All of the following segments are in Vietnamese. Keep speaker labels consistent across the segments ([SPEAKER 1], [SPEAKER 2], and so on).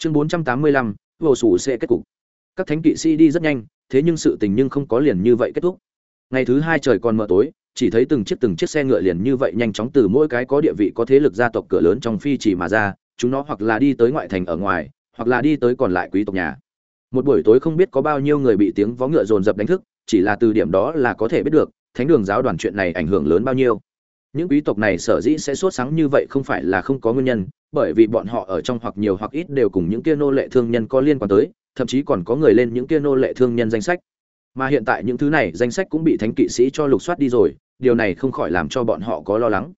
[SPEAKER 1] chương bốn trăm tám mươi lăm vô sủ sẽ kết cục. Các thánh kỵ sĩ đi rất nhanh, thế nhưng sự tình nhưng không có liền như vậy kết thúc. Ngày thứ hai trời còn mờ tối, chỉ thấy từng chiếc từng chiếc xe ngựa liền như vậy nhanh chóng từ mỗi cái có địa vị, có thế lực gia tộc cửa lớn trong phi chỉ mà ra, chúng nó hoặc là đi tới ngoại thành ở ngoài, hoặc là đi tới còn lại quý tộc nhà. Một buổi tối không biết có bao nhiêu người bị tiếng vó ngựa dồn dập đánh thức, chỉ là từ điểm đó là có thể biết được, thánh đường giáo đoàn chuyện này ảnh hưởng lớn bao nhiêu những quý tộc này sở dĩ sẽ sốt sáng như vậy không phải là không có nguyên nhân, bởi vì bọn họ ở trong hoặc nhiều hoặc ít đều cùng những kia nô lệ thương nhân có liên quan tới, thậm chí còn có người lên những kia nô lệ thương nhân danh sách. Mà hiện tại những thứ này danh sách cũng bị thánh kỵ sĩ cho lục soát đi rồi, điều này không khỏi làm cho bọn họ có lo lắng.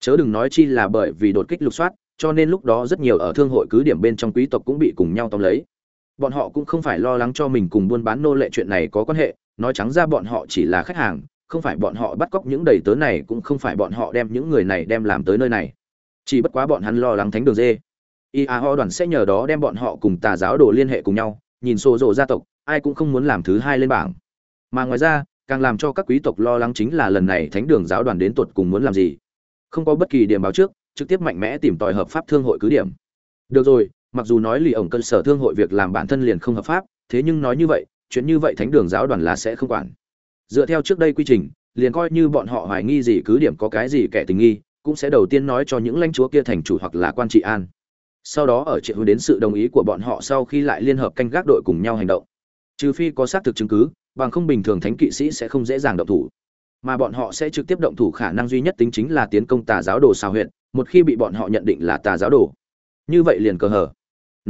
[SPEAKER 1] Chớ đừng nói chi là bởi vì đột kích lục soát, cho nên lúc đó rất nhiều ở thương hội cứ điểm bên trong quý tộc cũng bị cùng nhau tóm lấy. Bọn họ cũng không phải lo lắng cho mình cùng buôn bán nô lệ chuyện này có quan hệ, nói trắng ra bọn họ chỉ là khách hàng không phải bọn họ bắt cóc những đầy tớ này, cũng không phải bọn họ đem những người này đem làm tới nơi này. Chỉ bất quá bọn hắn lo lắng thánh đường dê. Iao đoàn sẽ nhờ đó đem bọn họ cùng tà giáo đồ liên hệ cùng nhau, nhìn xô rộ gia tộc, ai cũng không muốn làm thứ hai lên bảng. Mà ngoài ra, càng làm cho các quý tộc lo lắng chính là lần này thánh đường giáo đoàn đến tuột cùng muốn làm gì. Không có bất kỳ điểm báo trước, trực tiếp mạnh mẽ tìm tòi hợp pháp thương hội cứ điểm. Được rồi, mặc dù nói lì ổng cơ sở thương hội việc làm bản thân liền không hợp pháp, thế nhưng nói như vậy, chuyện như vậy thánh đường giáo đoàn là sẽ không quản dựa theo trước đây quy trình, liền coi như bọn họ hoài nghi gì cứ điểm có cái gì kẻ tình nghi, cũng sẽ đầu tiên nói cho những lãnh chúa kia thành chủ hoặc là quan trị an. Sau đó ở triệu đến sự đồng ý của bọn họ sau khi lại liên hợp canh gác đội cùng nhau hành động. Trừ phi có xác thực chứng cứ, bằng không bình thường thánh kỵ sĩ sẽ không dễ dàng động thủ. Mà bọn họ sẽ trực tiếp động thủ khả năng duy nhất tính chính là tiến công tà giáo đồ xào huyện một khi bị bọn họ nhận định là tà giáo đồ. Như vậy liền cờ hở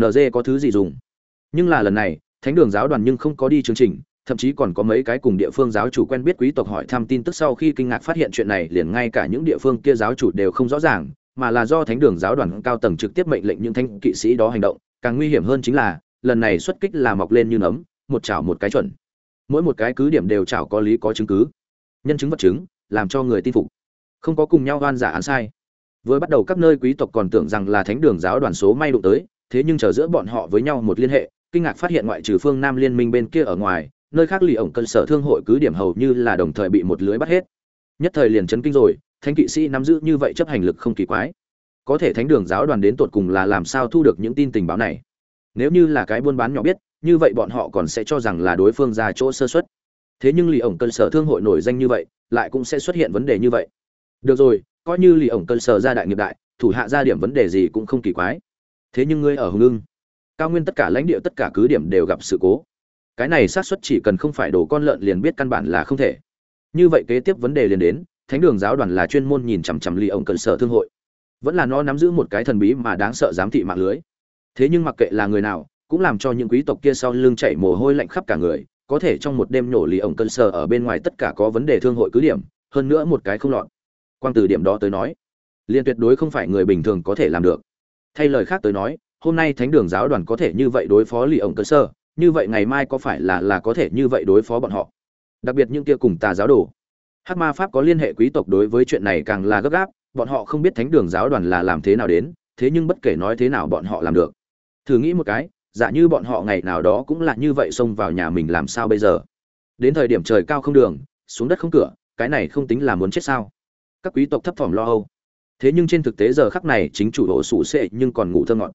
[SPEAKER 1] nd có thứ gì dùng? Nhưng là lần này, thánh đường giáo đoàn nhưng không có đi chương trình thậm chí còn có mấy cái cùng địa phương giáo chủ quen biết quý tộc hỏi thăm tin tức sau khi kinh ngạc phát hiện chuyện này, liền ngay cả những địa phương kia giáo chủ đều không rõ ràng, mà là do thánh đường giáo đoàn cao tầng trực tiếp mệnh lệnh những thanh kỵ sĩ đó hành động. Càng nguy hiểm hơn chính là, lần này xuất kích là mọc lên như nấm, một chảo một cái chuẩn. Mỗi một cái cứ điểm đều chảo có lý có chứng cứ. Nhân chứng vật chứng, làm cho người tin phục. Không có cùng nhau oan giả án sai. Vừa bắt đầu các nơi quý tộc còn tưởng rằng là thánh đường giáo đoàn số may đụng tới, thế nhưng chờ giữa bọn họ với nhau một liên hệ, kinh ngạc phát hiện ngoại trừ phương nam liên minh bên kia ở ngoài nơi khác lì ổng cân sở thương hội cứ điểm hầu như là đồng thời bị một lưới bắt hết. Nhất thời liền chấn kinh rồi, thánh kỵ sĩ nắm giữ như vậy chấp hành lực không kỳ quái. Có thể thánh đường giáo đoàn đến tột cùng là làm sao thu được những tin tình báo này? Nếu như là cái buôn bán nhỏ biết, như vậy bọn họ còn sẽ cho rằng là đối phương ra chỗ sơ xuất thế nhưng lì ổng cân sở thương hội nổi danh như vậy, lại cũng sẽ xuất hiện vấn đề như vậy. Được rồi, coi như lì ổng cân sở ra đại nghiệp đại, thủ hạ ra điểm vấn đề gì cũng không kỳ quái. Thế nhưng ngươi ở hồng ngưng, cao nguyên tất cả lãnh địa tất cả cứ điểm đều gặp sự cố cái này xác suất chỉ cần không phải đổ con lợn liền biết căn bản là không thể. Như vậy kế tiếp vấn đề liền đến, thánh đường giáo đoàn là chuyên môn nhìn chằm chằm ly ông cận sở thương hội. Vẫn là nó nắm giữ một cái thần bí mà đáng sợ giám thị mạng lưới. Thế nhưng mặc kệ là người nào, cũng làm cho những quý tộc kia sau lưng chảy mồ hôi lạnh khắp cả người, có thể trong một đêm nổ lì ổng cân sở ở bên ngoài tất cả có vấn đề thương hội cứ điểm, hơn nữa một cái không lọt. Quang từ điểm đó tới nói liên tuyệt đối không phải người bình thường có thể làm được. Thay lời khác tới nói, hôm nay thánh đường giáo đoàn có thể như vậy đối phó lì ổng cơ sơ như vậy ngày mai có phải là là có thể như vậy đối phó bọn họ? Đặc biệt những kia cùng tà giáo đồ. Hát ma pháp có liên hệ quý tộc đối với chuyện này càng là gấp gáp, bọn họ không biết thánh đường giáo đoàn là làm thế nào đến, thế nhưng bất kể nói thế nào bọn họ làm được. Thử nghĩ một cái giả như bọn họ ngày nào đó cũng là như vậy xông vào nhà mình làm sao bây giờ? Đến thời điểm trời cao không đường, xuống đất không cửa, cái này không tính là muốn chết sao? Các quý tộc thấp thỏm lo âu. Thế nhưng trên thực tế giờ khắc này chính chủ hộ sủ sệ nhưng còn ngủ thơ ngọt.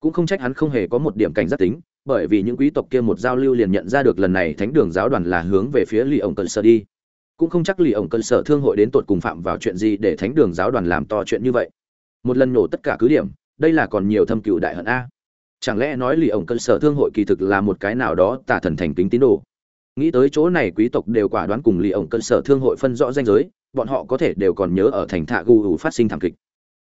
[SPEAKER 1] Cũng không trách hắn không hề có một điểm cảnh giác tính bởi vì những quý tộc kia một giao lưu liền nhận ra được lần này thánh đường giáo đoàn là hướng về phía lì ổng cận sở đi. Cũng không chắc lì ổng cận sở thương hội đến tột cùng phạm vào chuyện gì để thánh đường giáo đoàn làm to chuyện như vậy. Một lần nổ tất cả cứ điểm, đây là còn nhiều thâm cựu đại hận a. Chẳng lẽ nói lì ổng cận sở thương hội kỳ thực là một cái nào đó tả thần thành kính tín đồ? Nghĩ tới chỗ này quý tộc đều quả đoán cùng lì ổng cận sở thương hội phân rõ danh giới, bọn họ có thể đều còn nhớ ở thành thạ gu phát sinh thảm kịch.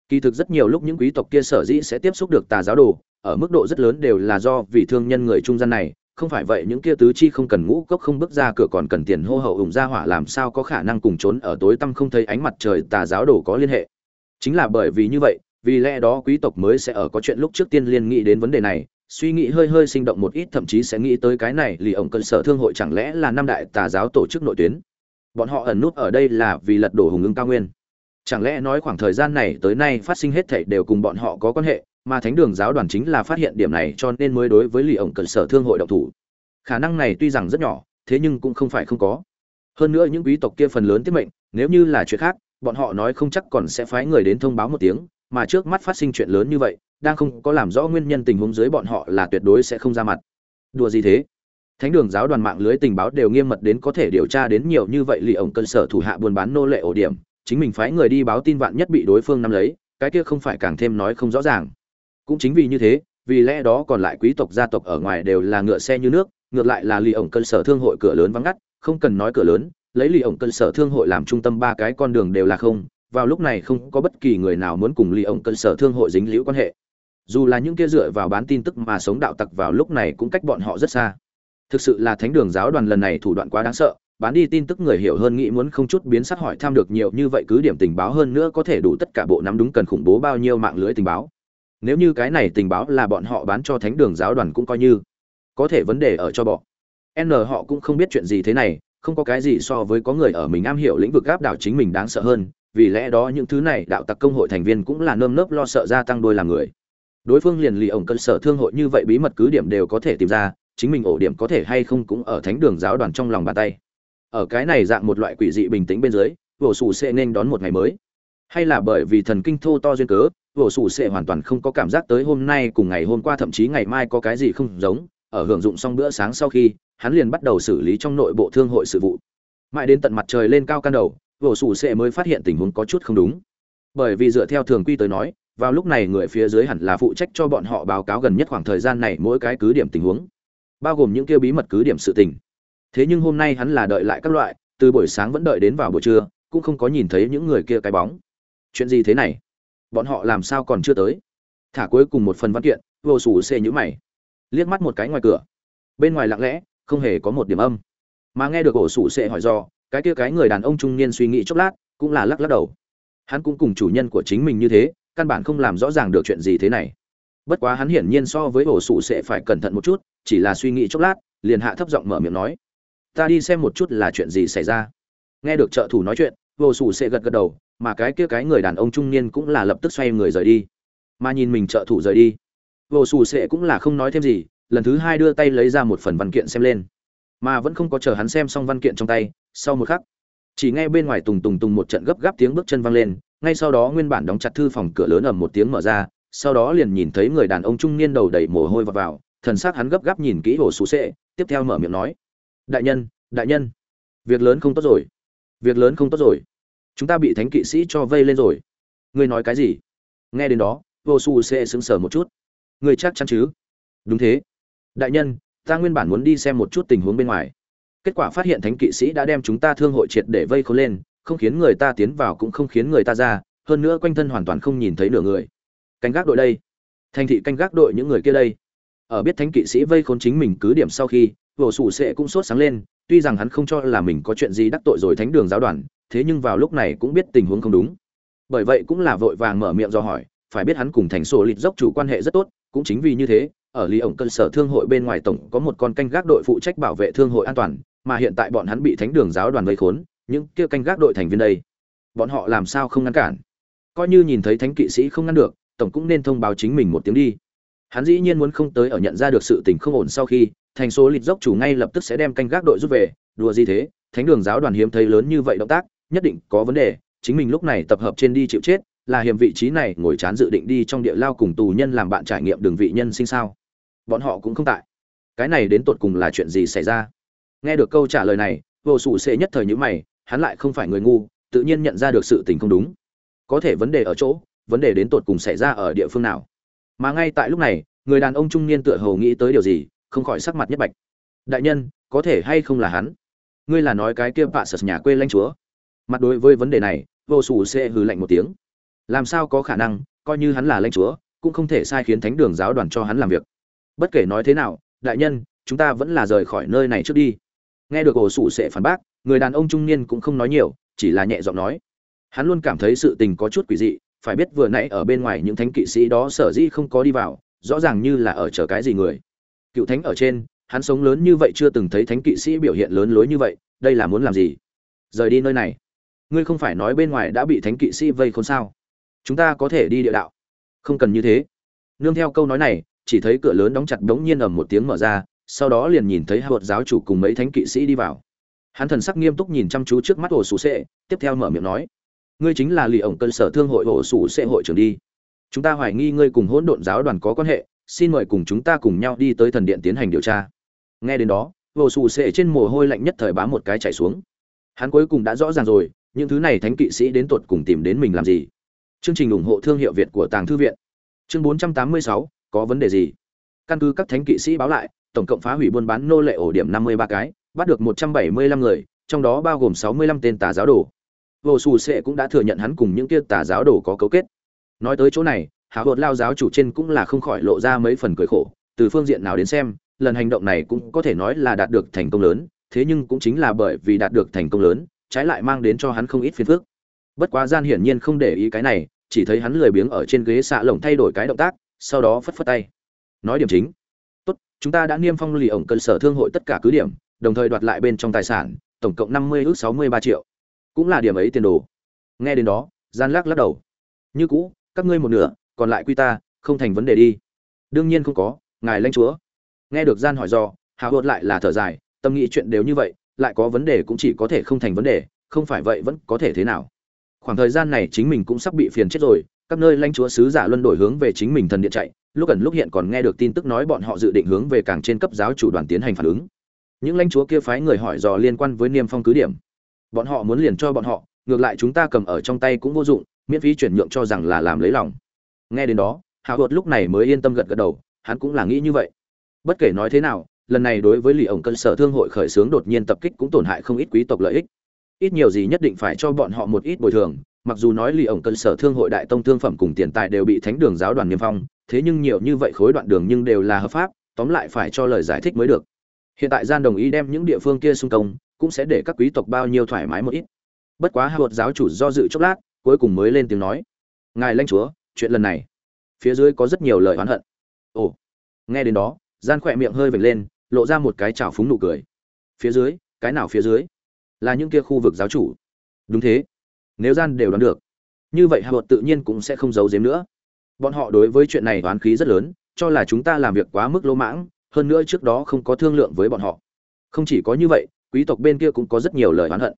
[SPEAKER 1] Kỳ thực rất nhiều lúc những quý tộc kia sở dĩ sẽ tiếp xúc được tà giáo đồ ở mức độ rất lớn đều là do vì thương nhân người trung gian này, không phải vậy những kia tứ chi không cần ngũ cốc không bước ra cửa còn cần tiền hô hậu ủng ra hỏa làm sao có khả năng cùng trốn ở tối tăm không thấy ánh mặt trời tà giáo đồ có liên hệ. Chính là bởi vì như vậy, vì lẽ đó quý tộc mới sẽ ở có chuyện lúc trước tiên liên nghĩ đến vấn đề này, suy nghĩ hơi hơi sinh động một ít, thậm chí sẽ nghĩ tới cái này, lì ổng cơ sở thương hội chẳng lẽ là năm đại tà giáo tổ chức nội tuyến? Bọn họ ẩn nút ở đây là vì lật đổ hùng ứng cao nguyên. Chẳng lẽ nói khoảng thời gian này tới nay phát sinh hết thảy đều cùng bọn họ có quan hệ? Mà thánh đường giáo đoàn chính là phát hiện điểm này cho nên mới đối với lì ổng cận sở thương hội động thủ. Khả năng này tuy rằng rất nhỏ, thế nhưng cũng không phải không có. Hơn nữa những quý tộc kia phần lớn tiết mệnh, nếu như là chuyện khác, bọn họ nói không chắc còn sẽ phái người đến thông báo một tiếng, mà trước mắt phát sinh chuyện lớn như vậy, đang không có làm rõ nguyên nhân tình huống dưới bọn họ là tuyệt đối sẽ không ra mặt. Đùa gì thế? Thánh đường giáo đoàn mạng lưới tình báo đều nghiêm mật đến có thể điều tra đến nhiều như vậy lì ổng cơ sở thủ hạ buôn bán nô lệ ổ điểm, chính mình phái người đi báo tin vạn nhất bị đối phương nắm lấy, cái kia không phải càng thêm nói không rõ ràng cũng chính vì như thế, vì lẽ đó còn lại quý tộc gia tộc ở ngoài đều là ngựa xe như nước, ngược lại là lì ổng cơ sở thương hội cửa lớn vắng ngắt, không cần nói cửa lớn, lấy lì ổng cơ sở thương hội làm trung tâm ba cái con đường đều là không, vào lúc này không có bất kỳ người nào muốn cùng lì ổng cơ sở thương hội dính liễu quan hệ. Dù là những kia dựa vào bán tin tức mà sống đạo tặc vào lúc này cũng cách bọn họ rất xa. Thực sự là thánh đường giáo đoàn lần này thủ đoạn quá đáng sợ, bán đi tin tức người hiểu hơn nghĩ muốn không chút biến sắc hỏi tham được nhiều như vậy cứ điểm tình báo hơn nữa có thể đủ tất cả bộ nắm đúng cần khủng bố bao nhiêu mạng lưới tình báo nếu như cái này tình báo là bọn họ bán cho thánh đường giáo đoàn cũng coi như. Có thể vấn đề ở cho bọn. N họ cũng không biết chuyện gì thế này, không có cái gì so với có người ở mình am hiểu lĩnh vực gáp đảo chính mình đáng sợ hơn, vì lẽ đó những thứ này đạo tặc công hội thành viên cũng là nơm nớp lo sợ gia tăng đôi làm người. Đối phương liền lì ổng cơ sở thương hội như vậy bí mật cứ điểm đều có thể tìm ra, chính mình ổ điểm có thể hay không cũng ở thánh đường giáo đoàn trong lòng bàn tay. Ở cái này dạng một loại quỷ dị bình tĩnh bên dưới vỗ xù sẽ nên đón một ngày mới. Hay là bởi vì thần kinh thô to duyên cớ vỗ sủ sẽ hoàn toàn không có cảm giác tới hôm nay cùng ngày hôm qua, thậm chí ngày mai có cái gì không giống. Ở hưởng dụng xong bữa sáng sau khi, hắn liền bắt đầu xử lý trong nội bộ thương hội sự vụ. Mãi đến tận mặt trời lên cao căn đầu vỗ sủ sẽ mới phát hiện tình huống có chút không đúng. Bởi vì dựa theo thường quy tới nói, vào lúc này người phía dưới hẳn là phụ trách cho bọn họ báo cáo gần nhất khoảng thời gian này mỗi cái cứ điểm tình huống, bao gồm những kia bí mật cứ điểm sự tình. Thế nhưng hôm nay hắn là đợi lại các loại, từ buổi sáng vẫn đợi đến vào buổi trưa, cũng không có nhìn thấy những người kia cái bóng. Chuyện gì thế này? Bọn họ làm sao còn chưa tới? Thả cuối cùng một phần văn kiện, vô sủ xê nhữ mày. Liếc mắt một cái ngoài cửa. Bên ngoài lặng lẽ, không hề có một điểm âm. Mà nghe được ổ sủ xê hỏi do, cái kia cái người đàn ông trung niên suy nghĩ chốc lát, cũng là lắc lắc đầu. Hắn cũng cùng chủ nhân của chính mình như thế, căn bản không làm rõ ràng được chuyện gì thế này. Bất quá hắn hiển nhiên so với ổ sủ sẽ phải cẩn thận một chút, chỉ là suy nghĩ chốc lát, liền hạ thấp giọng mở miệng nói. Ta đi xem một chút là chuyện gì xảy ra. Nghe được trợ thủ nói chuyện ổ sủ sẽ gật gật đầu mà cái kia cái người đàn ông trung niên cũng là lập tức xoay người rời đi. Mà nhìn mình trợ thủ rời đi vô xù sệ cũng là không nói thêm gì lần thứ hai đưa tay lấy ra một phần văn kiện xem lên. Mà vẫn không có chờ hắn xem xong văn kiện trong tay sau một khắc chỉ nghe bên ngoài tùng tùng tùng một trận gấp gáp tiếng bước chân vang lên ngay sau đó nguyên bản đóng chặt thư phòng cửa lớn ầm một tiếng mở ra sau đó liền nhìn thấy người đàn ông trung niên đầu đầy mồ hôi vào, vào thần sắc hắn gấp gáp nhìn kỹ hồ xú xệ tiếp theo mở miệng nói đại nhân đại nhân việc lớn không tốt rồi việc lớn không tốt rồi chúng ta bị thánh kỵ sĩ cho vây lên rồi. Ngươi nói cái gì? Nghe đến đó vô su sẽ sững sờ một chút. Ngươi chắc chắn chứ? Đúng thế. Đại nhân, ta nguyên bản muốn đi xem một chút tình huống bên ngoài. Kết quả phát hiện thánh kỵ sĩ đã đem chúng ta thương hội triệt để vây khốn lên, không khiến người ta tiến vào cũng không khiến người ta ra, hơn nữa quanh thân hoàn toàn không nhìn thấy nửa người. Canh gác đội đây. Thành thị canh gác đội những người kia đây. Ở biết thánh kỵ sĩ vây khốn chính mình cứ điểm sau khi vỗ sủ sệ cũng sốt sáng lên, tuy rằng hắn không cho là mình có chuyện gì đắc tội rồi thánh đường giáo đoàn thế nhưng vào lúc này cũng biết tình huống không đúng. Bởi vậy cũng là vội vàng mở miệng do hỏi, phải biết hắn cùng thành sổ lịt dốc chủ quan hệ rất tốt, cũng chính vì như thế, ở lý ổng cơ sở thương hội bên ngoài tổng có một con canh gác đội phụ trách bảo vệ thương hội an toàn, mà hiện tại bọn hắn bị thánh đường giáo đoàn vây khốn, những kia canh gác đội thành viên đây, bọn họ làm sao không ngăn cản? Coi như nhìn thấy thánh kỵ sĩ không ngăn được, tổng cũng nên thông báo chính mình một tiếng đi. Hắn dĩ nhiên muốn không tới ở nhận ra được sự tình không ổn sau khi, thành số lịch dốc chủ ngay lập tức sẽ đem canh gác đội rút về. Đùa gì thế? Thánh đường giáo đoàn hiếm thấy lớn như vậy động tác nhất định có vấn đề, chính mình lúc này tập hợp trên đi chịu chết, là hiểm vị trí này ngồi chán dự định đi trong địa lao cùng tù nhân làm bạn trải nghiệm đường vị nhân sinh sao? Bọn họ cũng không tại. Cái này đến tột cùng là chuyện gì xảy ra? Nghe được câu trả lời này, vô sủ sẽ nhất thời nhữ mày, hắn lại không phải người ngu, tự nhiên nhận ra được sự tình không đúng. Có thể vấn đề ở chỗ, vấn đề đến tột cùng xảy ra ở địa phương nào? Mà ngay tại lúc này, người đàn ông trung niên tựa hồ nghĩ tới điều gì, không khỏi sắc mặt nhất bạch. Đại nhân, có thể hay không là hắn? Ngươi là nói cái kia vạ sật nhà quê lãnh chúa mặt đối với vấn đề này, vô sủ sẽ hừ lạnh một tiếng. Làm sao có khả năng, coi như hắn là lãnh chúa, cũng không thể sai khiến thánh đường giáo đoàn cho hắn làm việc. Bất kể nói thế nào, đại nhân, chúng ta vẫn là rời khỏi nơi này trước đi. Nghe được ổ sủ sẽ phản bác, người đàn ông trung niên cũng không nói nhiều, chỉ là nhẹ giọng nói. Hắn luôn cảm thấy sự tình có chút quỷ dị, phải biết vừa nãy ở bên ngoài những thánh kỵ sĩ đó sở dĩ không có đi vào, rõ ràng như là ở chờ cái gì người. Cựu thánh ở trên, hắn sống lớn như vậy chưa từng thấy thánh kỵ sĩ biểu hiện lớn lối như vậy, đây là muốn làm gì? Rời đi nơi này ngươi không phải nói bên ngoài đã bị thánh kỵ sĩ vây khốn sao? Chúng ta có thể đi địa đạo. Không cần như thế. Nương theo câu nói này, chỉ thấy cửa lớn đóng chặt đống nhiên ầm một tiếng mở ra, sau đó liền nhìn thấy hai vợt giáo chủ cùng mấy thánh kỵ sĩ đi vào. Hắn thần sắc nghiêm túc nhìn chăm chú trước mắt ổ sủ sệ, tiếp theo mở miệng nói, ngươi chính là lì ổng cơn sở thương hội ổ sủ sệ hội trưởng đi. Chúng ta hoài nghi ngươi cùng hỗn độn giáo đoàn có quan hệ, xin mời cùng chúng ta cùng nhau đi tới thần điện tiến hành điều tra. Nghe đến đó vô Sủ sệ trên mồ hôi lạnh nhất thời bám một cái chảy xuống. Hắn cuối cùng đã rõ ràng rồi những thứ này thánh kỵ sĩ đến tột cùng tìm đến mình làm gì? Chương trình ủng hộ thương hiệu việt của tàng thư viện. Chương 486, có vấn đề gì? Căn cứ các thánh kỵ sĩ báo lại tổng cộng phá hủy buôn bán nô lệ ổ điểm 53 cái bắt được 175 người trong đó bao gồm 65 tên tà giáo đồ. Vô xù sệ cũng đã thừa nhận hắn cùng những kia tà giáo đồ có cấu kết. Nói tới chỗ này hào hột lao giáo chủ trên cũng là không khỏi lộ ra mấy phần cười khổ từ phương diện nào đến xem lần hành động này cũng có thể nói là đạt được thành công lớn thế nhưng cũng chính là bởi vì đạt được thành công lớn trái lại mang đến cho hắn không ít phiền phức. Bất quá gian hiển nhiên không để ý cái này chỉ thấy hắn lười biếng ở trên ghế xạ lồng thay đổi cái động tác sau đó phất phất tay. Nói điểm chính. Tốt chúng ta đã niêm phong lì ổng cơ sở thương hội tất cả cứ điểm đồng thời đoạt lại bên trong tài sản tổng cộng năm mươi ước sáu mươi ba triệu. Cũng là điểm ấy tiền đồ. Nghe đến đó gian lắc lắc đầu. Như cũ các ngươi một nửa còn lại quy ta không thành vấn đề đi. Đương nhiên không có ngài lãnh chúa. Nghe được gian hỏi dò, hào hột lại là thở dài tâm nghĩ chuyện đều như vậy lại có vấn đề cũng chỉ có thể không thành vấn đề, không phải vậy vẫn có thể thế nào. Khoảng thời gian này chính mình cũng sắp bị phiền chết rồi, các nơi lãnh chúa sứ giả luân đổi hướng về chính mình thần điện chạy, lúc ẩn lúc hiện còn nghe được tin tức nói bọn họ dự định hướng về càng trên cấp giáo chủ đoàn tiến hành phản ứng. Những lãnh chúa kia phái người hỏi dò liên quan với niêm phong cứ điểm. Bọn họ muốn liền cho bọn họ, ngược lại chúng ta cầm ở trong tay cũng vô dụng, miễn phí chuyển nhượng cho rằng là làm lấy lòng. Nghe đến đó hào hột lúc này mới yên tâm gật gật đầu, hắn cũng là nghĩ như vậy. Bất kể nói thế nào lần này đối với lì ổng cân sở thương hội khởi xướng đột nhiên tập kích cũng tổn hại không ít quý tộc lợi ích. Ít nhiều gì nhất định phải cho bọn họ một ít bồi thường, mặc dù nói lì ổng cân sở thương hội đại tông thương phẩm cùng tiền tài đều bị thánh đường giáo đoàn niêm phong, thế nhưng nhiều như vậy khối đoạn đường nhưng đều là hợp pháp, tóm lại phải cho lời giải thích mới được. Hiện tại gian đồng ý đem những địa phương kia xung công, cũng sẽ để các quý tộc bao nhiêu thoải mái một ít. Bất quá hạ giáo chủ do dự chốc lát, cuối cùng mới lên tiếng nói, ngài lãnh chúa, chuyện lần này, phía dưới có rất nhiều lời oán hận. Ồ, nghe đến đó, gian khỏe miệng hơi vểnh lên lộ ra một cái trào phúng nụ cười. Phía dưới, cái nào phía dưới? Là những kia khu vực giáo chủ. Đúng thế. Nếu gian đều đoán được, như vậy hạ bột tự nhiên cũng sẽ không giấu giếm nữa. Bọn họ đối với chuyện này oán khí rất lớn, cho là chúng ta làm việc quá mức lỗ mãng, hơn nữa trước đó không có thương lượng với bọn họ. Không chỉ có như vậy, quý tộc bên kia cũng có rất nhiều lời oán hận.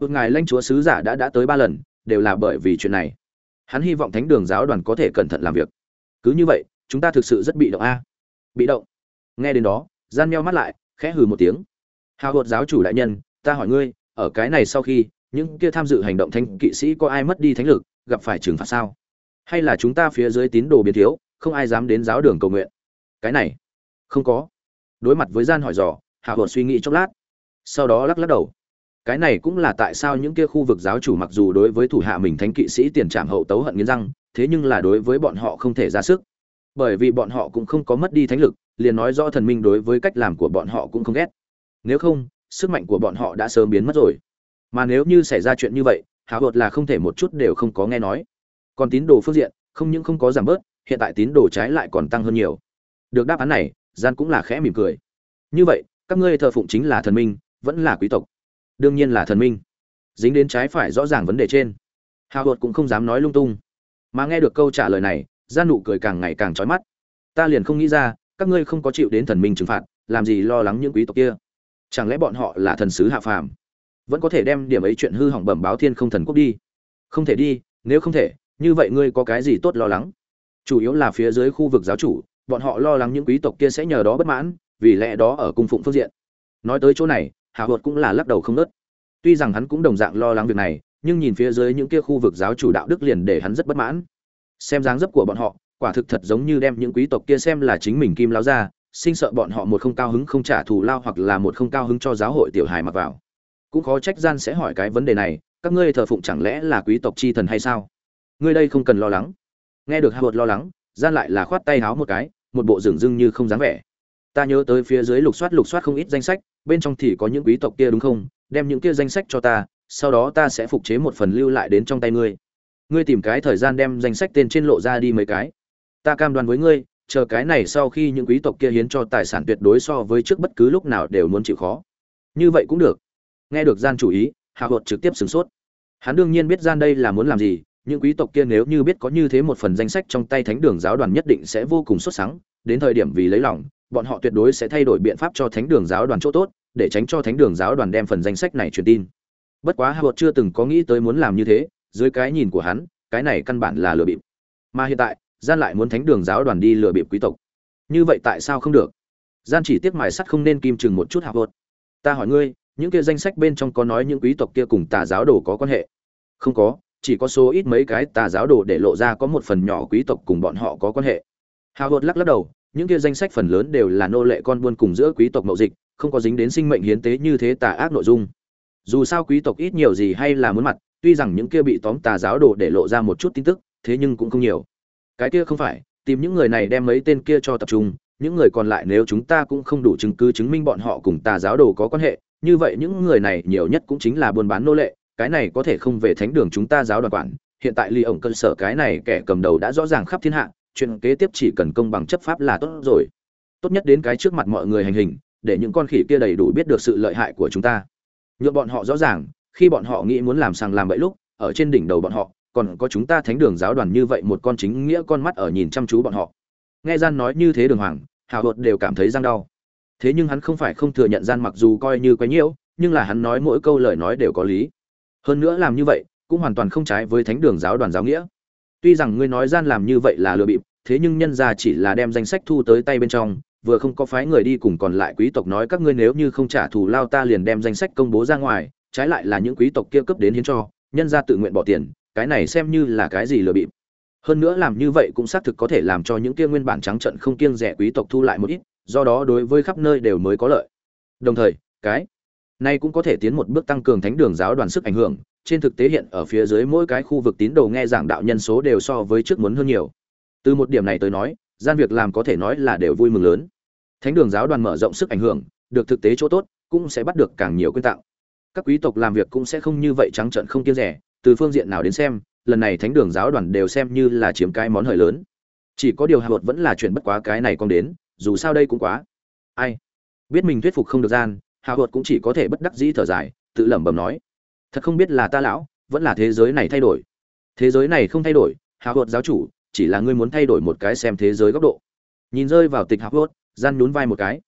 [SPEAKER 1] Một ngài lãnh chúa sứ giả đã đã tới ba lần, đều là bởi vì chuyện này. Hắn hy vọng thánh đường giáo đoàn có thể cẩn thận làm việc. Cứ như vậy, chúng ta thực sự rất bị động a. Bị động. Nghe đến đó gian meo mắt lại, khẽ hừ một tiếng. Hào hột giáo chủ đại nhân, ta hỏi ngươi, ở cái này sau khi, những kia tham dự hành động thánh kỵ sĩ có ai mất đi thánh lực, gặp phải trừng phạt sao? Hay là chúng ta phía dưới tín đồ biến thiếu, không ai dám đến giáo đường cầu nguyện? Cái này, không có. Đối mặt với gian hỏi dò hạ hột suy nghĩ chốc lát. Sau đó lắc lắc đầu. Cái này cũng là tại sao những kia khu vực giáo chủ mặc dù đối với thủ hạ mình thánh kỵ sĩ tiền trảm hậu tấu hận nghiến răng, thế nhưng là đối với bọn họ không thể ra sức. Bởi vì bọn họ cũng không có mất đi thánh lực liền nói rõ thần minh đối với cách làm của bọn họ cũng không ghét. Nếu không, sức mạnh của bọn họ đã sớm biến mất rồi. Mà nếu như xảy ra chuyện như vậy hào hột là không thể một chút đều không có nghe nói. Còn tín đồ phương diện, không những không có giảm bớt, hiện tại tín đồ trái lại còn tăng hơn nhiều. Được đáp án này, gian cũng là khẽ mỉm cười. Như vậy, các ngươi thờ phụng chính là thần minh, vẫn là quý tộc. Đương nhiên là thần minh. Dính đến trái phải rõ ràng vấn đề trên. Hào hột cũng không dám nói lung tung. Mà nghe được câu trả lời này, gian nụ cười càng ngày càng trói mắt. Ta liền không nghĩ ra các ngươi không có chịu đến thần minh trừng phạt, làm gì lo lắng những quý tộc kia? Chẳng lẽ bọn họ là thần sứ hạ phàm? Vẫn có thể đem điểm ấy chuyện hư hỏng bẩm báo thiên không thần quốc đi. Không thể đi, nếu không thể, như vậy ngươi có cái gì tốt lo lắng? Chủ yếu là phía dưới khu vực giáo chủ, bọn họ lo lắng những quý tộc kia sẽ nhờ đó bất mãn, vì lẽ đó ở cung phụng phương diện. Nói tới chỗ này, hạ hột cũng là lắc đầu không nớt. Tuy rằng hắn cũng đồng dạng lo lắng việc này, nhưng nhìn phía dưới những kia khu vực giáo chủ đạo đức liền để hắn rất bất mãn. Xem dáng dấp của bọn họ quả thực thật giống như đem những quý tộc kia xem là chính mình kim lao ra, sinh sợ bọn họ một không cao hứng không trả thù lao hoặc là một không cao hứng cho giáo hội tiểu hài mặc vào. Cũng khó trách gian sẽ hỏi cái vấn đề này, các ngươi thờ phụng chẳng lẽ là quý tộc chi thần hay sao? Ngươi đây không cần lo lắng. Nghe được hạ lo lắng, gian lại là khoát tay háo một cái, một bộ dường dưng như không dáng vẻ. Ta nhớ tới phía dưới lục soát lục soát không ít danh sách, bên trong thì có những quý tộc kia đúng không? Đem những kia danh sách cho ta, sau đó ta sẽ phục chế một phần lưu lại đến trong tay ngươi. Ngươi tìm cái thời gian đem danh sách tên trên lộ ra đi mấy cái ta cam đoan với ngươi, chờ cái này sau khi những quý tộc kia hiến cho tài sản tuyệt đối so với trước bất cứ lúc nào đều muốn chịu khó. Như vậy cũng được. Nghe được gian chủ ý hạ hột trực tiếp sửng sốt. Hắn đương nhiên biết gian đây là muốn làm gì, những quý tộc kia nếu như biết có như thế một phần danh sách trong tay thánh đường giáo đoàn nhất định sẽ vô cùng xuất sáng đến thời điểm vì lấy lòng, bọn họ tuyệt đối sẽ thay đổi biện pháp cho thánh đường giáo đoàn chỗ tốt, để tránh cho thánh đường giáo đoàn đem phần danh sách này truyền tin. Bất quá hạ hột chưa từng có nghĩ tới muốn làm như thế, dưới cái nhìn của hắn, cái này căn bản là lừa bịp. Mà hiện tại gian lại muốn thánh đường giáo đoàn đi lừa bịp quý tộc. Như vậy tại sao không được? Gian chỉ tiếc mài sắt không nên kim chừng một chút hạ vợt ta hỏi ngươi, những kia danh sách bên trong có nói những quý tộc kia cùng tà giáo đồ có quan hệ? Không có, chỉ có số ít mấy cái tà giáo đồ để lộ ra có một phần nhỏ quý tộc cùng bọn họ có quan hệ. Hào hột lắc lắc đầu, những kia danh sách phần lớn đều là nô lệ con buôn cùng giữa quý tộc mậu dịch, không có dính đến sinh mệnh hiến tế như thế tà ác nội dung. Dù sao quý tộc ít nhiều gì hay là muốn mặt, tuy rằng những kia bị tóm tà giáo đồ để lộ ra một chút tin tức, thế nhưng cũng không nhiều cái kia không phải, tìm những người này đem mấy tên kia cho tập trung, những người còn lại nếu chúng ta cũng không đủ chứng cứ chứng minh bọn họ cùng tà giáo đồ có quan hệ, như vậy những người này nhiều nhất cũng chính là buôn bán nô lệ, cái này có thể không về thánh đường chúng ta giáo đoàn quản. Hiện tại ly ổng cơ sở cái này kẻ cầm đầu đã rõ ràng khắp thiên hạ, chuyện kế tiếp chỉ cần công bằng chấp pháp là tốt rồi. Tốt nhất đến cái trước mặt mọi người hành hình, để những con khỉ kia đầy đủ biết được sự lợi hại của chúng ta. Nhượng bọn họ rõ ràng, khi bọn họ nghĩ muốn làm sàng làm bậy lúc, ở trên đỉnh đầu bọn họ còn có chúng ta thánh đường giáo đoàn như vậy một con chính nghĩa con mắt ở nhìn chăm chú bọn họ. Nghe gian nói như thế đường hoàng hào hột đều cảm thấy răng đau. Thế nhưng hắn không phải không thừa nhận gian mặc dù coi như quấy nhiễu, nhưng là hắn nói mỗi câu lời nói đều có lý. Hơn nữa làm như vậy, cũng hoàn toàn không trái với thánh đường giáo đoàn giáo nghĩa. Tuy rằng ngươi nói gian làm như vậy là lừa bịp, thế nhưng nhân ra chỉ là đem danh sách thu tới tay bên trong, vừa không có phái người đi cùng còn lại quý tộc nói các ngươi nếu như không trả thù lao ta liền đem danh sách công bố ra ngoài, trái lại là những quý tộc kia cấp đến hiến cho, nhân ra tự nguyện bỏ tiền cái này xem như là cái gì lừa bịp. Hơn nữa làm như vậy cũng xác thực có thể làm cho những kia nguyên bản trắng trận không kiêng rẻ quý tộc thu lại một ít, do đó đối với khắp nơi đều mới có lợi. Đồng thời, cái này cũng có thể tiến một bước tăng cường thánh đường giáo đoàn sức ảnh hưởng, trên thực tế hiện ở phía dưới mỗi cái khu vực tín đồ nghe giảng đạo nhân số đều so với trước muốn hơn nhiều. Từ một điểm này tới nói, gian việc làm có thể nói là đều vui mừng lớn. Thánh đường giáo đoàn mở rộng sức ảnh hưởng, được thực tế chỗ tốt, cũng sẽ bắt được càng nhiều quyên tặng. Các quý tộc làm việc cũng sẽ không như vậy trắng trợn không kiêng rẻ từ phương diện nào đến xem, lần này thánh đường giáo đoàn đều xem như là chiếm cái món hời lớn. Chỉ có điều hạ bột vẫn là chuyện bất quá cái này con đến, dù sao đây cũng quá. Ai? Biết mình thuyết phục không được gian hạ bột cũng chỉ có thể bất đắc dĩ thở dài, tự lẩm bẩm nói. Thật không biết là ta lão, vẫn là thế giới này thay đổi. Thế giới này không thay đổi hạ bột giáo chủ, chỉ là ngươi muốn thay đổi một cái xem thế giới góc độ. Nhìn rơi vào tịch hạ bột gian nhún vai một cái.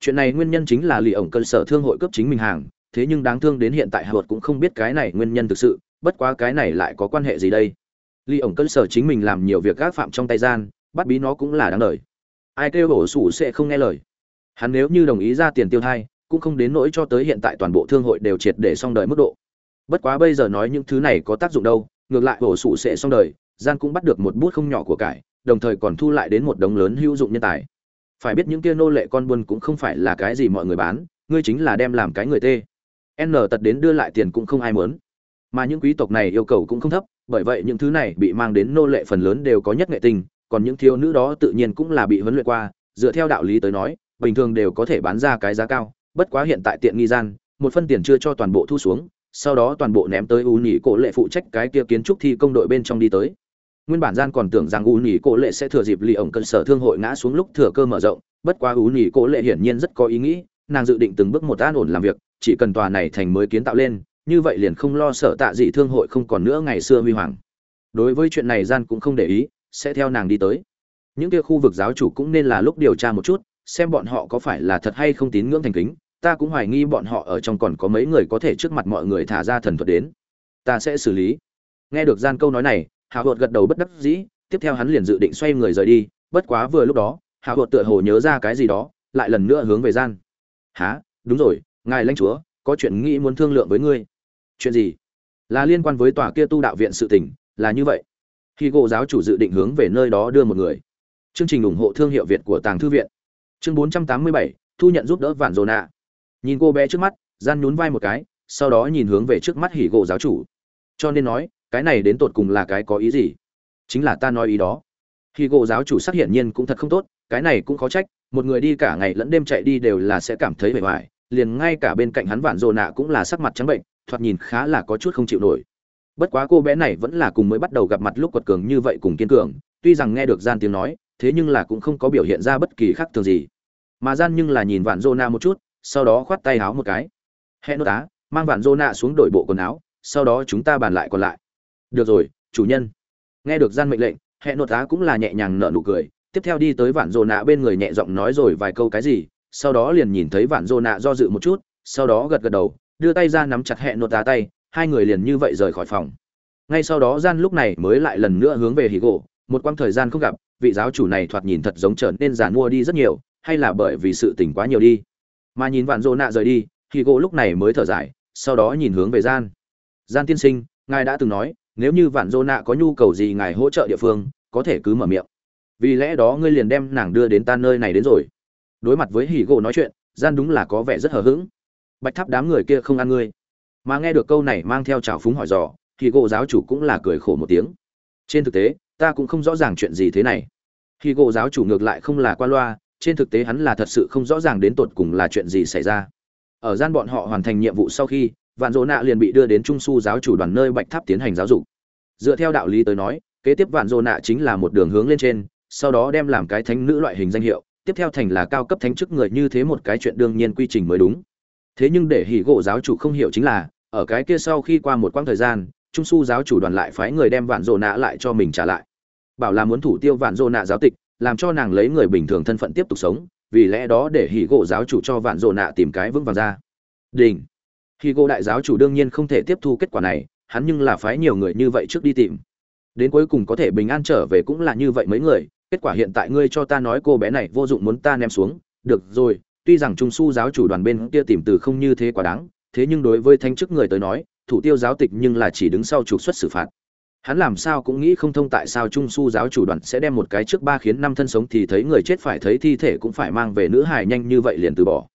[SPEAKER 1] Chuyện này nguyên nhân chính là lì ổng cơ sở thương hội cấp chính mình hàng, thế nhưng đáng thương đến hiện tại hạ bột cũng không biết cái này nguyên nhân thực sự bất quá cái này lại có quan hệ gì đây? Ly ổng cơ sở chính mình làm nhiều việc gác phạm trong tay gian, bắt bí nó cũng là đáng lời ai kêu bổ sủ sẽ không nghe lời. Hắn nếu như đồng ý ra tiền tiêu thai, cũng không đến nỗi cho tới hiện tại toàn bộ thương hội đều triệt để xong đời mức độ. Bất quá bây giờ nói những thứ này có tác dụng đâu, ngược lại bổ sủ sẽ xong đời, gian cũng bắt được một bút không nhỏ của cải, đồng thời còn thu lại đến một đống lớn hữu dụng nhân tài. Phải biết những kia nô lệ con buôn cũng không phải là cái gì mọi người bán, ngươi chính là đem làm cái người tê. N tật đến đưa lại tiền cũng không ai muốn mà những quý tộc này yêu cầu cũng không thấp, bởi vậy những thứ này bị mang đến nô lệ phần lớn đều có nhất nghệ tình, còn những thiếu nữ đó tự nhiên cũng là bị huấn luyện qua, dựa theo đạo lý tới nói, bình thường đều có thể bán ra cái giá cao, bất quá hiện tại tiện nghi gian, một phân tiền chưa cho toàn bộ thu xuống, sau đó toàn bộ ném tới u nhị cổ lệ phụ trách cái kia kiến trúc thi công đội bên trong đi tới. Nguyên bản gian còn tưởng rằng u nhị cổ lệ sẽ thừa dịp lì ổng cân sở thương hội ngã xuống lúc thừa cơ mở rộng, bất quá u nhị cổ lệ hiển nhiên rất có ý nghĩ, nàng dự định từng bước một an ổn làm việc, chỉ cần tòa này thành mới kiến tạo lên như vậy liền không lo sợ tạ dị thương hội không còn nữa ngày xưa huy hoàng. Đối với chuyện này gian cũng không để ý, sẽ theo nàng đi tới. Những kia khu vực giáo chủ cũng nên là lúc điều tra một chút, xem bọn họ có phải là thật hay không tín ngưỡng thành kính. Ta cũng hoài nghi bọn họ ở trong còn có mấy người có thể trước mặt mọi người thả ra thần thuật đến. Ta sẽ xử lý. Nghe được gian câu nói này hạ hột gật đầu bất đắc dĩ, tiếp theo hắn liền dự định xoay người rời đi. Bất quá vừa lúc đó hạ hột tựa hồ nhớ ra cái gì đó, lại lần nữa hướng về gian. Há đúng rồi, ngài lãnh chúa, có chuyện nghĩ muốn thương lượng với ngươi chuyện gì? Là liên quan với tòa kia tu đạo viện sự tỉnh là như vậy. Khi gộ giáo chủ dự định hướng về nơi đó đưa một người. Chương trình ủng hộ thương hiệu việt của tàng thư viện. Chương 487, thu nhận giúp đỡ vạn dồ nạ. Nhìn cô bé trước mắt gian nhún vai một cái sau đó nhìn hướng về trước mắt hỉ gộ giáo chủ. Cho nên nói cái này đến tột cùng là cái có ý gì? Chính là ta nói ý đó. Khi gộ giáo chủ xác hiển nhiên cũng thật không tốt cái này cũng khó trách một người đi cả ngày lẫn đêm chạy đi đều là sẽ cảm thấy bề ngoài liền ngay cả bên cạnh hắn vạn dồ nạ cũng là sắc mặt trắng bệnh thoạt nhìn khá là có chút không chịu nổi. Bất quá cô bé này vẫn là cùng mới bắt đầu gặp mặt lúc quật cường như vậy cùng kiên cường, tuy rằng nghe được gian tiếng nói, thế nhưng là cũng không có biểu hiện ra bất kỳ khác thường gì. Mà gian nhưng là nhìn vạn dô na một chút, sau đó khoát tay áo một cái. Hẹn nốt tá mang vạn dô na xuống đổi bộ quần áo, sau đó chúng ta bàn lại còn lại. Được rồi, chủ nhân. Nghe được gian mệnh lệnh, hẹn nốt tá cũng là nhẹ nhàng nở nụ cười, tiếp theo đi tới vạn dô nạ bên người nhẹ giọng nói rồi vài câu cái gì, sau đó liền nhìn thấy vạn dô nạ do dự một chút, sau đó gật gật đầu đưa tay ra nắm chặt hẹn nột tá tay, hai người liền như vậy rời khỏi phòng. Ngay sau đó gian lúc này mới lại lần nữa hướng về hì gỗ, một quãng thời gian không gặp, vị giáo chủ này thoạt nhìn thật giống trở nên giàn mua đi rất nhiều, hay là bởi vì sự tỉnh quá nhiều đi. Mà nhìn vạn dô nạ rời đi hì gỗ lúc này mới thở dài, sau đó nhìn hướng về gian. Gian tiên sinh, ngài đã từng nói, nếu như vạn dô nạ có nhu cầu gì ngài hỗ trợ địa phương, có thể cứ mở miệng. Vì lẽ đó ngươi liền đem nàng đưa đến ta nơi này đến rồi. Đối mặt với hỉ gỗ nói chuyện, gian đúng là có vẻ rất hờ hững bạch tháp đám người kia không ăn ngươi. Mà nghe được câu này mang theo trào phúng hỏi dò, thì gỗ giáo chủ cũng là cười khổ một tiếng. Trên thực tế, ta cũng không rõ ràng chuyện gì thế này. Khi gỗ giáo chủ ngược lại không là qua loa, trên thực tế hắn là thật sự không rõ ràng đến tột cùng là chuyện gì xảy ra. Ở gian bọn họ hoàn thành nhiệm vụ sau khi, vạn dỗ nạ liền bị đưa đến trung su giáo chủ đoàn nơi bạch tháp tiến hành giáo dục. Dựa theo đạo lý tới nói, kế tiếp vạn dỗ nạ chính là một đường hướng lên trên, sau đó đem làm cái thánh nữ loại hình danh hiệu, tiếp theo thành là cao cấp thánh chức người như thế một cái chuyện đương nhiên quy trình mới đúng thế nhưng để hỉ gỗ giáo chủ không hiểu chính là, ở cái kia sau khi qua một quãng thời gian, trung su giáo chủ đoàn lại phái người đem vạn dỗ nạ lại cho mình trả lại. Bảo là muốn thủ tiêu vạn dỗ nạ giáo tịch, làm cho nàng lấy người bình thường thân phận tiếp tục sống, vì lẽ đó để hỉ gỗ giáo chủ cho vạn dỗ nạ tìm cái vững vàng ra. Đình. Hỉ gỗ đại giáo chủ đương nhiên không thể tiếp thu kết quả này, hắn nhưng là phái nhiều người như vậy trước đi tìm. Đến cuối cùng có thể bình an trở về cũng là như vậy mấy người, kết quả hiện tại ngươi cho ta nói cô bé này vô dụng muốn ta ném xuống, được rồi tuy rằng trung su giáo chủ đoàn bên kia tìm từ không như thế quá đáng, thế nhưng đối với thanh chức người tới nói, thủ tiêu giáo tịch nhưng là chỉ đứng sau trục xuất xử phạt. Hắn làm sao cũng nghĩ không thông tại sao trung su giáo chủ đoàn sẽ đem một cái trước ba khiến năm thân sống thì thấy người chết phải thấy thi thể cũng phải mang về nữ hài nhanh như vậy liền từ bỏ.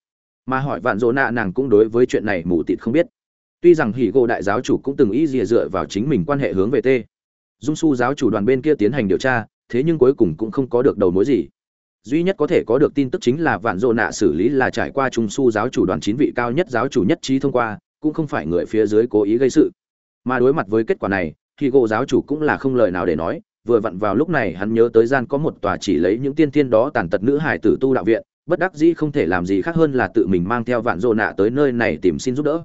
[SPEAKER 1] Mà hỏi vạn dỗ nạ nàng cũng đối với chuyện này mù tịt không biết. Tuy rằng hỉ gộ đại giáo chủ cũng từng ý dìa dựa vào chính mình quan hệ hướng về t dung su giáo chủ đoàn bên kia tiến hành điều tra, thế nhưng cuối cùng cũng không có được đầu mối gì duy nhất có thể có được tin tức chính là vạn dỗ nạ xử lý là trải qua trung su giáo chủ đoàn chín vị cao nhất giáo chủ nhất trí thông qua, cũng không phải người phía dưới cố ý gây sự. Mà đối mặt với kết quả này, thì gỗ giáo chủ cũng là không lời nào để nói, vừa vặn vào lúc này hắn nhớ tới gian có một tòa chỉ lấy những tiên tiên đó tàn tật nữ hải tử tu đạo viện, bất đắc dĩ không thể làm gì khác hơn là tự mình mang theo vạn dỗ nạ tới nơi này tìm xin giúp đỡ.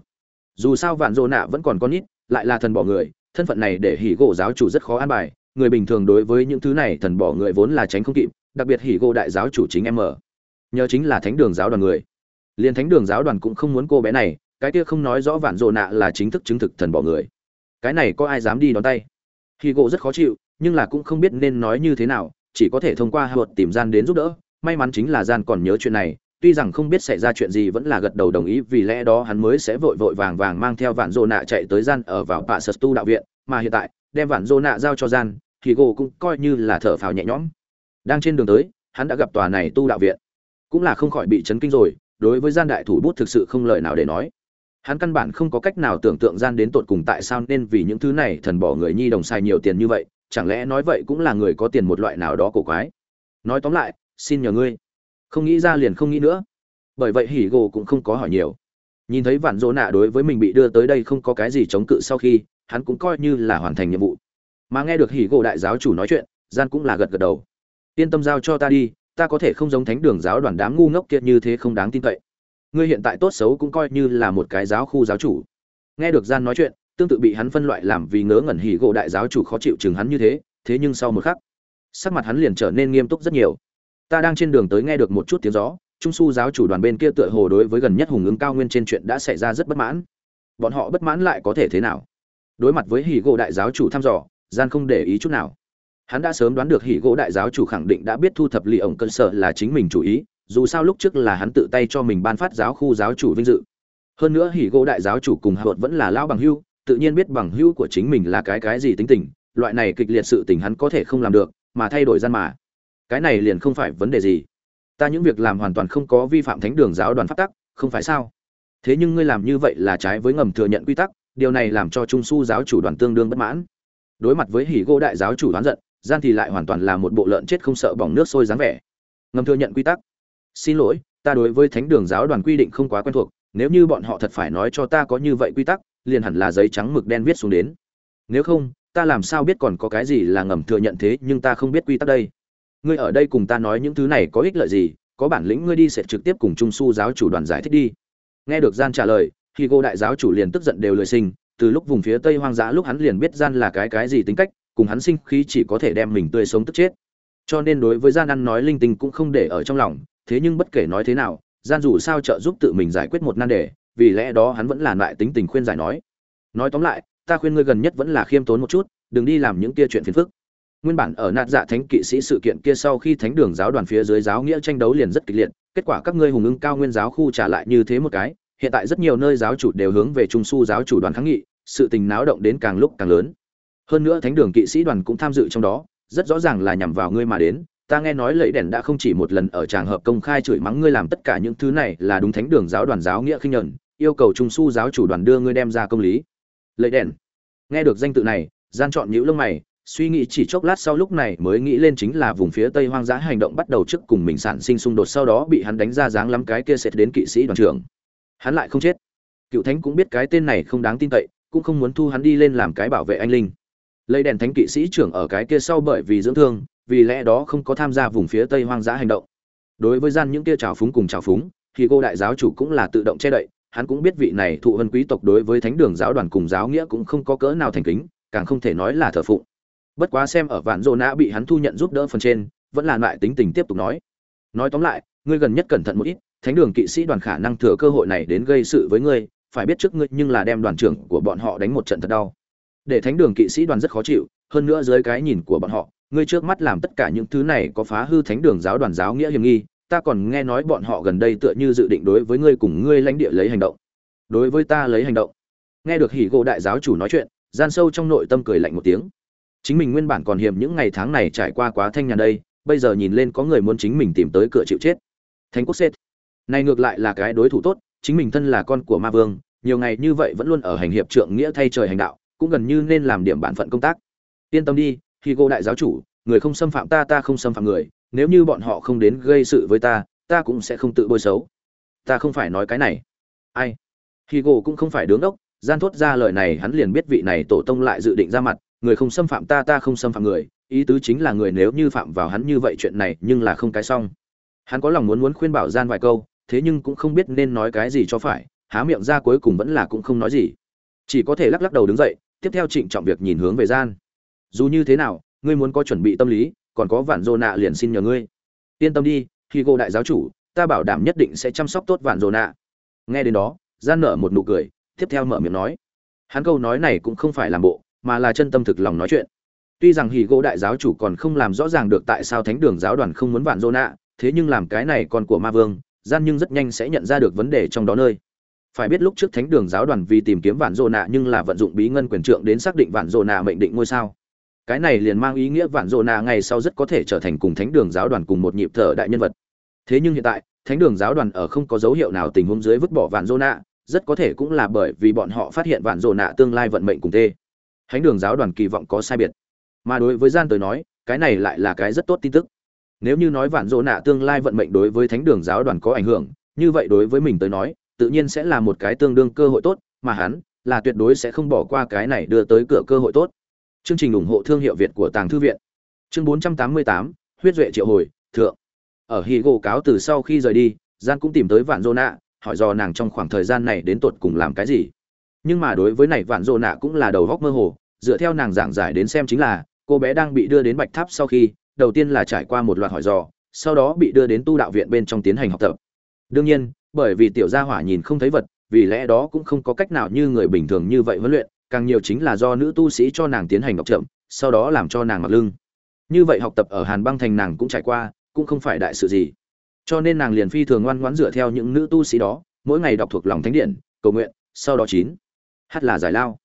[SPEAKER 1] Dù sao vạn dỗ nạ vẫn còn con ít lại là thần bỏ người, thân phận này để hỉ gỗ giáo chủ rất khó an bài người bình thường đối với những thứ này thần bỏ người vốn là tránh không kịp, đặc biệt hỉ gỗ đại giáo chủ chính em ở nhờ chính là thánh đường giáo đoàn người. Liền thánh đường giáo đoàn cũng không muốn cô bé này, cái kia không nói rõ vạn dỗ nạ là chính thức chứng thực thần bỏ người. Cái này có ai dám đi đón tay? Hỉ gỗ rất khó chịu, nhưng là cũng không biết nên nói như thế nào, chỉ có thể thông qua hợp tìm gian đến giúp đỡ. May mắn chính là gian còn nhớ chuyện này, tuy rằng không biết xảy ra chuyện gì vẫn là gật đầu đồng ý, vì lẽ đó hắn mới sẽ vội vội vàng vàng mang theo vạn dô nạ chạy tới gian ở vào bạ sật tu đạo viện, mà hiện tại đem vạn dô nạ giao cho gian, thì gỗ cũng coi như là thở phào nhẹ nhõm. Đang trên đường tới, hắn đã gặp tòa này tu đạo viện. Cũng là không khỏi bị chấn kinh rồi, đối với gian đại thủ bút thực sự không lời nào để nói. Hắn căn bản không có cách nào tưởng tượng gian đến tột cùng tại sao nên vì những thứ này thần bỏ người nhi đồng sai nhiều tiền như vậy, chẳng lẽ nói vậy cũng là người có tiền một loại nào đó cổ quái. Nói tóm lại, xin nhờ ngươi. Không nghĩ ra liền không nghĩ nữa. Bởi vậy hỉ gồ cũng không có hỏi nhiều. Nhìn thấy vạn dỗ nạ đối với mình bị đưa tới đây không có cái gì chống cự sau khi hắn cũng coi như là hoàn thành nhiệm vụ. Mà nghe được hỉ gỗ đại giáo chủ nói chuyện, gian cũng là gật gật đầu. Yên tâm giao cho ta đi, ta có thể không giống thánh đường giáo đoàn đám ngu ngốc kia như thế không đáng tin cậy. Ngươi hiện tại tốt xấu cũng coi như là một cái giáo khu giáo chủ. Nghe được gian nói chuyện, tương tự bị hắn phân loại làm vì ngớ ngẩn hỉ gỗ đại giáo chủ khó chịu chừng hắn như thế thế nhưng sau một khắc, sắc mặt hắn liền trở nên nghiêm túc rất nhiều. Ta đang trên đường tới nghe được một chút tiếng gió, trung su giáo chủ đoàn bên kia tựa hồ đối với gần nhất hùng ứng cao nguyên trên chuyện đã xảy ra rất bất mãn. Bọn họ bất mãn lại có thể thế nào? Đối mặt với hỉ gỗ đại giáo chủ thăm dò, gian không để ý chút nào. Hắn đã sớm đoán được hỉ gỗ đại giáo chủ khẳng định đã biết thu thập lì ổng cơ sở là chính mình chủ ý, dù sao lúc trước là hắn tự tay cho mình ban phát giáo khu giáo chủ vinh dự. Hơn nữa hỉ gỗ đại giáo chủ cùng hạ vẫn là lão bằng hưu tự nhiên biết bằng hưu của chính mình là cái cái gì tính tình, loại này kịch liệt sự tình hắn có thể không làm được, mà thay đổi gian mà. Cái này liền không phải vấn đề gì. Ta những việc làm hoàn toàn không có vi phạm thánh đường giáo đoàn pháp tắc, không phải sao? Thế nhưng ngươi làm như vậy là trái với ngầm thừa nhận quy tắc điều này làm cho trung su giáo chủ đoàn tương đương bất mãn. Đối mặt với hỉ gỗ đại giáo chủ đoán giận, gian thì lại hoàn toàn là một bộ lợn chết không sợ bỏng nước sôi dáng vẻ. Ngầm thừa nhận quy tắc. Xin lỗi, ta đối với thánh đường giáo đoàn quy định không quá quen thuộc, nếu như bọn họ thật phải nói cho ta có như vậy quy tắc, liền hẳn là giấy trắng mực đen viết xuống đến. Nếu không, ta làm sao biết còn có cái gì là ngầm thừa nhận thế nhưng ta không biết quy tắc đây. Ngươi ở đây cùng ta nói những thứ này có ích lợi gì, có bản lĩnh ngươi đi sẽ trực tiếp cùng trung su giáo chủ đoàn giải thích đi. Nghe được gian trả lời khi cô đại giáo chủ liền tức giận đều lời sinh, từ lúc vùng phía tây hoang dã lúc hắn liền biết gian là cái cái gì tính cách, cùng hắn sinh khí chỉ có thể đem mình tươi sống tức chết. Cho nên đối với gian ăn nói linh tinh cũng không để ở trong lòng, thế nhưng bất kể nói thế nào, gian dù sao trợ giúp tự mình giải quyết một nan đề, vì lẽ đó hắn vẫn là lại tính tình khuyên giải nói. Nói tóm lại, ta khuyên ngươi gần nhất vẫn là khiêm tốn một chút, đừng đi làm những kia chuyện phiền phức. Nguyên bản ở nạt dạ thánh kỵ sĩ sự kiện kia sau khi thánh đường giáo đoàn phía dưới giáo nghĩa tranh đấu liền rất kịch liệt, kết quả các ngươi hùng ưng cao nguyên giáo khu trả lại như thế một cái hiện tại rất nhiều nơi giáo chủ đều hướng về trung su giáo chủ đoàn kháng nghị, sự tình náo động đến càng lúc càng lớn. Hơn nữa thánh đường kỵ sĩ đoàn cũng tham dự trong đó, rất rõ ràng là nhằm vào ngươi mà đến. Ta nghe nói lẫy đèn đã không chỉ một lần ở tràng hợp công khai chửi mắng ngươi làm tất cả những thứ này là đúng thánh đường giáo đoàn giáo nghĩa khinh nhẫn, yêu cầu trung su giáo chủ đoàn đưa ngươi đem ra công lý. Lẫy đèn. Nghe được danh tự này, gian chọn nhữ lông mày, suy nghĩ chỉ chốc lát sau lúc này mới nghĩ lên chính là vùng phía tây hoang dã hành động bắt đầu trước cùng mình sản sinh xung đột sau đó bị hắn đánh ra dáng lắm cái kia sẽ đến kỵ sĩ đoàn trưởng hắn lại không chết. Cựu thánh cũng biết cái tên này không đáng tin cậy, cũng không muốn thu hắn đi lên làm cái bảo vệ anh linh. Lấy đèn thánh kỵ sĩ trưởng ở cái kia sau bởi vì dưỡng thương, vì lẽ đó không có tham gia vùng phía tây hoang dã hành động. Đối với gian những kia trào phúng cùng trào phúng, thì cô đại giáo chủ cũng là tự động che đậy, hắn cũng biết vị này thụ vân quý tộc đối với thánh đường giáo đoàn cùng giáo nghĩa cũng không có cỡ nào thành kính, càng không thể nói là thờ phụng. Bất quá xem ở vạn dô nã bị hắn thu nhận giúp đỡ phần trên, vẫn là lại tính tình tiếp tục nói. Nói tóm lại, ngươi gần nhất cẩn thận một ít thánh đường kỵ sĩ đoàn khả năng thừa cơ hội này đến gây sự với ngươi, phải biết trước ngươi nhưng là đem đoàn trưởng của bọn họ đánh một trận thật đau. Để thánh đường kỵ sĩ đoàn rất khó chịu, hơn nữa dưới cái nhìn của bọn họ, ngươi trước mắt làm tất cả những thứ này có phá hư thánh đường giáo đoàn giáo nghĩa hiểm nghi, ta còn nghe nói bọn họ gần đây tựa như dự định đối với ngươi cùng ngươi lãnh địa lấy hành động. Đối với ta lấy hành động. Nghe được hỉ gỗ đại giáo chủ nói chuyện, gian sâu trong nội tâm cười lạnh một tiếng. Chính mình nguyên bản còn hiểm những ngày tháng này trải qua quá thanh nhàn đây, bây giờ nhìn lên có người muốn chính mình tìm tới cửa chịu chết. Thánh quốc sét này ngược lại là cái đối thủ tốt, chính mình thân là con của ma vương, nhiều ngày như vậy vẫn luôn ở hành hiệp trượng nghĩa thay trời hành đạo, cũng gần như nên làm điểm bản phận công tác. Yên tâm đi, khi cô đại giáo chủ, người không xâm phạm ta ta không xâm phạm người, nếu như bọn họ không đến gây sự với ta ta cũng sẽ không tự bôi xấu. Ta không phải nói cái này. Ai? Khi cô cũng không phải đứng đốc, gian thốt ra lời này hắn liền biết vị này tổ tông lại dự định ra mặt, người không xâm phạm ta ta không xâm phạm người, ý tứ chính là người nếu như phạm vào hắn như vậy chuyện này nhưng là không cái xong. Hắn có lòng muốn muốn khuyên bảo gian vài câu thế nhưng cũng không biết nên nói cái gì cho phải, há miệng ra cuối cùng vẫn là cũng không nói gì. Chỉ có thể lắc lắc đầu đứng dậy, tiếp theo trịnh trọng việc nhìn hướng về gian. Dù như thế nào, ngươi muốn có chuẩn bị tâm lý, còn có vạn dô nạ liền xin nhờ ngươi. Yên tâm đi khi cô đại giáo chủ, ta bảo đảm nhất định sẽ chăm sóc tốt vạn dô nạ. Nghe đến đó, gian nở một nụ cười, tiếp theo mở miệng nói. Hắn câu nói này cũng không phải làm bộ, mà là chân tâm thực lòng nói chuyện. Tuy rằng hì gỗ đại giáo chủ còn không làm rõ ràng được tại sao thánh đường giáo đoàn không muốn vạn dô nạ, thế nhưng làm cái này còn của ma vương gian nhưng rất nhanh sẽ nhận ra được vấn đề trong đó nơi. Phải biết lúc trước thánh đường giáo đoàn vì tìm kiếm vạn dô nạ nhưng là vận dụng bí ngân quyền trượng đến xác định vạn dô nạ mệnh định ngôi sao. Cái này liền mang ý nghĩa vạn dô nạ ngày sau rất có thể trở thành cùng thánh đường giáo đoàn cùng một nhịp thở đại nhân vật. Thế nhưng hiện tại, thánh đường giáo đoàn ở không có dấu hiệu nào tình huống dưới vứt bỏ vạn dô nạ, rất có thể cũng là bởi vì bọn họ phát hiện vạn dô nạ tương lai vận mệnh cùng tê thánh đường giáo đoàn kỳ vọng có sai biệt. Mà đối với gian tới nói, cái này lại là cái rất tốt tin tức nếu như nói vạn dỗ nạ tương lai vận mệnh đối với thánh đường giáo đoàn có ảnh hưởng như vậy đối với mình tới nói tự nhiên sẽ là một cái tương đương cơ hội tốt mà hắn là tuyệt đối sẽ không bỏ qua cái này đưa tới cửa cơ hội tốt. Chương trình ủng hộ thương hiệu việt của tàng thư viện. Chương 488, huyết duệ triệu hồi thượng. Ở hì gỗ cáo từ sau khi rời đi gian cũng tìm tới vạn dô nạ hỏi do nàng trong khoảng thời gian này đến tột cùng làm cái gì. Nhưng mà đối với này vạn dô nạ cũng là đầu góc mơ hồ dựa theo nàng giảng giải đến xem chính là cô bé đang bị đưa đến bạch tháp sau khi đầu tiên là trải qua một loạt hỏi dò sau đó bị đưa đến tu đạo viện bên trong tiến hành học tập. Đương nhiên bởi vì tiểu gia hỏa nhìn không thấy vật vì lẽ đó cũng không có cách nào như người bình thường như vậy huấn luyện càng nhiều chính là do nữ tu sĩ cho nàng tiến hành học chậm sau đó làm cho nàng mặc lưng. Như vậy học tập ở hàn băng thành nàng cũng trải qua cũng không phải đại sự gì. Cho nên nàng liền phi thường ngoan ngoãn dựa theo những nữ tu sĩ đó mỗi ngày đọc thuộc lòng thánh điển, cầu nguyện sau đó chín. Hát là giải lao.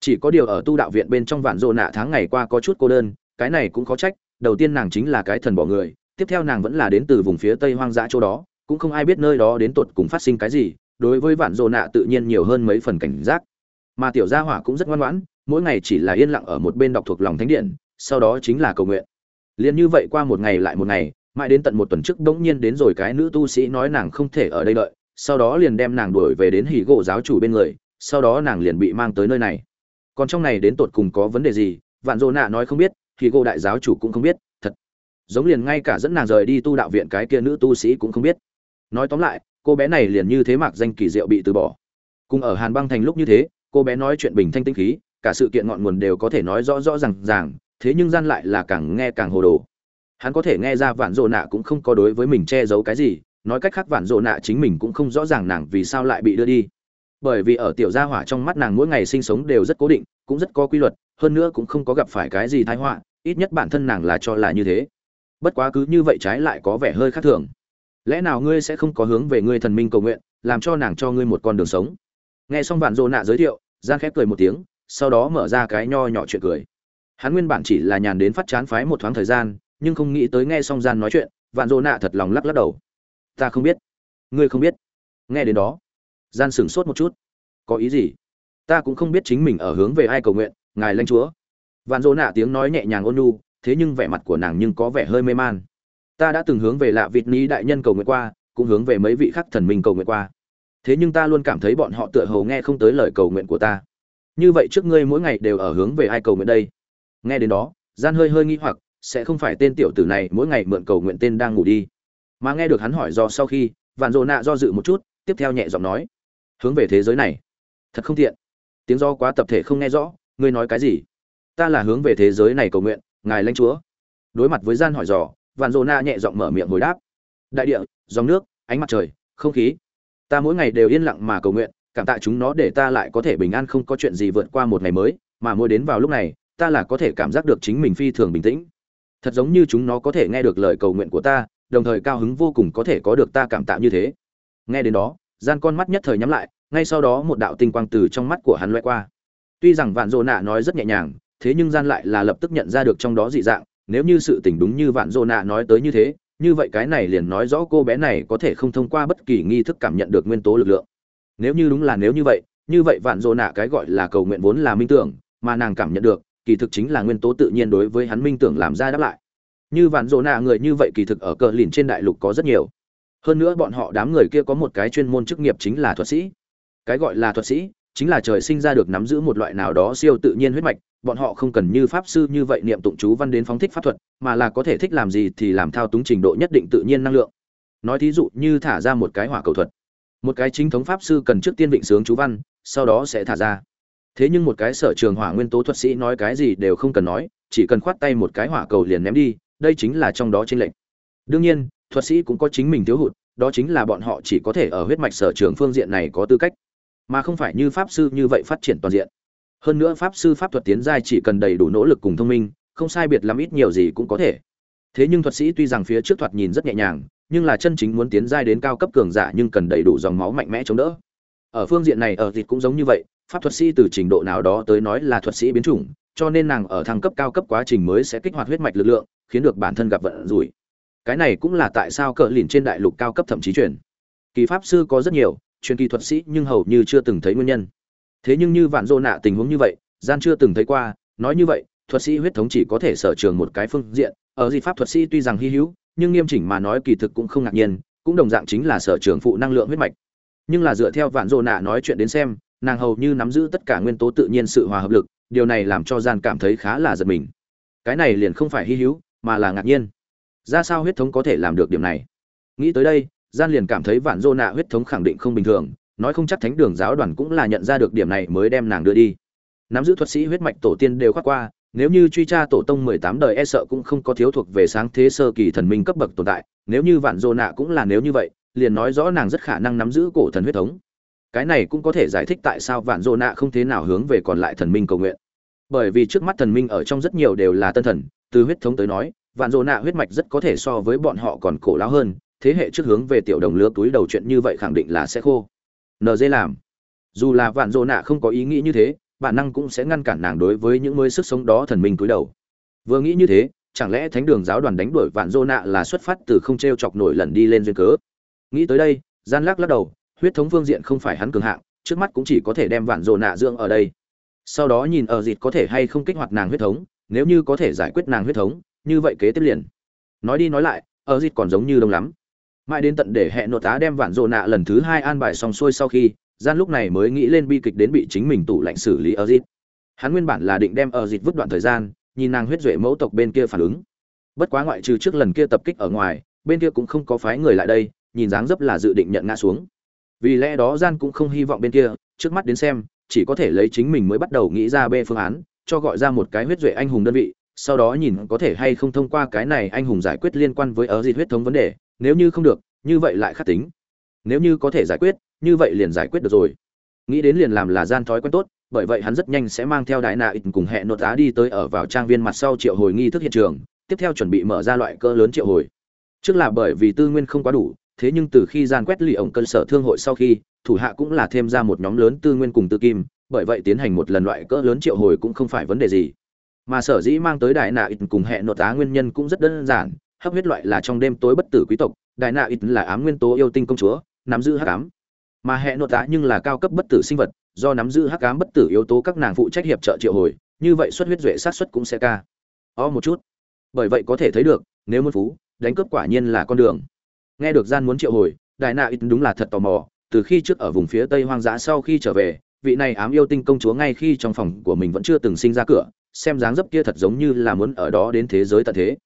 [SPEAKER 1] Chỉ có điều ở tu đạo viện bên trong vạn dô nạ tháng ngày qua có chút cô đơn cái này cũng khó trách đầu tiên nàng chính là cái thần bỏ người, tiếp theo nàng vẫn là đến từ vùng phía tây hoang dã chỗ đó, cũng không ai biết nơi đó đến tột cùng phát sinh cái gì, đối với vạn dồ nạ tự nhiên nhiều hơn mấy phần cảnh giác. Mà tiểu gia hỏa cũng rất ngoan ngoãn, mỗi ngày chỉ là yên lặng ở một bên đọc thuộc lòng thánh điện, sau đó chính là cầu nguyện. Liền như vậy qua một ngày lại một ngày, mãi đến tận một tuần trước bỗng nhiên đến rồi cái nữ tu sĩ nói nàng không thể ở đây đợi, sau đó liền đem nàng đuổi về đến hỉ gỗ giáo chủ bên người, sau đó nàng liền bị mang tới nơi này. Còn trong này đến tột cùng có vấn đề gì, vạn dồ nạ nói không biết thì cô đại giáo chủ cũng không biết, thật. Giống liền ngay cả dẫn nàng rời đi tu đạo viện cái kia nữ tu sĩ cũng không biết. Nói tóm lại, cô bé này liền như thế mặc danh kỳ diệu bị từ bỏ. Cùng ở hàn băng thành lúc như thế, cô bé nói chuyện bình thanh tinh khí, cả sự kiện ngọn nguồn đều có thể nói rõ rõ rằng ràng, thế nhưng gian lại là càng nghe càng hồ đồ. Hắn có thể nghe ra vạn dỗ nạ cũng không có đối với mình che giấu cái gì, nói cách khác vạn dỗ nạ chính mình cũng không rõ ràng nàng vì sao lại bị đưa đi. Bởi vì ở tiểu gia hỏa trong mắt nàng mỗi ngày sinh sống đều rất cố định, cũng rất có quy luật hơn nữa cũng không có gặp phải cái gì thái họa, ít nhất bản thân nàng là cho là như thế. Bất quá cứ như vậy trái lại có vẻ hơi khác thường. Lẽ nào ngươi sẽ không có hướng về ngươi thần minh cầu nguyện, làm cho nàng cho ngươi một con đường sống? Nghe xong vạn dô nạ giới thiệu gian khép cười một tiếng, sau đó mở ra cái nho nhỏ chuyện cười. Hắn nguyên bản chỉ là nhàn đến phát chán phái một thoáng thời gian, nhưng không nghĩ tới nghe xong gian nói chuyện, vạn dô nạ thật lòng lắc lắc đầu. Ta không biết. Ngươi không biết. Nghe đến đó, gian sửng sốt một chút. Có ý gì? Ta cũng không biết chính mình ở hướng về ai cầu nguyện ngài lãnh chúa. Vạn dỗ nạ tiếng nói nhẹ nhàng ôn nhu, thế nhưng vẻ mặt của nàng nhưng có vẻ hơi mê man. Ta đã từng hướng về lạ vịt ni đại nhân cầu nguyện qua, cũng hướng về mấy vị khắc thần minh cầu nguyện qua. Thế nhưng ta luôn cảm thấy bọn họ tựa hồ nghe không tới lời cầu nguyện của ta. Như vậy trước ngươi mỗi ngày đều ở hướng về ai cầu nguyện đây? Nghe đến đó, gian hơi hơi nghi hoặc, sẽ không phải tên tiểu tử này mỗi ngày mượn cầu nguyện tên đang ngủ đi. Mà nghe được hắn hỏi do sau khi, vạn dồ nạ do dự một chút, tiếp theo nhẹ giọng nói, hướng về thế giới này. Thật không thiện tiếng do quá tập thể không nghe rõ ngươi nói cái gì? Ta là hướng về thế giới này cầu nguyện, ngài lãnh chúa. Đối mặt với gian hỏi dò, vạn Dô Na nhẹ giọng mở miệng hồi đáp. Đại địa, dòng nước, ánh mặt trời, không khí. Ta mỗi ngày đều yên lặng mà cầu nguyện, cảm tạ chúng nó để ta lại có thể bình an không có chuyện gì vượt qua một ngày mới, mà mỗi đến vào lúc này, ta là có thể cảm giác được chính mình phi thường bình tĩnh. Thật giống như chúng nó có thể nghe được lời cầu nguyện của ta, đồng thời cao hứng vô cùng có thể có được ta cảm tạ như thế. Nghe đến đó, gian con mắt nhất thời nhắm lại, ngay sau đó một đạo tinh quang từ trong mắt của hắn loay qua tuy rằng vạn dỗ nạ nói rất nhẹ nhàng, thế nhưng gian lại là lập tức nhận ra được trong đó dị dạng, nếu như sự tình đúng như vạn dỗ nạ nói tới như thế, như vậy cái này liền nói rõ cô bé này có thể không thông qua bất kỳ nghi thức cảm nhận được nguyên tố lực lượng. Nếu như đúng là nếu như vậy như vậy vạn dỗ nạ cái gọi là cầu nguyện vốn là minh tưởng, mà nàng cảm nhận được, kỳ thực chính là nguyên tố tự nhiên đối với hắn minh tưởng làm ra đáp lại. Như vạn dỗ nạ người như vậy kỳ thực ở cờ lìn trên đại lục có rất nhiều. Hơn nữa bọn họ đám người kia có một cái chuyên môn chức nghiệp chính là thuật sĩ. Cái gọi là thuật sĩ chính là trời sinh ra được nắm giữ một loại nào đó siêu tự nhiên huyết mạch, bọn họ không cần như pháp sư như vậy niệm tụng chú văn đến phóng thích pháp thuật, mà là có thể thích làm gì thì làm thao túng trình độ nhất định tự nhiên năng lượng. Nói thí dụ như thả ra một cái hỏa cầu thuật. Một cái chính thống pháp sư cần trước tiên vịnh sướng chú văn, sau đó sẽ thả ra. Thế nhưng một cái sở trường hỏa nguyên tố thuật sĩ nói cái gì đều không cần nói, chỉ cần khoát tay một cái hỏa cầu liền ném đi, đây chính là trong đó trên lệnh đương nhiên, thuật sĩ cũng có chính mình thiếu hụt, đó chính là bọn họ chỉ có thể ở huyết mạch sở trường phương diện này có tư cách mà không phải như pháp sư như vậy phát triển toàn diện. Hơn nữa pháp sư pháp thuật tiến giai chỉ cần đầy đủ nỗ lực cùng thông minh, không sai biệt lắm ít nhiều gì cũng có thể. Thế nhưng thuật sĩ tuy rằng phía trước thoạt nhìn rất nhẹ nhàng, nhưng là chân chính muốn tiến giai đến cao cấp cường giả nhưng cần đầy đủ dòng máu mạnh mẽ chống đỡ. Ở phương diện này, ở thịt cũng giống như vậy, pháp thuật sĩ từ trình độ nào đó tới nói là thuật sĩ biến chủng, cho nên nàng ở thăng cấp cao cấp quá trình mới sẽ kích hoạt huyết mạch lực lượng, khiến được bản thân gặp vận rủi. Cái này cũng là tại sao cỡ lìn trên đại lục cao cấp thậm chí chuyển kỳ pháp sư có rất nhiều truyền kỳ thuật sĩ nhưng hầu như chưa từng thấy nguyên nhân. Thế nhưng như vạn dô nạ tình huống như vậy, gian chưa từng thấy qua, nói như vậy, thuật sĩ huyết thống chỉ có thể sở trường một cái phương diện, ở di pháp thuật sĩ tuy rằng hy hữu, nhưng nghiêm chỉnh mà nói kỳ thực cũng không ngạc nhiên, cũng đồng dạng chính là sở trường phụ năng lượng huyết mạch. Nhưng là dựa theo vạn dô nạ nói chuyện đến xem, nàng hầu như nắm giữ tất cả nguyên tố tự nhiên sự hòa hợp lực, điều này làm cho gian cảm thấy khá là giật mình. Cái này liền không phải hy hữu, mà là ngạc nhiên. Ra sao huyết thống có thể làm được điểm này? Nghĩ tới đây gian liền cảm thấy vạn dô nạ huyết thống khẳng định không bình thường, nói không chắc thánh đường giáo đoàn cũng là nhận ra được điểm này mới đem nàng đưa đi. Nắm giữ thuật sĩ huyết mạch tổ tiên đều khoác qua, nếu như truy tra tổ tông mười tám đời e sợ cũng không có thiếu thuộc về sáng thế sơ kỳ thần minh cấp bậc tồn tại, nếu như vạn dô nạ cũng là nếu như vậy, liền nói rõ nàng rất khả năng nắm giữ cổ thần huyết thống. Cái này cũng có thể giải thích tại sao vạn dô nạ không thế nào hướng về còn lại thần minh cầu nguyện. Bởi vì trước mắt thần minh ở trong rất nhiều đều là tân thần, từ huyết thống tới nói, vạn dô nạ huyết mạch rất có thể so với bọn họ còn cổ lão hơn thế hệ trước hướng về tiểu đồng lứa túi đầu chuyện như vậy khẳng định là sẽ khô. Nd làm. Dù là vạn dô nạ không có ý nghĩ như thế, bản năng cũng sẽ ngăn cản nàng đối với những mới sức sống đó thần minh túi đầu. Vừa nghĩ như thế, chẳng lẽ thánh đường giáo đoàn đánh đuổi vạn dô nạ là xuất phát từ không t r e o chọc nổi lần đi lên duyên cớ? Nghĩ tới đây, gian lắc lắc đầu, huyết thống phương diện không phải hắn cường hạng, trước mắt cũng chỉ có thể đem vạn dô nạ dưỡng ở đây. Sau đó nhìn ở dịt có thể hay không kích hoạt nàng huyết thống, nếu như có thể giải quyết nàng huyết thống, như vậy kế tiếp liền. Nói đi nói lại, ở dịt còn giống như đông lắm mãi đến tận để hẹn nội tá đem vạn dô nạ lần thứ hai an bài xong xuôi sau khi, gian lúc này mới nghĩ lên bi kịch đến bị chính mình tủ lạnh xử lý ở dịp hắn nguyên bản là định đem ở dịp vứt đoạn thời gian, nhìn nàng huyết duệ mẫu tộc bên kia phản ứng. Bất quá ngoại trừ trước lần kia tập kích ở ngoài, bên kia cũng không có phái người lại đây, nhìn dáng dấp là dự định nhận ngã xuống. Vì lẽ đó gian cũng không hy vọng bên kia, trước mắt đến xem, chỉ có thể lấy chính mình mới bắt đầu nghĩ ra bê phương án, cho gọi ra một cái huyết duệ anh hùng đơn vị, sau đó nhìn có thể hay không thông qua cái này anh hùng giải quyết liên quan với ở dịp huyết thống vấn đề nếu như không được, như vậy lại khắc tính. Nếu như có thể giải quyết, như vậy liền giải quyết được rồi. Nghĩ đến liền làm là gian thói quen tốt, bởi vậy hắn rất nhanh sẽ mang theo đại nạ ít cùng hẹn nội á đi tới ở vào trang viên mặt sau triệu hồi nghi thức hiện trường, tiếp theo chuẩn bị mở ra loại cỡ lớn triệu hồi. Trước là bởi vì tư nguyên không quá đủ, thế nhưng từ khi gian quét lì ổng cơ sở thương hội sau khi, thủ hạ cũng là thêm ra một nhóm lớn tư nguyên cùng tư kim, bởi vậy tiến hành một lần loại cỡ lớn triệu hồi cũng không phải vấn đề gì. Mà sở dĩ mang tới đại nạ ít cùng hẹn nội á nguyên nhân cũng rất đơn giản hấp huyết loại là trong đêm tối bất tử quý tộc, đại nạ ít là ám nguyên tố yêu tinh công chúa, nắm giữ hắc ám. Mà hệ nội tá nhưng là cao cấp bất tử sinh vật, do nắm giữ hắc ám bất tử yếu tố các nàng phụ trách hiệp trợ triệu hồi, như vậy xuất huyết duệ sát xuất cũng sẽ ca. O một chút. Bởi vậy có thể thấy được, nếu muốn phú, đánh cướp quả nhiên là con đường. Nghe được gian muốn triệu hồi, đại nạ ít đúng là thật tò mò, từ khi trước ở vùng phía tây hoang dã sau khi trở về, vị này ám yêu tinh công chúa ngay khi trong phòng của mình vẫn chưa từng sinh ra cửa, xem dáng dấp kia thật giống như là muốn ở đó đến thế giới tận thế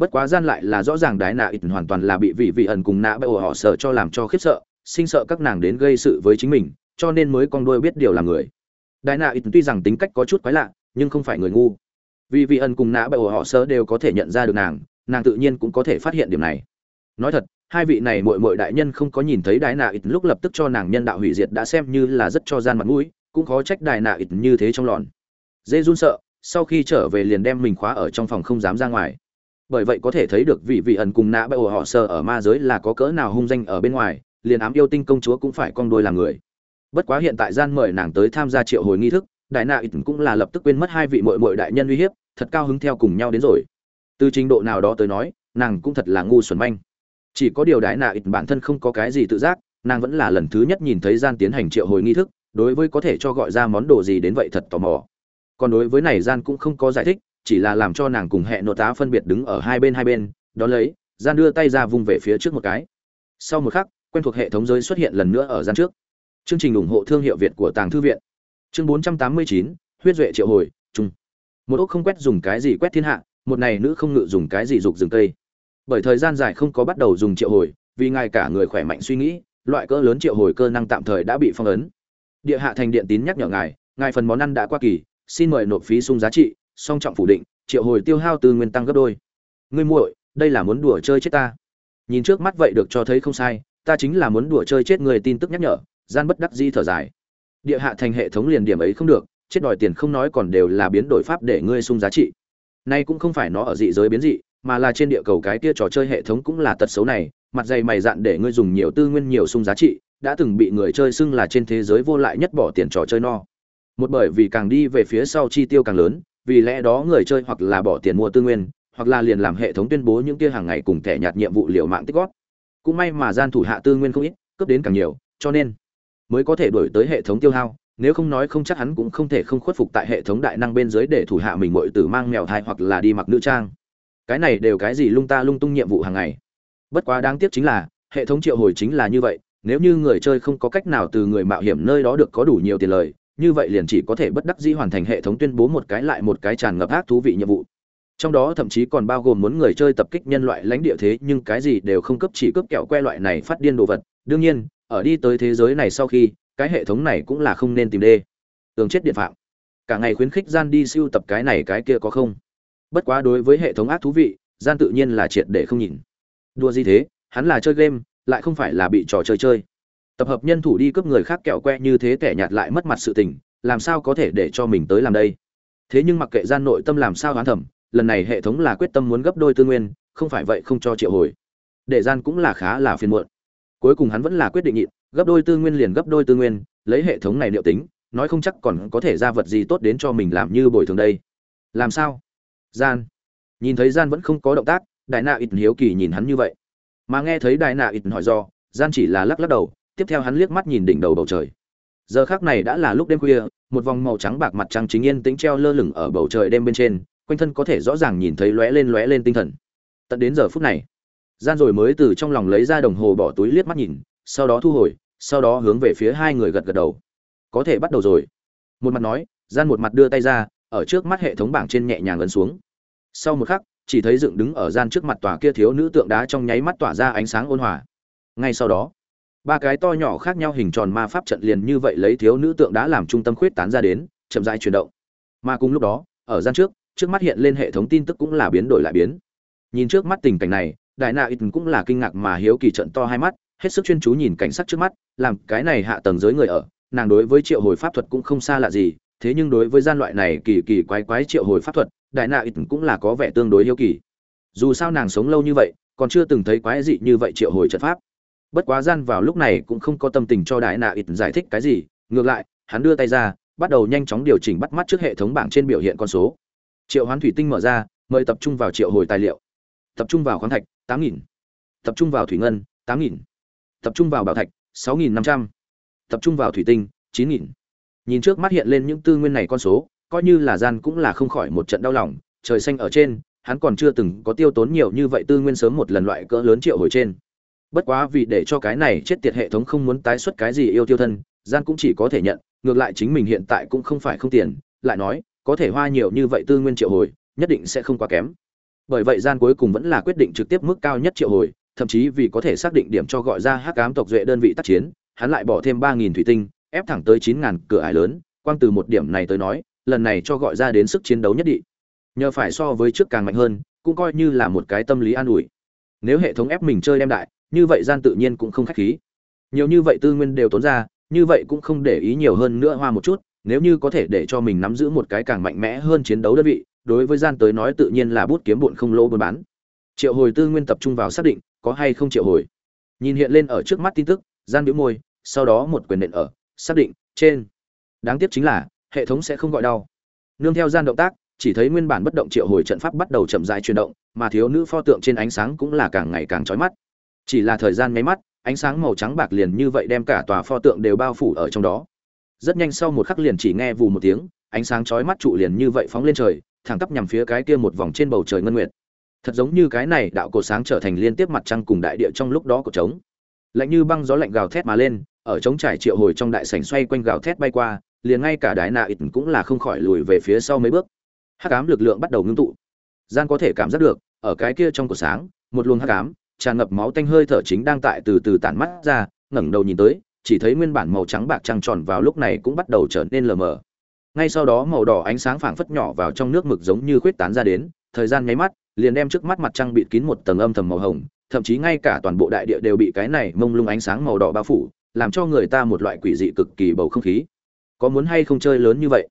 [SPEAKER 1] bất quá gian lại là rõ ràng đái nạ ít hoàn toàn là bị vị vị ẩn cùng nạ bởi họ sợ cho làm cho khiếp sợ, sinh sợ các nàng đến gây sự với chính mình, cho nên mới con đôi biết điều là người. Đái nạ ít tuy rằng tính cách có chút quái lạ, nhưng không phải người ngu. Vì vị ẩn cùng nạ bởi họ sợ đều có thể nhận ra được nàng nàng tự nhiên cũng có thể phát hiện điểm này. Nói thật, hai vị này mội mội đại nhân không có nhìn thấy đái nạ ít lúc lập tức cho nàng nhân đạo hủy diệt đã xem như là rất cho gian mặt mũi, cũng khó trách đài nạ ít như thế trong lòn. Dê run sợ, sau khi trở về liền đem mình khóa ở trong phòng không dám ra ngoài bởi vậy có thể thấy được vị vị ẩn cùng nã bệ họ sờ ở ma giới là có cỡ nào hung danh ở bên ngoài, liền ám yêu tinh công chúa cũng phải con đôi làm người. Bất quá hiện tại gian mời nàng tới tham gia triệu hồi nghi thức, đại nạ ít cũng là lập tức quên mất hai vị mội mội đại nhân uy hiếp, thật cao hứng theo cùng nhau đến rồi. Từ trình độ nào đó tới nói, nàng cũng thật là ngu xuẩn manh. Chỉ có điều đại nạ ít bản thân không có cái gì tự giác, nàng vẫn là lần thứ nhất nhìn thấy gian tiến hành triệu hồi nghi thức, đối với có thể cho gọi ra món đồ gì đến vậy thật tò mò. Còn đối với này gian cũng không có giải thích chỉ là làm cho nàng cùng hệ nội tá phân biệt đứng ở hai bên hai bên đó lấy gian đưa tay ra vung về phía trước một cái. Sau một khắc quen thuộc hệ thống giới xuất hiện lần nữa ở gian trước. Chương trình ủng hộ thương hiệu việt của tàng thư viện. Chương 489, huyết duệ triệu hồi chung một ốc không quét dùng cái gì quét thiên hạ một này nữ không ngự dùng cái gì dục rừng cây. Bởi thời gian dài không có bắt đầu dùng triệu hồi vì ngài cả người khỏe mạnh suy nghĩ loại cỡ lớn triệu hồi cơ năng tạm thời đã bị phong ấn. Địa hạ thành điện tín nhắc nhở ngài ngài phần món ăn đã qua kỳ xin mời nộp phí sung giá trị song trọng phủ định, triệu hồi tiêu hao từ nguyên tăng gấp đôi. Ngươi muội, đây là muốn đùa chơi chết ta. Nhìn trước mắt vậy được cho thấy không sai, ta chính là muốn đùa chơi chết người tin tức nhắc nhở, gian bất đắc di thở dài. Địa hạ thành hệ thống liền điểm ấy không được, chết đòi tiền không nói còn đều là biến đổi pháp để ngươi sung giá trị. Nay cũng không phải nó ở dị giới biến dị, mà là trên địa cầu cái kia trò chơi hệ thống cũng là tật xấu này, mặt dày mày dạn để ngươi dùng nhiều tư nguyên nhiều sung giá trị, đã từng bị người chơi xưng là trên thế giới vô lại nhất bỏ tiền trò chơi no. Một bởi vì càng đi về phía sau chi tiêu càng lớn vì lẽ đó người chơi hoặc là bỏ tiền mua tư nguyên, hoặc là liền làm hệ thống tuyên bố những kia hàng ngày cùng thẻ nhạt nhiệm vụ liệu mạng tích góp. Cũng may mà gian thủ hạ tư nguyên không ít, cướp đến càng nhiều, cho nên mới có thể đổi tới hệ thống tiêu hao, nếu không nói không chắc hắn cũng không thể không khuất phục tại hệ thống đại năng bên dưới để thủ hạ mình mọi tử mang mèo thai hoặc là đi mặc nữ trang. Cái này đều cái gì lung ta lung tung nhiệm vụ hàng ngày. Bất quá đáng tiếc chính là, hệ thống triệu hồi chính là như vậy, nếu như người chơi không có cách nào từ người mạo hiểm nơi đó được có đủ nhiều tiền lời như vậy liền chỉ có thể bất đắc dĩ hoàn thành hệ thống tuyên bố một cái lại một cái tràn ngập ác thú vị nhiệm vụ. Trong đó thậm chí còn bao gồm muốn người chơi tập kích nhân loại lãnh địa thế, nhưng cái gì đều không cấp chỉ cấp kẹo que loại này phát điên đồ vật. Đương nhiên, ở đi tới thế giới này sau khi, cái hệ thống này cũng là không nên tìm đê. Tường chết điện phạm. Cả ngày khuyến khích gian đi siêu tập cái này cái kia có không? Bất quá đối với hệ thống ác thú vị, gian tự nhiên là triệt để không nhìn. Đua gì thế? Hắn là chơi game, lại không phải là bị trò chơi chơi tập hợp nhân thủ đi cướp người khác kẹo que như thế kẻ nhạt lại mất mặt sự tình, làm sao có thể để cho mình tới làm đây? Thế nhưng mặc kệ gian nội tâm làm sao hoán thẩm, lần này hệ thống là quyết tâm muốn gấp đôi tư nguyên, không phải vậy không cho triệu hồi. Để gian cũng là khá là phiền muộn. Cuối cùng hắn vẫn là quyết định nhịn, gấp đôi tư nguyên liền gấp đôi tư nguyên, lấy hệ thống này liệu tính, nói không chắc còn có thể ra vật gì tốt đến cho mình làm như bồi thường đây. Làm sao? Gian. Nhìn thấy gian vẫn không có động tác, đại nạ ít hiếu kỳ nhìn hắn như vậy. Mà nghe thấy đại nạ ít hỏi do, gian chỉ là lắc lắc đầu tiếp theo hắn liếc mắt nhìn đỉnh đầu bầu trời. Giờ khác này đã là lúc đêm khuya, một vòng màu trắng bạc mặt trăng chính yên tĩnh treo lơ lửng ở bầu trời đêm bên trên, quanh thân có thể rõ ràng nhìn thấy lóe lên lóe lên tinh thần. Tận đến giờ phút này, gian rồi mới từ trong lòng lấy ra đồng hồ bỏ túi liếc mắt nhìn, sau đó thu hồi, sau đó hướng về phía hai người gật gật đầu. Có thể bắt đầu rồi. Một mặt nói, gian một mặt đưa tay ra, ở trước mắt hệ thống bảng trên nhẹ nhàng ấn xuống. Sau một khắc, chỉ thấy dựng đứng ở gian trước mặt tòa kia thiếu nữ tượng đá trong nháy mắt tỏa ra ánh sáng ôn hòa. Ngay sau đó ba cái to nhỏ khác nhau hình tròn ma pháp trận liền như vậy lấy thiếu nữ tượng đá làm trung tâm khuyết tán ra đến, chậm rãi chuyển động. Mà cùng lúc đó, ở gian trước trước mắt hiện lên hệ thống tin tức cũng là biến đổi lại biến. Nhìn trước mắt tình cảnh này, đại nạ ít cũng là kinh ngạc mà hiếu kỳ trận to hai mắt, hết sức chuyên chú nhìn cảnh sắc trước mắt, làm cái này hạ tầng giới người ở, nàng đối với triệu hồi pháp thuật cũng không xa lạ gì, thế nhưng đối với gian loại này kỳ kỳ quái quái triệu hồi pháp thuật, đại nạ ít cũng là có vẻ tương đối hiếu kỳ. Dù sao nàng sống lâu như vậy, còn chưa từng thấy quái dị như vậy triệu hồi trận pháp bất quá gian vào lúc này cũng không có tâm tình cho đại nạ ít giải thích cái gì, ngược lại, hắn đưa tay ra, bắt đầu nhanh chóng điều chỉnh bắt mắt trước hệ thống bảng trên biểu hiện con số. Triệu hoán thủy tinh mở ra, mời tập trung vào triệu hồi tài liệu. Tập trung vào khoáng thạch, tám nghìn. Tập trung vào thủy ngân, tám nghìn. Tập trung vào bảo thạch, sáu nghìn năm trăm. Tập trung vào thủy tinh, chín nghìn. Nhìn trước mắt hiện lên những tư nguyên này con số, coi như là gian cũng là không khỏi một trận đau lòng, trời xanh ở trên, hắn còn chưa từng có tiêu tốn nhiều như vậy tư nguyên sớm một lần loại cỡ lớn triệu hồi trên bất quá vì để cho cái này chết tiệt hệ thống không muốn tái xuất cái gì yêu tiêu thân gian cũng chỉ có thể nhận, ngược lại chính mình hiện tại cũng không phải không tiền, lại nói, có thể hoa nhiều như vậy tư nguyên triệu hồi, nhất định sẽ không quá kém. Bởi vậy gian cuối cùng vẫn là quyết định trực tiếp mức cao nhất triệu hồi, thậm chí vì có thể xác định điểm cho gọi ra hắc ám tộc duệ đơn vị tác chiến, hắn lại bỏ thêm ba nghìn thủy tinh, ép thẳng tới chín ngàn cửa ải lớn, quang từ một điểm này tới nói, lần này cho gọi ra đến sức chiến đấu nhất định. Nhờ phải so với trước càng mạnh hơn, cũng coi như là một cái tâm lý an ủi. Nếu hệ thống ép mình chơi đem đại như vậy gian tự nhiên cũng không khách khí. Nhiều như vậy tư nguyên đều tốn ra, như vậy cũng không để ý nhiều hơn nữa hoa một chút, nếu như có thể để cho mình nắm giữ một cái càng mạnh mẽ hơn chiến đấu đơn vị, đối với gian tới nói tự nhiên là bút kiếm bụn không lỗ buôn bán. Triệu hồi tư nguyên tập trung vào xác định, có hay không triệu hồi. Nhìn hiện lên ở trước mắt tin tức, gian biểu môi, sau đó một quyền nện ở, xác định, trên. Đáng tiếc chính là, hệ thống sẽ không gọi đau. Nương theo gian động tác, chỉ thấy nguyên bản bất động triệu hồi trận pháp bắt đầu chậm rãi chuyển động, mà thiếu nữ pho tượng trên ánh sáng cũng là càng ngày càng chói mắt chỉ là thời gian nháy mắt, ánh sáng màu trắng bạc liền như vậy đem cả tòa pho tượng đều bao phủ ở trong đó. Rất nhanh sau một khắc liền chỉ nghe vù một tiếng, ánh sáng chói mắt trụ liền như vậy phóng lên trời, thẳng tắp nhằm phía cái kia một vòng trên bầu trời ngân nguyệt. Thật giống như cái này đạo cột sáng trở thành liên tiếp mặt trăng cùng đại địa trong lúc đó của trống. Lạnh như băng gió lạnh gào thét mà lên, ở trống trải triệu hồi trong đại sảnh xoay quanh gào thét bay qua, liền ngay cả đái nạ ít cũng là không khỏi lùi về phía sau mấy bước. Hắc ám lực lượng bắt đầu ngưng tụ. Gian có thể cảm giác được, ở cái kia trong cột sáng, một luồng hắc ám tràn ngập máu tanh hơi thở chính đang tại từ từ tản mắt ra, ngẩng đầu nhìn tới, chỉ thấy nguyên bản màu trắng bạc trăng tròn vào lúc này cũng bắt đầu trở nên lờ mờ. Ngay sau đó màu đỏ ánh sáng phảng phất nhỏ vào trong nước mực giống như khuyết tán ra đến, thời gian nháy mắt, liền đem trước mắt mặt trăng bịt kín một tầng âm thầm màu hồng, thậm chí ngay cả toàn bộ đại địa đều bị cái này mông lung ánh sáng màu đỏ bao phủ, làm cho người ta một loại quỷ dị cực kỳ bầu không khí. Có muốn hay không chơi lớn như vậy?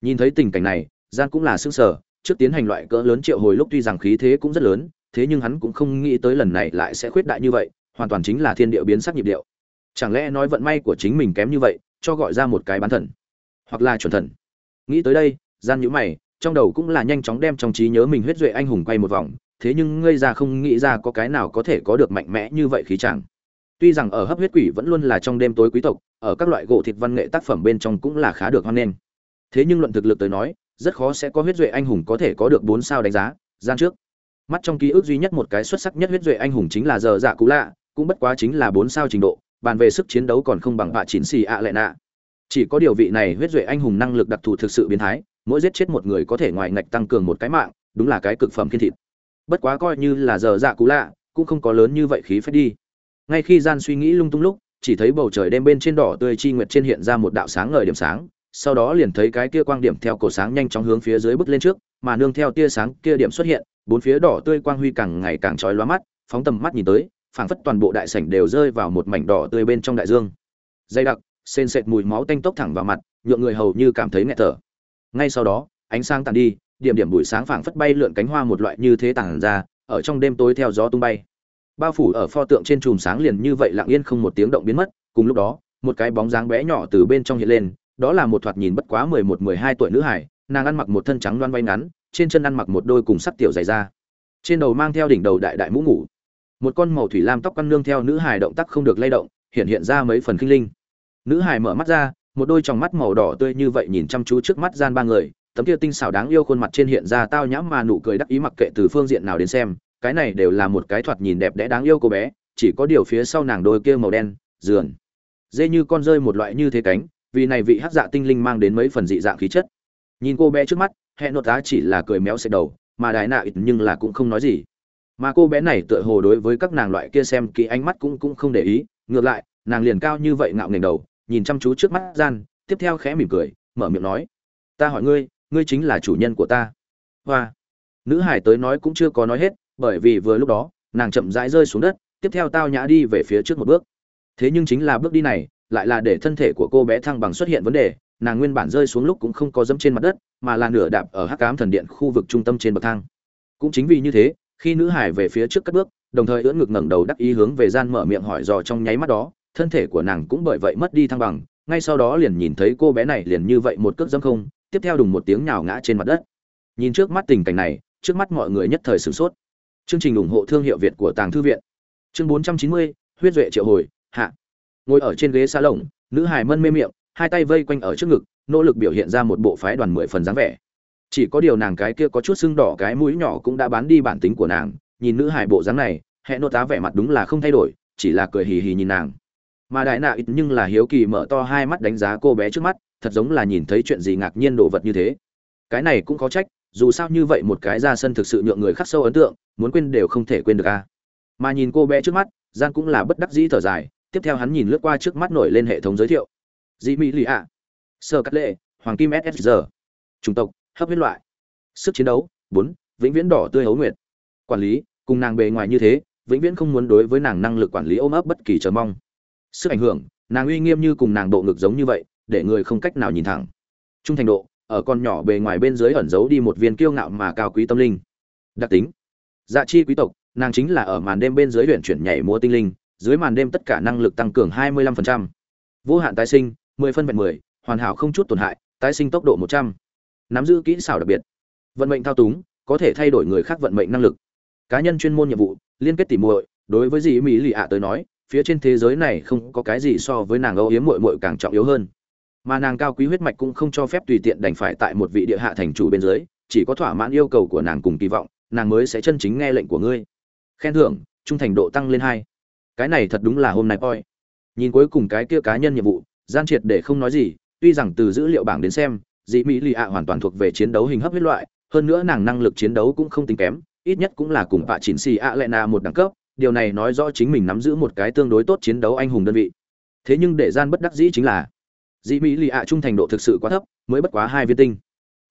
[SPEAKER 1] Nhìn thấy tình cảnh này gian cũng là sững sờ, trước tiến hành loại cỡ lớn triệu hồi lúc tuy rằng khí thế cũng rất lớn thế nhưng hắn cũng không nghĩ tới lần này lại sẽ khuyết đại như vậy, hoàn toàn chính là thiên địa biến sắc nhịp điệu. Chẳng lẽ nói vận may của chính mình kém như vậy, cho gọi ra một cái bán thần? Hoặc là chuẩn thần? Nghĩ tới đây, gian nhữ mày, trong đầu cũng là nhanh chóng đem trong trí nhớ mình huyết duệ anh hùng quay một vòng, thế nhưng ngây ra không nghĩ ra có cái nào có thể có được mạnh mẽ như vậy khí chẳng tuy rằng ở hấp huyết quỷ vẫn luôn là trong đêm tối quý tộc, ở các loại gỗ thịt văn nghệ tác phẩm bên trong cũng là khá được hoan nghênh. Thế nhưng luận thực lực tới nói, rất khó sẽ có huyết duệ anh hùng có thể có được bốn sao đánh giá, gian trước mắt trong ký ức duy nhất một cái xuất sắc nhất huyết duệ anh hùng chính là giờ dạ cũ lạ, cũng bất quá chính là bốn sao trình độ, bàn về sức chiến đấu còn không bằng bạ chín xì ạ lệ nạ. Chỉ có điều vị này huyết duệ anh hùng năng lực đặc thù thực sự biến thái, mỗi giết chết một người có thể ngoài ngạch tăng cường một cái mạng, đúng là cái cực phẩm kiên thịt. Bất quá coi như là giờ dạ cũ lạ, cũng không có lớn như vậy khí phép đi. Ngay khi gian suy nghĩ lung tung lúc, chỉ thấy bầu trời đêm bên trên đỏ tươi chi nguyệt trên hiện ra một đạo sáng ngời điểm sáng, sau đó liền thấy cái kia quang điểm theo cổ sáng nhanh chóng hướng phía dưới bước lên trước, mà nương theo tia sáng kia điểm xuất hiện bốn phía đỏ tươi quang huy càng ngày càng chói lóa mắt, phóng tầm mắt nhìn tới, phảng phất toàn bộ đại sảnh đều rơi vào một mảnh đỏ tươi bên trong đại dương. Dây đặc sên sệt mùi máu tanh tốc thẳng vào mặt, nhượng người hầu như cảm thấy nghẹt thở. Ngay sau đó, ánh sáng tàn đi, điểm điểm buổi sáng phảng phất bay lượn cánh hoa một loại như thế tản ra, ở trong đêm tối theo gió tung bay. Bao phủ ở pho tượng trên chùm sáng liền như vậy lặng yên không một tiếng động biến mất, cùng lúc đó, một cái bóng dáng bé nhỏ từ bên trong hiện lên, đó là một thoạt nhìn bất quá mười một, mười hai tuổi nữ hải, nàng ăn mặc một thân trắng loan váy ngắn trên chân ăn mặc một đôi cùng sắt tiểu dày da. Trên đầu mang theo đỉnh đầu đại đại mũ ngủ. Một con màu thủy lam tóc căn nương theo nữ hải động tác không được lay động, hiện hiện ra mấy phần kinh linh. Nữ hải mở mắt ra, một đôi tròng mắt màu đỏ tươi như vậy nhìn chăm chú trước mắt gian ba người, tấm kia tinh xảo đáng yêu khuôn mặt trên hiện ra tao nhãm mà nụ cười đắc ý mặc kệ từ phương diện nào đến xem, cái này đều là một cái thoạt nhìn đẹp đẽ đáng yêu cô bé, chỉ có điều phía sau nàng đôi kia màu đen, dườn. Dê như con rơi một loại như thế cánh, vì này vị hắc dạ tinh linh mang đến mấy phần dị dạng khí chất. Nhìn cô bé trước mắt hẹn nội tá chỉ là cười méo xẹt đầu, mà đại nạ ít nhưng là cũng không nói gì. Mà cô bé này tựa hồ đối với các nàng loại kia xem kỹ ánh mắt cũng cũng không để ý, ngược lại, nàng liền cao như vậy ngạo nghềnh đầu, nhìn chăm chú trước mắt gian, tiếp theo khẽ mỉm cười, mở miệng nói, ta hỏi ngươi ngươi chính là chủ nhân của ta. Hoa. Nữ hải tới nói cũng chưa có nói hết, bởi vì vừa lúc đó, nàng chậm rãi rơi xuống đất, tiếp theo tao nhã đi về phía trước một bước. Thế nhưng chính là bước đi này, lại là để thân thể của cô bé thăng bằng xuất hiện vấn đề, nàng nguyên bản rơi xuống lúc cũng không có dẫm trên mặt đất mà là nửa đạp ở hắc cám thần điện khu vực trung tâm trên bậc thang. Cũng chính vì như thế khi nữ hải về phía trước cất bước đồng thời ưỡn ngực ngẩng đầu đắc ý hướng về gian mở miệng hỏi dò trong nháy mắt đó thân thể của nàng cũng bởi vậy mất đi thăng bằng ngay sau đó liền nhìn thấy cô bé này liền như vậy một cước dâm không tiếp theo đùng một tiếng nhào ngã trên mặt đất. Nhìn trước mắt tình cảnh này trước mắt mọi người nhất thời sửng sốt. Chương trình ủng hộ thương hiệu việt của tàng thư viện. Chương 490, huyết duệ triệu hồi hạ. Ngồi ở trên ghế xa lồng nữ hải mân mê miệng hai tay vây quanh ở trước ngực nỗ lực biểu hiện ra một bộ phái đoàn mười phần dáng vẻ. Chỉ có điều nàng cái kia có chút sưng đỏ cái mũi nhỏ cũng đã bán đi bản tính của nàng, nhìn nữ hài bộ dáng này hệ nô tá vẻ mặt đúng là không thay đổi, chỉ là cười hì hì nhìn nàng. Mà đại nạ ít nhưng là hiếu kỳ mở to hai mắt đánh giá cô bé trước mắt, thật giống là nhìn thấy chuyện gì ngạc nhiên đồ vật như thế. Cái này cũng có trách, dù sao như vậy một cái ra sân thực sự nhượng người khắc sâu ấn tượng, muốn quên đều không thể quên được a. Mà nhìn cô bé trước mắt gian cũng là bất đắc dĩ thở dài, tiếp theo hắn nhìn lướt qua trước mắt nổi lên hệ thống giới thiệu. Dị mỹ lì ạ sơ cắt lệ hoàng kim ssr chủng tộc hấp huyết loại. Sức chiến đấu bốn vĩnh viễn đỏ tươi hấu nguyệt. Quản lý cùng nàng bề ngoài như thế vĩnh viễn không muốn đối với nàng năng lực quản lý ôm ấp bất kỳ chờ mong. Sức ảnh hưởng nàng uy nghiêm như cùng nàng bộ ngực giống như vậy để người không cách nào nhìn thẳng. Trung thành độ ở con nhỏ bề ngoài bên dưới ẩn giấu đi một viên kiêu ngạo mà cao quý tâm linh. Đặc tính dạ chi quý tộc nàng chính là ở màn đêm bên dưới luyện chuyển nhảy múa tinh linh dưới màn đêm tất cả năng lực tăng cường 25%. vô hạn tái sinh 10 phân vẹn 10, hoàn hảo không chút tổn hại, tái sinh tốc độ 100. nắm giữ kỹ xảo đặc biệt. Vận mệnh thao túng, có thể thay đổi người khác vận mệnh năng lực. Cá nhân chuyên môn nhiệm vụ, liên kết tỉ muội, đối với dì mỹ lì ạ tới nói, phía trên thế giới này không có cái gì so với nàng âu yếm muội muội càng trọng yếu hơn. Mà nàng cao quý huyết mạch cũng không cho phép tùy tiện đành phải tại một vị địa hạ thành chủ bên dưới, chỉ có thỏa mãn yêu cầu của nàng cùng kỳ vọng, nàng mới sẽ chân chính nghe lệnh của ngươi. Khen thưởng, trung thành độ tăng lên hai. Cái này thật đúng là hôm nay coi nhìn cuối cùng cái kia cá nhân nhiệm vụ gian triệt để không nói gì tuy rằng từ dữ liệu bảng đến xem dị mỹ lì ạ hoàn toàn thuộc về chiến đấu hình hấp huyết loại, hơn nữa nàng năng lực chiến đấu cũng không tính kém, ít nhất cũng là cùng bạ chỉnh xì ạ lệ na một đẳng cấp, điều này nói rõ chính mình nắm giữ một cái tương đối tốt chiến đấu anh hùng đơn vị. Thế nhưng để gian bất đắc dĩ chính là dị mỹ lì ạ trung thành độ thực sự quá thấp, mới bất quá hai viên tinh.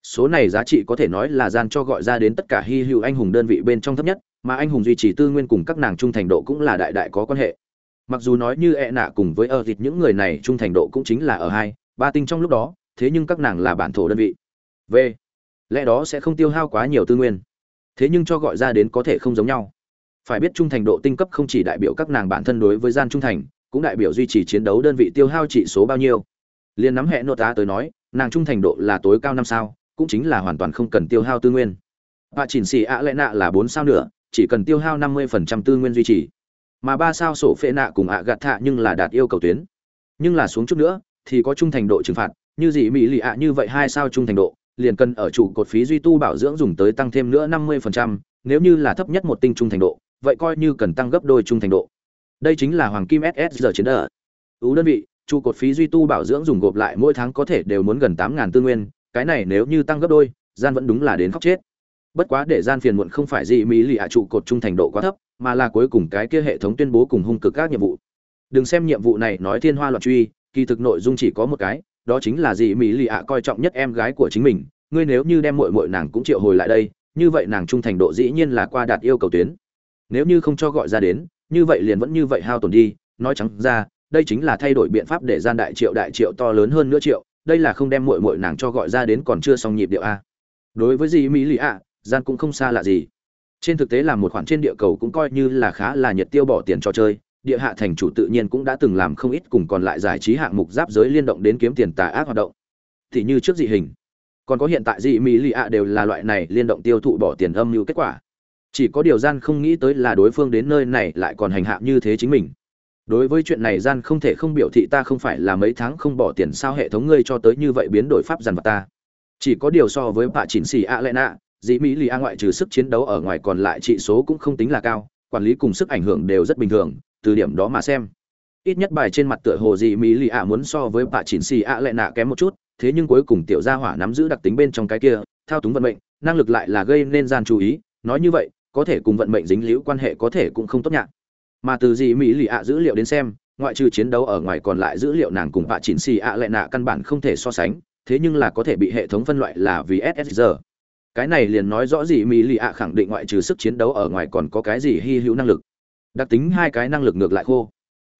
[SPEAKER 1] Số này giá trị có thể nói là gian cho gọi ra đến tất cả hy hữu anh hùng đơn vị bên trong thấp nhất, mà anh hùng duy trì tư nguyên cùng các nàng trung thành độ cũng là đại đại có quan hệ. Mặc dù nói như e nạ cùng với ở thịt những người này trung thành độ cũng chính là ở hai ba tinh trong lúc đó, thế nhưng các nàng là bản thổ đơn vị. V. Lẽ đó sẽ không tiêu hao quá nhiều tư nguyên. Thế nhưng cho gọi ra đến có thể không giống nhau. Phải biết trung thành độ tinh cấp không chỉ đại biểu các nàng bản thân đối với gian trung thành, cũng đại biểu duy trì chiến đấu đơn vị tiêu hao trị số bao nhiêu. Liền nắm hệ nội tá tới nói, nàng trung thành độ là tối cao năm sao, cũng chính là hoàn toàn không cần tiêu hao tư nguyên. Và chỉnh xì ạ lẽ nạ là bốn sao nữa chỉ cần tiêu hao năm mươi phần trăm tư nguyên duy trì. Mà ba sao sổ phệ nạ cùng ạ gạt thạ nhưng là đạt yêu cầu tuyến. Nhưng là xuống chút nữa thì có trung thành độ trừng phạt, như gì mỹ lì ạ như vậy hai sao trung thành độ, liền cần ở trụ cột phí duy tu bảo dưỡng dùng tới tăng thêm nữa năm mươi phần trăm, nếu như là thấp nhất một tinh trung thành độ, vậy coi như cần tăng gấp đôi trung thành độ. Đây chính là hoàng kim ss giờ chiến đỡ ưu đơn vị, trụ cột phí duy tu bảo dưỡng dùng gộp lại mỗi tháng có thể đều muốn gần tám ngàn tư nguyên, cái này nếu như tăng gấp đôi, gian vẫn đúng là đến khóc chết. Bất quá để gian phiền muộn không phải gì mỹ lì hạ trụ cột trung thành độ quá thấp, mà là cuối cùng cái kia hệ thống tuyên bố cùng hung cực các nhiệm vụ. Đừng xem nhiệm vụ này nói thiên hoa loạn truy kỳ thực nội dung chỉ có một cái, đó chính là gì mỹ lì hạ coi trọng nhất em gái của chính mình. Ngươi nếu như đem muội muội nàng cũng triệu hồi lại đây, như vậy nàng trung thành độ dĩ nhiên là qua đạt yêu cầu tuyến. Nếu như không cho gọi ra đến, như vậy liền vẫn như vậy hao tổn đi. Nói trắng ra, đây chính là thay đổi biện pháp để gian đại triệu đại triệu to lớn hơn nữa triệu. Đây là không đem muội muội nàng cho gọi ra đến còn chưa xong nhịp điệu a. Đối với gì mỹ lì ạ, gian cũng không xa lạ gì. Trên thực tế là một khoản trên địa cầu cũng coi như là khá là nhiệt tiêu bỏ tiền cho chơi địa hạ thành chủ tự nhiên cũng đã từng làm không ít cùng còn lại giải trí hạng mục giáp giới liên động đến kiếm tiền tà ác hoạt động. Thì như trước dị hình. Còn có hiện tại dị mỹ lì ạ đều là loại này liên động tiêu thụ bỏ tiền âm mưu kết quả. Chỉ có điều gian không nghĩ tới là đối phương đến nơi này lại còn hành hạ như thế chính mình. Đối với chuyện này gian không thể không biểu thị ta không phải là mấy tháng không bỏ tiền sao hệ thống ngươi cho tới như vậy biến đổi pháp dằn vặt ta. Chỉ có điều so với bà chỉnh xì a lệ nạ dĩ mỹ lì a ngoại trừ sức chiến đấu ở ngoài còn lại trị số cũng không tính là cao, quản lý cùng sức ảnh hưởng đều rất bình thường từ điểm đó mà xem. Ít nhất bài trên mặt tựa hồ dĩ mỹ lì ạ muốn so với bà chỉnh xì ạ lại nạ kém một chút, thế nhưng cuối cùng tiểu gia hỏa nắm giữ đặc tính bên trong cái kia, thao túng vận mệnh, năng lực lại là gây nên gian chú ý, nói như vậy, có thể cùng vận mệnh dính liễu quan hệ có thể cũng không tốt nhạc mà từ gì mỹ lì ạ dữ liệu đến xem, ngoại trừ chiến đấu ở ngoài còn lại dữ liệu nàng cùng bạ chỉnh xì ạ lại nạ căn bản không thể so sánh, thế nhưng là có thể bị hệ thống phân loại là vì ssr cái này liền nói rõ gì mỹ lì ạ khẳng định ngoại trừ sức chiến đấu ở ngoài còn có cái gì hy hữu năng lực đặc tính hai cái năng lực ngược lại khô.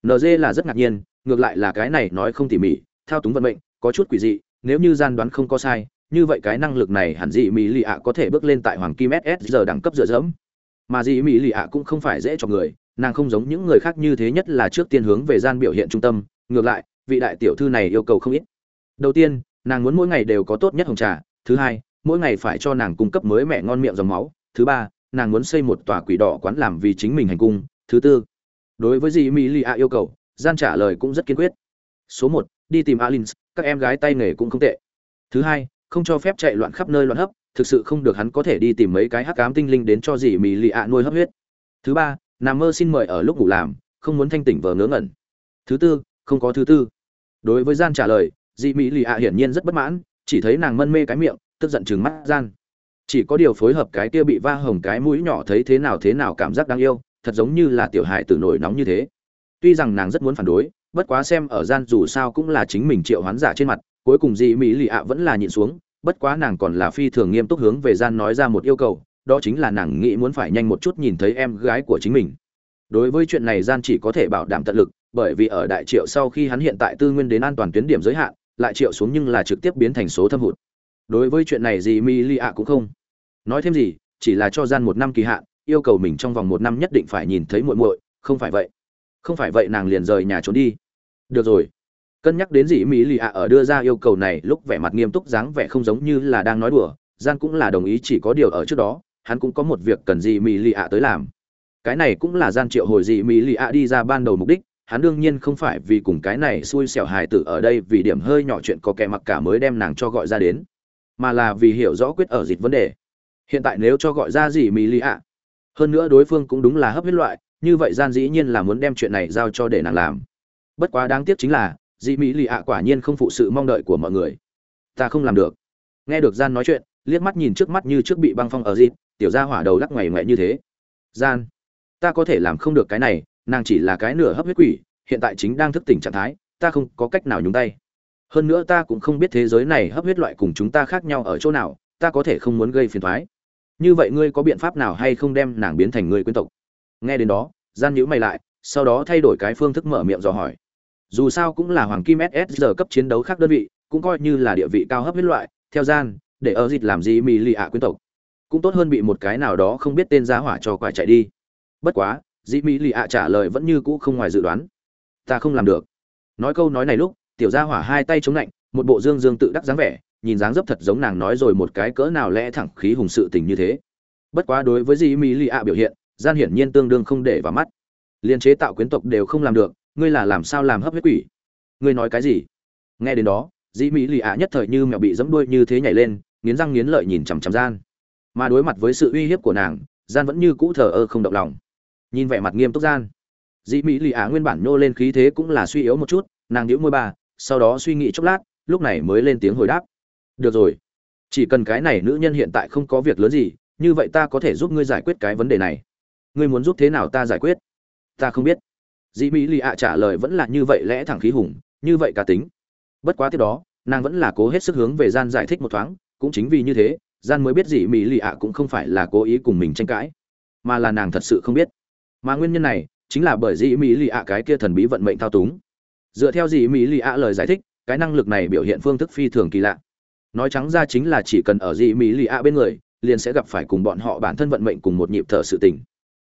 [SPEAKER 1] Nd là rất ngạc nhiên, ngược lại là cái này nói không tỉ mỉ, thao túng vận mệnh, có chút quỷ dị, nếu như gian đoán không có sai, như vậy cái năng lực này hẳn dị mỹ lì ạ có thể bước lên tại hoàng kim ss giờ đẳng cấp dựa dẫm. Mà dị mỹ lì ạ cũng không phải dễ cho người, nàng không giống những người khác như thế nhất là trước tiên hướng về gian biểu hiện trung tâm, ngược lại, vị đại tiểu thư này yêu cầu không ít. Đầu tiên, nàng muốn mỗi ngày đều có tốt nhất hồng trà, thứ hai, mỗi ngày phải cho nàng cung cấp mới mẹ ngon miệng dòng máu, thứ ba, nàng muốn xây một tòa quỷ đỏ quán làm vì chính mình hành cung thứ tư. Đối với dì mỹ lì ạ yêu cầu, gian trả lời cũng rất kiên quyết. Số một, đi tìm alin các em gái tay nghề cũng không tệ. Thứ hai, không cho phép chạy loạn khắp nơi loạn hấp, thực sự không được hắn có thể đi tìm mấy cái hắc cám tinh linh đến cho dì mỹ lì ạ nuôi hấp huyết. Thứ ba, nằm mơ xin mời ở lúc ngủ làm, không muốn thanh tỉnh vờ ngớ ngẩn. Thứ tư, không có thứ tư. Đối với gian trả lời dì mỹ lì ạ hiển nhiên rất bất mãn, chỉ thấy nàng mân mê cái miệng, tức giận chừng mắt gian. Chỉ có điều phối hợp cái kia bị va hồng cái mũi nhỏ thấy thế nào thế nào cảm giác đáng yêu thật giống như là tiểu hài tử nổi nóng như thế. Tuy rằng nàng rất muốn phản đối, bất quá xem ở gian dù sao cũng là chính mình triệu hoán giả trên mặt, cuối cùng dị mỹ lì ạ vẫn là nhịn xuống, bất quá nàng còn là phi thường nghiêm túc hướng về gian nói ra một yêu cầu, đó chính là nàng nghĩ muốn phải nhanh một chút nhìn thấy em gái của chính mình. Đối với chuyện này gian chỉ có thể bảo đảm tận lực, bởi vì ở đại triệu sau khi hắn hiện tại tư nguyên đến an toàn tuyến điểm giới hạn, lại triệu xuống nhưng là trực tiếp biến thành số thâm hụt. Đối với chuyện này gì mỹ lì ạ cũng không nói thêm gì, chỉ là cho gian một năm kỳ hạn yêu cầu mình trong vòng một năm nhất định phải nhìn thấy muội muội, không phải vậy. Không phải vậy nàng liền rời nhà trốn đi. Được rồi. Cân nhắc đến gì mỹ lì ạ ở đưa ra yêu cầu này, lúc vẻ mặt nghiêm túc dáng vẻ không giống như là đang nói đùa, gian cũng là đồng ý chỉ có điều ở trước đó, hắn cũng có một việc cần gì mỹ lì ạ tới làm. Cái này cũng là gian triệu hồi dĩ mỹ lì ạ đi ra ban đầu mục đích, hắn đương nhiên không phải vì cùng cái này xui xẻo hài tử ở đây vì điểm hơi nhỏ chuyện có kẻ mặc cả mới đem nàng cho gọi ra đến, mà là vì hiểu rõ quyết ở dịch vấn đề. Hiện tại nếu cho gọi ra dĩ mỹ lì ạ hơn nữa đối phương cũng đúng là hấp huyết loại, như vậy gian dĩ nhiên là muốn đem chuyện này giao cho để nàng làm. Bất quá đáng tiếc chính là dị mỹ lì ạ quả nhiên không phụ sự mong đợi của mọi người. Ta không làm được. Nghe được gian nói chuyện, liếc mắt nhìn trước mắt như trước bị băng phong ở dịp, tiểu gia hỏa đầu lắc ngoảy ngoại như thế. Gian, ta có thể làm không được cái này, nàng chỉ là cái nửa hấp huyết quỷ, hiện tại chính đang thức tỉnh trạng thái, ta không có cách nào nhúng tay. Hơn nữa ta cũng không biết thế giới này hấp huyết loại cùng chúng ta khác nhau ở chỗ nào, ta có thể không muốn gây phiền thoái như vậy ngươi có biện pháp nào hay không đem nàng biến thành người quyến tộc? Nghe đến đó, gian nhữ mày lại, sau đó thay đổi cái phương thức mở miệng dò hỏi. Dù sao cũng là hoàng kim ss giờ cấp chiến đấu khác đơn vị, cũng coi như là địa vị cao hấp huyết loại, theo gian, để ở dịch làm gì mì lì ạ quyến tộc. Cũng tốt hơn bị một cái nào đó không biết tên giá hỏa cho quả chạy đi. Bất quá dĩ mỹ lì ạ trả lời vẫn như cũ không ngoài dự đoán. Ta không làm được. Nói câu nói này lúc, tiểu gia hỏa hai tay chống lạnh một bộ dương dương tự đắc dáng vẻ, nhìn dáng dấp thật giống nàng nói rồi một cái cỡ nào lẽ thẳng khí hùng sự tình như thế. Bất quá đối với dĩ mỹ lì ạ biểu hiện, gian hiển nhiên tương đương không để vào mắt. Liên chế tạo quyến tộc đều không làm được, ngươi là làm sao làm hấp huyết quỷ? Ngươi nói cái gì? Nghe đến đó dĩ mỹ lì ạ nhất thời như mèo bị dẫm đuôi như thế nhảy lên, nghiến răng nghiến lợi nhìn chằm chằm gian. Mà đối mặt với sự uy hiếp của nàng, gian vẫn như cũ thờ ơ không động lòng. Nhìn vẻ mặt nghiêm túc gian dĩ mỹ lì ạ nguyên bản nhô lên khí thế cũng là suy yếu một chút, nàng nhíu môi bà, sau đó suy nghĩ chốc lát lúc này mới lên tiếng hồi đáp. Được rồi. Chỉ cần cái này nữ nhân hiện tại không có việc lớn gì, như vậy ta có thể giúp ngươi giải quyết cái vấn đề này. Ngươi muốn giúp thế nào ta giải quyết? Ta không biết. Dĩ mỹ lì ạ trả lời vẫn là như vậy lẽ thẳng khí hùng, như vậy cả tính. Bất quá tiếp đó, nàng vẫn là cố hết sức hướng về gian giải thích một thoáng, cũng chính vì như thế, gian mới biết dĩ mỹ lì ạ cũng không phải là cố ý cùng mình tranh cãi, mà là nàng thật sự không biết. Mà nguyên nhân này chính là bởi dĩ mỹ lì ạ cái kia thần bí vận mệnh thao túng. Dựa theo dĩ mỹ lì ạ lời giải thích cái năng lực này biểu hiện phương thức phi thường kỳ lạ. Nói trắng ra chính là chỉ cần ở dị mỹ lì ạ bên người, liền sẽ gặp phải cùng bọn họ bản thân vận mệnh cùng một nhịp thở sự tình.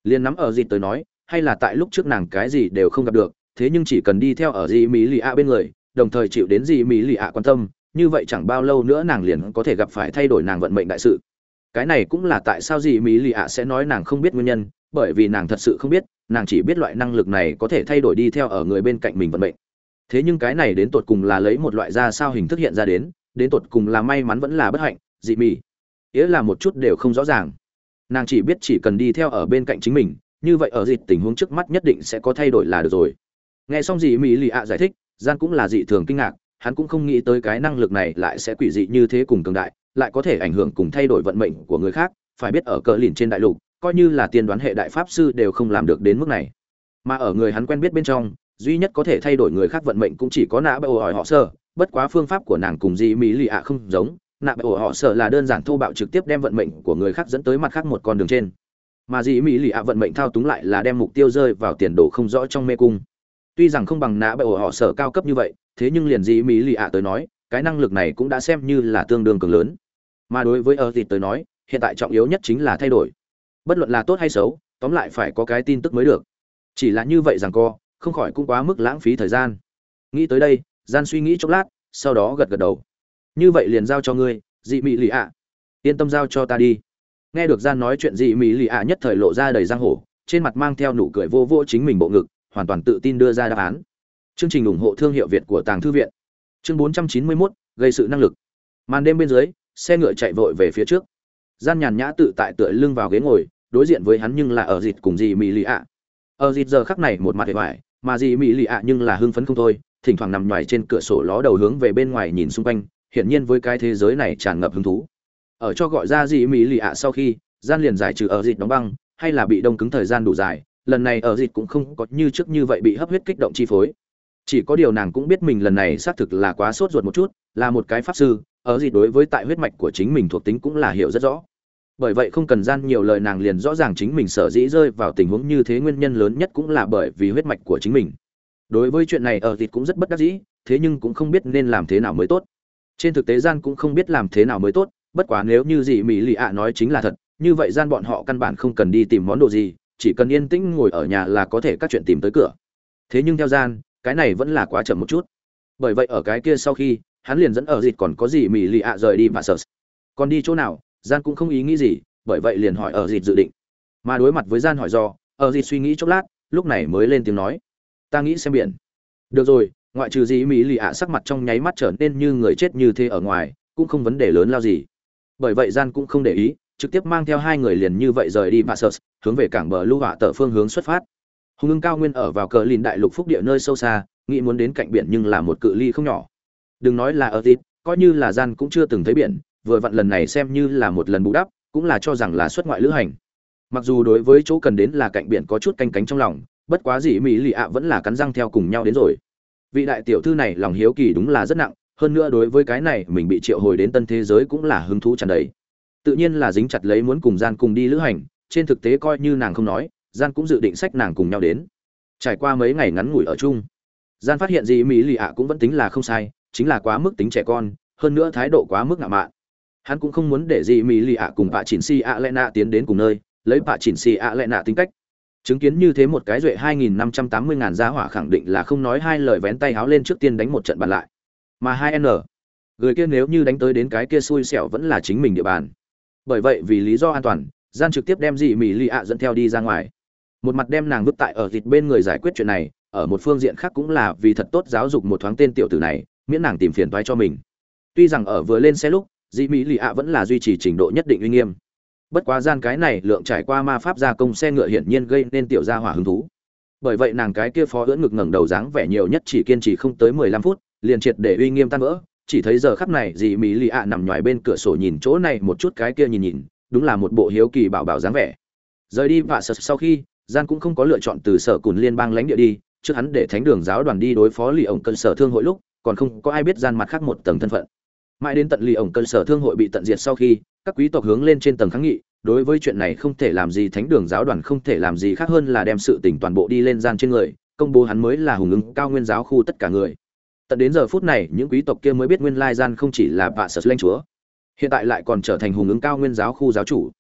[SPEAKER 1] Liền nắm ở dị tới nói, hay là tại lúc trước nàng cái gì đều không gặp được, thế nhưng chỉ cần đi theo ở dị mỹ lì ạ bên người, đồng thời chịu đến dị mỹ lì ạ quan tâm, như vậy chẳng bao lâu nữa nàng liền có thể gặp phải thay đổi nàng vận mệnh đại sự. Cái này cũng là tại sao dị mỹ lì ạ sẽ nói nàng không biết nguyên nhân, bởi vì nàng thật sự không biết, nàng chỉ biết loại năng lực này có thể thay đổi đi theo ở người bên cạnh mình vận mệnh thế nhưng cái này đến tột cùng là lấy một loại ra sao hình thức hiện ra đến đến tột cùng là may mắn vẫn là bất hạnh, dị mị. Nghĩa là một chút đều không rõ ràng. Nàng chỉ biết chỉ cần đi theo ở bên cạnh chính mình, như vậy ở dịch tình huống trước mắt nhất định sẽ có thay đổi là được rồi. Nghe xong dị mỹ lì ạ giải thích gian cũng là dị thường kinh ngạc, hắn cũng không nghĩ tới cái năng lực này lại sẽ quỷ dị như thế cùng cường đại, lại có thể ảnh hưởng cùng thay đổi vận mệnh của người khác, phải biết ở cờ lìn trên đại lục, coi như là tiên đoán hệ đại pháp sư đều không làm được đến mức này. Mà ở người hắn quen biết bên trong duy nhất có thể thay đổi người khác vận mệnh cũng chỉ có nạ bệ hỏi họ sở, bất quá phương pháp của nàng cùng dị mỹ lì ạ không giống. Nạ bệ họ sợ là đơn giản thô bạo trực tiếp đem vận mệnh của người khác dẫn tới mặt khác một con đường trên. Mà dị mỹ lì ạ vận mệnh thao túng lại là đem mục tiêu rơi vào tiền đồ không rõ trong mê cung. Tuy rằng không bằng nã bệ ổ họ sở cao cấp như vậy thế nhưng liền dị mỹ lì ạ tới nói cái năng lực này cũng đã xem như là tương đương cường lớn. Mà đối với ở thì tới nói hiện tại trọng yếu nhất chính là thay đổi. Bất luận là tốt hay xấu tóm lại phải có cái tin tức mới được. Chỉ là như vậy rằng co không khỏi cũng quá mức lãng phí thời gian. Nghĩ tới đây gian suy nghĩ chốc lát sau đó gật gật đầu. Như vậy liền giao cho ngươi dị mỹ lì ạ. Yên tâm giao cho ta đi. Nghe được gian nói chuyện dị mỹ lì ạ nhất thời lộ ra đầy giang hổ trên mặt mang theo nụ cười vô vô chính mình bộ ngực hoàn toàn tự tin đưa ra đáp án. Chương trình ủng hộ thương hiệu việt của tàng thư viện. Chương 491, gây sự năng lực. Màn đêm bên dưới xe ngựa chạy vội về phía trước. Gian nhàn nhã tự tại tựa lưng vào ghế ngồi đối diện với hắn nhưng là ở dịt cùng dị mỹ lì ạ ở dịp giờ khắc này một mặt hề hoài, mà dì mỹ lì ạ nhưng là hưng phấn không thôi, thỉnh thoảng nằm ngoài trên cửa sổ ló đầu hướng về bên ngoài nhìn xung quanh, hiển nhiên với cái thế giới này tràn ngập hứng thú. Ở cho gọi ra dì mỹ lì ạ sau khi, gian liền giải trừ ở dịp đóng băng, hay là bị đông cứng thời gian đủ dài, lần này ở dịp cũng không có như trước như vậy bị hấp huyết kích động chi phối. Chỉ có điều nàng cũng biết mình lần này xác thực là quá sốt ruột một chút, là một cái pháp sư, ở dịp đối với tại huyết mạch của chính mình thuộc tính cũng là hiểu rất rõ bởi vậy không cần gian nhiều lời nàng liền rõ ràng chính mình sở dĩ rơi vào tình huống như thế nguyên nhân lớn nhất cũng là bởi vì huyết mạch của chính mình. Đối với chuyện này ở thịt cũng rất bất đắc dĩ, thế nhưng cũng không biết nên làm thế nào mới tốt. Trên thực tế gian cũng không biết làm thế nào mới tốt, bất quá nếu như gì mỹ lì ạ nói chính là thật, như vậy gian bọn họ căn bản không cần đi tìm món đồ gì, chỉ cần yên tĩnh ngồi ở nhà là có thể các chuyện tìm tới cửa. Thế nhưng theo gian, cái này vẫn là quá chậm một chút. Bởi vậy ở cái kia sau khi, hắn liền dẫn ở dịt còn có gì mỹ lì ạ rời đi và sợ. Còn đi chỗ nào? Gian cũng không ý nghĩ gì bởi vậy liền hỏi ở dịt dự định. Mà đối mặt với gian hỏi do ở dịt suy nghĩ chốc lát lúc này mới lên tiếng nói. Ta nghĩ xem biển. Được rồi ngoại trừ gì mỹ lì ạ sắc mặt trong nháy mắt trở nên như người chết như thế ở ngoài cũng không vấn đề lớn lao gì. Bởi vậy gian cũng không để ý trực tiếp mang theo hai người liền như vậy rời đi Passus, hướng về cảng bờ lưu hỏa tờ phương hướng xuất phát. Hùng ưng cao nguyên ở vào cờ lìn đại lục phúc địa nơi sâu xa nghĩ muốn đến cạnh biển nhưng là một cự ly không nhỏ. Đừng nói là ở tít coi như là gian cũng chưa từng thấy biển vừa vặn lần này xem như là một lần bù đắp, cũng là cho rằng là xuất ngoại lữ hành. Mặc dù đối với chỗ cần đến là cạnh biển có chút canh cánh trong lòng, bất quá gì mỹ lì ạ vẫn là cắn răng theo cùng nhau đến rồi. Vị đại tiểu thư này lòng hiếu kỳ đúng là rất nặng, hơn nữa đối với cái này mình bị triệu hồi đến tân thế giới cũng là hứng thú tràn đầy. Tự nhiên là dính chặt lấy muốn cùng gian cùng đi lữ hành, trên thực tế coi như nàng không nói, gian cũng dự định sách nàng cùng nhau đến. Trải qua mấy ngày ngắn ngủi ở chung, gian phát hiện gì mỹ lì ạ cũng vẫn tính là không sai, chính là quá mức tính trẻ con, hơn nữa thái độ quá mức ngạo mạn hắn cũng không muốn để gì mỹ lì ạ cùng bà chỉnh si ạ lẽ nạ tiến đến cùng nơi, lấy bà chỉnh si ạ lẽ nạ tính cách. Chứng kiến như thế một cái duệ hai nghìn năm trăm tám mươi ngàn giá hỏa khẳng định là không nói hai lời vén tay háo lên trước tiên đánh một trận bàn lại. Mà hai n, người kia nếu như đánh tới đến cái kia xui xẻo vẫn là chính mình địa bàn. Bởi vậy vì lý do an toàn, gian trực tiếp đem dị mỹ lì ạ dẫn theo đi ra ngoài. Một mặt đem nàng vứt tại ở thịt bên người giải quyết chuyện này, ở một phương diện khác cũng là vì thật tốt giáo dục một thoáng tên tiểu tử này, miễn nàng tìm phiền toái cho mình. Tuy rằng ở vừa lên xe lúc dị mỹ lì ạ vẫn là duy trì trình độ nhất định uy nghiêm. Bất quá gian cái này lượng trải qua ma pháp gia công xe ngựa hiển nhiên gây nên tiểu gia hỏa hứng thú. Bởi vậy nàng cái kia phó ưỡn ngực ngẩng đầu dáng vẻ nhiều nhất chỉ kiên trì không tới mười lăm phút, liền triệt để uy nghiêm tan vỡ. Chỉ thấy giờ khắp này dị mỹ lì ạ nằm ngoài bên cửa sổ nhìn chỗ này một chút cái kia nhìn nhìn, đúng là một bộ hiếu kỳ bảo bảo dáng vẻ. Rời đi vạ sợ sau khi, gian cũng không có lựa chọn từ sở cùn liên bang lãnh địa đi, trước hắn để thánh đường giáo đoàn đi đối phó lì ổng cân sở thương hội lúc, còn không có ai biết gian mặt khác một tầng thân phận mãi đến tận lì ổng cơ sở thương hội bị tận diệt sau khi, các quý tộc hướng lên trên tầng kháng nghị, đối với chuyện này không thể làm gì, thánh đường giáo đoàn không thể làm gì khác hơn là đem sự tỉnh toàn bộ đi lên gian trên người, công bố hắn mới là hùng ứng cao nguyên giáo khu tất cả người. Tận đến giờ phút này, những quý tộc kia mới biết nguyên lai gian không chỉ là bạ sở lanh chúa, hiện tại lại còn trở thành hùng ứng cao nguyên giáo khu giáo chủ.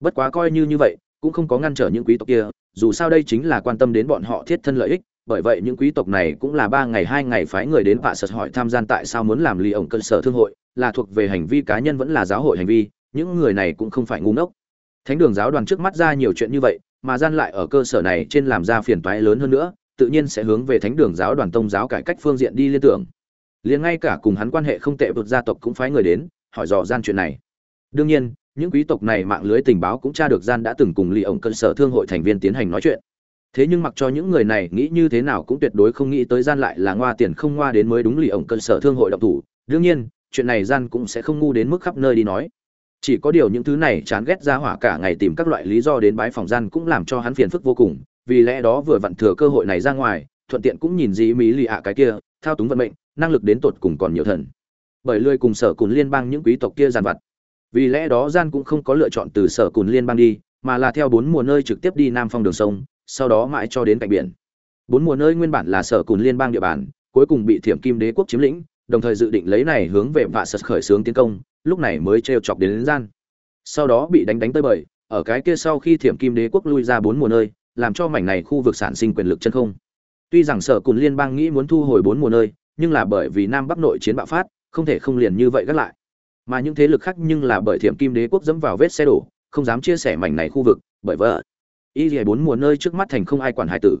[SPEAKER 1] Bất quá coi như như vậy, cũng không có ngăn trở những quý tộc kia, dù sao đây chính là quan tâm đến bọn họ thiết thân lợi ích bởi vậy những quý tộc này cũng là ba ngày hai ngày phái người đến bạ sật hỏi tham gian tại sao muốn làm ly ổng cơ sở thương hội, là thuộc về hành vi cá nhân vẫn là giáo hội hành vi, những người này cũng không phải ngu ngốc. Thánh đường giáo đoàn trước mắt ra nhiều chuyện như vậy, mà gian lại ở cơ sở này trên làm ra phiền toái lớn hơn nữa, tự nhiên sẽ hướng về thánh đường giáo đoàn tông giáo cải cách phương diện đi liên tưởng. Liền ngay cả cùng hắn quan hệ không tệ vượt gia tộc cũng phái người đến, hỏi dò gian chuyện này. Đương nhiên, những quý tộc này mạng lưới tình báo cũng tra được gian đã từng cùng lì ổng cơ sở thương hội thành viên tiến hành nói chuyện thế nhưng mặc cho những người này nghĩ như thế nào cũng tuyệt đối không nghĩ tới gian lại là ngoa tiền không ngoa đến mới đúng lì ổng cơ sở thương hội động thủ. Đương nhiên, chuyện này gian cũng sẽ không ngu đến mức khắp nơi đi nói. Chỉ có điều những thứ này chán ghét ra hỏa cả ngày tìm các loại lý do đến bái phòng gian cũng làm cho hắn phiền phức vô cùng. Vì lẽ đó vừa vặn thừa cơ hội này ra ngoài, thuận tiện cũng nhìn gì mỹ lì ạ cái kia, thao túng vận mệnh, năng lực đến tột cùng còn nhiều thần. Bởi lười cùng sở cùn liên bang những quý tộc kia giàn vặt. Vì lẽ đó gian cũng không có lựa chọn từ sở cùn liên bang đi, mà là theo bốn mùa nơi trực tiếp đi nam phong đường sông sau đó mãi cho đến cạnh biển. Bốn mùa nơi nguyên bản là sở cùn liên bang địa bàn cuối cùng bị thiểm kim đế quốc chiếm lĩnh đồng thời dự định lấy này hướng về vạ sật khởi xướng tiến công lúc này mới treo chọc đến, đến gian. Sau đó bị đánh đánh tới bời ở cái kia sau khi thiểm kim đế quốc lui ra bốn mùa nơi làm cho mảnh này khu vực sản sinh quyền lực chân không. Tuy rằng sở cùn liên bang nghĩ muốn thu hồi bốn mùa nơi nhưng là bởi vì nam bắc nội chiến bạo phát không thể không liền như vậy gác lại. Mà những thế lực khác nhưng là bởi thiểm kim đế quốc dẫm vào vết xe đổ không dám chia sẻ mảnh này khu vực bởi vợ y dì bốn mùa nơi trước mắt thành không ai quản hải tử.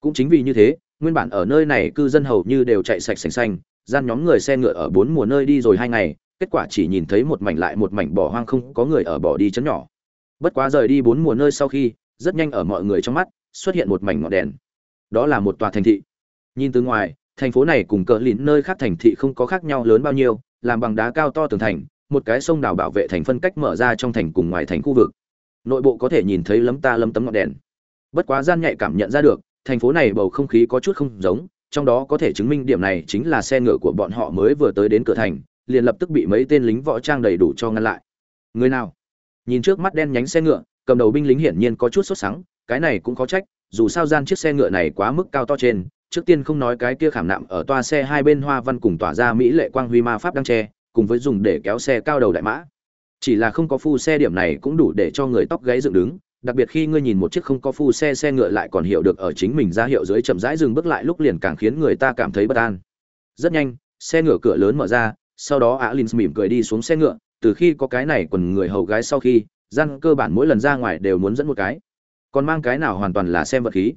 [SPEAKER 1] Cũng chính vì như thế, nguyên bản ở nơi này cư dân hầu như đều chạy sạch sành xanh, gian nhóm người xe ngựa ở bốn mùa nơi đi rồi hai ngày, kết quả chỉ nhìn thấy một mảnh lại một mảnh bỏ hoang không có người ở bỏ đi chấn nhỏ. Bất quá rời đi bốn mùa nơi sau khi, rất nhanh ở mọi người trong mắt, xuất hiện một mảnh ngọn đèn. Đó là một tòa thành thị. Nhìn từ ngoài, thành phố này cùng cỡ lìn nơi khác thành thị không có khác nhau lớn bao nhiêu, làm bằng đá cao to tường thành, một cái sông đảo bảo vệ thành phân cách mở ra trong thành cùng ngoài thành khu vực nội bộ có thể nhìn thấy lấm ta lấm tấm ngọn đèn. Bất quá gian nhạy cảm nhận ra được thành phố này bầu không khí có chút không giống trong đó có thể chứng minh điểm này chính là xe ngựa của bọn họ mới vừa tới đến cửa thành liền lập tức bị mấy tên lính võ trang đầy đủ cho ngăn lại. Người nào? Nhìn trước mắt đen nhánh xe ngựa cầm đầu binh lính hiển nhiên có chút sốt sắng cái này cũng có trách dù sao gian chiếc xe ngựa này quá mức cao to trên trước tiên không nói cái kia khảm nạm ở toa xe hai bên hoa văn cùng tỏa ra mỹ lệ quang huy ma pháp đang che, cùng với dùng để kéo xe cao đầu đại mã chỉ là không có phu xe điểm này cũng đủ để cho người tóc gáy dựng đứng, đặc biệt khi ngươi nhìn một chiếc không có phu xe xe ngựa lại còn hiểu được ở chính mình ra hiệu dưới chậm rãi dừng bước lại lúc liền càng khiến người ta cảm thấy bất an. Rất nhanh, xe ngựa cửa lớn mở ra, sau đó á lynx mỉm cười đi xuống xe ngựa, từ khi có cái này quần người hầu gái sau khi, gian cơ bản mỗi lần ra ngoài đều muốn dẫn một cái. Còn mang cái nào hoàn toàn là xem vật khí.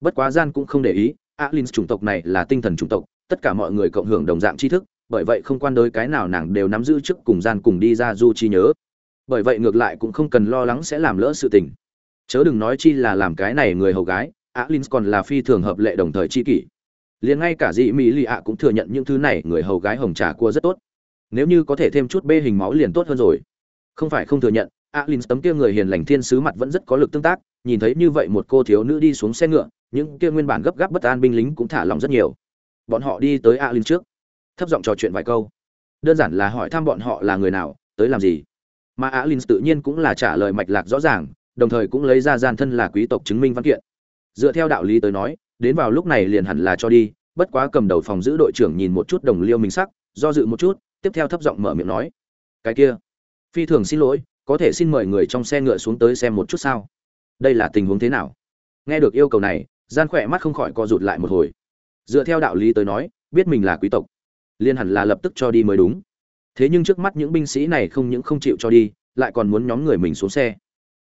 [SPEAKER 1] Bất quá gian cũng không để ý á lynx chủng tộc này là tinh thần chủng tộc, tất cả mọi người cộng hưởng đồng dạng tri thức bởi vậy không quan đối cái nào nàng đều nắm giữ trước cùng gian cùng đi ra du chi nhớ. Bởi vậy ngược lại cũng không cần lo lắng sẽ làm lỡ sự tình. Chớ đừng nói chi là làm cái này người hầu gái, alin còn là phi thường hợp lệ đồng thời chi kỷ. Liền ngay cả dị mỹ lì ạ cũng thừa nhận những thứ này, người hầu gái hồng trà cua rất tốt. Nếu như có thể thêm chút bê hình máu liền tốt hơn rồi. Không phải không thừa nhận, alin tấm kia người hiền lành thiên sứ mặt vẫn rất có lực tương tác, nhìn thấy như vậy một cô thiếu nữ đi xuống xe ngựa, những kia nguyên bản gấp gáp bất an binh lính cũng thả lòng rất nhiều. Bọn họ đi tới alin trước thấp giọng trò chuyện vài câu. Đơn giản là hỏi thăm bọn họ là người nào, tới làm gì. Mà á alin tự nhiên cũng là trả lời mạch lạc rõ ràng, đồng thời cũng lấy ra gian thân là quý tộc chứng minh văn kiện. Dựa theo đạo lý tới nói, đến vào lúc này liền hẳn là cho đi, bất quá cầm đầu phòng giữ đội trưởng nhìn một chút đồng liêu mình sắc, do dự một chút, tiếp theo thấp giọng mở miệng nói. Cái kia, phi thường xin lỗi, có thể xin mời người trong xe ngựa xuống tới xem một chút sao? Đây là tình huống thế nào? Nghe được yêu cầu này, gian khỏe mắt không khỏi co rụt lại một hồi. Dựa theo đạo lý tới nói, biết mình là quý tộc liên hẳn là lập tức cho đi mới đúng. Thế nhưng trước mắt những binh sĩ này không những không chịu cho đi, lại còn muốn nhóm người mình xuống xe.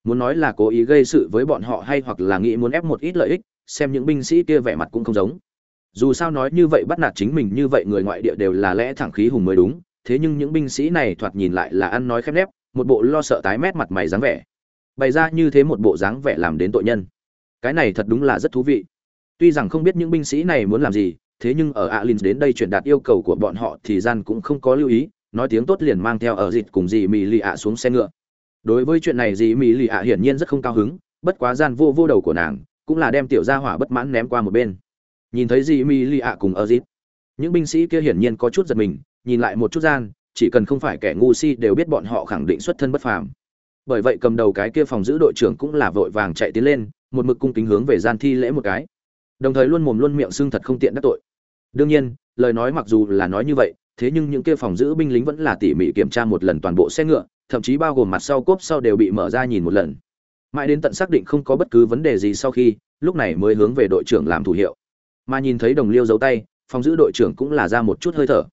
[SPEAKER 1] Muốn nói là cố ý gây sự với bọn họ hay hoặc là nghĩ muốn ép một ít lợi ích, xem những binh sĩ kia vẻ mặt cũng không giống. Dù sao nói như vậy bắt nạt chính mình như vậy người ngoại địa đều là lẽ thẳng khí hùng mới đúng, thế nhưng những binh sĩ này thoạt nhìn lại là ăn nói khép nép, một bộ lo sợ tái mét mặt mày dáng vẻ. Bày ra như thế một bộ dáng vẻ làm đến tội nhân. Cái này thật đúng là rất thú vị. Tuy rằng không biết những binh sĩ này muốn làm gì thế nhưng ở alin đến đây truyền đạt yêu cầu của bọn họ thì gian cũng không có lưu ý, nói tiếng tốt liền mang theo ở dịt cùng dì mì lì ạ xuống xe ngựa. Đối với chuyện này dì mì lì ạ hiển nhiên rất không cao hứng, bất quá gian vô vô đầu của nàng, cũng là đem tiểu gia hỏa bất mãn ném qua một bên. Nhìn thấy dì mì lì ạ cùng ở dịt những binh sĩ kia hiển nhiên có chút giật mình, nhìn lại một chút gian, chỉ cần không phải kẻ ngu si đều biết bọn họ khẳng định xuất thân bất phàm. Bởi vậy cầm đầu cái kia phòng giữ đội trưởng cũng là vội vàng chạy tiến lên, một mực cung kính hướng về gian thi lễ một cái. Đồng thời luôn mồm luôn miệng xưng thật không tiện đắc tội đương nhiên, lời nói mặc dù là nói như vậy, thế nhưng những kia phòng giữ binh lính vẫn là tỉ mỉ kiểm tra một lần toàn bộ xe ngựa, thậm chí bao gồm mặt sau cốp sau đều bị mở ra nhìn một lần. Mãi đến tận xác định không có bất cứ vấn đề gì sau khi, lúc này mới hướng về đội trưởng làm thủ hiệu. Mà nhìn thấy đồng liêu giấu tay, phòng giữ đội trưởng cũng là ra một chút hơi thở.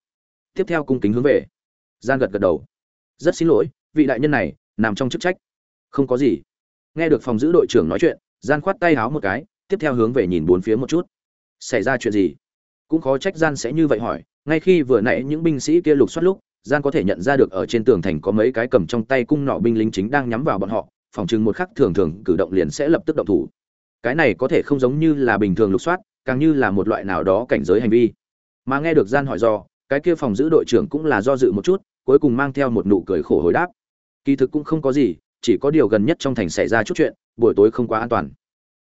[SPEAKER 1] Tiếp theo cung kính hướng về. Gian gật gật đầu. Rất xin lỗi, vị đại nhân này, nằm trong chức trách. Không có gì. Nghe được phòng giữ đội trưởng nói chuyện, gian khoát tay háo một cái, tiếp theo hướng về nhìn bốn phía một chút. Xảy ra chuyện gì? Cũng khó trách gian sẽ như vậy hỏi, ngay khi vừa nãy những binh sĩ kia lục soát lúc, gian có thể nhận ra được ở trên tường thành có mấy cái cầm trong tay cung nọ binh lính chính đang nhắm vào bọn họ, phòng chừng một khắc thường thường cử động liền sẽ lập tức động thủ. Cái này có thể không giống như là bình thường lục soát, càng như là một loại nào đó cảnh giới hành vi. Mà nghe được gian hỏi do, cái kia phòng giữ đội trưởng cũng là do dự một chút, cuối cùng mang theo một nụ cười khổ hồi đáp. Kỳ thực cũng không có gì, chỉ có điều gần nhất trong thành xảy ra chút chuyện, buổi tối không quá an toàn.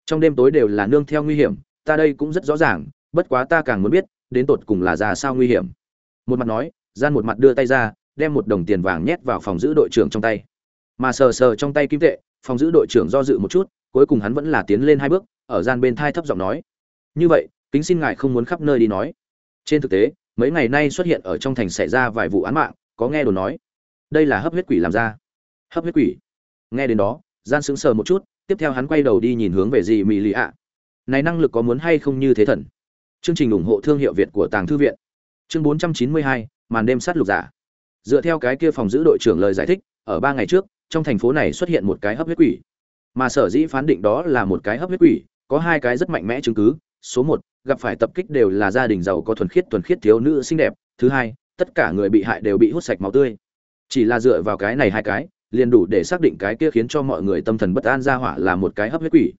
[SPEAKER 1] Trong đêm tối đều là nương theo nguy hiểm, ta đây cũng rất rõ ràng bất quá ta càng muốn biết, đến tột cùng là ra sao nguy hiểm. Một mặt nói, gian một mặt đưa tay ra, đem một đồng tiền vàng nhét vào phòng giữ đội trưởng trong tay. Mà sờ sờ trong tay kim tệ, phòng giữ đội trưởng do dự một chút, cuối cùng hắn vẫn là tiến lên hai bước, ở gian bên thai thấp giọng nói. Như vậy, kính xin ngài không muốn khắp nơi đi nói. Trên thực tế, mấy ngày nay xuất hiện ở trong thành xảy ra vài vụ án mạng, có nghe đồn nói. Đây là hấp huyết quỷ làm ra. Hấp huyết quỷ? Nghe đến đó, gian sững sờ một chút, tiếp theo hắn quay đầu đi nhìn hướng về gì mỹ lì ạ. Này năng lực có muốn hay không như thế thần? Chương trình ủng hộ thương hiệu việt của tàng thư viện. Chương 492, màn đêm sát lục giả. Dựa theo cái kia phòng giữ đội trưởng lời giải thích ở ba ngày trước trong thành phố này xuất hiện một cái hấp huyết quỷ. Mà sở dĩ phán định đó là một cái hấp huyết quỷ có hai cái rất mạnh mẽ chứng cứ. Số một gặp phải tập kích đều là gia đình giàu có thuần khiết thuần khiết thiếu nữ xinh đẹp. Thứ hai tất cả người bị hại đều bị hút sạch máu tươi. Chỉ là dựa vào cái này hai cái liền đủ để xác định cái kia khiến cho mọi người tâm thần bất an ra hỏa là một cái hấp huyết quỷ.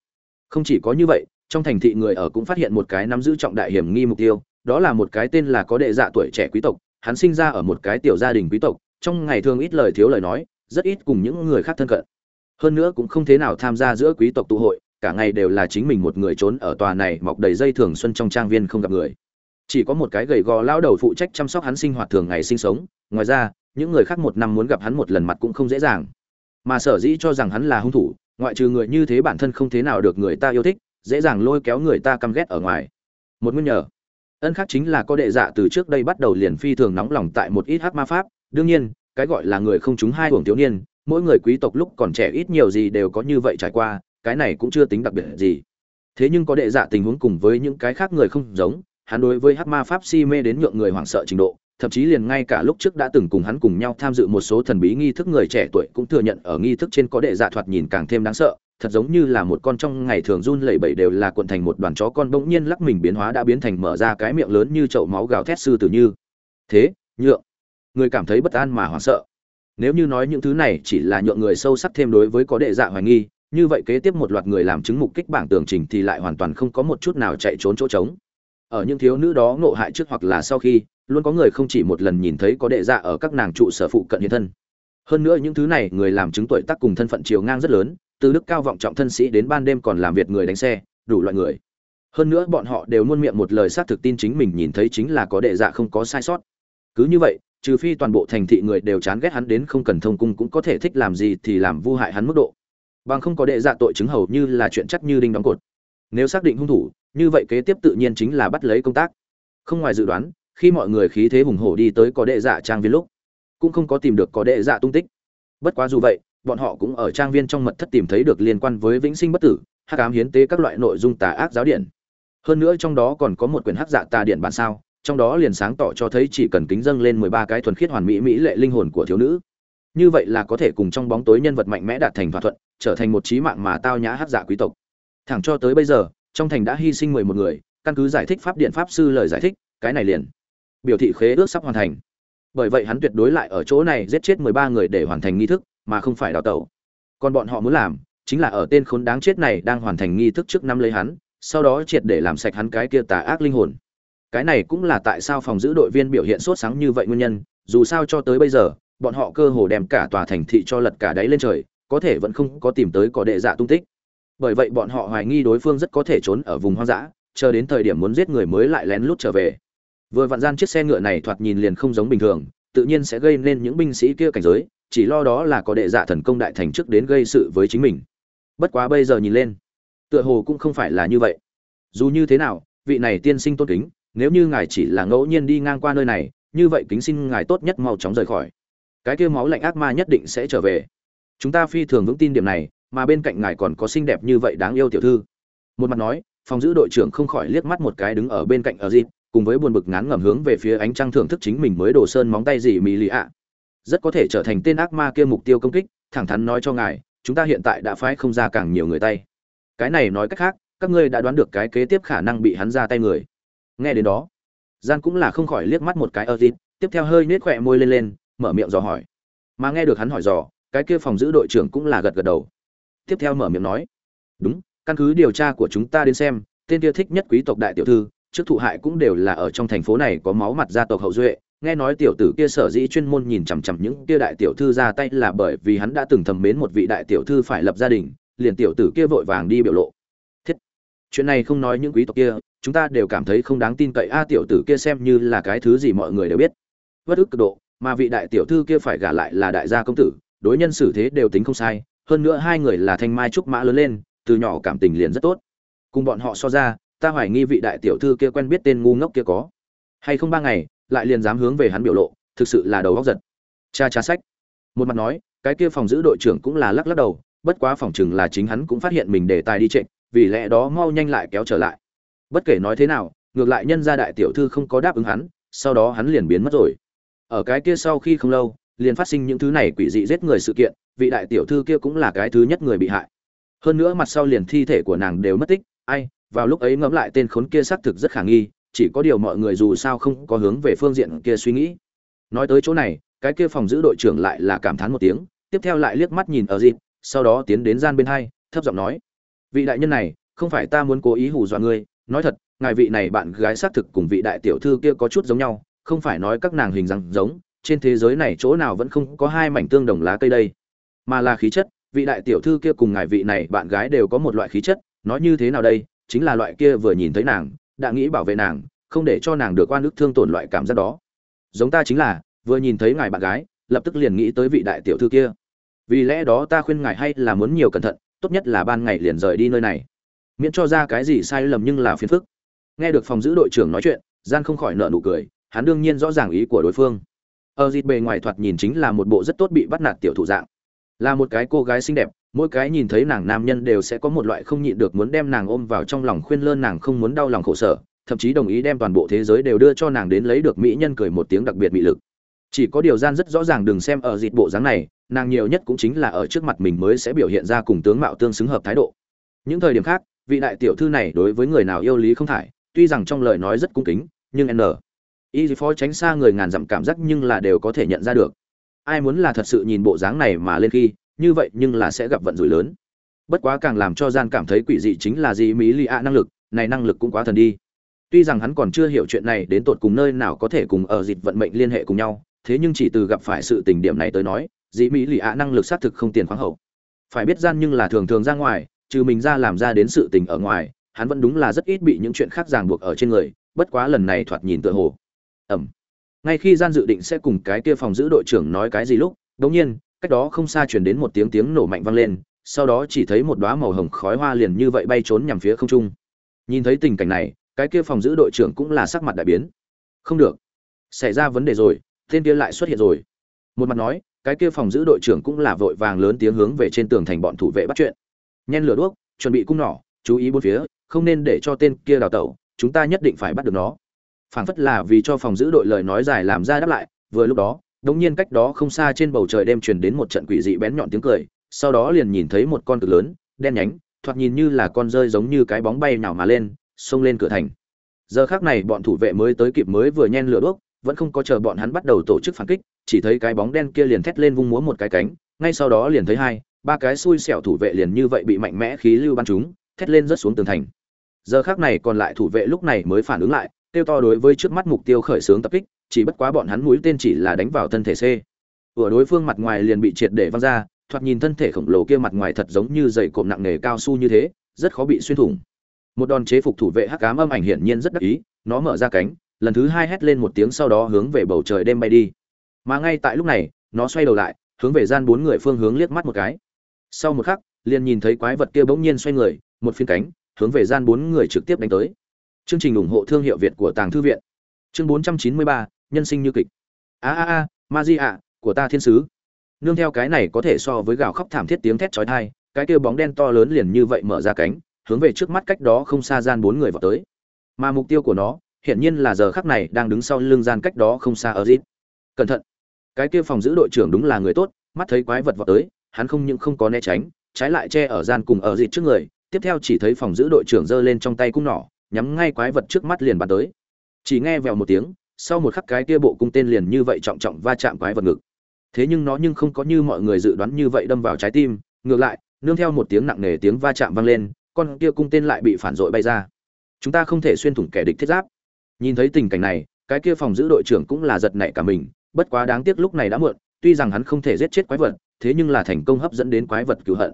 [SPEAKER 1] Không chỉ có như vậy trong thành thị người ở cũng phát hiện một cái nắm giữ trọng đại hiểm nghi mục tiêu, đó là một cái tên là có đệ dạ tuổi trẻ quý tộc, hắn sinh ra ở một cái tiểu gia đình quý tộc, trong ngày thường ít lời thiếu lời nói, rất ít cùng những người khác thân cận. Hơn nữa cũng không thế nào tham gia giữa quý tộc tụ hội, cả ngày đều là chính mình một người trốn ở tòa này mọc đầy dây thường xuân trong trang viên không gặp người. Chỉ có một cái gầy gò lao đầu phụ trách chăm sóc hắn sinh hoạt thường ngày sinh sống, ngoài ra, những người khác một năm muốn gặp hắn một lần mặt cũng không dễ dàng. Mà sở dĩ cho rằng hắn là hung thủ, ngoại trừ người như thế bản thân không thế nào được người ta yêu thích dễ dàng lôi kéo người ta căm ghét ở ngoài. Một nguyên nhờ. Ân khác chính là có đệ dạ từ trước đây bắt đầu liền phi thường nóng lòng tại một ít hát ma pháp. Đương nhiên, cái gọi là người không chúng hai hưởng thiếu niên, mỗi người quý tộc lúc còn trẻ ít nhiều gì đều có như vậy trải qua, cái này cũng chưa tính đặc biệt gì. Thế nhưng có đệ dạ tình huống cùng với những cái khác người không giống, hắn đối với hát ma pháp si mê đến nhượng người hoảng sợ trình độ, thậm chí liền ngay cả lúc trước đã từng cùng hắn cùng nhau tham dự một số thần bí nghi thức người trẻ tuổi cũng thừa nhận ở nghi thức trên có đệ dạ thoạt nhìn càng thêm đáng sợ thật giống như là một con trong ngày thường run lẩy bẩy đều là cuộn thành một đoàn chó con bỗng nhiên lắc mình biến hóa đã biến thành mở ra cái miệng lớn như chậu máu gào thét sư tử như. Thế, nhượng. Người cảm thấy bất an mà hoảng sợ. Nếu như nói những thứ này chỉ là nhượng người sâu sắc thêm đối với có đệ dạ hoài nghi, như vậy kế tiếp một loạt người làm chứng mục kích bảng tường trình thì lại hoàn toàn không có một chút nào chạy trốn chỗ trống. Ở những thiếu nữ đó ngộ hại trước hoặc là sau khi, luôn có người không chỉ một lần nhìn thấy có đệ dạ ở các nàng trụ sở phụ cận hiện thân. Hơn nữa những thứ này người làm chứng tuổi tác cùng thân phận chiều ngang rất lớn từ đức cao vọng trọng thân sĩ đến ban đêm còn làm việc người đánh xe, đủ loại người. Hơn nữa bọn họ đều luôn miệng một lời xác thực tin chính mình nhìn thấy chính là có đệ dạ không có sai sót. Cứ như vậy, trừ phi toàn bộ thành thị người đều chán ghét hắn đến không cần thông cung cũng có thể thích làm gì thì làm vu hại hắn mức độ. Bằng không có đệ dạ tội chứng hầu như là chuyện chắc như đinh đóng cột. Nếu xác định hung thủ, như vậy kế tiếp tự nhiên chính là bắt lấy công tác. Không ngoài dự đoán, khi mọi người khí thế hùng hổ đi tới có đệ dạ trang viên lúc, cũng không có tìm được có đệ dạ tung tích. Bất quá dù vậy bọn họ cũng ở trang viên trong mật thất tìm thấy được liên quan với vĩnh sinh bất tử hát cám hiến tế các loại nội dung tà ác giáo điện. Hơn nữa trong đó còn có một quyển hát dạ tà điện bản sao, trong đó liền sáng tỏ cho thấy chỉ cần kính dâng lên mười ba cái thuần khiết hoàn mỹ mỹ lệ linh hồn của thiếu nữ. Như vậy là có thể cùng trong bóng tối nhân vật mạnh mẽ đạt thành thỏa thuận, trở thành một trí mạng mà tao nhã hát dạ quý tộc. Thẳng cho tới bây giờ, trong thành đã hy sinh mười một người, căn cứ giải thích pháp điện pháp sư lời giải thích, cái này liền biểu thị khế ước sắp hoàn thành. Bởi vậy hắn tuyệt đối lại ở chỗ này giết chết mười ba người để hoàn thành nghi thức mà không phải đào tẩu. Còn bọn họ muốn làm, chính là ở tên khốn đáng chết này đang hoàn thành nghi thức trước năm lấy hắn, sau đó triệt để làm sạch hắn cái kia tà ác linh hồn. Cái này cũng là tại sao phòng giữ đội viên biểu hiện sốt sáng như vậy nguyên nhân, dù sao cho tới bây giờ, bọn họ cơ hồ đem cả tòa thành thị cho lật cả đáy lên trời, có thể vẫn không có tìm tới có đệ dạ tung tích. Bởi vậy bọn họ hoài nghi đối phương rất có thể trốn ở vùng hoang dã, chờ đến thời điểm muốn giết người mới lại lén lút trở về. Vừa vặn gian chiếc xe ngựa này thoạt nhìn liền không giống bình thường, tự nhiên sẽ gây nên những binh sĩ kia cảnh giới chỉ lo đó là có đệ dạ thần công đại thành trước đến gây sự với chính mình. Bất quá bây giờ nhìn lên, tựa hồ cũng không phải là như vậy. Dù như thế nào, vị này tiên sinh tôn kính, nếu như ngài chỉ là ngẫu nhiên đi ngang qua nơi này, như vậy kính xin ngài tốt nhất mau chóng rời khỏi. Cái kia máu lạnh ác ma nhất định sẽ trở về. Chúng ta phi thường vững tin điểm này, mà bên cạnh ngài còn có xinh đẹp như vậy đáng yêu tiểu thư. Một mặt nói, phòng giữ đội trưởng không khỏi liếc mắt một cái đứng ở bên cạnh ở dịp cùng với buồn bực ngán ngẩm hướng về phía ánh trăng thưởng thức chính mình mới đổ sơn móng tay gì mì lì ạ rất có thể trở thành tên ác ma kia mục tiêu công kích, thẳng thắn nói cho ngài, chúng ta hiện tại đã phái không ra càng nhiều người tay. Cái này nói cách khác, các ngươi đã đoán được cái kế tiếp khả năng bị hắn ra tay người. Nghe đến đó gian cũng là không khỏi liếc mắt một cái ờ, ơ dịp tiếp theo hơi nết khỏe môi lên lên, mở miệng dò hỏi. Mà nghe được hắn hỏi dò, cái kia phòng giữ đội trưởng cũng là gật gật đầu. Tiếp theo mở miệng nói, đúng, căn cứ điều tra của chúng ta đến xem, tên kia thích nhất quý tộc đại tiểu thư, trước thụ hại cũng đều là ở trong thành phố này có máu mặt gia tộc hậu duệ nghe nói tiểu tử kia sở dĩ chuyên môn nhìn chằm chằm những kia đại tiểu thư ra tay là bởi vì hắn đã từng thầm mến một vị đại tiểu thư phải lập gia đình, liền tiểu tử kia vội vàng đi biểu lộ. Thiết. Chuyện này không nói những quý tộc kia, chúng ta đều cảm thấy không đáng tin cậy. A à, tiểu tử kia xem như là cái thứ gì mọi người đều biết. Bất ức cực độ, mà vị đại tiểu thư kia phải gả lại là đại gia công tử, đối nhân xử thế đều tính không sai. Hơn nữa hai người là thanh mai trúc mã lớn lên, từ nhỏ cảm tình liền rất tốt. Cùng bọn họ so ra, ta hoài nghi vị đại tiểu thư kia quen biết tên ngu ngốc kia có hay không ba ngày lại liền dám hướng về hắn biểu lộ, thực sự là đầu góc giật. Cha cha sách. Một mặt nói, cái kia phòng giữ đội trưởng cũng là lắc lắc đầu, bất quá phòng chừng là chính hắn cũng phát hiện mình để tài đi trịnh vì lẽ đó mau nhanh lại kéo trở lại. Bất kể nói thế nào, ngược lại nhân gia đại tiểu thư không có đáp ứng hắn, sau đó hắn liền biến mất rồi. Ở cái kia sau khi không lâu, liền phát sinh những thứ này quỷ dị giết người sự kiện, vị đại tiểu thư kia cũng là cái thứ nhất người bị hại. Hơn nữa mặt sau liền thi thể của nàng đều mất tích, ai, vào lúc ấy ngẫm lại tên khốn kia xác thực rất khả nghi chỉ có điều mọi người dù sao không có hướng về phương diện kia suy nghĩ. Nói tới chỗ này, cái kia phòng giữ đội trưởng lại là cảm thán một tiếng, tiếp theo lại liếc mắt nhìn ở dịp, sau đó tiến đến gian bên hai, thấp giọng nói, vị đại nhân này, không phải ta muốn cố ý hù dọa ngươi, nói thật, ngài vị này bạn gái xác thực cùng vị đại tiểu thư kia có chút giống nhau, không phải nói các nàng hình rằng giống, trên thế giới này chỗ nào vẫn không có hai mảnh tương đồng lá cây đây. Mà là khí chất, vị đại tiểu thư kia cùng ngài vị này bạn gái đều có một loại khí chất, nói như thế nào đây, chính là loại kia vừa nhìn thấy nàng đã nghĩ bảo vệ nàng, không để cho nàng được oan ức thương tổn loại cảm giác đó. Giống ta chính là, vừa nhìn thấy ngài bạn gái, lập tức liền nghĩ tới vị đại tiểu thư kia. Vì lẽ đó ta khuyên ngài hay là muốn nhiều cẩn thận, tốt nhất là ban ngày liền rời đi nơi này. Miễn cho ra cái gì sai lầm nhưng là phiền phức. Nghe được phòng giữ đội trưởng nói chuyện gian không khỏi nợ nụ cười, hắn đương nhiên rõ ràng ý của đối phương. Ở dịt bề ngoài thoạt nhìn chính là một bộ rất tốt bị bắt nạt tiểu thủ dạng. Là một cái cô gái xinh đẹp mỗi cái nhìn thấy nàng nam nhân đều sẽ có một loại không nhịn được muốn đem nàng ôm vào trong lòng khuyên lơn nàng không muốn đau lòng khổ sở, thậm chí đồng ý đem toàn bộ thế giới đều đưa cho nàng đến lấy được mỹ nhân cười một tiếng đặc biệt mị lực. Chỉ có điều gian rất rõ ràng đừng xem ở dịp bộ dáng này, nàng nhiều nhất cũng chính là ở trước mặt mình mới sẽ biểu hiện ra cùng tướng mạo tương xứng hợp thái độ. Những thời điểm khác, vị đại tiểu thư này đối với người nào yêu lý không thải, tuy rằng trong lời nói rất cung kính, nhưng n. Y phó tránh xa người ngàn dặm cảm giác nhưng là đều có thể nhận ra được. Ai muốn là thật sự nhìn bộ dáng này mà lên khi như vậy nhưng là sẽ gặp vận rủi lớn. Bất quá càng làm cho gian cảm thấy quỷ dị chính là gì mỹ lì ạ năng lực, này năng lực cũng quá thần đi. Tuy rằng hắn còn chưa hiểu chuyện này đến tột cùng nơi nào có thể cùng ở dịp vận mệnh liên hệ cùng nhau, thế nhưng chỉ từ gặp phải sự tình điểm này tới nói dĩ mỹ lì ạ năng lực xác thực không tiền khoáng hậu. Phải biết gian nhưng là thường thường ra ngoài, trừ mình ra làm ra đến sự tình ở ngoài, hắn vẫn đúng là rất ít bị những chuyện khác ràng buộc ở trên người, bất quá lần này thoạt nhìn tựa hồ. Ẩm. Ngay khi gian dự định sẽ cùng cái kia phòng giữ đội trưởng nói cái gì lúc đống nhiên cách đó không xa chuyển đến một tiếng tiếng nổ mạnh vang lên, sau đó chỉ thấy một đóa màu hồng khói hoa liền như vậy bay trốn nhằm phía không trung. Nhìn thấy tình cảnh này, cái kia phòng giữ đội trưởng cũng là sắc mặt đại biến. Không được, xảy ra vấn đề rồi, tên kia lại xuất hiện rồi. Một mặt nói, cái kia phòng giữ đội trưởng cũng là vội vàng lớn tiếng hướng về trên tường thành bọn thủ vệ bắt chuyện. Nhen lửa đuốc, chuẩn bị cung nỏ, chú ý bốn phía, không nên để cho tên kia đào tẩu, chúng ta nhất định phải bắt được nó. Phảng phất là vì cho phòng giữ đội lời nói dài làm ra đáp lại, vừa lúc đó đống nhiên cách đó không xa trên bầu trời đêm truyền đến một trận quỷ dị bén nhọn tiếng cười, sau đó liền nhìn thấy một con cực lớn, đen nhánh, thoạt nhìn như là con rơi giống như cái bóng bay nào mà lên, xông lên cửa thành. Giờ khác này bọn thủ vệ mới tới kịp mới vừa nhen lửa đuốc vẫn không có chờ bọn hắn bắt đầu tổ chức phản kích, chỉ thấy cái bóng đen kia liền thét lên vung múa một cái cánh, ngay sau đó liền thấy hai, ba cái xui xẻo thủ vệ liền như vậy bị mạnh mẽ khí lưu bắn chúng thét lên rớt xuống tường thành. Giờ khác này còn lại thủ vệ lúc này mới phản ứng lại tiêu to đối với trước mắt mục tiêu khởi xướng tập kích chỉ bất quá bọn hắn mũi tên chỉ là đánh vào thân thể C. Vừa đối phương mặt ngoài liền bị triệt để văng ra, thoạt nhìn thân thể khổng lồ kia mặt ngoài thật giống như dày cộm nặng nề cao su như thế, rất khó bị xuyên thủng. Một đòn chế phục thủ vệ hắc ám âm ảnh hiển nhiên rất đắc ý, nó mở ra cánh, lần thứ hai hét lên một tiếng sau đó hướng về bầu trời đêm bay đi. Mà ngay tại lúc này, nó xoay đầu lại, hướng về gian bốn người phương hướng liếc mắt một cái. Sau một khắc, liền nhìn thấy quái vật kia bỗng nhiên xoay người, một phiên cánh, hướng về gian bốn người trực tiếp đánh tới. Chương trình ủng hộ thương hiệu Việt của Tàng thư viện. Chương 493, nhân sinh như kịch. A a a, ma di ạ, của ta thiên sứ. Nương theo cái này có thể so với gào khóc thảm thiết tiếng thét chói tai, cái kia bóng đen to lớn liền như vậy mở ra cánh, hướng về trước mắt cách đó không xa gian bốn người vào tới. Mà mục tiêu của nó, hiển nhiên là giờ khắc này đang đứng sau lưng gian cách đó không xa ở dít cẩn thận. Cái kia phòng giữ đội trưởng đúng là người tốt, mắt thấy quái vật vào tới, hắn không những không có né tránh, trái lại che ở gian cùng ở dít trước người, tiếp theo chỉ thấy phòng giữ đội trưởng giơ lên trong tay cung nỏ, nhắm ngay quái vật trước mắt liền bắn tới. Chỉ nghe vèo một tiếng sau một khắc cái kia bộ cung tên liền như vậy trọng trọng va chạm quái vật ngực. Thế nhưng nó nhưng không có như mọi người dự đoán như vậy đâm vào trái tim, ngược lại, nương theo một tiếng nặng nề tiếng va chạm vang lên, con kia cung tên lại bị phản dội bay ra. Chúng ta không thể xuyên thủng kẻ địch thiết giáp. Nhìn thấy tình cảnh này, cái kia phòng giữ đội trưởng cũng là giật nảy cả mình, bất quá đáng tiếc lúc này đã muộn, tuy rằng hắn không thể giết chết quái vật, thế nhưng là thành công hấp dẫn đến quái vật cứu hận.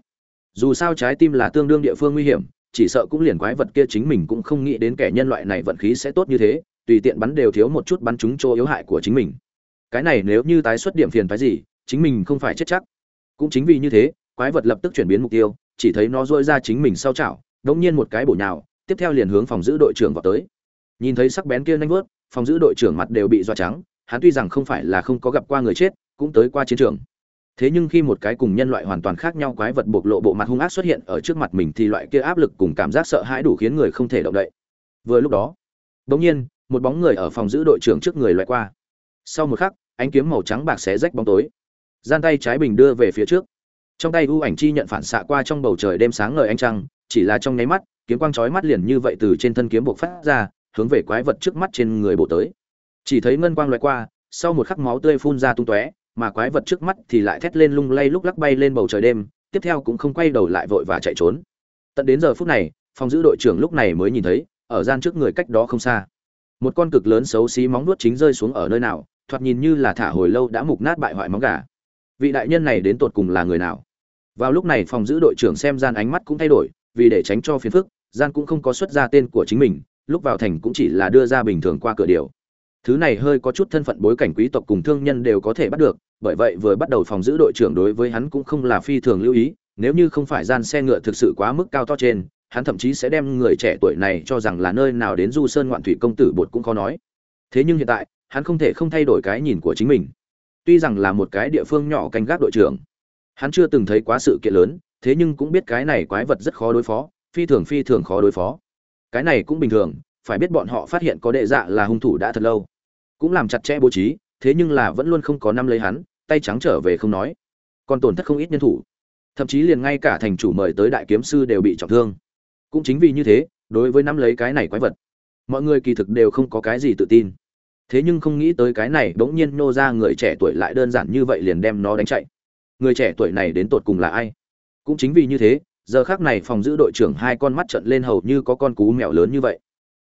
[SPEAKER 1] Dù sao trái tim là tương đương địa phương nguy hiểm, chỉ sợ cũng liền quái vật kia chính mình cũng không nghĩ đến kẻ nhân loại này vận khí sẽ tốt như thế tùy tiện bắn đều thiếu một chút bắn trúng chỗ yếu hại của chính mình. Cái này nếu như tái xuất điểm phiền phái gì, chính mình không phải chết chắc. Cũng chính vì như thế, quái vật lập tức chuyển biến mục tiêu, chỉ thấy nó dội ra chính mình sau chảo, đống nhiên một cái bổ nhào, tiếp theo liền hướng phòng giữ đội trưởng vào tới. Nhìn thấy sắc bén kia nhanh vớt, phòng giữ đội trưởng mặt đều bị doa trắng, hắn tuy rằng không phải là không có gặp qua người chết, cũng tới qua chiến trường. Thế nhưng khi một cái cùng nhân loại hoàn toàn khác nhau quái vật bộc lộ bộ mặt hung ác xuất hiện ở trước mặt mình thì loại kia áp lực cùng cảm giác sợ hãi đủ khiến người không thể động đậy. Vừa lúc đó bỗng nhiên một bóng người ở phòng giữ đội trưởng trước người loại qua. Sau một khắc, ánh kiếm màu trắng bạc xé rách bóng tối. Gian tay trái bình đưa về phía trước. Trong tay u ảnh chi nhận phản xạ qua trong bầu trời đêm sáng ngời ánh trăng, chỉ là trong nháy mắt, kiếm quang chói mắt liền như vậy từ trên thân kiếm buộc phát ra, hướng về quái vật trước mắt trên người bộ tới. Chỉ thấy ngân quang loại qua, sau một khắc máu tươi phun ra tung tóe, mà quái vật trước mắt thì lại thét lên lung lay lúc lắc bay lên bầu trời đêm, tiếp theo cũng không quay đầu lại vội và chạy trốn. Tận đến giờ phút này, phòng giữ đội trưởng lúc này mới nhìn thấy, ở gian trước người cách đó không xa một con cực lớn xấu xí móng nuốt chính rơi xuống ở nơi nào, thoạt nhìn như là thả hồi lâu đã mục nát bại hoại móng gà. Vị đại nhân này đến tột cùng là người nào? Vào lúc này phòng giữ đội trưởng xem gian ánh mắt cũng thay đổi, vì để tránh cho phiền phức, gian cũng không có xuất ra tên của chính mình, lúc vào thành cũng chỉ là đưa ra bình thường qua cửa điều. Thứ này hơi có chút thân phận bối cảnh quý tộc cùng thương nhân đều có thể bắt được, bởi vậy vừa bắt đầu phòng giữ đội trưởng đối với hắn cũng không là phi thường lưu ý, nếu như không phải gian xe ngựa thực sự quá mức cao to trên hắn thậm chí sẽ đem người trẻ tuổi này cho rằng là nơi nào đến du sơn ngoạn thủy công tử bột cũng khó nói. Thế nhưng hiện tại, hắn không thể không thay đổi cái nhìn của chính mình. Tuy rằng là một cái địa phương nhỏ canh gác đội trưởng, hắn chưa từng thấy quá sự kiện lớn, thế nhưng cũng biết cái này quái vật rất khó đối phó, phi thường phi thường khó đối phó. Cái này cũng bình thường, phải biết bọn họ phát hiện có đệ dạ là hung thủ đã thật lâu. Cũng làm chặt chẽ bố trí, thế nhưng là vẫn luôn không có năm lấy hắn, tay trắng trở về không nói. Còn tổn thất không ít nhân thủ. Thậm chí liền ngay cả thành chủ mời tới đại kiếm sư đều bị trọng thương cũng chính vì như thế, đối với nắm lấy cái này quái vật, mọi người kỳ thực đều không có cái gì tự tin. Thế nhưng không nghĩ tới cái này bỗng nhiên nô ra người trẻ tuổi lại đơn giản như vậy liền đem nó đánh chạy. Người trẻ tuổi này đến tột cùng là ai? Cũng chính vì như thế, giờ khác này phòng giữ đội trưởng hai con mắt trận lên hầu như có con cú mèo lớn như vậy.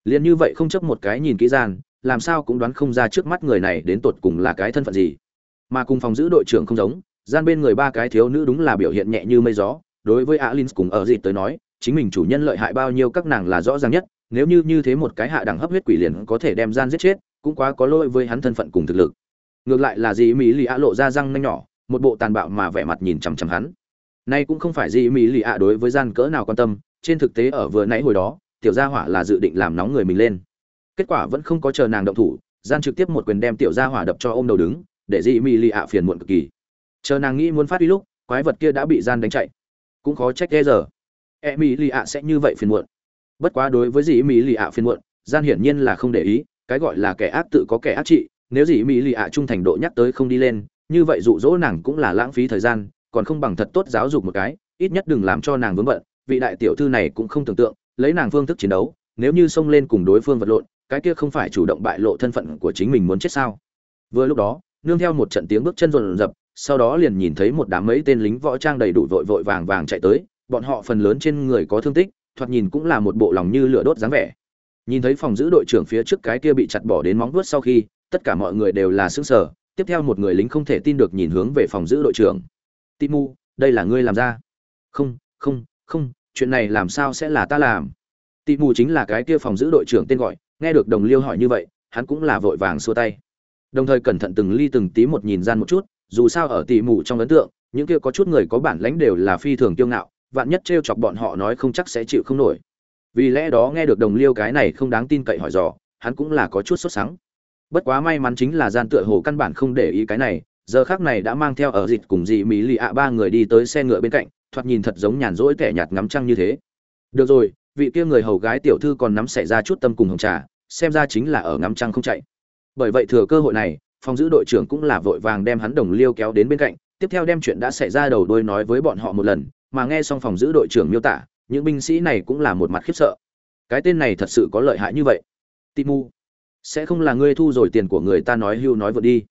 [SPEAKER 1] Liền như vậy không chấp một cái nhìn kỹ gian, làm sao cũng đoán không ra trước mắt người này đến tột cùng là cái thân phận gì. Mà cùng phòng giữ đội trưởng không giống, gian bên người ba cái thiếu nữ đúng là biểu hiện nhẹ như mây gió, đối với alin cùng ở dịp tới nói chính mình chủ nhân lợi hại bao nhiêu các nàng là rõ ràng nhất, nếu như như thế một cái hạ đẳng hấp huyết quỷ liền có thể đem gian giết chết, cũng quá có lỗi với hắn thân phận cùng thực lực. Ngược lại là gì mỹ lì ạ lộ ra răng nanh nhỏ, một bộ tàn bạo mà vẻ mặt nhìn chằm chằm hắn. Nay cũng không phải gì mỹ lì ạ đối với gian cỡ nào quan tâm, trên thực tế ở vừa nãy hồi đó, tiểu gia hỏa là dự định làm nóng người mình lên. Kết quả vẫn không có chờ nàng động thủ, gian trực tiếp một quyền đem tiểu gia hỏa đập cho ôm đầu đứng, để dị mỹ lì ạ phiền muộn cực kỳ. Chờ nàng nghĩ muốn phát đi lúc, quái vật kia đã bị gian đánh chạy. Cũng khó trách thế giờ e mỹ lì ạ sẽ như vậy phiền muộn. Bất quá đối với dĩ mỹ lì ạ phiền muộn, gian hiển nhiên là không để ý, cái gọi là kẻ ác tự có kẻ ác trị, nếu dĩ mỹ lì ạ trung thành độ nhắc tới không đi lên, như vậy dụ dỗ nàng cũng là lãng phí thời gian, còn không bằng thật tốt giáo dục một cái, ít nhất đừng làm cho nàng vướng bận, vị đại tiểu thư này cũng không tưởng tượng, lấy nàng phương thức chiến đấu, nếu như xông lên cùng đối phương vật lộn, cái kia không phải chủ động bại lộ thân phận của chính mình muốn chết sao? Vừa lúc đó, nương theo một trận tiếng bước chân rộn rập, sau đó liền nhìn thấy một đám mấy tên lính võ trang đầy đủ vội vội vàng vàng chạy tới bọn họ phần lớn trên người có thương tích, thoạt nhìn cũng là một bộ lòng như lửa đốt dáng vẻ. Nhìn thấy phòng giữ đội trưởng phía trước cái kia bị chặt bỏ đến móng vuốt sau khi, tất cả mọi người đều là sững sờ, tiếp theo một người lính không thể tin được nhìn hướng về phòng giữ đội trưởng. Timu, đây là ngươi làm ra? Không không không, chuyện này làm sao sẽ là ta làm? Timu chính là cái kia phòng giữ đội trưởng tên gọi, nghe được đồng liêu hỏi như vậy, hắn cũng là vội vàng xua tay. Đồng thời cẩn thận từng ly từng tí một nhìn gian một chút, dù sao ở tỉ mù trong ấn tượng, những kia có chút người có bản lãnh đều là phi thường kiêu ngạo vạn nhất t chọc bọn họ nói không chắc sẽ chịu không nổi. Vì lẽ đó nghe được đồng liêu cái này không đáng tin cậy hỏi dò, hắn cũng là có chút sốt sắng. Bất quá may mắn chính là gian tựa hồ căn bản không để ý cái này, giờ khác này đã mang theo ở dịch cùng dị mỹ lì ạ ba người đi tới xe ngựa bên cạnh, thoạt nhìn thật giống nhàn rỗi kẻ nhạt ngắm trăng như thế. Được rồi, vị kia người hầu gái tiểu thư còn nắm xảy ra chút tâm cùng hồng trà, xem ra chính là ở ngắm trăng không chạy. Bởi vậy thừa cơ hội này, phòng giữ đội trưởng cũng là vội vàng đem hắn đồng liêu kéo đến bên cạnh tiếp theo đem chuyện đã xảy ra đầu đuôi nói với bọn họ một lần mà nghe xong phòng giữ đội trưởng miêu tả những binh sĩ này cũng là một mặt khiếp sợ. Cái tên này thật sự có lợi hại như vậy. Timu sẽ không là ngươi thu rồi tiền của người ta nói hưu nói vượt đi.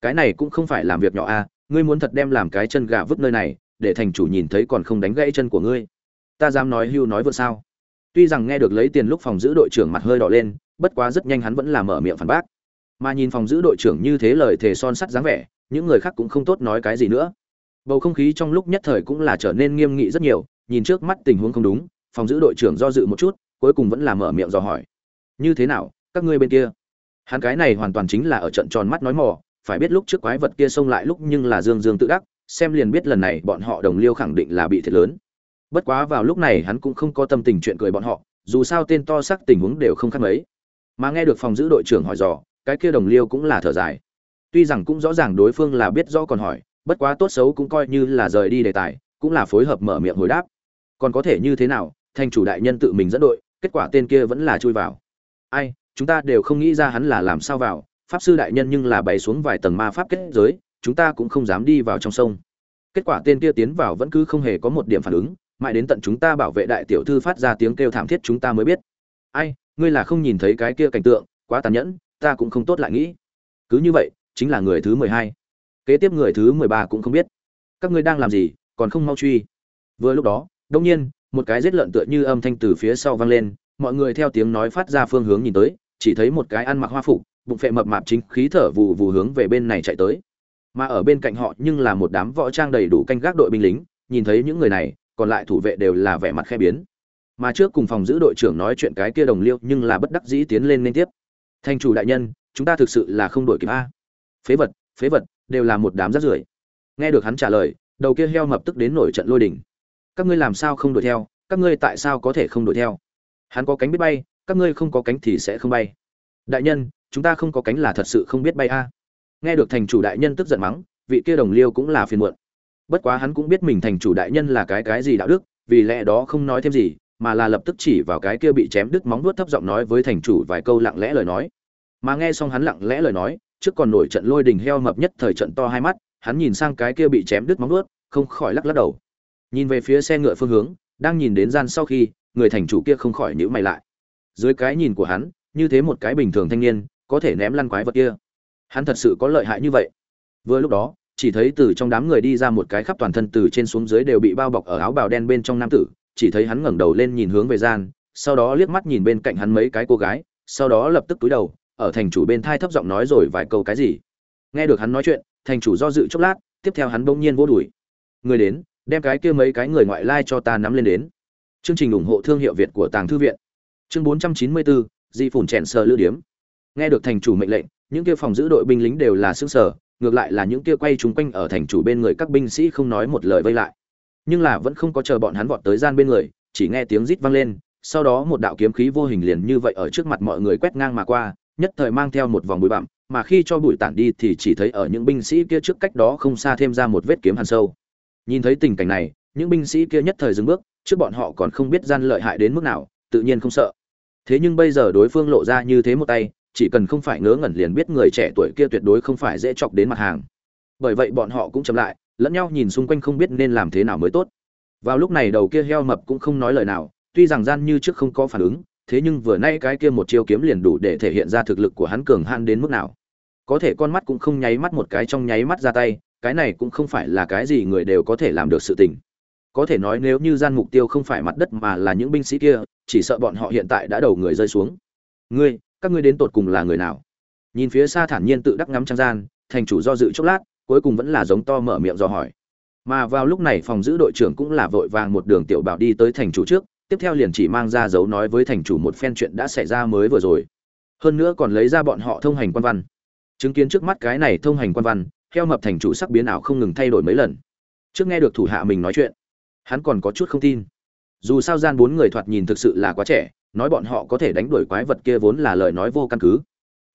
[SPEAKER 1] Cái này cũng không phải làm việc nhỏ a à, ngươi muốn thật đem làm cái chân gà vứt nơi này để thành chủ nhìn thấy còn không đánh gãy chân của ngươi. Ta dám nói hưu nói vượt sao? Tuy rằng nghe được lấy tiền lúc phòng giữ đội trưởng mặt hơi đỏ lên bất quá rất nhanh hắn vẫn là mở miệng phản bác. Mà nhìn phòng giữ đội trưởng như thế lời thề son sắt dáng vẻ những người khác cũng không tốt nói cái gì nữa. Bầu không khí trong lúc nhất thời cũng là trở nên nghiêm nghị rất nhiều, nhìn trước mắt tình huống không đúng, phòng giữ đội trưởng do dự một chút, cuối cùng vẫn là mở miệng dò hỏi. Như thế nào, các ngươi bên kia? Hắn cái này hoàn toàn chính là ở trận tròn mắt nói mò, phải biết lúc trước quái vật kia xông lại lúc nhưng là dương dương tự đắc, xem liền biết lần này bọn họ đồng liêu khẳng định là bị thiệt lớn. Bất quá vào lúc này hắn cũng không có tâm tình chuyện cười bọn họ, dù sao tên to sắc tình huống đều không khác mấy. Mà nghe được phòng giữ đội trưởng hỏi dò, cái kia đồng liêu cũng là thở dài tuy rằng cũng rõ ràng đối phương là biết rõ còn hỏi, bất quá tốt xấu cũng coi như là rời đi đề tài, cũng là phối hợp mở miệng hồi đáp. Còn có thể như thế nào, thành chủ đại nhân tự mình dẫn đội, kết quả tên kia vẫn là chui vào. Ai, chúng ta đều không nghĩ ra hắn là làm sao vào, pháp sư đại nhân nhưng là bày xuống vài tầng ma pháp kết giới, chúng ta cũng không dám đi vào trong sông. Kết quả tên kia tiến vào vẫn cứ không hề có một điểm phản ứng, mãi đến tận chúng ta bảo vệ đại tiểu thư phát ra tiếng kêu thảm thiết chúng ta mới biết. Ai, ngươi là không nhìn thấy cái kia cảnh tượng, quá tàn nhẫn, ta cũng không tốt lại nghĩ. Cứ như vậy chính là người thứ mười hai. Kế tiếp người thứ mười ba cũng không biết. Các ngươi đang làm gì, còn không mau truy. Vừa lúc đó, đông nhiên, một cái giết lợn tựa như âm thanh từ phía sau vang lên, mọi người theo tiếng nói phát ra phương hướng nhìn tới, chỉ thấy một cái ăn mặc hoa phục, bụng phệ mập mạp chính khí thở vụ vụ hướng về bên này chạy tới. Mà ở bên cạnh họ nhưng là một đám võ trang đầy đủ canh gác đội binh lính, nhìn thấy những người này, còn lại thủ vệ đều là vẻ mặt khe biến. Mà trước cùng phòng giữ đội trưởng nói chuyện cái kia đồng liêu nhưng là bất đắc dĩ tiến lên liên tiếp. Thành chủ đại nhân, chúng ta thực sự là không đổi kịp a phế vật phế vật, đều là một đám rác rưởi. Nghe được hắn trả lời, đầu kia heo mập tức đến nổi trận lôi đỉnh các ngươi làm sao không đuổi theo? Các ngươi tại sao có thể không đuổi theo? Hắn có cánh biết bay, các ngươi không có cánh thì sẽ không bay. Đại nhân, chúng ta không có cánh là thật sự không biết bay a. Nghe được thành chủ đại nhân tức giận mắng, vị kia đồng liêu cũng là phiền muộn. Bất quá hắn cũng biết mình thành chủ đại nhân là cái cái gì đạo đức, vì lẽ đó không nói thêm gì, mà là lập tức chỉ vào cái kia bị chém đứt móng vuốt thấp giọng nói với thành chủ vài câu lặng lẽ lời nói. Mà nghe xong hắn lặng lẽ lời nói trước còn nổi trận lôi đình heo mập nhất thời trận to hai mắt, hắn nhìn sang cái kia bị chém đứt móng vuốt, không khỏi lắc lắc đầu. Nhìn về phía xe ngựa phương hướng, đang nhìn đến gian sau khi, người thành chủ kia không khỏi nhíu mày lại. Dưới cái nhìn của hắn, như thế một cái bình thường thanh niên, có thể ném lăn quái vật kia. Hắn thật sự có lợi hại như vậy. Vừa lúc đó, chỉ thấy từ trong đám người đi ra một cái khắp toàn thân từ trên xuống dưới đều bị bao bọc ở áo bào đen bên trong nam tử, chỉ thấy hắn ngẩng đầu lên nhìn hướng về gian, sau đó liếc mắt nhìn bên cạnh hắn mấy cái cô gái, sau đó lập tức túi đầu ở thành chủ bên thai thấp giọng nói rồi vài câu cái gì. Nghe được hắn nói chuyện thành chủ do dự chốc lát tiếp theo hắn bỗng nhiên vô đuổi người đến đem cái kia mấy cái người ngoại lai cho ta nắm lên đến. Chương trình ủng hộ thương hiệu việt của tàng thư viện. Chương 494, di phủn chèn sờ lưu điếm. Nghe được thành chủ mệnh lệnh những kia phòng giữ đội binh lính đều là xương sở ngược lại là những kia quay chúng quanh ở thành chủ bên người các binh sĩ không nói một lời vây lại. Nhưng là vẫn không có chờ bọn hắn vọt tới gian bên người chỉ nghe tiếng rít vang lên sau đó một đạo kiếm khí vô hình liền như vậy ở trước mặt mọi người quét ngang mà qua nhất thời mang theo một vòng bụi bặm, mà khi cho bụi tản đi thì chỉ thấy ở những binh sĩ kia trước cách đó không xa thêm ra một vết kiếm hàn sâu. Nhìn thấy tình cảnh này, những binh sĩ kia nhất thời dừng bước, trước bọn họ còn không biết gian lợi hại đến mức nào, tự nhiên không sợ. Thế nhưng bây giờ đối phương lộ ra như thế một tay, chỉ cần không phải ngớ ngẩn liền biết người trẻ tuổi kia tuyệt đối không phải dễ chọc đến mặt hàng. Bởi vậy bọn họ cũng chậm lại, lẫn nhau nhìn xung quanh không biết nên làm thế nào mới tốt. Vào lúc này đầu kia heo mập cũng không nói lời nào, tuy rằng gian như trước không có phản ứng thế nhưng vừa nay cái kia một chiêu kiếm liền đủ để thể hiện ra thực lực của hắn cường han đến mức nào. Có thể con mắt cũng không nháy mắt một cái trong nháy mắt ra tay, cái này cũng không phải là cái gì người đều có thể làm được sự tình. Có thể nói nếu như gian mục tiêu không phải mặt đất mà là những binh sĩ kia, chỉ sợ bọn họ hiện tại đã đầu người rơi xuống. Ngươi, các ngươi đến tột cùng là người nào? Nhìn phía xa thản nhiên tự đắc ngắm trang gian, thành chủ do dự chốc lát, cuối cùng vẫn là giống to mở miệng do hỏi. Mà vào lúc này phòng giữ đội trưởng cũng là vội vàng một đường tiểu bảo đi tới thành chủ trước tiếp theo liền chỉ mang ra dấu nói với thành chủ một phen chuyện đã xảy ra mới vừa rồi. Hơn nữa còn lấy ra bọn họ thông hành quan văn. Chứng kiến trước mắt cái này thông hành quan văn theo mập thành chủ sắc biến ảo không ngừng thay đổi mấy lần. Trước nghe được thủ hạ mình nói chuyện, hắn còn có chút không tin. Dù sao gian bốn người thoạt nhìn thực sự là quá trẻ, nói bọn họ có thể đánh đuổi quái vật kia vốn là lời nói vô căn cứ.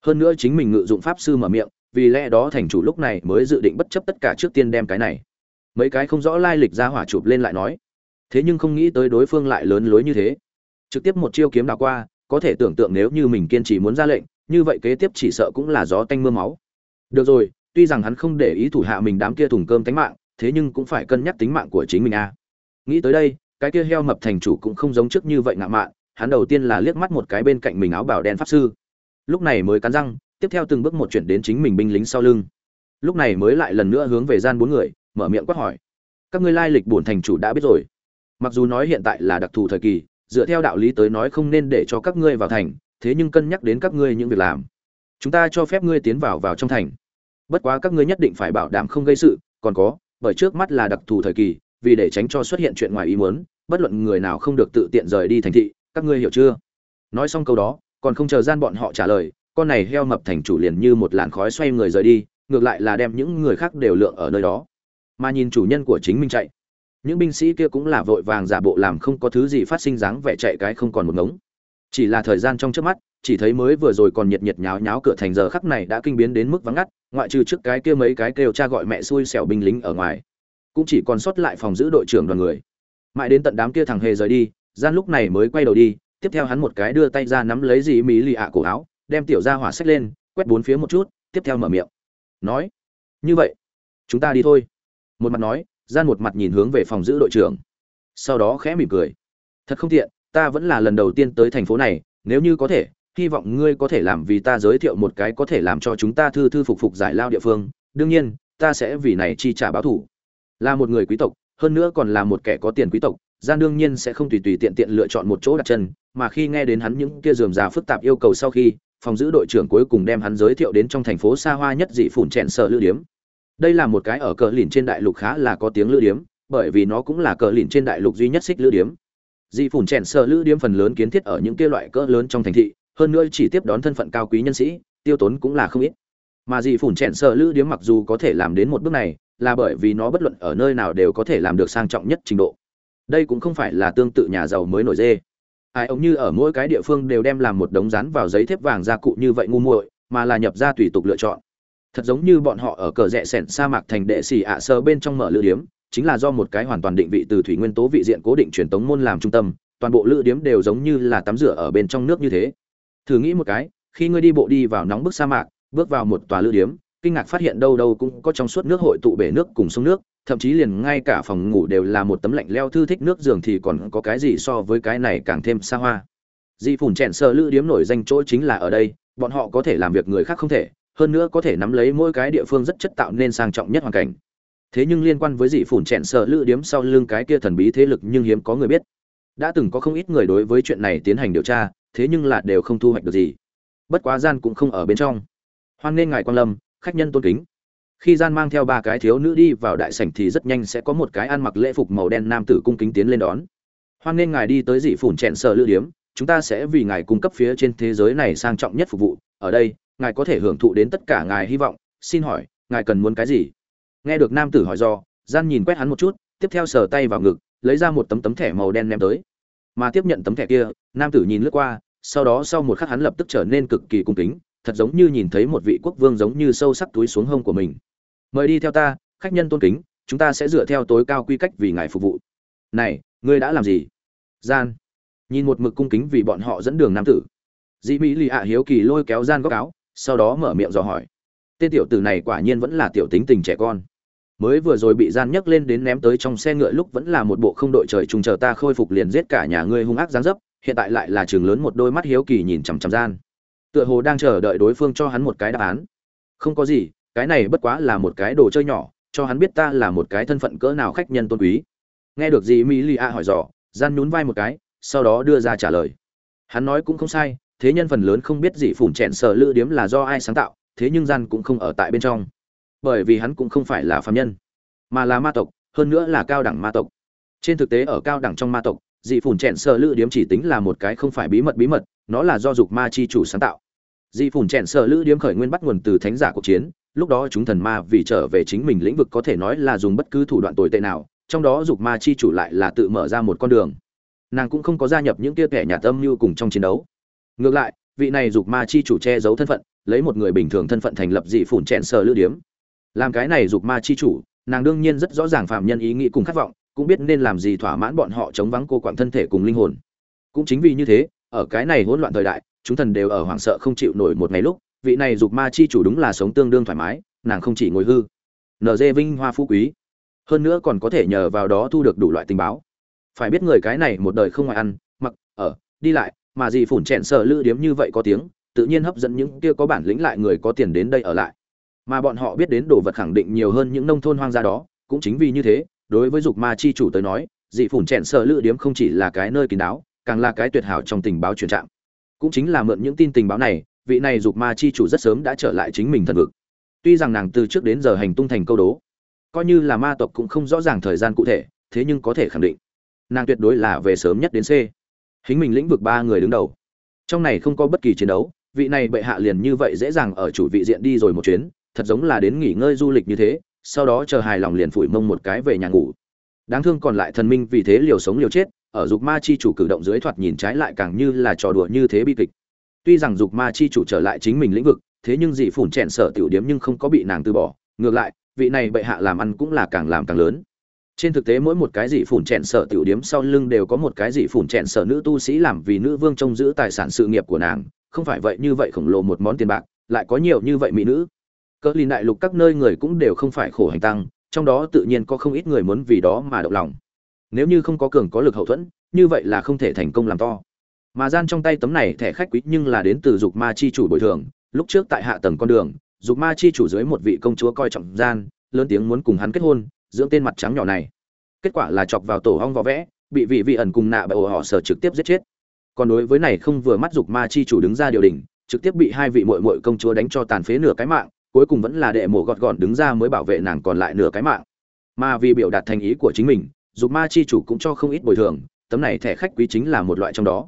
[SPEAKER 1] Hơn nữa chính mình ngự dụng pháp sư mở miệng, vì lẽ đó thành chủ lúc này mới dự định bất chấp tất cả trước tiên đem cái này. Mấy cái không rõ lai lịch ra hỏa chụp lên lại nói thế nhưng không nghĩ tới đối phương lại lớn lối như thế. Trực tiếp một chiêu kiếm đào qua, có thể tưởng tượng nếu như mình kiên trì muốn ra lệnh, như vậy kế tiếp chỉ sợ cũng là gió tanh mưa máu. Được rồi, tuy rằng hắn không để ý thủ hạ mình đám kia thùng cơm tánh mạng, thế nhưng cũng phải cân nhắc tính mạng của chính mình a. Nghĩ tới đây, cái kia heo mập thành chủ cũng không giống trước như vậy ngạo mạn, hắn đầu tiên là liếc mắt một cái bên cạnh mình áo bảo đen pháp sư. Lúc này mới cắn răng, tiếp theo từng bước một chuyển đến chính mình binh lính sau lưng. Lúc này mới lại lần nữa hướng về gian bốn người, mở miệng quát hỏi. Các ngươi lai lịch bổn thành chủ đã biết rồi mặc dù nói hiện tại là đặc thù thời kỳ, dựa theo đạo lý tới nói không nên để cho các ngươi vào thành, thế nhưng cân nhắc đến các ngươi những việc làm. Chúng ta cho phép ngươi tiến vào vào trong thành. Bất quá các ngươi nhất định phải bảo đảm không gây sự, còn có, bởi trước mắt là đặc thù thời kỳ, vì để tránh cho xuất hiện chuyện ngoài ý muốn, bất luận người nào không được tự tiện rời đi thành thị, các ngươi hiểu chưa? Nói xong câu đó, còn không chờ gian bọn họ trả lời, con này heo mập thành chủ liền như một làn khói xoay người rời đi, ngược lại là đem những người khác đều lượng ở nơi đó. Mà nhìn chủ nhân của chính mình chạy những binh sĩ kia cũng là vội vàng giả bộ làm không có thứ gì phát sinh dáng vẻ chạy cái không còn một ngống. Chỉ là thời gian trong trước mắt, chỉ thấy mới vừa rồi còn nhiệt nhiệt nháo nháo cửa thành giờ khắc này đã kinh biến đến mức vắng ngắt, ngoại trừ trước cái kia mấy cái kêu cha gọi mẹ xui xẻo binh lính ở ngoài. Cũng chỉ còn sót lại phòng giữ đội trưởng đoàn người. Mãi đến tận đám kia thằng hề rời đi, gian lúc này mới quay đầu đi, tiếp theo hắn một cái đưa tay ra nắm lấy dì mỹ lì ạ cổ áo, đem tiểu ra hỏa sách lên, quét bốn phía một chút, tiếp theo mở miệng. Nói, như vậy, chúng ta đi thôi. Một mặt nói gian một mặt nhìn hướng về phòng giữ đội trưởng. Sau đó khẽ mỉm cười. Thật không tiện, ta vẫn là lần đầu tiên tới thành phố này, nếu như có thể, hy vọng ngươi có thể làm vì ta giới thiệu một cái có thể làm cho chúng ta thư thư phục phục giải lao địa phương. Đương nhiên, ta sẽ vì này chi trả báo thủ. Là một người quý tộc, hơn nữa còn là một kẻ có tiền quý tộc, gian đương nhiên sẽ không tùy tùy tiện tiện lựa chọn một chỗ đặt chân, mà khi nghe đến hắn những kia dườm già phức tạp yêu cầu sau khi, phòng giữ đội trưởng cuối cùng đem hắn giới thiệu đến trong thành phố xa hoa nhất dị phủn chèn sợ lưu điếm đây là một cái ở cờ lìn trên đại lục khá là có tiếng lữ điếm, bởi vì nó cũng là cờ lìn trên đại lục duy nhất xích lữ điếm. Dị phủn chèn sợ lữ điếm phần lớn kiến thiết ở những kia loại cỡ lớn trong thành thị, hơn nữa chỉ tiếp đón thân phận cao quý nhân sĩ, tiêu tốn cũng là không ít. Mà dị phủn chèn sợ lữ điếm mặc dù có thể làm đến một bước này, là bởi vì nó bất luận ở nơi nào đều có thể làm được sang trọng nhất trình độ. Đây cũng không phải là tương tự nhà giàu mới nổi dê. Ai ông như ở mỗi cái địa phương đều đem làm một đống rán vào giấy thép vàng gia cụ như vậy ngu muội, mà là nhập ra tùy tục lựa chọn thật giống như bọn họ ở cờ rẽ sẻn sa mạc thành đệ xì ạ sơ bên trong mở lữ điếm, chính là do một cái hoàn toàn định vị từ thủy nguyên tố vị diện cố định truyền tống môn làm trung tâm, toàn bộ lữ điếm đều giống như là tắm rửa ở bên trong nước như thế. Thử nghĩ một cái, khi ngươi đi bộ đi vào nóng bức sa mạc, bước vào một tòa lữ điếm, kinh ngạc phát hiện đâu đâu cũng có trong suốt nước hội tụ bể nước cùng sông nước, thậm chí liền ngay cả phòng ngủ đều là một tấm lạnh leo thư thích nước giường thì còn có cái gì so với cái này càng thêm xa hoa. Di phủn chèn sơ lữ điếm nổi danh chỗ chính là ở đây, bọn họ có thể làm việc người khác không thể hơn nữa có thể nắm lấy mỗi cái địa phương rất chất tạo nên sang trọng nhất hoàn cảnh. Thế nhưng liên quan với dị phủn chẹn sơ lữ điếm sau lưng cái kia thần bí thế lực nhưng hiếm có người biết. Đã từng có không ít người đối với chuyện này tiến hành điều tra, thế nhưng là đều không thu hoạch được gì. Bất quá gian cũng không ở bên trong. Hoan nghênh ngài quan lâm, khách nhân tôn kính. Khi gian mang theo ba cái thiếu nữ đi vào đại sảnh thì rất nhanh sẽ có một cái ăn mặc lễ phục màu đen nam tử cung kính tiến lên đón. Hoan nghênh ngài đi tới dị phủn chẹn sợ lữ điếm, chúng ta sẽ vì ngài cung cấp phía trên thế giới này sang trọng nhất phục vụ. Ở đây ngài có thể hưởng thụ đến tất cả ngài hy vọng, xin hỏi, ngài cần muốn cái gì? Nghe được nam tử hỏi do, gian nhìn quét hắn một chút, tiếp theo sờ tay vào ngực, lấy ra một tấm tấm thẻ màu đen ném tới. Mà tiếp nhận tấm thẻ kia, nam tử nhìn lướt qua, sau đó sau một khắc hắn lập tức trở nên cực kỳ cung kính, thật giống như nhìn thấy một vị quốc vương giống như sâu sắc túi xuống hông của mình. Mời đi theo ta, khách nhân tôn kính, chúng ta sẽ dựa theo tối cao quy cách vì ngài phục vụ. Này, ngươi đã làm gì? Gian nhìn một mực cung kính vì bọn họ dẫn đường nam tử. Dĩ mỹ lì ạ hiếu kỳ lôi kéo gian góc áo sau đó mở miệng dò hỏi. Tên tiểu tử này quả nhiên vẫn là tiểu tính tình trẻ con. Mới vừa rồi bị gian nhấc lên đến ném tới trong xe ngựa lúc vẫn là một bộ không đội trời trùng chờ ta khôi phục liền giết cả nhà ngươi hung ác giáng dấp, hiện tại lại là trường lớn một đôi mắt hiếu kỳ nhìn chằm chằm gian. Tựa hồ đang chờ đợi đối phương cho hắn một cái đáp án. Không có gì, cái này bất quá là một cái đồ chơi nhỏ, cho hắn biết ta là một cái thân phận cỡ nào khách nhân tôn quý. Nghe được gì mỹ lì a hỏi dò, gian nhún vai một cái, sau đó đưa ra trả lời. Hắn nói cũng không sai thế nhân phần lớn không biết gì phủn chẹn sở lữ điếm là do ai sáng tạo, thế nhưng gian cũng không ở tại bên trong. Bởi vì hắn cũng không phải là phạm nhân, mà là ma tộc, hơn nữa là cao đẳng ma tộc. Trên thực tế ở cao đẳng trong ma tộc, dị phủn chẹn sở lữ điếm chỉ tính là một cái không phải bí mật bí mật, nó là do dục ma chi chủ sáng tạo. Dị phủn chèn sở lữ điếm khởi nguyên bắt nguồn từ thánh giả cuộc chiến, lúc đó chúng thần ma vì trở về chính mình lĩnh vực có thể nói là dùng bất cứ thủ đoạn tồi tệ nào, trong đó dục ma chi chủ lại là tự mở ra một con đường. Nàng cũng không có gia nhập những tia kẻ nhà tâm như cùng trong chiến đấu ngược lại, vị này dục ma chi chủ che giấu thân phận, lấy một người bình thường thân phận thành lập dị phủn chẹn sờ lữ điếm. Làm cái này dục ma chi chủ, nàng đương nhiên rất rõ ràng phạm nhân ý nghĩ cùng khát vọng, cũng biết nên làm gì thỏa mãn bọn họ chống vắng cô quản thân thể cùng linh hồn. Cũng chính vì như thế, ở cái này hỗn loạn thời đại, chúng thần đều ở hoảng sợ không chịu nổi một ngày lúc, vị này dục ma chi chủ đúng là sống tương đương thoải mái, nàng không chỉ ngồi hư. Nd vinh hoa phú quý. Hơn nữa còn có thể nhờ vào đó thu được đủ loại tình báo. Phải biết người cái này một đời không ngoài ăn, mặc, ở, đi lại mà gì phủn chèn sở lữ điếm như vậy có tiếng, tự nhiên hấp dẫn những kia có bản lĩnh lại người có tiền đến đây ở lại. Mà bọn họ biết đến đồ vật khẳng định nhiều hơn những nông thôn hoang gia đó, cũng chính vì như thế, đối với dục ma chi chủ tới nói, dị phủn chèn sở lữ điếm không chỉ là cái nơi kín đáo, càng là cái tuyệt hảo trong tình báo truyền trạng. Cũng chính là mượn những tin tình báo này, vị này dục ma chi chủ rất sớm đã trở lại chính mình thần vực. Tuy rằng nàng từ trước đến giờ hành tung thành câu đố, coi như là ma tộc cũng không rõ ràng thời gian cụ thể, thế nhưng có thể khẳng định, nàng tuyệt đối là về sớm nhất đến c hình mình lĩnh vực ba người đứng đầu. Trong này không có bất kỳ chiến đấu, vị này bệ hạ liền như vậy dễ dàng ở chủ vị diện đi rồi một chuyến, thật giống là đến nghỉ ngơi du lịch như thế, sau đó chờ hài lòng liền phủi mông một cái về nhà ngủ. Đáng thương còn lại thần minh vì thế liều sống liều chết, ở dục ma chi chủ cử động dưới thoạt nhìn trái lại càng như là trò đùa như thế bi kịch. Tuy rằng dục ma chi chủ trở lại chính mình lĩnh vực, thế nhưng dị phủn chèn sở tiểu điếm nhưng không có bị nàng từ bỏ, ngược lại, vị này bệ hạ làm ăn cũng là càng làm càng lớn trên thực tế mỗi một cái dị phủn chèn sở tiểu điếm sau lưng đều có một cái dị phủn chèn sở nữ tu sĩ làm vì nữ vương trông giữ tài sản sự nghiệp của nàng. Không phải vậy, như vậy khổng lồ một món tiền bạc, lại có nhiều như vậy mỹ nữ. Cỡ lìn đại lục các nơi người cũng đều không phải khổ hành tăng, trong đó tự nhiên có không ít người muốn vì đó mà động lòng. Nếu như không có cường có lực hậu thuẫn, như vậy là không thể thành công làm to. Mà gian trong tay tấm này thẻ khách quý nhưng là đến từ dục ma chi chủ bồi thường, lúc trước tại hạ tầng con đường, dục ma chi chủ dưới một vị công chúa coi trọng gian, lớn tiếng muốn cùng hắn kết hôn dưỡng tên mặt trắng nhỏ này. Kết quả là chọc vào tổ hong võ vẽ, bị vị vị ẩn cùng nạ bại họ sở trực tiếp giết chết. Còn đối với này không vừa mắt dục ma chi chủ đứng ra điều đình, trực tiếp bị hai vị muội muội công chúa đánh cho tàn phế nửa cái mạng, cuối cùng vẫn là đệ mổ gọt gọn đứng ra mới bảo vệ nàng còn lại nửa cái mạng. Mà vì biểu đạt thành ý của chính mình, dục ma chi chủ cũng cho không ít bồi thường, tấm này thẻ khách quý chính là một loại trong đó.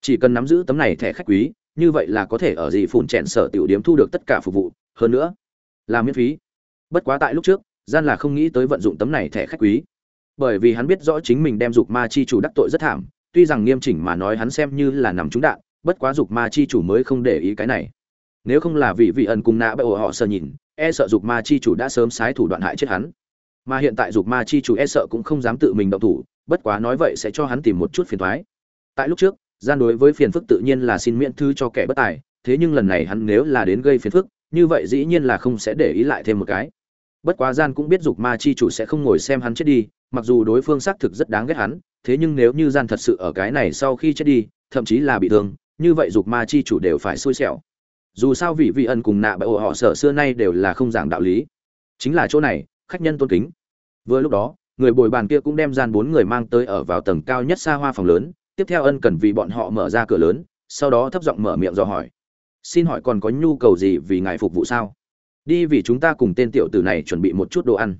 [SPEAKER 1] Chỉ cần nắm giữ tấm này thẻ khách quý, như vậy là có thể ở gì phủn chèn sở tiểu điếm thu được tất cả phục vụ, hơn nữa là miễn phí. Bất quá tại lúc trước gian là không nghĩ tới vận dụng tấm này thẻ khách quý. Bởi vì hắn biết rõ chính mình đem dục ma chi chủ đắc tội rất thảm, tuy rằng nghiêm chỉnh mà nói hắn xem như là nằm trúng đạn, bất quá dục ma chi chủ mới không để ý cái này. Nếu không là vì vị ẩn cùng nạ bởi họ sợ nhìn e sợ dục ma chi chủ đã sớm sái thủ đoạn hại chết hắn. Mà hiện tại dục ma chi chủ e sợ cũng không dám tự mình động thủ, bất quá nói vậy sẽ cho hắn tìm một chút phiền thoái tại lúc trước, gian đối với phiền phức tự nhiên là xin miễn thư cho kẻ bất tài, thế nhưng lần này hắn nếu là đến gây phiền phức, như vậy dĩ nhiên là không sẽ để ý lại thêm một cái bất quá gian cũng biết dục ma chi chủ sẽ không ngồi xem hắn chết đi, mặc dù đối phương xác thực rất đáng ghét hắn, thế nhưng nếu như gian thật sự ở cái này sau khi chết đi, thậm chí là bị thương, như vậy dục ma chi chủ đều phải xui xẻo. Dù sao vị vị ân cùng nạ bại họ sở xưa nay đều là không giảng đạo lý. Chính là chỗ này, khách nhân tôn kính. Vừa lúc đó, người bồi bàn kia cũng đem gian bốn người mang tới ở vào tầng cao nhất xa hoa phòng lớn, tiếp theo ân cần vì bọn họ mở ra cửa lớn, sau đó thấp giọng mở miệng dò hỏi. Xin hỏi còn có nhu cầu gì vì ngài phục vụ sao? Đi vì chúng ta cùng tên tiểu tử này chuẩn bị một chút đồ ăn.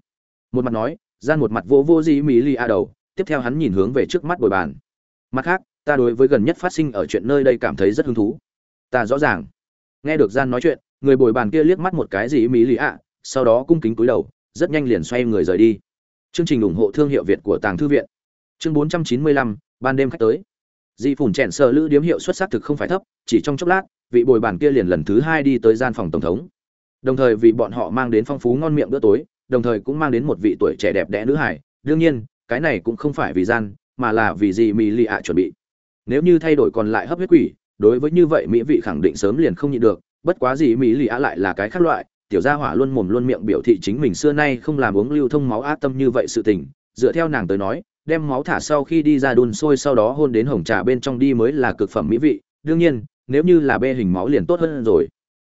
[SPEAKER 1] Một mặt nói gian một mặt vô vô di mỹ li a đầu tiếp theo hắn nhìn hướng về trước mắt bồi bàn. Mặt khác ta đối với gần nhất phát sinh ở chuyện nơi đây cảm thấy rất hứng thú. Ta rõ ràng. Nghe được gian nói chuyện người bồi bàn kia liếc mắt một cái gì mỹ lì ạ sau đó cung kính cúi đầu rất nhanh liền xoay người rời đi. Chương trình ủng hộ thương hiệu việt của tàng thư viện. Chương 495, ban đêm khách tới. Di phủn chèn sợ lữ điếm hiệu xuất sắc thực không phải thấp chỉ trong chốc lát vị bồi bàn kia liền lần thứ hai đi tới gian phòng tổng thống đồng thời vì bọn họ mang đến phong phú ngon miệng bữa tối, đồng thời cũng mang đến một vị tuổi trẻ đẹp đẽ nữ hải đương nhiên, cái này cũng không phải vì gian, mà là vì gì mỹ lì ạ chuẩn bị. Nếu như thay đổi còn lại hấp huyết quỷ, đối với như vậy mỹ vị khẳng định sớm liền không nhịn được. Bất quá gì mỹ lì ạ lại là cái khác loại, tiểu gia hỏa luôn mồm luôn miệng biểu thị chính mình xưa nay không làm uống lưu thông máu ác tâm như vậy sự tình. Dựa theo nàng tới nói, đem máu thả sau khi đi ra đun sôi sau đó hôn đến hồng trà bên trong đi mới là cực phẩm mỹ vị. Đương nhiên, nếu như là bê hình máu liền tốt hơn rồi.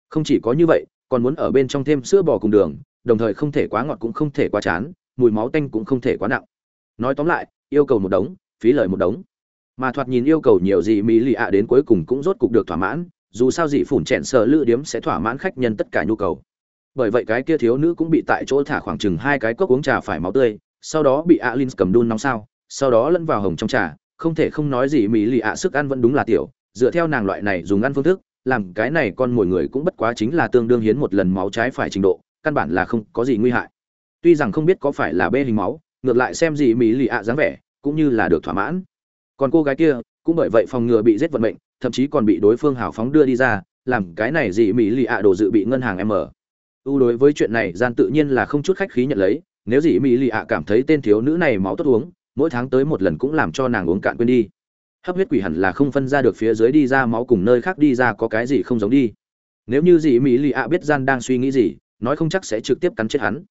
[SPEAKER 1] Không chỉ có như vậy còn muốn ở bên trong thêm sữa bò cùng đường, đồng thời không thể quá ngọt cũng không thể quá chán, mùi máu tanh cũng không thể quá nặng. Nói tóm lại, yêu cầu một đống, phí lời một đống. Mà thoạt nhìn yêu cầu nhiều gì mỹ lì ạ đến cuối cùng cũng rốt cục được thỏa mãn, dù sao dị phủn chèn sợ lữ điếm sẽ thỏa mãn khách nhân tất cả nhu cầu. Bởi vậy cái kia thiếu nữ cũng bị tại chỗ thả khoảng chừng hai cái cốc uống trà phải máu tươi, sau đó bị alin cầm đun nóng sao, sau đó lẫn vào hồng trong trà, không thể không nói gì mỹ lì ạ sức ăn vẫn đúng là tiểu, dựa theo nàng loại này dùng ăn phương thức làm cái này con mồi người cũng bất quá chính là tương đương hiến một lần máu trái phải trình độ, căn bản là không có gì nguy hại. Tuy rằng không biết có phải là bê hình máu, ngược lại xem gì mỹ lì ạ dáng vẻ, cũng như là được thỏa mãn. Còn cô gái kia, cũng bởi vậy phòng ngừa bị giết vận mệnh, thậm chí còn bị đối phương hào phóng đưa đi ra, làm cái này gì mỹ lì ạ đồ dự bị ngân hàng m ưu đối với chuyện này, gian tự nhiên là không chút khách khí nhận lấy, nếu gì mỹ lì ạ cảm thấy tên thiếu nữ này máu tốt uống, mỗi tháng tới một lần cũng làm cho nàng uống cạn quên đi hấp huyết quỷ hẳn là không phân ra được phía dưới đi ra máu cùng nơi khác đi ra có cái gì không giống đi. Nếu như gì mỹ lì ạ biết gian đang suy nghĩ gì, nói không chắc sẽ trực tiếp cắn chết hắn.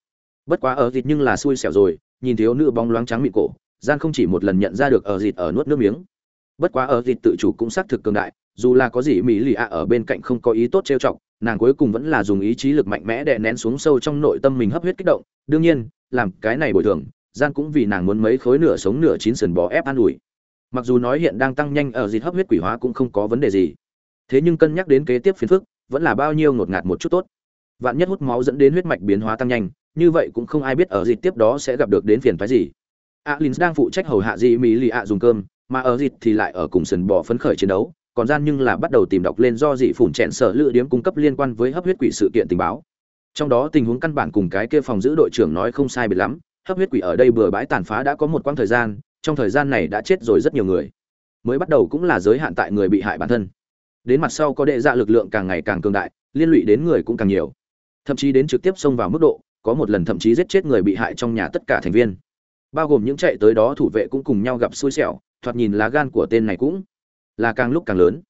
[SPEAKER 1] Bất quá ở dịt nhưng là xui xẻo rồi, nhìn thiếu nữ bóng loáng trắng mịn cổ, gian không chỉ một lần nhận ra được ở dịt ở nuốt nước miếng. Bất quá ở dịt tự chủ cũng xác thực cường đại, dù là có gì mỹ lì ạ ở bên cạnh không có ý tốt trêu chọc, nàng cuối cùng vẫn là dùng ý chí lực mạnh mẽ đè nén xuống sâu trong nội tâm mình hấp huyết kích động. Đương nhiên, làm cái này bồi thường, gian cũng vì nàng muốn mấy khối nửa sống nửa chín sườn bò ép an ủi mặc dù nói hiện đang tăng nhanh ở dịt hấp huyết quỷ hóa cũng không có vấn đề gì. Thế nhưng cân nhắc đến kế tiếp phiền phức, vẫn là bao nhiêu ngột ngạt một chút tốt. Vạn nhất hút máu dẫn đến huyết mạch biến hóa tăng nhanh, như vậy cũng không ai biết ở dịp tiếp đó sẽ gặp được đến phiền phái gì. Alin đang phụ trách hầu hạ dị mỹ lì ạ dùng cơm, mà ở dịp thì lại ở cùng sần bỏ phấn khởi chiến đấu, còn gian nhưng là bắt đầu tìm đọc lên do dị phủn chẹn sở lựa điếm cung cấp liên quan với hấp huyết quỷ sự kiện tình báo. Trong đó tình huống căn bản cùng cái kia phòng giữ đội trưởng nói không sai biệt lắm, hấp huyết quỷ ở đây bừa bãi tàn phá đã có một quãng thời gian trong thời gian này đã chết rồi rất nhiều người. Mới bắt đầu cũng là giới hạn tại người bị hại bản thân. Đến mặt sau có đệ dạ lực lượng càng ngày càng cường đại, liên lụy đến người cũng càng nhiều. Thậm chí đến trực tiếp xông vào mức độ, có một lần thậm chí giết chết người bị hại trong nhà tất cả thành viên. Bao gồm những chạy tới đó thủ vệ cũng cùng nhau gặp xui xẻo, thoạt nhìn lá gan của tên này cũng là càng lúc càng lớn.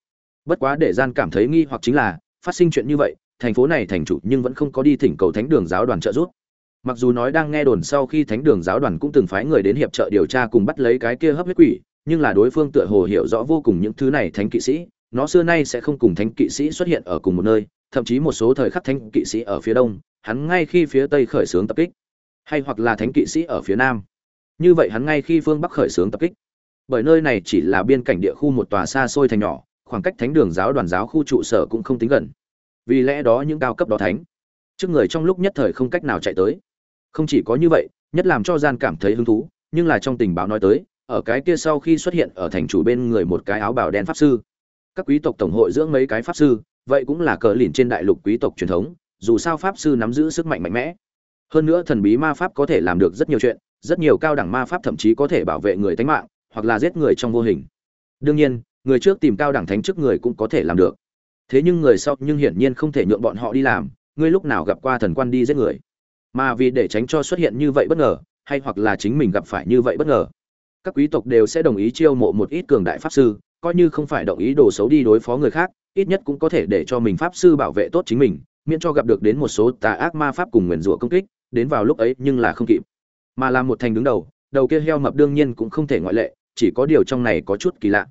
[SPEAKER 1] Bất quá để gian cảm thấy nghi hoặc chính là, phát sinh chuyện như vậy, thành phố này thành chủ nhưng vẫn không có đi thỉnh cầu thánh đường giáo đoàn trợ giúp mặc dù nói đang nghe đồn sau khi thánh đường giáo đoàn cũng từng phái người đến hiệp trợ điều tra cùng bắt lấy cái kia hấp huyết quỷ, nhưng là đối phương tựa hồ hiểu rõ vô cùng những thứ này thánh kỵ sĩ. Nó xưa nay sẽ không cùng thánh kỵ sĩ xuất hiện ở cùng một nơi, thậm chí một số thời khắc thánh kỵ sĩ ở phía đông, hắn ngay khi phía tây khởi xướng tập kích. Hay hoặc là thánh kỵ sĩ ở phía nam. Như vậy hắn ngay khi phương bắc khởi xướng tập kích. Bởi nơi này chỉ là biên cảnh địa khu một tòa xa xôi thành nhỏ, khoảng cách thánh đường giáo đoàn giáo khu trụ sở cũng không tính gần. Vì lẽ đó những cao cấp đó thánh. Trước người trong lúc nhất thời không cách nào chạy tới không chỉ có như vậy, nhất làm cho gian cảm thấy hứng thú, nhưng là trong tình báo nói tới, ở cái kia sau khi xuất hiện ở thành chủ bên người một cái áo bào đen pháp sư. Các quý tộc tổng hội dưỡng mấy cái pháp sư, vậy cũng là cờ lìn trên đại lục quý tộc truyền thống, dù sao pháp sư nắm giữ sức mạnh mạnh mẽ. Hơn nữa thần bí ma pháp có thể làm được rất nhiều chuyện, rất nhiều cao đẳng ma pháp thậm chí có thể bảo vệ người tánh mạng, hoặc là giết người trong vô hình. Đương nhiên, người trước tìm cao đẳng thánh trước người cũng có thể làm được. Thế nhưng người sau nhưng hiển nhiên không thể nhượng bọn họ đi làm, ngươi lúc nào gặp qua thần quan đi giết người? Mà vì để tránh cho xuất hiện như vậy bất ngờ, hay hoặc là chính mình gặp phải như vậy bất ngờ, các quý tộc đều sẽ đồng ý chiêu mộ một ít cường đại pháp sư, coi như không phải đồng ý đồ xấu đi đối phó người khác, ít nhất cũng có thể để cho mình pháp sư bảo vệ tốt chính mình, miễn cho gặp được đến một số tà ác ma pháp cùng nguyền rủa công kích, đến vào lúc ấy nhưng là không kịp. Mà làm một thành đứng đầu đầu kia heo mập đương nhiên cũng không thể ngoại lệ, chỉ có điều trong này có chút kỳ lạ.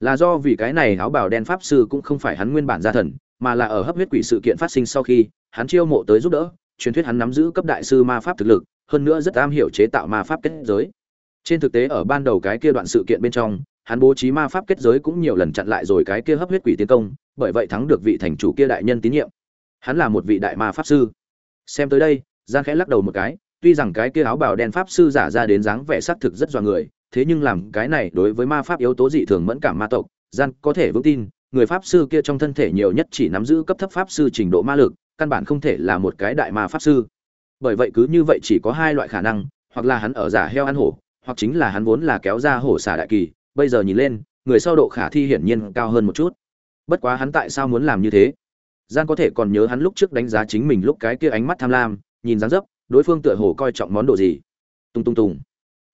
[SPEAKER 1] Là do vì cái này áo bào đen pháp sư cũng không phải hắn nguyên bản gia thần, mà là ở hấp huyết quỷ sự kiện phát sinh sau khi, hắn chiêu mộ tới giúp đỡ truyền thuyết hắn nắm giữ cấp đại sư ma pháp thực lực, hơn nữa rất am hiểu chế tạo ma pháp kết giới. Trên thực tế ở ban đầu cái kia đoạn sự kiện bên trong, hắn bố trí ma pháp kết giới cũng nhiều lần chặn lại rồi cái kia hấp huyết quỷ tiến công, bởi vậy thắng được vị thành chủ kia đại nhân tín nhiệm. Hắn là một vị đại ma pháp sư. Xem tới đây gian khẽ lắc đầu một cái, tuy rằng cái kia áo bào đen pháp sư giả ra đến dáng vẻ sắc thực rất dọa người, thế nhưng làm cái này đối với ma pháp yếu tố dị thường mẫn cảm ma tộc gian có thể vững tin người pháp sư kia trong thân thể nhiều nhất chỉ nắm giữ cấp thấp pháp sư trình độ ma lực, căn bản không thể là một cái đại ma pháp sư. Bởi vậy cứ như vậy chỉ có hai loại khả năng, hoặc là hắn ở giả heo ăn hổ, hoặc chính là hắn vốn là kéo ra hổ xả đại kỳ. Bây giờ nhìn lên, người sau độ khả thi hiển nhiên cao hơn một chút. Bất quá hắn tại sao muốn làm như thế? Gian có thể còn nhớ hắn lúc trước đánh giá chính mình lúc cái kia ánh mắt tham lam, nhìn dáng dấp, đối phương tựa hồ coi trọng món đồ gì? Tung tung tùng.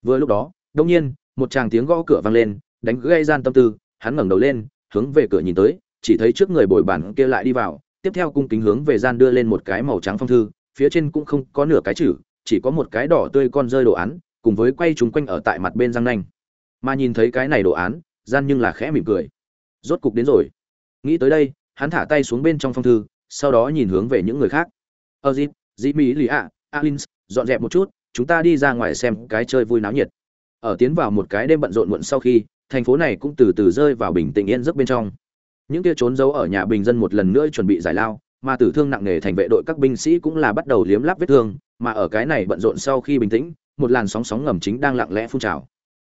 [SPEAKER 1] Vừa lúc đó, đông nhiên, một tràng tiếng gõ cửa vang lên, đánh gây gian tâm tư, hắn ngẩng đầu lên hướng về cửa nhìn tới, chỉ thấy trước người bồi bàn kia lại đi vào, tiếp theo cung kính hướng về gian đưa lên một cái màu trắng phong thư, phía trên cũng không có nửa cái chữ, chỉ có một cái đỏ tươi con rơi đồ án, cùng với quay chúng quanh ở tại mặt bên răng nanh. Mà nhìn thấy cái này đồ án, gian nhưng là khẽ mỉm cười. Rốt cục đến rồi. Nghĩ tới đây, hắn thả tay xuống bên trong phong thư, sau đó nhìn hướng về những người khác. Ơ dịp dĩ mỹ lì ạ alin dọn dẹp một chút, chúng ta đi ra ngoài xem cái chơi vui náo nhiệt. Ở tiến vào một cái đêm bận rộn muộn sau khi thành phố này cũng từ từ rơi vào bình tĩnh yên giấc bên trong. Những kia trốn giấu ở nhà bình dân một lần nữa chuẩn bị giải lao, mà tử thương nặng nề thành vệ đội các binh sĩ cũng là bắt đầu liếm láp vết thương, mà ở cái này bận rộn sau khi bình tĩnh, một làn sóng sóng ngầm chính đang lặng lẽ phun trào.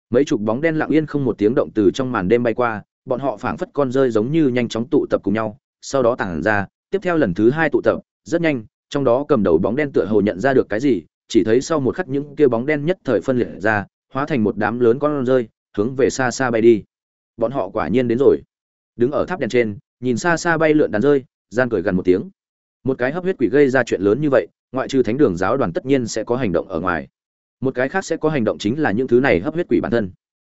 [SPEAKER 1] Mấy chục bóng đen lặng yên không một tiếng động từ trong màn đêm bay qua, bọn họ phảng phất con rơi giống như nhanh chóng tụ tập cùng nhau, sau đó tản ra, tiếp theo lần thứ hai tụ tập, rất nhanh, trong đó cầm đầu bóng đen tựa hồ nhận ra được cái gì, chỉ thấy sau một khắc những kia bóng đen nhất thời phân liệt ra, hóa thành một đám lớn con rơi hướng về xa xa bay đi. Bọn họ quả nhiên đến rồi. Đứng ở tháp đèn trên, nhìn xa xa bay lượn đàn rơi, gian cười gần một tiếng. Một cái hấp huyết quỷ gây ra chuyện lớn như vậy, ngoại trừ thánh đường giáo đoàn tất nhiên sẽ có hành động ở ngoài. Một cái khác sẽ có hành động chính là những thứ này hấp huyết quỷ bản thân.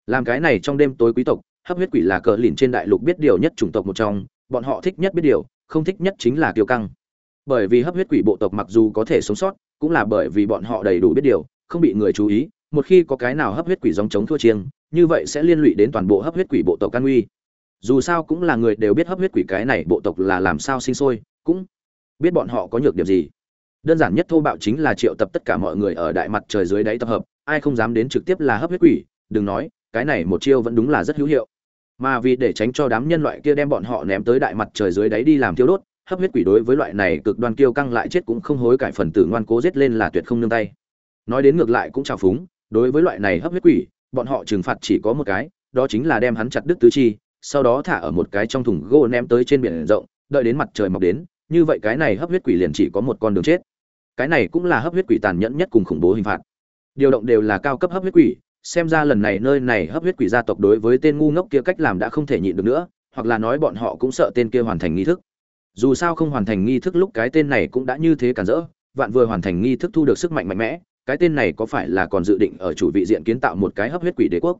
[SPEAKER 1] Làm cái này trong đêm tối quý tộc, hấp huyết quỷ là cờ lìn trên đại lục biết điều nhất chủng tộc một trong, bọn họ thích nhất biết điều, không thích nhất chính là kiêu căng. Bởi vì hấp huyết quỷ bộ tộc mặc dù có thể sống sót, cũng là bởi vì bọn họ đầy đủ biết điều, không bị người chú ý, một khi có cái nào hấp huyết quỷ dòng chống thua chiêng như vậy sẽ liên lụy đến toàn bộ hấp huyết quỷ bộ tộc can uy. Dù sao cũng là người đều biết hấp huyết quỷ cái này bộ tộc là làm sao sinh sôi, cũng biết bọn họ có nhược điểm gì. Đơn giản nhất thô bạo chính là triệu tập tất cả mọi người ở đại mặt trời dưới đáy tập hợp, ai không dám đến trực tiếp là hấp huyết quỷ, đừng nói, cái này một chiêu vẫn đúng là rất hữu hiệu. Mà vì để tránh cho đám nhân loại kia đem bọn họ ném tới đại mặt trời dưới đáy đi làm thiêu đốt, hấp huyết quỷ đối với loại này cực đoan kiêu căng lại chết cũng không hối cải phần tử ngoan cố giết lên là tuyệt không nương tay. Nói đến ngược lại cũng trào phúng, đối với loại này hấp huyết quỷ bọn họ trừng phạt chỉ có một cái, đó chính là đem hắn chặt đứt tứ chi, sau đó thả ở một cái trong thùng gỗ ném tới trên biển rộng, đợi đến mặt trời mọc đến, như vậy cái này hấp huyết quỷ liền chỉ có một con đường chết. Cái này cũng là hấp huyết quỷ tàn nhẫn nhất cùng khủng bố hình phạt. Điều động đều là cao cấp hấp huyết quỷ, xem ra lần này nơi này hấp huyết quỷ gia tộc đối với tên ngu ngốc kia cách làm đã không thể nhịn được nữa, hoặc là nói bọn họ cũng sợ tên kia hoàn thành nghi thức. Dù sao không hoàn thành nghi thức lúc cái tên này cũng đã như thế cản rỡ, vạn vừa hoàn thành nghi thức thu được sức mạnh mạnh mẽ cái tên này có phải là còn dự định ở chủ vị diện kiến tạo một cái hấp huyết quỷ đế quốc?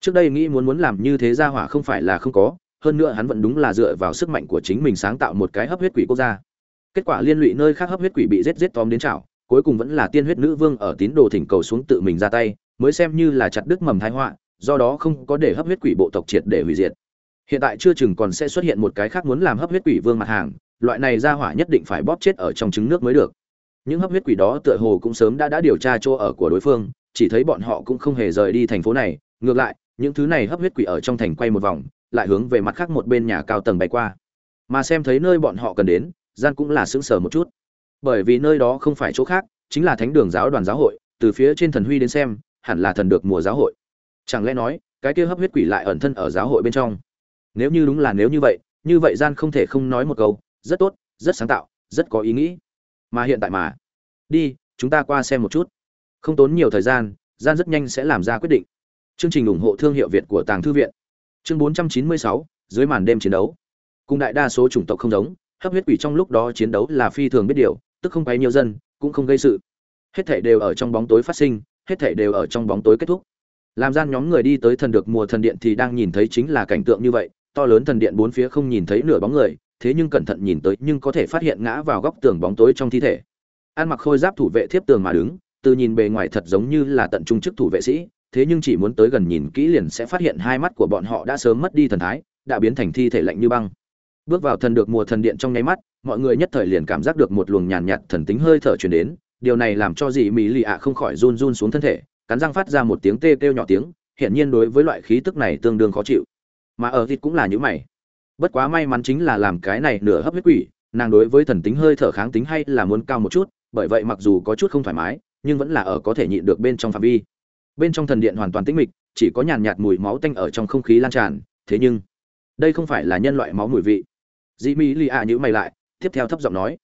[SPEAKER 1] Trước đây nghĩ muốn muốn làm như thế gia hỏa không phải là không có, hơn nữa hắn vẫn đúng là dựa vào sức mạnh của chính mình sáng tạo một cái hấp huyết quỷ quốc gia. Kết quả liên lụy nơi khác hấp huyết quỷ bị giết giết tóm đến chảo, cuối cùng vẫn là tiên huyết nữ vương ở tín đồ thỉnh cầu xuống tự mình ra tay, mới xem như là chặt đứt mầm thái họa, do đó không có để hấp huyết quỷ bộ tộc triệt để hủy diệt. Hiện tại chưa chừng còn sẽ xuất hiện một cái khác muốn làm hấp huyết quỷ vương mặt hàng, loại này ra hỏa nhất định phải bóp chết ở trong trứng nước mới được những hấp huyết quỷ đó tựa hồ cũng sớm đã đã điều tra chỗ ở của đối phương, chỉ thấy bọn họ cũng không hề rời đi thành phố này. Ngược lại, những thứ này hấp huyết quỷ ở trong thành quay một vòng, lại hướng về mặt khác một bên nhà cao tầng bay qua. Mà xem thấy nơi bọn họ cần đến, gian cũng là sững sờ một chút. Bởi vì nơi đó không phải chỗ khác, chính là thánh đường giáo đoàn giáo hội, từ phía trên thần huy đến xem, hẳn là thần được mùa giáo hội. Chẳng lẽ nói, cái kia hấp huyết quỷ lại ẩn thân ở giáo hội bên trong? Nếu như đúng là nếu như vậy như vậy gian không thể không nói một câu, rất tốt, rất sáng tạo, rất có ý nghĩ mà hiện tại mà. Đi chúng ta qua xem một chút. Không tốn nhiều thời gian gian rất nhanh sẽ làm ra quyết định. Chương trình ủng hộ thương hiệu việt của tàng thư viện. Chương 496, dưới màn đêm chiến đấu. Cùng đại đa số chủng tộc không giống hấp huyết quỷ trong lúc đó chiến đấu là phi thường biết điều tức không quấy nhiều dân cũng không gây sự. Hết thảy đều ở trong bóng tối phát sinh hết thảy đều ở trong bóng tối kết thúc. Làm gian nhóm người đi tới thần được mùa thần điện thì đang nhìn thấy chính là cảnh tượng như vậy to lớn thần điện bốn phía không nhìn thấy nửa bóng người thế nhưng cẩn thận nhìn tới nhưng có thể phát hiện ngã vào góc tường bóng tối trong thi thể. Ăn mặc khôi giáp thủ vệ thiếp tường mà đứng, từ nhìn bề ngoài thật giống như là tận trung chức thủ vệ sĩ, thế nhưng chỉ muốn tới gần nhìn kỹ liền sẽ phát hiện hai mắt của bọn họ đã sớm mất đi thần thái, đã biến thành thi thể lạnh như băng. Bước vào thần được mùa thần điện trong nháy mắt, mọi người nhất thời liền cảm giác được một luồng nhàn nhạt thần tính hơi thở truyền đến, điều này làm cho dì mỹ lì ạ không khỏi run run xuống thân thể, cắn răng phát ra một tiếng tê kêu nhỏ tiếng, hiển nhiên đối với loại khí tức này tương đương khó chịu. Mà ở thịt cũng là những mày bất quá may mắn chính là làm cái này nửa hấp huyết quỷ, nàng đối với thần tính hơi thở kháng tính hay là muốn cao một chút, bởi vậy mặc dù có chút không thoải mái, nhưng vẫn là ở có thể nhịn được bên trong phạm vi. Bên trong thần điện hoàn toàn tĩnh mịch, chỉ có nhàn nhạt mùi máu tanh ở trong không khí lan tràn, thế nhưng, đây không phải là nhân loại máu mùi vị. Dĩ mỹ lì ạ nhữ mày lại, tiếp theo thấp giọng nói,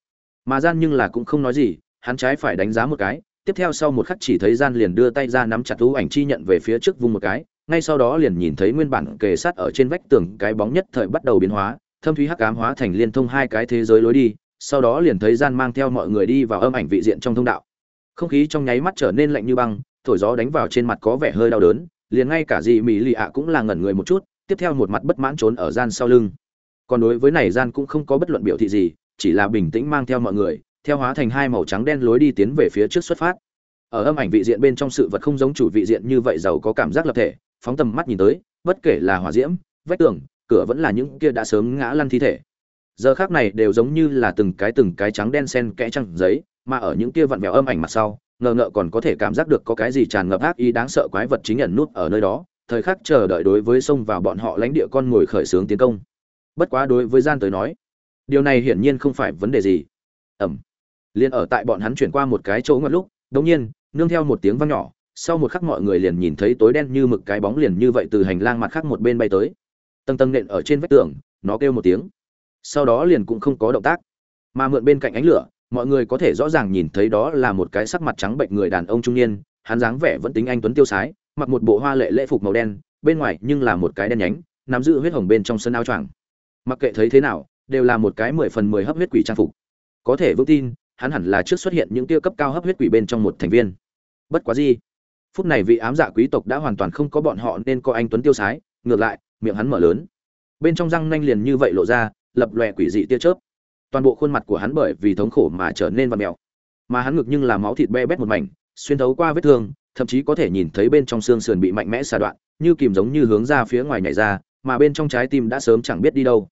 [SPEAKER 1] mà gian nhưng là cũng không nói gì, hắn trái phải đánh giá một cái, tiếp theo sau một khắc chỉ thấy gian liền đưa tay ra nắm chặt thú ảnh chi nhận về phía trước vung một cái ngay sau đó liền nhìn thấy nguyên bản kề sát ở trên vách tường cái bóng nhất thời bắt đầu biến hóa, thâm thúy hắc ám hóa thành liên thông hai cái thế giới lối đi, sau đó liền thấy gian mang theo mọi người đi vào âm ảnh vị diện trong thông đạo. Không khí trong nháy mắt trở nên lạnh như băng, thổi gió đánh vào trên mặt có vẻ hơi đau đớn, liền ngay cả dì mỹ lì ạ cũng là ngẩn người một chút, tiếp theo một mặt bất mãn trốn ở gian sau lưng. Còn đối với này gian cũng không có bất luận biểu thị gì, chỉ là bình tĩnh mang theo mọi người, theo hóa thành hai màu trắng đen lối đi tiến về phía trước xuất phát. Ở âm ảnh vị diện bên trong sự vật không giống chủ vị diện như vậy giàu có cảm giác lập thể phóng tầm mắt nhìn tới, bất kể là hỏa diễm, vách tường, cửa vẫn là những kia đã sớm ngã lăn thi thể. Giờ khác này đều giống như là từng cái từng cái trắng đen sen kẽ trăng giấy, mà ở những kia vặn vẹo âm ảnh mặt sau, ngờ ngợ còn có thể cảm giác được có cái gì tràn ngập ác ý đáng sợ quái vật chính ẩn nút ở nơi đó, thời khắc chờ đợi đối với xông vào bọn họ lãnh địa con ngồi khởi xướng tiến công. Bất quá đối với gian tới nói, điều này hiển nhiên không phải vấn đề gì. Ẩm. Liền ở tại bọn hắn chuyển qua một cái chỗ ngất lúc đống nhiên, nương theo một tiếng vang nhỏ sau một khắc mọi người liền nhìn thấy tối đen như mực cái bóng liền như vậy từ hành lang mặt khác một bên bay tới. Tầng tầng nện ở trên vách tường, nó kêu một tiếng. Sau đó liền cũng không có động tác. Mà mượn bên cạnh ánh lửa, mọi người có thể rõ ràng nhìn thấy đó là một cái sắc mặt trắng bệnh người đàn ông trung niên, hắn dáng vẻ vẫn tính anh tuấn tiêu sái, mặc một bộ hoa lệ lễ phục màu đen, bên ngoài nhưng là một cái đen nhánh, nắm giữ huyết hồng bên trong sân áo choàng. Mặc kệ thấy thế nào, đều là một cái mười phần mười hấp huyết quỷ trang phục. Có thể vững tin, hắn hẳn là trước xuất hiện những tiêu cấp cao hấp huyết quỷ bên trong một thành viên. Bất quá gì? Phút này vị ám dạ quý tộc đã hoàn toàn không có bọn họ nên có anh tuấn tiêu sái, ngược lại, miệng hắn mở lớn. Bên trong răng nanh liền như vậy lộ ra, lập lòe quỷ dị tia chớp. Toàn bộ khuôn mặt của hắn bởi vì thống khổ mà trở nên vặn mèo. Mà hắn ngực nhưng là máu thịt be bét một mảnh, xuyên thấu qua vết thương, thậm chí có thể nhìn thấy bên trong xương sườn bị mạnh mẽ xà đoạn, như kìm giống như hướng ra phía ngoài nhảy ra, mà bên trong trái tim đã sớm chẳng biết đi đâu.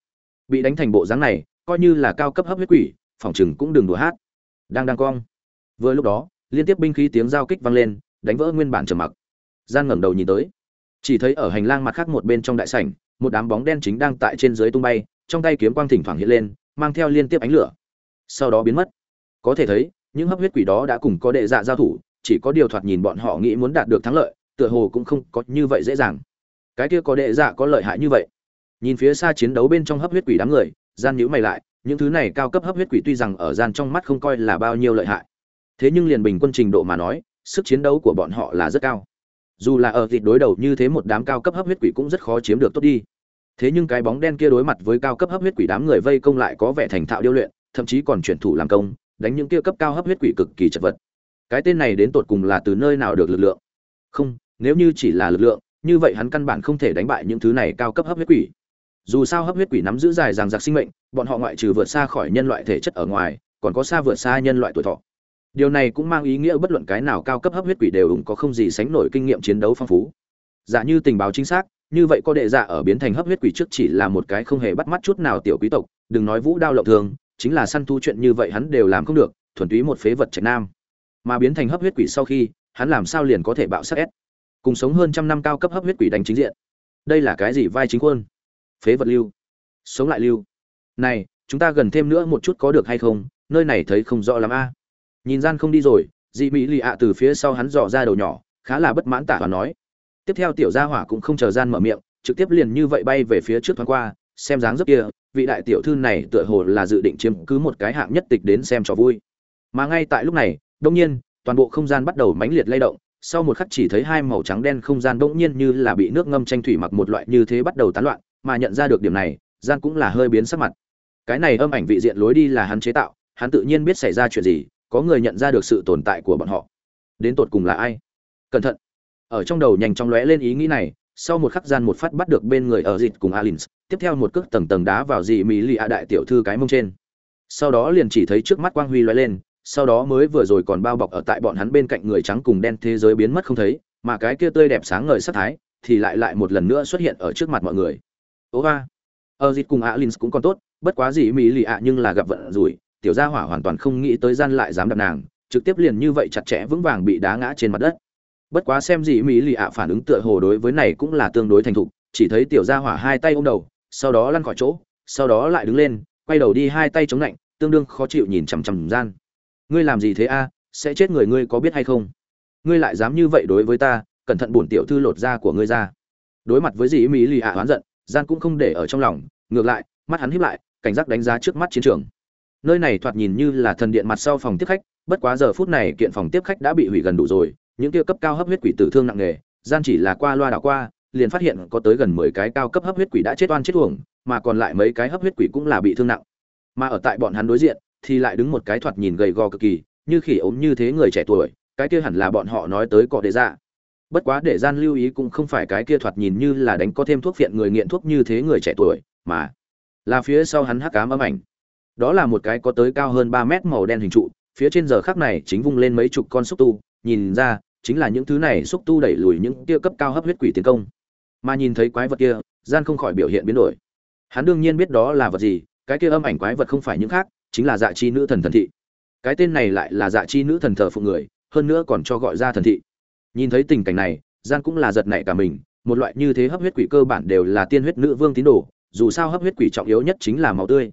[SPEAKER 1] Bị đánh thành bộ dáng này, coi như là cao cấp hấp huyết quỷ, phòng chừng cũng đừng đùa hát. Đang đang cong. Vừa lúc đó, liên tiếp binh khí tiếng giao kích vang lên đánh vỡ nguyên bản trầm mặc. Gian ngẩng đầu nhìn tới. Chỉ thấy ở hành lang mặt khác một bên trong đại sảnh, một đám bóng đen chính đang tại trên dưới tung bay, trong tay kiếm quang thỉnh thoảng hiện lên, mang theo liên tiếp ánh lửa. Sau đó biến mất. Có thể thấy, những hấp huyết quỷ đó đã cùng có đệ dạ giao thủ, chỉ có điều thoạt nhìn bọn họ nghĩ muốn đạt được thắng lợi, tựa hồ cũng không có như vậy dễ dàng. Cái kia có đệ dạ có lợi hại như vậy. Nhìn phía xa chiến đấu bên trong hấp huyết quỷ đám người gian nhíu mày lại, những thứ này cao cấp hấp huyết quỷ tuy rằng ở gian trong mắt không coi là bao nhiêu lợi hại, thế nhưng liền bình quân trình độ mà nói sức chiến đấu của bọn họ là rất cao. Dù là ở thịt đối đầu như thế một đám cao cấp hấp huyết quỷ cũng rất khó chiếm được tốt đi. Thế nhưng cái bóng đen kia đối mặt với cao cấp hấp huyết quỷ đám người vây công lại có vẻ thành thạo điêu luyện, thậm chí còn chuyển thủ làm công, đánh những kia cấp cao hấp huyết quỷ cực kỳ chật vật. Cái tên này đến tột cùng là từ nơi nào được lực lượng? Không, nếu như chỉ là lực lượng, như vậy hắn căn bản không thể đánh bại những thứ này cao cấp hấp huyết quỷ. Dù sao hấp huyết quỷ nắm giữ dài ràng giặc sinh mệnh, bọn họ ngoại trừ vượt xa khỏi nhân loại thể chất ở ngoài, còn có xa vượt xa nhân loại tuổi thọ điều này cũng mang ý nghĩa bất luận cái nào cao cấp hấp huyết quỷ đều ủng có không gì sánh nổi kinh nghiệm chiến đấu phong phú. Giả như tình báo chính xác, như vậy có đệ dạ ở biến thành hấp huyết quỷ trước chỉ là một cái không hề bắt mắt chút nào tiểu quý tộc, đừng nói vũ đao lộng thường, chính là săn thu chuyện như vậy hắn đều làm không được, thuần túy một phế vật trạch nam. Mà biến thành hấp huyết quỷ sau khi, hắn làm sao liền có thể bạo sắc ép cùng sống hơn trăm năm cao cấp hấp huyết quỷ đánh chính diện. Đây là cái gì vai chính quân phế vật lưu. Sống lại lưu. Này, chúng ta gần thêm nữa một chút có được hay không? Nơi này thấy không rõ lắm a nhìn gian không đi rồi, dị mỹ lì ạ từ phía sau hắn dò ra đầu nhỏ, khá là bất mãn tả và nói. Tiếp theo tiểu gia hỏa cũng không chờ gian mở miệng, trực tiếp liền như vậy bay về phía trước thoáng qua, xem dáng dấp kia, vị đại tiểu thư này tựa hồ là dự định chiếm cứ một cái hạng nhất tịch đến xem trò vui. Mà ngay tại lúc này đông nhiên, toàn bộ không gian bắt đầu mãnh liệt lay động, sau một khắc chỉ thấy hai màu trắng đen không gian bỗng nhiên như là bị nước ngâm tranh thủy mặc một loại như thế bắt đầu tán loạn, mà nhận ra được điểm này, gian cũng là hơi biến sắc mặt. Cái này âm ảnh vị diện lối đi là hắn chế tạo, hắn tự nhiên biết xảy ra chuyện gì có người nhận ra được sự tồn tại của bọn họ. Đến tột cùng là ai? Cẩn thận. Ở trong đầu nhanh chóng lóe lên ý nghĩ này, sau một khắc gian một phát bắt được bên người ở dịt cùng alins, tiếp theo một cước tầng tầng đá vào dị mỹ lì a đại tiểu thư cái mông trên. Sau đó liền chỉ thấy trước mắt quang huy lóe lên, sau đó mới vừa rồi còn bao bọc ở tại bọn hắn bên cạnh người trắng cùng đen thế giới biến mất không thấy, mà cái kia tươi đẹp sáng ngời sắc thái thì lại lại một lần nữa xuất hiện ở trước mặt mọi người. Ố va. Ở dịt cùng alins cũng còn tốt, bất quá dị mỹ lì a nhưng là gặp vận rủi tiểu gia hỏa hoàn toàn không nghĩ tới gian lại dám đập nàng, trực tiếp liền như vậy chặt chẽ vững vàng bị đá ngã trên mặt đất. Bất quá xem gì mỹ lì ạ phản ứng tựa hồ đối với này cũng là tương đối thành thục, chỉ thấy tiểu gia hỏa hai tay ôm đầu, sau đó lăn khỏi chỗ, sau đó lại đứng lên, quay đầu đi hai tay chống lạnh, tương đương khó chịu nhìn chằm chằm gian. Ngươi làm gì thế a? Sẽ chết người ngươi có biết hay không? Ngươi lại dám như vậy đối với ta, cẩn thận bổn tiểu thư lột da của ngươi ra. Đối mặt với dĩ mỹ lì ạ oán giận, gian cũng không để ở trong lòng, ngược lại, mắt hắn híp lại, cảnh giác đánh giá trước mắt chiến trường nơi này thoạt nhìn như là thần điện mặt sau phòng tiếp khách, bất quá giờ phút này kiện phòng tiếp khách đã bị hủy gần đủ rồi, những kia cấp cao hấp huyết quỷ tử thương nặng nề, gian chỉ là qua loa đảo qua, liền phát hiện có tới gần mười cái cao cấp hấp huyết quỷ đã chết oan chết uổng, mà còn lại mấy cái hấp huyết quỷ cũng là bị thương nặng. Mà ở tại bọn hắn đối diện, thì lại đứng một cái thoạt nhìn gầy gò cực kỳ, như khỉ ốm như thế người trẻ tuổi, cái kia hẳn là bọn họ nói tới cọ đệ dạ. Bất quá để gian lưu ý cũng không phải cái kia thoạt nhìn như là đánh có thêm thuốc phiện người nghiện thuốc như thế người trẻ tuổi, mà là phía sau hắn hắc cám ấm ảnh đó là một cái có tới cao hơn ba mét màu đen hình trụ, phía trên giờ khắc này chính vung lên mấy chục con xúc tu, nhìn ra, chính là những thứ này xúc tu đẩy lùi những kia cấp cao hấp huyết quỷ tiến công. Mà nhìn thấy quái vật kia, gian không khỏi biểu hiện biến đổi. Hắn đương nhiên biết đó là vật gì, cái kia âm ảnh quái vật không phải những khác, chính là dạ chi nữ thần thần thị. Cái tên này lại là dạ chi nữ thần thờ phụ người, hơn nữa còn cho gọi ra thần thị. Nhìn thấy tình cảnh này, gian cũng là giật nảy cả mình, một loại như thế hấp huyết quỷ cơ bản đều là tiên huyết nữ vương tín đồ, dù sao hấp huyết quỷ trọng yếu nhất chính là máu tươi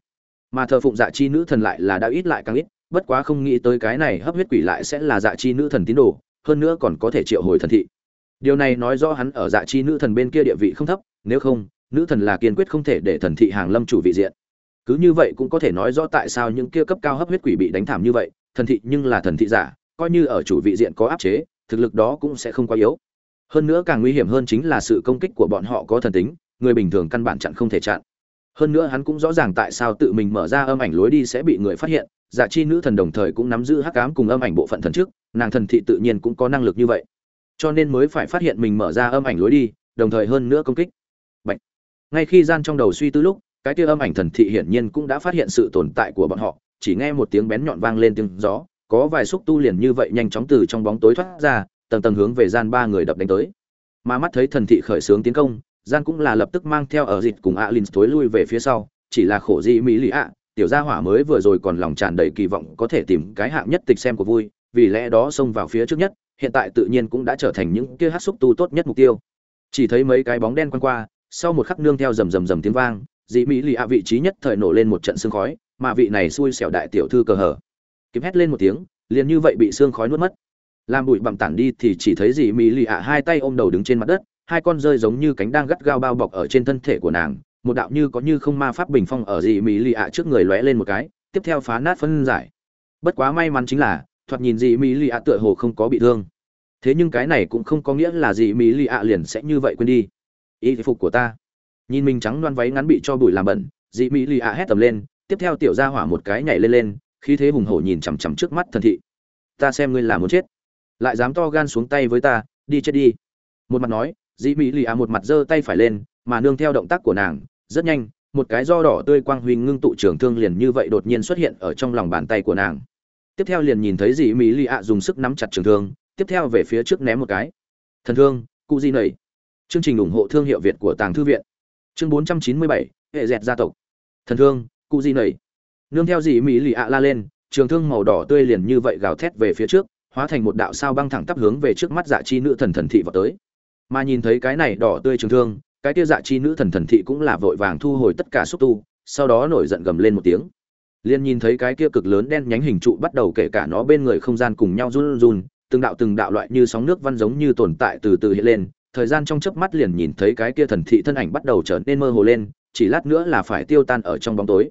[SPEAKER 1] mà thờ phụng dạ chi nữ thần lại là đã ít lại càng ít, bất quá không nghĩ tới cái này hấp huyết quỷ lại sẽ là dạ chi nữ thần tín đồ, hơn nữa còn có thể triệu hồi thần thị. Điều này nói rõ hắn ở dạ chi nữ thần bên kia địa vị không thấp, nếu không, nữ thần là kiên quyết không thể để thần thị hàng lâm chủ vị diện. Cứ như vậy cũng có thể nói rõ tại sao những kia cấp cao hấp huyết quỷ bị đánh thảm như vậy, thần thị nhưng là thần thị giả, coi như ở chủ vị diện có áp chế, thực lực đó cũng sẽ không quá yếu. Hơn nữa càng nguy hiểm hơn chính là sự công kích của bọn họ có thần tính, người bình thường căn bản chặn không thể chặn hơn nữa hắn cũng rõ ràng tại sao tự mình mở ra âm ảnh lối đi sẽ bị người phát hiện dạ chi nữ thần đồng thời cũng nắm giữ hắc ám cùng âm ảnh bộ phận thần trước, nàng thần thị tự nhiên cũng có năng lực như vậy. Cho nên mới phải phát hiện mình mở ra âm ảnh lối đi, đồng thời hơn nữa công kích. Bạch. ngay khi gian trong đầu suy tư lúc, cái kia âm ảnh thần thị hiển nhiên cũng đã phát hiện sự tồn tại của bọn họ, chỉ nghe một tiếng bén nhọn vang lên tiếng gió, có vài xúc tu liền như vậy nhanh chóng từ trong bóng tối thoát ra, tầng tầng hướng về gian ba người đập đánh tới. Mà mắt thấy thần thị khởi xướng tiến công gian cũng là lập tức mang theo ở dịch cùng alin thối lui về phía sau, chỉ là khổ dị mỹ lì ạ, tiểu gia hỏa mới vừa rồi còn lòng tràn đầy kỳ vọng có thể tìm cái hạng nhất tịch xem của vui, vì lẽ đó xông vào phía trước nhất, hiện tại tự nhiên cũng đã trở thành những kia hát xúc tu tốt nhất mục tiêu. Chỉ thấy mấy cái bóng đen quăng qua, sau một khắc nương theo rầm rầm rầm tiếng vang dị mỹ lì ạ vị trí nhất thời nổ lên một trận sương khói, mà vị này xui xẻo đại tiểu thư cờ hở. Kịp hét lên một tiếng, liền như vậy bị sương khói nuốt mất. Làm bụi bặm tản đi thì chỉ thấy dị mỹ lì ạ hai tay ôm đầu đứng trên mặt đất hai con rơi giống như cánh đang gắt gao bao bọc ở trên thân thể của nàng, một đạo như có như không ma pháp bình phong ở dị mỹ lì ạ trước người lóe lên một cái, tiếp theo phá nát phân giải. Bất quá may mắn chính là, thoạt nhìn dị mỹ lì ạ tựa hồ không có bị thương. Thế nhưng cái này cũng không có nghĩa là dị mỹ lì ạ liền sẽ như vậy quên đi. Y phục của ta. Nhìn mình trắng loan váy ngắn bị cho bụi làm bẩn, dị mỹ lì ạ hét tầm lên, tiếp theo tiểu ra hỏa một cái nhảy lên lên, khí thế hùng hổ nhìn chằm chằm trước mắt thần thị. Ta xem ngươi là muốn chết. Lại dám to gan xuống tay với ta, đi chết đi. Một mặt nói Dĩ mỹ lì ạ một mặt giơ tay phải lên mà nương theo động tác của nàng rất nhanh một cái do đỏ tươi quang huy ngưng tụ trường thương liền như vậy đột nhiên xuất hiện ở trong lòng bàn tay của nàng. Tiếp theo liền nhìn thấy dĩ mỹ lì ạ dùng sức nắm chặt trường thương tiếp theo về phía trước ném một cái. Thần thương cụ di nầy? Chương trình ủng hộ thương hiệu việt của tàng thư viện. Chương 497, hệ dẹt gia tộc. Thần thương cụ di nầy? Nương theo dĩ mỹ lì ạ la lên trường thương màu đỏ tươi liền như vậy gào thét về phía trước hóa thành một đạo sao băng thẳng tắp hướng về trước mắt dạ chi nữ thần thần thị vào tới mà nhìn thấy cái này đỏ tươi trường thương, cái kia dạ chi nữ thần thần thị cũng là vội vàng thu hồi tất cả xúc tu, sau đó nổi giận gầm lên một tiếng. Liền nhìn thấy cái kia cực lớn đen nhánh hình trụ bắt đầu kể cả nó bên người không gian cùng nhau run run, từng đạo từng đạo loại như sóng nước văn giống như tồn tại từ từ hiện lên, thời gian trong chớp mắt liền nhìn thấy cái kia thần thị thân ảnh bắt đầu trở nên mơ hồ lên, chỉ lát nữa là phải tiêu tan ở trong bóng tối.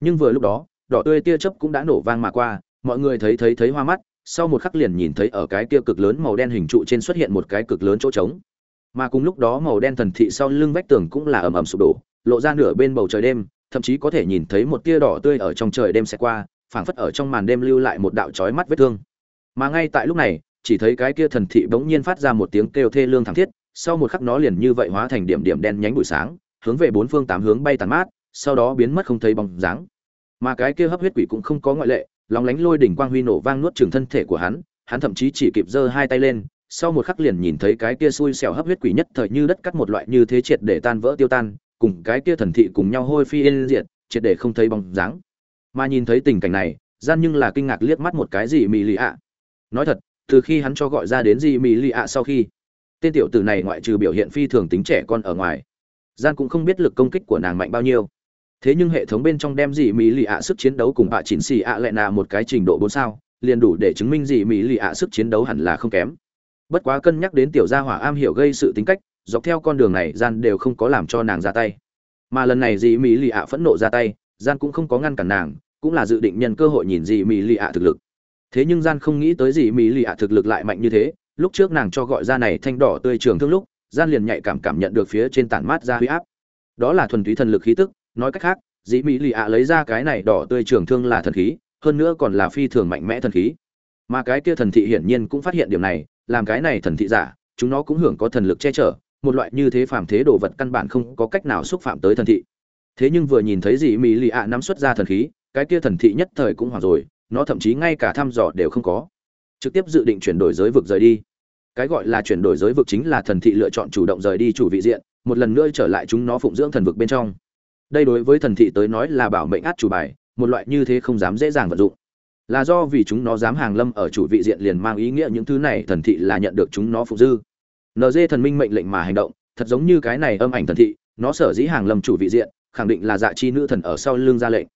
[SPEAKER 1] Nhưng vừa lúc đó, đỏ tươi tia chớp cũng đã nổ vang mà qua, mọi người thấy thấy thấy hoa mắt, sau một khắc liền nhìn thấy ở cái kia cực lớn màu đen hình trụ trên xuất hiện một cái cực lớn chỗ trống mà cùng lúc đó màu đen thần thị sau lưng vách tường cũng là ầm ầm sụp đổ, lộ ra nửa bên bầu trời đêm, thậm chí có thể nhìn thấy một tia đỏ tươi ở trong trời đêm xẹt qua, phảng phất ở trong màn đêm lưu lại một đạo chói mắt vết thương. Mà ngay tại lúc này, chỉ thấy cái kia thần thị bỗng nhiên phát ra một tiếng kêu thê lương thảm thiết, sau một khắc nó liền như vậy hóa thành điểm điểm đen nhánh buổi sáng, hướng về bốn phương tám hướng bay tàn mát, sau đó biến mất không thấy bóng dáng. Mà cái kia hấp huyết quỷ cũng không có ngoại lệ lóng lánh lôi đỉnh quang huy nổ vang nuốt chửng thân thể của hắn hắn thậm chí chỉ kịp giơ hai tay lên sau một khắc liền nhìn thấy cái kia xui xẻo hấp huyết quỷ nhất thời như đất cắt một loại như thế triệt để tan vỡ tiêu tan, cùng cái kia thần thị cùng nhau hôi phi yên diệt, triệt để không thấy bóng dáng. Mà nhìn thấy tình cảnh này, gian nhưng là kinh ngạc liếc mắt một cái gì mì lì ạ. Nói thật, từ khi hắn cho gọi ra đến gì mì lì ạ sau khi, tên tiểu tử này ngoại trừ biểu hiện phi thường tính trẻ con ở ngoài, gian cũng không biết lực công kích của nàng mạnh bao nhiêu. Thế nhưng hệ thống bên trong đem gì mỹ lì ạ sức chiến đấu cùng bạ chỉnh xì ạ lại là một cái trình độ bốn sao, liền đủ để chứng minh gì mỹ lì ạ sức chiến đấu hẳn là không kém bất quá cân nhắc đến tiểu gia hỏa am hiểu gây sự tính cách, dọc theo con đường này, gian đều không có làm cho nàng ra tay. Mà lần này dì mỹ lì ạ phẫn nộ ra tay, gian cũng không có ngăn cản nàng, cũng là dự định nhân cơ hội nhìn dì mỹ lì ạ thực lực. Thế nhưng gian không nghĩ tới dì mỹ lì ạ thực lực lại mạnh như thế, lúc trước nàng cho gọi ra này thanh đỏ tươi trường thương lúc, gian liền nhạy cảm cảm nhận được phía trên tản mát ra huy áp. Đó là thuần túy thần lực khí tức, nói cách khác dĩ mỹ lì ạ lấy ra cái này đỏ tươi trường thương là thần khí, hơn nữa còn là phi thường mạnh mẽ thần khí. Mà cái kia thần thị hiển nhiên cũng phát hiện điểm này làm cái này thần thị giả, chúng nó cũng hưởng có thần lực che chở, một loại như thế phàm thế đồ vật căn bản không có cách nào xúc phạm tới thần thị. Thế nhưng vừa nhìn thấy dị mỹ lì ạ nắm xuất ra thần khí, cái kia thần thị nhất thời cũng hoảng rồi, nó thậm chí ngay cả thăm dò đều không có. Trực tiếp dự định chuyển đổi giới vực rời đi. Cái gọi là chuyển đổi giới vực chính là thần thị lựa chọn chủ động rời đi chủ vị diện, một lần nữa trở lại chúng nó phụng dưỡng thần vực bên trong. Đây đối với thần thị tới nói là bảo mệnh át chủ bài, một loại như thế không dám dễ dàng vận dụng là do vì chúng nó dám hàng lâm ở chủ vị diện liền mang ý nghĩa những thứ này thần thị là nhận được chúng nó phục dư. Nd thần minh mệnh lệnh mà hành động, thật giống như cái này âm ảnh thần thị, nó sở dĩ hàng lâm chủ vị diện, khẳng định là dạ chi nữ thần ở sau lưng ra lệnh.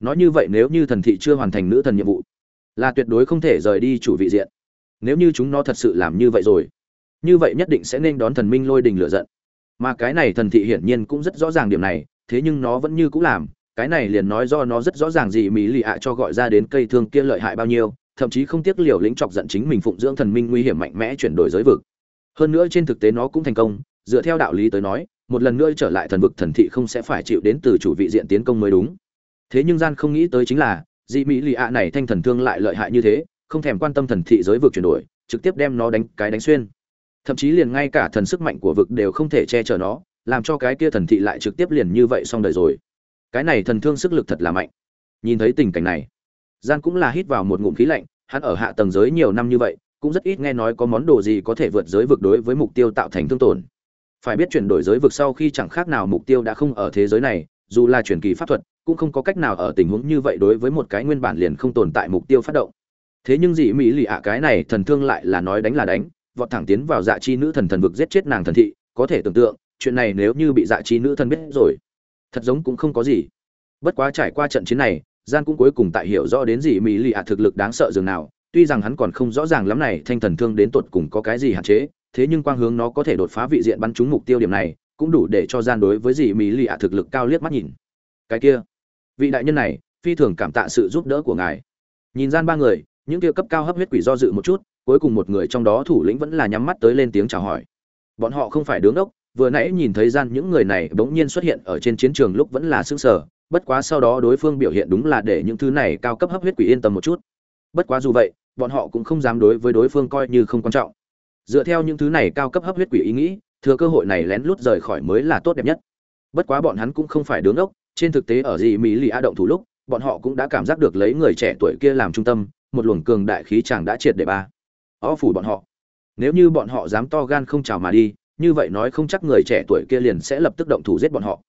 [SPEAKER 1] Nói như vậy nếu như thần thị chưa hoàn thành nữ thần nhiệm vụ, là tuyệt đối không thể rời đi chủ vị diện. Nếu như chúng nó thật sự làm như vậy rồi, như vậy nhất định sẽ nên đón thần minh lôi đình lửa giận. Mà cái này thần thị hiển nhiên cũng rất rõ ràng điểm này, thế nhưng nó vẫn như cũng làm cái này liền nói do nó rất rõ ràng gì mỹ lì ạ cho gọi ra đến cây thương kia lợi hại bao nhiêu, thậm chí không tiếc liều lĩnh chọc giận chính mình phụng dưỡng thần minh nguy hiểm mạnh mẽ chuyển đổi giới vực. Hơn nữa trên thực tế nó cũng thành công, dựa theo đạo lý tới nói, một lần nữa trở lại thần vực thần thị không sẽ phải chịu đến từ chủ vị diện tiến công mới đúng. Thế nhưng gian không nghĩ tới chính là dị mỹ lì ạ này thanh thần thương lại lợi hại như thế, không thèm quan tâm thần thị giới vực chuyển đổi, trực tiếp đem nó đánh cái đánh xuyên. Thậm chí liền ngay cả thần sức mạnh của vực đều không thể che chở nó, làm cho cái kia thần thị lại trực tiếp liền như vậy xong đời rồi cái này thần thương sức lực thật là mạnh. Nhìn thấy tình cảnh này gian cũng là hít vào một ngụm khí lạnh, hắn ở hạ tầng giới nhiều năm như vậy, cũng rất ít nghe nói có món đồ gì có thể vượt giới vực đối với mục tiêu tạo thành thương tổn. Phải biết chuyển đổi giới vực sau khi chẳng khác nào mục tiêu đã không ở thế giới này, dù là chuyển kỳ pháp thuật, cũng không có cách nào ở tình huống như vậy đối với một cái nguyên bản liền không tồn tại mục tiêu phát động. Thế nhưng dị mỹ lì ạ, cái này thần thương lại là nói đánh là đánh, vọt thẳng tiến vào dạ chi nữ thần thần vực giết chết nàng thần thị, có thể tưởng tượng, chuyện này nếu như bị dạ chi nữ thần biết rồi thật giống cũng không có gì. Bất quá trải qua trận chiến này, gian cũng cuối cùng tại hiểu rõ đến gì mỹ lì ạ thực lực đáng sợ dường nào. Tuy rằng hắn còn không rõ ràng lắm này thanh thần thương đến tột cùng có cái gì hạn chế, thế nhưng quang hướng nó có thể đột phá vị diện bắn trúng mục tiêu điểm này, cũng đủ để cho gian đối với gì mỹ lì ạ thực lực cao liếc mắt nhìn. Cái kia, vị đại nhân này, phi thường cảm tạ sự giúp đỡ của ngài. Nhìn gian ba người, những kia cấp cao hấp huyết quỷ do dự một chút, cuối cùng một người trong đó thủ lĩnh vẫn là nhắm mắt tới lên tiếng chào hỏi. Bọn họ không phải đứng đốc vừa nãy nhìn thấy gian những người này bỗng nhiên xuất hiện ở trên chiến trường lúc vẫn là sững sờ, bất quá sau đó đối phương biểu hiện đúng là để những thứ này cao cấp hấp huyết quỷ yên tâm một chút. Bất quá dù vậy, bọn họ cũng không dám đối với đối phương coi như không quan trọng. Dựa theo những thứ này cao cấp hấp huyết quỷ ý nghĩ, thừa cơ hội này lén lút rời khỏi mới là tốt đẹp nhất. Bất quá bọn hắn cũng không phải đứng ốc, trên thực tế ở gì mỹ lì a động thủ lúc, bọn họ cũng đã cảm giác được lấy người trẻ tuổi kia làm trung tâm, một luồng cường đại khí chàng đã triệt để ba. O phủ bọn họ. Nếu như bọn họ dám to gan không chào mà đi như vậy nói không chắc người trẻ tuổi kia liền sẽ lập tức động thủ giết bọn họ.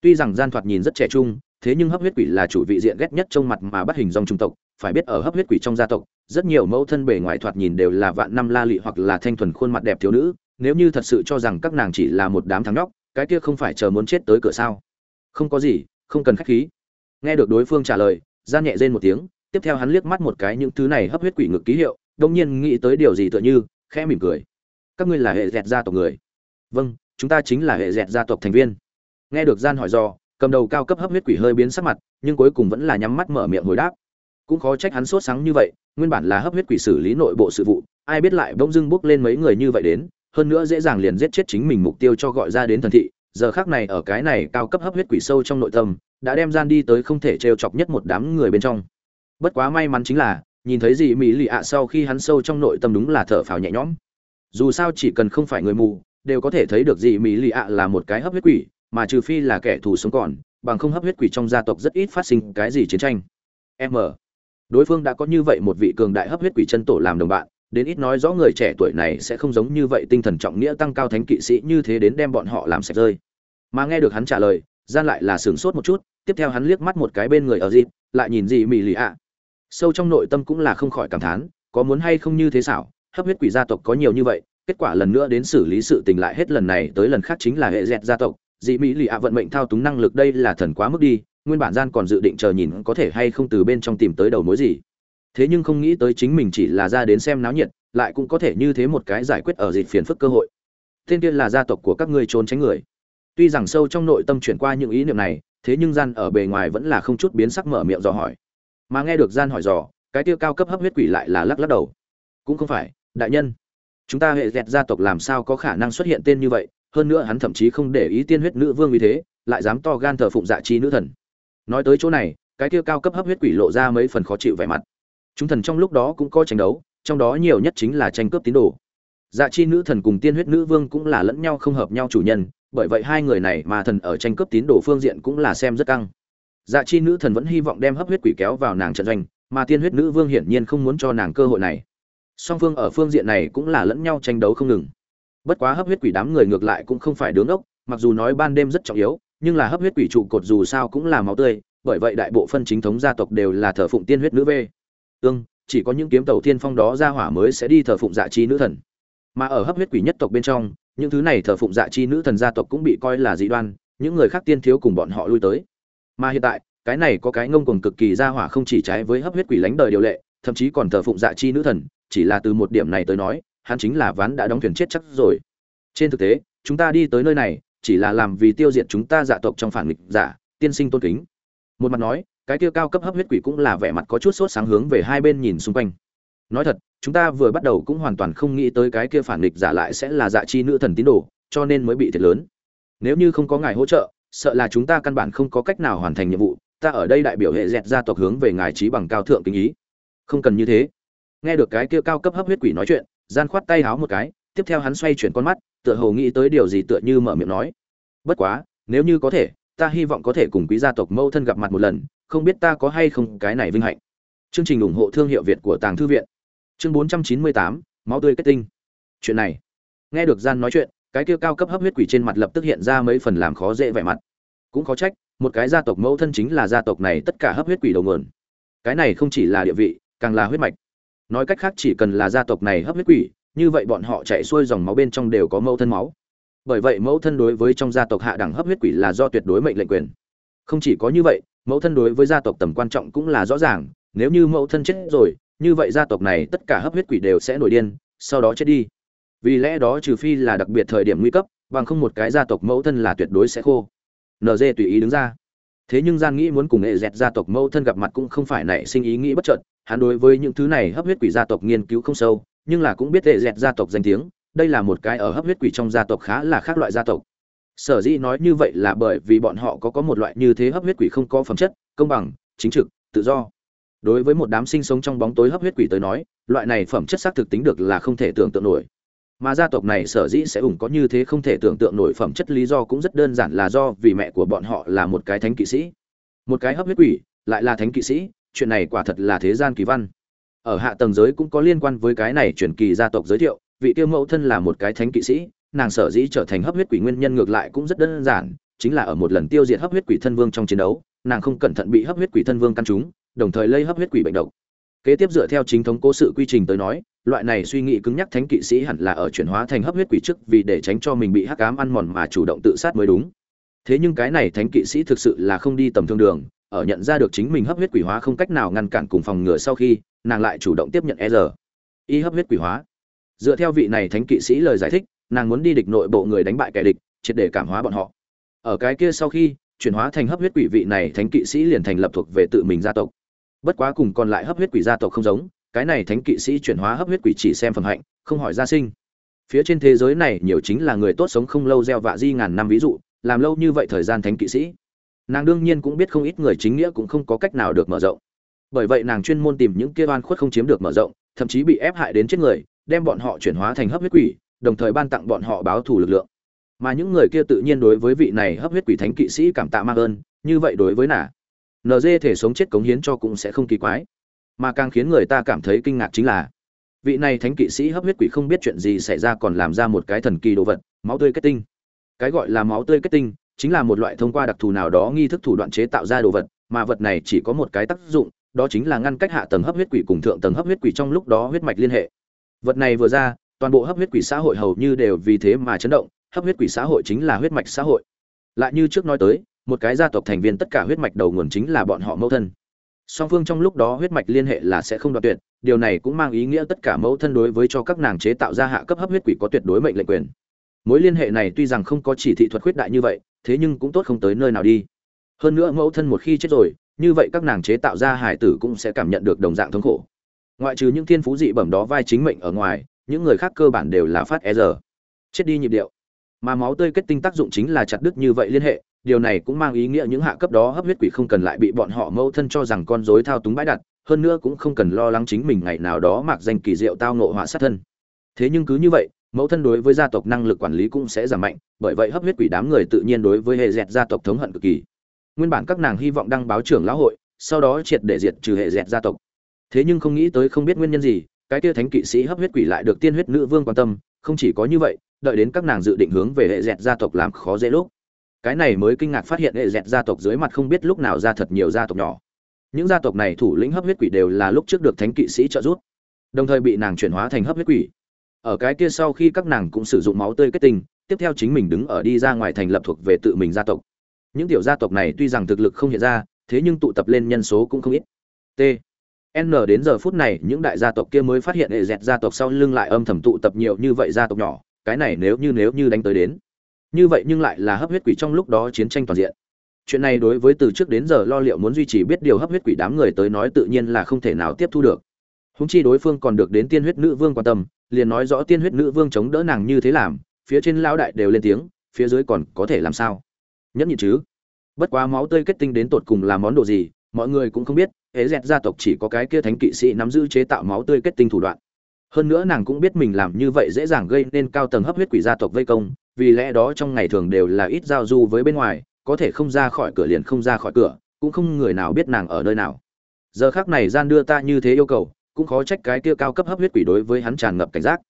[SPEAKER 1] Tuy rằng gian thoạt nhìn rất trẻ trung, thế nhưng hấp huyết quỷ là chủ vị diện ghét nhất trong mặt mà bắt hình dòng trung tộc, phải biết ở hấp huyết quỷ trong gia tộc, rất nhiều mẫu thân bề ngoài thoạt nhìn đều là vạn năm la lị hoặc là thanh thuần khuôn mặt đẹp thiếu nữ, nếu như thật sự cho rằng các nàng chỉ là một đám thằng nhóc, cái kia không phải chờ muốn chết tới cửa sao? Không có gì, không cần khách khí. Nghe được đối phương trả lời gian nhẹ rên một tiếng, tiếp theo hắn liếc mắt một cái những thứ này hấp huyết quỷ ngực ký hiệu, đông nhiên nghĩ tới điều gì tựa như, khẽ mỉm cười. Các ngươi là hệ dẹt gia tộc người vâng chúng ta chính là hệ dẹt gia tộc thành viên. Nghe được gian hỏi do cầm đầu cao cấp hấp huyết quỷ hơi biến sắc mặt, nhưng cuối cùng vẫn là nhắm mắt mở miệng hồi đáp. Cũng khó trách hắn sốt sáng như vậy, nguyên bản là hấp huyết quỷ xử lý nội bộ sự vụ, ai biết lại bỗng dưng bước lên mấy người như vậy đến, hơn nữa dễ dàng liền giết chết chính mình mục tiêu cho gọi ra đến thần thị. Giờ khác này ở cái này cao cấp hấp huyết quỷ sâu trong nội tâm, đã đem gian đi tới không thể trêu chọc nhất một đám người bên trong. Bất quá may mắn chính là, nhìn thấy gì mỹ lì ạ sau khi hắn sâu trong nội tâm đúng là thở phào nhẹ nhõm. Dù sao chỉ cần không phải người mù đều có thể thấy được gì mỹ lì ạ là một cái hấp huyết quỷ, mà trừ phi là kẻ thù sống còn, bằng không hấp huyết quỷ trong gia tộc rất ít phát sinh cái gì chiến tranh. M. Đối phương đã có như vậy một vị cường đại hấp huyết quỷ chân tổ làm đồng bạn, đến ít nói rõ người trẻ tuổi này sẽ không giống như vậy tinh thần trọng nghĩa tăng cao thánh kỵ sĩ như thế đến đem bọn họ làm sạch rơi. Mà nghe được hắn trả lời, gian lại là sửng sốt một chút, tiếp theo hắn liếc mắt một cái bên người ở dịp, lại nhìn gì mỹ lì ạ. Sâu trong nội tâm cũng là không khỏi cảm thán, có muốn hay không như thế xảo, hấp huyết quỷ gia tộc có nhiều như vậy kết quả lần nữa đến xử lý sự tình lại hết lần này tới lần khác chính là hệ dẹt gia tộc. Dị mỹ lì ạ vận mệnh thao túng năng lực đây là thần quá mức đi, nguyên bản gian còn dự định chờ nhìn có thể hay không từ bên trong tìm tới đầu mối gì. Thế nhưng không nghĩ tới chính mình chỉ là ra đến xem náo nhiệt, lại cũng có thể như thế một cái giải quyết ở dịp phiền phức cơ hội. Tên kia là gia tộc của các ngươi trốn tránh người. Tuy rằng sâu trong nội tâm chuyển qua những ý niệm này, thế nhưng gian ở bề ngoài vẫn là không chút biến sắc mở miệng dò hỏi. Mà nghe được gian hỏi dò, cái tiêu cao cấp hấp huyết quỷ lại là lắc lắc đầu. Cũng không phải, đại nhân chúng ta hệ dẹt gia tộc làm sao có khả năng xuất hiện tên như vậy, hơn nữa hắn thậm chí không để ý tiên huyết nữ vương như thế, lại dám to gan thờ phụng dạ chi nữ thần. Nói tới chỗ này, cái kia cao cấp hấp huyết quỷ lộ ra mấy phần khó chịu vẻ mặt. Chúng thần trong lúc đó cũng có tranh đấu, trong đó nhiều nhất chính là tranh cướp tín đồ. Dạ chi nữ thần cùng tiên huyết nữ vương cũng là lẫn nhau không hợp nhau chủ nhân, bởi vậy hai người này mà thần ở tranh cướp tín đồ phương diện cũng là xem rất căng. Dạ chi nữ thần vẫn hy vọng đem hấp huyết quỷ kéo vào nàng trận doanh, mà tiên huyết nữ vương hiển nhiên không muốn cho nàng cơ hội này song phương ở phương diện này cũng là lẫn nhau tranh đấu không ngừng. Bất quá hấp huyết quỷ đám người ngược lại cũng không phải đứng ốc mặc dù nói ban đêm rất trọng yếu, nhưng là hấp huyết quỷ trụ cột dù sao cũng là máu tươi, bởi vậy đại bộ phân chính thống gia tộc đều là thờ phụng tiên huyết nữ vê. Ương chỉ có những kiếm tàu tiên phong đó ra hỏa mới sẽ đi thờ phụng dạ chi nữ thần. Mà ở hấp huyết quỷ nhất tộc bên trong, những thứ này thờ phụng dạ chi nữ thần gia tộc cũng bị coi là dị đoan, những người khác tiên thiếu cùng bọn họ lui tới. Mà hiện tại, cái này có cái ngông cuồng cực kỳ gia hỏa không chỉ trái với hấp huyết quỷ lánh đời điều lệ, thậm chí còn thờ phụng dạ chi nữ thần chỉ là từ một điểm này tới nói, hắn chính là ván đã đóng thuyền chết chắc rồi. Trên thực tế, chúng ta đi tới nơi này, chỉ là làm vì tiêu diệt chúng ta dạ tộc trong phản nghịch giả, tiên sinh tôn kính. Một mặt nói, cái kia cao cấp hấp huyết quỷ cũng là vẻ mặt có chút sốt sáng hướng về hai bên nhìn xung quanh. Nói thật, chúng ta vừa bắt đầu cũng hoàn toàn không nghĩ tới cái kia phản nghịch giả lại sẽ là dạ chi nữ thần tín đồ, cho nên mới bị thiệt lớn. Nếu như không có ngài hỗ trợ, sợ là chúng ta căn bản không có cách nào hoàn thành nhiệm vụ, ta ở đây đại biểu hệ dẹt gia tộc hướng về ngài trí bằng cao thượng kính ý. Không cần như thế nghe được cái kia cao cấp hấp huyết quỷ nói chuyện gian khoát tay háo một cái tiếp theo hắn xoay chuyển con mắt tựa hồ nghĩ tới điều gì tựa như mở miệng nói. Bất quá nếu như có thể ta hy vọng có thể cùng quý gia tộc mâu thân gặp mặt một lần không biết ta có hay không cái này vinh hạnh. Chương trình ủng hộ thương hiệu việt của tàng thư viện. Chương 498, máu tươi kết tinh. Chuyện này. Nghe được gian nói chuyện cái kia cao cấp hấp huyết quỷ trên mặt lập tức hiện ra mấy phần làm khó dễ vẻ mặt. Cũng khó trách một cái gia tộc mẫu thân chính là gia tộc này tất cả hấp huyết quỷ đầu nguồn. Cái này không chỉ là địa vị càng là huyết mạch nói cách khác chỉ cần là gia tộc này hấp huyết quỷ, như vậy bọn họ chạy xuôi dòng máu bên trong đều có mẫu thân máu. Bởi vậy mẫu thân đối với trong gia tộc hạ đẳng hấp huyết quỷ là do tuyệt đối mệnh lệnh quyền. Không chỉ có như vậy, mẫu thân đối với gia tộc tầm quan trọng cũng là rõ ràng, nếu như mẫu thân chết rồi, như vậy gia tộc này tất cả hấp huyết quỷ đều sẽ nổi điên, sau đó chết đi. Vì lẽ đó trừ phi là đặc biệt thời điểm nguy cấp, bằng không một cái gia tộc mẫu thân là tuyệt đối sẽ khô. Nd tùy ý đứng ra thế nhưng gian nghĩ muốn cùng nghệ dẹt gia tộc mâu thân gặp mặt cũng không phải nảy sinh ý nghĩ bất chợt, hắn đối với những thứ này hấp huyết quỷ gia tộc nghiên cứu không sâu, nhưng là cũng biết hệ dẹt gia tộc danh tiếng, đây là một cái ở hấp huyết quỷ trong gia tộc khá là khác loại gia tộc. Sở dĩ nói như vậy là bởi vì bọn họ có có một loại như thế hấp huyết quỷ không có phẩm chất, công bằng, chính trực, tự do. Đối với một đám sinh sống trong bóng tối hấp huyết quỷ tới nói, loại này phẩm chất xác thực tính được là không thể tưởng tượng nổi mà gia tộc này sở dĩ sẽ ủng có như thế không thể tưởng tượng nổi phẩm chất lý do cũng rất đơn giản là do vì mẹ của bọn họ là một cái thánh kỵ sĩ. Một cái hấp huyết quỷ, lại là thánh kỵ sĩ, chuyện này quả thật là thế gian kỳ văn. Ở hạ tầng giới cũng có liên quan với cái này truyền kỳ gia tộc giới thiệu, vị tiêu mẫu thân là một cái thánh kỵ sĩ, nàng sở dĩ trở thành hấp huyết quỷ nguyên nhân ngược lại cũng rất đơn giản, chính là ở một lần tiêu diệt hấp huyết quỷ thân vương trong chiến đấu, nàng không cẩn thận bị hấp huyết quỷ thân vương căn trúng, đồng thời lây hấp huyết quỷ bệnh độc. Kế tiếp dựa theo chính thống cố sự quy trình tới nói loại này suy nghĩ cứng nhắc thánh kỵ sĩ hẳn là ở chuyển hóa thành hấp huyết quỷ trước vì để tránh cho mình bị hắc ám ăn mòn mà chủ động tự sát mới đúng. Thế nhưng cái này thánh kỵ sĩ thực sự là không đi tầm thường đường, ở nhận ra được chính mình hấp huyết quỷ hóa không cách nào ngăn cản cùng phòng ngừa sau khi, nàng lại chủ động tiếp nhận e r y hấp huyết quỷ hóa. Dựa theo vị này thánh kỵ sĩ lời giải thích, nàng muốn đi địch nội bộ người đánh bại kẻ địch, triệt để cảm hóa bọn họ. Ở cái kia sau khi, chuyển hóa thành hấp huyết quỷ vị này thánh kỵ sĩ liền thành lập thuộc về tự mình gia tộc. Bất quá cùng còn lại hấp huyết quỷ gia tộc không giống cái này thánh kỵ sĩ chuyển hóa hấp huyết quỷ chỉ xem phần hạnh, không hỏi gia sinh. Phía trên thế giới này nhiều chính là người tốt sống không lâu gieo vạ di ngàn năm ví dụ, làm lâu như vậy thời gian thánh kỵ sĩ. Nàng đương nhiên cũng biết không ít người chính nghĩa cũng không có cách nào được mở rộng. Bởi vậy nàng chuyên môn tìm những kia oan khuất không chiếm được mở rộng, thậm chí bị ép hại đến chết người, đem bọn họ chuyển hóa thành hấp huyết quỷ, đồng thời ban tặng bọn họ báo thù lực lượng. Mà những người kia tự nhiên đối với vị này hấp huyết quỷ thánh kỵ sĩ cảm tạ mang ơn, như vậy đối với nà. Nd thể sống chết cống hiến cho cũng sẽ không kỳ quái mà càng khiến người ta cảm thấy kinh ngạc chính là, vị này thánh kỵ sĩ hấp huyết quỷ không biết chuyện gì xảy ra còn làm ra một cái thần kỳ đồ vật, máu tươi kết tinh. Cái gọi là máu tươi kết tinh, chính là một loại thông qua đặc thù nào đó nghi thức thủ đoạn chế tạo ra đồ vật, mà vật này chỉ có một cái tác dụng, đó chính là ngăn cách hạ tầng hấp huyết quỷ cùng thượng tầng hấp huyết quỷ trong lúc đó huyết mạch liên hệ. Vật này vừa ra, toàn bộ hấp huyết quỷ xã hội hầu như đều vì thế mà chấn động, hấp huyết quỷ xã hội chính là huyết mạch xã hội. Lại như trước nói tới, một cái gia tộc thành viên tất cả huyết mạch đầu nguồn chính là bọn họ mẫu thân song phương trong lúc đó huyết mạch liên hệ là sẽ không đoạt tuyệt, điều này cũng mang ý nghĩa tất cả mẫu thân đối với cho các nàng chế tạo ra hạ cấp hấp huyết quỷ có tuyệt đối mệnh lệnh quyền. Mối liên hệ này tuy rằng không có chỉ thị thuật khuyết đại như vậy, thế nhưng cũng tốt không tới nơi nào đi. Hơn nữa mẫu thân một khi chết rồi, như vậy các nàng chế tạo ra hải tử cũng sẽ cảm nhận được đồng dạng thống khổ. Ngoại trừ những thiên phú dị bẩm đó vai chính mệnh ở ngoài, những người khác cơ bản đều là phát e giờ chết đi nhịp điệu. Mà máu tươi kết tinh tác dụng chính là chặt đứt như vậy liên hệ điều này cũng mang ý nghĩa những hạ cấp đó hấp huyết quỷ không cần lại bị bọn họ mâu thân cho rằng con rối thao túng bãi đặt, hơn nữa cũng không cần lo lắng chính mình ngày nào đó mặc danh kỳ diệu tao ngộ họa sát thân. Thế nhưng cứ như vậy, mẫu thân đối với gia tộc năng lực quản lý cũng sẽ giảm mạnh, bởi vậy hấp huyết quỷ đám người tự nhiên đối với hệ dẹt gia tộc thống hận cực kỳ. Nguyên bản các nàng hy vọng đăng báo trưởng lão hội, sau đó triệt để diệt trừ hệ dẹt gia tộc. Thế nhưng không nghĩ tới không biết nguyên nhân gì, cái kia thánh kỵ sĩ hấp huyết quỷ lại được tiên huyết nữ vương quan tâm, không chỉ có như vậy, đợi đến các nàng dự định hướng về hệ dẹt gia tộc làm khó dễ lúc cái này mới kinh ngạc phát hiện hệ dẹt gia tộc dưới mặt không biết lúc nào ra thật nhiều gia tộc nhỏ. Những gia tộc này thủ lĩnh hấp huyết quỷ đều là lúc trước được thánh kỵ sĩ trợ giúp, đồng thời bị nàng chuyển hóa thành hấp huyết quỷ. Ở cái kia sau khi các nàng cũng sử dụng máu tươi kết tinh, tiếp theo chính mình đứng ở đi ra ngoài thành lập thuộc về tự mình gia tộc. Những tiểu gia tộc này tuy rằng thực lực không hiện ra, thế nhưng tụ tập lên nhân số cũng không ít. T, n đến giờ phút này, những đại gia tộc kia mới phát hiện hệ dẹt gia tộc sau lưng lại âm thầm tụ tập nhiều như vậy gia tộc nhỏ, cái này nếu như nếu như đánh tới đến như vậy nhưng lại là hấp huyết quỷ trong lúc đó chiến tranh toàn diện. Chuyện này đối với từ trước đến giờ lo liệu muốn duy trì biết điều hấp huyết quỷ đám người tới nói tự nhiên là không thể nào tiếp thu được. Húng chi đối phương còn được đến tiên huyết nữ vương quan tâm, liền nói rõ tiên huyết nữ vương chống đỡ nàng như thế làm, phía trên lão đại đều lên tiếng, phía dưới còn có thể làm sao? Nhẫn nhịn chứ? Bất quá máu tươi kết tinh đến tột cùng là món đồ gì, mọi người cũng không biết, hễ dẹt gia tộc chỉ có cái kia thánh kỵ sĩ nắm giữ chế tạo máu tươi kết tinh thủ đoạn. Hơn nữa nàng cũng biết mình làm như vậy dễ dàng gây nên cao tầng hấp huyết quỷ gia tộc vây công vì lẽ đó trong ngày thường đều là ít giao du với bên ngoài, có thể không ra khỏi cửa liền không ra khỏi cửa, cũng không người nào biết nàng ở nơi nào. Giờ khác này gian đưa ta như thế yêu cầu, cũng khó trách cái kia cao cấp hấp huyết quỷ đối với hắn tràn ngập cảnh giác.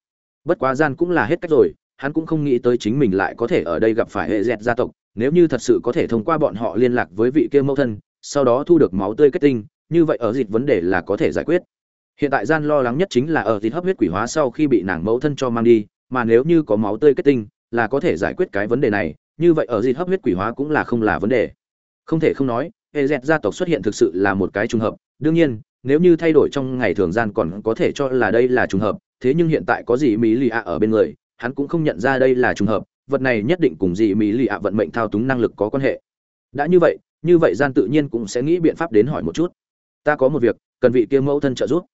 [SPEAKER 1] Bất quá gian cũng là hết cách rồi, hắn cũng không nghĩ tới chính mình lại có thể ở đây gặp phải hệ dẹt gia tộc, nếu như thật sự có thể thông qua bọn họ liên lạc với vị kia mẫu thân, sau đó thu được máu tươi kết tinh, như vậy ở dịch vấn đề là có thể giải quyết. Hiện tại gian lo lắng nhất chính là ở dịch hấp huyết quỷ hóa sau khi bị nàng mẫu thân cho mang đi, mà nếu như có máu tươi kết tinh là có thể giải quyết cái vấn đề này, như vậy ở dịp hấp huyết quỷ hóa cũng là không là vấn đề. Không thể không nói hệ dẹt gia tộc xuất hiện thực sự là một cái trùng hợp. Đương nhiên, nếu như thay đổi trong ngày thường gian còn có thể cho là đây là trùng hợp, thế nhưng hiện tại có gì mỹ lì ạ ở bên người, hắn cũng không nhận ra đây là trùng hợp. Vật này nhất định cùng gì mỹ lì ạ vận mệnh thao túng năng lực có quan hệ. Đã như vậy như vậy gian tự nhiên cũng sẽ nghĩ biện pháp đến hỏi một chút. Ta có một việc, cần vị kia mẫu thân trợ giúp.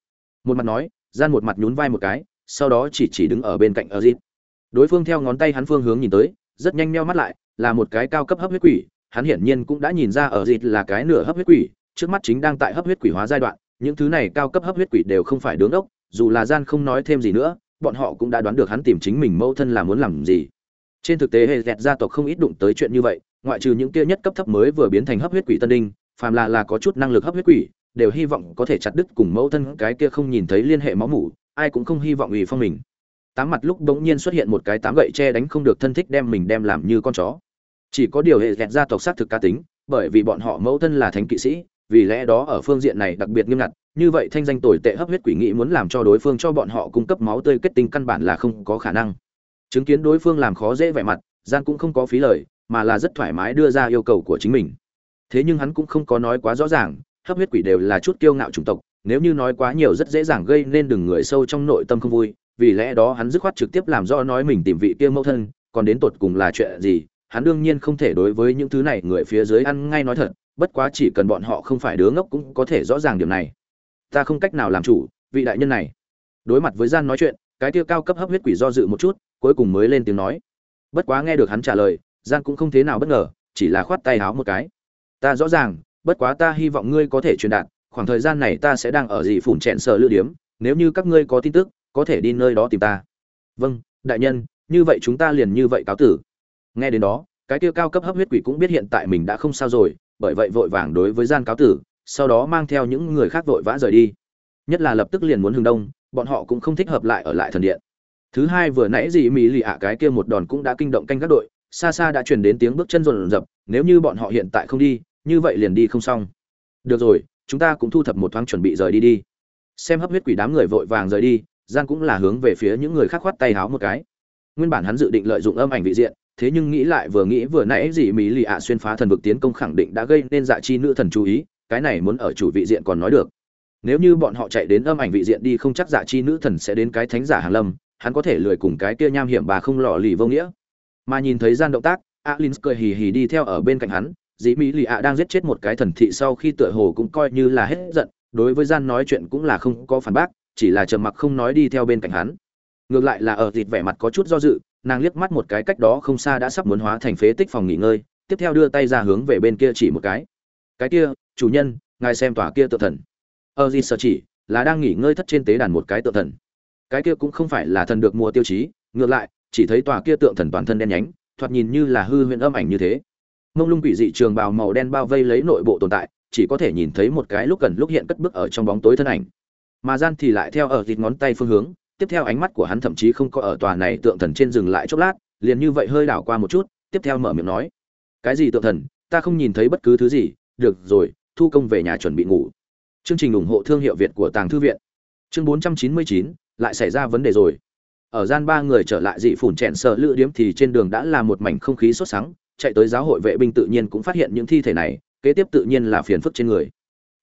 [SPEAKER 1] Một mặt nói, gian một mặt nhún vai một cái, sau đó chỉ chỉ đứng ở bên cạnh ở dịp đối phương theo ngón tay hắn phương hướng nhìn tới, rất nhanh meo mắt lại, là một cái cao cấp hấp huyết quỷ, hắn hiển nhiên cũng đã nhìn ra ở dịt là cái nửa hấp huyết quỷ, trước mắt chính đang tại hấp huyết quỷ hóa giai đoạn, những thứ này cao cấp hấp huyết quỷ đều không phải đứng ốc, dù là gian không nói thêm gì nữa, bọn họ cũng đã đoán được hắn tìm chính mình mâu thân là muốn làm gì. Trên thực tế, hệ dẹt gia tộc không ít đụng tới chuyện như vậy, ngoại trừ những kia nhất cấp thấp mới vừa biến thành hấp huyết quỷ tân đinh, phàm là là có chút năng lực hấp huyết quỷ, đều hy vọng có thể chặt đứt cùng mẫu thân cái kia không nhìn thấy liên hệ máu mủ, ai cũng không hy vọng ủy phong mình tám mặt lúc bỗng nhiên xuất hiện một cái tám gậy che đánh không được thân thích đem mình đem làm như con chó. Chỉ có điều hệ dẹt gia tộc xác thực cá tính, bởi vì bọn họ mẫu thân là thánh kỵ sĩ, vì lẽ đó ở phương diện này đặc biệt nghiêm ngặt, như vậy thanh danh tồi tệ hấp huyết quỷ nghĩ muốn làm cho đối phương cho bọn họ cung cấp máu tươi kết tinh căn bản là không có khả năng. Chứng kiến đối phương làm khó dễ vẻ mặt gian cũng không có phí lời, mà là rất thoải mái đưa ra yêu cầu của chính mình. Thế nhưng hắn cũng không có nói quá rõ ràng, hấp huyết quỷ đều là chút kiêu ngạo chủng tộc, nếu như nói quá nhiều rất dễ dàng gây nên đừng người sâu trong nội tâm không vui vì lẽ đó hắn dứt khoát trực tiếp làm rõ nói mình tìm vị kia mẫu thân, còn đến tột cùng là chuyện gì, hắn đương nhiên không thể đối với những thứ này người phía dưới ăn ngay nói thật, bất quá chỉ cần bọn họ không phải đứa ngốc cũng có thể rõ ràng điểm này. Ta không cách nào làm chủ, vị đại nhân này. Đối mặt với gian nói chuyện, cái kia cao cấp hấp huyết quỷ do dự một chút, cuối cùng mới lên tiếng nói. Bất quá nghe được hắn trả lời gian cũng không thế nào bất ngờ, chỉ là khoát tay háo một cái. Ta rõ ràng, bất quá ta hy vọng ngươi có thể truyền đạt, khoảng thời gian này ta sẽ đang ở dị phủn chẹn sở lưu điếm, nếu như các ngươi có tin tức có thể đi nơi đó tìm ta. Vâng đại nhân, như vậy chúng ta liền như vậy cáo tử. Nghe đến đó, cái kia cao cấp hấp huyết quỷ cũng biết hiện tại mình đã không sao rồi, bởi vậy vội vàng đối với gian cáo tử, sau đó mang theo những người khác vội vã rời đi. Nhất là lập tức liền muốn hừng đông, bọn họ cũng không thích hợp lại ở lại thần điện. Thứ hai vừa nãy gì mỹ lì ạ, cái kia một đòn cũng đã kinh động canh các đội, xa xa đã truyền đến tiếng bước chân rộn rập, nếu như bọn họ hiện tại không đi, như vậy liền đi không xong. Được rồi, chúng ta cũng thu thập một thoáng chuẩn bị rời đi đi. Xem hấp huyết quỷ đám người vội vàng rời đi gian cũng là hướng về phía những người khác khoát tay háo một cái. Nguyên bản hắn dự định lợi dụng âm ảnh vị diện, thế nhưng nghĩ lại vừa nghĩ vừa nãy gì mỹ lì ạ xuyên phá thần vực tiến công khẳng định đã gây nên dạ chi nữ thần chú ý, cái này muốn ở chủ vị diện còn nói được. Nếu như bọn họ chạy đến âm ảnh vị diện đi không chắc dạ chi nữ thần sẽ đến cái thánh giả hàn lâm, hắn có thể lười cùng cái kia nham hiểm bà không lò lì vô nghĩa. Mà nhìn thấy gian động tác alin cười hì hì đi theo ở bên cạnh hắn, dĩ mỹ lì ạ đang giết chết một cái thần thị sau khi tựa hồ cũng coi như là hết giận, đối với gian nói chuyện cũng là không có phản bác chỉ là trầm mặc không nói đi theo bên cạnh hắn. Ngược lại là ở thịt vẻ mặt có chút do dự, nàng liếc mắt một cái cách đó không xa đã sắp muốn hóa thành phế tích phòng nghỉ ngơi, tiếp theo đưa tay ra hướng về bên kia chỉ một cái. Cái kia, chủ nhân, ngài xem tòa kia tự thần. Ở gì sở chỉ, là đang nghỉ ngơi thất trên tế đàn một cái tự thần. Cái kia cũng không phải là thần được mua tiêu chí, ngược lại, chỉ thấy tòa kia tượng thần toàn thân đen nhánh, thoạt nhìn như là hư huyễn âm ảnh như thế. Mông lung quỷ dị trường bào màu đen bao vây lấy nội bộ tồn tại, chỉ có thể nhìn thấy một cái lúc gần lúc hiện cất bước ở trong bóng tối thân ảnh mà gian thì lại theo ở thịt ngón tay phương hướng tiếp theo ánh mắt của hắn thậm chí không có ở tòa này tượng thần trên dừng lại chốc lát liền như vậy hơi đảo qua một chút tiếp theo mở miệng nói cái gì tượng thần? Ta không nhìn thấy bất cứ thứ gì. Được rồi thu công về nhà chuẩn bị ngủ. Chương trình ủng hộ thương hiệu việt của tàng thư viện. Chương 499, lại xảy ra vấn đề rồi. Ở gian ba người trở lại dị phủn chèn sợ lựa điếm thì trên đường đã là một mảnh không khí sốt sắng chạy tới giáo hội vệ binh tự nhiên cũng phát hiện những thi thể này kế tiếp tự nhiên là phiền phức trên người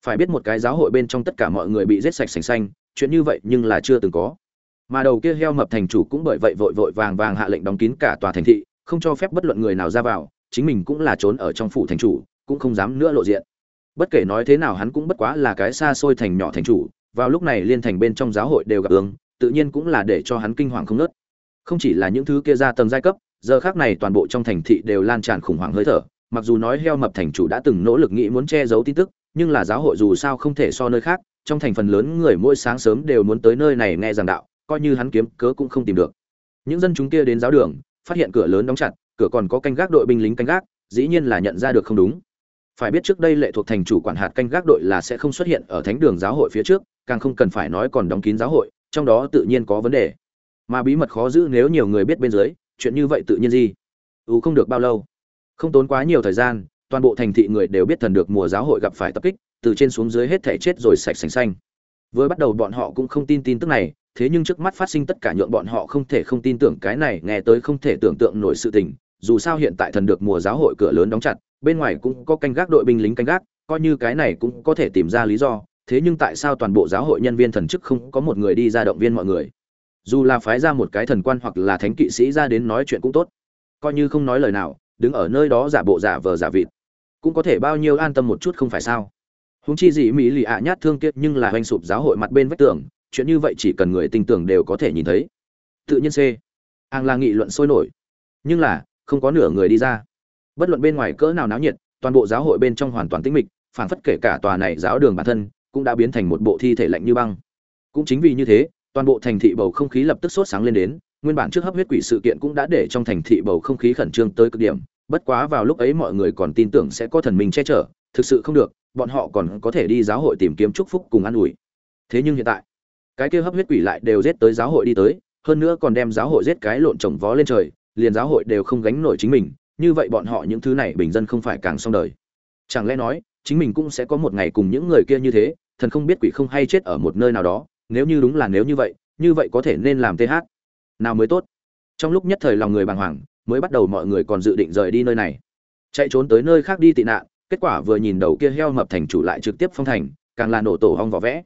[SPEAKER 1] phải biết một cái giáo hội bên trong tất cả mọi người bị giết sạch sành xanh, chuyện như vậy nhưng là chưa từng có. Mà đầu kia heo mập thành chủ cũng bởi vậy vội vội vàng vàng hạ lệnh đóng kín cả tòa thành thị, không cho phép bất luận người nào ra vào, chính mình cũng là trốn ở trong phủ thành chủ, cũng không dám nữa lộ diện. Bất kể nói thế nào hắn cũng bất quá là cái xa xôi thành nhỏ thành chủ, vào lúc này liên thành bên trong giáo hội đều gặp ứng tự nhiên cũng là để cho hắn kinh hoàng không nớt. Không chỉ là những thứ kia ra tầng giai cấp, giờ khác này toàn bộ trong thành thị đều lan tràn khủng hoảng hơi thở, mặc dù nói heo mập thành chủ đã từng nỗ lực nghĩ muốn che giấu tin tức nhưng là giáo hội dù sao không thể so nơi khác, trong thành phần lớn người mỗi sáng sớm đều muốn tới nơi này nghe giảng đạo, coi như hắn kiếm cớ cũng không tìm được. Những dân chúng kia đến giáo đường, phát hiện cửa lớn đóng chặt, cửa còn có canh gác đội binh lính canh gác, dĩ nhiên là nhận ra được không đúng. Phải biết trước đây lệ thuộc thành chủ quản hạt canh gác đội là sẽ không xuất hiện ở thánh đường giáo hội phía trước, càng không cần phải nói còn đóng kín giáo hội, trong đó tự nhiên có vấn đề. Mà bí mật khó giữ nếu nhiều người biết bên dưới, chuyện như vậy tự nhiên gì? Ưu không được bao lâu. Không tốn quá nhiều thời gian toàn bộ thành thị người đều biết thần được mùa giáo hội gặp phải tập kích, từ trên xuống dưới hết thể chết rồi sạch sành xanh. Vừa bắt đầu bọn họ cũng không tin tin tức này, thế nhưng trước mắt phát sinh tất cả nhượng bọn họ không thể không tin tưởng cái này, nghe tới không thể tưởng tượng nổi sự tình, dù sao hiện tại thần được mùa giáo hội cửa lớn đóng chặt, bên ngoài cũng có canh gác đội binh lính canh gác, coi như cái này cũng có thể tìm ra lý do, thế nhưng tại sao toàn bộ giáo hội nhân viên thần chức không có một người đi ra động viên mọi người? Dù là phái ra một cái thần quan hoặc là thánh kỵ sĩ ra đến nói chuyện cũng tốt. Coi như không nói lời nào, đứng ở nơi đó giả bộ giả vờ giả vịt cũng có thể bao nhiêu an tâm một chút không phải sao? Húng chi gì mỹ lì ạ nhát thương kiệt nhưng là hoành sụp giáo hội mặt bên vách tường, chuyện như vậy chỉ cần người tin tưởng đều có thể nhìn thấy. Tự nhiên c. Ang là nghị luận sôi nổi. Nhưng là, không có nửa người đi ra. Bất luận bên ngoài cỡ nào náo nhiệt, toàn bộ giáo hội bên trong hoàn toàn tĩnh mịch, phảng phất kể cả tòa này giáo đường bản thân cũng đã biến thành một bộ thi thể lạnh như băng. Cũng chính vì như thế, toàn bộ thành thị bầu không khí lập tức sốt sáng lên đến, nguyên bản trước hấp huyết quỷ sự kiện cũng đã để trong thành thị bầu không khí khẩn trương tới cực điểm bất quá vào lúc ấy mọi người còn tin tưởng sẽ có thần minh che chở, thực sự không được, bọn họ còn có thể đi giáo hội tìm kiếm chúc phúc cùng an ủi. Thế nhưng hiện tại, cái kia hấp huyết quỷ lại đều giết tới giáo hội đi tới, hơn nữa còn đem giáo hội giết cái lộn chồng vó lên trời, liền giáo hội đều không gánh nổi chính mình, như vậy bọn họ những thứ này bình dân không phải càng xong đời. Chẳng lẽ nói, chính mình cũng sẽ có một ngày cùng những người kia như thế, thần không biết quỷ không hay chết ở một nơi nào đó, nếu như đúng là nếu như vậy như vậy có thể nên làm th nào mới tốt. Trong lúc nhất thời lòng người bàng hoàng mới bắt đầu mọi người còn dự định rời đi nơi này. Chạy trốn tới nơi khác đi tị nạn, kết quả vừa nhìn đầu kia heo mập thành chủ lại trực tiếp phong thành, càng là nổ tổ hong vỏ vẽ.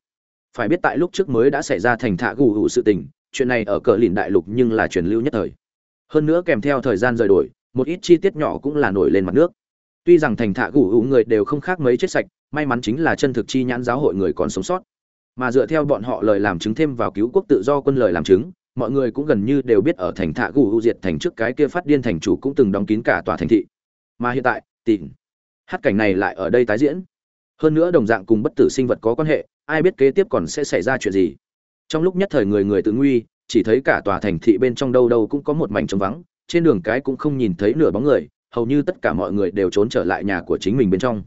[SPEAKER 1] Phải biết tại lúc trước mới đã xảy ra thành thạ gù hụ sự tình, chuyện này ở cờ lìn đại lục nhưng là truyền lưu nhất thời. Hơn nữa kèm theo thời gian rời đổi, một ít chi tiết nhỏ cũng là nổi lên mặt nước. Tuy rằng thành thạ gù hụ người đều không khác mấy chết sạch, may mắn chính là chân thực chi nhãn giáo hội người còn sống sót. Mà dựa theo bọn họ lời làm chứng thêm vào cứu quốc tự do quân lời làm chứng mọi người cũng gần như đều biết ở thành thạ gù hữu diệt thành trước cái kia phát điên thành chủ cũng từng đóng kín cả tòa thành thị. Mà hiện tại tìm hát cảnh này lại ở đây tái diễn. Hơn nữa đồng dạng cùng bất tử sinh vật có quan hệ, ai biết kế tiếp còn sẽ xảy ra chuyện gì. Trong lúc nhất thời người người tự nguy, chỉ thấy cả tòa thành thị bên trong đâu đâu cũng có một mảnh trống vắng, trên đường cái cũng không nhìn thấy nửa bóng người, hầu như tất cả mọi người đều trốn trở lại nhà của chính mình bên trong.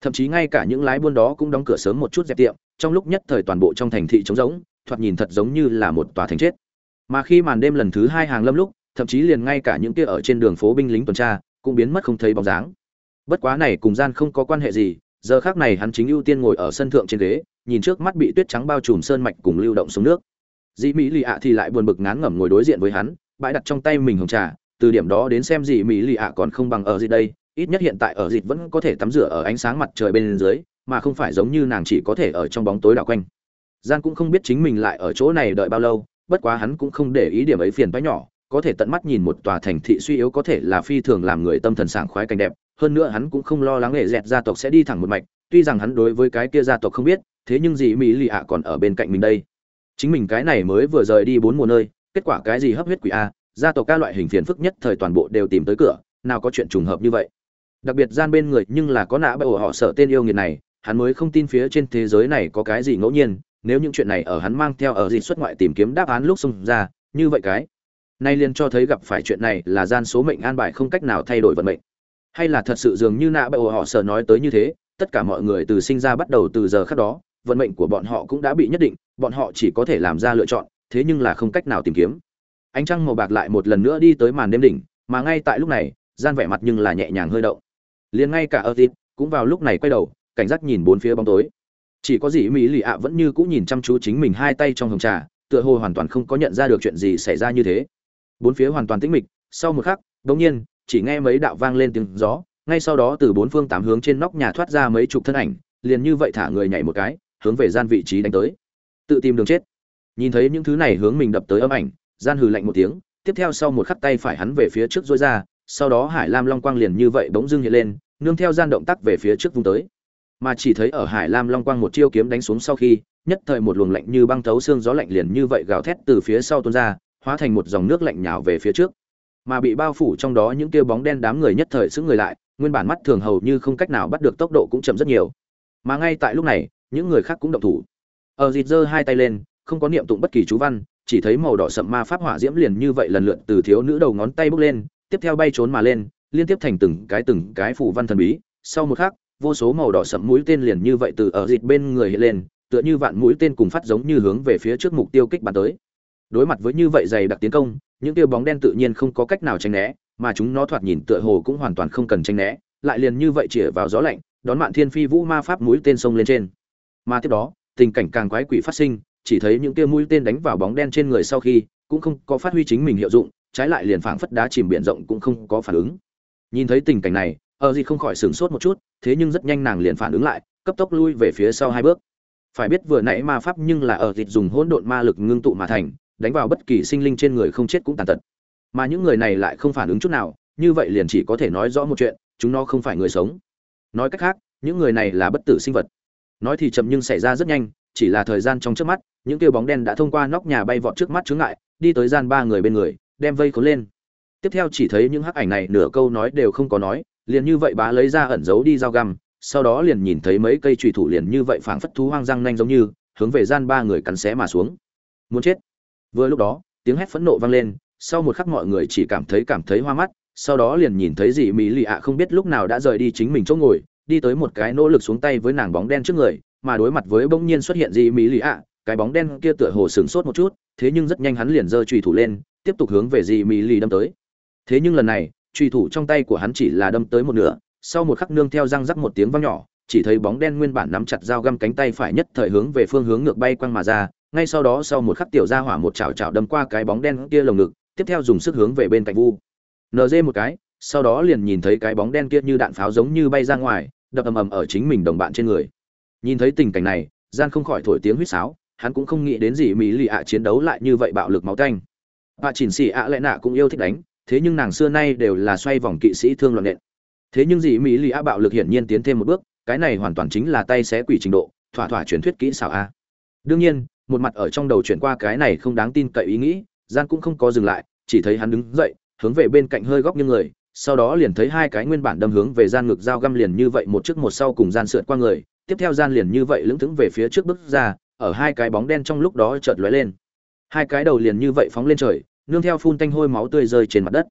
[SPEAKER 1] Thậm chí ngay cả những lái buôn đó cũng đóng cửa sớm một chút dẹp tiệm, trong lúc nhất thời toàn bộ trong thành thị trống rỗng, thoạt nhìn thật giống như là một tòa thành chết mà khi màn đêm lần thứ hai hàng lâm lúc, thậm chí liền ngay cả những kia ở trên đường phố binh lính tuần tra cũng biến mất không thấy bóng dáng. Bất quá này cùng gian không có quan hệ gì, giờ khác này hắn chính ưu tiên ngồi ở sân thượng trên ghế, nhìn trước mắt bị tuyết trắng bao trùm sơn mạch cùng lưu động xuống nước. Dĩ mỹ lì ạ thì lại buồn bực ngán ngẩm ngồi đối diện với hắn, bãi đặt trong tay mình hồng trà, từ điểm đó đến xem dĩ mỹ lì ạ còn không bằng ở gì đây, ít nhất hiện tại ở dịt vẫn có thể tắm rửa ở ánh sáng mặt trời bên dưới, mà không phải giống như nàng chỉ có thể ở trong bóng tối đảo quanh. Gian cũng không biết chính mình lại ở chỗ này đợi bao lâu bất quá hắn cũng không để ý điểm ấy phiền bá nhỏ, có thể tận mắt nhìn một tòa thành thị suy yếu có thể là phi thường làm người tâm thần sảng khoái cảnh đẹp, hơn nữa hắn cũng không lo lắng nghệ dẹt gia tộc sẽ đi thẳng một mạch, tuy rằng hắn đối với cái kia gia tộc không biết, thế nhưng gì mỹ lì ạ còn ở bên cạnh mình đây. Chính mình cái này mới vừa rời đi bốn mùa nơi, kết quả cái gì hấp huyết quỷ a, gia tộc ca loại hình phiền phức nhất thời toàn bộ đều tìm tới cửa, nào có chuyện trùng hợp như vậy. Đặc biệt gian bên người nhưng là có nã bởi họ sợ tên yêu nghiệt này, hắn mới không tin phía trên thế giới này có cái gì ngẫu nhiên nếu những chuyện này ở hắn mang theo ở gì xuất ngoại tìm kiếm đáp án lúc xung ra, như vậy cái, nay liền cho thấy gặp phải chuyện này là gian số mệnh an bài không cách nào thay đổi vận mệnh. Hay là thật sự dường như nạ bệ họ sợ nói tới như thế, tất cả mọi người từ sinh ra bắt đầu từ giờ khác đó, vận mệnh của bọn họ cũng đã bị nhất định, bọn họ chỉ có thể làm ra lựa chọn, thế nhưng là không cách nào tìm kiếm. Ánh trăng màu bạc lại một lần nữa đi tới màn đêm đỉnh, mà ngay tại lúc này, gian vẻ mặt nhưng là nhẹ nhàng hơi động. Liền ngay cả ở cũng vào lúc này quay đầu, cảnh giác nhìn bốn phía bóng tối chỉ có gì mỹ lì ạ vẫn như cũ nhìn chăm chú chính mình hai tay trong hồng trà, tựa hồ hoàn toàn không có nhận ra được chuyện gì xảy ra như thế. Bốn phía hoàn toàn tĩnh mịch, sau một khắc đ ỗ n g nhiên, chỉ nghe mấy đạo vang lên tiếng gió, ngay sau đó từ bốn phương tám hướng trên nóc nhà thoát ra mấy chục thân ảnh, liền như vậy thả người nhảy một cái, hướng về gian vị trí đánh tới. Tự tìm đường chết. Nhìn thấy những thứ này hướng mình đập tới âm ảnh, gian hừ lạnh một tiếng, tiếp theo sau một khắc tay phải hắn về phía trước dối ra, sau đó hải lam long quang liền như vậy bỗng dưng hiện lên, nương theo gian động tác về phía trước vung tới mà chỉ thấy ở hải lam long quang một chiêu kiếm đánh xuống sau khi nhất thời một luồng lạnh như băng thấu xương gió lạnh liền như vậy gào thét từ phía sau tuôn ra hóa thành một dòng nước lạnh nhào về phía trước. Mà bị bao phủ trong đó những tia bóng đen đám người nhất thời xứng người lại nguyên bản mắt thường hầu như không cách nào bắt được tốc độ cũng chậm rất nhiều. Mà ngay tại lúc này những người khác cũng động thủ. Ở dịt giơ hai tay lên không có niệm tụng bất kỳ chú văn chỉ thấy màu đỏ sậm ma pháp hỏa diễm liền như vậy lần lượt từ thiếu nữ đầu ngón tay bước lên tiếp theo bay trốn mà lên, liên tiếp thành từng cái từng cái phù văn thần bí. Sau một khắc, vô số màu đỏ sẫm mũi tên liền như vậy từ ở dịt bên người hiện lên, tựa như vạn mũi tên cùng phát giống như hướng về phía trước mục tiêu kích bắn tới. Đối mặt với như vậy dày đặc tiến công, những tiêu bóng đen tự nhiên không có cách nào tránh né, mà chúng nó thoạt nhìn tựa hồ cũng hoàn toàn không cần tránh né, lại liền như vậy chĩa vào gió lạnh, đón Mạn Thiên Phi Vũ Ma pháp mũi tên sông lên trên. Mà tiếp đó, tình cảnh càng quái quỷ phát sinh, chỉ thấy những kia mũi tên đánh vào bóng đen trên người sau khi, cũng không có phát huy chính mình hiệu dụng, trái lại liền phảng phất đá chìm biển rộng cũng không có phản ứng nhìn thấy tình cảnh này ở gì không khỏi sửng sốt một chút, thế nhưng rất nhanh nàng liền phản ứng lại, cấp tốc lui về phía sau hai bước. Phải biết vừa nãy ma pháp nhưng là ở thịt dùng hỗn độn ma lực ngưng tụ mà thành, đánh vào bất kỳ sinh linh trên người không chết cũng tàn tật. Mà những người này lại không phản ứng chút nào, như vậy liền chỉ có thể nói rõ một chuyện, chúng nó không phải người sống. Nói cách khác, những người này là bất tử sinh vật. Nói thì chậm nhưng xảy ra rất nhanh, chỉ là thời gian trong trước mắt, những kêu bóng đen đã thông qua nóc nhà bay vọt trước mắt chướng ngại, đi tới gian ba người bên người, đem vây khốn lên. Tiếp theo chỉ thấy những hắc ảnh này nửa câu nói đều không có nói liền như vậy bá lấy ra ẩn giấu đi dao găm, sau đó liền nhìn thấy mấy cây trùy thủ liền như vậy phảng phất thú hoang răng nanh giống như, hướng về gian ba người cắn xé mà xuống. Muốn chết. Vừa lúc đó, tiếng hét phẫn nộ vang lên, sau một khắc mọi người chỉ cảm thấy cảm thấy hoa mắt, sau đó liền nhìn thấy dì mỹ lì ạ không biết lúc nào đã rời đi chính mình chỗ ngồi, đi tới một cái nỗ lực xuống tay với nàng bóng đen trước người, mà đối mặt với bỗng nhiên xuất hiện dì mỹ lì ạ, cái bóng đen kia tựa hồ sửng sốt một chút, thế nhưng rất nhanh hắn liền giơ trùy thủ lên, tiếp tục hướng về dì mỹ lì đâm tới. Thế nhưng lần này trùy thủ trong tay của hắn chỉ là đâm tới một nửa, sau một khắc nương theo răng rắc một tiếng vang nhỏ, chỉ thấy bóng đen nguyên bản nắm chặt dao găm cánh tay phải nhất thời hướng về phương hướng ngược bay quăng mà ra, ngay sau đó sau một khắc tiểu ra hỏa một chảo chảo đâm qua cái bóng đen kia lồng ngực, tiếp theo dùng sức hướng về bên cạnh vu. Nd một cái, sau đó liền nhìn thấy cái bóng đen kia như đạn pháo giống như bay ra ngoài, đập ầm ầm ở chính mình đồng bạn trên người. Nhìn thấy tình cảnh này, gian không khỏi thổi tiếng huýt sáo, hắn cũng không nghĩ đến gì mỹ lì ạ chiến đấu lại như vậy bạo lực máu tanh. Và chỉnh xì ạ lẽ nạ cũng yêu thích đánh thế nhưng nàng xưa nay đều là xoay vòng kỵ sĩ thương loạn nện. Thế nhưng dị mỹ lì ạ bạo lực hiển nhiên tiến thêm một bước, cái này hoàn toàn chính là tay xé quỷ trình độ, thỏa thỏa truyền thuyết kỹ xảo a. Đương nhiên, một mặt ở trong đầu chuyển qua cái này không đáng tin cậy ý nghĩ gian cũng không có dừng lại, chỉ thấy hắn đứng dậy, hướng về bên cạnh hơi góc như người, sau đó liền thấy hai cái nguyên bản đâm hướng về gian ngực dao găm liền như vậy một trước một sau cùng gian sượt qua người, tiếp theo gian liền như vậy lững thững về phía trước bước ra, ở hai cái bóng đen trong lúc đó chợt lóe lên. Hai cái đầu liền như vậy phóng lên trời nương theo phun tanh hôi máu tươi rơi trên mặt đất.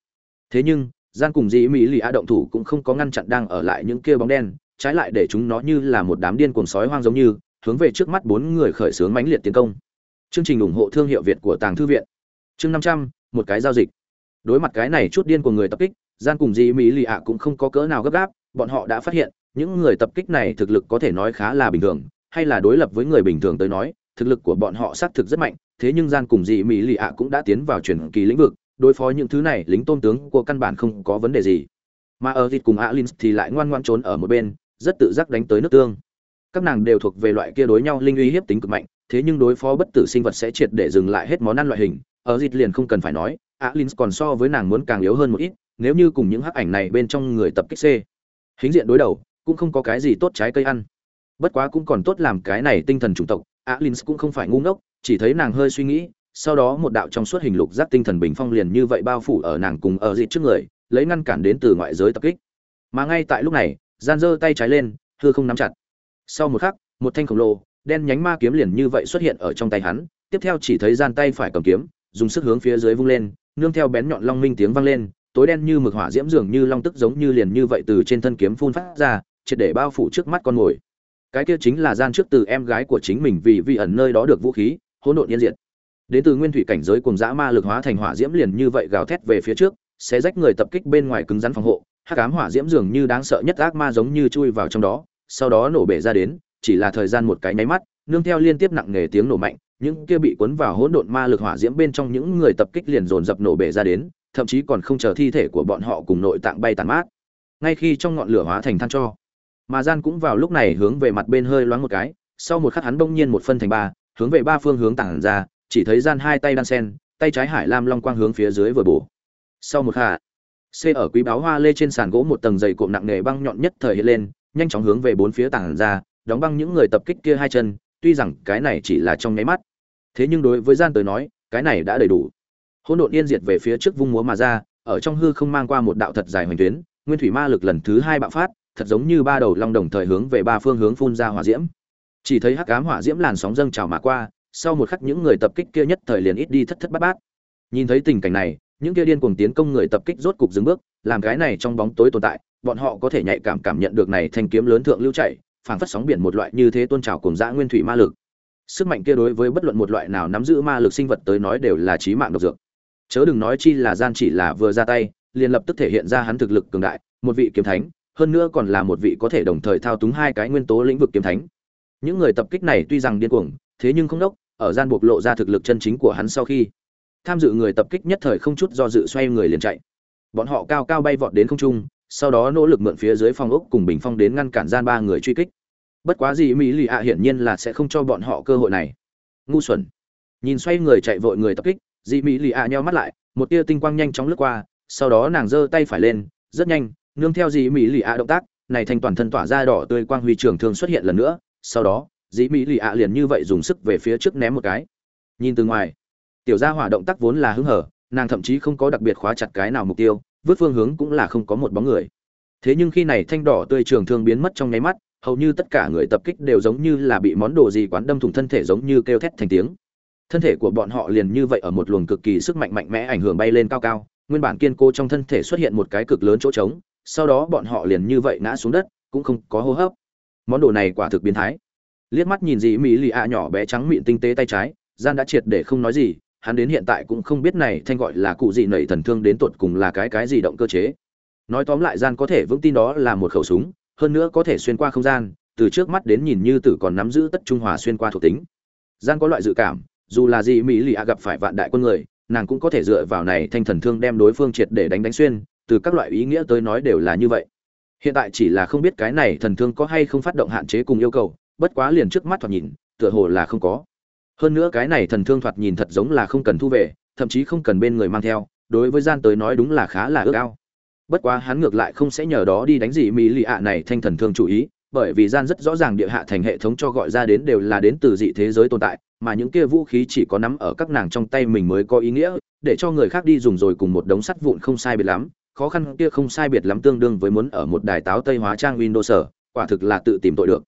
[SPEAKER 1] Thế nhưng gian cùng dĩ mỹ lì a động thủ cũng không có ngăn chặn đang ở lại những kia bóng đen, trái lại để chúng nó như là một đám điên cuồng sói hoang giống như, hướng về trước mắt bốn người khởi xướng mãnh liệt tiến công. Chương trình ủng hộ thương hiệu việt của tàng thư viện. Chương năm trăm, một cái giao dịch. Đối mặt cái này chút điên của người tập kích gian cùng dĩ mỹ lì ạ cũng không có cỡ nào gấp gáp, bọn họ đã phát hiện, những người tập kích này thực lực có thể nói khá là bình thường, hay là đối lập với người bình thường tới nói thực lực của bọn họ xác thực rất mạnh, thế nhưng gian cùng dị mỹ lì ạ cũng đã tiến vào chuyển kỳ lĩnh vực, đối phó những thứ này, lính tôn tướng của căn bản không có vấn đề gì. Mà ở thịt cùng alin thì lại ngoan ngoan trốn ở một bên, rất tự giác đánh tới nước tương. Các nàng đều thuộc về loại kia đối nhau linh uy hiếp tính cực mạnh, thế nhưng đối phó bất tử sinh vật sẽ triệt để dừng lại hết món ăn loại hình. Ở dịt liền không cần phải nói alin còn so với nàng muốn càng yếu hơn một ít, nếu như cùng những hắc ảnh này bên trong người tập kích c. Hình diện đối đầu, cũng không có cái gì tốt trái cây ăn. Bất quá cũng còn tốt làm cái này tinh thần chủng tộc alins cũng không phải ngu ngốc, chỉ thấy nàng hơi suy nghĩ, sau đó một đạo trong suốt hình lục giác tinh thần bình phong liền như vậy bao phủ ở nàng cùng ở dị trước người, lấy ngăn cản đến từ ngoại giới tập kích. Mà ngay tại lúc này, gian giơ tay trái lên, hư không nắm chặt. Sau một khắc, một thanh khổng lồ, đen nhánh ma kiếm liền như vậy xuất hiện ở trong tay hắn, tiếp theo chỉ thấy gian tay phải cầm kiếm, dùng sức hướng phía dưới vung lên, nương theo bén nhọn long minh tiếng vang lên, tối đen như mực hỏa diễm dường như long tức giống như liền như vậy từ trên thân kiếm phun phát ra, triệt để bao phủ trước mắt con mồi cái kia chính là gian trước từ em gái của chính mình vì vi ẩn nơi đó được vũ khí, hỗn độn yên diệt. Đến từ nguyên thủy cảnh giới cùng dã ma lực hóa thành hỏa diễm liền như vậy gào thét về phía trước sẽ rách người tập kích bên ngoài cứng rắn phòng hộ, hắc ám hỏa diễm dường như đáng sợ nhất ác ma giống như chui vào trong đó, sau đó nổ bể ra đến, chỉ là thời gian một cái nháy mắt, nương theo liên tiếp nặng nề tiếng nổ mạnh, những kia bị cuốn vào hỗn độn ma lực hỏa diễm bên trong những người tập kích liền dồn dập nổ bể ra đến, thậm chí còn không chờ thi thể của bọn họ cùng nội tạng bay tàn mát. Ngay khi trong ngọn lửa hóa thành than cho mà gian cũng vào lúc này hướng về mặt bên hơi loáng một cái, sau một khắc hắn bỗng nhiên một phân thành ba, hướng về ba phương hướng tảng ra, chỉ thấy gian hai tay đan sen, tay trái hải lam long quang hướng phía dưới vừa bổ. Sau một hạ c ở quý báo hoa lê trên sàn gỗ một tầng dày cộm nặng nề băng nhọn nhất thời hiện lên, nhanh chóng hướng về bốn phía tảng ra, đóng băng những người tập kích kia hai chân, tuy rằng cái này chỉ là trong nháy mắt. Thế nhưng đối với gian tới nói, cái này đã đầy đủ. Hỗn độn yên diệt về phía trước vung múa mà ra, ở trong hư không mang qua một đạo thật dài hoành tuyến, nguyên thủy ma lực lần thứ hai bạo phát thật giống như ba đầu long đồng thời hướng về ba phương hướng phun ra hỏa diễm. Chỉ thấy hắc ám hỏa diễm làn sóng dâng trào mà qua sau một khắc những người tập kích kia nhất thời liền ít đi thất thất bát bát. Nhìn thấy tình cảnh này những kia điên cuồng tiến công người tập kích rốt cục dừng bước làm cái này trong bóng tối tồn tại bọn họ có thể nhạy cảm cảm nhận được này thanh kiếm lớn thượng lưu chảy, phảng phất sóng biển một loại như thế tôn trào cùng dã nguyên thủy ma lực. Sức mạnh kia đối với bất luận một loại nào nắm giữ ma lực sinh vật tới nói đều là chí mạng độc dược. Chớ đừng nói chi là gian chỉ là vừa ra tay liền lập tức thể hiện ra hắn thực lực cường đại một vị kiếm thánh hơn nữa còn là một vị có thể đồng thời thao túng hai cái nguyên tố lĩnh vực kiếm thánh. Những người tập kích này tuy rằng điên cuồng, thế nhưng không đốc, ở gian buộc lộ ra thực lực chân chính của hắn sau khi tham dự người tập kích nhất thời không chút do dự xoay người liền chạy. Bọn họ cao cao bay vọt đến không trung, sau đó nỗ lực mượn phía dưới phong ốc cùng bình phong đến ngăn cản gian ba người truy kích. Bất quá gì mỹ lì ạ hiển nhiên là sẽ không cho bọn họ cơ hội này. Ngu xuẩn. Nhìn xoay người chạy vội người tập kích dị mỹ lì ạ nheo mắt lại, một tia tinh quang nhanh chóng lướt qua, sau đó nàng giơ tay phải lên, rất nhanh nương theo dĩ mỹ lì ạ động tác, này thành toàn thân tỏa ra đỏ tươi quang huy trường thương xuất hiện lần nữa, sau đó, dĩ mỹ lì ạ liền như vậy dùng sức về phía trước ném một cái. Nhìn từ ngoài, tiểu gia hỏa động tác vốn là hứng hở, nàng thậm chí không có đặc biệt khóa chặt cái nào mục tiêu, vứt phương hướng cũng là không có một bóng người. Thế nhưng khi này thanh đỏ tươi trường thương biến mất trong nháy mắt, hầu như tất cả người tập kích đều giống như là bị món đồ gì quán đâm thủng thân thể giống như kêu thét thành tiếng. Thân thể của bọn họ liền như vậy ở một luồng cực kỳ sức mạnh mạnh mẽ ảnh hưởng bay lên cao cao, nguyên bản kiên cố trong thân thể xuất hiện một cái cực lớn chỗ trống sau đó bọn họ liền như vậy ngã xuống đất, cũng không có hô hấp. Món đồ này quả thực biến thái. Liếc mắt nhìn dì mỹ lì ạ nhỏ bé trắng miệng tinh tế tay trái, gian đã triệt để không nói gì, hắn đến hiện tại cũng không biết này thanh gọi là cụ gì nảy thần thương đến tuột cùng là cái cái gì động cơ chế. Nói tóm lại gian có thể vững tin đó là một khẩu súng, hơn nữa có thể xuyên qua không gian, từ trước mắt đến nhìn như tử còn nắm giữ tất trung hòa xuyên qua thuộc tính. Gian có loại dự cảm, dù là gì mỹ lì a gặp phải vạn đại quân người, nàng cũng có thể dựa vào này thanh thần thương đem đối phương triệt để đánh đánh xuyên từ các loại ý nghĩa tới nói đều là như vậy. Hiện tại chỉ là không biết cái này thần thương có hay không phát động hạn chế cùng yêu cầu, bất quá liền trước mắt thoạt nhìn, tựa hồ là không có. Hơn nữa cái này thần thương thoạt nhìn thật giống là không cần thu về, thậm chí không cần bên người mang theo, đối với gian tới nói đúng là khá là ước ao. Bất quá hắn ngược lại không sẽ nhờ đó đi đánh gì mỹ lì ạ này thanh thần thương chủ ý, bởi vì gian rất rõ ràng địa hạ thành hệ thống cho gọi ra đến đều là đến từ dị thế giới tồn tại, mà những kia vũ khí chỉ có nắm ở các nàng trong tay mình mới có ý nghĩa, để cho người khác đi dùng rồi cùng một đống sắt vụn không sai biệt lắm khó khăn kia không sai biệt lắm tương đương với muốn ở một đài táo tây hóa trang windows quả thực là tự tìm tội được.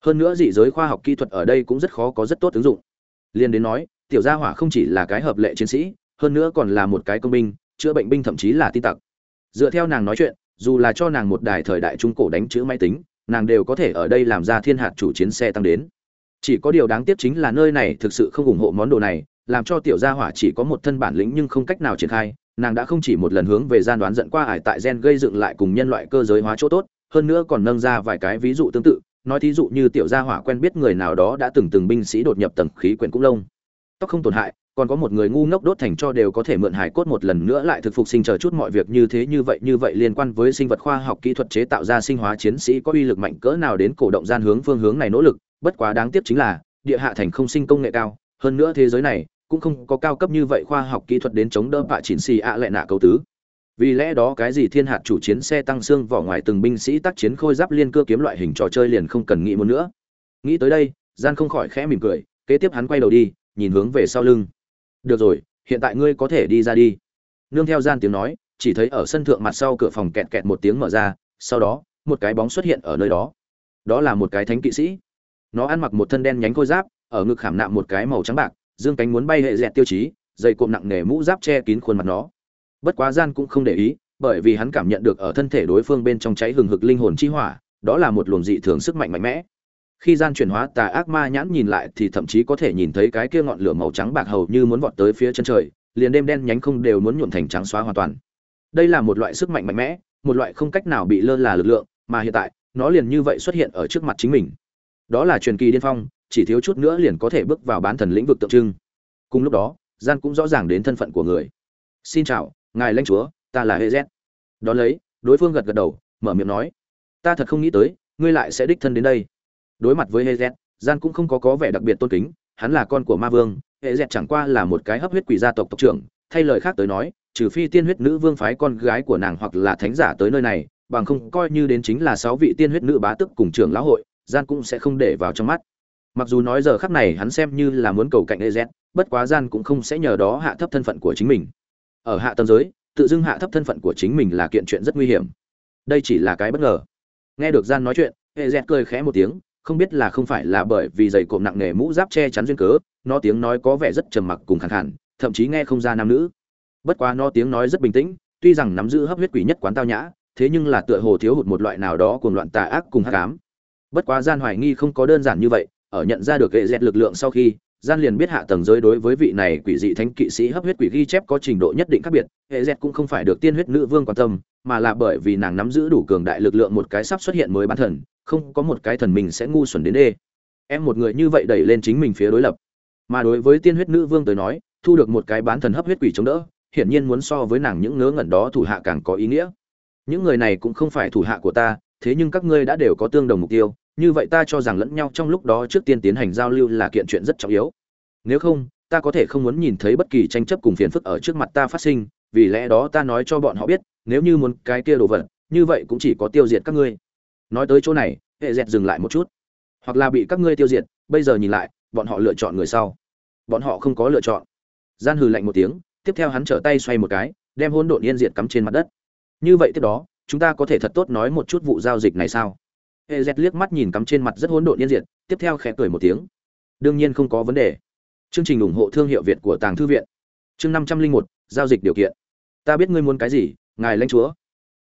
[SPEAKER 1] Hơn nữa dị giới khoa học kỹ thuật ở đây cũng rất khó có rất tốt ứng dụng. Liên đến nói, tiểu gia hỏa không chỉ là cái hợp lệ chiến sĩ, hơn nữa còn là một cái công binh, chữa bệnh binh thậm chí là tin tặc. Dựa theo nàng nói chuyện, dù là cho nàng một đài thời đại trung cổ đánh chữ máy tính, nàng đều có thể ở đây làm ra thiên hạt chủ chiến xe tăng đến. Chỉ có điều đáng tiếc chính là nơi này thực sự không ủng hộ món đồ này, làm cho tiểu gia hỏa chỉ có một thân bản lĩnh nhưng không cách nào triển khai nàng đã không chỉ một lần hướng về gian đoán giận qua ải tại gen gây dựng lại cùng nhân loại cơ giới hóa chỗ tốt, hơn nữa còn nâng ra vài cái ví dụ tương tự, nói thí dụ như tiểu gia hỏa quen biết người nào đó đã từng từng binh sĩ đột nhập tầng khí quyển cũng lông. Tóc không tổn hại, còn có một người ngu ngốc đốt thành cho đều có thể mượn hải cốt một lần nữa lại thực phục sinh chờ chút mọi việc như thế như vậy như vậy liên quan với sinh vật khoa học kỹ thuật chế tạo ra sinh hóa chiến sĩ có uy lực mạnh cỡ nào đến cổ động gian hướng phương hướng này nỗ lực, bất quá đáng tiếc chính là, địa hạ thành không sinh công nghệ cao, hơn nữa thế giới này cũng không có cao cấp như vậy khoa học kỹ thuật đến chống đỡ bạ chỉnh xì ạ lại nạ cầu tứ. Vì lẽ đó cái gì thiên hạt chủ chiến xe tăng xương vỏ ngoài từng binh sĩ tác chiến khôi giáp liên cơ kiếm loại hình trò chơi liền không cần nghĩ muốn nữa. Nghĩ tới đây, gian không khỏi khẽ mỉm cười, kế tiếp hắn quay đầu đi, nhìn hướng về sau lưng. Được rồi, hiện tại ngươi có thể đi ra đi. Nương theo gian tiếng nói, chỉ thấy ở sân thượng mặt sau cửa phòng kẹt kẹt một tiếng mở ra, sau đó, một cái bóng xuất hiện ở nơi đó. Đó là một cái thánh kỵ sĩ. Nó ăn mặc một thân đen nhánh khôi giáp, ở ngực khảm nạm một cái màu trắng bạc dương cánh muốn bay hệ dẹt tiêu chí dây cộm nặng nề mũ giáp che kín khuôn mặt nó. Bất quá gian cũng không để ý, bởi vì hắn cảm nhận được ở thân thể đối phương bên trong cháy hừng hực linh hồn chi hỏa, đó là một luồng dị thường sức mạnh mạnh mẽ. Khi gian chuyển hóa, tà ác ma nhãn nhìn lại thì thậm chí có thể nhìn thấy cái kia ngọn lửa màu trắng bạc hầu như muốn vọt tới phía chân trời, liền đêm đen nhánh không đều muốn nhuộm thành trắng xóa hoàn toàn. Đây là một loại sức mạnh mạnh mẽ, một loại không cách nào bị lơ là lực lượng, mà hiện tại, nó liền như vậy xuất hiện ở trước mặt chính mình. Đó là truyền kỳ điên phong chỉ thiếu chút nữa liền có thể bước vào bán thần lĩnh vực tượng trưng. Cùng lúc đó, gian cũng rõ ràng đến thân phận của người. Xin chào, ngài lãnh chúa, ta là hệ z đón lấy, đối phương gật gật đầu, mở miệng nói, ta thật không nghĩ tới, ngươi lại sẽ đích thân đến đây. Đối mặt với hệ z gian cũng không có có vẻ đặc biệt tôn kính, hắn là con của ma vương hệ z chẳng qua là một cái hấp huyết quỷ gia tộc tộc trưởng, thay lời khác tới nói, trừ phi tiên huyết nữ vương phái con gái của nàng hoặc là thánh giả tới nơi này, bằng không coi như đến chính là sáu vị tiên huyết nữ bá tức cùng trưởng lão hội, gian cũng sẽ không để vào trong mắt mặc dù nói giờ khắc này hắn xem như là muốn cầu cạnh ez bất quá gian cũng không sẽ nhờ đó hạ thấp thân phận của chính mình. Ở hạ tầng giới, tự dưng hạ thấp thân phận của chính mình là kiện chuyện rất nguy hiểm. Đây chỉ là cái bất ngờ. Nghe được gian nói chuyện ez cười khẽ một tiếng, không biết là không phải là bởi vì giày cộm nặng nề mũ giáp che chắn duyên cớ, nó tiếng nói có vẻ rất trầm mặc cùng khàn khàn, thậm chí nghe không ra nam nữ. Bất quá nó tiếng nói rất bình tĩnh, tuy rằng nắm giữ hấp huyết quỷ nhất quán tao nhã, thế nhưng là tựa hồ thiếu hụt một loại nào đó cùng loạn tà ác cùng hắc ám. Bất quá gian hoài nghi không có đơn giản như vậy ở nhận ra được hệ dẹt lực lượng sau khi, gian liền biết hạ tầng giới đối với vị này quỷ dị thánh kỵ sĩ hấp huyết quỷ ghi chép có trình độ nhất định khác biệt. Hệ dẹt cũng không phải được tiên huyết nữ vương quan tâm, mà là bởi vì nàng nắm giữ đủ cường đại lực lượng một cái sắp xuất hiện mới bán thần, không có một cái thần mình sẽ ngu xuẩn đến đê. Em một người như vậy đẩy lên chính mình phía đối lập. Mà đối với tiên huyết nữ vương tới nói, thu được một cái bán thần hấp huyết quỷ chống đỡ, hiển nhiên muốn so với nàng những ngớ ngẩn đó thủ hạ càng có ý nghĩa. Những người này cũng không phải thủ hạ của ta, thế nhưng các ngươi đã đều có tương đồng mục tiêu như vậy ta cho rằng lẫn nhau trong lúc đó trước tiên tiến hành giao lưu là kiện chuyện rất trọng yếu. Nếu không, ta có thể không muốn nhìn thấy bất kỳ tranh chấp cùng phiền phức ở trước mặt ta phát sinh, vì lẽ đó ta nói cho bọn họ biết, nếu như muốn cái kia đồ vật, như vậy cũng chỉ có tiêu diệt các ngươi. Nói tới chỗ này, hệ dẹt dừng lại một chút. Hoặc là bị các ngươi tiêu diệt, bây giờ nhìn lại, bọn họ lựa chọn người sau. Bọn họ không có lựa chọn. Gian hừ lạnh một tiếng, tiếp theo hắn trở tay xoay một cái, đem hỗn độn yên diệt cắm trên mặt đất. Như vậy tiếp đó, chúng ta có thể thật tốt nói một chút vụ giao dịch này sao? Hệ dẹt liếc mắt nhìn cắm trên mặt rất hỗn độn yên diệt, tiếp theo khẽ cười một tiếng. Đương nhiên không có vấn đề. Chương trình ủng hộ thương hiệu việt của tàng thư viện. Chương năm trăm linh một, giao dịch điều kiện. Ta biết ngươi muốn cái gì, ngài lãnh chúa.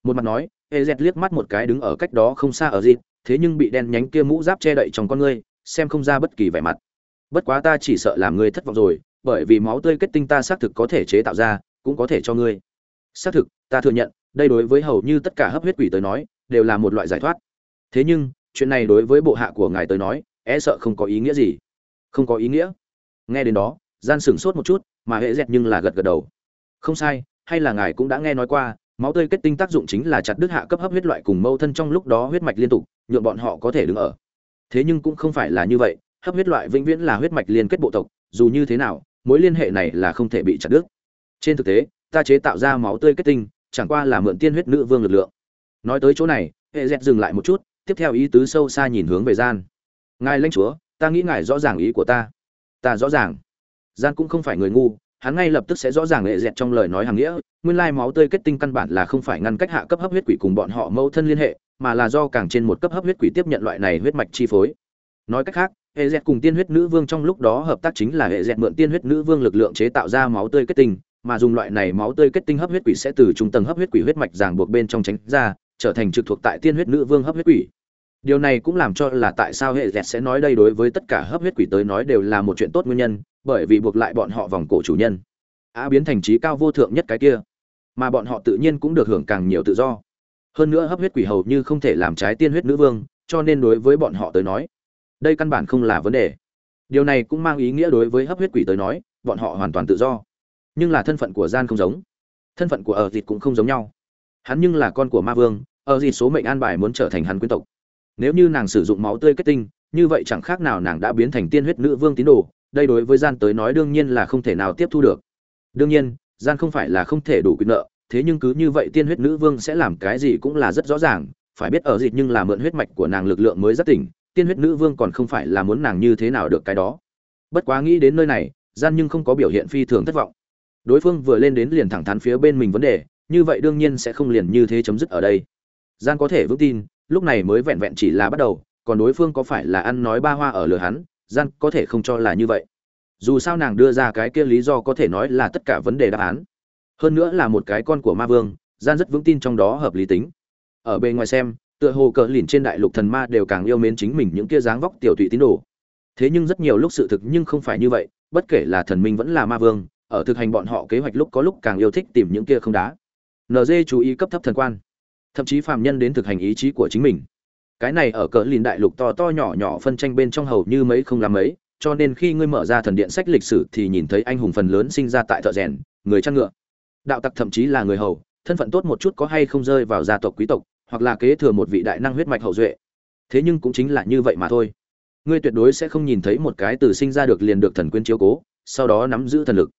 [SPEAKER 1] Một mặt nói hệ dẹt liếc mắt một cái đứng ở cách đó không xa ở dịp, thế nhưng bị đen nhánh kia mũ giáp che đậy trong con ngươi, xem không ra bất kỳ vẻ mặt. Bất quá ta chỉ sợ làm ngươi thất vọng rồi, bởi vì máu tươi kết tinh ta xác thực có thể chế tạo ra, cũng có thể cho ngươi. Xác thực, ta thừa nhận, đây đối với hầu như tất cả hấp huyết quỷ tới nói, đều là một loại giải thoát thế nhưng, chuyện này đối với bộ hạ của ngài tới nói e sợ không có ý nghĩa gì. Không có ý nghĩa. Nghe đến đó, gian sửng sốt một chút, mà hệ dẹt nhưng là gật gật đầu. Không sai, hay là ngài cũng đã nghe nói qua, máu tươi kết tinh tác dụng chính là chặt đứt hạ cấp hấp huyết loại cùng mâu thân trong lúc đó huyết mạch liên tục nhuộm bọn họ có thể đứng ở. Thế nhưng cũng không phải là như vậy, hấp huyết loại vĩnh viễn là huyết mạch liên kết bộ tộc, dù như thế nào, mối liên hệ này là không thể bị chặt đứt. Trên thực tế, ta chế tạo ra máu tươi kết tinh, chẳng qua là mượn tiên huyết nữ vương lực lượng. Nói tới chỗ này, hệ dẹt dừng lại một chút tiếp theo ý tứ sâu xa nhìn hướng về gian. Ngài lãnh chúa, ta nghĩ ngài rõ ràng ý của ta. Ta rõ ràng. Gian cũng không phải người ngu, hắn ngay lập tức sẽ rõ ràng hệ dẹt trong lời nói hàng nghĩa. Nguyên lai máu tươi kết tinh căn bản là không phải ngăn cách hạ cấp hấp huyết quỷ cùng bọn họ mâu thân liên hệ, mà là do càng trên một cấp hấp huyết quỷ tiếp nhận loại này huyết mạch chi phối. Nói cách khác, hệ dẹt cùng tiên huyết nữ vương trong lúc đó hợp tác chính là hệ dẹt mượn tiên huyết nữ vương lực lượng chế tạo ra máu tươi kết tinh, mà dùng loại này máu tươi kết tinh hấp huyết quỷ sẽ từ trung tầng hấp huyết quỷ huyết mạch ràng buộc bên trong tránh ra trở thành trực thuộc tại tiên huyết nữ vương hấp huyết quỷ. Điều này cũng làm cho là tại sao hệ dẹt sẽ nói đây đối với tất cả hấp huyết quỷ tới nói đều là một chuyện tốt nguyên nhân, bởi vì buộc lại bọn họ vòng cổ chủ nhân. Á biến thành trí cao vô thượng nhất cái kia, mà bọn họ tự nhiên cũng được hưởng càng nhiều tự do. Hơn nữa hấp huyết quỷ hầu như không thể làm trái tiên huyết nữ vương, cho nên đối với bọn họ tới nói, đây căn bản không là vấn đề. Điều này cũng mang ý nghĩa đối với hấp huyết quỷ tới nói, bọn họ hoàn toàn tự do. Nhưng là thân phận của gian không giống. Thân phận của ở thịt cũng không giống nhau. Hắn nhưng là con của ma vương ở gì số mệnh an bài muốn trở thành hắn quyến tộc. Nếu như nàng sử dụng máu tươi kết tinh, như vậy chẳng khác nào nàng đã biến thành tiên huyết nữ vương tín đồ, đây đối với gian tới nói đương nhiên là không thể nào tiếp thu được. Đương nhiên, gian không phải là không thể đủ quyền nợ, thế nhưng cứ như vậy tiên huyết nữ vương sẽ làm cái gì cũng là rất rõ ràng, phải biết ở gì nhưng là mượn huyết mạch của nàng lực lượng mới rất tỉnh, tiên huyết nữ vương còn không phải là muốn nàng như thế nào được cái đó. Bất quá nghĩ đến nơi này, gian nhưng không có biểu hiện phi thường thất vọng. Đối phương vừa lên đến liền thẳng thắn phía bên mình vấn đề, như vậy đương nhiên sẽ không liền như thế chấm dứt ở đây gian có thể vững tin, lúc này mới vẹn vẹn chỉ là bắt đầu, còn đối phương có phải là ăn nói ba hoa ở lừa hắn, gian có thể không cho là như vậy. Dù sao nàng đưa ra cái kia lý do có thể nói là tất cả vấn đề đáp án. Hơn nữa là một cái con của ma vương, gian rất vững tin trong đó hợp lý tính. Ở bề ngoài xem, tựa hồ cờ lìn trên đại lục thần ma đều càng yêu mến chính mình những kia dáng vóc tiểu thụy tín đồ. Thế nhưng rất nhiều lúc sự thực nhưng không phải như vậy, bất kể là thần minh vẫn là ma vương, ở thực hành bọn họ kế hoạch lúc có lúc càng yêu thích tìm những kia không đá. Nd chú ý cấp thấp thần quan thậm chí phàm nhân đến thực hành ý chí của chính mình. Cái này ở cỡ lìn đại lục to to nhỏ nhỏ phân tranh bên trong hầu như mấy không làm mấy, cho nên khi ngươi mở ra thần điện sách lịch sử thì nhìn thấy anh hùng phần lớn sinh ra tại thợ rèn, người chăn ngựa. Đạo tặc thậm chí là người hầu, thân phận tốt một chút có hay không rơi vào gia tộc quý tộc, hoặc là kế thừa một vị đại năng huyết mạch hậu duệ. Thế nhưng cũng chính là như vậy mà thôi. Ngươi tuyệt đối sẽ không nhìn thấy một cái từ sinh ra được liền được thần quyến chiếu cố, sau đó nắm giữ thần lực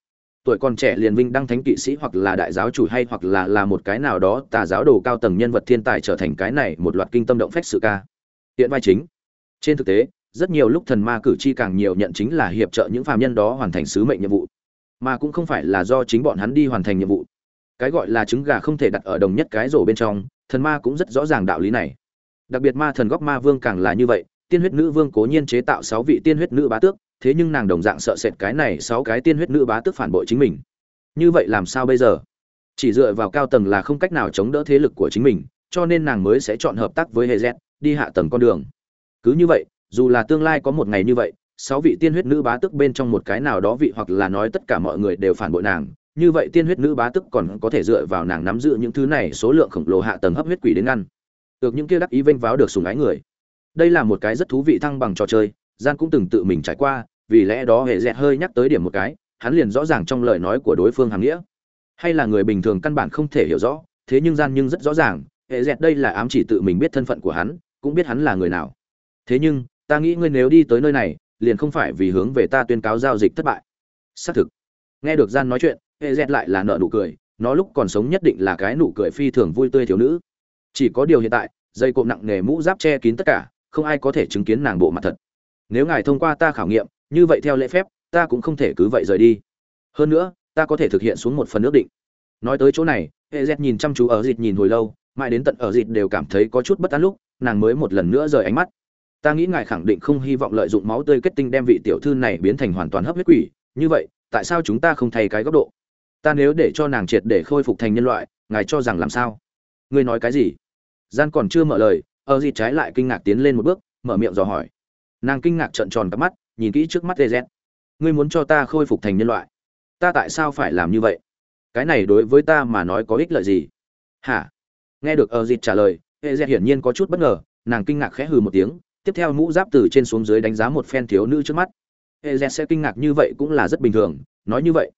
[SPEAKER 1] tuổi còn trẻ liền vinh đăng thánh kỵ sĩ hoặc là đại giáo chủ hay hoặc là là một cái nào đó tà giáo đồ cao tầng nhân vật thiên tài trở thành cái này một loạt kinh tâm động phách sự ca. Hiện vai chính. Trên thực tế, rất nhiều lúc thần ma cử tri càng nhiều nhận chính là hiệp trợ những phàm nhân đó hoàn thành sứ mệnh nhiệm vụ. Mà cũng không phải là do chính bọn hắn đi hoàn thành nhiệm vụ. Cái gọi là trứng gà không thể đặt ở đồng nhất cái rổ bên trong, thần ma cũng rất rõ ràng đạo lý này. Đặc biệt ma thần góc ma vương càng là như vậy, tiên huyết nữ vương cố nhiên chế tạo sáu vị tiên huyết nữ bá tước thế nhưng nàng đồng dạng sợ sệt cái này sáu cái tiên huyết nữ bá tước phản bội chính mình. Như vậy làm sao bây giờ? Chỉ dựa vào cao tầng là không cách nào chống đỡ thế lực của chính mình, cho nên nàng mới sẽ chọn hợp tác với hệ z đi hạ tầng con đường. Cứ như vậy, dù là tương lai có một ngày như vậy, sáu vị tiên huyết nữ bá tước bên trong một cái nào đó vị hoặc là nói tất cả mọi người đều phản bội nàng, như vậy tiên huyết nữ bá tức còn có thể dựa vào nàng nắm giữ những thứ này số lượng khổng lồ hạ tầng hấp huyết quỷ đến ngăn. Được những kia đắc ý vênh váo được sùng ái người. Đây là một cái rất thú vị thăng bằng trò chơi, gian cũng từng tự mình trải qua vì lẽ đó hệ dẹt hơi nhắc tới điểm một cái, hắn liền rõ ràng trong lời nói của đối phương hàm nghĩa. Hay là người bình thường căn bản không thể hiểu rõ, thế nhưng gian nhưng rất rõ ràng, hệ dẹt đây là ám chỉ tự mình biết thân phận của hắn, cũng biết hắn là người nào. Thế nhưng, ta nghĩ ngươi nếu đi tới nơi này, liền không phải vì hướng về ta tuyên cáo giao dịch thất bại. Xác thực. Nghe được gian nói chuyện, hệ dẹt lại là nợ nụ cười, nó lúc còn sống nhất định là cái nụ cười phi thường vui tươi thiếu nữ. Chỉ có điều hiện tại, dây cộm nặng nghề mũ giáp che kín tất cả, không ai có thể chứng kiến nàng bộ mặt thật. Nếu ngài thông qua ta khảo nghiệm như vậy theo lễ phép, ta cũng không thể cứ vậy rời đi. Hơn nữa, ta có thể thực hiện xuống một phần ước định. Nói tới chỗ này hệ z nhìn chăm chú ở dịt nhìn hồi lâu, mãi đến tận ở dịt đều cảm thấy có chút bất an lúc, nàng mới một lần nữa rời ánh mắt. Ta nghĩ ngài khẳng định không hy vọng lợi dụng máu tươi kết tinh đem vị tiểu thư này biến thành hoàn toàn hấp huyết quỷ. Như vậy, tại sao chúng ta không thay cái góc độ? Ta nếu để cho nàng triệt để khôi phục thành nhân loại, ngài cho rằng làm sao? Ngươi nói cái gì? Gian còn chưa mở lời, ở dịt trái lại kinh ngạc tiến lên một bước, mở miệng dò hỏi. Nàng kinh ngạc trợn tròn cặp mắt nhìn kỹ trước mắt dê z. Ngươi muốn cho ta khôi phục thành nhân loại? Ta tại sao phải làm như vậy? Cái này đối với ta mà nói có ích lợi gì? Hả? Nghe được ở dịt trả lời hệ dẹt hiển nhiên có chút bất ngờ, nàng kinh ngạc khẽ hừ một tiếng, tiếp theo mũ giáp từ trên xuống dưới đánh giá một phen thiếu nữ trước mắt. Hệ dẹt sẽ kinh ngạc như vậy cũng là rất bình thường, nói như vậy,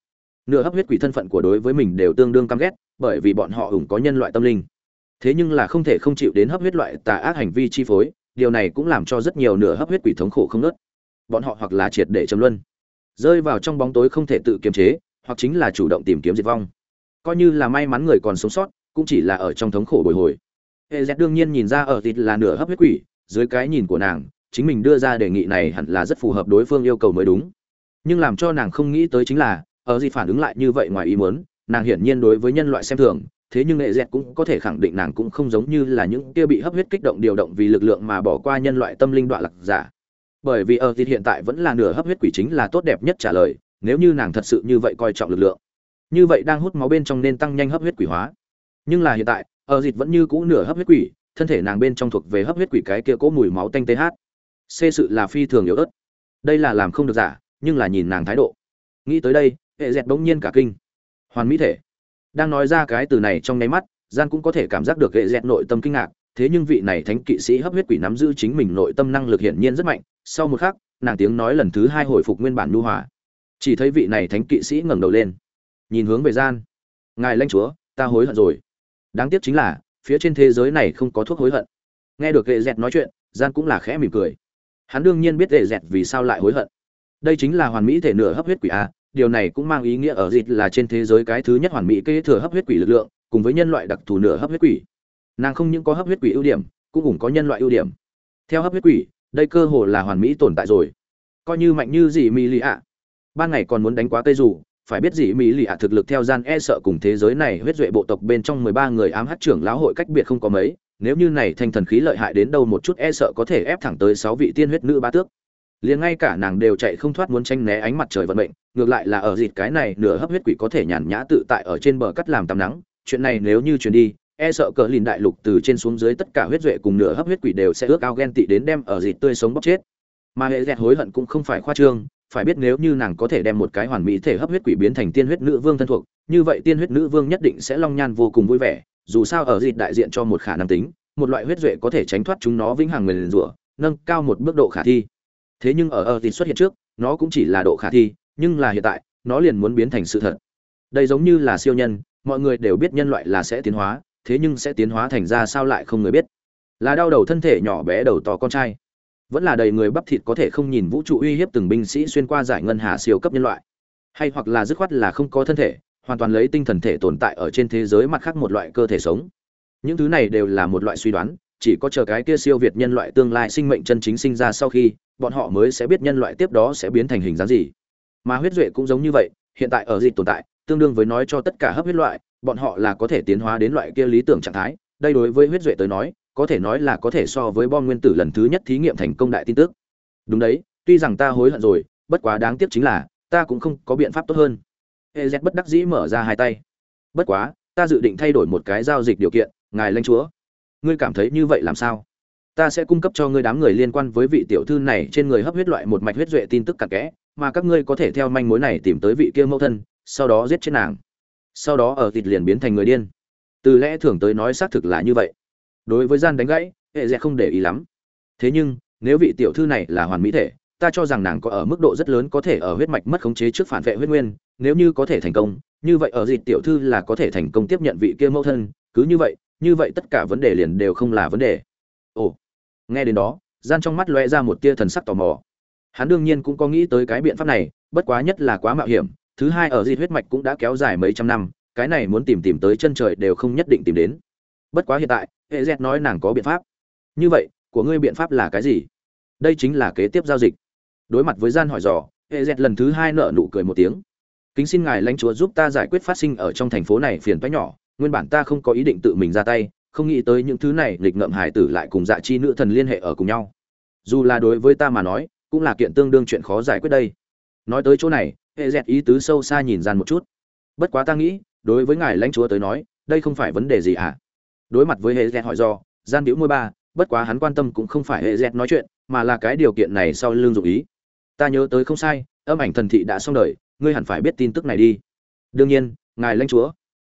[SPEAKER 1] nửa hấp huyết quỷ thân phận của đối với mình đều tương đương căm ghét, bởi vì bọn họ ủng có nhân loại tâm linh. Thế nhưng là không thể không chịu đến hấp huyết loại tà ác hành vi chi phối, điều này cũng làm cho rất nhiều nửa hấp huyết quỷ thống khổ không nớt bọn họ hoặc là triệt để châm luân. Rơi vào trong bóng tối không thể tự kiềm chế, hoặc chính là chủ động tìm kiếm diệt vong. Coi như là may mắn người còn sống sót, cũng chỉ là ở trong thống khổ bồi hồi. Hệ z đương nhiên nhìn ra ở thịt là nửa hấp huyết quỷ, dưới cái nhìn của nàng, chính mình đưa ra đề nghị này hẳn là rất phù hợp đối phương yêu cầu mới đúng. Nhưng làm cho nàng không nghĩ tới chính là, ở gì phản ứng lại như vậy ngoài ý muốn, nàng hiển nhiên đối với nhân loại xem thường, thế nhưng nghệ dẹt cũng có thể khẳng định nàng cũng không giống như là những kia bị hấp huyết kích động điều động vì lực lượng mà bỏ qua nhân loại tâm linh đoạn lạc giả bởi vì ở thịt hiện tại vẫn là nửa hấp huyết quỷ chính là tốt đẹp nhất trả lời, nếu như nàng thật sự như vậy coi trọng lực lượng. Như vậy đang hút máu bên trong nên tăng nhanh hấp huyết quỷ hóa. Nhưng là hiện tại, ở dịt vẫn như cũ nửa hấp huyết quỷ, thân thể nàng bên trong thuộc về hấp huyết quỷ cái kia cố mùi máu tanh th xê sự là phi thường yếu ớt. Đây là làm không được giả, nhưng là nhìn nàng thái độ. Nghĩ tới đây, hệ dẹt bỗng nhiên cả kinh. Hoàn mỹ thể. Đang nói ra cái từ này trong nháy mắt gian cũng có thể cảm giác được hệ dẹt nội tâm kinh ngạc, thế nhưng vị này thánh kỵ sĩ hấp huyết quỷ nắm giữ chính mình nội tâm năng lực hiển nhiên rất mạnh sau một khắc, nàng tiếng nói lần thứ hai hồi phục nguyên bản nhu hòa. Chỉ thấy vị này thánh kỵ sĩ ngẩng đầu lên. Nhìn hướng về gian. Ngài lãnh chúa, ta hối hận rồi. Đáng tiếc chính là, phía trên thế giới này không có thuốc hối hận. Nghe được hệ dẹt nói chuyện, gian cũng là khẽ mỉm cười. Hắn đương nhiên biết hệ dẹt vì sao lại hối hận. Đây chính là hoàn mỹ thể nửa hấp huyết quỷ a, điều này cũng mang ý nghĩa ở dịch là trên thế giới cái thứ nhất hoàn mỹ kế thừa hấp huyết quỷ lực lượng, cùng với nhân loại đặc thù nửa hấp huyết quỷ. Nàng không những có hấp huyết quỷ ưu điểm, cũng cũng có nhân loại ưu điểm. Theo hấp huyết quỷ đây cơ hồ là hoàn mỹ tồn tại rồi. Coi như mạnh như dị mỹ lì ạ. Ban ngày còn muốn đánh quá cây dù phải biết dị mỹ lì ạ thực lực theo gian e sợ cùng thế giới này huyết duệ bộ tộc bên trong mười ba người ám hát trưởng lão hội cách biệt không có mấy, nếu như này thanh thần khí lợi hại đến đâu một chút e sợ có thể ép thẳng tới sáu vị tiên huyết nữ ba tước. Liền ngay cả nàng đều chạy không thoát muốn tranh né ánh mặt trời vận mệnh, ngược lại là ở dịt cái này nửa hấp huyết quỷ có thể nhàn nhã tự tại ở trên bờ cắt làm tắm nắng, chuyện này nếu như chuyển đi e sợ cờ lìn đại lục từ trên xuống dưới tất cả huyết duệ cùng nửa hấp huyết quỷ đều sẽ ước ao ghen tị đến đem ở dịt tươi sống bóc chết. Mà hệ dẹt hối hận cũng không phải khoa trương, phải biết nếu như nàng có thể đem một cái hoàn mỹ thể hấp huyết quỷ biến thành tiên huyết nữ vương thân thuộc, như vậy tiên huyết nữ vương nhất định sẽ long nhan vô cùng vui vẻ, dù sao ở dịt đại diện cho một khả năng tính, một loại huyết duệ có thể tránh thoát chúng nó vĩnh hằng nguyền rủa, nâng cao một mức độ khả thi. Thế nhưng ở ở dịt xuất hiện trước, nó cũng chỉ là độ khả thi, nhưng là hiện tại, nó liền muốn biến thành sự thật. Đây giống như là siêu nhân, mọi người đều biết nhân loại là sẽ tiến hóa thế nhưng sẽ tiến hóa thành ra sao lại không người biết. Là đau đầu thân thể nhỏ bé đầu to con trai. Vẫn là đầy người bắp thịt có thể không nhìn vũ trụ uy hiếp từng binh sĩ xuyên qua giải ngân hà siêu cấp nhân loại. Hay hoặc là dứt khoát là không có thân thể, hoàn toàn lấy tinh thần thể tồn tại ở trên thế giới mặt khác một loại cơ thể sống. Những thứ này đều là một loại suy đoán, chỉ có chờ cái kia siêu việt nhân loại tương lai sinh mệnh chân chính sinh ra sau khi, bọn họ mới sẽ biết nhân loại tiếp đó sẽ biến thành hình dáng gì. Mà huyết duệ cũng giống như vậy, hiện tại ở dịch tồn tại, tương đương với nói cho tất cả hấp huyết loại bọn họ là có thể tiến hóa đến loại kia lý tưởng trạng thái. Đây đối với huyết duệ tới nói, có thể nói là có thể so với bom nguyên tử lần thứ nhất thí nghiệm thành công đại tin tức. Đúng đấy, tuy rằng ta hối hận rồi, bất quá đáng tiếc chính là, ta cũng không có biện pháp tốt hơn. Ez bất đắc dĩ mở ra hai tay. Bất quá, ta dự định thay đổi một cái giao dịch điều kiện, ngài lãnh chúa. Ngươi cảm thấy như vậy làm sao? Ta sẽ cung cấp cho ngươi đám người liên quan với vị tiểu thư này trên người hấp huyết loại một mạch huyết duệ tin tức cặn kẽ, mà các ngươi có thể theo manh mối này tìm tới vị kia mẫu thân, sau đó giết chết nàng sau đó ở thịt liền biến thành người điên. Từ lẽ thường tới nói xác thực là như vậy. Đối với gian đánh gãy, hệ dẹ không để ý lắm. Thế nhưng, nếu vị tiểu thư này là hoàn mỹ thể, ta cho rằng nàng có ở mức độ rất lớn có thể ở huyết mạch mất khống chế trước phản vệ huyết nguyên, nếu như có thể thành công, như vậy ở dịt tiểu thư là có thể thành công tiếp nhận vị kia mẫu thân, cứ như vậy như vậy tất cả vấn đề liền đều không là vấn đề. Ồ, nghe đến đó, gian trong mắt lóe ra một tia thần sắc tò mò. Hắn đương nhiên cũng có nghĩ tới cái biện pháp này, bất quá nhất là quá mạo hiểm thứ hai ở di huyết mạch cũng đã kéo dài mấy trăm năm, cái này muốn tìm tìm tới chân trời đều không nhất định tìm đến. Bất quá hiện tại, hệ z nói nàng có biện pháp. Như vậy, của ngươi biện pháp là cái gì? Đây chính là kế tiếp giao dịch. Đối mặt với gian hỏi dò, hệ z lần thứ hai nợ nụ cười một tiếng. Kính xin ngài lãnh chúa giúp ta giải quyết phát sinh ở trong thành phố này phiền toái nhỏ, nguyên bản ta không có ý định tự mình ra tay, không nghĩ tới những thứ này nghịch ngợm hải tử lại cùng dạ chi nữ thần liên hệ ở cùng nhau. Dù là đối với ta mà nói, cũng là kiện tương đương chuyện khó giải quyết đây. Nói tới chỗ này hệ dẹt ý tứ sâu xa nhìn gian một chút. Bất quá ta nghĩ, đối với ngài lãnh chúa tới nói, đây không phải vấn đề gì ạ à? đối mặt với hệ dẹt hỏi do, gian biểu môi ba, bất quá hắn quan tâm cũng không phải hệ dẹt nói chuyện, mà là cái điều kiện này sau lương dụng ý. Ta nhớ tới không sai, âm ảnh thần thị đã xong đời, ngươi hẳn phải biết tin tức này đi. Đương nhiên, ngài lãnh chúa.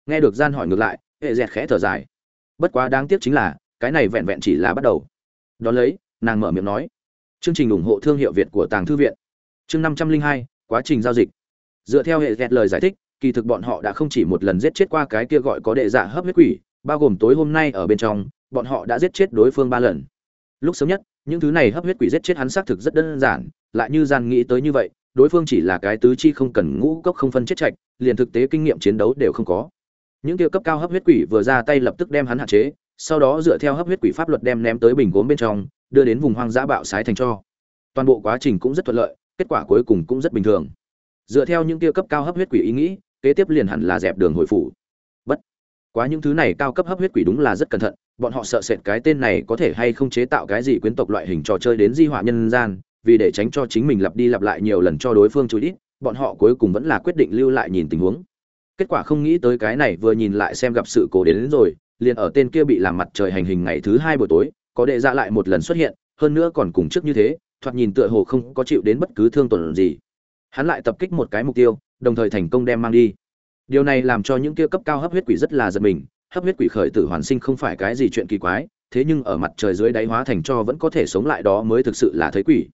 [SPEAKER 1] Nghe được gian hỏi ngược lại, hệ dẹt khẽ thở dài. Bất quá đáng tiếc chính là, cái này vẹn vẹn chỉ là bắt đầu. Đón lấy, nàng mở miệng nói. Chương trình ủng hộ thương hiệu việt của tàng thư viện. Chương năm trăm linh hai quá trình giao dịch. Dựa theo hệ dẹt lời giải thích, kỳ thực bọn họ đã không chỉ một lần giết chết qua cái kia gọi có đệ dạ hấp huyết quỷ, bao gồm tối hôm nay ở bên trong, bọn họ đã giết chết đối phương ba lần. Lúc sớm nhất, những thứ này hấp huyết quỷ giết chết hắn xác thực rất đơn giản, lại như gian nghĩ tới như vậy, đối phương chỉ là cái tứ chi không cần ngũ cốc không phân chết chạch liền thực tế kinh nghiệm chiến đấu đều không có. Những kia cấp cao hấp huyết quỷ vừa ra tay lập tức đem hắn hạn chế, sau đó dựa theo hấp huyết quỷ pháp luật đem ném tới bình gốm bên trong, đưa đến vùng hoang dã bạo sái thành cho. Toàn bộ quá trình cũng rất thuận lợi kết quả cuối cùng cũng rất bình thường. Dựa theo những kia cấp cao hấp huyết quỷ ý nghĩ kế tiếp liền hẳn là dẹp đường hồi phủ. Bất quá những thứ này cao cấp hấp huyết quỷ đúng là rất cẩn thận bọn họ sợ sệt cái tên này có thể hay không chế tạo cái gì quyến tộc loại hình trò chơi đến di họa nhân gian vì để tránh cho chính mình lặp đi lặp lại nhiều lần cho đối phương chú ít bọn họ cuối cùng vẫn là quyết định lưu lại nhìn tình huống. Kết quả không nghĩ tới cái này vừa nhìn lại xem gặp sự cố đến, đến rồi liền ở tên kia bị làm mặt trời hành hình ngày thứ hai buổi tối có đệ ra lại một lần xuất hiện hơn nữa còn cùng trước như thế thoạt nhìn tựa hồ không có chịu đến bất cứ thương tổn gì. Hắn lại tập kích một cái mục tiêu, đồng thời thành công đem mang đi. Điều này làm cho những kia cấp cao hấp huyết quỷ rất là giật mình, hấp huyết quỷ khởi tử hoàn sinh không phải cái gì chuyện kỳ quái, thế nhưng ở mặt trời dưới đáy hóa thành cho vẫn có thể sống lại đó mới thực sự là thấy quỷ.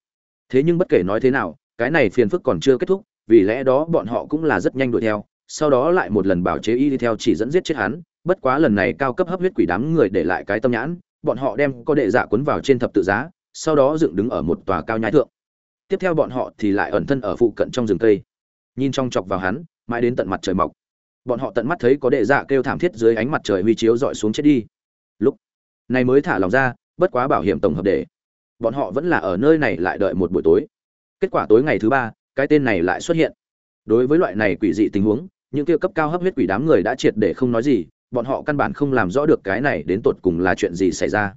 [SPEAKER 1] Thế nhưng bất kể nói thế nào, cái này phiền phức còn chưa kết thúc, vì lẽ đó bọn họ cũng là rất nhanh đuổi theo, sau đó lại một lần bảo chế y đi theo chỉ dẫn giết chết hắn, bất quá lần này cao cấp hấp huyết quỷ đám người để lại cái tâm nhãn, bọn họ đem có đệ dạ cuốn vào trên thập tự giá sau đó dựng đứng ở một tòa cao nhái thượng. Tiếp theo bọn họ thì lại ẩn thân ở phụ cận trong rừng cây. Nhìn trong chọc vào hắn, mãi đến tận mặt trời mọc. Bọn họ tận mắt thấy có đệ dạ kêu thảm thiết dưới ánh mặt trời huy chiếu dọi xuống chết đi. Lúc này mới thả lòng ra, bất quá bảo hiểm tổng hợp để. Bọn họ vẫn là ở nơi này lại đợi một buổi tối. Kết quả tối ngày thứ ba, cái tên này lại xuất hiện. Đối với loại này quỷ dị tình huống, những kia cấp cao hấp huyết quỷ đám người đã triệt để không nói gì, bọn họ căn bản không làm rõ được cái này đến tột cùng là chuyện gì xảy ra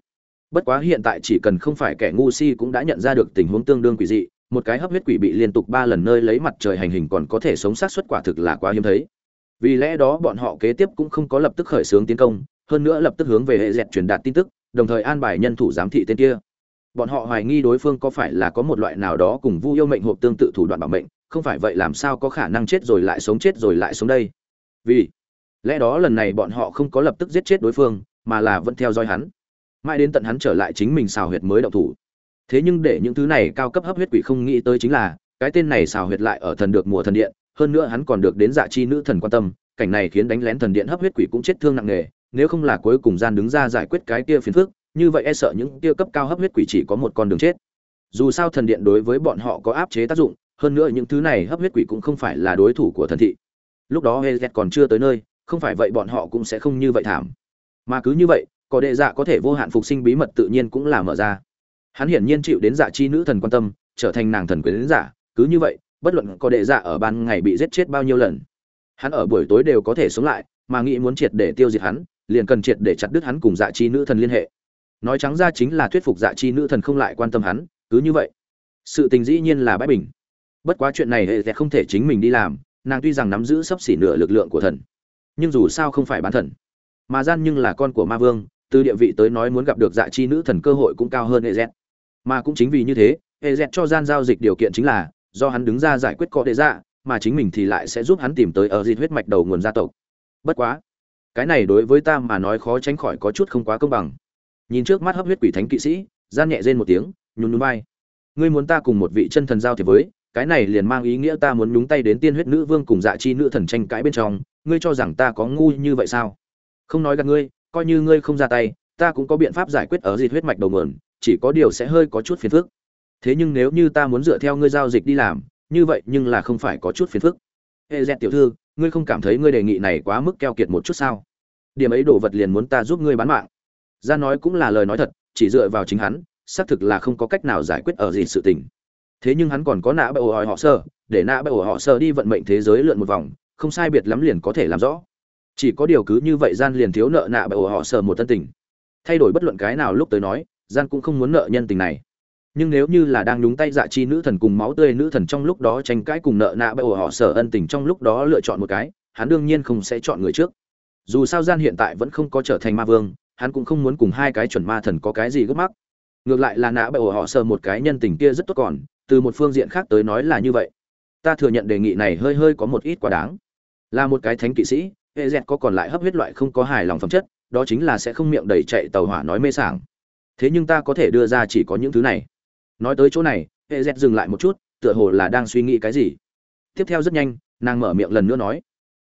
[SPEAKER 1] bất quá hiện tại chỉ cần không phải kẻ ngu si cũng đã nhận ra được tình huống tương đương quỷ dị, một cái hấp huyết quỷ bị liên tục ba lần nơi lấy mặt trời hành hình còn có thể sống sát xuất quả thực là quá hiếm thấy. Vì lẽ đó bọn họ kế tiếp cũng không có lập tức khởi xướng tiến công, hơn nữa lập tức hướng về hệ dẹt truyền đạt tin tức, đồng thời an bài nhân thủ giám thị tên kia. Bọn họ hoài nghi đối phương có phải là có một loại nào đó cùng vu yêu mệnh hộp tương tự thủ đoạn bảo mệnh, không phải vậy làm sao có khả năng chết rồi lại sống chết rồi lại sống đây? Vì lẽ đó lần này bọn họ không có lập tức giết chết đối phương, mà là vẫn theo dõi hắn mãi đến tận hắn trở lại chính mình xào huyệt mới động thủ. Thế nhưng để những thứ này cao cấp hấp huyết quỷ không nghĩ tới chính là, cái tên này xào huyệt lại ở thần được mùa thần điện, hơn nữa hắn còn được đến dạ chi nữ thần quan tâm, cảnh này khiến đánh lén thần điện hấp huyết quỷ cũng chết thương nặng nề, nếu không là cuối cùng gian đứng ra giải quyết cái kia phiền phức, như vậy e sợ những kia cấp cao hấp huyết quỷ chỉ có một con đường chết. Dù sao thần điện đối với bọn họ có áp chế tác dụng, hơn nữa những thứ này hấp huyết quỷ cũng không phải là đối thủ của thần thị. Lúc đó hezet còn chưa tới nơi, không phải vậy bọn họ cũng sẽ không như vậy thảm. Mà cứ như vậy có đệ dạ có thể vô hạn phục sinh bí mật tự nhiên cũng là mở ra. Hắn hiển nhiên chịu đến dạ chi nữ thần quan tâm, trở thành nàng thần quyến giả dạ. cứ như vậy, bất luận có đệ dạ ở ban ngày bị giết chết bao nhiêu lần, hắn ở buổi tối đều có thể sống lại, mà nghĩ muốn triệt để tiêu diệt hắn, liền cần triệt để chặt đứt hắn cùng dạ chi nữ thần liên hệ. Nói trắng ra chính là thuyết phục dạ chi nữ thần không lại quan tâm hắn, cứ như vậy. Sự tình dĩ nhiên là bãi bình. Bất quá chuyện này hệ không thể chính mình đi làm, nàng tuy rằng nắm giữ sấp xỉ nửa lực lượng của thần, nhưng dù sao không phải bán thần, mà gian nhưng là con của ma vương từ địa vị tới nói muốn gặp được dạ chi nữ thần cơ hội cũng cao hơn hệ mà cũng chính vì như thế hệ cho gian giao dịch điều kiện chính là, do hắn đứng ra giải quyết có đệ dạ mà chính mình thì lại sẽ giúp hắn tìm tới ở dịt huyết mạch đầu nguồn gia tộc. Bất quá, cái này đối với ta mà nói khó tránh khỏi có chút không quá công bằng. Nhìn trước mắt hấp huyết quỷ thánh kỵ sĩ, gian nhẹ rên một tiếng, nhún nhún vai. Ngươi muốn ta cùng một vị chân thần giao thiệp với, cái này liền mang ý nghĩa ta muốn nhúng tay đến tiên huyết nữ vương cùng dạ chi nữ thần tranh cãi bên trong. Ngươi cho rằng ta có ngu như vậy sao? Không nói gặp ngươi coi như ngươi không ra tay, ta cũng có biện pháp giải quyết ở dịt huyết mạch đầu nguồn, chỉ có điều sẽ hơi có chút phiền phức. Thế nhưng nếu như ta muốn dựa theo ngươi giao dịch đi làm, như vậy nhưng là không phải có chút phiền phức. Hệ dẹt tiểu thư, ngươi không cảm thấy ngươi đề nghị này quá mức keo kiệt một chút sao? Điểm ấy đồ vật liền muốn ta giúp ngươi bán mạng. Ra nói cũng là lời nói thật, chỉ dựa vào chính hắn, xác thực là không có cách nào giải quyết ở gì sự tình. Thế nhưng hắn còn có nạ bệ ổ họ sơ, để nạ bệ họ sơ đi vận mệnh thế giới lượn một vòng, không sai biệt lắm liền có thể làm rõ chỉ có điều cứ như vậy gian liền thiếu nợ nạ bệ họ sơ một thân tình. Thay đổi bất luận cái nào lúc tới nói, gian cũng không muốn nợ nhân tình này. Nhưng nếu như là đang nhúng tay dạ chi nữ thần cùng máu tươi nữ thần trong lúc đó tranh cãi cùng nợ nạ bệ họ sở ân tình trong lúc đó lựa chọn một cái, hắn đương nhiên không sẽ chọn người trước. Dù sao gian hiện tại vẫn không có trở thành ma vương, hắn cũng không muốn cùng hai cái chuẩn ma thần có cái gì gấp mắc. Ngược lại là nạ bệ họ sở một cái nhân tình kia rất tốt còn, từ một phương diện khác tới nói là như vậy. Ta thừa nhận đề nghị này hơi hơi có một ít quá đáng. Là một cái thánh kỵ sĩ hệ dẹt có còn lại hấp huyết loại không có hài lòng phẩm chất, đó chính là sẽ không miệng đầy chạy tàu hỏa nói mê sảng. Thế nhưng ta có thể đưa ra chỉ có những thứ này. Nói tới chỗ này hệ dẹt dừng lại một chút, tựa hồ là đang suy nghĩ cái gì. Tiếp theo rất nhanh, nàng mở miệng lần nữa nói,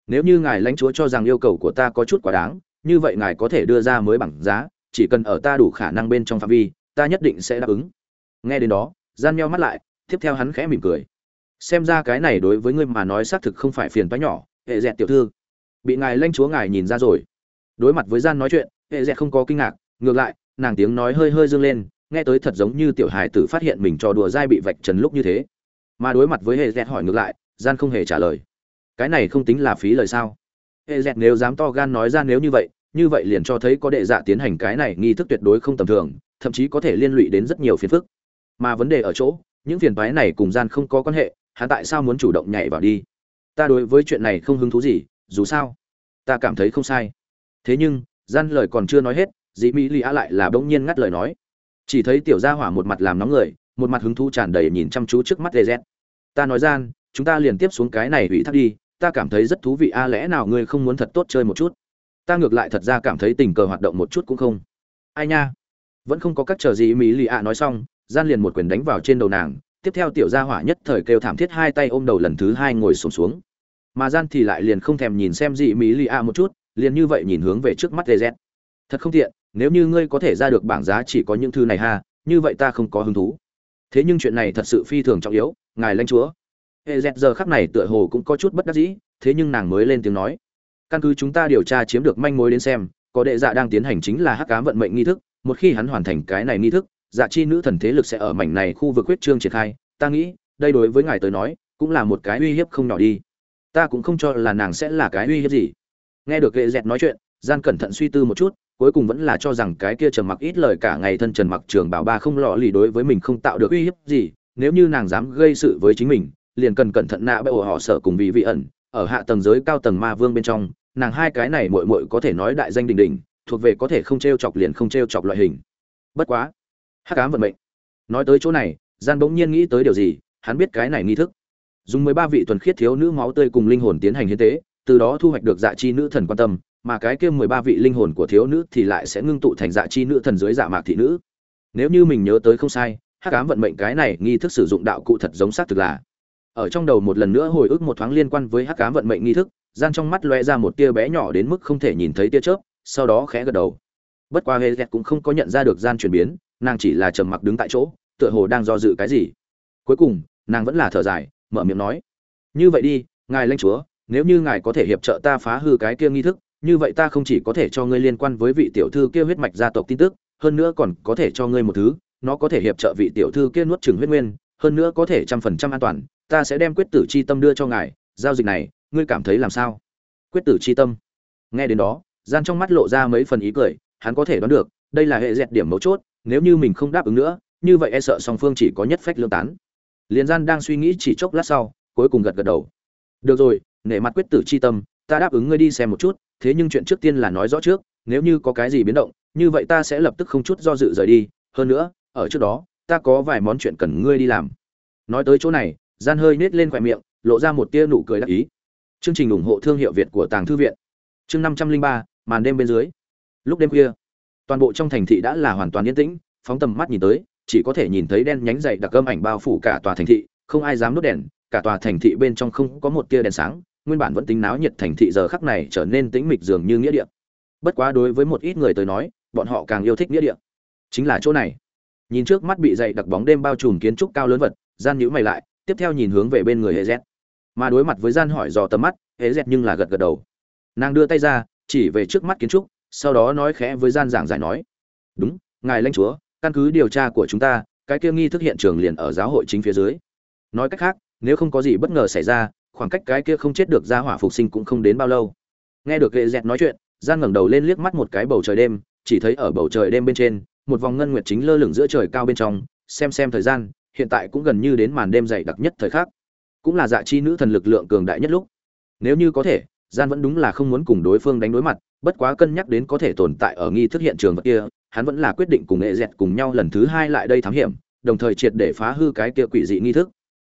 [SPEAKER 1] nếu như ngài lãnh chúa cho rằng yêu cầu của ta có chút quá đáng, như vậy ngài có thể đưa ra mới bằng giá, chỉ cần ở ta đủ khả năng bên trong phạm vi, ta nhất định sẽ đáp ứng. Nghe đến đó, gian meo mắt lại, tiếp theo hắn khẽ mỉm cười. Xem ra cái này đối với ngươi mà nói xác thực không phải phiền toái nhỏ hệ dẹt tiểu thư bị ngài lanh chúa ngài nhìn ra rồi. Đối mặt với gian nói chuyện, hệ dẹt không có kinh ngạc, ngược lại, nàng tiếng nói hơi hơi dương lên, nghe tới thật giống như tiểu hài tử phát hiện mình trò đùa dai bị vạch trần lúc như thế. Mà đối mặt với hệ dẹt hỏi ngược lại, gian không hề trả lời. Cái này không tính là phí lời sao? Hệ dẹt nếu dám to gan nói ra nếu như vậy như vậy liền cho thấy có đệ dạ tiến hành cái này nghi thức tuyệt đối không tầm thường, thậm chí có thể liên lụy đến rất nhiều phiền phức. Mà vấn đề ở chỗ, những phiền toái này cùng gian không có quan hệ, hắn tại sao muốn chủ động nhảy vào đi? Ta đối với chuyện này không hứng thú gì dù sao ta cảm thấy không sai. Thế nhưng gian lời còn chưa nói hết dĩ mỹ lì a lại là bỗng nhiên ngắt lời nói. Chỉ thấy tiểu gia hỏa một mặt làm nóng người một mặt hứng thú tràn đầy nhìn chăm chú trước mắt lê z ta nói gian chúng ta liền tiếp xuống cái này ủy thác đi ta cảm thấy rất thú vị a lẽ nào ngươi không muốn thật tốt chơi một chút? Ta ngược lại thật ra cảm thấy tình cờ hoạt động một chút cũng không. Ai nha? Vẫn không có cách chờ gì mỹ lì a nói xong gian liền một quyền đánh vào trên đầu nàng tiếp theo tiểu gia hỏa nhất thời kêu thảm thiết hai tay ôm đầu lần thứ hai ngồi sổm xuống, xuống mà gian thì lại liền không thèm nhìn xem dị mỹ lì a một chút, liền như vậy nhìn hướng về trước mắt dê z thật không tiện, nếu như ngươi có thể ra được bảng giá chỉ có những thư này ha, như vậy ta không có hứng thú. Thế nhưng chuyện này thật sự phi thường trọng yếu, ngài lãnh chúa. Hệ dẹt giờ khắc này tựa hồ cũng có chút bất đắc dĩ, thế nhưng nàng mới lên tiếng nói. Căn cứ chúng ta điều tra chiếm được manh mối đến xem, có đệ dạ đang tiến hành chính là hắc cám vận mệnh nghi thức, một khi hắn hoàn thành cái này nghi thức dạ chi nữ thần thế lực sẽ ở mảnh này khu vực huyết trương triển khai. Ta nghĩ, đây đối với ngài tới nói, cũng là một cái uy hiếp không nhỏ đi ta cũng không cho là nàng sẽ là cái uy hiếp gì. Nghe được ghệ dẹt nói chuyện, gian cẩn thận suy tư một chút, cuối cùng vẫn là cho rằng cái kia trầm mặc ít lời cả ngày thân trần mặc trường bảo ba không lọ lì đối với mình không tạo được uy hiếp gì, nếu như nàng dám gây sự với chính mình, liền cần cẩn thận nạ bởi ổ họ sợ cùng vì vị ẩn, ở hạ tầng giới cao tầng ma vương bên trong, nàng hai cái này mội mội có thể nói đại danh đình đình thuộc về có thể không trêu chọc liền không trêu chọc loại hình. Bất quá, hắc ám vận mệnh. Nói tới chỗ này, gian bỗng nhiên nghĩ tới điều gì, hắn biết cái này nghi thức dùng mười ba vị tuần khiết thiếu nữ máu tươi cùng linh hồn tiến hành hiến tế, từ đó thu hoạch được dạ chi nữ thần quan tâm, mà cái kia mười ba vị linh hồn của thiếu nữ thì lại sẽ ngưng tụ thành dạ chi nữ thần dưới dạ mạc thị nữ. Nếu như mình nhớ tới không sai, hắc ám vận mệnh cái này nghi thức sử dụng đạo cụ thật giống xác thực là. Ở trong đầu một lần nữa hồi ức một thoáng liên quan với hắc ám vận mệnh nghi thức, gian trong mắt loe ra một tia bé nhỏ đến mức không thể nhìn thấy tia chớp, sau đó khẽ gật đầu. Bất qua hê cũng không có nhận ra được gian chuyển biến, nàng chỉ là trầm mặc đứng tại chỗ, tựa hồ đang do dự cái gì. Cuối cùng, nàng vẫn là thở dài mở miệng nói. Như vậy đi, ngài lãnh chúa, nếu như ngài có thể hiệp trợ ta phá hư cái kia nghi thức, như vậy ta không chỉ có thể cho ngươi liên quan với vị tiểu thư kia huyết mạch gia tộc tin tức, hơn nữa còn có thể cho ngươi một thứ, nó có thể hiệp trợ vị tiểu thư kia nuốt trừng huyết nguyên, hơn nữa có thể trăm phần trăm an toàn, ta sẽ đem quyết tử chi tâm đưa cho ngài, giao dịch này, ngươi cảm thấy làm sao? Quyết tử chi tâm. Nghe đến đó, gian trong mắt lộ ra mấy phần ý cười, hắn có thể đoán được, đây là hệ dẹt điểm mấu chốt, nếu như mình không đáp ứng nữa, như vậy e sợ song phương chỉ có nhất phách lương tán. Liên gian đang suy nghĩ chỉ chốc lát sau, cuối cùng gật gật đầu. Được rồi, nể mặt quyết tử chi tâm, ta đáp ứng ngươi đi xem một chút, thế nhưng chuyện trước tiên là nói rõ trước, nếu như có cái gì biến động, như vậy ta sẽ lập tức không chút do dự rời đi, hơn nữa, ở trước đó, ta có vài món chuyện cần ngươi đi làm. Nói tới chỗ này, gian hơi nết lên khóe miệng, lộ ra một tia nụ cười đắc ý. Chương trình ủng hộ thương hiệu việt của tàng thư viện. Chương năm trăm linh ba, màn đêm bên dưới. Lúc đêm khuya, toàn bộ trong thành thị đã là hoàn toàn yên tĩnh, phóng tầm mắt nhìn tới chỉ có thể nhìn thấy đen nhánh dày đặc âm ảnh bao phủ cả tòa thành thị, không ai dám đốt đèn, cả tòa thành thị bên trong không có một tia đèn sáng, nguyên bản vẫn tính náo nhiệt thành thị giờ khắc này trở nên tĩnh mịch dường như nghĩa địa. Bất quá đối với một ít người tới nói, bọn họ càng yêu thích nghĩa địa. Chính là chỗ này. Nhìn trước mắt bị dày đặc bóng đêm bao trùm kiến trúc cao lớn vật, gian nhíu mày lại, tiếp theo nhìn hướng về bên người hệ z mà đối mặt với gian hỏi dò tầm mắt hệ z nhưng là gật gật đầu. Nàng đưa tay ra, chỉ về trước mắt kiến trúc, sau đó nói khẽ với gian giảng giải nói, đúng, ngài lãnh chúa căn cứ điều tra của chúng ta, cái kia nghi thức hiện trường liền ở giáo hội chính phía dưới. Nói cách khác, nếu không có gì bất ngờ xảy ra, khoảng cách cái kia không chết được ra hỏa phục sinh cũng không đến bao lâu. Nghe được ghệ dẹt nói chuyện gian ngẩng đầu lên liếc mắt một cái bầu trời đêm, chỉ thấy ở bầu trời đêm bên trên, một vòng ngân nguyệt chính lơ lửng giữa trời cao bên trong, xem xem thời gian, hiện tại cũng gần như đến màn đêm dày đặc nhất thời khắc. Cũng là dạ chi nữ thần lực lượng cường đại nhất lúc. Nếu như có thể gian vẫn đúng là không muốn cùng đối phương đánh đối mặt, bất quá cân nhắc đến có thể tồn tại ở nghi thức hiện trường vật kia hắn vẫn là quyết định cùng nghệ dẹt cùng nhau lần thứ hai lại đây thám hiểm, đồng thời triệt để phá hư cái kia quỷ dị nghi thức.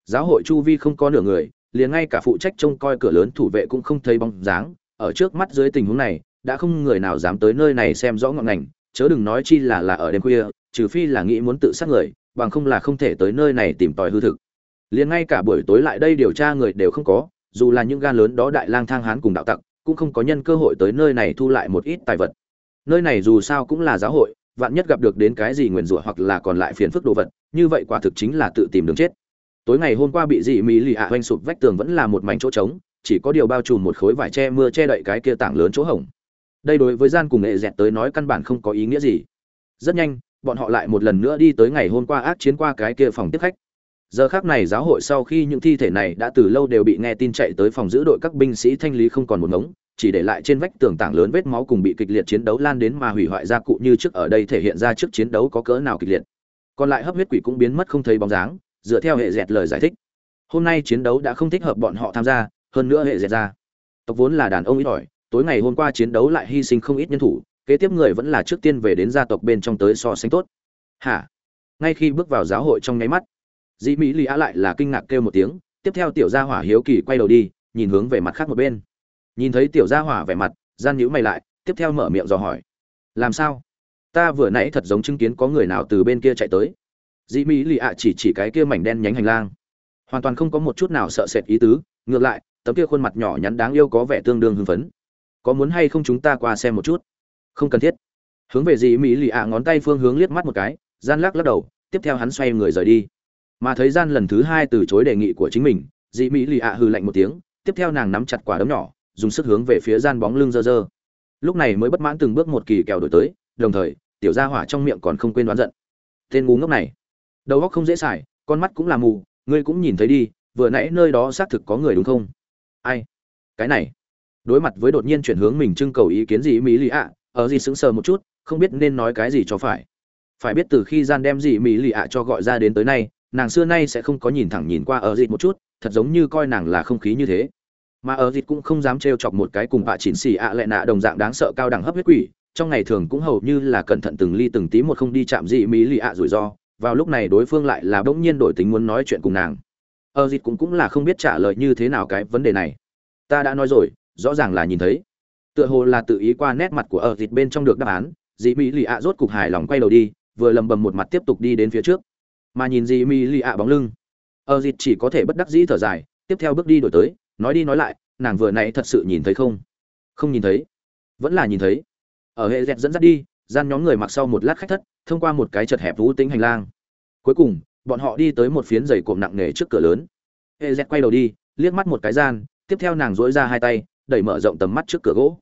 [SPEAKER 1] Giáo hội chu vi không có nửa người, liền ngay cả phụ trách trông coi cửa lớn thủ vệ cũng không thấy bóng dáng. Ở trước mắt dưới tình huống này, đã không người nào dám tới nơi này xem rõ ngọn ngành, chớ đừng nói chi là là ở đêm khuya, trừ phi là nghĩ muốn tự sát người, bằng không là không thể tới nơi này tìm tòi hư thực. Liền ngay cả buổi tối lại đây điều tra người đều không có, dù là những gan lớn đó đại lang thang hán cùng đạo tặc, cũng không có nhân cơ hội tới nơi này thu lại một ít tài vật nơi này dù sao cũng là giáo hội, vạn nhất gặp được đến cái gì nguyền rủa hoặc là còn lại phiền phức đồ vật, như vậy quả thực chính là tự tìm đường chết. Tối ngày hôm qua bị dị mỹ lì ạ oanh sụp vách tường vẫn là một mảnh chỗ trống, chỉ có điều bao trùm một khối vải che mưa che đậy cái kia tảng lớn chỗ hổng. Đây đối với gian cùng nghệ dẹt tới nói căn bản không có ý nghĩa gì. Rất nhanh, bọn họ lại một lần nữa đi tới ngày hôm qua ác chiến qua cái kia phòng tiếp khách giờ khác này giáo hội sau khi những thi thể này đã từ lâu đều bị nghe tin chạy tới phòng giữ đội các binh sĩ thanh lý không còn một ngống, chỉ để lại trên vách tường tảng lớn vết máu cùng bị kịch liệt chiến đấu lan đến mà hủy hoại gia cụ như trước ở đây thể hiện ra trước chiến đấu có cỡ nào kịch liệt. Còn lại hấp huyết quỷ cũng biến mất không thấy bóng dáng, dựa theo hệ dẹt lời giải thích. Hôm nay chiến đấu đã không thích hợp bọn họ tham gia, hơn nữa hệ dẹt ra. Tộc vốn là đàn ông ít ỏi, tối ngày hôm qua chiến đấu lại hy sinh không ít nhân thủ, kế tiếp người vẫn là trước tiên về đến gia tộc bên trong tới so sánh tốt. Hả? Ngay khi bước vào giáo hội trong nháy mắt dĩ mỹ lì á lại là kinh ngạc kêu một tiếng, tiếp theo tiểu gia hỏa hiếu kỳ quay đầu đi, nhìn hướng về mặt khác một bên. Nhìn thấy tiểu gia hỏa vẻ mặt, gian nhữ mày lại, tiếp theo mở miệng dò hỏi. Làm sao? Ta vừa nãy thật giống chứng kiến có người nào từ bên kia chạy tới. Dĩ mỹ lì ạ chỉ chỉ cái kia mảnh đen nhánh hành lang. Hoàn toàn không có một chút nào sợ sệt ý tứ, ngược lại, tấm kia khuôn mặt nhỏ nhắn đáng yêu có vẻ tương đương hưng phấn. Có muốn hay không chúng ta qua xem một chút? Không cần thiết. Hướng về dĩ mỹ lì ạ ngón tay phương hướng liếc mắt một cái, gian lắc lắc đầu, tiếp theo hắn xoay người rời đi mà thấy gian lần thứ hai từ chối đề nghị của chính mình dị mỹ lì ạ hư lạnh một tiếng, tiếp theo nàng nắm chặt quả đấm nhỏ, dùng sức hướng về phía gian bóng lưng dơ dơ. Lúc này mới bất mãn từng bước một kỳ kèo đổi tới, đồng thời, tiểu gia hỏa trong miệng còn không quên đoán giận. Tên ngu ngốc này, đầu óc không dễ xài, con mắt cũng là mù, ngươi cũng nhìn thấy đi, vừa nãy nơi đó xác thực có người đúng không? Ai? Cái này. Đối mặt với đột nhiên chuyển hướng mình trưng cầu ý kiến gì mỹ lì ạ, ở gì sững sờ một chút, không biết nên nói cái gì cho phải. Phải biết từ khi gian đem gì mỹ lì ạ cho gọi ra đến tới nay nàng xưa nay sẽ không có nhìn thẳng nhìn qua ở dịt một chút, thật giống như coi nàng là không khí như thế. Mà ở dịt cũng không dám trêu chọc một cái cùng bạ chỉnh xì ạ lệ nạ đồng dạng đáng sợ cao đẳng hấp huyết quỷ, trong ngày thường cũng hầu như là cẩn thận từng ly từng tí một không đi chạm gì mỹ lì ạ rủi ro, vào lúc này đối phương lại là bỗng nhiên đổi tính muốn nói chuyện cùng nàng. Ở dịt cũng cũng là không biết trả lời như thế nào cái vấn đề này. Ta đã nói rồi, rõ ràng là nhìn thấy. Tựa hồ là tự ý qua nét mặt của ở dịt bên trong được đáp án, dị mỹ lì ạ rốt cục hài lòng quay đầu đi, vừa lầm bầm một mặt tiếp tục đi đến phía trước mà nhìn gì mỹ lì ạ bóng lưng. Ở dịt chỉ có thể bất đắc dĩ thở dài, tiếp theo bước đi đổi tới, nói đi nói lại, nàng vừa nãy thật sự nhìn thấy không? Không nhìn thấy. Vẫn là nhìn thấy. Ở hệ dẹt dẫn dắt đi, gian nhóm người mặc sau một lát khách thất, thông qua một cái chật hẹp vũ tính hành lang. Cuối cùng, bọn họ đi tới một phiến giày cộm nặng nề trước cửa lớn. Hệ dẹt quay đầu đi, liếc mắt một cái gian, tiếp theo nàng dỗi ra hai tay, đẩy mở rộng tầm mắt trước cửa gỗ.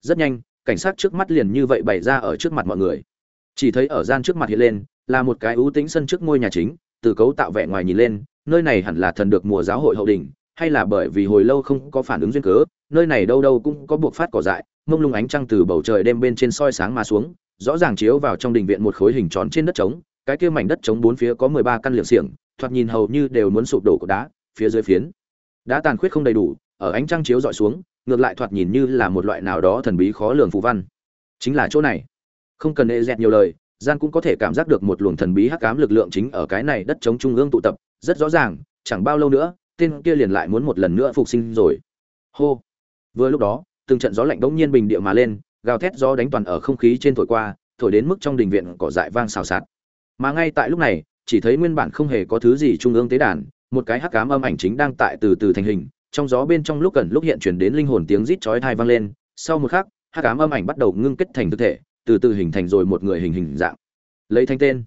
[SPEAKER 1] Rất nhanh, cảnh sát trước mắt liền như vậy bày ra ở trước mặt mọi người. Chỉ thấy ở gian trước mặt hiện lên là một cái ưu tĩnh sân trước ngôi nhà chính, từ cấu tạo vẻ ngoài nhìn lên, nơi này hẳn là thần được mùa giáo hội hậu đình hay là bởi vì hồi lâu không có phản ứng duyên cớ, nơi này đâu đâu cũng có buộc phát cỏ dại, mông lung ánh trăng từ bầu trời đêm bên trên soi sáng mà xuống, rõ ràng chiếu vào trong đình viện một khối hình tròn trên đất trống, cái kia mảnh đất trống bốn phía có mười ba căn liệng xiềng, thoạt nhìn hầu như đều muốn sụp đổ của đá, phía dưới phiến. Đã tàn khuyết không đầy đủ, ở ánh trăng chiếu dọi xuống, ngược lại thoạt nhìn như là một loại nào đó thần bí khó lường phù văn. Chính là chỗ này. Không cần ê dẹt nhiều lời gian cũng có thể cảm giác được một luồng thần bí hắc ám lực lượng chính ở cái này đất chống trung ương tụ tập, rất rõ ràng, chẳng bao lâu nữa, tên kia liền lại muốn một lần nữa phục sinh rồi. Hô. Vừa lúc đó, từng trận gió lạnh bỗng nhiên bình địa mà lên, gào thét gió đánh toàn ở không khí trên thổi qua, thổi đến mức trong đình viện cỏ dại vang xào xạc. Mà ngay tại lúc này, chỉ thấy nguyên bản không hề có thứ gì trung ương tế đàn, một cái hắc ám âm ảnh chính đang tại từ từ thành hình, trong gió bên trong lúc gần lúc hiện chuyển đến linh hồn tiếng rít chói tai vang lên. Sau một khắc, hắc ám âm ảnh bắt đầu ngưng kết thành thực thể từ từ hình thành rồi một người hình hình dạng. Lấy thanh tên.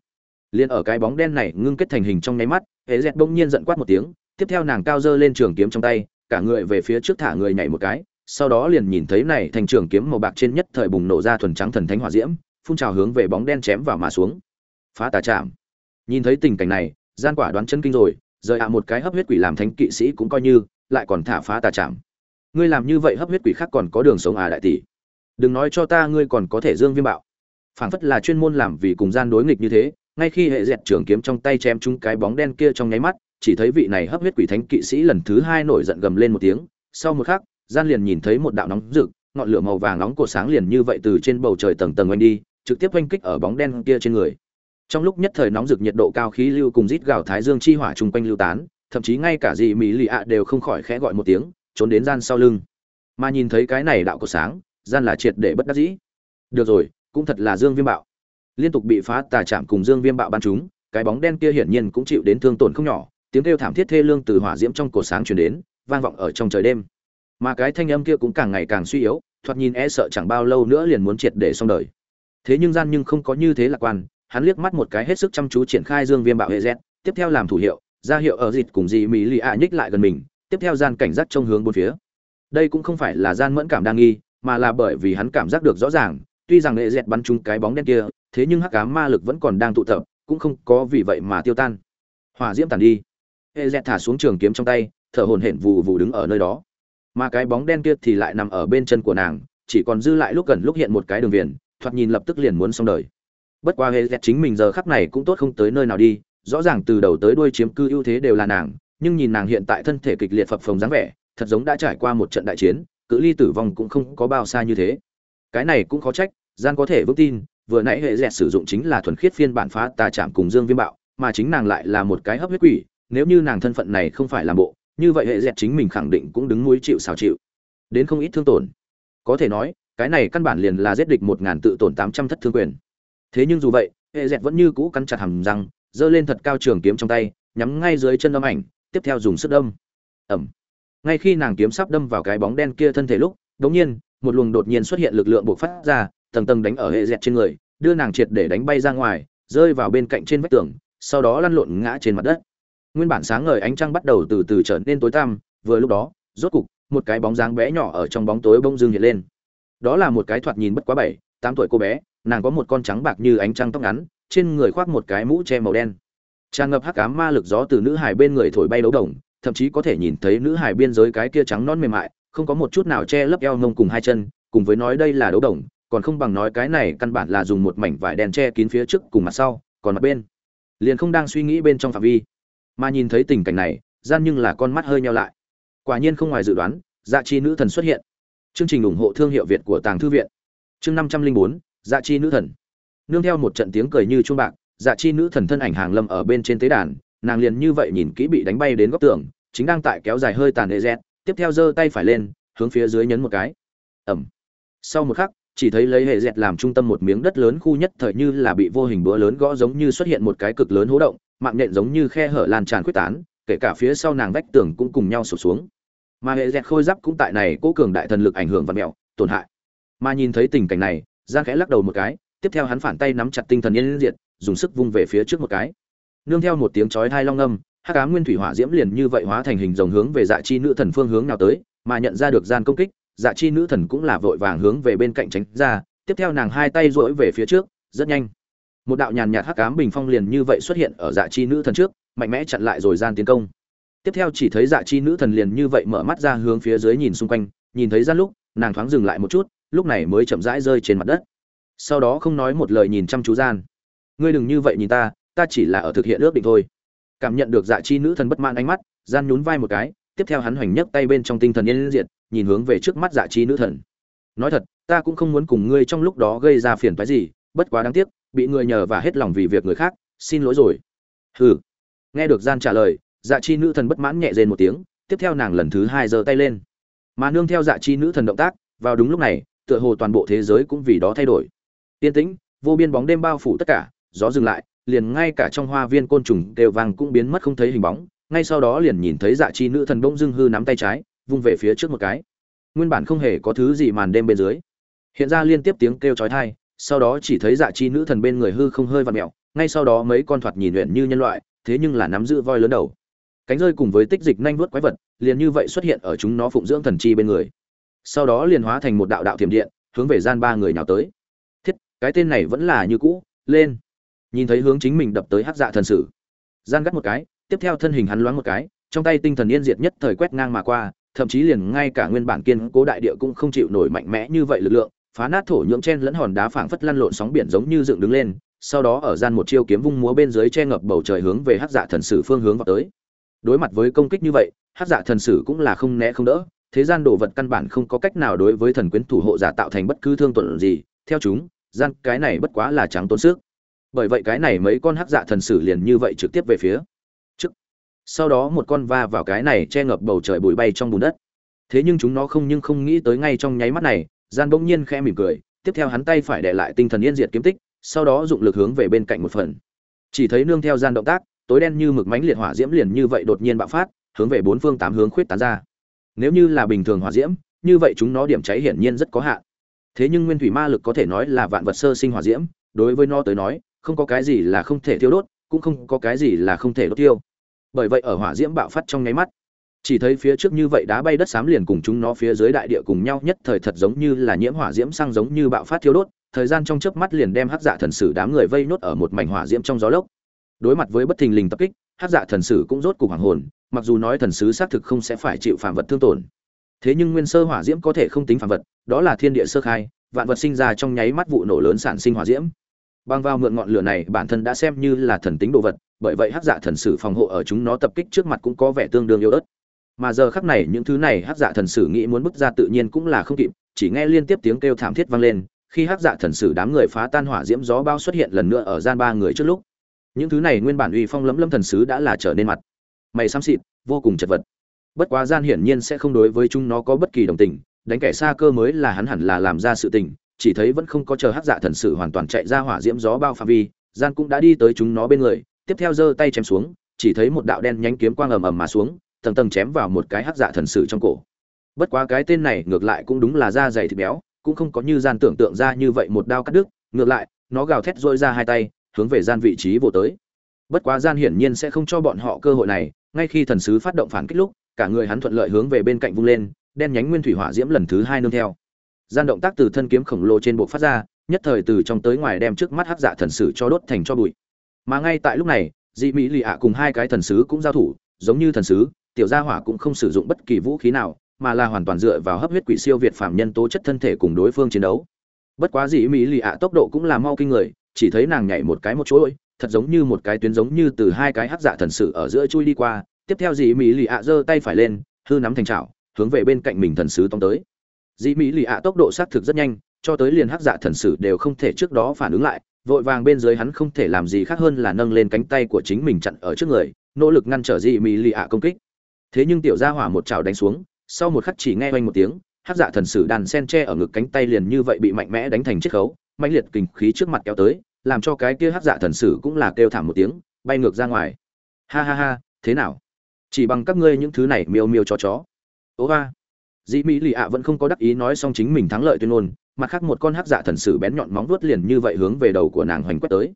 [SPEAKER 1] Liền ở cái bóng đen này ngưng kết thành hình trong nháy mắt hệ dẹt bỗng nhiên giận quát một tiếng, tiếp theo nàng cao dơ lên trường kiếm trong tay, cả người về phía trước thả người nhảy một cái, sau đó liền nhìn thấy này thành trường kiếm màu bạc trên nhất thời bùng nổ ra thuần trắng thần thánh hỏa diễm, phun trào hướng về bóng đen chém vào mà xuống. Phá tà chạm nhìn thấy tình cảnh này, gian quả đoán chân kinh rồi, rời ạ một cái hấp huyết quỷ làm thánh kỵ sĩ cũng coi như, lại còn thả phá tà chạm ngươi làm như vậy hấp huyết quỷ khác còn có đường sống à đại tỷ? Đừng nói cho ta ngươi còn có thể dương viêm bạo. Phảng phất là chuyên môn làm vì cùng gian đối nghịch như thế, ngay khi hệ dẹt trường kiếm trong tay chém trúng cái bóng đen kia trong nháy mắt, chỉ thấy vị này hấp huyết quỷ thánh kỵ sĩ lần thứ hai nổi giận gầm lên một tiếng, sau một khắc, gian liền nhìn thấy một đạo nóng rực, ngọn lửa màu vàng nóng của sáng liền như vậy từ trên bầu trời tầng tầng oanh đi, trực tiếp oanh kích ở bóng đen kia trên người. Trong lúc nhất thời nóng rực nhiệt độ cao khí lưu cùng rít gào thái dương chi hỏa chung quanh lưu tán, thậm chí ngay cả dị mỹ lì ạ đều không khỏi khẽ gọi một tiếng, trốn đến gian sau lưng. Mà nhìn thấy cái này đạo của sáng gian là triệt để bất đắc dĩ. Được rồi, cũng thật là dương viêm bạo. Liên tục bị phá tà chạm cùng dương viêm bạo bắn chúng, cái bóng đen kia hiển nhiên cũng chịu đến thương tổn không nhỏ. Tiếng kêu thảm thiết thê lương từ hỏa diễm trong cổ sáng truyền đến, vang vọng ở trong trời đêm. Mà cái thanh âm kia cũng càng ngày càng suy yếu, thoạt nhìn e sợ chẳng bao lâu nữa liền muốn triệt để xong đời. Thế nhưng gian nhưng không có như thế lạc quan, hắn liếc mắt một cái hết sức chăm chú triển khai dương viêm bạo hệ z, tiếp theo làm thủ hiệu, ra hiệu ở dịt cùng dì mỹ lì ạ nhích lại gần mình, tiếp theo gian cảnh giác trong hướng bốn phía. Đây cũng không phải là gian mẫn cảm đang nghi mà là bởi vì hắn cảm giác được rõ ràng, tuy rằng hệ dẹt bắn trúng cái bóng đen kia, thế nhưng hắc ám ma lực vẫn còn đang tụ tập, cũng không có vì vậy mà tiêu tan. Hỏa diễm tàn đi. Hệ dẹt thả xuống trường kiếm trong tay, thở hồn hển vù vù đứng ở nơi đó. Mà cái bóng đen kia thì lại nằm ở bên chân của nàng, chỉ còn dư lại lúc gần lúc hiện một cái đường viền, thoạt nhìn lập tức liền muốn xong đời. Bất qua hệ dẹt chính mình giờ khắc này cũng tốt không tới nơi nào đi, rõ ràng từ đầu tới đuôi chiếm cư ưu thế đều là nàng, nhưng nhìn nàng hiện tại thân thể kịch liệt phập phồng dáng vẻ, thật giống đã trải qua một trận đại chiến cự ly tử vong cũng không có bao xa như thế. Cái này cũng khó trách, gian có thể vững tin, vừa nãy hệ dẹt sử dụng chính là thuần khiết phiên bản phá tà chạm cùng dương viêm bạo, mà chính nàng lại là một cái hấp huyết quỷ, nếu như nàng thân phận này không phải làm bộ, như vậy hệ dẹt chính mình khẳng định cũng đứng mũi chịu xào chịu. Đến không ít thương tổn. Có thể nói, cái này căn bản liền là giết địch một ngàn tự tổn tám trăm thất thương quyền. Thế nhưng dù vậy, hệ dẹt vẫn như cũ cắn chặt hầm răng, giơ lên thật cao trường kiếm trong tay, nhắm ngay dưới chân âm ảnh, tiếp theo dùng sức đâm. Ẩm ngay khi nàng kiếm sắp đâm vào cái bóng đen kia thân thể lúc đống nhiên, một luồng đột nhiên xuất hiện lực lượng bộc phát ra, tầng tầng đánh ở hệ dẹt trên người, đưa nàng triệt để đánh bay ra ngoài, rơi vào bên cạnh trên vách tường, sau đó lăn lộn ngã trên mặt đất. Nguyên bản sáng ngời ánh trăng bắt đầu từ từ trở nên tối tăm, vừa lúc đó, rốt cục, một cái bóng dáng bé nhỏ ở trong bóng tối bông dưng hiện lên. Đó là một cái thoạt nhìn bất quá bảy, tám tuổi cô bé, nàng có một con trắng bạc như ánh trăng tóc ngắn, trên người khoác một cái mũ che màu đen. Tràn ngập hắc ám ma lực gió từ nữ hải bên người thổi bay đấu đồng thậm chí có thể nhìn thấy nữ hải biên giới cái kia trắng non mềm mại, không có một chút nào che lấp eo ngông cùng hai chân, cùng với nói đây là đấu đồng, còn không bằng nói cái này căn bản là dùng một mảnh vải đen che kín phía trước cùng mặt sau, còn mặt bên. Liền không đang suy nghĩ bên trong phạm vi. Mà nhìn thấy tình cảnh này, gian nhưng là con mắt hơi nhau lại. Quả nhiên không ngoài dự đoán dạ chi nữ thần xuất hiện. Chương trình ủng hộ thương hiệu việt của tàng thư viện. Chương năm trăm linh bốn dạ chi nữ thần. Nương theo một trận tiếng cười như chuông bạc dạ chi nữ thần thân ảnh hàng lâm ở bên trên tế đàn, nàng liền như vậy nhìn kỹ bị đánh bay đến góc tường chính đang tại kéo dài hơi tàn hệ dẹt tiếp theo giơ tay phải lên, hướng phía dưới nhấn một cái. Ẩm. Sau một khắc, chỉ thấy lấy hệ dẹt làm trung tâm một miếng đất lớn khu nhất thời như là bị vô hình búa lớn gõ giống như xuất hiện một cái cực lớn hố động, mạng nhện giống như khe hở lan tràn quyết tán, kể cả phía sau nàng vách tường cũng cùng nhau sụp xuống. Mà hệ dẹt khôi giáp cũng tại này cố cường đại thần lực ảnh hưởng và mẹo, tổn hại. Mà nhìn thấy tình cảnh này, giang khẽ lắc đầu một cái, tiếp theo hắn phản tay nắm chặt tinh thần yên diệt, dùng sức vung về phía trước một cái. Nương theo một tiếng chói thai long âm hắc ám nguyên thủy hỏa diễm liền như vậy hóa thành hình rồng hướng về dạ chi nữ thần phương hướng nào tới, mà nhận ra được gian công kích dạ chi nữ thần cũng là vội vàng hướng về bên cạnh tránh ra, tiếp theo nàng hai tay duỗi về phía trước, rất nhanh. Một đạo nhàn nhạt hắc ám bình phong liền như vậy xuất hiện ở dạ chi nữ thần trước, mạnh mẽ chặn lại rồi gian tiến công. Tiếp theo chỉ thấy dạ chi nữ thần liền như vậy mở mắt ra hướng phía dưới nhìn xung quanh, nhìn thấy gian lúc, nàng thoáng dừng lại một chút, lúc này mới chậm rãi rơi trên mặt đất. Sau đó không nói một lời nhìn chăm chú gian. Ngươi đừng như vậy nhìn ta ta chỉ là ở thực hiện ước định thôi cảm nhận được dạ chi nữ thần bất mãn ánh mắt, gian nhún vai một cái, tiếp theo hắn hoành nhấc tay bên trong tinh thần yên diệt, nhìn hướng về trước mắt dạ chi nữ thần. Nói thật, ta cũng không muốn cùng ngươi trong lúc đó gây ra phiền phái gì, bất quá đáng tiếc, bị người nhờ và hết lòng vì việc người khác, xin lỗi rồi. Hừ. Nghe được gian trả lời dạ chi nữ thần bất mãn nhẹ rên một tiếng, tiếp theo nàng lần thứ hai giơ tay lên. Mà nương theo dạ chi nữ thần động tác, vào đúng lúc này, tựa hồ toàn bộ thế giới cũng vì đó thay đổi. Tiên tĩnh, vô biên bóng đêm bao phủ tất cả, gió dừng lại liền ngay cả trong hoa viên côn trùng đều vàng cũng biến mất không thấy hình bóng, ngay sau đó liền nhìn thấy dạ chi nữ thần bỗng dưng hư nắm tay trái, vung về phía trước một cái. Nguyên bản không hề có thứ gì màn đêm bên dưới, hiện ra liên tiếp tiếng kêu chói tai, sau đó chỉ thấy dạ chi nữ thần bên người hư không hơi vặn mẹo ngay sau đó mấy con thoạt nhìn luyện như nhân loại, thế nhưng là nắm giữ voi lớn đầu. Cánh rơi cùng với tích dịch nhanh vuốt quái vật, liền như vậy xuất hiện ở chúng nó phụng dưỡng thần chi bên người. Sau đó liền hóa thành một đạo đạo thiểm điện, hướng về gian ba người nhào tới. Thiết, cái tên này vẫn là như cũ, lên nhìn thấy hướng chính mình đập tới hắc dạ thần sử. Gian gắt một cái, tiếp theo thân hình hắn loáng một cái, trong tay tinh thần yên diệt nhất thời quét ngang mà qua, thậm chí liền ngay cả nguyên bản kiên cố đại địa cũng không chịu nổi mạnh mẽ như vậy lực lượng, phá nát thổ nhưỡng chen lẫn hòn đá phảng phất lăn lộn sóng biển giống như dựng đứng lên, sau đó ở gian một chiêu kiếm vung múa bên dưới che ngập bầu trời hướng về hắc dạ thần sử phương hướng vào tới. Đối mặt với công kích như vậy hắc dạ thần sử cũng là không né không đỡ, thế gian đồ vật căn bản không có cách nào đối với thần quyến thủ hộ giả tạo thành bất cứ thương tổn gì, theo chúng gian cái này bất quá là trắng tốn sức bởi vậy cái này mấy con hắc dạ thần sử liền như vậy trực tiếp về phía trước. Sau đó một con va vào cái này che ngập bầu trời bụi bay trong bùn đất. Thế nhưng chúng nó không nhưng không nghĩ tới ngay trong nháy mắt này, gian bỗng nhiên khẽ mỉm cười, tiếp theo hắn tay phải để lại tinh thần yên diệt kiếm tích, sau đó dụng lực hướng về bên cạnh một phần. Chỉ thấy nương theo gian động tác, tối đen như mực mánh liệt hỏa diễm liền như vậy đột nhiên bạo phát, hướng về bốn phương tám hướng khuyết tán ra. Nếu như là bình thường hỏa diễm, như vậy chúng nó điểm cháy hiển nhiên rất có hạn. Thế nhưng nguyên thủy ma lực có thể nói là vạn vật sơ sinh hỏa diễm, đối với nó tới nói không có cái gì là không thể thiêu đốt, cũng không có cái gì là không thể đốt tiêu. Bởi vậy ở hỏa diễm bạo phát trong nháy mắt, chỉ thấy phía trước như vậy đá bay đất xám liền cùng chúng nó phía dưới đại địa cùng nhau nhất thời thật giống như là nhiễm hỏa diễm sang giống như bạo phát thiêu đốt, thời gian trong chớp mắt liền đem hắc dạ thần sử đám người vây nốt ở một mảnh hỏa diễm trong gió lốc. Đối mặt với bất thình lình tập kích, hắc dạ thần sử cũng rốt cục hoàng hồn, mặc dù nói thần sứ xác thực không sẽ phải chịu phạm vật thương tổn. Thế nhưng nguyên sơ hỏa diễm có thể không tính phạm vật, đó là thiên địa sơ khai, vạn vật sinh ra trong nháy mắt vụ nổ lớn sản sinh hỏa diễm băng vào mượn ngọn lửa này, bản thân đã xem như là thần tính đồ vật, bởi vậy hắc dạ thần sử phòng hộ ở chúng nó tập kích trước mặt cũng có vẻ tương đương yếu ớt. Mà giờ khắc này, những thứ này hắc dạ thần sử nghĩ muốn bước ra tự nhiên cũng là không kịp, chỉ nghe liên tiếp tiếng kêu thảm thiết vang lên, khi hắc dạ thần sử đám người phá tan hỏa diễm gió bao xuất hiện lần nữa ở gian ba người trước lúc. Những thứ này nguyên bản uy phong lẫm lâm thần sứ đã là trở nên mặt mày xám xịt, vô cùng chật vật. Bất quá gian hiển nhiên sẽ không đối với chúng nó có bất kỳ đồng tình, đánh kẻ xa cơ mới là hắn hẳn là làm ra sự tình chỉ thấy vẫn không có chờ hắc dạ thần sử hoàn toàn chạy ra hỏa diễm gió bao phạm vi, gian cũng đã đi tới chúng nó bên người, tiếp theo giơ tay chém xuống, chỉ thấy một đạo đen nhánh kiếm quang ầm ầm mà xuống, tầng tầng chém vào một cái hắc dạ thần sử trong cổ. Bất quá cái tên này ngược lại cũng đúng là da dày thịt béo, cũng không có như gian tưởng tượng ra như vậy một đao cắt đứt, ngược lại, nó gào thét dội ra hai tay, hướng về gian vị trí vô tới. Bất quá gian hiển nhiên sẽ không cho bọn họ cơ hội này, ngay khi thần sứ phát động phản kích lúc, cả người hắn thuận lợi hướng về bên cạnh vung lên, đen nhánh nguyên thủy hỏa diễm lần thứ hai nương theo gian động tác từ thân kiếm khổng lồ trên bộ phát ra nhất thời từ trong tới ngoài đem trước mắt hắc dạ thần sử cho đốt thành cho bụi. Mà ngay tại lúc này dị mỹ lì ạ cùng hai cái thần sứ cũng giao thủ giống như thần sứ tiểu gia hỏa cũng không sử dụng bất kỳ vũ khí nào mà là hoàn toàn dựa vào hấp huyết quỷ siêu việt phạm nhân tố chất thân thể cùng đối phương chiến đấu. Bất quá dị mỹ lì ạ tốc độ cũng là mau kinh người chỉ thấy nàng nhảy một cái một chỗ ơi, thật giống như một cái tuyến giống như từ hai cái hắc dạ thần sử ở giữa chui đi qua tiếp theo dị mỹ lì ạ giơ tay phải lên hư nắm thành chảo hướng về bên cạnh mình thần sứ tông tới. Dĩ mỹ lì ạ tốc độ xác thực rất nhanh, cho tới liền hắc dạ thần sử đều không thể trước đó phản ứng lại, vội vàng bên dưới hắn không thể làm gì khác hơn là nâng lên cánh tay của chính mình chặn ở trước người, nỗ lực ngăn trở dĩ mỹ lì ạ công kích. Thế nhưng tiểu gia hỏa một chảo đánh xuống, sau một khắc chỉ nghe oanh một tiếng, hắc dạ thần sử đàn sen tre ở ngực cánh tay liền như vậy bị mạnh mẽ đánh thành chiếc khấu mạnh liệt kình khí trước mặt kéo tới, làm cho cái kia hắc dạ thần sử cũng là kêu thảm một tiếng, bay ngược ra ngoài. Ha ha ha, thế nào? Chỉ bằng các ngươi những thứ này miêu miêu cho chó. Ố va dĩ mỹ lì ạ vẫn không có đắc ý nói xong chính mình thắng lợi tuyên ngôn mặt khác một con hắc dạ thần sử bén nhọn móng vuốt liền như vậy hướng về đầu của nàng hoành quét tới.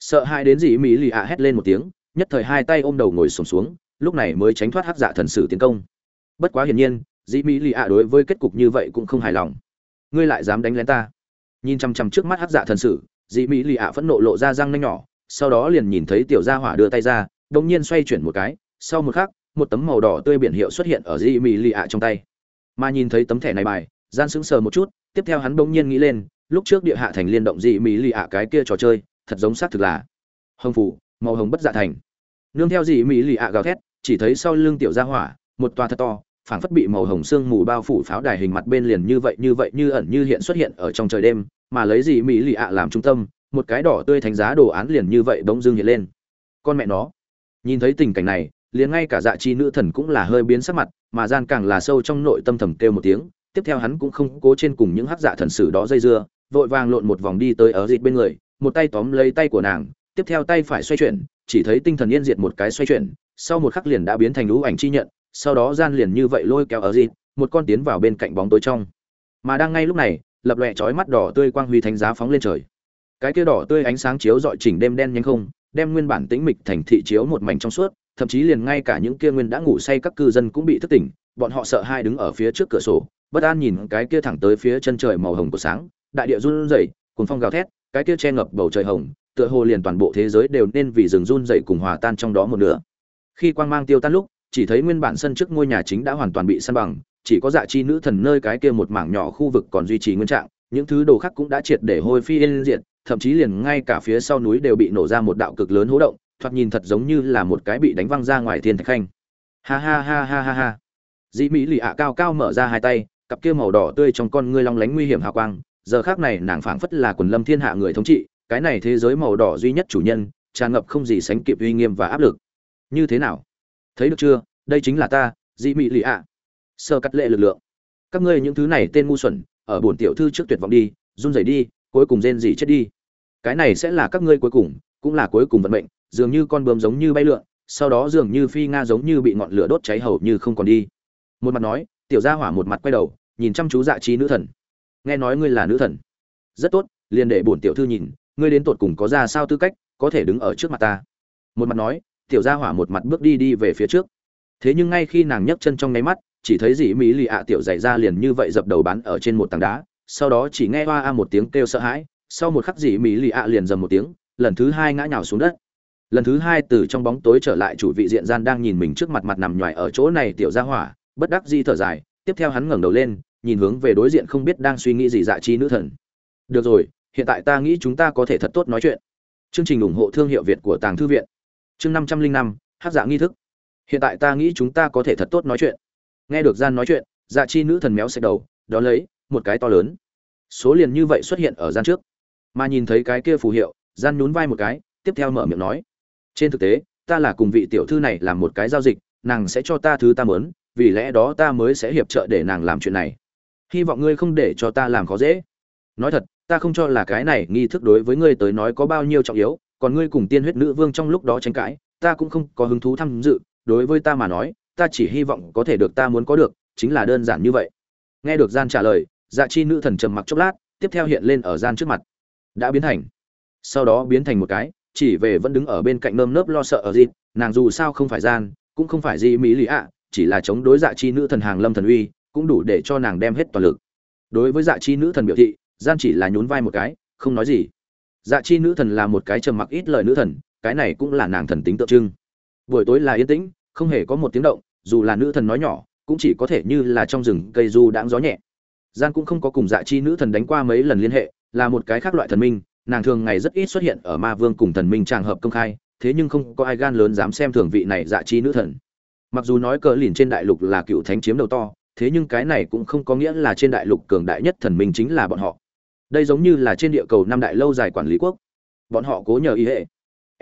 [SPEAKER 1] Sợ hai đến dĩ mỹ lì ạ hét lên một tiếng nhất thời hai tay ôm đầu ngồi sùng xuống, xuống lúc này mới tránh thoát hắc dạ thần sử tiến công. Bất quá hiển nhiên dĩ mỹ lì ạ đối với kết cục như vậy cũng không hài lòng. Ngươi lại dám đánh lén ta? Nhìn chằm chằm trước mắt hắc dạ thần sử dĩ mỹ lì ạ phẫn nộ lộ ra răng nanh nhỏ sau đó liền nhìn thấy tiểu gia hỏa đưa tay ra đột nhiên xoay chuyển một cái sau một khắc một tấm màu đỏ tươi biển hiệu xuất hiện ở dĩ mỹ lì ạ trong tay mà nhìn thấy tấm thẻ này bài, gian sững sờ một chút, tiếp theo hắn bỗng nhiên nghĩ lên, lúc trước địa hạ thành liên động dị mỹ lì ạ cái kia trò chơi, thật giống xác thực là hồng phủ, màu hồng bất dạ thành. Nương theo dị mỹ lì ạ gào thét, chỉ thấy sau lưng tiểu gia hỏa, một toa thật to, phảng phất bị màu hồng sương mù bao phủ pháo đài hình mặt bên liền như vậy như vậy, như ẩn như hiện xuất hiện ở trong trời đêm, mà lấy dị mỹ lì ạ làm trung tâm, một cái đỏ tươi thánh giá đồ án liền như vậy bỗng dưng hiện lên. Con mẹ nó, nhìn thấy tình cảnh này liền ngay cả dạ chi nữ thần cũng là hơi biến sắc mặt, mà gian càng là sâu trong nội tâm thầm kêu một tiếng, tiếp theo hắn cũng không cố trên cùng những hắc dạ thần sử đó dây dưa, vội vàng lộn một vòng đi tới ở dịt bên người, một tay tóm lấy tay của nàng, tiếp theo tay phải xoay chuyển, chỉ thấy tinh thần yên diệt một cái xoay chuyển, sau một khắc liền đã biến thành lũ ảnh chi nhận, sau đó gian liền như vậy lôi kéo ở dịt, một con tiến vào bên cạnh bóng tối trong. Mà đang ngay lúc này, lập lòe chói mắt đỏ tươi quang huy thánh giá phóng lên trời. Cái kia đỏ tươi ánh sáng chiếu dọi chỉnh đêm đen nhanh không, đem nguyên bản tĩnh mịch thành thị chiếu một mảnh trong suốt thậm chí liền ngay cả những kia nguyên đã ngủ say các cư dân cũng bị thức tỉnh, bọn họ sợ hai đứng ở phía trước cửa sổ, bất an nhìn cái kia thẳng tới phía chân trời màu hồng của sáng, đại địa run rẩy, cuồng phong gào thét, cái kia che ngập bầu trời hồng, tựa hồ liền toàn bộ thế giới đều nên vì rừng run rẩy cùng hòa tan trong đó một nửa. Khi quang mang tiêu tan lúc, chỉ thấy nguyên bản sân trước ngôi nhà chính đã hoàn toàn bị san bằng, chỉ có dạ chi nữ thần nơi cái kia một mảng nhỏ khu vực còn duy trì nguyên trạng, những thứ đồ khác cũng đã triệt để hôi phi yên diệt, thậm chí liền ngay cả phía sau núi đều bị nổ ra một đạo cực lớn hố động thoạt nhìn thật giống như là một cái bị đánh văng ra ngoài thiên thạch khanh. Ha ha ha ha ha ha. Dĩ mỹ lì ạ cao cao mở ra hai tay, cặp kia màu đỏ tươi trong con ngươi long lánh nguy hiểm hào quang. Giờ khác này nàng phảng phất là quần lâm thiên hạ người thống trị, cái này thế giới màu đỏ duy nhất chủ nhân, tràn ngập không gì sánh kịp uy nghiêm và áp lực. Như thế nào? Thấy được chưa? Đây chính là ta, dĩ mỹ lì ạ. Sơ cắt lệ lực lượng. Các ngươi những thứ này tên ngu xuẩn, ở bổn tiểu thư trước tuyệt vọng đi, run rẩy đi, cuối cùng rên gì chết đi. Cái này sẽ là các ngươi cuối cùng, cũng là cuối cùng vận mệnh dường như con bướm giống như bay lượn, sau đó dường như phi nga giống như bị ngọn lửa đốt cháy hầu như không còn đi. Một mặt nói, tiểu gia hỏa một mặt quay đầu, nhìn chăm chú dạ trí nữ thần. Nghe nói ngươi là nữ thần. Rất tốt, liền để bổn tiểu thư nhìn, ngươi đến tột cùng có ra sao tư cách, có thể đứng ở trước mặt ta. Một mặt nói, tiểu gia hỏa một mặt bước đi đi về phía trước. Thế nhưng ngay khi nàng nhấc chân trong nháy mắt, chỉ thấy dĩ mỹ lì ạ tiểu dày ra liền như vậy dập đầu bán ở trên một tảng đá, sau đó chỉ nghe hoa a một tiếng kêu sợ hãi, sau một khắc dĩ mỹ lì ạ liền dầm một tiếng, lần thứ hai ngã nhào xuống đất lần thứ hai từ trong bóng tối trở lại chủ vị diện gian đang nhìn mình trước mặt mặt nằm nhoài ở chỗ này tiểu gia hỏa, bất đắc di thở dài, tiếp theo hắn ngẩng đầu lên, nhìn hướng về đối diện không biết đang suy nghĩ gì dạ chi nữ thần. Được rồi, hiện tại ta nghĩ chúng ta có thể thật tốt nói chuyện. Chương trình ủng hộ thương hiệu việt của tàng thư viện. Chương năm trăm linh năm hát dạ nghi thức. Hiện tại ta nghĩ chúng ta có thể thật tốt nói chuyện. Nghe được gian nói chuyện dạ chi nữ thần méo xẹt đầu đó lấy, một cái to lớn. Số liền như vậy xuất hiện ở gian trước. Mà nhìn thấy cái kia phù hiệu, gian nhún vai một cái, tiếp theo mở miệng nói trên thực tế, ta là cùng vị tiểu thư này làm một cái giao dịch, nàng sẽ cho ta thứ ta mớn vì lẽ đó ta mới sẽ hiệp trợ để nàng làm chuyện này. Hy vọng ngươi không để cho ta làm khó dễ. Nói thật, ta không cho là cái này nghi thức đối với ngươi tới nói có bao nhiêu trọng yếu, còn ngươi cùng tiên huyết nữ vương trong lúc đó tranh cãi, ta cũng không có hứng thú tham dự. Đối với ta mà nói, ta chỉ hy vọng có thể được ta muốn có được, chính là đơn giản như vậy. Nghe được gian trả lời dạ chi nữ thần trầm mặc chốc lát, tiếp theo hiện lên ở gian trước mặt. Đã biến thành. Sau đó biến thành một cái chỉ về vẫn đứng ở bên cạnh nơm nớp lo sợ ở dịp, nàng dù sao không phải gian, cũng không phải gì mỹ lý ạ, chỉ là chống đối dạ chi nữ thần hàng lâm thần uy, cũng đủ để cho nàng đem hết toàn lực. Đối với dạ chi nữ thần biểu thị, gian chỉ là nhún vai một cái, không nói gì. Dạ chi nữ thần là một cái trầm mặc ít lời nữ thần, cái này cũng là nàng thần tính tượng trưng. Buổi tối là yên tĩnh, không hề có một tiếng động, dù là nữ thần nói nhỏ, cũng chỉ có thể như là trong rừng cây du đãng gió nhẹ. Gian cũng không có cùng dạ chi nữ thần đánh qua mấy lần liên hệ, là một cái khác loại thần minh nàng thường ngày rất ít xuất hiện ở ma vương cùng thần minh tràng hợp công khai, thế nhưng không có ai gan lớn dám xem thường vị này dạ chi nữ thần. Mặc dù nói cờ lìn trên đại lục là cựu thánh chiếm đầu to, thế nhưng cái này cũng không có nghĩa là trên đại lục cường đại nhất thần minh chính là bọn họ. Đây giống như là trên địa cầu năm đại lâu dài quản lý quốc. Bọn họ cố nhờ ý hệ.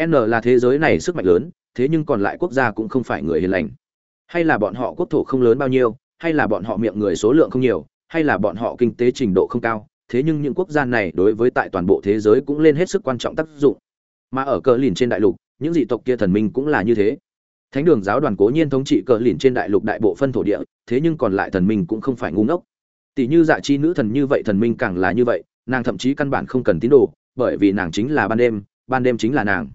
[SPEAKER 1] N là thế giới này sức mạnh lớn, thế nhưng còn lại quốc gia cũng không phải người hiền lành. Hay là bọn họ quốc thổ không lớn bao nhiêu, hay là bọn họ miệng người số lượng không nhiều, hay là bọn họ kinh tế trình độ không cao thế nhưng những quốc gia này đối với tại toàn bộ thế giới cũng lên hết sức quan trọng tác dụng. Mà ở cờ lìn trên đại lục, những dị tộc kia thần minh cũng là như thế. Thánh đường giáo đoàn cố nhiên thống trị cờ lìn trên đại lục đại bộ phân thổ địa, thế nhưng còn lại thần minh cũng không phải ngu ngốc. Tỷ như dạ chi nữ thần như vậy thần minh càng là như vậy, nàng thậm chí căn bản không cần tín đồ, bởi vì nàng chính là ban đêm ban đêm chính là nàng.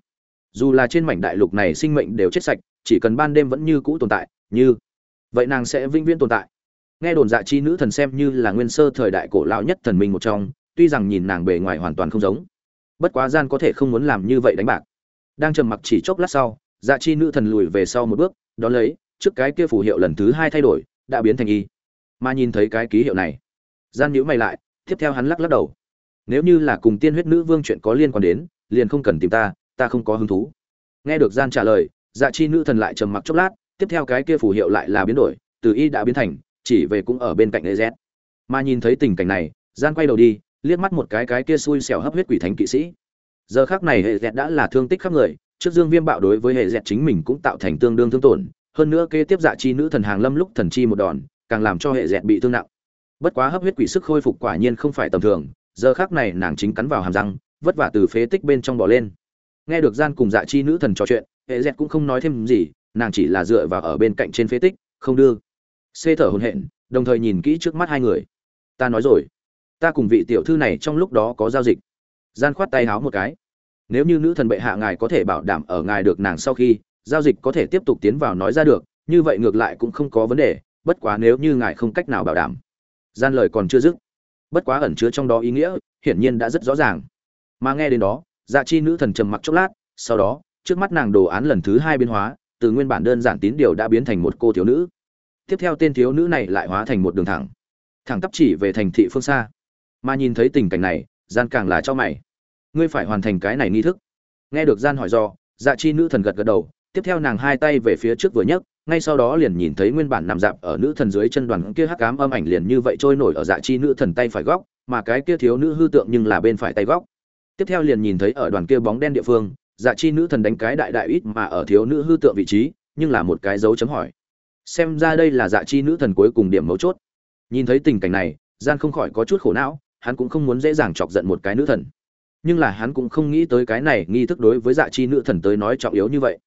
[SPEAKER 1] Dù là trên mảnh đại lục này sinh mệnh đều chết sạch, chỉ cần ban đêm vẫn như cũ tồn tại, như vậy nàng sẽ vĩnh viễn tồn tại nghe đồn dạ chi nữ thần xem như là nguyên sơ thời đại cổ lão nhất thần minh một trong, tuy rằng nhìn nàng bề ngoài hoàn toàn không giống. Bất quá gian có thể không muốn làm như vậy đánh bạc. Đang trầm mặc chỉ chốc lát sau dạ chi nữ thần lùi về sau một bước đó lấy, trước cái kia phù hiệu lần thứ hai thay đổi, đã biến thành y. Mà nhìn thấy cái ký hiệu này, gian nhữ mày lại, tiếp theo hắn lắc lắc đầu. Nếu như là cùng tiên huyết nữ vương chuyện có liên quan đến, liền không cần tìm ta ta không có hứng thú. Nghe được gian trả lời dạ chi nữ thần lại trầm mặc chốc lát, tiếp theo cái kia phù hiệu lại là biến đổi, từ y đã biến thành chỉ về cũng ở bên cạnh ez mà nhìn thấy tình cảnh này, gian quay đầu đi, liếc mắt một cái cái kia xui xẻo hấp huyết quỷ thánh kỵ sĩ. Giờ khác này hệ dẹt đã là thương tích khắp người, trước dương viêm bạo đối với hệ dẹt chính mình cũng tạo thành tương đương thương tổn, hơn nữa kế tiếp dạ chi nữ thần hàng lâm lúc thần chi một đòn, càng làm cho hệ dẹt bị thương nặng. Bất quá hấp huyết quỷ sức khôi phục quả nhiên không phải tầm thường, giờ khác này nàng chính cắn vào hàm răng, vất vả từ phế tích bên trong bỏ lên. Nghe được gian cùng dạ chi nữ thần trò chuyện hệ dẹt cũng không nói thêm gì, nàng chỉ là dựa vào ở bên cạnh trên phế tích, không đưa xê thở hồn hện đồng thời nhìn kỹ trước mắt hai người. Ta nói rồi, ta cùng vị tiểu thư này trong lúc đó có giao dịch. Gian khoát tay háo một cái. Nếu như nữ thần bệ hạ ngài có thể bảo đảm ở ngài được nàng sau khi, giao dịch có thể tiếp tục tiến vào nói ra được, như vậy ngược lại cũng không có vấn đề, bất quá nếu như ngài không cách nào bảo đảm. Gian lời còn chưa dứt, bất quá ẩn chứa trong đó ý nghĩa, hiển nhiên đã rất rõ ràng. Mà nghe đến đó dạ chi nữ thần trầm mặc chốc lát, sau đó, trước mắt nàng đồ án lần thứ hai biến hóa, từ nguyên bản đơn giản tín điều đã biến thành một cô thiếu nữ tiếp theo tên thiếu nữ này lại hóa thành một đường thẳng. Thẳng tắp chỉ về thành thị phương xa. Mà nhìn thấy tình cảnh này, gian càng là cho mày. Ngươi phải hoàn thành cái này nghi thức. Nghe được gian hỏi do dạ chi nữ thần gật gật đầu, tiếp theo nàng hai tay về phía trước vừa nhấc, ngay sau đó liền nhìn thấy nguyên bản nằm dạp ở nữ thần dưới chân đoàn kia hắc ám âm ảnh liền như vậy trôi nổi ở dạ chi nữ thần tay phải góc, mà cái kia thiếu nữ hư tượng nhưng là bên phải tay góc. Tiếp theo liền nhìn thấy ở đoàn kia bóng đen địa phương dạ chi nữ thần đánh cái đại đại ít mà ở thiếu nữ hư tượng vị trí, nhưng là một cái dấu chấm hỏi xem ra đây là dạ chi nữ thần cuối cùng điểm mấu chốt. Nhìn thấy tình cảnh này, gian không khỏi có chút khổ não, hắn cũng không muốn dễ dàng chọc giận một cái nữ thần. Nhưng là hắn cũng không nghĩ tới cái này nghi thức đối với dạ chi nữ thần tới nói trọng yếu như vậy.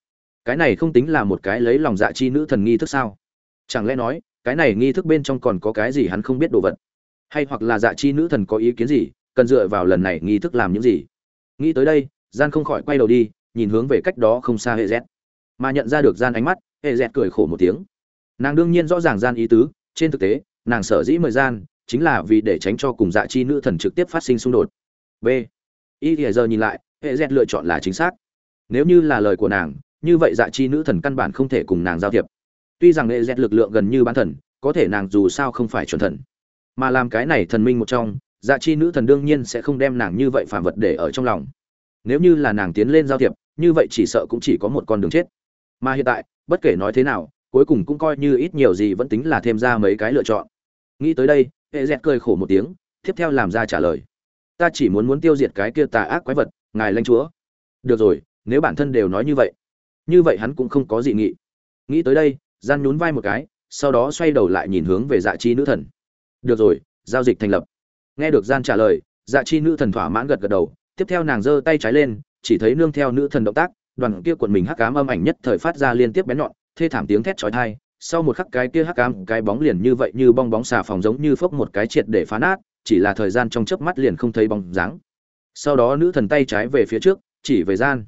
[SPEAKER 1] Cái này không tính là một cái lấy lòng dạ chi nữ thần nghi thức sao? Chẳng lẽ nói, cái này nghi thức bên trong còn có cái gì hắn không biết đồ vật? Hay hoặc là dạ chi nữ thần có ý kiến gì, cần dựa vào lần này nghi thức làm những gì? Nghĩ tới đây, gian không khỏi quay đầu đi, nhìn hướng về cách đó không xa hệ z. Mà nhận ra được gian ánh mắt hệ z cười khổ một tiếng nàng đương nhiên rõ ràng gian ý tứ, trên thực tế, nàng sở dĩ mời gian, chính là vì để tránh cho cùng dạ chi nữ thần trực tiếp phát sinh xung đột. B. Y thì giờ nhìn lại, hệ z lựa chọn là chính xác. Nếu như là lời của nàng, như vậy dạ chi nữ thần căn bản không thể cùng nàng giao thiệp. Tuy rằng hệ z lực lượng gần như bán thần, có thể nàng dù sao không phải chuẩn thần. Mà làm cái này thần minh một trong dạ chi nữ thần đương nhiên sẽ không đem nàng như vậy phản vật để ở trong lòng. Nếu như là nàng tiến lên giao thiệp, như vậy chỉ sợ cũng chỉ có một con đường chết. Mà hiện tại, bất kể nói thế nào cuối cùng cũng coi như ít nhiều gì vẫn tính là thêm ra mấy cái lựa chọn. Nghĩ tới đây, hệ dẹt cười khổ một tiếng, tiếp theo làm ra trả lời. Ta chỉ muốn muốn tiêu diệt cái kia tà ác quái vật, ngài lãnh chúa. Được rồi, nếu bản thân đều nói như vậy như vậy hắn cũng không có gì nghị. Nghĩ tới đây, gian nhún vai một cái, sau đó xoay đầu lại nhìn hướng về dạ chi nữ thần. Được rồi, giao dịch thành lập. Nghe được gian trả lời dạ chi nữ thần thỏa mãn gật gật đầu, tiếp theo nàng giơ tay trái lên, chỉ thấy nương theo nữ thần động tác, đoàn kia quần mình hắc cám âm ảnh nhất thời phát ra liên tiếp bén nhọn thê thảm tiếng thét chói tai sau một khắc cái kia hắc ám, cái bóng liền như vậy như bong bóng xà phòng giống như phốc một cái triệt để phá nát chỉ là thời gian trong chớp mắt liền không thấy bóng dáng. Sau đó nữ thần tay trái về phía trước chỉ về gian.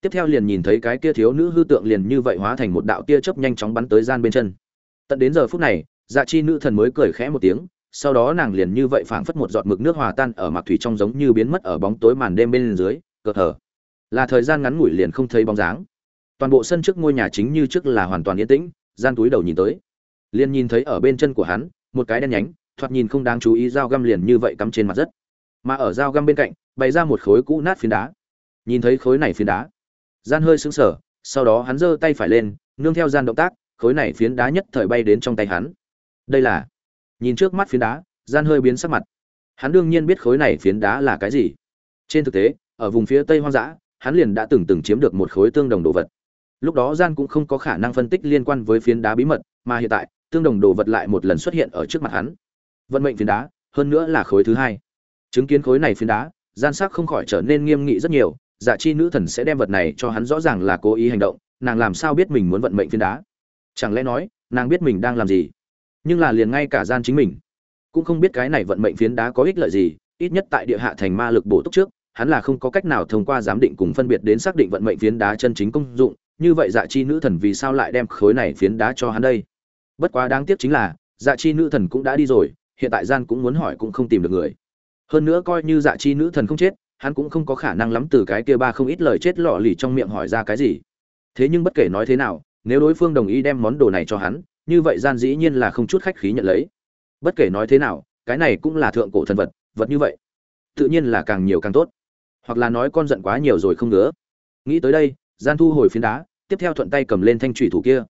[SPEAKER 1] Tiếp theo liền nhìn thấy cái kia thiếu nữ hư tượng liền như vậy hóa thành một đạo tia chớp nhanh chóng bắn tới gian bên chân. Tận đến giờ phút này dạ chi nữ thần mới cười khẽ một tiếng sau đó nàng liền như vậy phảng phất một giọt mực nước hòa tan ở mặt thủy trong giống như biến mất ở bóng tối màn đêm bên dưới cờ thở là thời gian ngắn ngủi liền không thấy bóng dáng toàn bộ sân trước ngôi nhà chính như trước là hoàn toàn yên tĩnh, gian túi đầu nhìn tới. Liền nhìn thấy ở bên chân của hắn, một cái đen nhánh, thoạt nhìn không đáng chú ý dao găm liền như vậy cắm trên mặt đất. Mà ở dao găm bên cạnh, bày ra một khối cũ nát phiến đá. Nhìn thấy khối này phiến đá, gian hơi sững sờ, sau đó hắn giơ tay phải lên, nương theo gian động tác, khối này phiến đá nhất thời bay đến trong tay hắn. Đây là, nhìn trước mắt phiến đá, gian hơi biến sắc mặt. Hắn đương nhiên biết khối này phiến đá là cái gì. Trên thực tế, ở vùng phía tây hoang dã, hắn liền đã từng từng chiếm được một khối tương đồng đồ vật lúc đó gian cũng không có khả năng phân tích liên quan với phiến đá bí mật, mà hiện tại, tương đồng đồ vật lại một lần xuất hiện ở trước mặt hắn. Vận mệnh phiến đá, hơn nữa là khối thứ hai. Chứng kiến khối này phiến đá, gian sắc không khỏi trở nên nghiêm nghị rất nhiều dạ chi nữ thần sẽ đem vật này cho hắn rõ ràng là cố ý hành động, nàng làm sao biết mình muốn vận mệnh phiến đá? Chẳng lẽ nói, nàng biết mình đang làm gì? Nhưng là liền ngay cả gian chính mình, cũng không biết cái này vận mệnh phiến đá có ích lợi gì, ít nhất tại địa hạ thành ma lực bổ túc trước, hắn là không có cách nào thông qua giám định cùng phân biệt đến xác định vận mệnh phiến đá chân chính công dụng như vậy dạ chi nữ thần vì sao lại đem khối này phiến đá cho hắn đây? Bất quá đáng tiếc chính là dạ chi nữ thần cũng đã đi rồi, hiện tại gian cũng muốn hỏi cũng không tìm được người. Hơn nữa coi như dạ chi nữ thần không chết, hắn cũng không có khả năng lắm từ cái kia ba không ít lời chết lọ lì trong miệng hỏi ra cái gì. Thế nhưng bất kể nói thế nào, nếu đối phương đồng ý đem món đồ này cho hắn, như vậy gian dĩ nhiên là không chút khách khí nhận lấy. Bất kể nói thế nào, cái này cũng là thượng cổ thần vật vật như vậy, tự nhiên là càng nhiều càng tốt. Hoặc là nói con giận quá nhiều rồi không nữa nghĩ tới đây gian thu hồi phiến đá, tiếp theo thuận tay cầm lên thanh trùy thủ kia.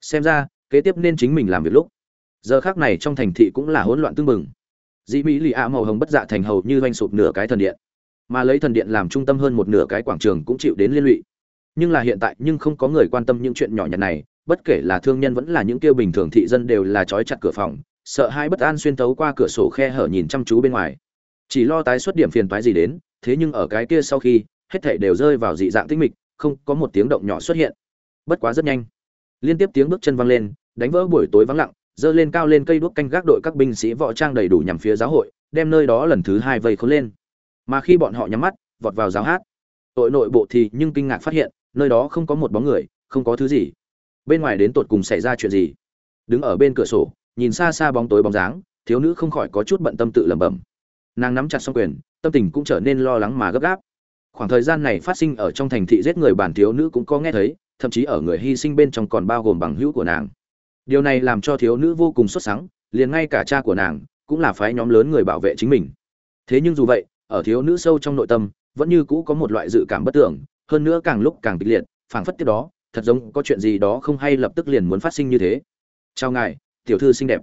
[SPEAKER 1] Xem ra, kế tiếp nên chính mình làm việc lúc. Giờ khác này trong thành thị cũng là hỗn loạn tương mừng dĩ mỹ lì ạ màu hồng bất dạ thành hầu như doanh sụp nửa cái thần điện. Mà lấy thần điện làm trung tâm hơn một nửa cái quảng trường cũng chịu đến liên lụy. Nhưng là hiện tại nhưng không có người quan tâm những chuyện nhỏ nhặt này, bất kể là thương nhân vẫn là những kêu bình thường thị dân đều là trói chặt cửa phòng, sợ hai bất an xuyên tấu qua cửa sổ khe hở nhìn chăm chú bên ngoài. Chỉ lo tái xuất điểm phiền toái gì đến, thế nhưng ở cái kia sau khi, hết thảy đều rơi vào dị dạng tinh mịch không có một tiếng động nhỏ xuất hiện. Bất quá rất nhanh, liên tiếp tiếng bước chân vang lên, đánh vỡ buổi tối vắng lặng, dơ lên cao lên cây đuốc canh gác đội các binh sĩ võ trang đầy đủ nhằm phía giáo hội, đem nơi đó lần thứ hai vây khốn lên. Mà khi bọn họ nhắm mắt, vọt vào giáo hát. Tội nội bộ thì nhưng kinh ngạc phát hiện, nơi đó không có một bóng người, không có thứ gì. Bên ngoài đến tột cùng xảy ra chuyện gì? Đứng ở bên cửa sổ, nhìn xa xa bóng tối bóng dáng, thiếu nữ không khỏi có chút bận tâm tự lẩm bẩm. Nàng nắm chặt xong quyền, tâm tình cũng trở nên lo lắng mà gấp gáp khoảng thời gian này phát sinh ở trong thành thị giết người bản thiếu nữ cũng có nghe thấy, thậm chí ở người hy sinh bên trong còn bao gồm bằng hữu của nàng. Điều này làm cho thiếu nữ vô cùng xuất sắc liền ngay cả cha của nàng cũng là phái nhóm lớn người bảo vệ chính mình. Thế nhưng dù vậy, ở thiếu nữ sâu trong nội tâm, vẫn như cũ có một loại dự cảm bất tưởng, hơn nữa càng lúc càng kịch liệt, phảng phất tiếp đó, thật giống có chuyện gì đó không hay lập tức liền muốn phát sinh như thế. Chào ngài, tiểu thư xinh đẹp.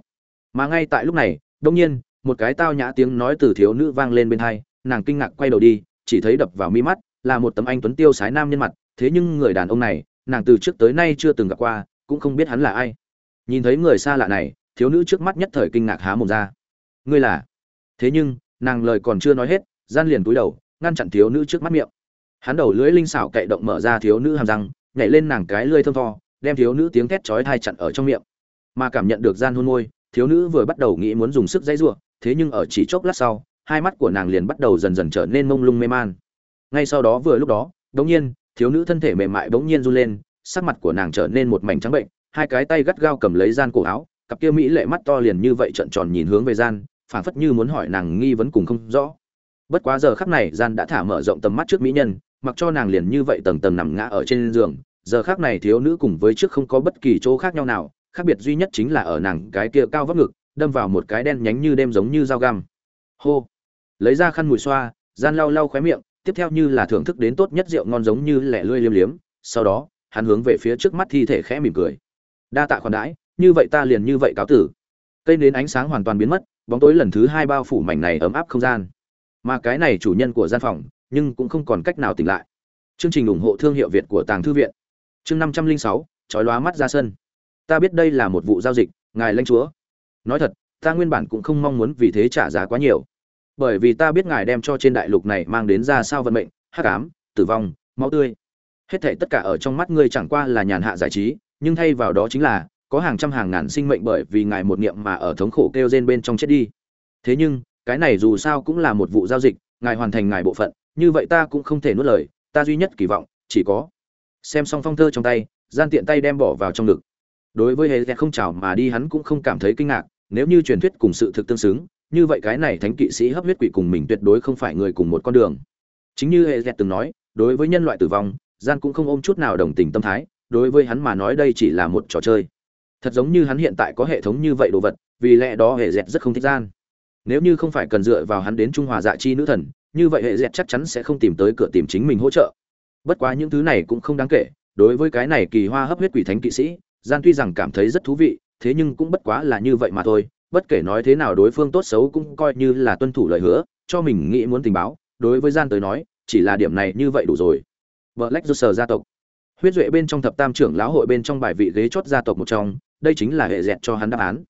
[SPEAKER 1] Mà ngay tại lúc này đông nhiên, một cái tao nhã tiếng nói từ thiếu nữ vang lên bên hai, nàng kinh ngạc quay đầu đi chỉ thấy đập vào mi mắt là một tấm anh tuấn tiêu sái nam nhân mặt, thế nhưng người đàn ông này, nàng từ trước tới nay chưa từng gặp qua, cũng không biết hắn là ai. Nhìn thấy người xa lạ này, thiếu nữ trước mắt nhất thời kinh ngạc há mồm ra. Ngươi là? Thế nhưng, nàng lời còn chưa nói hết, gian liền túi đầu, ngăn chặn thiếu nữ trước mắt miệng. Hắn đầu lưỡi linh xảo cậy động mở ra thiếu nữ hàm răng, nhảy lên nàng cái lưỡi thơm tho, đem thiếu nữ tiếng thét chói tai chặn ở trong miệng. Mà cảm nhận được gian hôn môi, thiếu nữ vừa bắt đầu nghĩ muốn dùng sức dây giụa, thế nhưng ở chỉ chốc lát sau hai mắt của nàng liền bắt đầu dần dần trở nên mông lung mê man. Ngay sau đó vừa lúc đó, đống nhiên, thiếu nữ thân thể mềm mại bỗng nhiên run lên, sắc mặt của nàng trở nên một mảnh trắng bệnh, hai cái tay gắt gao cầm lấy gian cổ áo, cặp kia mỹ lệ mắt to liền như vậy trợn tròn nhìn hướng về gian, phảng phất như muốn hỏi nàng nghi vấn cùng không rõ. Bất quá giờ khắc này, gian đã thả mở rộng tầm mắt trước mỹ nhân, mặc cho nàng liền như vậy tầng tầng nằm ngã ở trên giường, giờ khắc này thiếu nữ cùng với trước không có bất kỳ chỗ khác nhau nào, khác biệt duy nhất chính là ở nàng cái kia cao vấp ngực, đâm vào một cái đen nhánh như đêm giống như dao găm. Hô! Lấy ra khăn mùi xoa, gian lau lau khóe miệng, tiếp theo như là thưởng thức đến tốt nhất rượu ngon giống như lẻ lươi liêm liếm. Sau đó, hắn hướng về phía trước mắt thi thể khẽ mỉm cười. Đa tạ khoản đãi, như vậy ta liền như vậy cáo tử. Cây nến ánh sáng hoàn toàn biến mất, bóng tối lần thứ hai bao phủ mảnh này ấm áp không gian. Mà cái này chủ nhân của gian phòng, nhưng cũng không còn cách nào tỉnh lại. Chương trình ủng hộ thương hiệu việt của tàng thư viện. Chương năm trăm linh sáu, chói lóa mắt ra sân. Ta biết đây là một vụ giao dịch, ngài lãnh chúa. Nói thật, ta nguyên bản cũng không mong muốn vì thế trả giá quá nhiều bởi vì ta biết ngài đem cho trên đại lục này mang đến ra sao vận mệnh, hắc ám, tử vong, máu tươi. Hết thảy tất cả ở trong mắt ngươi chẳng qua là nhàn hạ giải trí, nhưng thay vào đó chính là, có hàng trăm hàng ngàn sinh mệnh bởi vì ngài một niệm mà ở thống khổ kêu rên bên trong chết đi. Thế nhưng, cái này dù sao cũng là một vụ giao dịch, ngài hoàn thành ngài bộ phận, như vậy ta cũng không thể nuốt lời, ta duy nhất kỳ vọng, chỉ có xem xong phong thơ trong tay, gian tiện tay đem bỏ vào trong ngực. Đối với hệ không chào mà đi hắn cũng không cảm thấy kinh ngạc, nếu như truyền thuyết cùng sự thực tương xứng như vậy cái này thánh kỵ sĩ hấp huyết quỷ cùng mình tuyệt đối không phải người cùng một con đường. Chính như hệ từng nói, đối với nhân loại tử vong, gian cũng không ôm chút nào đồng tình tâm thái, đối với hắn mà nói đây chỉ là một trò chơi. Thật giống như hắn hiện tại có hệ thống như vậy đồ vật, vì lẽ đó hệ dẹt rất không thích gian. Nếu như không phải cần dựa vào hắn đến trung hòa dạ chi nữ thần, như vậy hệ dẹt chắc chắn sẽ không tìm tới cửa tìm chính mình hỗ trợ. Bất quá những thứ này cũng không đáng kể, đối với cái này kỳ hoa hấp huyết quỷ thánh kỵ sĩ, gian tuy rằng cảm thấy rất thú vị, thế nhưng cũng bất quá là như vậy mà thôi bất kể nói thế nào đối phương tốt xấu cũng coi như là tuân thủ lời hứa, cho mình nghĩ muốn tình báo, đối với gian tới nói, chỉ là điểm này như vậy đủ rồi. Vợ lách sở gia tộc. Huyết duệ bên trong thập tam trưởng lão hội bên trong bài vị ghế chót gia tộc một trong, đây chính là hệ dẹt cho hắn đáp án.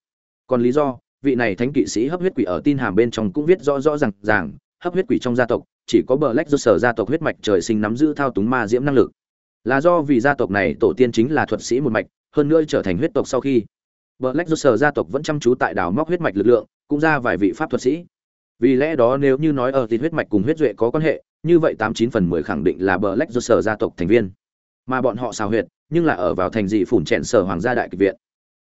[SPEAKER 1] Còn lý do, vị này thánh kỵ sĩ hấp huyết quỷ ở tin hàm bên trong cũng viết rõ rõ rằng ràng, hấp huyết quỷ trong gia tộc, chỉ có bờ lách do sở gia tộc huyết mạch trời sinh nắm giữ thao túng ma diễm năng lực. Là do vì gia tộc này tổ tiên chính là thuật sĩ một mạch, hơn nữa trở thành huyết tộc sau khi Black lách gia tộc vẫn chăm chú tại đào móc huyết mạch lực lượng cũng ra vài vị pháp thuật sĩ. Vì lẽ đó nếu như nói ở thịt huyết mạch cùng huyết duệ có quan hệ như vậy tám chín phần mười khẳng định là Black lách gia tộc thành viên. Mà bọn họ xào huyệt nhưng là ở vào thành dị phủn chèn sở hoàng gia đại kịch viện.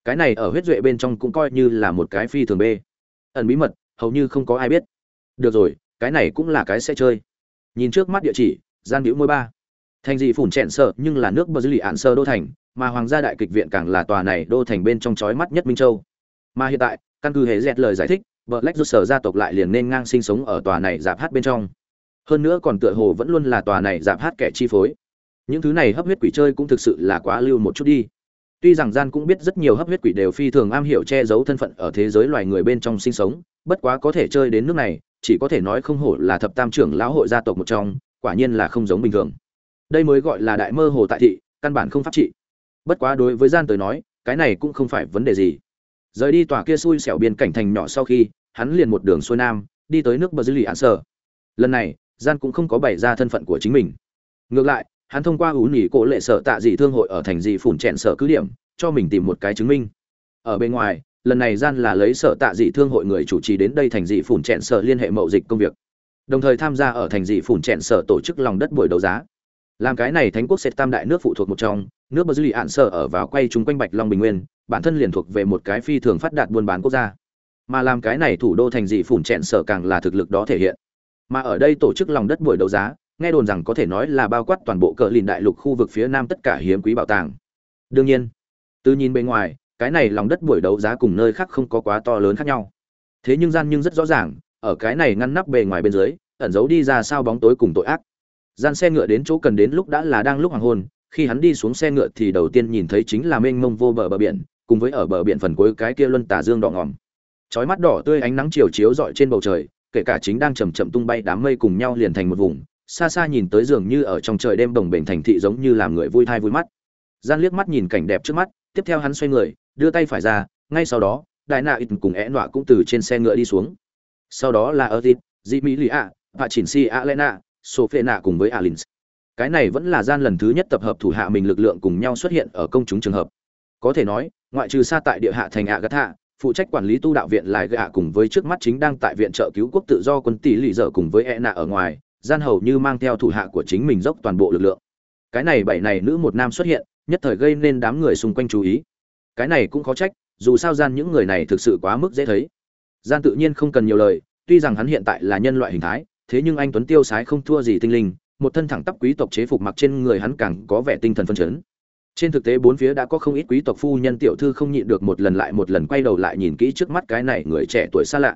[SPEAKER 1] Cái này ở huyết duệ bên trong cũng coi như là một cái phi thường bê, ẩn bí mật hầu như không có ai biết. Được rồi cái này cũng là cái sẽ chơi. Nhìn trước mắt địa chỉ gian biểu môi ba. Thành dị phủn chèn sở nhưng là nước Brazil dư lì ạn sơ đô thành mà hoàng gia đại kịch viện càng là tòa này đô thành bên trong chói mắt nhất minh châu. Mà hiện tại, căn cứ hệ dẹt lời giải thích vợ lách rút sở gia tộc lại liền nên ngang sinh sống ở tòa này giạp hát bên trong. Hơn nữa còn tựa hồ vẫn luôn là tòa này giạp hát kẻ chi phối. Những thứ này hấp huyết quỷ chơi cũng thực sự là quá lưu một chút đi. Tuy rằng gian cũng biết rất nhiều hấp huyết quỷ đều phi thường am hiểu che giấu thân phận ở thế giới loài người bên trong sinh sống, bất quá có thể chơi đến nước này, chỉ có thể nói không hổ là thập tam trưởng lão hội gia tộc một trong, quả nhiên là không giống bình thường. Đây mới gọi là đại mơ hồ tại thị, căn bản không pháp trị bất quá đối với gian tới nói, cái này cũng không phải vấn đề gì. Rời đi tòa kia xui xẻo biên cảnh thành nhỏ sau khi, hắn liền một đường xuôi nam, đi tới nước bờ dư lì ạn sở lần này, gian cũng không có bày ra thân phận của chính mình. Ngược lại, hắn thông qua ủ nhỉ cổ lệ sở tạ dị thương hội ở thành dị phủn chèn sở cứ điểm, cho mình tìm một cái chứng minh. Ở bên ngoài, lần này gian là lấy sở tạ dị thương hội người chủ trì đến đây thành dị phủn chèn sở liên hệ mậu dịch công việc. Đồng thời tham gia ở thành dị phủn chèn sở tổ chức lòng đất buổi đấu giá làm cái này thánh quốc sẽ tam đại nước phụ thuộc một trong, nước bờ dư lì ạn sở ở vào quay chung quanh bạch long bình nguyên, bản thân liền thuộc về một cái phi thường phát đạt buôn bán quốc gia. Mà làm cái này thủ đô thành dị phủn chèn sở càng là thực lực đó thể hiện. Mà ở đây tổ chức lòng đất buổi đấu giá, nghe đồn rằng có thể nói là bao quát toàn bộ cờ lìn đại lục khu vực phía nam tất cả hiếm quý bảo tàng. Đương nhiên, từ nhìn bên ngoài, cái này lòng đất buổi đấu giá cùng nơi khác không có quá to lớn khác nhau. Thế nhưng gian nhưng rất rõ ràng, ở cái này ngăn nắp bề ngoài bên dưới, ẩn giấu đi ra sao bóng tối cùng tội ác gian xe ngựa đến chỗ cần đến lúc đã là đang lúc hoàng hôn khi hắn đi xuống xe ngựa thì đầu tiên nhìn thấy chính là mênh mông vô bờ bờ biển cùng với ở bờ biển phần cuối cái kia luân tà dương đỏ ngòm. Chói mắt đỏ tươi ánh nắng chiều chiếu rọi trên bầu trời kể cả chính đang chầm chậm tung bay đám mây cùng nhau liền thành một vùng xa xa nhìn tới dường như ở trong trời đêm đồng bền thành thị giống như làm người vui thai vui mắt. Gian liếc mắt nhìn cảnh đẹp trước mắt tiếp theo hắn xoay người đưa tay phải ra ngay sau đó đại nạ ít cùng é nọa cũng từ trên xe ngựa đi xuống. Sau đó là ở thịt, dị mỹ lì ạ và chỉnh si a lena sophie Sophena cùng với alins. Cái này vẫn là gian lần thứ nhất tập hợp thủ hạ mình lực lượng cùng nhau xuất hiện ở công chúng trường hợp. Có thể nói, ngoại trừ xa tại địa hạ thành ạ hạ phụ trách quản lý tu đạo viện lại gạ cùng với trước mắt chính đang tại viện trợ cứu quốc tự do quân tỷ lì dở cùng với e nạ ở ngoài, gian hầu như mang theo thủ hạ của chính mình dốc toàn bộ lực lượng. Cái này bảy này nữ một nam xuất hiện, nhất thời gây nên đám người xung quanh chú ý. Cái này cũng khó trách, dù sao gian những người này thực sự quá mức dễ thấy. Gian tự nhiên không cần nhiều lời, tuy rằng hắn hiện tại là nhân loại hình thái thế nhưng anh tuấn tiêu sái không thua gì tinh linh, một thân thẳng tắp quý tộc chế phục mặc trên người hắn càng có vẻ tinh thần phân chấn. Trên thực tế bốn phía đã có không ít quý tộc phu nhân tiểu thư không nhịn được một lần lại một lần quay đầu lại nhìn kỹ trước mắt cái này người trẻ tuổi xa lạ.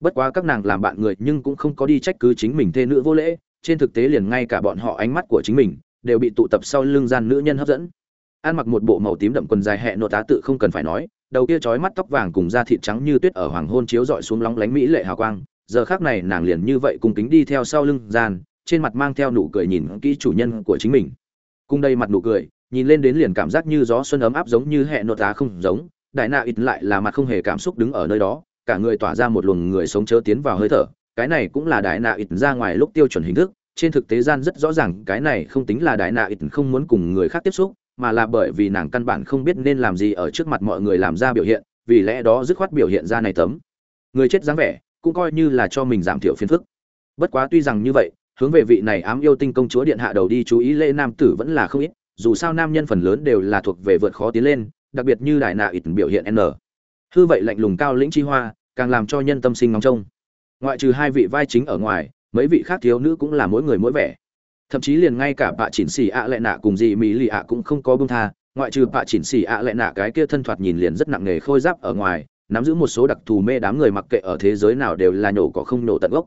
[SPEAKER 1] Bất quá các nàng làm bạn người nhưng cũng không có đi trách cứ chính mình thê nữ vô lễ, trên thực tế liền ngay cả bọn họ ánh mắt của chính mình đều bị tụ tập sau lưng gian nữ nhân hấp dẫn. Ăn mặc một bộ màu tím đậm quần dài hẹ nội tá tự không cần phải nói, đầu kia trói mắt tóc vàng cùng da thịt trắng như tuyết ở hoàng hôn chiếu rọi xuống lóng lánh mỹ lệ hào quang giờ khác này nàng liền như vậy cùng kính đi theo sau lưng gian, trên mặt mang theo nụ cười nhìn kỹ chủ nhân của chính mình. Cung đây mặt nụ cười, nhìn lên đến liền cảm giác như gió xuân ấm áp giống như hẹn nộ tá không giống, đại nạ ít lại là mặt không hề cảm xúc đứng ở nơi đó, cả người tỏa ra một luồng người sống chớ tiến vào hơi thở, cái này cũng là đại nạ ít ra ngoài lúc tiêu chuẩn hình thức, trên thực tế gian rất rõ ràng, cái này không tính là đại nạ ít không muốn cùng người khác tiếp xúc, mà là bởi vì nàng căn bản không biết nên làm gì ở trước mặt mọi người làm ra biểu hiện, vì lẽ đó dứt khoát biểu hiện ra này tấm. Người chết dáng vẻ cũng coi như là cho mình giảm thiểu phiền phức. Bất quá tuy rằng như vậy, hướng về vị này ám yêu tinh công chúa điện hạ đầu đi chú ý lễ nam tử vẫn là không ít, dù sao nam nhân phần lớn đều là thuộc về vượt khó tiến lên, đặc biệt như đại nạ ít biểu hiện n. Hư vậy lạnh lùng cao lĩnh chi hoa, càng làm cho nhân tâm sinh ngóng trông. Ngoại trừ hai vị vai chính ở ngoài, mấy vị khác thiếu nữ cũng là mỗi người mỗi vẻ. Thậm chí liền ngay cả bạ chỉnh xì ạ lệ nạ cùng dị mỹ lì ạ cũng không có bông tha, ngoại trừ bạ chỉnh xì ạ lệ nạ cái kia thân thoạt nhìn liền rất nặng nề khôi giáp ở ngoài nắm giữ một số đặc thù mê đám người mặc kệ ở thế giới nào đều là nhổ cỏ không nổ tận gốc.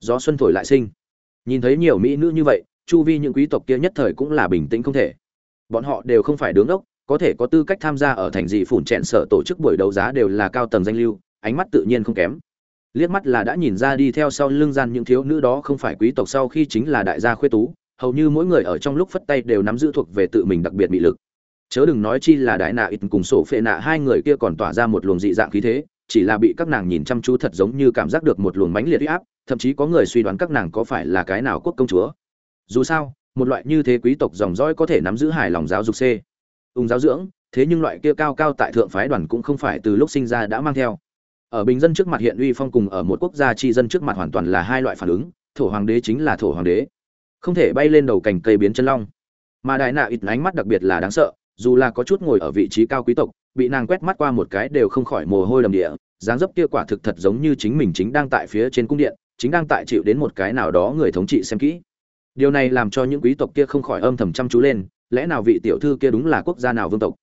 [SPEAKER 1] Gió xuân thổi lại sinh. Nhìn thấy nhiều mỹ nữ như vậy, chu vi những quý tộc kia nhất thời cũng là bình tĩnh không thể. Bọn họ đều không phải đứng đốc, có thể có tư cách tham gia ở thành dị phủn trẹn sở tổ chức buổi đấu giá đều là cao tầng danh lưu, ánh mắt tự nhiên không kém. Liếc mắt là đã nhìn ra đi theo sau lưng gian những thiếu nữ đó không phải quý tộc sau khi chính là đại gia khuyết tú, hầu như mỗi người ở trong lúc phất tay đều nắm giữ thuộc về tự mình đặc biệt bị lực chớ đừng nói chi là đại nạ ít cùng sổ phệ nạ, hai người kia còn tỏa ra một luồng dị dạng khí thế, chỉ là bị các nàng nhìn chăm chú thật giống như cảm giác được một luồng mãnh liệt uy áp, thậm chí có người suy đoán các nàng có phải là cái nào quốc công chúa. Dù sao, một loại như thế quý tộc dòng dõi có thể nắm giữ hài lòng giáo dục c. Ung giáo dưỡng, thế nhưng loại kia cao cao tại thượng phái đoàn cũng không phải từ lúc sinh ra đã mang theo. Ở bình dân trước mặt hiện uy phong cùng ở một quốc gia tri dân trước mặt hoàn toàn là hai loại phản ứng, thổ hoàng đế chính là thổ hoàng đế. Không thể bay lên đầu cành cây biến chân long. Mà đại nạ ít ánh mắt đặc biệt là đáng sợ dù là có chút ngồi ở vị trí cao quý tộc, bị nàng quét mắt qua một cái đều không khỏi mồ hôi đầm địa, dáng dấp kia quả thực thật giống như chính mình chính đang tại phía trên cung điện, chính đang tại chịu đến một cái nào đó người thống trị xem kỹ. Điều này làm cho những quý tộc kia không khỏi âm thầm chăm chú lên, lẽ nào vị tiểu thư kia đúng là quốc gia nào vương tộc?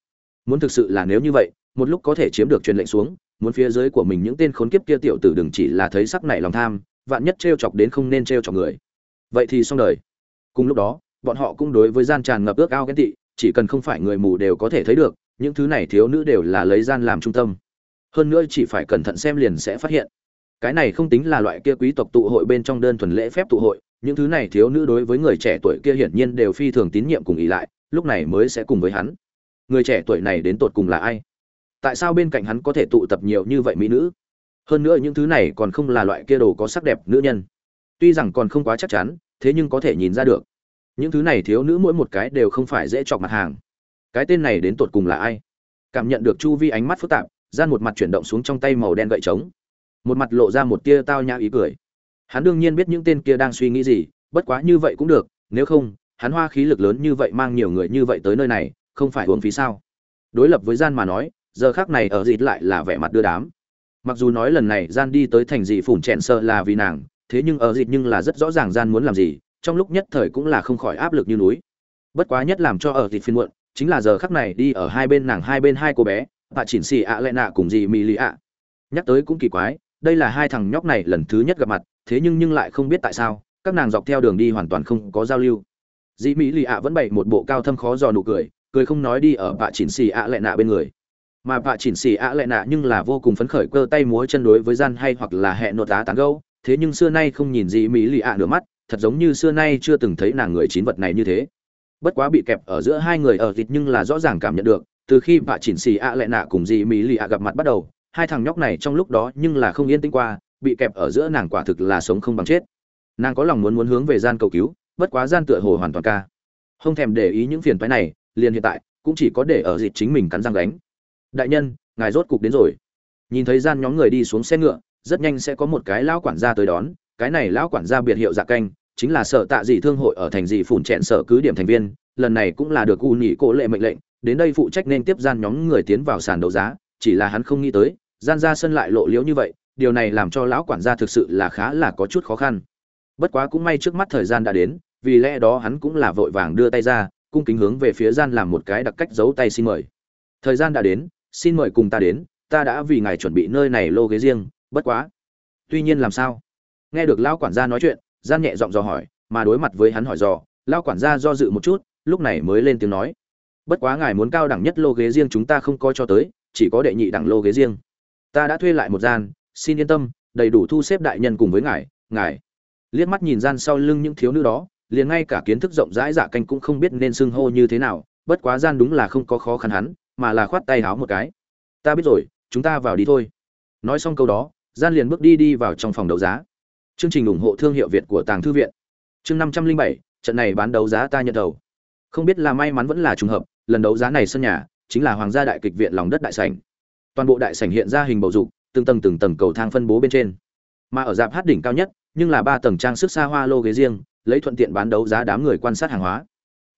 [SPEAKER 1] Muốn thực sự là nếu như vậy, một lúc có thể chiếm được truyền lệnh xuống, muốn phía dưới của mình những tên khốn kiếp kia tiểu tử đừng chỉ là thấy sắc này lòng tham, vạn nhất trêu chọc đến không nên trêu chọc người. Vậy thì xong đời. Cùng lúc đó, bọn họ cũng đối với gian tràn ngập ước ao ghen tị chỉ cần không phải người mù đều có thể thấy được, những thứ này thiếu nữ đều là lấy gian làm trung tâm. Hơn nữa chỉ phải cẩn thận xem liền sẽ phát hiện. Cái này không tính là loại kia quý tộc tụ hội bên trong đơn thuần lễ phép tụ hội, những thứ này thiếu nữ đối với người trẻ tuổi kia hiển nhiên đều phi thường tín nhiệm cùng ý lại, lúc này mới sẽ cùng với hắn. Người trẻ tuổi này đến tột cùng là ai? Tại sao bên cạnh hắn có thể tụ tập nhiều như vậy mỹ nữ? Hơn nữa những thứ này còn không là loại kia đồ có sắc đẹp nữ nhân. Tuy rằng còn không quá chắc chắn, thế nhưng có thể nhìn ra được những thứ này thiếu nữ mỗi một cái đều không phải dễ chọc mặt hàng. Cái tên này đến tột cùng là ai? Cảm nhận được chu vi ánh mắt phức tạp, gian một mặt chuyển động xuống trong tay màu đen gậy trống. Một mặt lộ ra một tia tao nhã ý cười. Hắn đương nhiên biết những tên kia đang suy nghĩ gì, bất quá như vậy cũng được, nếu không, hắn hoa khí lực lớn như vậy mang nhiều người như vậy tới nơi này, không phải uống phí sao? Đối lập với gian mà nói, giờ khác này ở dịt lại là vẻ mặt đưa đám. Mặc dù nói lần này gian đi tới thành dị phủn chẹn sợ là vì nàng, thế nhưng ở dịt nhưng là rất rõ ràng gian muốn làm gì trong lúc nhất thời cũng là không khỏi áp lực như núi. Bất quá nhất làm cho ở thịt phiên muộn, chính là giờ khắc này đi ở hai bên nàng hai bên hai cô bé bà chỉnh xì ạ lệ nạ cùng dì mì lì ạ. Nhắc tới cũng kỳ quái, đây là hai thằng nhóc này lần thứ nhất gặp mặt, thế nhưng nhưng lại không biết tại sao, các nàng dọc theo đường đi hoàn toàn không có giao lưu. Dì mỹ lì ạ vẫn bày một bộ cao thâm khó dò nụ cười cười không nói đi ở bà chỉnh xì ạ lệ nạ bên người. Mà bà chỉnh xì ạ lệ nạ nhưng là vô cùng phấn khởi, cơ tay múa chân đối với gian hay hoặc là hẹn nội tá tán gâu thế nhưng xưa nay không nhìn dì mỹ lì ạ nửa mắt thật giống như xưa nay chưa từng thấy nàng người chín vật này như thế. Bất quá bị kẹp ở giữa hai người ở thịt nhưng là rõ ràng cảm nhận được, từ khi bà chỉnh xì ạ lệ nạ cùng dì mỹ lì ạ gặp mặt bắt đầu, hai thằng nhóc này trong lúc đó nhưng là không yên tĩnh qua, bị kẹp ở giữa nàng quả thực là sống không bằng chết. Nàng có lòng muốn muốn hướng về gian cầu cứu, bất quá gian tựa hồ hoàn toàn ca. Không thèm để ý những phiền phái này, liền hiện tại cũng chỉ có để ở dịt chính mình cắn răng đánh đại nhân, ngài rốt cục đến rồi. Nhìn thấy gian nhóm người đi xuống xe ngựa, rất nhanh sẽ có một cái lão quản gia tới đón cái này lão quản gia biệt hiệu dạ canh, chính là sở tạ dị thương hội ở thành dị phủn chẹn sở cứ điểm thành viên, lần này cũng là được u nhị cổ lệ mệnh lệnh, đến đây phụ trách nên tiếp gian nhóm người tiến vào sàn đấu giá, chỉ là hắn không nghĩ tới, gian ra sân lại lộ liễu như vậy, điều này làm cho lão quản gia thực sự là khá là có chút khó khăn. Bất quá cũng may trước mắt thời gian đã đến, vì lẽ đó hắn cũng là vội vàng đưa tay ra, cung kính hướng về phía gian làm một cái đặc cách giấu tay xin mời. Thời gian đã đến, xin mời cùng ta đến, ta đã vì ngài chuẩn bị nơi này lô ghế riêng, bất quá. Tuy nhiên làm sao? Nghe được lão quản gia nói chuyện, gian nhẹ giọng dò hỏi, mà đối mặt với hắn hỏi dò, lão quản gia do dự một chút, lúc này mới lên tiếng nói. Bất quá ngài muốn cao đẳng nhất lô ghế riêng chúng ta không coi cho tới, chỉ có đệ nhị đẳng lô ghế riêng. Ta đã thuê lại một gian, xin yên tâm, đầy đủ thu xếp đại nhân cùng với ngài ngài. Liếc mắt nhìn gian sau lưng những thiếu nữ đó, liền ngay cả kiến thức rộng rãi dạ canh cũng không biết nên xưng hô như thế nào, bất quá gian đúng là không có khó khăn hắn, mà là khoát tay háo một cái. Ta biết rồi, chúng ta vào đi thôi. Nói xong câu đó, gian liền bước đi đi vào trong phòng đấu giá chương trình ủng hộ thương hiệu việt của tàng thư viện. Chương năm trăm linh bảy, trận này bán đấu giá ta nhận đầu. Không biết là may mắn vẫn là trùng hợp, lần đấu giá này sân nhà, chính là hoàng gia đại kịch viện lòng đất đại sảnh. Toàn bộ đại sảnh hiện ra hình bầu dục, từng tầng từng tầng cầu thang phân bố bên trên. Mà ở dạp hát đỉnh cao nhất, nhưng là ba tầng trang sức xa hoa lô ghế riêng, lấy thuận tiện bán đấu giá đám người quan sát hàng hóa.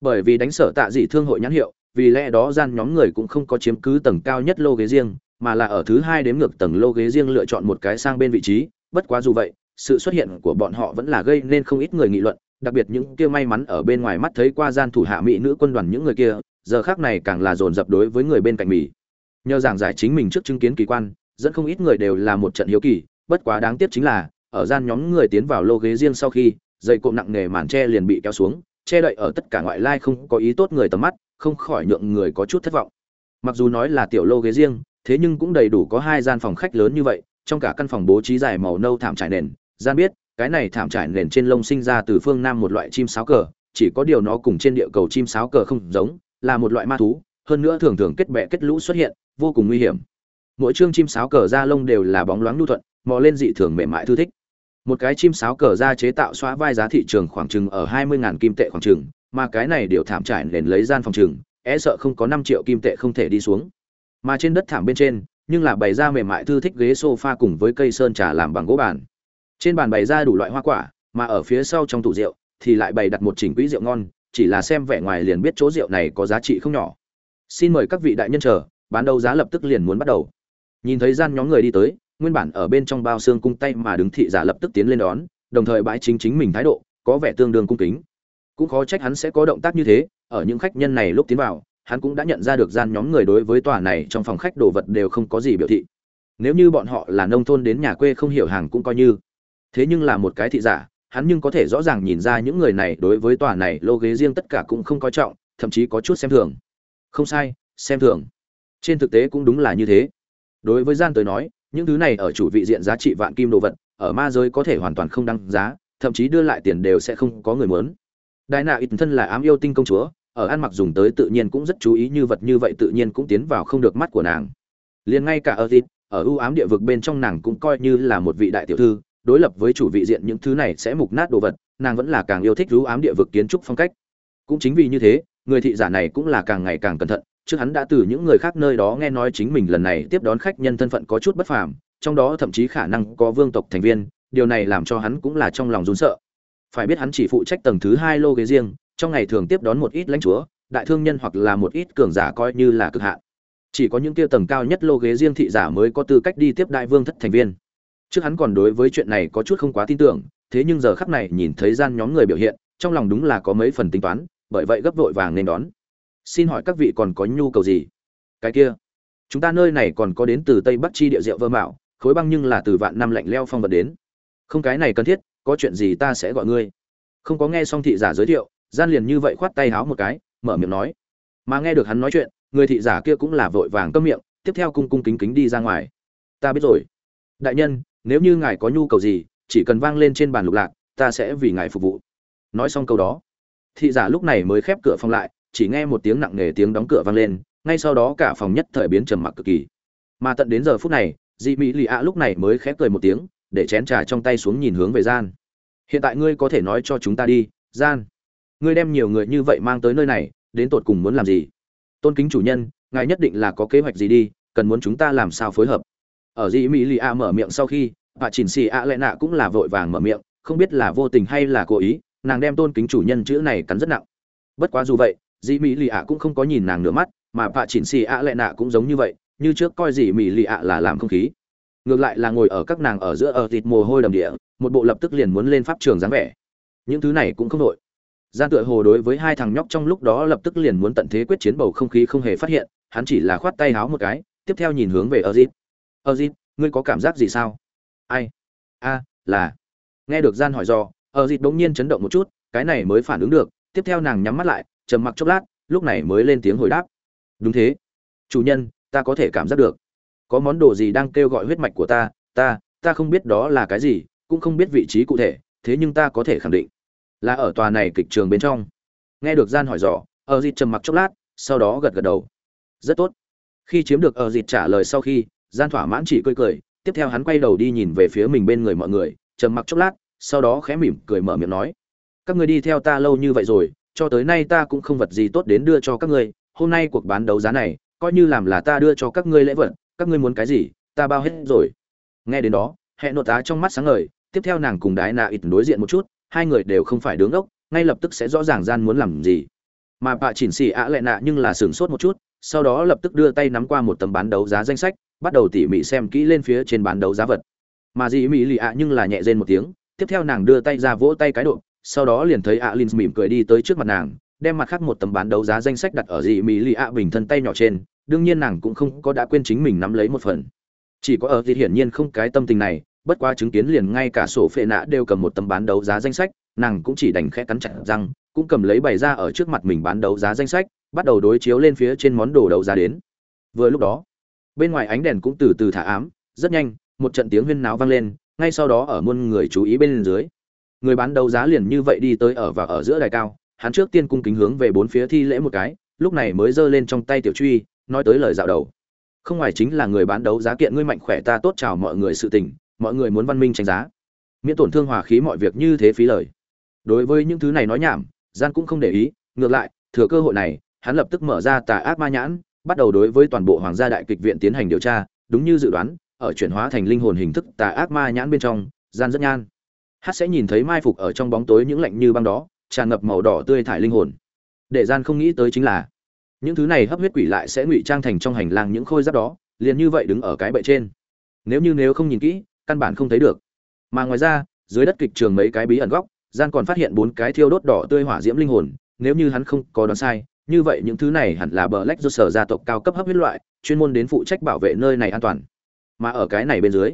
[SPEAKER 1] Bởi vì đánh sở tạ dị thương hội nhãn hiệu, vì lẽ đó gian nhóm người cũng không có chiếm cứ tầng cao nhất lô ghế riêng, mà là ở thứ hai đếm ngược tầng lô ghế riêng lựa chọn một cái sang bên vị trí, bất quá dù vậy sự xuất hiện của bọn họ vẫn là gây nên không ít người nghị luận, đặc biệt những kia may mắn ở bên ngoài mắt thấy qua gian thủ hạ mỹ nữ quân đoàn những người kia, giờ khác này càng là dồn dập đối với người bên cạnh mỹ nhờ giảng giải chính mình trước chứng kiến kỳ quan, dẫn không ít người đều là một trận hiếu kỳ, bất quá đáng tiếc chính là, ở gian nhóm người tiến vào lô ghế riêng sau khi, dây cộm nặng nề màn che liền bị kéo xuống, che đậy ở tất cả ngoại lai không có ý tốt người tầm mắt, không khỏi nhượng người có chút thất vọng. Mặc dù nói là tiểu lô ghế riêng, thế nhưng cũng đầy đủ có hai gian phòng khách lớn như vậy, trong cả căn phòng bố trí dài màu nâu thảm trải nền gian biết, cái này thảm trải nền trên lông sinh ra từ phương nam một loại chim sáo cờ, chỉ có điều nó cùng trên địa cầu chim sáo cờ không giống, là một loại ma thú, hơn nữa thường thường kết bẹ kết lũ xuất hiện, vô cùng nguy hiểm. Mỗi chương chim sáo cờ da lông đều là bóng loáng nhu thuận, mò lên dị thường mềm mại thư thích. Một cái chim sáo cờ da chế tạo xóa vai giá thị trường khoảng chừng ở hai mươi ngàn kim tệ khoảng chừng, mà cái này điều thảm trải nền lấy gian phòng chừng e sợ không có năm triệu kim tệ không thể đi xuống. Mà trên đất thảm bên trên, nhưng là bày ra mềm mại thư thích ghế sofa cùng với cây sơn trà làm bằng gỗ bàn trên bàn bày ra đủ loại hoa quả, mà ở phía sau trong tủ rượu thì lại bày đặt một chỉnh quỹ rượu ngon, chỉ là xem vẻ ngoài liền biết chỗ rượu này có giá trị không nhỏ. Xin mời các vị đại nhân chờ, bán đấu giá lập tức liền muốn bắt đầu. Nhìn thấy gian nhóm người đi tới, nguyên bản ở bên trong bao xương cung tay mà đứng thị giả lập tức tiến lên đón, đồng thời bãi chính chính mình thái độ, có vẻ tương đương cung kính. Cũng khó trách hắn sẽ có động tác như thế, ở những khách nhân này lúc tiến vào, hắn cũng đã nhận ra được gian nhóm người đối với tòa này trong phòng khách đồ vật đều không có gì biểu thị. Nếu như bọn họ là nông thôn đến nhà quê không hiểu hàng cũng coi như thế nhưng là một cái thị giả, hắn nhưng có thể rõ ràng nhìn ra những người này đối với tòa này lô ghế riêng tất cả cũng không coi trọng, thậm chí có chút xem thường. Không sai, xem thường. Trên thực tế cũng đúng là như thế. Đối với gian tới nói, những thứ này ở chủ vị diện giá trị vạn kim đồ vật, ở ma giới có thể hoàn toàn không đăng giá, thậm chí đưa lại tiền đều sẽ không có người muốn. Đại nạ ít thân là ám yêu tinh công chúa, ở ăn mặc dùng tới tự nhiên cũng rất chú ý như vật như vậy tự nhiên cũng tiến vào không được mắt của nàng. Liền ngay cả ở thịt, ở ưu ám địa vực bên trong nàng cũng coi như là một vị đại tiểu thư đối lập với chủ vị diện những thứ này sẽ mục nát đồ vật nàng vẫn là càng yêu thích rú ám địa vực kiến trúc phong cách cũng chính vì như thế người thị giả này cũng là càng ngày càng cẩn thận trước hắn đã từ những người khác nơi đó nghe nói chính mình lần này tiếp đón khách nhân thân phận có chút bất phàm, trong đó thậm chí khả năng có vương tộc thành viên, điều này làm cho hắn cũng là trong lòng run sợ. Phải biết hắn chỉ phụ trách tầng thứ hai lô ghế riêng, trong ngày thường tiếp đón một ít lãnh chúa, đại thương nhân hoặc là một ít cường giả coi như là cực hạn. Chỉ có những kia tầng cao nhất lô ghế riêng thị giả mới có tư cách đi tiếp đại vương thất thành viên. Trước hắn còn đối với chuyện này có chút không quá tin tưởng, thế nhưng giờ khắc này nhìn thấy gian nhóm người biểu hiện, trong lòng đúng là có mấy phần tính toán bởi vậy gấp vội vàng nên đón. Xin hỏi các vị còn có nhu cầu gì? Cái kia chúng ta nơi này còn có đến từ tây bắc chi địa rượu vơ mạo khối băng nhưng là từ vạn năm lạnh leo phong vật đến. Không cái này cần thiết có chuyện gì ta sẽ gọi ngươi. Không có nghe xong thị giả giới thiệu gian liền như vậy khoát tay háo một cái mở miệng nói. Mà nghe được hắn nói chuyện người thị giả kia cũng là vội vàng câm miệng tiếp theo cung cung kính kính đi ra ngoài. Ta biết rồi. Đại nhân nếu như ngài có nhu cầu gì, chỉ cần vang lên trên bàn lục lạc, ta sẽ vì ngài phục vụ. Nói xong câu đó, thị giả lúc này mới khép cửa phòng lại, chỉ nghe một tiếng nặng nề tiếng đóng cửa vang lên, ngay sau đó cả phòng nhất thời biến trầm mặc cực kỳ. Mà tận đến giờ phút này, dị mỹ lì ạ lúc này mới khép cười một tiếng, để chén trà trong tay xuống nhìn hướng về gian. Hiện tại ngươi có thể nói cho chúng ta đi, gian. Ngươi đem nhiều người như vậy mang tới nơi này, đến tột cùng muốn làm gì? Tôn kính chủ nhân, ngài nhất định là có kế hoạch gì đi, cần muốn chúng ta làm sao phối hợp? Ở dĩ mỹ lì A mở miệng sau khi, bà chỉnh xì A lệ nạ cũng là vội vàng mở miệng, không biết là vô tình hay là cố ý, nàng đem tôn kính chủ nhân chữ này cắn rất nặng. Bất quá dù vậy, dĩ mỹ lì A cũng không có nhìn nàng nửa mắt, mà bà chỉnh xì A lệ nạ cũng giống như vậy, như trước coi dĩ mỹ lì A là làm không khí. Ngược lại là ngồi ở các nàng ở giữa ở thịt mồ hôi đầm địa, một bộ lập tức liền muốn lên pháp trường dáng vẻ. Những thứ này cũng không đội gian tựa hồ đối với hai thằng nhóc trong lúc đó lập tức liền muốn tận thế quyết chiến bầu không khí không hề phát hiện, hắn chỉ là khoát tay háo một cái, tiếp theo nhìn hướng về ở dịp Ờ, ở dịp ngươi có cảm giác gì sao? Ai? A, là. Nghe được gian hỏi do ở dịp bỗng nhiên chấn động một chút, cái này mới phản ứng được. Tiếp theo nàng nhắm mắt lại, trầm mặc chốc lát, lúc này mới lên tiếng hồi đáp. Đúng thế. Chủ nhân, ta có thể cảm giác được. Có món đồ gì đang kêu gọi huyết mạch của ta? Ta ta không biết đó là cái gì, cũng không biết vị trí cụ thể, thế nhưng ta có thể khẳng định là ở tòa này kịch trường bên trong. Nghe được gian hỏi dò ờ, ở dịt trầm mặc chốc lát, sau đó gật gật đầu. Rất tốt. Khi chiếm được ờ, ở dịt trả lời sau khi gian thỏa mãn chỉ cười cười, tiếp theo hắn quay đầu đi nhìn về phía mình bên người mọi người, trầm mặc chốc lát, sau đó khẽ mỉm cười mở miệng nói, các người đi theo ta lâu như vậy rồi, cho tới nay ta cũng không vật gì tốt đến đưa cho các ngươi, hôm nay cuộc bán đấu giá này, coi như làm là ta đưa cho các ngươi lễ vật, các ngươi muốn cái gì, ta bao hết rồi. Nghe đến đó hệ nội tá trong mắt sáng ngời, tiếp theo nàng cùng đái nạ ít đối diện một chút, hai người đều không phải đứng ốc ngay lập tức sẽ rõ ràng gian muốn làm gì. Mà bà chỉnh xì ạ lệ nạ nhưng là sửng sốt một chút, sau đó lập tức đưa tay nắm qua một tấm bán đấu giá danh sách bắt đầu tỉ mỉ xem kỹ lên phía trên bán đấu giá vật. Mà dì mỹ lì ạ nhưng là nhẹ rên một tiếng, tiếp theo nàng đưa tay ra vỗ tay cái độ, sau đó liền thấy ạ linh mỉm cười đi tới trước mặt nàng, đem mặt khác một tấm bán đấu giá danh sách đặt ở dì mỹ lì ạ bình thân tay nhỏ trên, đương nhiên nàng cũng không có đã quên chính mình nắm lấy một phần. Chỉ có ở thì hiển nhiên không cái tâm tình này, bất quá chứng kiến liền ngay cả sổ phệ nạ đều cầm một tấm bán đấu giá danh sách, nàng cũng chỉ đành khẽ cắn chặt răng, cũng cầm lấy bày ra ở trước mặt mình bán đấu giá danh sách, bắt đầu đối chiếu lên phía trên món đồ đấu giá đến. Vừa lúc đó bên ngoài ánh đèn cũng từ từ thả ám, rất nhanh, một trận tiếng huyên náo vang lên, ngay sau đó ở muôn người chú ý bên dưới. Người bán đấu giá liền như vậy đi tới ở và ở giữa đài cao, hắn trước tiên cung kính hướng về bốn phía thi lễ một cái, lúc này mới giơ lên trong tay tiểu truy, nói tới lời dạo đầu. Không ngoài chính là người bán đấu giá kiện ngươi mạnh khỏe ta tốt chào mọi người sự tình, mọi người muốn văn minh tranh giá. Miễn tổn thương hòa khí mọi việc như thế phí lời. Đối với những thứ này nói nhảm, gian cũng không để ý, ngược lại, thừa cơ hội này, hắn lập tức mở ra tà ác ma nhãn bắt đầu đối với toàn bộ hoàng gia đại kịch viện tiến hành điều tra, đúng như dự đoán, ở chuyển hóa thành linh hồn hình thức tà ác ma nhãn bên trong, gian rất nhan. Hát sẽ nhìn thấy mai phục ở trong bóng tối những lạnh như băng đó, tràn ngập màu đỏ tươi thải linh hồn. Để gian không nghĩ tới chính là, những thứ này hấp huyết quỷ lại sẽ ngụy trang thành trong hành lang những khôi giáp đó, liền như vậy đứng ở cái bệ trên. Nếu như nếu không nhìn kỹ, căn bản không thấy được. Mà ngoài ra, dưới đất kịch trường mấy cái bí ẩn góc, gian còn phát hiện bốn cái thiêu đốt đỏ tươi hỏa diễm linh hồn, nếu như hắn không có đoán sai như vậy những thứ này hẳn là bờ lách do sở gia tộc cao cấp hấp huyết loại, chuyên môn đến phụ trách bảo vệ nơi này an toàn. Mà ở cái này bên dưới,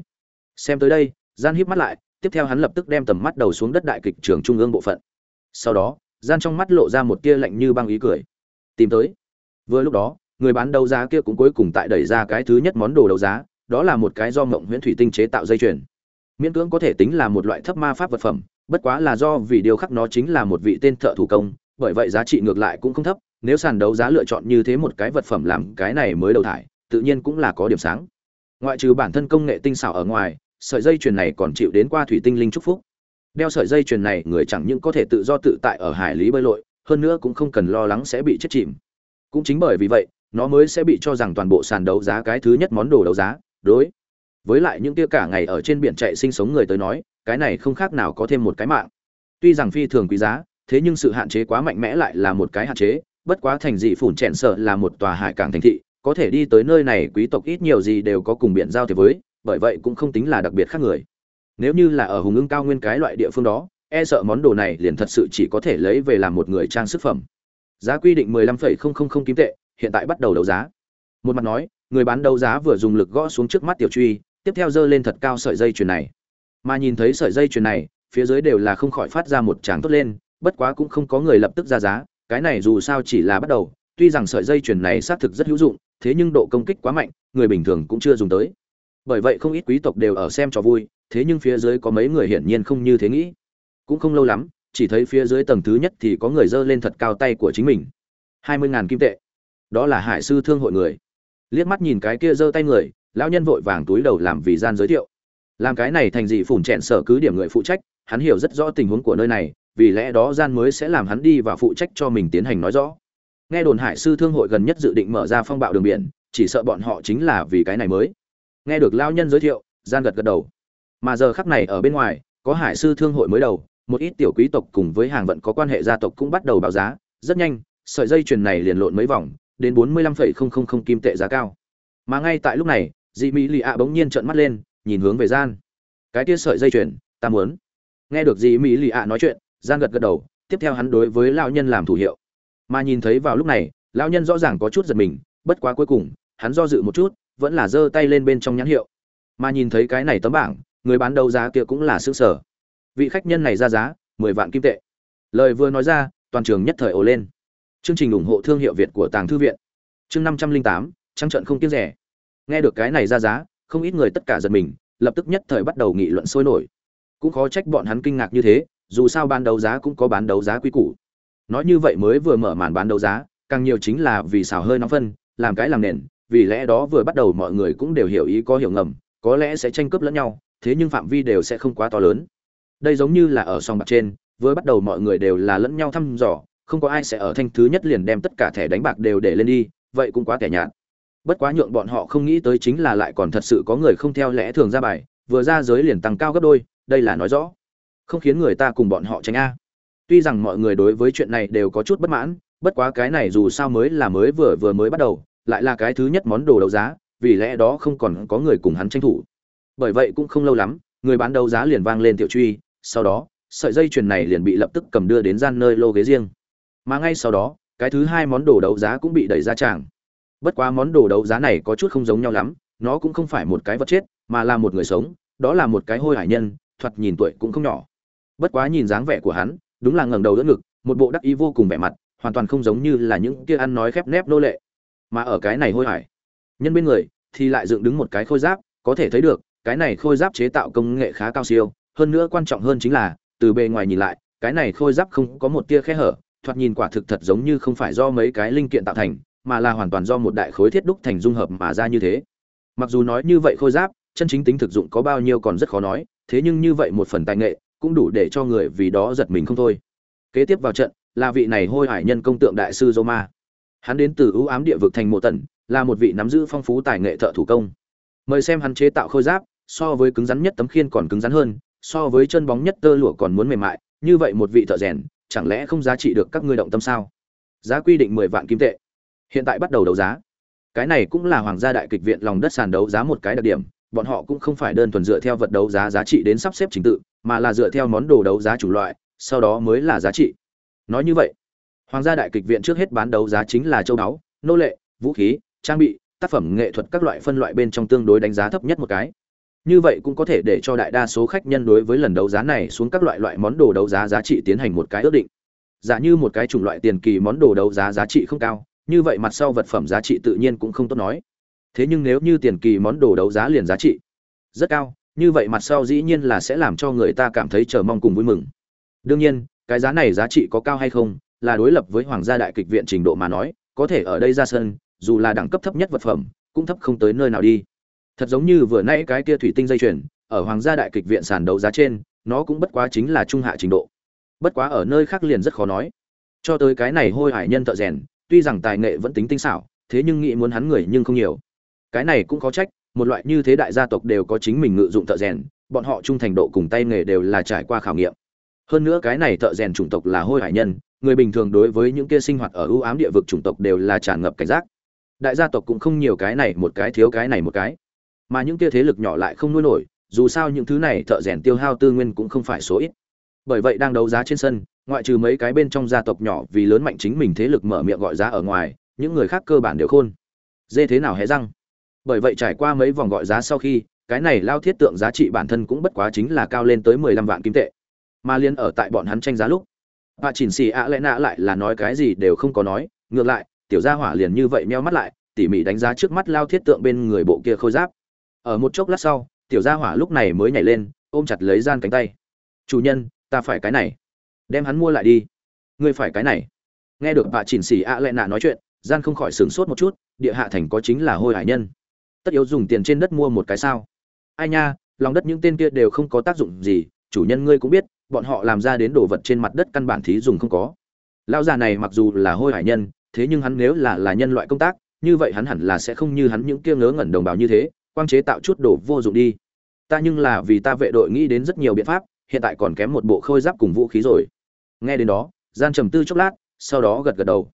[SPEAKER 1] xem tới đây, gian híp mắt lại, tiếp theo hắn lập tức đem tầm mắt đầu xuống đất đại kịch trường trung ương bộ phận. Sau đó, gian trong mắt lộ ra một tia lạnh như băng ý cười. Tìm tới. Vừa lúc đó, người bán đấu giá kia cũng cuối cùng tại đẩy ra cái thứ nhất món đồ đấu giá, đó là một cái do mộng huyễn thủy tinh chế tạo dây chuyền. Miễn cưỡng có thể tính là một loại thấp ma pháp vật phẩm, bất quá là do vì điều khắc nó chính là một vị tên thợ thủ công, bởi vậy giá trị ngược lại cũng không thấp nếu sàn đấu giá lựa chọn như thế một cái vật phẩm làm cái này mới đầu thải, tự nhiên cũng là có điểm sáng. Ngoại trừ bản thân công nghệ tinh xảo ở ngoài, sợi dây chuyền này còn chịu đến qua thủy tinh linh chúc phúc. Đeo sợi dây chuyền này, người chẳng những có thể tự do tự tại ở hải lý bơi lội, hơn nữa cũng không cần lo lắng sẽ bị chết chìm. Cũng chính bởi vì vậy, nó mới sẽ bị cho rằng toàn bộ sàn đấu giá cái thứ nhất món đồ đấu giá. Đối với lại những kia cả ngày ở trên biển chạy sinh sống người tới nói, cái này không khác nào có thêm một cái mạng. Tuy rằng phi thường quý giá, thế nhưng sự hạn chế quá mạnh mẽ lại là một cái hạn chế bất quá thành dị phủn chèn sợ là một tòa hải cảng thành thị có thể đi tới nơi này quý tộc ít nhiều gì đều có cùng biển giao thế với bởi vậy cũng không tính là đặc biệt khác người. Nếu như là ở hùng ưng cao nguyên cái loại địa phương đó e sợ món đồ này liền thật sự chỉ có thể lấy về làm một người trang sức phẩm. Giá quy định 15,000 kim tệ hiện tại bắt đầu đấu giá. Một mặt nói người bán đấu giá vừa dùng lực gõ xuống trước mắt tiểu truy tiếp theo giơ lên thật cao sợi dây chuyền này. Mà nhìn thấy sợi dây chuyền này phía dưới đều là không khỏi phát ra một tràng tốt lên bất quá cũng không có người lập tức ra giá cái này dù sao chỉ là bắt đầu, tuy rằng sợi dây chuyền này xác thực rất hữu dụng, thế nhưng độ công kích quá mạnh, người bình thường cũng chưa dùng tới. Bởi vậy không ít quý tộc đều ở xem trò vui, thế nhưng phía dưới có mấy người hiển nhiên không như thế nghĩ. Cũng không lâu lắm, chỉ thấy phía dưới tầng thứ nhất thì có người giơ lên thật cao tay của chính mình. hai mươi ngàn kim tệ. Đó là hải sư thương hội người. Liếc mắt nhìn cái kia giơ tay người, lão nhân vội vàng túi đầu làm vì gian giới thiệu. Làm cái này thành gì phủn chẹn sở cứ điểm người phụ trách, hắn hiểu rất rõ tình huống của nơi này vì lẽ đó gian mới sẽ làm hắn đi và phụ trách cho mình tiến hành nói rõ. Nghe đồn hải sư thương hội gần nhất dự định mở ra phong bạo đường biển, chỉ sợ bọn họ chính là vì cái này mới. Nghe được lao nhân giới thiệu, gian gật gật đầu. Mà giờ khắc này ở bên ngoài, có hải sư thương hội mới đầu, một ít tiểu quý tộc cùng với hàng vận có quan hệ gia tộc cũng bắt đầu báo giá. Rất nhanh, sợi dây chuyền này liền lộn mấy vòng, đến bốn mươi lăm phẩy không không không kim tệ giá cao. Mà ngay tại lúc này, dị mỹ lì ạ bỗng nhiên trợn mắt lên, nhìn hướng về gian. Cái kia sợi dây chuyền, ta muốn. Nghe được dị mỹ lì ạ nói chuyện gian gật gật đầu, tiếp theo hắn đối với lão nhân làm thủ hiệu. Mà nhìn thấy vào lúc này, lão nhân rõ ràng có chút giật mình, bất quá cuối cùng, hắn do dự một chút, vẫn là giơ tay lên bên trong nhãn hiệu. Mà nhìn thấy cái này tấm bảng, người bán đấu giá kia cũng là xương sở vị khách nhân này ra giá, mười vạn kim tệ. Lời vừa nói ra, toàn trường nhất thời ồ lên. Chương trình ủng hộ thương hiệu việt của tàng thư viện. Chương năm trăm linh tám trăng trận không tiếc rẻ. Nghe được cái này ra giá, không ít người tất cả giật mình, lập tức nhất thời bắt đầu nghị luận sôi nổi. Cũng khó trách bọn hắn kinh ngạc như thế dù sao bán đấu giá cũng có bán đấu giá quy củ. Nói như vậy mới vừa mở màn bán đấu giá, càng nhiều chính là vì xào hơi nóng phân, làm cái làm nền, vì lẽ đó vừa bắt đầu mọi người cũng đều hiểu ý có hiểu ngầm, có lẽ sẽ tranh cướp lẫn nhau, thế nhưng phạm vi đều sẽ không quá to lớn. Đây giống như là ở sòng bạc trên, vừa bắt đầu mọi người đều là lẫn nhau thăm dò, không có ai sẽ ở thanh thứ nhất liền đem tất cả thẻ đánh bạc đều để lên đi, vậy cũng quá tẻ nhạt. Bất quá nhượng bọn họ không nghĩ tới chính là lại còn thật sự có người không theo lẽ thường ra bài, vừa ra giới liền tăng cao gấp đôi, đây là nói rõ không khiến người ta cùng bọn họ tránh a. Tuy rằng mọi người đối với chuyện này đều có chút bất mãn, bất quá cái này dù sao mới là mới vừa vừa mới bắt đầu, lại là cái thứ nhất món đồ đấu giá, vì lẽ đó không còn có người cùng hắn tranh thủ. Bởi vậy cũng không lâu lắm, người bán đấu giá liền vang lên tiểu truy, sau đó, sợi dây chuyền này liền bị lập tức cầm đưa đến gian nơi lô ghế riêng. Mà ngay sau đó, cái thứ hai món đồ đấu giá cũng bị đẩy ra tràng. Bất quá món đồ đấu giá này có chút không giống nhau lắm, nó cũng không phải một cái vật chết, mà là một người sống, đó là một cái hôi hải nhân, thoạt nhìn tuổi cũng không nhỏ bất quá nhìn dáng vẻ của hắn, đúng là ngẩng đầu đỡ ngực, một bộ đắc ý vô cùng vẻ mặt, hoàn toàn không giống như là những kia ăn nói khép nép nô lệ. Mà ở cái này hôi hải, nhân bên người thì lại dựng đứng một cái khôi giáp, có thể thấy được, cái này khôi giáp chế tạo công nghệ khá cao siêu, hơn nữa quan trọng hơn chính là, từ bề ngoài nhìn lại, cái này khôi giáp không có một tia khe hở, thoạt nhìn quả thực thật giống như không phải do mấy cái linh kiện tạo thành, mà là hoàn toàn do một đại khối thiết đúc thành dung hợp mà ra như thế. Mặc dù nói như vậy khôi giáp, chân chính tính thực dụng có bao nhiêu còn rất khó nói, thế nhưng như vậy một phần tài nghệ cũng đủ để cho người vì đó giật mình không thôi kế tiếp vào trận là vị này hôi hải nhân công tượng đại sư Roma. Hắn đến từ ưu ám địa vực thành mộ tần, là một vị nắm giữ phong phú tài nghệ thợ thủ công. Mời xem hắn chế tạo khôi giáp, so với cứng rắn nhất tấm khiên còn cứng rắn hơn, so với chân bóng nhất tơ lụa còn muốn mềm mại, như vậy một vị thợ rèn, chẳng lẽ không giá trị được các ngươi động tâm sao? Giá quy định 10 vạn kim tệ. Hiện tại bắt đầu đấu giá. Cái này cũng là hoàng gia đại kịch viện lòng đất sàn đấu giá một cái đặc điểm, bọn họ cũng không phải đơn thuần dựa theo vật đấu giá giá trị đến sắp xếp trình tự, mà là dựa theo món đồ đấu giá chủ loại, sau đó mới là giá trị. Nói như vậy hoàng gia đại kịch viện trước hết bán đấu giá chính là châu báu nô lệ vũ khí trang bị tác phẩm nghệ thuật các loại phân loại bên trong tương đối đánh giá thấp nhất một cái. Như vậy cũng có thể để cho đại đa số khách nhân đối với lần đấu giá này xuống các loại loại món đồ đấu giá giá trị tiến hành một cái ước định. Giả như một cái chủng loại tiền kỳ món đồ đấu giá giá trị không cao như vậy mặt sau vật phẩm giá trị tự nhiên cũng không tốt nói thế nhưng nếu như tiền kỳ món đồ đấu giá liền giá trị rất cao, như vậy mặt sau dĩ nhiên là sẽ làm cho người ta cảm thấy chờ mong cùng vui mừng. Đương nhiên, cái giá này giá trị có cao hay không, là đối lập với hoàng gia đại kịch viện trình độ mà nói, có thể ở đây ra sân, dù là đẳng cấp thấp nhất vật phẩm, cũng thấp không tới nơi nào đi. Thật giống như vừa nãy cái kia thủy tinh dây chuyền, ở hoàng gia đại kịch viện sàn đấu giá trên, nó cũng bất quá chính là trung hạ trình độ. Bất quá ở nơi khác liền rất khó nói. Cho tới cái này hôi hải nhân thợ rèn, tuy rằng tài nghệ vẫn tính tinh xảo, thế nhưng nghĩ muốn hắn người nhưng không nhiều cái này cũng có trách, một loại như thế đại gia tộc đều có chính mình ngự dụng thợ rèn, bọn họ trung thành độ cùng tay nghề đều là trải qua khảo nghiệm. Hơn nữa cái này thợ rèn chủng tộc là hôi hải nhân, người bình thường đối với những kia sinh hoạt ở ưu ám địa vực chủng tộc đều là tràn ngập cảnh giác. Đại gia tộc cũng không nhiều cái này một cái, thiếu cái này một cái. Mà những kia thế lực nhỏ lại không nuôi nổi, dù sao những thứ này thợ rèn tiêu hao tư nguyên cũng không phải số ít. Bởi vậy đang đấu giá trên sân, ngoại trừ mấy cái bên trong gia tộc nhỏ vì lớn mạnh chính mình thế lực mở miệng gọi giá ở ngoài, những người khác cơ bản đều khôn. Dê thế nào hé răng? Bởi vậy trải qua mấy vòng gọi giá sau khi, cái này lao thiết tượng giá trị bản thân cũng bất quá chính là cao lên tới mười lăm vạn kim tệ. Mà liên ở tại bọn hắn tranh giá lúc bà chỉnh xì ạ lẽ nạ lại là nói cái gì đều không có nói, ngược lại, tiểu gia hỏa liền như vậy meo mắt lại, tỉ mỉ đánh giá trước mắt lao thiết tượng bên người bộ kia khôi giáp. Ở một chốc lát sau, tiểu gia hỏa lúc này mới nhảy lên, ôm chặt lấy gian cánh tay. Chủ nhân, ta phải cái này, đem hắn mua lại đi. Ngươi phải cái này. Nghe được bà chỉnh xì ạ lẽ nạ nói chuyện, gian không khỏi sửng sốt một chút, địa hạ thành có chính là hôi hải nhân tất yếu dùng tiền trên đất mua một cái sao. Ai nha, lòng đất những tên kia đều không có tác dụng gì, chủ nhân ngươi cũng biết, bọn họ làm ra đến đồ vật trên mặt đất căn bản thí dùng không có. Lão già này mặc dù là hôi hải nhân, thế nhưng hắn nếu là là nhân loại công tác, như vậy hắn hẳn là sẽ không như hắn những kia ngớ ngẩn đồng bào như thế, quang chế tạo chút đồ vô dụng đi. Ta nhưng là vì ta vệ đội nghĩ đến rất nhiều biện pháp, hiện tại còn kém một bộ khôi giáp cùng vũ khí rồi. Nghe đến đó gian trầm tư chốc lát, sau đó gật gật đầu.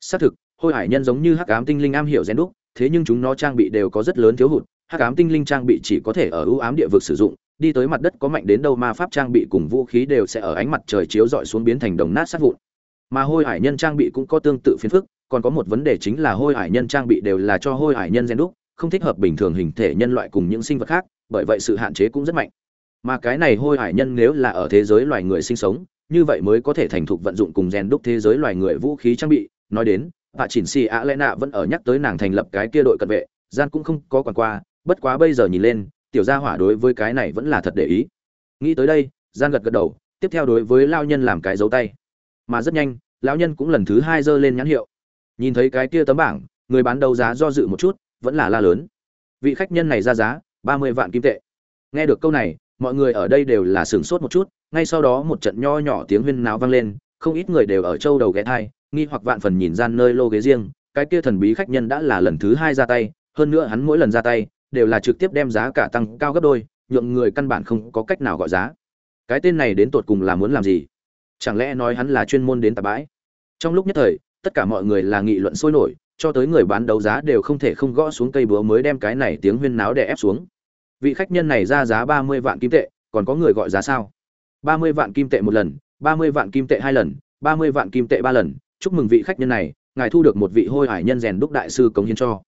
[SPEAKER 1] Xác thực, hôi hải nhân giống như hắc ám tinh linh am hiểu gen đúc thế nhưng chúng nó trang bị đều có rất lớn thiếu hụt, hắc ám tinh linh trang bị chỉ có thể ở ưu ám địa vực sử dụng, đi tới mặt đất có mạnh đến đâu ma pháp trang bị cùng vũ khí đều sẽ ở ánh mặt trời chiếu rọi xuống biến thành đồng nát sát vụn. Mà hôi hải nhân trang bị cũng có tương tự phiền phức, còn có một vấn đề chính là hôi hải nhân trang bị đều là cho hôi hải nhân gen đúc, không thích hợp bình thường hình thể nhân loại cùng những sinh vật khác, bởi vậy sự hạn chế cũng rất mạnh. Mà cái này hôi hải nhân nếu là ở thế giới loài người sinh sống, như vậy mới có thể thành thục vận dụng cùng gen đúc thế giới loài người vũ khí trang bị, nói đến bà chỉnh xì ạ lẽ nạ vẫn ở nhắc tới nàng thành lập cái kia đội cận vệ, gian cũng không có quản qua, bất quá bây giờ nhìn lên, tiểu gia hỏa đối với cái này vẫn là thật để ý. Nghĩ tới đây, gian gật gật đầu, tiếp theo đối với lao nhân làm cái dấu tay. Mà rất nhanh, lão nhân cũng lần thứ hai giơ lên nhãn hiệu. Nhìn thấy cái kia tấm bảng, người bán đấu giá do dự một chút, vẫn là la lớn. Vị khách nhân này ra giá, ba mươi vạn kim tệ. Nghe được câu này, mọi người ở đây đều là sửng sốt một chút, ngay sau đó một trận nho nhỏ tiếng huyên náo vang lên không ít người đều ở châu đầu ghé thai, nghi hoặc vạn phần nhìn gian nơi lô ghế riêng, cái kia thần bí khách nhân đã là lần thứ hai ra tay, hơn nữa hắn mỗi lần ra tay, đều là trực tiếp đem giá cả tăng cao gấp đôi, nhượng người căn bản không có cách nào gọi giá. Cái tên này đến tột cùng là muốn làm gì? Chẳng lẽ nói hắn là chuyên môn đến tạp bãi? Trong lúc nhất thời, tất cả mọi người là nghị luận sôi nổi, cho tới người bán đấu giá đều không thể không gõ xuống cây búa mới đem cái này tiếng huyên náo đè ép xuống. Vị khách nhân này ra giá ba mươi vạn kim tệ, còn có người gọi giá sao? Ba mươi vạn kim tệ một lần ba mươi vạn kim tệ hai lần, ba mươi vạn kim tệ ba lần. Chúc mừng vị khách nhân này, ngài thu được một vị hôi hải nhân rèn đúc đại sư cống hiến cho.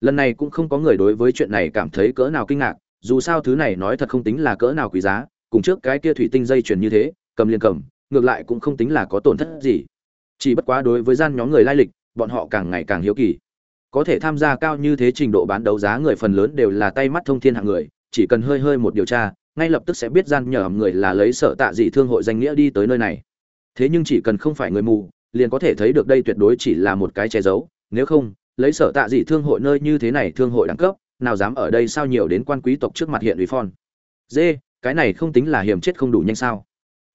[SPEAKER 1] Lần này cũng không có người đối với chuyện này cảm thấy cỡ nào kinh ngạc, dù sao thứ này nói thật không tính là cỡ nào quý giá, cùng trước cái kia thủy tinh dây chuyền như thế, cầm liền cầm, ngược lại cũng không tính là có tổn thất gì. Chỉ bất quá đối với gian nhóm người lai lịch, bọn họ càng ngày càng hiếu kỳ. Có thể tham gia cao như thế trình độ bán đấu giá người phần lớn đều là tay mắt thông thiên hạng người, chỉ cần hơi hơi một điều tra ngay lập tức sẽ biết gian nhờ người là lấy sở tạ dị thương hội danh nghĩa đi tới nơi này. Thế nhưng chỉ cần không phải người mù, liền có thể thấy được đây tuyệt đối chỉ là một cái che giấu. Nếu không, lấy sở tạ dị thương hội nơi như thế này thương hội đẳng cấp, nào dám ở đây sao nhiều đến quan quý tộc trước mặt hiện uy phon dê cái này không tính là hiểm chết không đủ nhanh sao?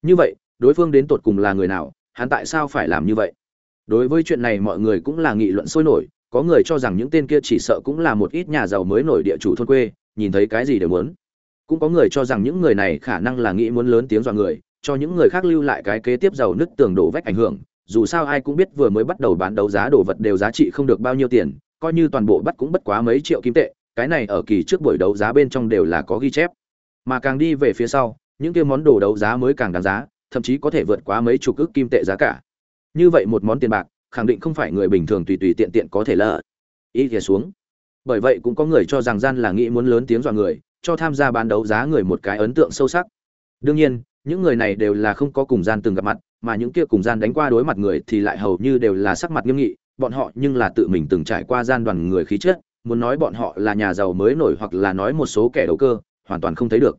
[SPEAKER 1] Như vậy, đối phương đến tột cùng là người nào, hắn tại sao phải làm như vậy? Đối với chuyện này mọi người cũng là nghị luận sôi nổi, có người cho rằng những tên kia chỉ sợ cũng là một ít nhà giàu mới nổi địa chủ thôn quê, nhìn thấy cái gì đều muốn cũng có người cho rằng những người này khả năng là nghĩ muốn lớn tiếng dọa người, cho những người khác lưu lại cái kế tiếp giàu nứt tường đổ vách ảnh hưởng, dù sao ai cũng biết vừa mới bắt đầu bán đấu giá đồ vật đều giá trị không được bao nhiêu tiền, coi như toàn bộ bắt cũng bất quá mấy triệu kim tệ, cái này ở kỳ trước buổi đấu giá bên trong đều là có ghi chép. Mà càng đi về phía sau, những kia món đồ đấu giá mới càng đáng giá, thậm chí có thể vượt quá mấy chục ức kim tệ giá cả. Như vậy một món tiền bạc, khẳng định không phải người bình thường tùy tùy tiện tiện có thể lỡ. Ý thìa xuống. Bởi vậy cũng có người cho rằng gian là nghĩ muốn lớn tiếng dọa người cho tham gia bán đấu giá người một cái ấn tượng sâu sắc. Đương nhiên, những người này đều là không có cùng gian từng gặp mặt, mà những kia cùng gian đánh qua đối mặt người thì lại hầu như đều là sắc mặt nghiêm nghị, bọn họ nhưng là tự mình từng trải qua gian đoàn người khí chất, muốn nói bọn họ là nhà giàu mới nổi hoặc là nói một số kẻ đầu cơ, hoàn toàn không thấy được.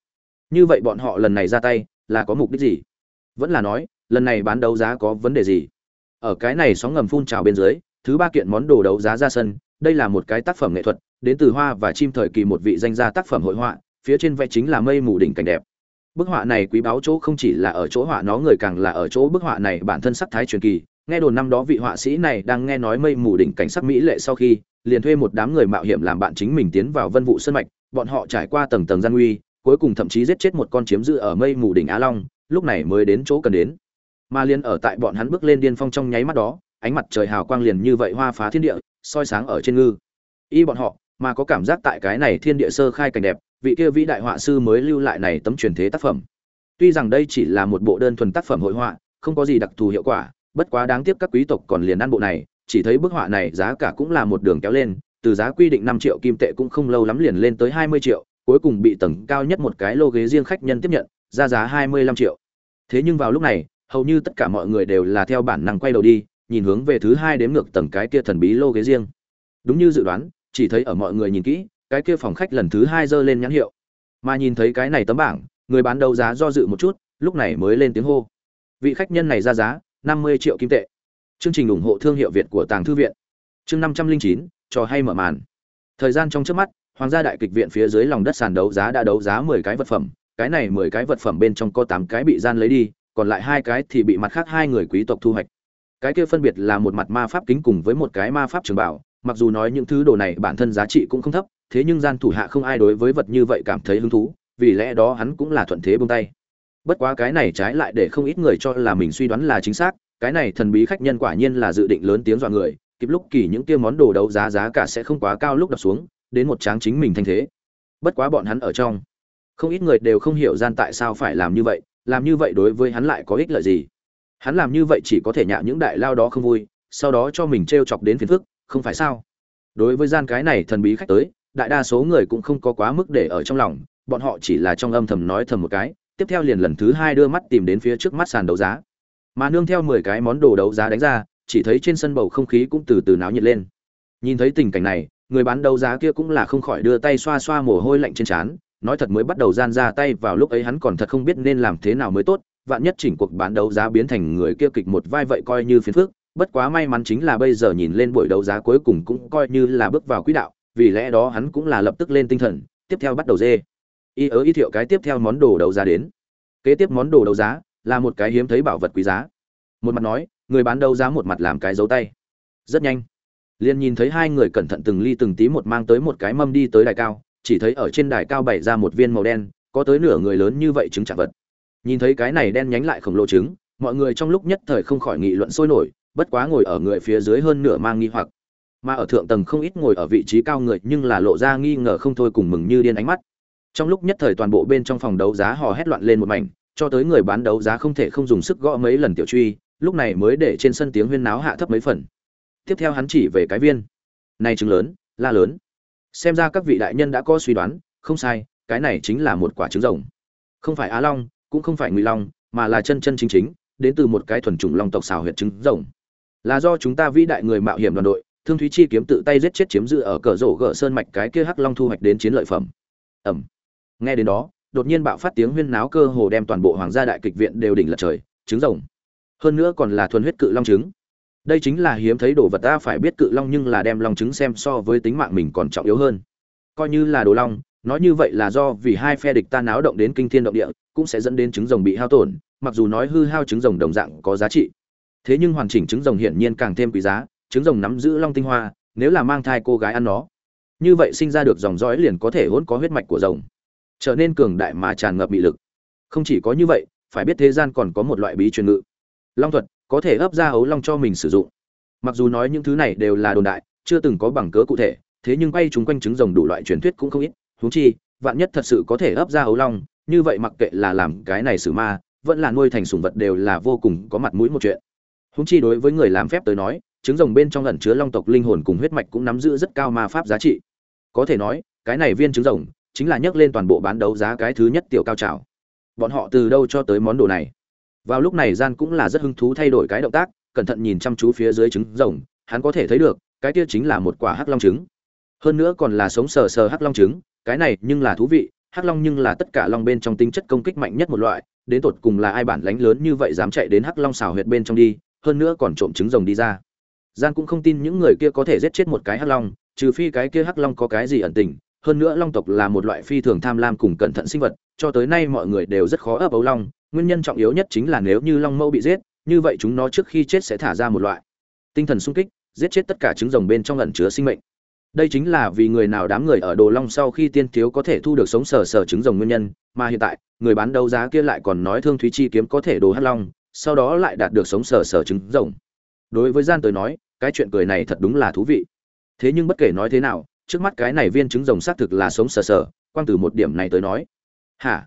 [SPEAKER 1] Như vậy bọn họ lần này ra tay, là có mục đích gì? Vẫn là nói, lần này bán đấu giá có vấn đề gì? Ở cái này sóng ngầm phun trào bên dưới, thứ ba kiện món đồ đấu giá ra sân, đây là một cái tác phẩm nghệ thuật đến từ hoa và chim thời kỳ một vị danh gia tác phẩm hội họa, phía trên vẽ chính là mây mù đỉnh cảnh đẹp. Bức họa này quý báu chỗ không chỉ là ở chỗ họa nó người càng là ở chỗ bức họa này bản thân sắc thái truyền kỳ. Nghe đồn năm đó vị họa sĩ này đang nghe nói mây mù đỉnh cảnh sắc mỹ lệ sau khi, liền thuê một đám người mạo hiểm làm bạn chính mình tiến vào vân vụ sân mạch, bọn họ trải qua tầng tầng gian nguy, cuối cùng thậm chí giết chết một con chiếm giữ ở mây mù đỉnh á long, lúc này mới đến chỗ cần đến. Mà liên ở tại bọn hắn bước lên điên phong trong nháy mắt đó, ánh mặt trời hào quang liền như vậy hoa phá thiên địa, soi sáng ở trên ngư. Y bọn họ mà có cảm giác tại cái này thiên địa sơ khai cảnh đẹp, vị kia vĩ đại họa sư mới lưu lại này tấm truyền thế tác phẩm. Tuy rằng đây chỉ là một bộ đơn thuần tác phẩm hội họa, không có gì đặc thù hiệu quả, bất quá đáng tiếc các quý tộc còn liền ăn bộ này, chỉ thấy bức họa này giá cả cũng là một đường kéo lên, từ giá quy định năm triệu kim tệ cũng không lâu lắm liền lên tới hai mươi triệu, cuối cùng bị tầng cao nhất một cái lô ghế riêng khách nhân tiếp nhận, ra giá hai mươi lăm triệu. Thế nhưng vào lúc này, hầu như tất cả mọi người đều là theo bản năng quay đầu đi, nhìn hướng về thứ hai đếm ngược tầng cái kia thần bí lô ghế riêng. Đúng như dự đoán chỉ thấy ở mọi người nhìn kỹ, cái kia phòng khách lần thứ hai giơ lên nhãn hiệu. Mà nhìn thấy cái này tấm bảng, người bán đấu giá do dự một chút, lúc này mới lên tiếng hô. Vị khách nhân này ra giá, năm mươi triệu kim tệ. Chương trình ủng hộ thương hiệu việt của tàng thư viện. Chương năm trăm linh chín, trò hay mở màn. Thời gian trong trước mắt, hoàng gia đại kịch viện phía dưới lòng đất sàn đấu giá đã đấu giá mười cái vật phẩm, cái này mười cái vật phẩm bên trong có tám cái bị gian lấy đi, còn lại hai cái thì bị mặt khác hai người quý tộc thu hoạch. Cái kia phân biệt là một mặt ma pháp kính cùng với một cái ma pháp trường bảo mặc dù nói những thứ đồ này bản thân giá trị cũng không thấp, thế nhưng gian thủ hạ không ai đối với vật như vậy cảm thấy hứng thú, vì lẽ đó hắn cũng là thuận thế buông tay. Bất quá cái này trái lại để không ít người cho là mình suy đoán là chính xác, cái này thần bí khách nhân quả nhiên là dự định lớn tiếng dọa người, kịp lúc kỳ những kia món đồ đấu giá giá cả sẽ không quá cao lúc đập xuống, đến một tráng chính mình thanh thế. Bất quá bọn hắn ở trong, không ít người đều không hiểu gian tại sao phải làm như vậy, làm như vậy đối với hắn lại có ích lợi gì. Hắn làm như vậy chỉ có thể nhạ những đại lao đó không vui, sau đó cho mình t r e o chọc đến phiền phức không phải sao? Đối với gian cái này thần bí khách tới, đại đa số người cũng không có quá mức để ở trong lòng, bọn họ chỉ là trong âm thầm nói thầm một cái, tiếp theo liền lần thứ hai đưa mắt tìm đến phía trước mắt sàn đấu giá. Mà nương theo mười cái món đồ đấu giá đánh ra, chỉ thấy trên sân bầu không khí cũng từ từ náo nhiệt lên. Nhìn thấy tình cảnh này, người bán đấu giá kia cũng là không khỏi đưa tay xoa xoa mồ hôi lạnh trên trán, nói thật mới bắt đầu gian ra tay vào lúc ấy hắn còn thật không biết nên làm thế nào mới tốt, vạn nhất chỉnh cuộc bán đấu giá biến thành người kia kịch một vai vậy coi như phiền phức bất quá may mắn chính là bây giờ nhìn lên buổi đấu giá cuối cùng cũng coi như là bước vào quỹ đạo, vì lẽ đó hắn cũng là lập tức lên tinh thần, tiếp theo bắt đầu dê. Y ớ y thiệu cái tiếp theo món đồ đấu giá đến. Kế tiếp món đồ đấu giá là một cái hiếm thấy bảo vật quý giá. Một mặt nói, người bán đấu giá một mặt làm cái dấu tay. Rất nhanh. Liền nhìn thấy hai người cẩn thận từng ly từng tí một mang tới một cái mâm đi tới đài cao, chỉ thấy ở trên đài cao bày ra một viên màu đen, có tới nửa người lớn như vậy trứng chạm vật. Nhìn thấy cái này đen nhánh lại khổng lồ trứng, mọi người trong lúc nhất thời không khỏi nghị luận sôi nổi bất quá ngồi ở người phía dưới hơn nửa mang nghi hoặc. Mà ở thượng tầng không ít ngồi ở vị trí cao người nhưng là lộ ra nghi ngờ không thôi cùng mừng như điên ánh mắt. Trong lúc nhất thời toàn bộ bên trong phòng đấu giá hò hét loạn lên một mảnh, cho tới người bán đấu giá không thể không dùng sức gõ mấy lần tiểu truy, lúc này mới để trên sân tiếng huyên náo hạ thấp mấy phần. Tiếp theo hắn chỉ về cái viên. Này trứng lớn, la lớn. Xem ra các vị đại nhân đã có suy đoán, không sai, cái này chính là một quả trứng rồng. Không phải á long, cũng không phải ngụy long, mà là chân chân chính chính, đến từ một cái thuần chủng long tộc xào huyệt trứng rồng là do chúng ta vĩ đại người mạo hiểm đoàn đội, thương thúy chi kiếm tự tay giết chết chiếm giữ ở cờ rổ gỡ sơn mạch cái kia hắc long thu hoạch đến chiến lợi phẩm. Ẩm nghe đến đó, đột nhiên bạo phát tiếng huyên náo cơ hồ đem toàn bộ hoàng gia đại kịch viện đều đỉnh lật trời, trứng rồng. Hơn nữa còn là thuần huyết cự long trứng. Đây chính là hiếm thấy đồ vật ta phải biết cự long nhưng là đem long trứng xem so với tính mạng mình còn trọng yếu hơn. Coi như là đồ long, nói như vậy là do vì hai phe địch ta náo động đến kinh thiên động địa, cũng sẽ dẫn đến trứng rồng bị hao tổn, mặc dù nói hư hao trứng rồng đồng dạng có giá trị thế nhưng hoàn chỉnh trứng rồng hiển nhiên càng thêm quý giá, trứng rồng nắm giữ long tinh hoa, nếu là mang thai cô gái ăn nó, như vậy sinh ra được dòng dõi liền có thể hôn có huyết mạch của rồng, trở nên cường đại mà tràn ngập bị lực. Không chỉ có như vậy, phải biết thế gian còn có một loại bí truyền ngự, long thuật, có thể ấp ra ấu long cho mình sử dụng. Mặc dù nói những thứ này đều là đồn đại, chưa từng có bằng cớ cụ thể, thế nhưng quay chúng quanh trứng rồng đủ loại truyền thuyết cũng không ít, huống chi, vạn nhất thật sự có thể ấp ra ấu long, như vậy mặc kệ là làm cái này xử ma, vẫn là nuôi thành sủng vật đều là vô cùng có mặt mũi một chuyện húng chi đối với người làm phép tới nói, trứng rồng bên trong lẩn chứa long tộc linh hồn cùng huyết mạch cũng nắm giữ rất cao ma pháp giá trị. Có thể nói, cái này viên trứng rồng chính là nhấc lên toàn bộ bán đấu giá cái thứ nhất tiểu cao trào. Bọn họ từ đâu cho tới món đồ này? Vào lúc này gian cũng là rất hứng thú thay đổi cái động tác, cẩn thận nhìn chăm chú phía dưới trứng rồng, hắn có thể thấy được, cái kia chính là một quả hắc long trứng. Hơn nữa còn là sống sờ sờ hắc long trứng, cái này nhưng là thú vị, hắc long nhưng là tất cả long bên trong tính chất công kích mạnh nhất một loại, đến tột cùng là ai bản lánh lớn như vậy dám chạy đến hắc long xào huyệt bên trong đi hơn nữa còn trộm trứng rồng đi ra. Gian cũng không tin những người kia có thể giết chết một cái hắc long, trừ phi cái kia hắc long có cái gì ẩn tình. Hơn nữa long tộc là một loại phi thường tham lam cùng cẩn thận sinh vật, cho tới nay mọi người đều rất khó ấp ấu long. Nguyên nhân trọng yếu nhất chính là nếu như long mẫu bị giết, như vậy chúng nó trước khi chết sẽ thả ra một loại tinh thần sung kích, giết chết tất cả trứng rồng bên trong ẩn chứa sinh mệnh. Đây chính là vì người nào đám người ở đồ long sau khi tiên thiếu có thể thu được sống sờ sờ trứng rồng nguyên nhân, mà hiện tại, người bán đấu giá kia lại còn nói thương thúy chi kiếm có thể đồ hắc long sau đó lại đạt được sống sờ sờ trứng rồng. Đối với gian tới nói, cái chuyện cười này thật đúng là thú vị. Thế nhưng bất kể nói thế nào, trước mắt cái này viên trứng rồng xác thực là sống sờ sờ, quang từ một điểm này tới nói. Hả?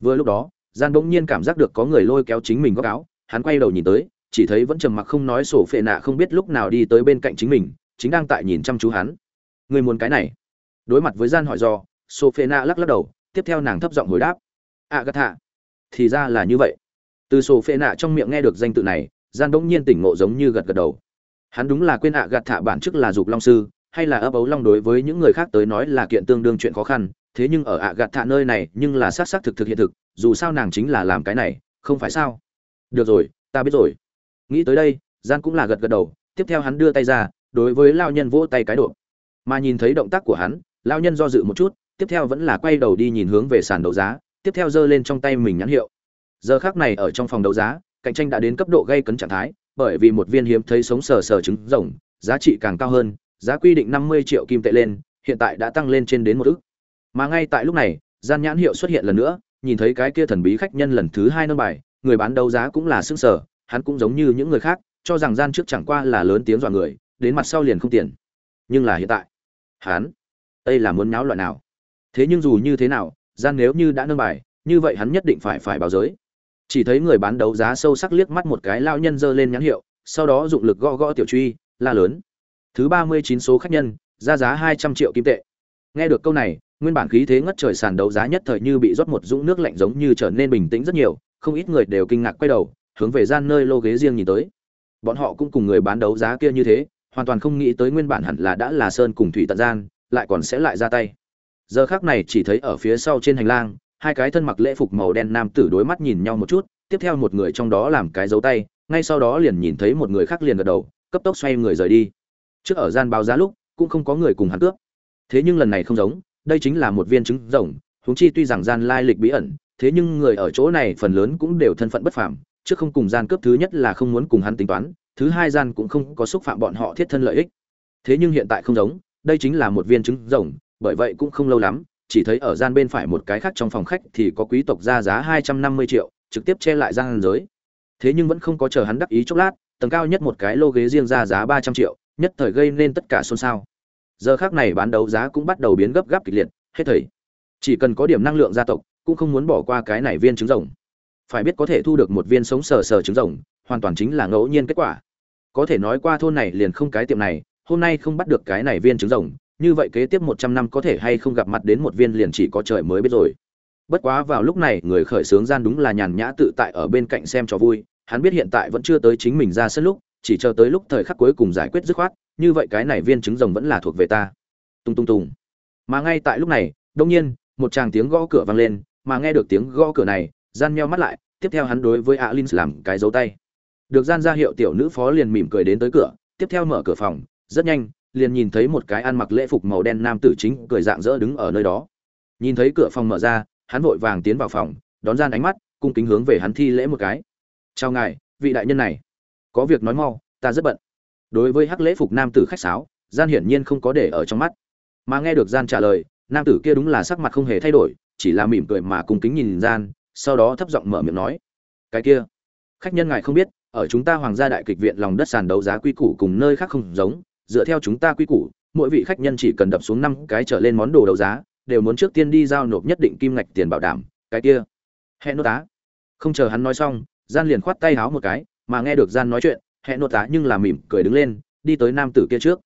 [SPEAKER 1] Vừa lúc đó, gian bỗng nhiên cảm giác được có người lôi kéo chính mình góc áo, hắn quay đầu nhìn tới, chỉ thấy vẫn trầm mặc không nói sổ phệ nạ không biết lúc nào đi tới bên cạnh chính mình, chính đang tại nhìn chăm chú hắn. Người muốn cái này. Đối mặt với gian hỏi do sổ phệ nạ lắc lắc đầu, tiếp theo nàng thấp giọng hồi đáp. Ạ gắt hạ thì ra là như vậy từ sổ phệ nạ trong miệng nghe được danh tự này, gian bỗng nhiên tỉnh ngộ giống như gật gật đầu. Hắn đúng là quên ạ gạt thạ bản chức là dục long sư, hay là ấp ấu long đối với những người khác tới nói là kiện tương đương chuyện khó khăn, thế nhưng ở ạ gạt thạ nơi này nhưng là xác xác thực thực hiện thực, dù sao nàng chính là làm cái này, không phải sao? Được rồi, ta biết rồi. Nghĩ tới đây, gian cũng là gật gật đầu, tiếp theo hắn đưa tay ra, đối với lao nhân vỗ tay cái độ. Mà nhìn thấy động tác của hắn, lao nhân do dự một chút, tiếp theo vẫn là quay đầu đi nhìn hướng về sàn đấu giá, tiếp theo giơ lên trong tay mình nhãn hiệu giờ khác này ở trong phòng đấu giá, cạnh tranh đã đến cấp độ gây cấn trạng thái, bởi vì một viên hiếm thấy sống sờ sờ trứng rồng, giá trị càng cao hơn, giá quy định năm mươi triệu kim tệ lên, hiện tại đã tăng lên trên đến một ức. Mà ngay tại lúc này, gian nhãn hiệu xuất hiện lần nữa, nhìn thấy cái kia thần bí khách nhân lần thứ hai nâng bài, người bán đấu giá cũng là xương sở hắn cũng giống như những người khác, cho rằng gian trước chẳng qua là lớn tiếng dọa người, đến mặt sau liền không tiền. Nhưng là hiện tại, hắn, đây là muốn nháo loại nào? Thế nhưng dù như thế nào, gian nếu như đã nâng bài, như vậy hắn nhất định phải phải báo giới chỉ thấy người bán đấu giá sâu sắc liếc mắt một cái lao nhân giơ lên nhãn hiệu, sau đó dụng lực gõ gõ tiểu truy, la lớn. Thứ ba mươi chín số khách nhân, ra giá hai trăm triệu kim tệ. Nghe được câu này, nguyên bản khí thế ngất trời sàn đấu giá nhất thời như bị rót một dũng nước lạnh giống như trở nên bình tĩnh rất nhiều, không ít người đều kinh ngạc quay đầu, hướng về gian nơi lô ghế riêng nhìn tới. Bọn họ cũng cùng người bán đấu giá kia như thế, hoàn toàn không nghĩ tới nguyên bản hẳn là đã là sơn cùng thủy tận gian, lại còn sẽ lại ra tay. Giờ khác này chỉ thấy ở phía sau trên hành lang hai cái thân mặc lễ phục màu đen nam tử đối mắt nhìn nhau một chút, tiếp theo một người trong đó làm cái dấu tay, ngay sau đó liền nhìn thấy một người khác liền gật đầu, cấp tốc xoay người rời đi. Trước ở gian báo giá lúc, cũng không có người cùng hắn cướp. Thế nhưng lần này không giống, đây chính là một viên trứng rồng, huống chi tuy rằng gian lai lịch bí ẩn, thế nhưng người ở chỗ này phần lớn cũng đều thân phận bất phàm, chứ không cùng gian cướp thứ nhất là không muốn cùng hắn tính toán, thứ hai gian cũng không có xúc phạm bọn họ thiết thân lợi ích. Thế nhưng hiện tại không giống, đây chính là một viên trứng rồng, bởi vậy cũng không lâu lắm chỉ thấy ở gian bên phải một cái khác trong phòng khách thì có quý tộc ra giá hai trăm năm mươi triệu, trực tiếp che lại gian giới. Thế nhưng vẫn không có chờ hắn đắc ý chốc lát, tầng cao nhất một cái lô ghế riêng ra giá ba trăm triệu, nhất thời gây nên tất cả xôn xao. Giờ khác này bán đấu giá cũng bắt đầu biến gấp gáp kịch liệt, hết thảy chỉ cần có điểm năng lượng gia tộc, cũng không muốn bỏ qua cái này viên trứng rồng. Phải biết có thể thu được một viên sống sờ sờ trứng rồng, hoàn toàn chính là ngẫu nhiên kết quả. Có thể nói qua thôn này liền không cái tiệm này, hôm nay không bắt được cái này viên trứng rồng như vậy kế tiếp một trăm năm có thể hay không gặp mặt đến một viên liền chỉ có trời mới biết rồi. Bất quá vào lúc này, người khởi sướng gian đúng là nhàn nhã tự tại ở bên cạnh xem cho vui, hắn biết hiện tại vẫn chưa tới chính mình ra sân lúc, chỉ chờ tới lúc thời khắc cuối cùng giải quyết dứt khoát, như vậy cái này viên trứng rồng vẫn là thuộc về ta. Tung tung tung. Mà ngay tại lúc này đông nhiên, một tràng tiếng gõ cửa vang lên, mà nghe được tiếng gõ cửa này, gian meo mắt lại, tiếp theo hắn đối với alin làm cái dấu tay. Được gian ra hiệu tiểu nữ phó liền mỉm cười đến tới cửa, tiếp theo mở cửa phòng, rất nhanh liền nhìn thấy một cái ăn mặc lễ phục màu đen nam tử chính cười dạng dỡ đứng ở nơi đó. Nhìn thấy cửa phòng mở ra, hắn vội vàng tiến vào phòng, đón gian ánh mắt, cung kính hướng về hắn thi lễ một cái. Chào ngài, vị đại nhân này. Có việc nói mau, ta rất bận. Đối với hắc lễ phục nam tử khách sáo, gian hiển nhiên không có để ở trong mắt. Mà nghe được gian trả lời, nam tử kia đúng là sắc mặt không hề thay đổi, chỉ là mỉm cười mà cung kính nhìn gian, sau đó thấp giọng mở miệng nói, cái kia, khách nhân ngài không biết, ở chúng ta hoàng gia đại kịch viện lòng đất sàn đấu giá quy củ cùng nơi khác không giống dựa theo chúng ta quy củ, mỗi vị khách nhân chỉ cần đập xuống năm cái trở lên món đồ đấu giá, đều muốn trước tiên đi giao nộp nhất định kim ngạch tiền bảo đảm, cái kia. Hẹn nô tá. Không chờ hắn nói xong, gian liền khoát tay háo một cái, mà nghe được gian nói chuyện, hẹn nô tá nhưng là mỉm cười đứng lên, đi tới nam tử kia trước.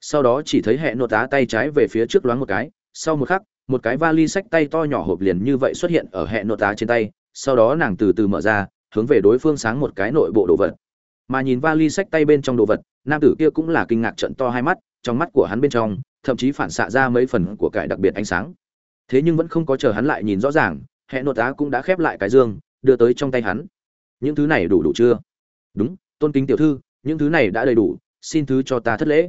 [SPEAKER 1] Sau đó chỉ thấy hẹn nô tá tay trái về phía trước loáng một cái, sau một khắc, một cái vali sách tay to nhỏ hộp liền như vậy xuất hiện ở hẹn nô tá trên tay, sau đó nàng từ từ mở ra, hướng về đối phương sáng một cái nội bộ đồ vật mà nhìn vali sách tay bên trong đồ vật, nam tử kia cũng là kinh ngạc trận to hai mắt, trong mắt của hắn bên trong, thậm chí phản xạ ra mấy phần của cải đặc biệt ánh sáng. Thế nhưng vẫn không có chờ hắn lại nhìn rõ ràng hệ nội tá cũng đã khép lại cái dương, đưa tới trong tay hắn. Những thứ này đủ đủ chưa? Đúng, tôn kính tiểu thư, những thứ này đã đầy đủ, xin thứ cho ta thất lễ.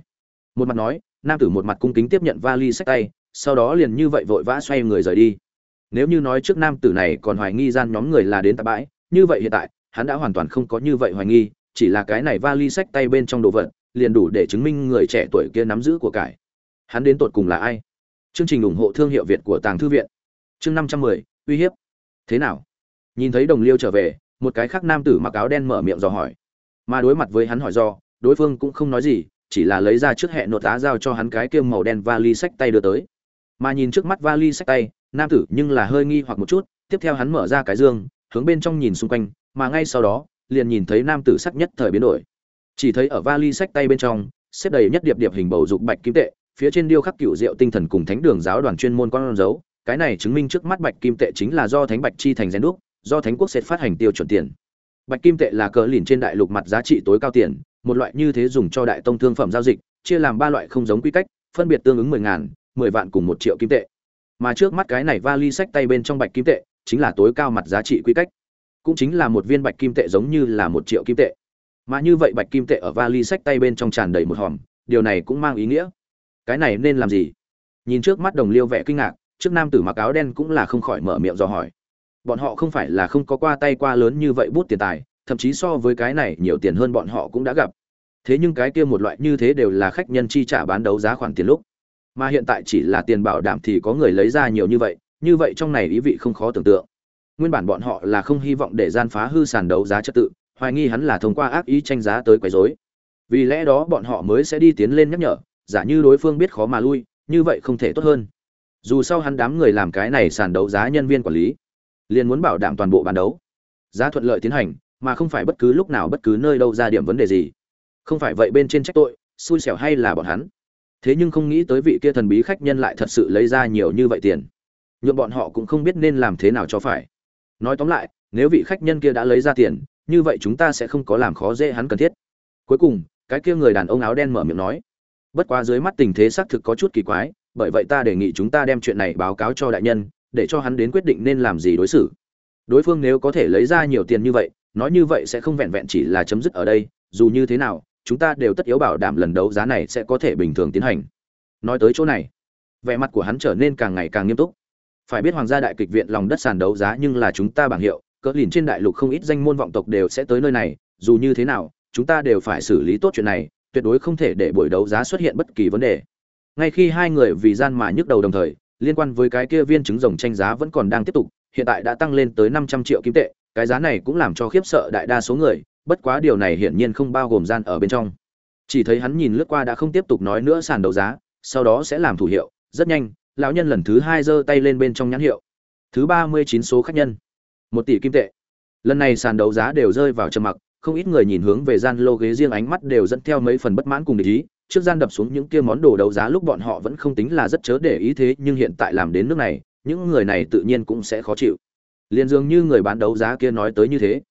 [SPEAKER 1] Một mặt nói, nam tử một mặt cung kính tiếp nhận vali sách tay, sau đó liền như vậy vội vã xoay người rời đi. Nếu như nói trước nam tử này còn hoài nghi gian nhóm người là đến tạ bãi, như vậy hiện tại, hắn đã hoàn toàn không có như vậy hoài nghi chỉ là cái này vali sách tay bên trong đồ vật, liền đủ để chứng minh người trẻ tuổi kia nắm giữ của cải. Hắn đến tột cùng là ai? Chương trình ủng hộ thương hiệu việt của tàng thư viện. Chương năm trăm mười, uy hiếp. Thế nào? Nhìn thấy đồng liêu trở về, một cái khác nam tử mặc áo đen mở miệng dò hỏi. Mà đối mặt với hắn hỏi do, đối phương cũng không nói gì, chỉ là lấy ra trước hẹn nột á giao cho hắn cái kia màu đen vali sách tay đưa tới. Mà nhìn trước mắt vali sách tay, nam tử nhưng là hơi nghi hoặc một chút, tiếp theo hắn mở ra cái dương, hướng bên trong nhìn xung quanh, mà ngay sau đó liền nhìn thấy nam tử sắc nhất thời biến đổi. Chỉ thấy ở vali sách tay bên trong, xếp đầy nhất điệp điệp hình bầu dục bạch kim tệ, phía trên điêu khắc cựu diệu tinh thần cùng thánh đường giáo đoàn chuyên môn con dấu. Cái này chứng minh trước mắt bạch kim tệ chính là do thánh bạch chi thành rèn đúc, do thánh quốc sẽ phát hành tiêu chuẩn tiền. Bạch kim tệ là cờ lìn trên đại lục mặt giá trị tối cao tiền, một loại như thế dùng cho đại tông thương phẩm giao dịch, chia làm ba loại không giống quy cách, phân biệt tương ứng mười ngàn, mười vạn cùng một triệu kim tệ. Mà trước mắt cái này vali sách tay bên trong bạch kim tệ, chính là tối cao mặt giá trị quy cách cũng chính là một viên bạch kim tệ giống như là một triệu kim tệ. Mà như vậy bạch kim tệ ở vali sách tay bên trong tràn đầy một hòm, điều này cũng mang ý nghĩa. Cái này nên làm gì? Nhìn trước mắt đồng liêu vẻ kinh ngạc, trước nam tử mặc áo đen cũng là không khỏi mở miệng dò hỏi. Bọn họ không phải là không có qua tay qua lớn như vậy bút tiền tài, thậm chí so với cái này nhiều tiền hơn bọn họ cũng đã gặp. Thế nhưng cái kia một loại như thế đều là khách nhân chi trả bán đấu giá khoản tiền lúc. Mà hiện tại chỉ là tiền bảo đảm thì có người lấy ra nhiều như vậy như vậy trong này ý vị không khó tưởng tượng nguyên bản bọn họ là không hy vọng để gian phá hư sàn đấu giá trật tự, hoài nghi hắn là thông qua ác ý tranh giá tới quấy rối. Vì lẽ đó bọn họ mới sẽ đi tiến lên nhắc nhở, giả như đối phương biết khó mà lui, như vậy không thể tốt hơn. Dù sau hắn đám người làm cái này sàn đấu giá nhân viên quản lý, liền muốn bảo đảm toàn bộ bán đấu. Giá thuận lợi tiến hành, mà không phải bất cứ lúc nào bất cứ nơi đâu ra điểm vấn đề gì. Không phải vậy bên trên trách tội, xui xẻo hay là bọn hắn. Thế nhưng không nghĩ tới vị kia thần bí khách nhân lại thật sự lấy ra nhiều như vậy tiền. Nhuộm bọn họ cũng không biết nên làm thế nào cho phải nói tóm lại, nếu vị khách nhân kia đã lấy ra tiền, như vậy chúng ta sẽ không có làm khó dễ hắn cần thiết. Cuối cùng, cái kia người đàn ông áo đen mở miệng nói, bất quá dưới mắt tình thế xác thực có chút kỳ quái, bởi vậy ta đề nghị chúng ta đem chuyện này báo cáo cho đại nhân, để cho hắn đến quyết định nên làm gì đối xử. Đối phương nếu có thể lấy ra nhiều tiền như vậy, nói như vậy sẽ không vẹn vẹn chỉ là chấm dứt ở đây, dù như thế nào, chúng ta đều tất yếu bảo đảm lần đấu giá này sẽ có thể bình thường tiến hành. Nói tới chỗ này, vẻ mặt của hắn trở nên càng ngày càng nghiêm túc phải biết hoàng gia đại kịch viện lòng đất sàn đấu giá nhưng là chúng ta bảng hiệu, cỡ lìn trên đại lục không ít danh môn vọng tộc đều sẽ tới nơi này, dù như thế nào, chúng ta đều phải xử lý tốt chuyện này, tuyệt đối không thể để buổi đấu giá xuất hiện bất kỳ vấn đề. Ngay khi hai người vì gian mà nhức đầu đồng thời, liên quan với cái kia viên trứng rồng tranh giá vẫn còn đang tiếp tục, hiện tại đã tăng lên tới năm trăm triệu kim tệ, cái giá này cũng làm cho khiếp sợ đại đa số người, bất quá điều này hiển nhiên không bao gồm gian ở bên trong. Chỉ thấy hắn nhìn lướt qua đã không tiếp tục nói nữa sàn đấu giá, sau đó sẽ làm thủ hiệu, rất nhanh lão nhân lần thứ hai giơ tay lên bên trong nhãn hiệu. Thứ ba mươi chín số khách nhân. Một tỷ kim tệ. Lần này sàn đấu giá đều rơi vào trầm mặc, không ít người nhìn hướng về gian lô ghế riêng ánh mắt đều dẫn theo mấy phần bất mãn cùng để ý. Trước gian đập xuống những kia món đồ đấu giá lúc bọn họ vẫn không tính là rất chớ để ý thế, nhưng hiện tại làm đến nước này, những người này tự nhiên cũng sẽ khó chịu. Liền dường như người bán đấu giá kia nói tới như thế.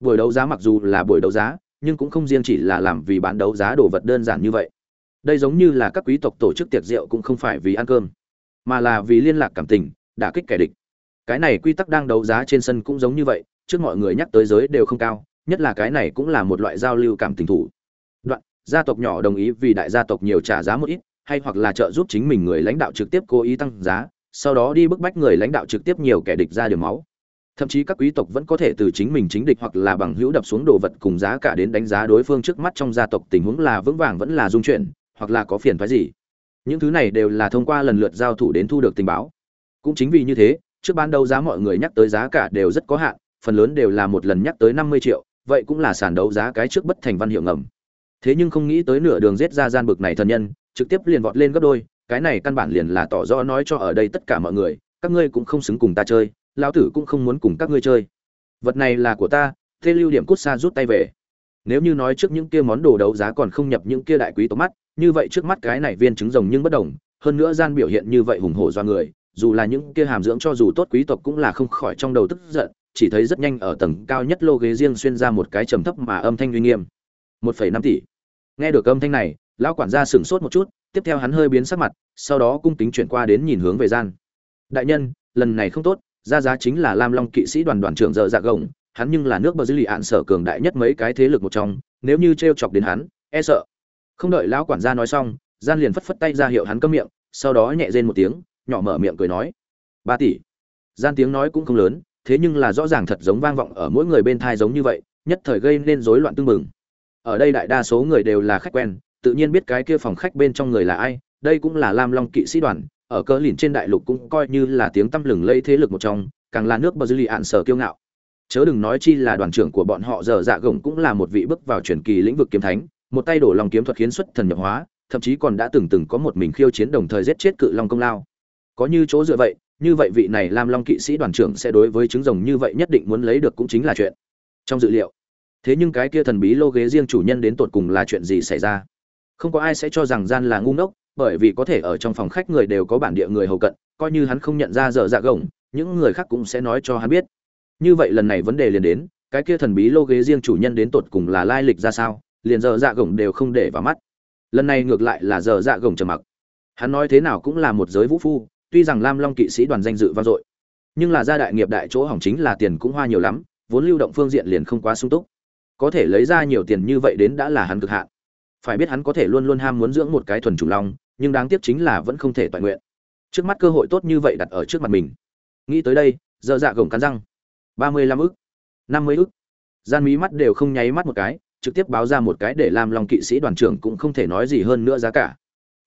[SPEAKER 1] Buổi đấu giá mặc dù là buổi đấu giá, nhưng cũng không riêng chỉ là làm vì bán đấu giá đồ vật đơn giản như vậy. Đây giống như là các quý tộc tổ chức tiệc rượu cũng không phải vì ăn cơm mà là vì liên lạc cảm tình, đả kích kẻ địch. Cái này quy tắc đang đấu giá trên sân cũng giống như vậy, trước mọi người nhắc tới giới đều không cao, nhất là cái này cũng là một loại giao lưu cảm tình thủ. Đoạn, gia tộc nhỏ đồng ý vì đại gia tộc nhiều trả giá một ít, hay hoặc là trợ giúp chính mình người lãnh đạo trực tiếp cố ý tăng giá, sau đó đi bức bách người lãnh đạo trực tiếp nhiều kẻ địch ra đường máu. Thậm chí các quý tộc vẫn có thể từ chính mình chính địch hoặc là bằng hữu đập xuống đồ vật cùng giá cả đến đánh giá đối phương trước mắt trong gia tộc tình huống là vững vàng vẫn là dung chuyển, hoặc là có phiền phái gì những thứ này đều là thông qua lần lượt giao thủ đến thu được tình báo. Cũng chính vì như thế, trước ban đầu giá mọi người nhắc tới giá cả đều rất có hạn, phần lớn đều là một lần nhắc tới năm mươi triệu, vậy cũng là sàn đấu giá cái trước bất thành văn hiệu ngầm. Thế nhưng không nghĩ tới nửa đường giết ra gian bực này thần nhân, trực tiếp liền vọt lên gấp đôi, cái này căn bản liền là tỏ rõ nói cho ở đây tất cả mọi người, các ngươi cũng không xứng cùng ta chơi, lão tử cũng không muốn cùng các ngươi chơi. Vật này là của ta, thế lưu điểm cút xa rút tay về. Nếu như nói trước những kia món đồ đấu giá còn không nhập những kia đại quý tộc mắt như vậy trước mắt cái này viên trứng rồng nhưng bất đồng, hơn nữa gian biểu hiện như vậy hùng hổ do người, dù là những kia hàm dưỡng cho dù tốt quý tộc cũng là không khỏi trong đầu tức giận, chỉ thấy rất nhanh ở tầng cao nhất lô ghế riêng xuyên ra một cái trầm thấp mà âm thanh uy nghiêm. Một phẩy năm tỷ. Nghe được âm thanh này, lão quản gia sửng sốt một chút, tiếp theo hắn hơi biến sắc mặt, sau đó cung kính chuyển qua đến nhìn hướng về gian. Đại nhân, lần này không tốt, ra giá chính là lam long kỵ sĩ đoàn đoàn trưởng dợ dạ gồng, hắn nhưng là nước bờ dư lì ạn sở cường đại nhất mấy cái thế lực một trong, nếu như trêu chọc đến hắn e sợ không đợi lão quản gia nói xong, gian liền phất phất tay ra hiệu hắn câm miệng, sau đó nhẹ rên một tiếng, nhỏ mở miệng cười nói, ba tỷ. Gian tiếng nói cũng không lớn, thế nhưng là rõ ràng thật giống vang vọng ở mỗi người bên thai giống như vậy, nhất thời gây nên rối loạn tương mừng ở đây đại đa số người đều là khách quen, tự nhiên biết cái kia phòng khách bên trong người là ai, đây cũng là lam long kỵ sĩ đoàn, ở cỡ lìn trên đại lục cũng coi như là tiếng tăm lừng lây thế lực một trong, càng là nước bờ dư lì ạn sở kiêu ngạo. Chớ đừng nói chi là đoàn trưởng của bọn họ giờ dạ gồng cũng là một vị bước vào truyền kỳ lĩnh vực kiếm thánh một tay đổ lòng kiếm thuật khiến xuất thần nhập hóa, thậm chí còn đã từng từng có một mình khiêu chiến đồng thời giết chết cự long công lao. Có như chỗ dựa vậy, như vậy vị này lam long kỵ sĩ đoàn trưởng sẽ đối với trứng rồng như vậy nhất định muốn lấy được cũng chính là chuyện. Trong dự liệu, thế nhưng cái kia thần bí lô ghế riêng chủ nhân đến tột cùng là chuyện gì xảy ra? Không có ai sẽ cho rằng gian là ngu ngốc, bởi vì có thể ở trong phòng khách người đều có bản địa người hầu cận, coi như hắn không nhận ra dở dạ gồng, những người khác cũng sẽ nói cho hắn biết. Như vậy lần này vấn đề liền đến, cái kia thần bí lô ghế riêng chủ nhân đến tột cùng là lai lịch ra sao? Liền giờ dạ gồng đều không để vào mắt. Lần này ngược lại là giờ dạ gồng trầm mặc. Hắn nói thế nào cũng là một giới vũ phu, tuy rằng lam long kỵ sĩ đoàn danh dự vang dội, nhưng là gia đại nghiệp đại chỗ hỏng chính là tiền cũng hoa nhiều lắm, vốn lưu động phương diện liền không quá sung túc. Có thể lấy ra nhiều tiền như vậy đến đã là hắn cực hạn. Phải biết hắn có thể luôn luôn ham muốn dưỡng một cái thuần chủ long, nhưng đáng tiếc chính là vẫn không thể toàn nguyện. Trước mắt cơ hội tốt như vậy đặt ở trước mặt mình. Nghĩ tới đây, giờ dạ gồng cắn răng. ba mươi lăm ức, năm mươi ức. Gian mí mắt đều không nháy mắt một cái trực tiếp báo ra một cái để làm lòng kỵ sĩ đoàn trưởng cũng không thể nói gì hơn nữa giá cả.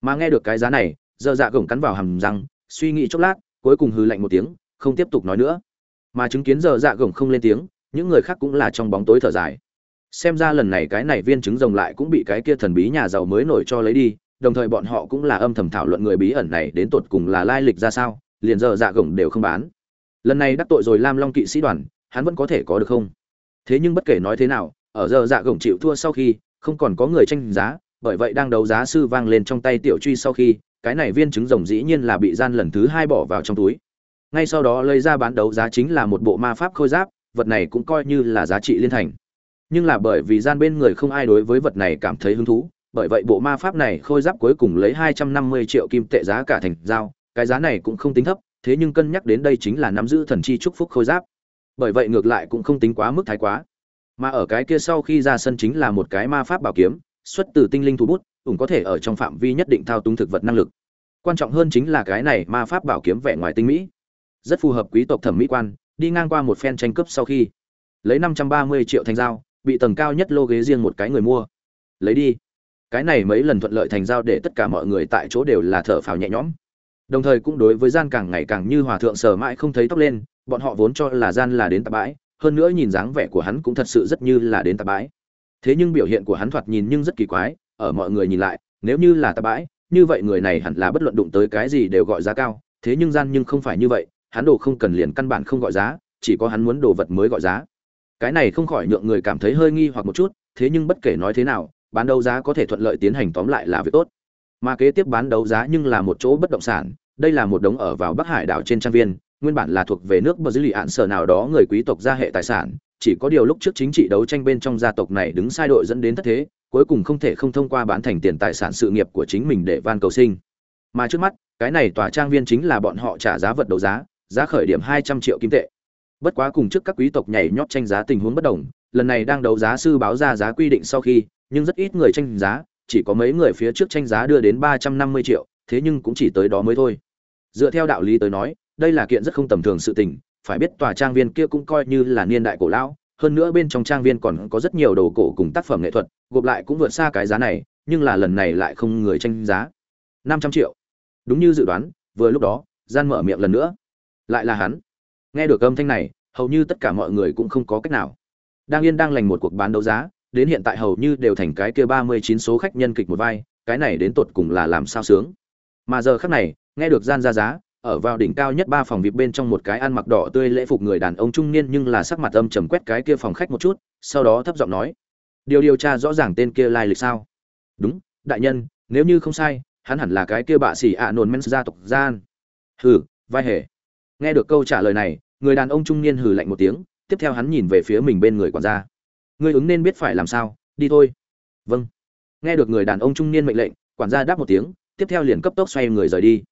[SPEAKER 1] Mà nghe được cái giá này dơ dạ gồng cắn vào hầm răng, suy nghĩ chốc lát, cuối cùng hừ lạnh một tiếng, không tiếp tục nói nữa. Mà chứng kiến dơ dạ gồng không lên tiếng, những người khác cũng là trong bóng tối thở dài. Xem ra lần này cái này viên trứng rồng lại cũng bị cái kia thần bí nhà giàu mới nổi cho lấy đi, đồng thời bọn họ cũng là âm thầm thảo luận người bí ẩn này đến tột cùng là lai lịch ra sao, liền giờ dạ gồng đều không bán. Lần này đắc tội rồi lam long kỵ sĩ đoàn, hắn vẫn có thể có được không? Thế nhưng bất kể nói thế nào ở giờ dạ gồng chịu thua sau khi, không còn có người tranh giá, bởi vậy đang đấu giá sư vang lên trong tay tiểu truy sau khi, cái này viên trứng rồng dĩ nhiên là bị gian lần thứ hai bỏ vào trong túi. Ngay sau đó lấy ra bán đấu giá chính là một bộ ma pháp khôi giáp, vật này cũng coi như là giá trị liên thành. Nhưng là bởi vì gian bên người không ai đối với vật này cảm thấy hứng thú, bởi vậy bộ ma pháp này khôi giáp cuối cùng lấy hai trăm năm mươi triệu kim tệ giá cả thành giao, cái giá này cũng không tính thấp, thế nhưng cân nhắc đến đây chính là nắm giữ thần chi chúc phúc khôi giáp. Bởi vậy ngược lại cũng không tính quá mức thái quá mà ở cái kia sau khi ra sân chính là một cái ma pháp bảo kiếm, xuất từ tinh linh thú bút, cũng có thể ở trong phạm vi nhất định thao túng thực vật năng lực. Quan trọng hơn chính là cái này ma pháp bảo kiếm vẻ ngoài tinh mỹ. Rất phù hợp quý tộc thẩm mỹ quan, đi ngang qua một phen tranh cướp sau khi, lấy năm trăm ba mươi triệu thành dao, bị tầng cao nhất lô ghế riêng một cái người mua. Lấy đi. Cái này mấy lần thuận lợi thành dao để tất cả mọi người tại chỗ đều là thở phào nhẹ nhõm. Đồng thời cũng đối với gian càng ngày càng như hòa thượng sờ mãi không thấy tóc lên, bọn họ vốn cho là gian là đến tạp bãi hơn nữa nhìn dáng vẻ của hắn cũng thật sự rất như là đến tạp bãi. Thế nhưng biểu hiện của hắn thoạt nhìn nhưng rất kỳ quái, ở mọi người nhìn lại, nếu như là tạp bãi, như vậy người này hẳn là bất luận đụng tới cái gì đều gọi giá cao. Thế nhưng gian nhưng không phải như vậy, hắn đồ không cần liền căn bản không gọi giá, chỉ có hắn muốn đồ vật mới gọi giá. Cái này không khỏi nhượng người cảm thấy hơi nghi hoặc một chút, thế nhưng bất kể nói thế nào, bán đấu giá có thể thuận lợi tiến hành tóm lại là việc tốt. Mà kế tiếp bán đấu giá nhưng là một chỗ bất động sản, đây là một đống ở vào bắc hải đảo trên trang viên nguyên bản là thuộc về nước bờ dư lì ạn sở nào đó người quý tộc gia hệ tài sản, chỉ có điều lúc trước chính trị đấu tranh bên trong gia tộc này đứng sai đội dẫn đến thất thế, cuối cùng không thể không thông qua bán thành tiền tài sản sự nghiệp của chính mình để van cầu sinh. Mà trước mắt, cái này tòa trang viên chính là bọn họ trả giá vật đấu giá giá khởi điểm hai trăm triệu kim tệ. Bất quá cùng trước các quý tộc nhảy nhót tranh giá tình huống bất đồng, lần này đang đấu giá sư báo ra giá quy định sau khi, nhưng rất ít người tranh giá, chỉ có mấy người phía trước tranh giá đưa đến ba trăm năm mươi triệu, thế nhưng cũng chỉ tới đó mới thôi. Dựa theo đạo lý tới nói đây là kiện rất không tầm thường sự tình, phải biết tòa trang viên kia cũng coi như là niên đại cổ lão, hơn nữa bên trong trang viên còn có rất nhiều đồ cổ cùng tác phẩm nghệ thuật, gộp lại cũng vượt xa cái giá này, nhưng là lần này lại không người tranh giá. Năm trăm triệu. Đúng như dự đoán, vừa lúc đó, gian mở miệng lần nữa. Lại là hắn. Nghe được âm thanh này, hầu như tất cả mọi người cũng không có cách nào. Đang yên đang lành một cuộc bán đấu giá, đến hiện tại hầu như đều thành cái kia ba mươi chín số khách nhân kịch một vai, cái này đến tột cùng là làm sao sướng. Mà giờ khắc này, nghe được gian ra giá ở vào đỉnh cao nhất ba phòng vip bên trong một cái ăn mặc đỏ tươi lễ phục người đàn ông trung niên nhưng là sắc mặt âm trầm quét cái kia phòng khách một chút, sau đó thấp giọng nói, điều điều tra rõ ràng tên kia lai lịch sao? Đúng, đại nhân, nếu như không sai, hắn hẳn là cái kia bạ xỉ ạ nồn men gia tộc gian. Hừ, vai hề. Nghe được câu trả lời này, người đàn ông trung niên hừ lạnh một tiếng, tiếp theo hắn nhìn về phía mình bên người quản gia. Ngươi ứng nên biết phải làm sao, đi thôi. Vâng. Nghe được người đàn ông trung niên mệnh lệnh, quản gia đáp một tiếng, tiếp theo liền cấp tốc xoay người rời đi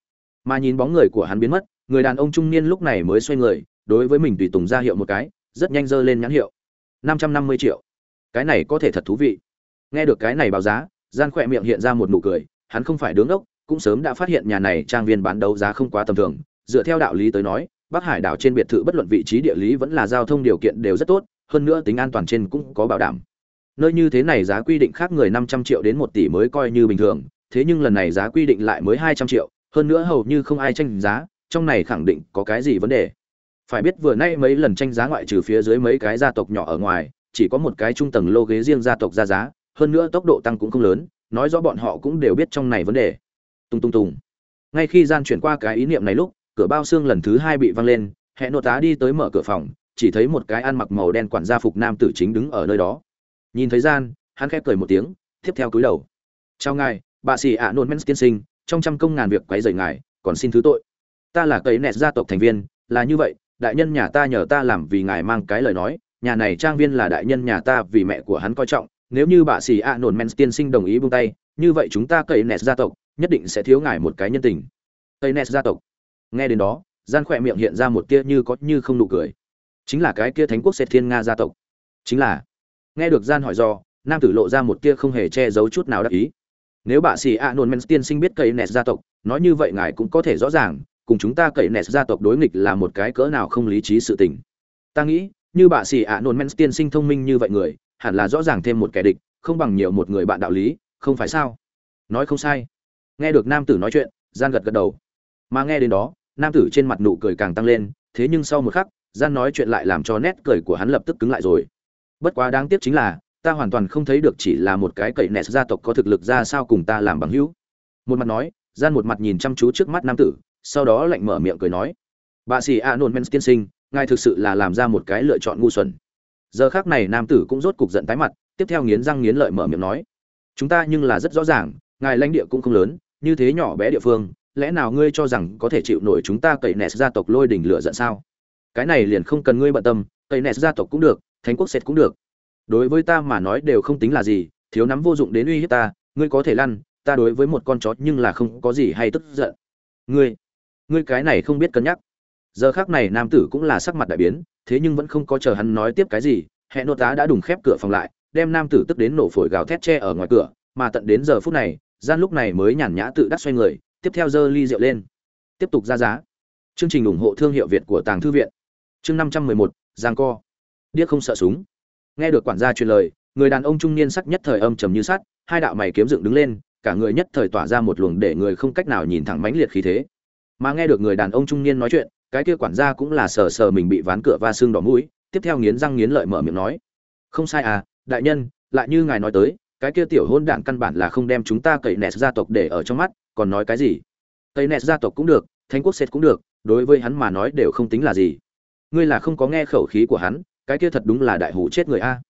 [SPEAKER 1] mà nhìn bóng người của hắn biến mất người đàn ông trung niên lúc này mới xoay người đối với mình tùy tùng ra hiệu một cái rất nhanh dơ lên nhãn hiệu. Năm trăm năm mươi triệu. Cái này có thể thật thú vị. Nghe được cái này báo giá gian khỏe miệng hiện ra một nụ cười hắn không phải đứng ốc cũng sớm đã phát hiện nhà này trang viên bán đấu giá không quá tầm thường. Dựa theo đạo lý tới nói Bắc Hải đảo trên biệt thự bất luận vị trí địa lý vẫn là giao thông điều kiện đều rất tốt, hơn nữa tính an toàn trên cũng có bảo đảm. Nơi như thế này giá quy định khác người 500 triệu đến một tỷ mới coi như bình thường, thế nhưng lần này giá quy định lại mới 200 triệu, hơn nữa hầu như không ai tranh giá, trong này khẳng định có cái gì vấn đề. Phải biết vừa nay mấy lần tranh giá ngoại trừ phía dưới mấy cái gia tộc nhỏ ở ngoài, chỉ có một cái trung tầng lô ghế riêng gia tộc ra giá, hơn nữa tốc độ tăng cũng không lớn, nói rõ bọn họ cũng đều biết trong này vấn đề. Tung tung tung. Ngay khi gian chuyển qua cái ý niệm này lúc, cửa bao xương lần thứ hai bị văng lên hệ nội tá đi tới mở cửa phòng chỉ thấy một cái ăn mặc màu đen quản gia phục nam tử chính đứng ở nơi đó nhìn thấy gian hắn khép cười một tiếng tiếp theo cúi đầu chào ngài bà sĩ ạ nôn men tiên sinh trong trăm công ngàn việc quấy rầy ngài, còn xin thứ tội. Ta là cấy nẹt gia tộc thành viên, là như vậy, đại nhân nhà ta nhờ ta làm vì ngài mang cái lời nói, nhà này trang viên là đại nhân nhà ta vì mẹ của hắn coi trọng, nếu như bà sĩ ạ nổn men tiên sinh đồng ý buông tay, như vậy chúng ta cấy nẹt gia tộc nhất định sẽ thiếu ngài một cái nhân tình. Cấy nẹt gia tộc. Nghe đến đó, gian khỏe miệng hiện ra một tia như có như không nụ cười. Chính là cái kia thánh quốc sệt thiên nga gia tộc. Chính là. Nghe được gian hỏi do, nam tử lộ ra một tia không hề che giấu chút nào đắc ý nếu bà sĩ a nôn men tiên sinh biết cậy nẹt gia tộc, nói như vậy ngài cũng có thể rõ ràng, cùng chúng ta cậy nẹt gia tộc đối nghịch là một cái cỡ nào không lý trí sự tình. Ta nghĩ, như bà sĩ a nôn men tiên sinh thông minh như vậy người, hẳn là rõ ràng thêm một kẻ địch, không bằng nhiều một người bạn đạo lý, không phải sao? Nói không sai. Nghe được nam tử nói chuyện, gian gật gật đầu. Mà nghe đến đó, nam tử trên mặt nụ cười càng tăng lên, thế nhưng sau một khắc, gian nói chuyện lại làm cho nét cười của hắn lập tức cứng lại rồi. Bất quá đáng tiếc chính là ta hoàn toàn không thấy được chỉ là một cái cậy nẹt gia tộc có thực lực ra sao cùng ta làm bằng hữu. Một mặt nói, gian một mặt nhìn chăm chú trước mắt nam tử, sau đó lạnh mở miệng cười nói, bà sĩ a nôn men tiên sinh, ngài thực sự là làm ra một cái lựa chọn ngu xuẩn. Giờ khác này nam tử cũng rốt cục giận tái mặt, tiếp theo nghiến răng nghiến lợi mở miệng nói, chúng ta nhưng là rất rõ ràng, ngài lãnh địa cũng không lớn, như thế nhỏ bé địa phương, lẽ nào ngươi cho rằng có thể chịu nổi chúng ta cậy nẹt gia tộc lôi đỉnh lửa giận sao? Cái này liền không cần ngươi bận tâm, cậy nẹt gia tộc cũng được, thánh quốc sệt cũng được đối với ta mà nói đều không tính là gì, thiếu nắm vô dụng đến uy hiếp ta, ngươi có thể lăn, ta đối với một con chó nhưng là không có gì hay tức giận. Ngươi ngươi cái này không biết cân nhắc. Giờ khác này nam tử cũng là sắc mặt đại biến, thế nhưng vẫn không có chờ hắn nói tiếp cái gì, hẹn nô tá đã đùng khép cửa phòng lại, đem nam tử tức đến nổ phổi gào thét tre ở ngoài cửa, mà tận đến giờ phút này, gian lúc này mới nhàn nhã tự đắc xoay người, tiếp theo giơ ly rượu lên. Tiếp tục ra giá. Chương trình ủng hộ thương hiệu việt của tàng thư viện. Chương năm trăm mười một, giang co. Điếc không sợ súng nghe được quản gia truyền lời, người đàn ông trung niên sắc nhất thời âm trầm như sắt, hai đạo mày kiếm dựng đứng lên, cả người nhất thời tỏa ra một luồng để người không cách nào nhìn thẳng mãnh liệt khí thế. Mà nghe được người đàn ông trung niên nói chuyện, cái kia quản gia cũng là sờ sờ mình bị ván cửa va xương đỏ mũi, tiếp theo nghiến răng nghiến lợi mở miệng nói, không sai à đại nhân, lại như ngài nói tới, cái kia tiểu hôn đản căn bản là không đem chúng ta cậy nẹt gia tộc để ở trong mắt, còn nói cái gì? Cậy nẹt gia tộc cũng được, thánh quốc sệt cũng được, đối với hắn mà nói đều không tính là gì. Ngươi là không có nghe khẩu khí của hắn cái kia thật đúng là đại hủ chết người a.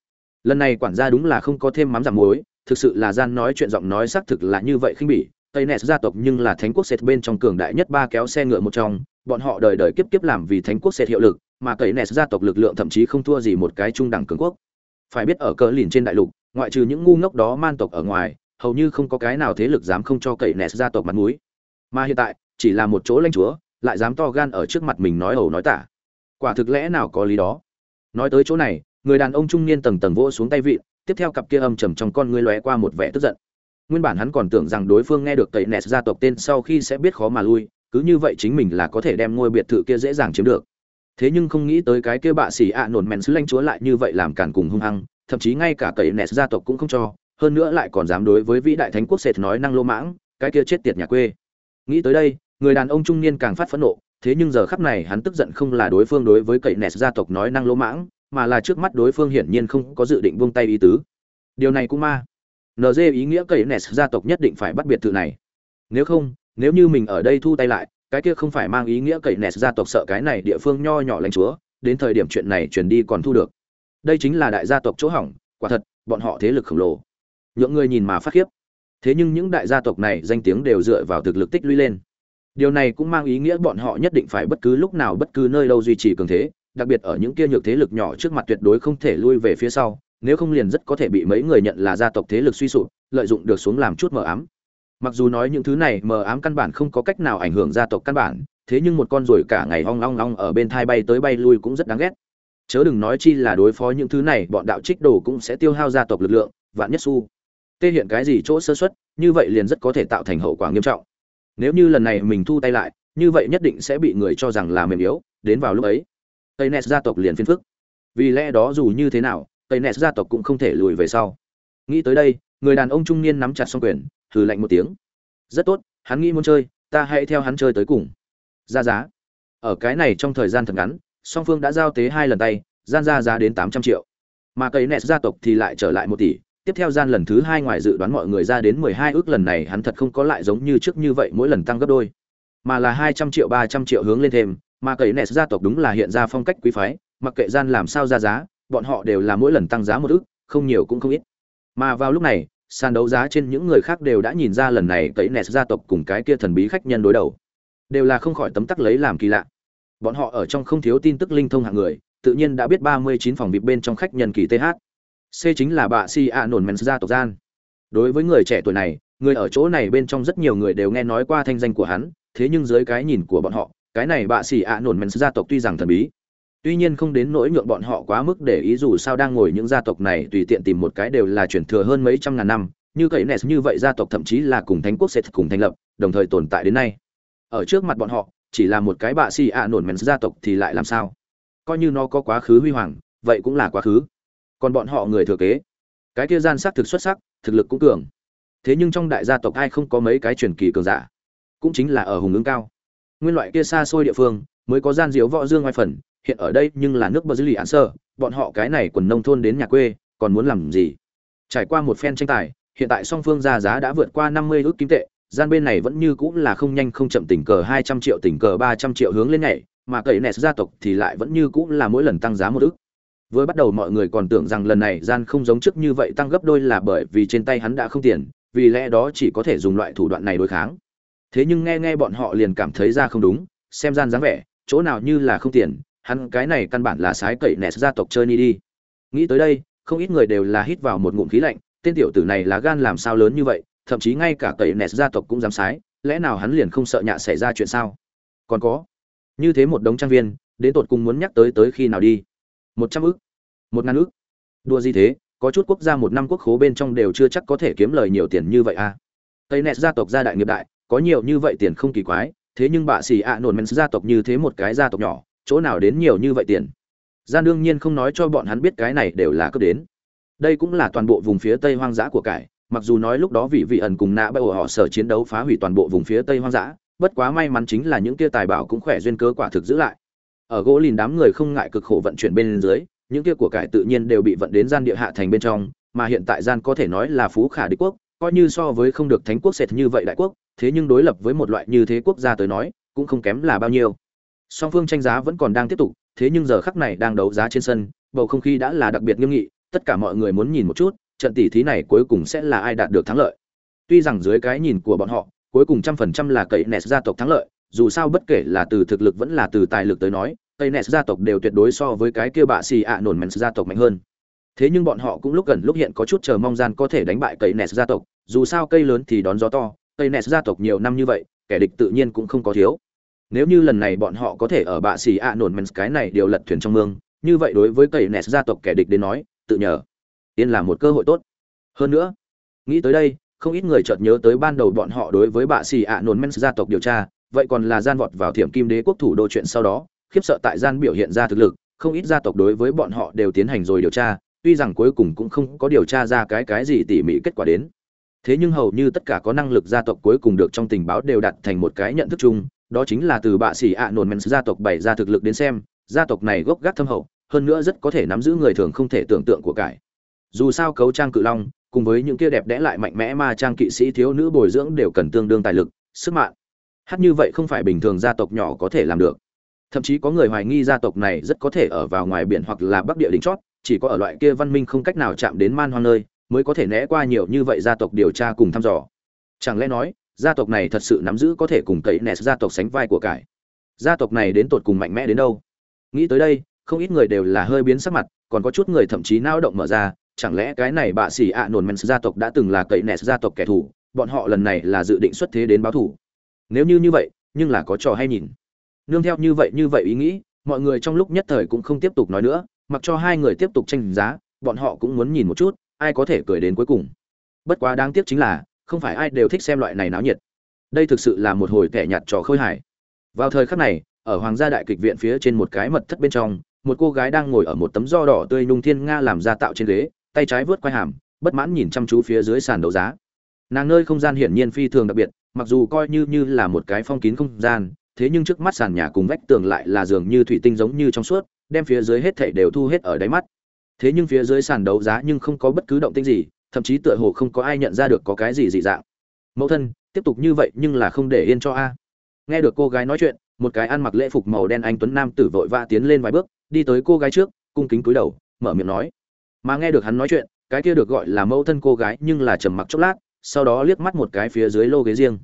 [SPEAKER 1] Lần này quản gia đúng là không có thêm mắm giảm muối, thực sự là gian nói chuyện giọng nói xác thực là như vậy khinh bỉ, tây nes gia tộc nhưng là thánh quốc sệt bên trong cường đại nhất ba kéo xe ngựa một trong, bọn họ đời đời kiếp kiếp làm vì thánh quốc sệt hiệu lực, mà cậy nes gia tộc lực lượng thậm chí không thua gì một cái trung đẳng cường quốc. Phải biết ở cờ lìn trên đại lục, ngoại trừ những ngu ngốc đó man tộc ở ngoài, hầu như không có cái nào thế lực dám không cho cậy nes gia tộc mặt mũi. Mà hiện tại, chỉ là một chỗ lãnh chúa, lại dám to gan ở trước mặt mình nói ẩu nói tả. Quả thực lẽ nào có lý đó? Nói tới chỗ này, người đàn ông trung niên tầng tầng vỗ xuống tay vị, tiếp theo cặp kia âm trầm trong con ngươi lóe qua một vẻ tức giận. Nguyên bản hắn còn tưởng rằng đối phương nghe được tẩy nẹt gia tộc tên sau khi sẽ biết khó mà lui, cứ như vậy chính mình là có thể đem ngôi biệt thự kia dễ dàng chiếm được. Thế nhưng không nghĩ tới cái kia bạ xỉ ạ nổn mèn sứ lanh chúa lại như vậy làm cản cùng hung hăng, thậm chí ngay cả tẩy nẹt gia tộc cũng không cho, hơn nữa lại còn dám đối với vĩ đại thánh quốc sệt nói năng lô mãng, cái kia chết tiệt nhà quê. Nghĩ tới đây, người đàn ông trung niên càng phát phẫn nộ thế nhưng giờ khắp này hắn tức giận không là đối phương đối với cậy nẹt gia tộc nói năng lỗ mãng, mà là trước mắt đối phương hiển nhiên không có dự định buông tay ý tứ. Điều này cũng ma. Nd ý nghĩa cậy nẹt gia tộc nhất định phải bắt biệt thự này. Nếu không, nếu như mình ở đây thu tay lại, cái kia không phải mang ý nghĩa cậy nẹt gia tộc sợ cái này địa phương nho nhỏ lãnh chúa, đến thời điểm chuyện này chuyển đi còn thu được. Đây chính là đại gia tộc chỗ hỏng, quả thật, bọn họ thế lực khổng lồ. Những người nhìn mà phát khiếp. Thế nhưng những đại gia tộc này danh tiếng đều dựa vào thực lực tích lũy lên điều này cũng mang ý nghĩa bọn họ nhất định phải bất cứ lúc nào bất cứ nơi đâu duy trì cường thế, đặc biệt ở những kia nhược thế lực nhỏ trước mặt tuyệt đối không thể lui về phía sau, nếu không liền rất có thể bị mấy người nhận là gia tộc thế lực suy sụp, lợi dụng được xuống làm chút mờ ám. Mặc dù nói những thứ này mờ ám căn bản không có cách nào ảnh hưởng gia tộc căn bản, thế nhưng một con ruồi cả ngày ong long long ở bên thai bay tới bay lui cũng rất đáng ghét. Chớ đừng nói chi là đối phó những thứ này, bọn đạo trích đồ cũng sẽ tiêu hao gia tộc lực lượng, vạn nhất su. Tê hiện cái gì chỗ sơ xuất như vậy liền rất có thể tạo thành hậu quả nghiêm trọng nếu như lần này mình thu tay lại, như vậy nhất định sẽ bị người cho rằng là mềm yếu, đến vào lúc ấy, tây nes gia tộc liền phiền phức. Vì lẽ đó dù như thế nào, tây nes gia tộc cũng không thể lùi về sau. Nghĩ tới đây, người đàn ông trung niên nắm chặt xong quyền thử lạnh một tiếng. Rất tốt, hắn nghĩ muốn chơi, ta hãy theo hắn chơi tới cùng. Ra giá. Ở cái này trong thời gian thật ngắn, song phương đã giao tế hai lần tay, gian ra giá đến tám trăm triệu. Mà cây nes gia tộc thì lại trở lại một tỷ tiếp theo gian lần thứ hai ngoài dự đoán mọi người ra đến mười hai ước lần này, hắn thật không có lại giống như trước như vậy mỗi lần tăng gấp đôi, mà là hai trăm triệu, ba trăm triệu hướng lên thêm, mà cậy nẻ gia tộc đúng là hiện ra phong cách quý phái, mặc kệ gian làm sao ra giá, bọn họ đều là mỗi lần tăng giá một ước, không nhiều cũng không ít. Mà vào lúc này, sàn đấu giá trên những người khác đều đã nhìn ra lần này cậy nẻ gia tộc cùng cái kia thần bí khách nhân đối đầu, đều là không khỏi tấm tắc lấy làm kỳ lạ. Bọn họ ở trong không thiếu tin tức linh thông hạng người, tự nhiên đã biết ba mươi chín phòng vip bên trong khách nhân kỳ th c chính là bà si a nổn men gia tộc gian. Đối với người trẻ tuổi này, người ở chỗ này bên trong rất nhiều người đều nghe nói qua thanh danh của hắn, thế nhưng dưới cái nhìn của bọn họ, cái này bà xì ạ nổn men gia tộc tuy rằng thần bí, tuy nhiên không đến nỗi nhượng bọn họ quá mức để ý dù sao đang ngồi những gia tộc này tùy tiện tìm một cái đều là chuyển thừa hơn mấy trăm ngàn năm, như cậy nes như vậy gia tộc thậm chí là cùng thánh quốc sẽ cùng thành lập, đồng thời tồn tại đến nay. Ở trước mặt bọn họ, chỉ là một cái bạ xì ạ nổn men gia tộc thì lại làm sao? Coi như nó có quá khứ huy hoàng, vậy cũng là quá khứ còn bọn họ người thừa kế. Cái kia gian sắc thực xuất sắc, thực lực cũng cường. Thế nhưng trong đại gia tộc ai không có mấy cái truyền kỳ cường giả? Cũng chính là ở hùng ứng cao. Nguyên loại kia xa xôi địa phương, mới có gian diếu võ dương ngoài phần, hiện ở đây nhưng là nước bờ dưới lì án sơ, bọn họ cái này quần nông thôn đến nhà quê, còn muốn làm gì? Trải qua một phen tranh tài, hiện tại song phương ra giá đã vượt qua năm mươi ước kim tệ, gian bên này vẫn như cũng là không nhanh không chậm tình cờ hai trăm triệu, tình cờ ba trăm triệu hướng lên nhảy, mà cậy nẹt gia tộc thì lại vẫn như cũng là mỗi lần tăng giá một ước vừa bắt đầu mọi người còn tưởng rằng lần này gian không giống trước như vậy tăng gấp đôi là bởi vì trên tay hắn đã không tiền, vì lẽ đó chỉ có thể dùng loại thủ đoạn này đối kháng. Thế nhưng nghe nghe bọn họ liền cảm thấy ra không đúng, xem gian dáng vẻ, chỗ nào như là không tiền, hắn cái này căn bản là sái cậy nẹt gia tộc chơi ni đi. Nghĩ tới đây, không ít người đều là hít vào một ngụm khí lạnh, tên tiểu tử này là gan làm sao lớn như vậy, thậm chí ngay cả cậy nẹt gia tộc cũng dám sái, lẽ nào hắn liền không sợ nhạ xảy ra chuyện sao? Còn có, như thế một đống trang viên, đến tột cùng muốn nhắc tới tới khi nào đi? Một trăm ức một ngàn ức đua gì thế? Có chút quốc gia một năm quốc khố bên trong đều chưa chắc có thể kiếm lời nhiều tiền như vậy à? Tây nẹt gia tộc gia đại nghiệp đại, có nhiều như vậy tiền không kỳ quái, thế nhưng bà xì ạ nổn men gia tộc như thế một cái gia tộc nhỏ, chỗ nào đến nhiều như vậy tiền? Gian đương nhiên không nói cho bọn hắn biết cái này đều là cướp đến. Đây cũng là toàn bộ vùng phía tây hoang dã của cải, mặc dù nói lúc đó vị vị ẩn cùng nạ bởi họ sở chiến đấu phá hủy toàn bộ vùng phía tây hoang dã, bất quá may mắn chính là những kia tài bảo cũng khỏe duyên cơ quả thực giữ lại ở gỗ lìn đám người không ngại cực khổ vận chuyển bên dưới, những kia của cải tự nhiên đều bị vận đến gian địa hạ thành bên trong, mà hiện tại gian có thể nói là phú khả đế quốc, coi như so với không được thánh quốc sệt như vậy đại quốc, thế nhưng đối lập với một loại như thế quốc gia tới nói, cũng không kém là bao nhiêu. Song phương tranh giá vẫn còn đang tiếp tục, thế nhưng giờ khắc này đang đấu giá trên sân, bầu không khí đã là đặc biệt nghiêm nghị, tất cả mọi người muốn nhìn một chút, trận tỷ thí này cuối cùng sẽ là ai đạt được thắng lợi. Tuy rằng dưới cái nhìn của bọn họ, cuối cùng trăm phần trăm là cậy nẹt gia tộc thắng lợi, dù sao bất kể là từ thực lực vẫn là từ tài lực tới nói tây nes gia tộc đều tuyệt đối so với cái kia bạ xì ạ nổn men gia tộc mạnh hơn. Thế nhưng bọn họ cũng lúc gần lúc hiện có chút chờ mong gian có thể đánh bại cây nes gia tộc, dù sao cây lớn thì đón gió to cậy nes gia tộc nhiều năm như vậy, kẻ địch tự nhiên cũng không có thiếu. Nếu như lần này bọn họ có thể ở bạ xì ạ nổn men cái này điều lật thuyền trong mương, như vậy đối với cây nes gia tộc kẻ địch đến nói, tự nhờ, yên là một cơ hội tốt. Hơn nữa, nghĩ tới đây, không ít người chợt nhớ tới ban đầu bọn họ đối với bạ xì ạ nổn men gia tộc điều tra, vậy còn là gian vọt vào thiểm kim đế quốc thủ đô chuyện sau đó khiếp sợ tại gian biểu hiện ra thực lực, không ít gia tộc đối với bọn họ đều tiến hành rồi điều tra, tuy rằng cuối cùng cũng không có điều tra ra cái cái gì tỉ mỉ kết quả đến. Thế nhưng hầu như tất cả có năng lực gia tộc cuối cùng được trong tình báo đều đặt thành một cái nhận thức chung, đó chính là từ bạ sĩ ạ nổn men gia tộc bày ra thực lực đến xem, gia tộc này gốc gác thâm hậu, hơn nữa rất có thể nắm giữ người thường không thể tưởng tượng của cải. Dù sao cấu trang cự long, cùng với những kia đẹp đẽ lại mạnh mẽ ma trang kỵ sĩ thiếu nữ bồi dưỡng đều cần tương đương tài lực, sức mạnh. Hát như vậy không phải bình thường gia tộc nhỏ có thể làm được thậm chí có người hoài nghi gia tộc này rất có thể ở vào ngoài biển hoặc là bắc địa đỉnh chót, chỉ có ở loại kia văn minh không cách nào chạm đến man hoang nơi mới có thể né qua nhiều như vậy gia tộc điều tra cùng thăm dò. Chẳng lẽ nói, gia tộc này thật sự nắm giữ có thể cùng cậy nẹt gia tộc sánh vai của cải? Gia tộc này đến tột cùng mạnh mẽ đến đâu? Nghĩ tới đây, không ít người đều là hơi biến sắc mặt, còn có chút người thậm chí nao động mở ra, chẳng lẽ cái này bạ xỉ ạ nồn men gia tộc đã từng là cậy nẹt gia tộc kẻ thù, bọn họ lần này là dự định xuất thế đến báo thù nếu như như vậy, nhưng là có trò hay nhìn nương theo như vậy như vậy ý nghĩ, mọi người trong lúc nhất thời cũng không tiếp tục nói nữa, mặc cho hai người tiếp tục tranh giá, bọn họ cũng muốn nhìn một chút, ai có thể cười đến cuối cùng. Bất quá đáng tiếc chính là, không phải ai đều thích xem loại này náo nhiệt. Đây thực sự là một hồi kẻ nhạt trò khơi hải vào thời khắc này, ở hoàng gia đại kịch viện phía trên một cái mật thất bên trong, một cô gái đang ngồi ở một tấm do đỏ tươi nung thiên nga làm ra tạo trên ghế, tay trái vớt quai hàm, bất mãn nhìn chăm chú phía dưới sàn đấu giá. Nàng nơi không gian hiển nhiên phi thường đặc biệt, mặc dù coi như như là một cái phong kín không gian thế nhưng trước mắt sàn nhà cùng vách tường lại là dường như thủy tinh giống như trong suốt, đem phía dưới hết thảy đều thu hết ở đáy mắt. Thế nhưng phía dưới sàn đấu giá nhưng không có bất cứ động tĩnh gì, thậm chí tựa hồ không có ai nhận ra được có cái gì dị dạng. Mẫu thân, tiếp tục như vậy nhưng là không để yên cho a. Nghe được cô gái nói chuyện, một cái ăn mặc lễ phục màu đen anh tuấn nam tử vội vã tiến lên vài bước, đi tới cô gái trước, cung kính cúi đầu, mở miệng nói. Mà nghe được hắn nói chuyện, cái kia được gọi là mẫu thân cô gái nhưng là trầm mặc chốc lát, sau đó liếc mắt một cái phía dưới lô ghế riêng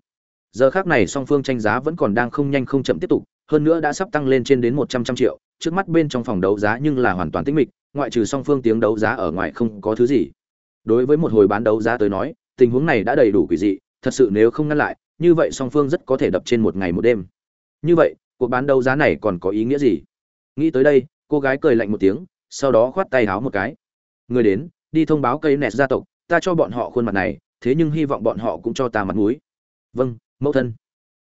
[SPEAKER 1] giờ khác này song phương tranh giá vẫn còn đang không nhanh không chậm tiếp tục, hơn nữa đã sắp tăng lên trên đến một trăm trăm triệu, trước mắt bên trong phòng đấu giá nhưng là hoàn toàn tĩnh mịch, ngoại trừ song phương tiếng đấu giá ở ngoài không có thứ gì. Đối với một hồi bán đấu giá tới nói, tình huống này đã đầy đủ quỷ dị, thật sự nếu không ngăn lại, như vậy song phương rất có thể đập trên một ngày một đêm. Như vậy, cuộc bán đấu giá này còn có ý nghĩa gì? Nghĩ tới đây, cô gái cười lạnh một tiếng, sau đó khoát tay háo một cái. Người đến, đi thông báo cây nẹt gia tộc, ta cho bọn họ khuôn mặt này, thế nhưng hy vọng bọn họ cũng cho ta mặt mũi. Vâng mẫu thân.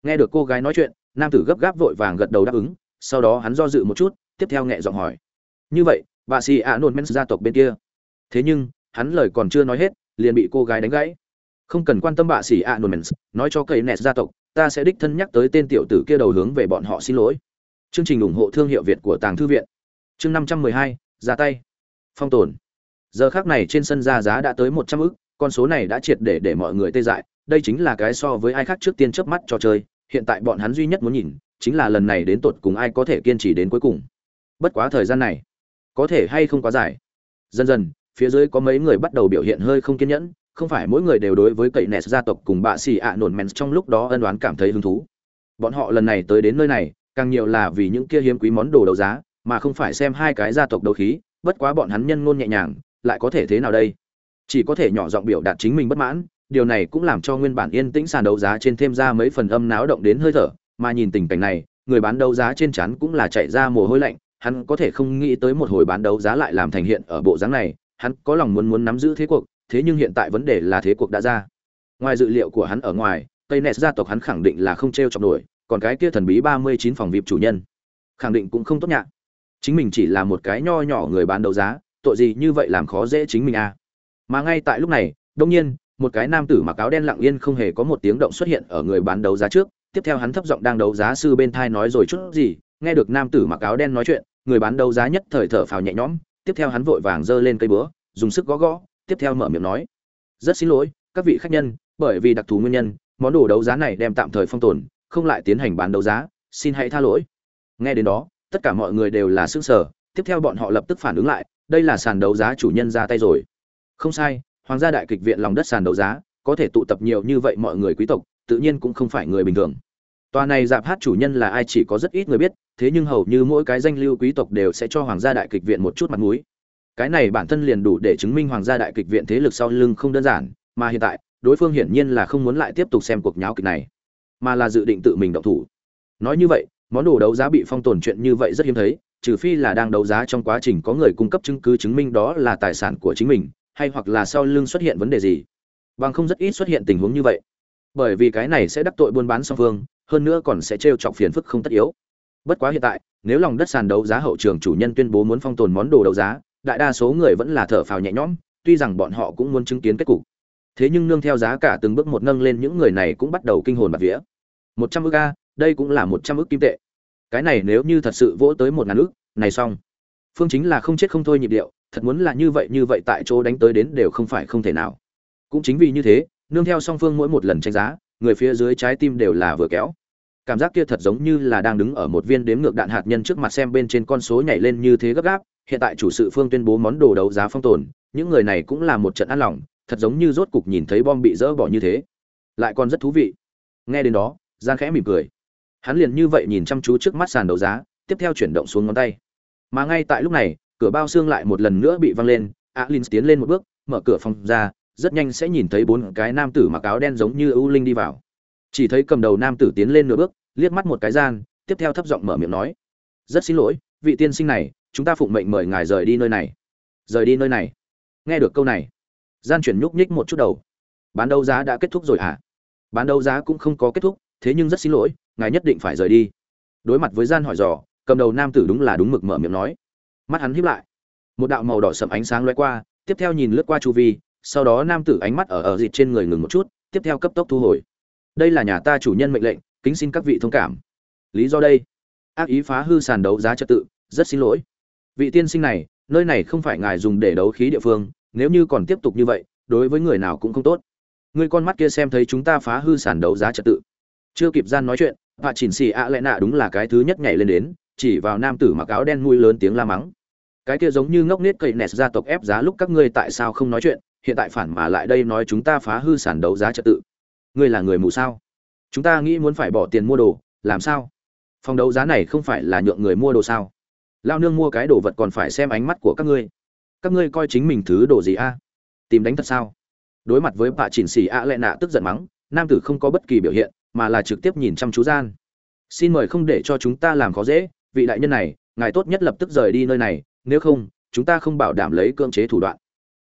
[SPEAKER 1] Nghe được cô gái nói chuyện, nam tử gấp gáp vội vàng gật đầu đáp ứng, sau đó hắn do dự một chút, tiếp theo nhẹ giọng hỏi. Như vậy, bà xì ạ nôn men gia tộc bên kia. Thế nhưng, hắn lời còn chưa nói hết, liền bị cô gái đánh gãy. Không cần quan tâm bà xì ạ nôn men nói cho cây nẹt gia tộc, ta sẽ đích thân nhắc tới tên tiểu tử kia đầu hướng về bọn họ xin lỗi. Chương trình ủng hộ thương hiệu việt của tàng thư viện. Chương năm trăm mười hai, ra tay. Phong tồn. Giờ khác này trên sân ra giá đã tới một trăm ức, con số này đã triệt để để mọi người tê dại đây chính là cái so với ai khác trước tiên chớp mắt cho chơi, hiện tại bọn hắn duy nhất muốn nhìn, chính là lần này đến tột cùng ai có thể kiên trì đến cuối cùng. Bất quá thời gian này, có thể hay không quá dài. Dần dần, phía dưới có mấy người bắt đầu biểu hiện hơi không kiên nhẫn, không phải mỗi người đều đối với cậy nẹt gia tộc cùng bạ xì ạ nổn mèn trong lúc đó ân oán cảm thấy hứng thú. Bọn họ lần này tới đến nơi này, càng nhiều là vì những kia hiếm quý món đồ đấu giá, mà không phải xem hai cái gia tộc đấu khí, bất quá bọn hắn nhân ngôn nhẹ nhàng, lại có thể thế nào đây? Chỉ có thể nhỏ giọng biểu đạt chính mình bất mãn điều này cũng làm cho nguyên bản yên tĩnh sàn đấu giá trên thêm ra mấy phần âm náo động đến hơi thở, mà nhìn tình cảnh này, người bán đấu giá trên chắn cũng là chạy ra mồ hôi lạnh, hắn có thể không nghĩ tới một hồi bán đấu giá lại làm thành hiện ở bộ dáng này, hắn có lòng muốn muốn nắm giữ thế cuộc, thế nhưng hiện tại vấn đề là thế cuộc đã ra. Ngoài dự liệu của hắn ở ngoài, tây nes gia tộc hắn khẳng định là không t r e o chọc nổi, còn cái kia thần bí ba mươi chín phòng vip chủ nhân, khẳng định cũng không tốt nhạc. Chính mình chỉ là một cái nho nhỏ người bán đấu giá, tội gì như vậy làm khó dễ chính mình à? Mà ngay tại lúc này đông nhiên một cái nam tử mặc áo đen lặng yên không hề có một tiếng động xuất hiện ở người bán đấu giá trước. Tiếp theo hắn thấp giọng đang đấu giá sư bên thai nói rồi chút gì, nghe được nam tử mặc áo đen nói chuyện, người bán đấu giá nhất thời thở phào nhẹ nhõm. Tiếp theo hắn vội vàng giơ lên cây búa, dùng sức gõ gõ, tiếp theo mở miệng nói, rất xin lỗi, các vị khách nhân, bởi vì đặc thù nguyên nhân, món đồ đấu giá này đem tạm thời phong tồn, không lại tiến hành bán đấu giá, xin hãy tha lỗi. Nghe đến đó, tất cả mọi người đều là xương sở tiếp theo bọn họ lập tức phản ứng lại, đây là sàn đấu giá chủ nhân ra tay rồi. Không sai hoàng gia đại kịch viện lòng đất sàn đấu giá, có thể tụ tập nhiều như vậy mọi người quý tộc, tự nhiên cũng không phải người bình thường. Tòa này dạp hát chủ nhân là ai chỉ có rất ít người biết, thế nhưng hầu như mỗi cái danh lưu quý tộc đều sẽ cho hoàng gia đại kịch viện một chút mặt mũi. Cái này bản thân liền đủ để chứng minh hoàng gia đại kịch viện thế lực sau lưng không đơn giản, mà hiện tại, đối phương hiển nhiên là không muốn lại tiếp tục xem cuộc nháo kịch này, mà là dự định tự mình động thủ. Nói như vậy, món đồ đấu giá bị phong tồn chuyện như vậy rất hiếm thấy, trừ phi là đang đấu giá trong quá trình có người cung cấp chứng cứ chứng minh đó là tài sản của chính mình hay hoặc là sau lưng xuất hiện vấn đề gì? Bằng không rất ít xuất hiện tình huống như vậy. Bởi vì cái này sẽ đắc tội buôn bán song phương, hơn nữa còn sẽ trêu chọc phiền phức không tất yếu. Bất quá hiện tại, nếu lòng đất sàn đấu giá hậu trường chủ nhân tuyên bố muốn phong tồn món đồ đấu giá, đại đa số người vẫn là thở phào nhẹ nhõm, tuy rằng bọn họ cũng muốn chứng kiến kết cục. Thế nhưng nương theo giá cả từng bước một nâng lên những người này cũng bắt đầu kinh hồn bạt vía. Một trăm ước a, đây cũng là một trăm ước kim tệ. Cái này nếu như thật sự vỗ tới một ngàn ước này xong. Phương chính là không chết không thôi nhịp điệu thật muốn là như vậy như vậy tại chỗ đánh tới đến đều không phải không thể nào. Cũng chính vì như thế, nương theo song phương mỗi một lần tranh giá, người phía dưới trái tim đều là vừa kéo. Cảm giác kia thật giống như là đang đứng ở một viên đếm ngược đạn hạt nhân trước mặt xem bên trên con số nhảy lên như thế gấp gáp. Hiện tại chủ sự phương tuyên bố món đồ đấu giá phong tồn, những người này cũng là một trận ăn lòng, thật giống như rốt cục nhìn thấy bom bị dỡ bỏ như thế. Lại còn rất thú vị. Nghe đến đó, Giang khẽ mỉm cười. Hắn liền như vậy nhìn chăm chú trước mắt sàn đấu giá, tiếp theo chuyển động xuống ngón tay. Mà ngay tại lúc này cửa bao xương lại một lần nữa bị văng lên alin tiến lên một bước, mở cửa phòng ra, rất nhanh sẽ nhìn thấy bốn cái nam tử mặc áo đen giống như ưu linh đi vào. Chỉ thấy cầm đầu nam tử tiến lên nửa bước, liếc mắt một cái gian, tiếp theo thấp giọng mở miệng nói, rất xin lỗi, vị tiên sinh này, chúng ta phụng mệnh mời ngài rời đi nơi này. Rời đi nơi này? Nghe được câu này, gian chuyển nhúc nhích một chút đầu. Bán đấu giá đã kết thúc rồi hả? Bán đấu giá cũng không có kết thúc, thế nhưng rất xin lỗi, ngài nhất định phải rời đi. Đối mặt với gian hỏi dò, cầm đầu nam tử đúng là đúng mực mở miệng nói mắt hắn híp lại. Một đạo màu đỏ sậm ánh sáng lóe qua, tiếp theo nhìn lướt qua chu vi, sau đó nam tử ánh mắt ở ở dịt trên người ngừng một chút, tiếp theo cấp tốc thu hồi. Đây là nhà ta chủ nhân mệnh lệnh, kính xin các vị thông cảm. Lý do đây. Ác ý phá hư sàn đấu giá trật tự, rất xin lỗi. Vị tiên sinh này, nơi này không phải ngài dùng để đấu khí địa phương, nếu như còn tiếp tục như vậy, đối với người nào cũng không tốt. Người con mắt kia xem thấy chúng ta phá hư sàn đấu giá trật tự. Chưa kịp gian nói chuyện và chỉnh xì ạ lẽ nạ đúng là cái thứ nhất nhảy lên đến, chỉ vào nam tử mặc áo đen mũi lớn tiếng la mắng cái kia giống như ngốc nết cậy nẹt gia tộc ép giá lúc các ngươi tại sao không nói chuyện, hiện tại phản mà lại đây nói chúng ta phá hư sản đấu giá trật tự. Ngươi là người mù sao? Chúng ta nghĩ muốn phải bỏ tiền mua đồ, làm sao? Phòng đấu giá này không phải là nhượng người mua đồ sao? Lao nương mua cái đồ vật còn phải xem ánh mắt của các ngươi. Các ngươi coi chính mình thứ đồ gì a? Tìm đánh thật sao? Đối mặt với bà chỉnh xì a lệ nạ tức giận mắng, nam tử không có bất kỳ biểu hiện, mà là trực tiếp nhìn chăm chú gian. Xin mời không để cho chúng ta làm khó dễ, vị đại nhân này, ngài tốt nhất lập tức rời đi nơi này nếu không, chúng ta không bảo đảm lấy cưỡng chế thủ đoạn.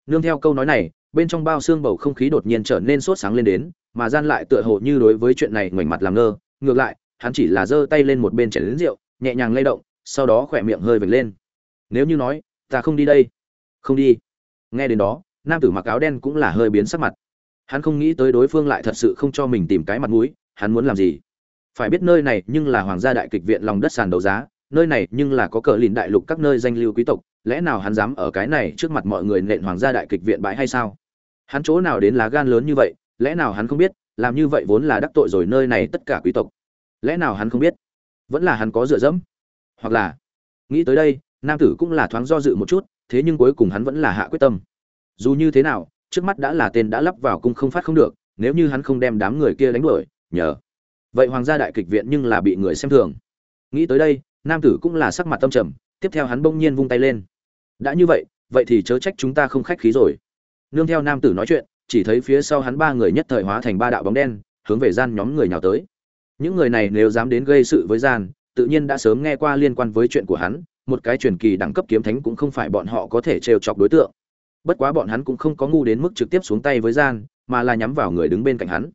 [SPEAKER 1] Nương theo câu nói này, bên trong bao xương bầu không khí đột nhiên trở nên sốt sáng lên đến, mà gian lại tựa hồ như đối với chuyện này ngoảnh mặt làm ngơ. Ngược lại, hắn chỉ là giơ tay lên một bên chảy đến rượu, nhẹ nhàng lay động, sau đó khỏe miệng hơi vểnh lên. Nếu như nói, ta không đi đây. Không đi. Nghe đến đó, nam tử mặc áo đen cũng là hơi biến sắc mặt. Hắn không nghĩ tới đối phương lại thật sự không cho mình tìm cái mặt mũi, hắn muốn làm gì? Phải biết nơi này nhưng là hoàng gia đại kịch viện lòng đất sàn đấu giá nơi này nhưng là có cờ lìn đại lục các nơi danh lưu quý tộc, lẽ nào hắn dám ở cái này trước mặt mọi người nện hoàng gia đại kịch viện bãi hay sao? Hắn chỗ nào đến lá gan lớn như vậy, lẽ nào hắn không biết, làm như vậy vốn là đắc tội rồi nơi này tất cả quý tộc. Lẽ nào hắn không biết? Vẫn là hắn có dựa dẫm? Hoặc là, nghĩ tới đây, nam tử cũng là thoáng do dự một chút, thế nhưng cuối cùng hắn vẫn là hạ quyết tâm. Dù như thế nào, trước mắt đã là tên đã lắp vào cung không phát không được, nếu như hắn không đem đám người kia đánh đuổi, nhờ. Vậy hoàng gia đại kịch viện nhưng là bị người xem thường. Nghĩ tới đây nam tử cũng là sắc mặt tâm trầm, tiếp theo hắn bỗng nhiên vung tay lên. Đã như vậy vậy thì chớ trách chúng ta không khách khí rồi. Nương theo nam tử nói chuyện, chỉ thấy phía sau hắn ba người nhất thời hóa thành ba đạo bóng đen, hướng về gian nhóm người nhào tới. Những người này nếu dám đến gây sự với gian, tự nhiên đã sớm nghe qua liên quan với chuyện của hắn, một cái truyền kỳ đẳng cấp kiếm thánh cũng không phải bọn họ có thể trêu chọc đối tượng. Bất quá bọn hắn cũng không có ngu đến mức trực tiếp xuống tay với gian, mà là nhắm vào người đứng bên cạnh hắn.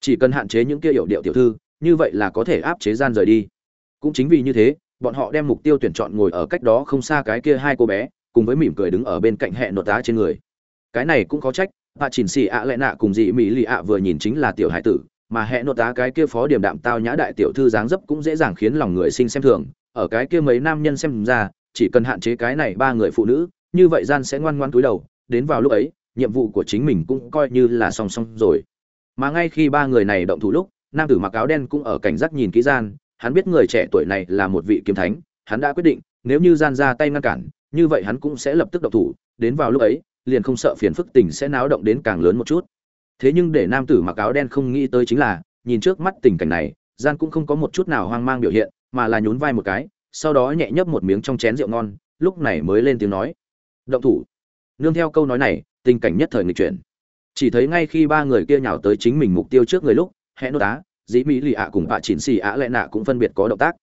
[SPEAKER 1] Chỉ cần hạn chế những kia hiệu điệu tiểu thư, như vậy là có thể áp chế gian rời đi. Cũng chính vì như thế bọn họ đem mục tiêu tuyển chọn ngồi ở cách đó không xa cái kia hai cô bé, cùng với mỉm cười đứng ở bên cạnh hẹn nột tá trên người. Cái này cũng có trách, bà chỉnh xì ạ lẽ nạ cùng dị mỹ lì ạ vừa nhìn chính là tiểu hải tử, mà hẹn nột tá cái kia phó điểm đạm tao nhã đại tiểu thư dáng dấp cũng dễ dàng khiến lòng người sinh xem thường. Ở cái kia mấy nam nhân xem ra, chỉ cần hạn chế cái này ba người phụ nữ, như vậy gian sẽ ngoan ngoan túi đầu. Đến vào lúc ấy, nhiệm vụ của chính mình cũng coi như là song song rồi. Mà ngay khi ba người này động thủ lúc, nam tử mặc áo đen cũng ở cảnh giác nhìn kỹ gian hắn biết người trẻ tuổi này là một vị kiếm thánh, hắn đã quyết định, nếu như gian ra tay ngăn cản, như vậy hắn cũng sẽ lập tức động thủ, đến vào lúc ấy, liền không sợ phiền phức tình sẽ náo động đến càng lớn một chút. Thế nhưng để nam tử mặc áo đen không nghĩ tới chính là, nhìn trước mắt tình cảnh này, gian cũng không có một chút nào hoang mang biểu hiện, mà là nhún vai một cái, sau đó nhẹ nhấp một miếng trong chén rượu ngon, lúc này mới lên tiếng nói. Động thủ. Nương theo câu nói này, tình cảnh nhất thời nghịch chuyển. Chỉ thấy ngay khi ba người kia nhào tới chính mình mục tiêu trước người lúc hẹn nô tá dĩ mỹ lì ạ cùng bạ chỉnh xì ạ lệ nạ cũng phân biệt có động tác.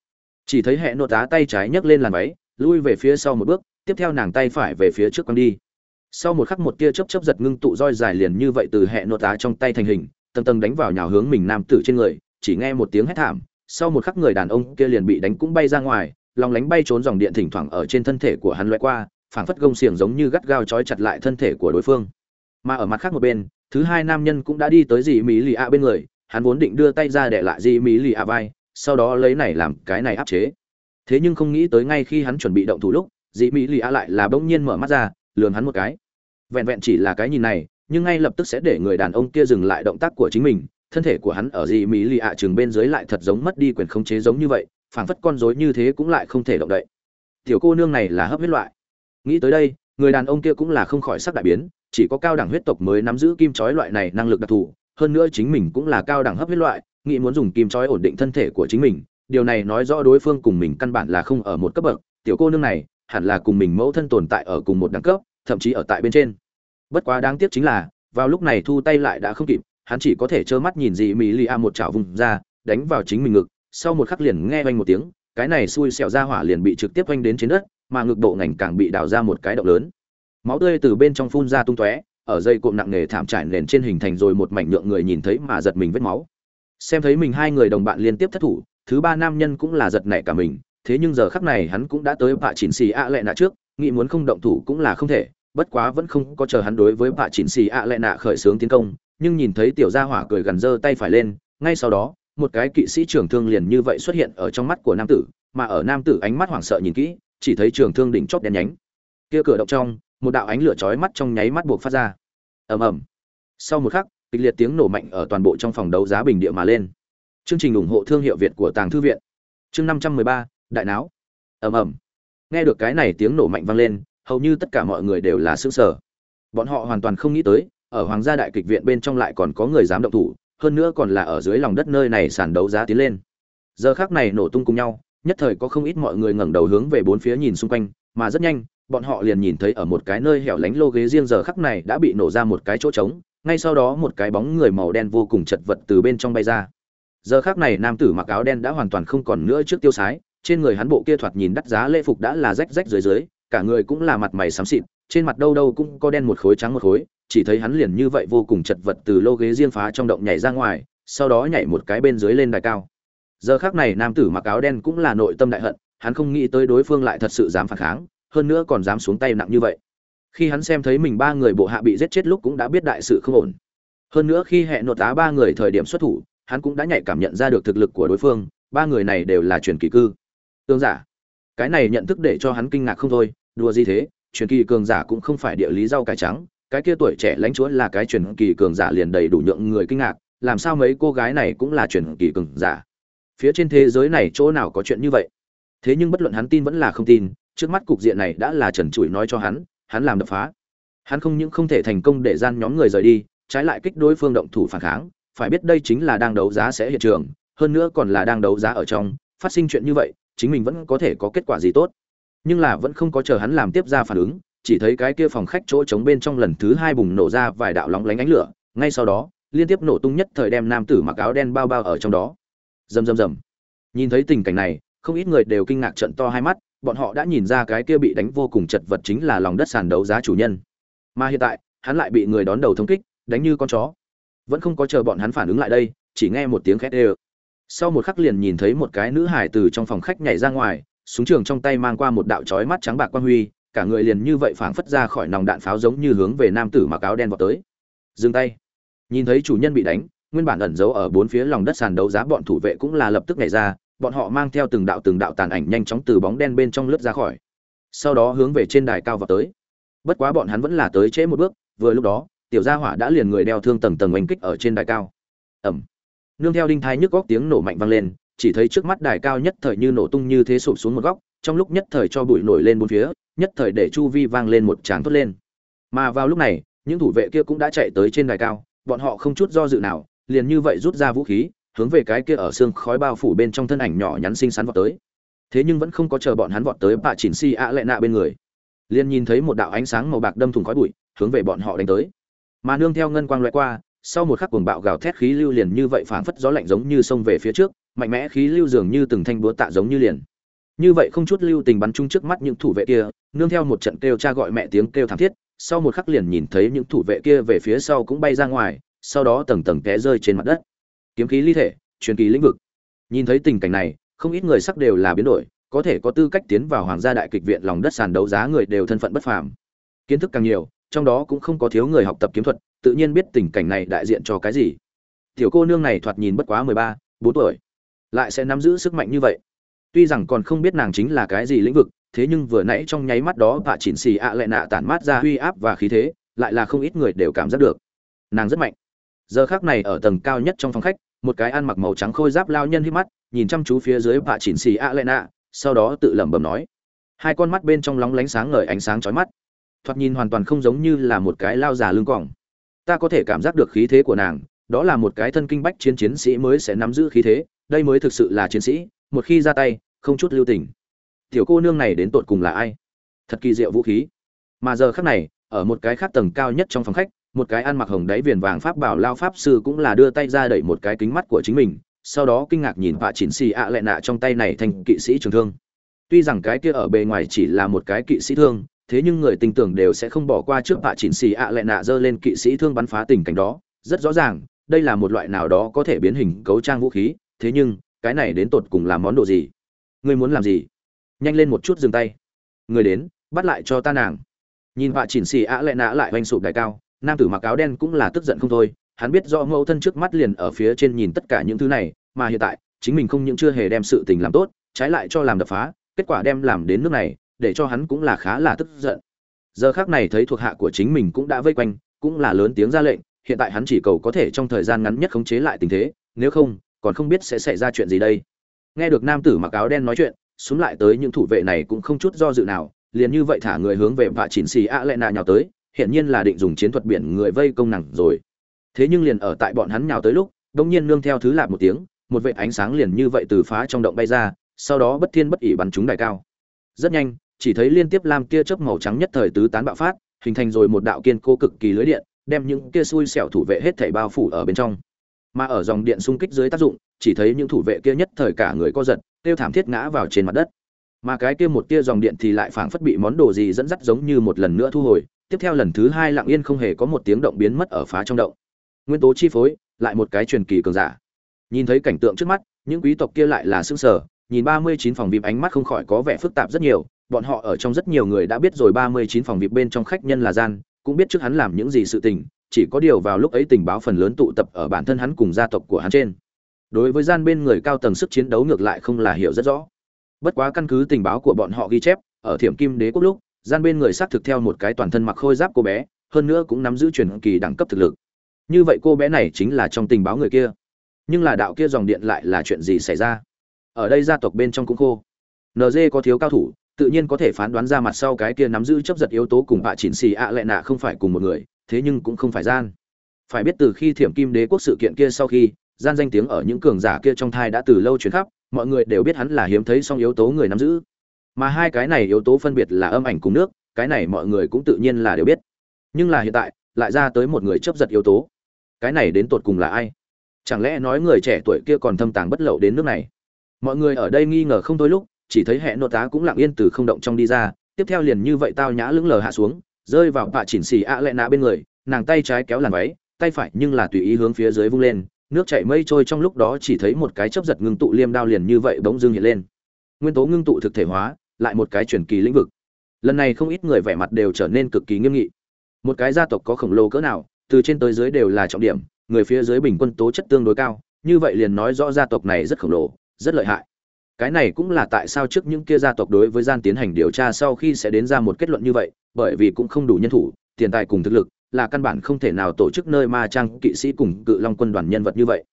[SPEAKER 1] Chỉ thấy hẹn nội tá tay trái nhấc lên làn váy, lui về phía sau một bước, tiếp theo nàng tay phải về phía trước quăng đi. Sau một khắc một tia chớp chớp giật ngưng tụ roi dài liền như vậy từ hẹn nội tá trong tay thành hình, tầng tầng đánh vào nhào hướng mình nam tử trên người, chỉ nghe một tiếng hét thảm, sau một khắc người đàn ông kia liền bị đánh cũng bay ra ngoài, lòng lánh bay trốn dòng điện thỉnh thoảng ở trên thân thể của hắn loại qua, phảng phất gông xiềng giống như gắt gao trói chặt lại thân thể của đối phương. Mà ở mặt khác một bên, thứ hai nam nhân cũng đã đi tới dì mỹ lì ạ bên người hắn vốn định đưa tay ra để lại Di mỹ lì a vai, sau đó lấy này làm cái này áp chế. Thế nhưng không nghĩ tới ngay khi hắn chuẩn bị động thủ lúc, Di mỹ lì a lại là bỗng nhiên mở mắt ra lườn hắn một cái. Vẹn vẹn chỉ là cái nhìn này, nhưng ngay lập tức sẽ để người đàn ông kia dừng lại động tác của chính mình. Thân thể của hắn ở Di mỹ lì a chừng bên dưới lại thật giống mất đi quyền khống chế giống như vậy, phảng phất con rối như thế cũng lại không thể động đậy. Tiểu cô nương này là hấp huyết loại. Nghĩ tới đây, người đàn ông kia cũng là không khỏi sắc đại biến, chỉ có cao đẳng huyết tộc mới nắm giữ kim chói loại này năng lực đặc thù hơn nữa chính mình cũng là cao đẳng hấp huyết loại, nghĩ muốn dùng kim chói ổn định thân thể của chính mình, điều này nói rõ đối phương cùng mình căn bản là không ở một cấp bậc, tiểu cô nương này hẳn là cùng mình mẫu thân tồn tại ở cùng một đẳng cấp, thậm chí ở tại bên trên. Bất quá đáng tiếc chính là, vào lúc này thu tay lại đã không kịp, hắn chỉ có thể trơ mắt nhìn dị mỹ lì a một chảo vùng ra, đánh vào chính mình ngực, sau một khắc liền nghe vang một tiếng, cái này xui xẹo ra hỏa liền bị trực tiếp vang đến trên đất, mà ngực bộ ngành càng bị đào ra một cái động lớn. Máu tươi từ bên trong phun ra tung tóe ở dây cộm nặng nề thảm trải nền trên hình thành rồi một mảnh nhượng người nhìn thấy mà giật mình vết máu. Xem thấy mình hai người đồng bạn liên tiếp thất thủ, thứ ba nam nhân cũng là giật nảy cả mình, thế nhưng giờ khắc này hắn cũng đã tới bạ chỉnh xì ạ lệ nạ trước, nghĩ muốn không động thủ cũng là không thể, bất quá vẫn không có chờ hắn đối với bạ chỉnh xì ạ lệ nạ khởi xướng tiến công, nhưng nhìn thấy tiểu gia hỏa cười gần giơ tay phải lên, ngay sau đó, một cái kỵ sĩ trưởng thương liền như vậy xuất hiện ở trong mắt của nam tử, mà ở nam tử ánh mắt hoảng sợ nhìn kỹ, chỉ thấy trường thương đỉnh chóp đen nhánh. Kia cửa động trong một đạo ánh lửa chói mắt trong nháy mắt buộc phát ra ầm ầm sau một khắc kịch liệt tiếng nổ mạnh ở toàn bộ trong phòng đấu giá bình địa mà lên Chương trình ủng hộ thương hiệu Việt của Tàng thư viện. Chương 513, đại não Ầm ầm. Nghe được cái này tiếng nổ mạnh vang lên, hầu như tất cả mọi người đều là sửng sở. Bọn họ hoàn toàn không nghĩ tới, ở Hoàng gia đại kịch viện bên trong lại còn có người dám động thủ, hơn nữa còn là ở dưới lòng đất nơi này sàn đấu giá tiến lên. Giờ khắc này nổ tung cùng nhau, nhất thời có không ít mọi người ngẩng đầu hướng về bốn phía nhìn xung quanh, mà rất nhanh, bọn họ liền nhìn thấy ở một cái nơi hẻo lánh lô ghế riêng giờ khắc này đã bị nổ ra một cái chỗ trống, ngay sau đó một cái bóng người màu đen vô cùng chật vật từ bên trong bay ra. Giờ khác này nam tử mặc áo đen đã hoàn toàn không còn nữa trước tiêu sái trên người hắn bộ kia thoạt nhìn đắt giá lễ phục đã là rách rách dưới dưới cả người cũng là mặt mày xám xịt trên mặt đâu đâu cũng có đen một khối trắng một khối chỉ thấy hắn liền như vậy vô cùng chật vật từ lô ghế riêng phá trong động nhảy ra ngoài sau đó nhảy một cái bên dưới lên đài cao. Giờ khác này nam tử mặc áo đen cũng là nội tâm đại hận hắn không nghĩ tới đối phương lại thật sự dám phản kháng hơn nữa còn dám xuống tay nặng như vậy. Khi hắn xem thấy mình ba người bộ hạ bị giết chết lúc cũng đã biết đại sự không ổn. Hơn nữa khi hẹn nột tá ba người thời điểm xuất thủ, hắn cũng đã nhạy cảm nhận ra được thực lực của đối phương, ba người này đều là truyền kỳ cư. Tương giả, cái này nhận thức để cho hắn kinh ngạc không thôi, đùa gì thế, truyền kỳ cường giả cũng không phải địa lý rau cải trắng, cái kia tuổi trẻ lãnh chúa là cái truyền kỳ cường giả liền đầy đủ nhượng người kinh ngạc, làm sao mấy cô gái này cũng là truyền kỳ cường giả? Phía trên thế giới này chỗ nào có chuyện như vậy? Thế nhưng bất luận hắn tin vẫn là không tin trước mắt cục diện này đã là trần trụi nói cho hắn hắn làm đập phá. Hắn không những không thể thành công để gian nhóm người rời đi, trái lại kích đối phương động thủ phản kháng, phải biết đây chính là đang đấu giá sẽ hiện trường, hơn nữa còn là đang đấu giá ở trong, phát sinh chuyện như vậy, chính mình vẫn có thể có kết quả gì tốt. Nhưng là vẫn không có chờ hắn làm tiếp ra phản ứng, chỉ thấy cái kia phòng khách chỗ trống bên trong lần thứ hai bùng nổ ra vài đạo lóng lánh ánh lửa, ngay sau đó, liên tiếp nổ tung nhất thời đem nam tử mặc áo đen bao bao ở trong đó. Rầm rầm rầm. Nhìn thấy tình cảnh này, không ít người đều kinh ngạc trận to hai mắt bọn họ đã nhìn ra cái kia bị đánh vô cùng chật vật chính là lòng đất sàn đấu giá chủ nhân. Mà hiện tại, hắn lại bị người đón đầu thống kích, đánh như con chó. Vẫn không có chờ bọn hắn phản ứng lại đây, chỉ nghe một tiếng khét ê sau một khắc liền nhìn thấy một cái nữ hải từ trong phòng khách nhảy ra ngoài, súng trường trong tay mang qua một đạo chói mắt trắng bạc quan huy, cả người liền như vậy phảng phất ra khỏi nòng đạn pháo giống như hướng về nam tử mặc áo đen vào tới. Dừng tay. Nhìn thấy chủ nhân bị đánh, nguyên bản ẩn giấu ở bốn phía lòng đất sàn đấu giá bọn thủ vệ cũng là lập tức nhảy ra bọn họ mang theo từng đạo từng đạo tàn ảnh nhanh chóng từ bóng đen bên trong lướt ra khỏi, sau đó hướng về trên đài cao vào tới. Bất quá bọn hắn vẫn là tới trễ một bước, vừa lúc đó, tiểu gia hỏa đã liền người đeo thương tầng tầng oanh kích ở trên đài cao. Ẩm nương theo đinh thai nhức góc tiếng nổ mạnh vang lên, chỉ thấy trước mắt đài cao nhất thời như nổ tung như thế sụp xuống một góc, trong lúc nhất thời cho bụi nổi lên bốn phía, nhất thời để chu vi vang lên một tràng thốt lên. Mà vào lúc này, những thủ vệ kia cũng đã chạy tới trên đài cao, bọn họ không chút do dự nào, liền như vậy rút ra vũ khí hướng về cái kia ở xương khói bao phủ bên trong thân ảnh nhỏ nhắn xinh xắn vọt tới. Thế nhưng vẫn không có chờ bọn hắn vọt tới bà chỉnh si ạ lệ nạ bên người. Liền nhìn thấy một đạo ánh sáng màu bạc đâm thủng khói bụi, hướng về bọn họ đánh tới. Mà nương theo ngân quang loại qua, sau một khắc cuồng bạo gào thét khí lưu liền như vậy phảng phất gió lạnh giống như sông về phía trước, mạnh mẽ khí lưu dường như từng thanh búa tạ giống như liền. Như vậy không chút lưu tình bắn chung trước mắt những thủ vệ kia, nương theo một trận kêu cha gọi mẹ tiếng kêu thảm thiết, sau một khắc liền nhìn thấy những thủ vệ kia về phía sau cũng bay ra ngoài, sau đó tầng tầng té rơi trên mặt đất kiếm khí ly thể, truyền kỳ lĩnh vực. Nhìn thấy tình cảnh này, không ít người sắc đều là biến đổi, có thể có tư cách tiến vào hoàng gia đại kịch viện lòng đất sàn đấu giá người đều thân phận bất phàm. Kiến thức càng nhiều, trong đó cũng không có thiếu người học tập kiếm thuật, tự nhiên biết tình cảnh này đại diện cho cái gì. Tiểu cô nương này thoạt nhìn bất quá mười ba, bốn tuổi, lại sẽ nắm giữ sức mạnh như vậy. Tuy rằng còn không biết nàng chính là cái gì lĩnh vực, thế nhưng vừa nãy trong nháy mắt đó bà chỉnh xì ạ à lại nạ tản mát ra uy áp và khí thế, lại là không ít người đều cảm giác được. Nàng rất mạnh giờ khác này ở tầng cao nhất trong phòng khách, một cái ăn mặc màu trắng khôi giáp lao nhân hít mắt, nhìn chăm chú phía dưới bà chỉnh xì a lệ nạ sau đó tự lẩm bẩm nói. Hai con mắt bên trong lóng lánh sáng ngời ánh sáng chói mắt. Thoạt nhìn hoàn toàn không giống như là một cái lao già lưng cỏng ta có thể cảm giác được khí thế của nàng, đó là một cái thân kinh bách chiến chiến sĩ mới sẽ nắm giữ khí thế, đây mới thực sự là chiến sĩ, một khi ra tay, không chút lưu tình. Tiểu cô nương này đến tột cùng là ai? Thật kỳ diệu vũ khí. Mà giờ khác này, ở một cái khác tầng cao nhất trong phòng khách một cái ăn mặc hồng đáy viền vàng pháp bảo lao pháp sư cũng là đưa tay ra đẩy một cái kính mắt của chính mình, sau đó kinh ngạc nhìn vạ chỉnh xì ạ lệ nạ trong tay này thành kỵ sĩ trường thương. Tuy rằng cái kia ở bề ngoài chỉ là một cái kỵ sĩ thương, thế nhưng người tình tưởng đều sẽ không bỏ qua trước bạ chỉnh xì ạ lệ nạ giơ lên kỵ sĩ thương bắn phá tình cảnh đó. Rất rõ ràng, đây là một loại nào đó có thể biến hình cấu trang vũ khí, thế nhưng, cái này đến tột cùng là món đồ gì? Ngươi muốn làm gì? Nhanh lên một chút dừng tay. Người đến, bắt lại cho ta nàng. Nhìn bạ chỉnh xì ạ lệ nạ lại oanh sụp đài cao nam tử mặc áo đen cũng là tức giận không thôi, hắn biết do mẫu thân trước mắt liền ở phía trên nhìn tất cả những thứ này, mà hiện tại, chính mình không những chưa hề đem sự tình làm tốt, trái lại cho làm đập phá, kết quả đem làm đến nước này, để cho hắn cũng là khá là tức giận. Giờ khác này thấy thuộc hạ của chính mình cũng đã vây quanh, cũng là lớn tiếng ra lệnh, hiện tại hắn chỉ cầu có thể trong thời gian ngắn nhất khống chế lại tình thế, nếu không, còn không biết sẽ xảy ra chuyện gì đây. Nghe được nam tử mặc áo đen nói chuyện xuống lại tới những thủ vệ này cũng không chút do dự nào, liền như vậy thả người hướng về vạ chỉnh xì ạ lệ nạ nhào tới hiện nhiên là định dùng chiến thuật biển người vây công nặng rồi. Thế nhưng liền ở tại bọn hắn nhào tới lúc, đột nhiên nương theo thứ lạp một tiếng, một vệt ánh sáng liền như vậy từ phá trong động bay ra, sau đó bất thiên bất ỷ bắn chúng đài cao. Rất nhanh, chỉ thấy liên tiếp lam kia chớp màu trắng nhất thời tứ tán bạo phát, hình thành rồi một đạo kiên cố cực kỳ lưới điện, đem những kia xui xẻo thủ vệ hết thảy bao phủ ở bên trong. Mà ở dòng điện xung kích dưới tác dụng, chỉ thấy những thủ vệ kia nhất thời cả người co giật, tiêu thảm thiết ngã vào trên mặt đất. Mà cái kia một tia dòng điện thì lại phảng phất bị món đồ gì dẫn dắt giống như một lần nữa thu hồi tiếp theo lần thứ hai lặng yên không hề có một tiếng động biến mất ở phá trong động. Nguyên tố chi phối, lại một cái truyền kỳ cường giả. Nhìn thấy cảnh tượng trước mắt, những quý tộc kia lại là xương sở nhìn ba mươi chín phòng vip ánh mắt không khỏi có vẻ phức tạp rất nhiều, bọn họ ở trong rất nhiều người đã biết rồi ba mươi chín phòng vip bên trong khách nhân là gian, cũng biết trước hắn làm những gì sự tình, chỉ có điều vào lúc ấy tình báo phần lớn tụ tập ở bản thân hắn cùng gia tộc của hắn trên. Đối với gian bên người cao tầng sức chiến đấu ngược lại không là hiểu rất rõ. Bất quá căn cứ tình báo của bọn họ ghi chép, ở thiểm kim đế quốc lúc gian bên người xác thực theo một cái toàn thân mặc khôi giáp cô bé, hơn nữa cũng nắm giữ truyền kỳ đẳng cấp thực lực. Như vậy cô bé này chính là trong tình báo người kia. Nhưng là đạo kia dòng điện lại là chuyện gì xảy ra? Ở đây gia tộc bên trong cũng khô. Nd có thiếu cao thủ, tự nhiên có thể phán đoán ra mặt sau cái kia nắm giữ chấp giật yếu tố cùng bạ chỉnh xì ạ à lệ nạ không phải cùng một người, thế nhưng cũng không phải gian. Phải biết từ khi thiểm kim đế quốc sự kiện kia sau khi, gian danh tiếng ở những cường giả kia trong thai đã từ lâu chuyển khắp, mọi người đều biết hắn là hiếm thấy song yếu tố người nắm giữ mà hai cái này yếu tố phân biệt là âm ảnh cùng nước, cái này mọi người cũng tự nhiên là đều biết. Nhưng là hiện tại, lại ra tới một người chấp giật yếu tố. Cái này đến tột cùng là ai? Chẳng lẽ nói người trẻ tuổi kia còn thâm tàng bất lậu đến nước này? Mọi người ở đây nghi ngờ không thôi lúc, chỉ thấy hệ nội tá cũng lặng yên từ không động trong đi ra, tiếp theo liền như vậy tao nhã lững lờ hạ xuống, rơi vào bạ chỉnh xì ạ lệ nạ bên người, nàng tay trái kéo làn váy, tay phải nhưng là tùy ý hướng phía dưới vung lên, nước chảy mây trôi trong lúc đó chỉ thấy một cái chấp giật ngưng tụ liêm đao liền như vậy bỗng dưng hiện lên. Nguyên tố ngưng tụ thực thể hóa lại một cái truyền kỳ lĩnh vực. Lần này không ít người vẻ mặt đều trở nên cực kỳ nghiêm nghị. Một cái gia tộc có khổng lồ cỡ nào, từ trên tới dưới đều là trọng điểm, người phía dưới bình quân tố chất tương đối cao, như vậy liền nói rõ gia tộc này rất khổng lồ, rất lợi hại. Cái này cũng là tại sao trước những kia gia tộc đối với gian tiến hành điều tra sau khi sẽ đến ra một kết luận như vậy, bởi vì cũng không đủ nhân thủ, tiền tài cùng thực lực, là căn bản không thể nào tổ chức nơi ma trang kỵ sĩ cùng cự long quân đoàn nhân vật như vậy.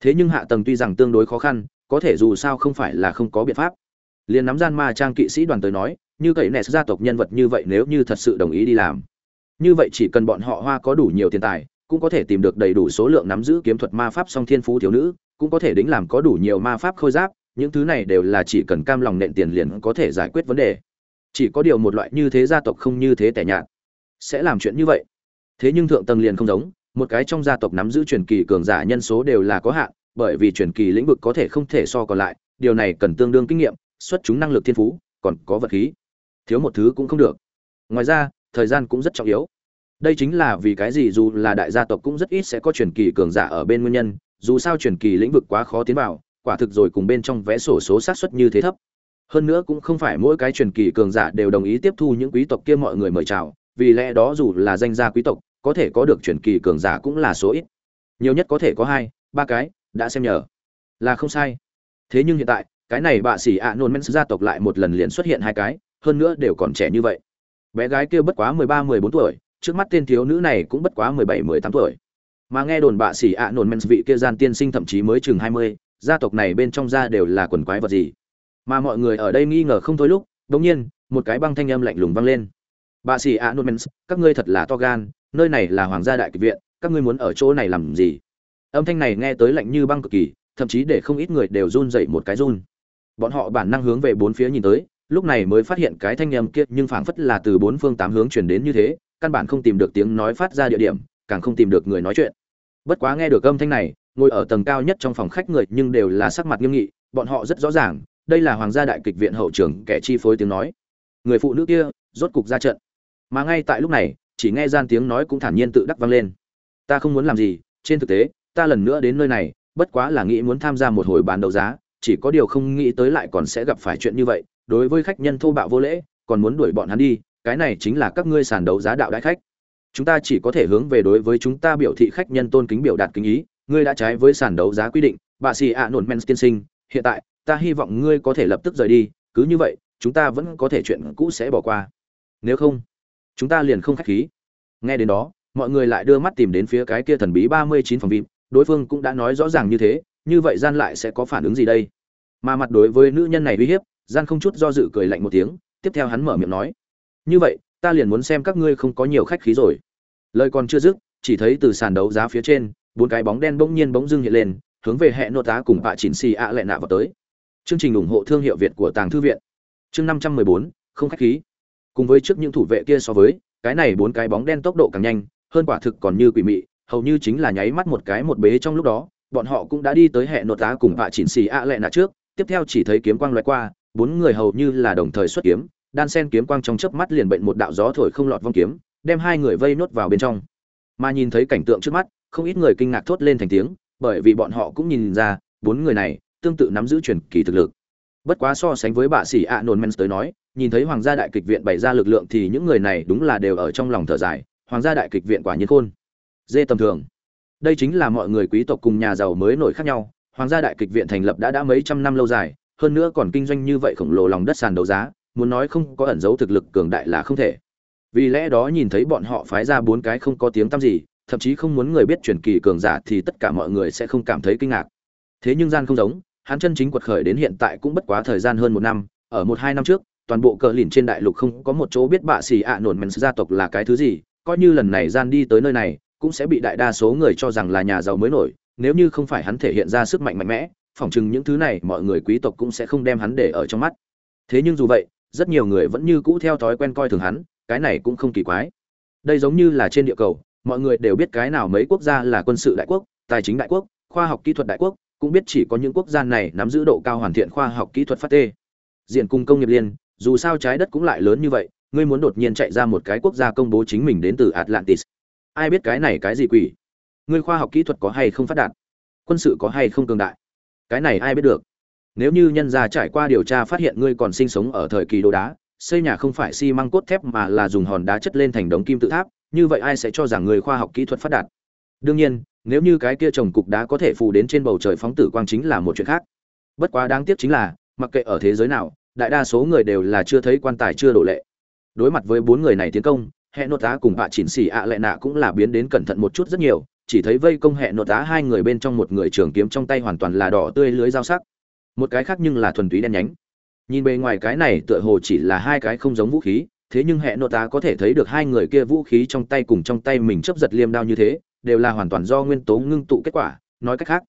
[SPEAKER 1] Thế nhưng hạ tầng tuy rằng tương đối khó khăn, có thể dù sao không phải là không có biện pháp liền nắm gian ma trang kỵ sĩ đoàn tới nói, như cậy nẹt gia tộc nhân vật như vậy nếu như thật sự đồng ý đi làm. Như vậy chỉ cần bọn họ hoa có đủ nhiều tiền tài, cũng có thể tìm được đầy đủ số lượng nắm giữ kiếm thuật ma pháp song thiên phú thiếu nữ, cũng có thể đính làm có đủ nhiều ma pháp khôi giáp, những thứ này đều là chỉ cần cam lòng nện tiền liền có thể giải quyết vấn đề. Chỉ có điều một loại như thế gia tộc không như thế tẻ nhạt. Sẽ làm chuyện như vậy. Thế nhưng thượng tầng liền không giống, một cái trong gia tộc nắm giữ truyền kỳ cường giả nhân số đều là có hạn, bởi vì truyền kỳ lĩnh vực có thể không thể so còn lại, điều này cần tương đương kinh nghiệm xuất chúng năng lực thiên phú, còn có vật khí. Thiếu một thứ cũng không được. Ngoài ra, thời gian cũng rất trọng yếu. Đây chính là vì cái gì dù là đại gia tộc cũng rất ít sẽ có truyền kỳ cường giả ở bên nguyên nhân, dù sao truyền kỳ lĩnh vực quá khó tiến vào, quả thực rồi cùng bên trong vẽ sổ số xác suất như thế thấp. Hơn nữa cũng không phải mỗi cái truyền kỳ cường giả đều đồng ý tiếp thu những quý tộc kia mọi người mời chào, vì lẽ đó dù là danh gia quý tộc, có thể có được truyền kỳ cường giả cũng là số ít. Nhiều nhất có thể có hai, ba cái, đã xem nhờ. Là không sai. Thế nhưng hiện tại cái này bạ sĩ ạ nôn men gia tộc lại một lần liền xuất hiện hai cái, hơn nữa đều còn trẻ như vậy. Bé gái kia bất quá mười ba, mười bốn tuổi, trước mắt tên thiếu nữ này cũng bất quá mười bảy, mười tám tuổi. Mà nghe đồn bạ sĩ ạ nôn men vị kia gian tiên sinh thậm chí mới chừng hai mươi, gia tộc này bên trong gia đều là quần quái vật gì? Mà mọi người ở đây nghi ngờ không thôi lúc đ nhiên, một cái băng thanh âm lạnh lùng vang lên. Bà sĩ a nôn các ngươi thật là to gan, nơi này là hoàng gia đại kịch viện, các ngươi muốn ở chỗ này làm gì? Âm thanh này nghe tới lạnh như băng cực kỳ, thậm chí để không ít người đều run dậy một cái run bọn họ bản năng hướng về bốn phía nhìn tới, lúc này mới phát hiện cái thanh âm kia nhưng phảng phất là từ bốn phương tám hướng truyền đến như thế, căn bản không tìm được tiếng nói phát ra địa điểm, càng không tìm được người nói chuyện. Bất quá nghe được âm thanh này, ngồi ở tầng cao nhất trong phòng khách người nhưng đều là sắc mặt nghiêm nghị, bọn họ rất rõ ràng, đây là hoàng gia đại kịch viện hậu trưởng kẻ chi phối tiếng nói. Người phụ nữ kia, rốt cục ra trận. Mà ngay tại lúc này, chỉ nghe gian tiếng nói cũng thản nhiên tự đắc vang lên. Ta không muốn làm gì, trên thực tế, ta lần nữa đến nơi này, bất quá là nghĩ muốn tham gia một hồi bán đấu giá chỉ có điều không nghĩ tới lại còn sẽ gặp phải chuyện như vậy, đối với khách nhân thô bạo vô lễ, còn muốn đuổi bọn hắn đi, cái này chính là các ngươi sàn đấu giá đạo đại khách. Chúng ta chỉ có thể hướng về đối với chúng ta biểu thị khách nhân tôn kính biểu đạt kính ý, ngươi đã trái với sàn đấu giá quy định, bà xì ạ nổn men tiên sinh, hiện tại, ta hy vọng ngươi có thể lập tức rời đi, cứ như vậy, chúng ta vẫn có thể chuyện cũ sẽ bỏ qua. Nếu không, chúng ta liền không khách khí. Nghe đến đó, mọi người lại đưa mắt tìm đến phía cái kia thần bí ba mươi chín phòng vip đối phương cũng đã nói rõ ràng như thế như vậy gian lại sẽ có phản ứng gì đây? Mà mặt đối với nữ nhân này uy hiếp, gian không chút do dự cười lạnh một tiếng, tiếp theo hắn mở miệng nói, như vậy, ta liền muốn xem các ngươi không có nhiều khách khí rồi. Lời còn chưa dứt, chỉ thấy từ sàn đấu giá phía trên, bốn cái bóng đen bỗng nhiên bỗng dưng hiện lên, hướng về hệ nội tá cùng bạ chỉnh xì ạ lệ nạ vào tới. Chương trình ủng hộ thương hiệu việt của tàng thư viện. Chương năm trăm mười bốn, không khách khí. Cùng với trước những thủ vệ kia so với, cái này bốn cái bóng đen tốc độ càng nhanh, hơn quả thực còn như quỷ mị, hầu như chính là nháy mắt một cái một bế trong lúc đó bọn họ cũng đã đi tới hệ nô tá cùng vạ chỉnh xì ạ lệ nạ trước. Tiếp theo chỉ thấy kiếm quang loại qua, bốn người hầu như là đồng thời xuất kiếm. Đan sen kiếm quang trong chớp mắt liền bệnh một đạo gió thổi không lọt vong kiếm, đem hai người vây nốt vào bên trong. Mà nhìn thấy cảnh tượng trước mắt, không ít người kinh ngạc thốt lên thành tiếng, bởi vì bọn họ cũng nhìn ra, bốn người này tương tự nắm giữ truyền kỳ thực lực. Bất quá so sánh với bà sĩ ạ nôn men tới nói, nhìn thấy hoàng gia đại kịch viện bày ra lực lượng thì những người này đúng là đều ở trong lòng thở dài, hoàng gia đại kịch viện quả nhiên khôn, dê tầm thường đây chính là mọi người quý tộc cùng nhà giàu mới nổi khác nhau. Hoàng gia đại kịch viện thành lập đã đã mấy trăm năm lâu dài, hơn nữa còn kinh doanh như vậy khổng lồ lòng đất sàn đấu giá, muốn nói không có ẩn dấu thực lực cường đại là không thể. Vì lẽ đó nhìn thấy bọn họ phái ra bốn cái không có tiếng tăm gì, thậm chí không muốn người biết truyền kỳ cường giả thì tất cả mọi người sẽ không cảm thấy kinh ngạc. Thế nhưng gian không giống, hắn chân chính quật khởi đến hiện tại cũng bất quá thời gian hơn một năm, ở một hai năm trước, toàn bộ cờ lìn trên đại lục không có một chỗ biết bạ xì ạ nổn mèn gia tộc là cái thứ gì, coi như lần này gian đi tới nơi này cũng sẽ bị đại đa số người cho rằng là nhà giàu mới nổi, nếu như không phải hắn thể hiện ra sức mạnh mạnh mẽ, phỏng chừng những thứ này mọi người quý tộc cũng sẽ không đem hắn để ở trong mắt. Thế nhưng dù vậy, rất nhiều người vẫn như cũ theo thói quen coi thường hắn, cái này cũng không kỳ quái. Đây giống như là trên địa cầu, mọi người đều biết cái nào mấy quốc gia là quân sự đại quốc, tài chính đại quốc, khoa học kỹ thuật đại quốc, cũng biết chỉ có những quốc gia này nắm giữ độ cao hoàn thiện khoa học kỹ thuật phát tê. Diện cùng công nghiệp liên, dù sao trái đất cũng lại lớn như vậy, ngươi muốn đột nhiên chạy ra một cái quốc gia công bố chính mình đến từ atlantis ai biết cái này cái gì quỷ? Ngươi khoa học kỹ thuật có hay không phát đạt? Quân sự có hay không cường đại? Cái này ai biết được? Nếu như nhân gia trải qua điều tra phát hiện ngươi còn sinh sống ở thời kỳ đồ đá, xây nhà không phải xi măng cốt thép mà là dùng hòn đá chất lên thành đống kim tự tháp, như vậy ai sẽ cho rằng người khoa học kỹ thuật phát đạt? Đương nhiên, nếu như cái kia trồng cục đá có thể phù đến trên bầu trời phóng tử quang chính là một chuyện khác. Bất quá đáng tiếc chính là, mặc kệ ở thế giới nào, đại đa số người đều là chưa thấy quan tài chưa đổ lệ. Đối mặt với bốn người này tiến công hệ nội tá cùng bạ chỉnh xỉ ạ lệ nạ cũng là biến đến cẩn thận một chút rất nhiều, chỉ thấy vây công hệ nội tá hai người bên trong một người trường kiếm trong tay hoàn toàn là đỏ tươi lưới dao sắc. Một cái khác nhưng là thuần túy đen nhánh. Nhìn bề ngoài cái này tựa hồ chỉ là hai cái không giống vũ khí, thế nhưng hệ nội tá có thể thấy được hai người kia vũ khí trong tay cùng trong tay mình chấp giật liêm đao như thế, đều là hoàn toàn do nguyên tố ngưng tụ kết quả, nói cách khác,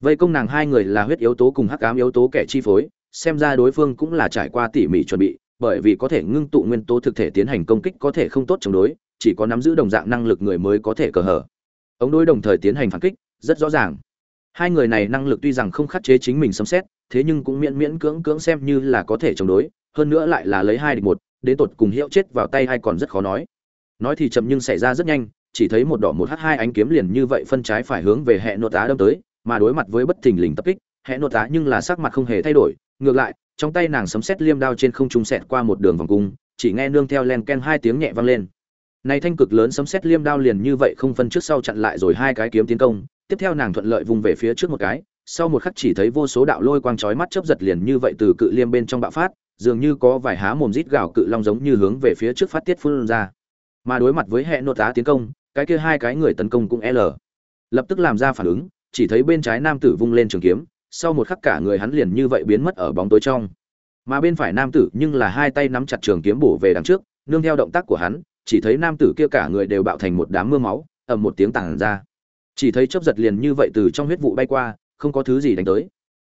[SPEAKER 1] vây công nàng hai người là huyết yếu tố cùng hắc ám yếu tố kẻ chi phối, xem ra đối phương cũng là trải qua tỉ mỉ chuẩn bị bởi vì có thể ngưng tụ nguyên tố thực thể tiến hành công kích có thể không tốt chống đối, chỉ có nắm giữ đồng dạng năng lực người mới có thể cờ hở ống đối đồng thời tiến hành phản kích, rất rõ ràng. Hai người này năng lực tuy rằng không khắc chế chính mình xâm xét thế nhưng cũng miễn miễn cưỡng cưỡng xem như là có thể chống đối, hơn nữa lại là lấy hai địch một, đến tột cùng hiệu chết vào tay hay còn rất khó nói. Nói thì chậm nhưng xảy ra rất nhanh, chỉ thấy một đỏ một h hai ánh kiếm liền như vậy phân trái phải hướng về hệ nội tá đâm tới, mà đối mặt với bất thình lình tập kích, hệ nội tá nhưng là sắc mặt không hề thay đổi, ngược lại trong tay nàng sấm sét liêm đao trên không trung sẹt qua một đường vòng cung, chỉ nghe nương theo len ken hai tiếng nhẹ vang lên. Này thanh cực lớn sấm sét liêm đao liền như vậy không phân trước sau chặn lại rồi hai cái kiếm tiến công, tiếp theo nàng thuận lợi vùng về phía trước một cái, sau một khắc chỉ thấy vô số đạo lôi quang chói mắt chớp giật liền như vậy từ cự liêm bên trong bạo phát, dường như có vài há mồm rít gào cự long giống như hướng về phía trước phát tiết phun ra. Mà đối mặt với hệ nội tá tiến công, cái kia hai cái người tấn công cũng l. Lập tức làm ra phản ứng, chỉ thấy bên trái nam tử vung lên trường kiếm sau một khắc cả người hắn liền như vậy biến mất ở bóng tối trong. Mà bên phải nam tử nhưng là hai tay nắm chặt trường kiếm bổ về đằng trước, nương theo động tác của hắn, chỉ thấy nam tử kia cả người đều bạo thành một đám mưa máu, ầm một tiếng tàng ra. Chỉ thấy chớp giật liền như vậy từ trong huyết vụ bay qua, không có thứ gì đánh tới.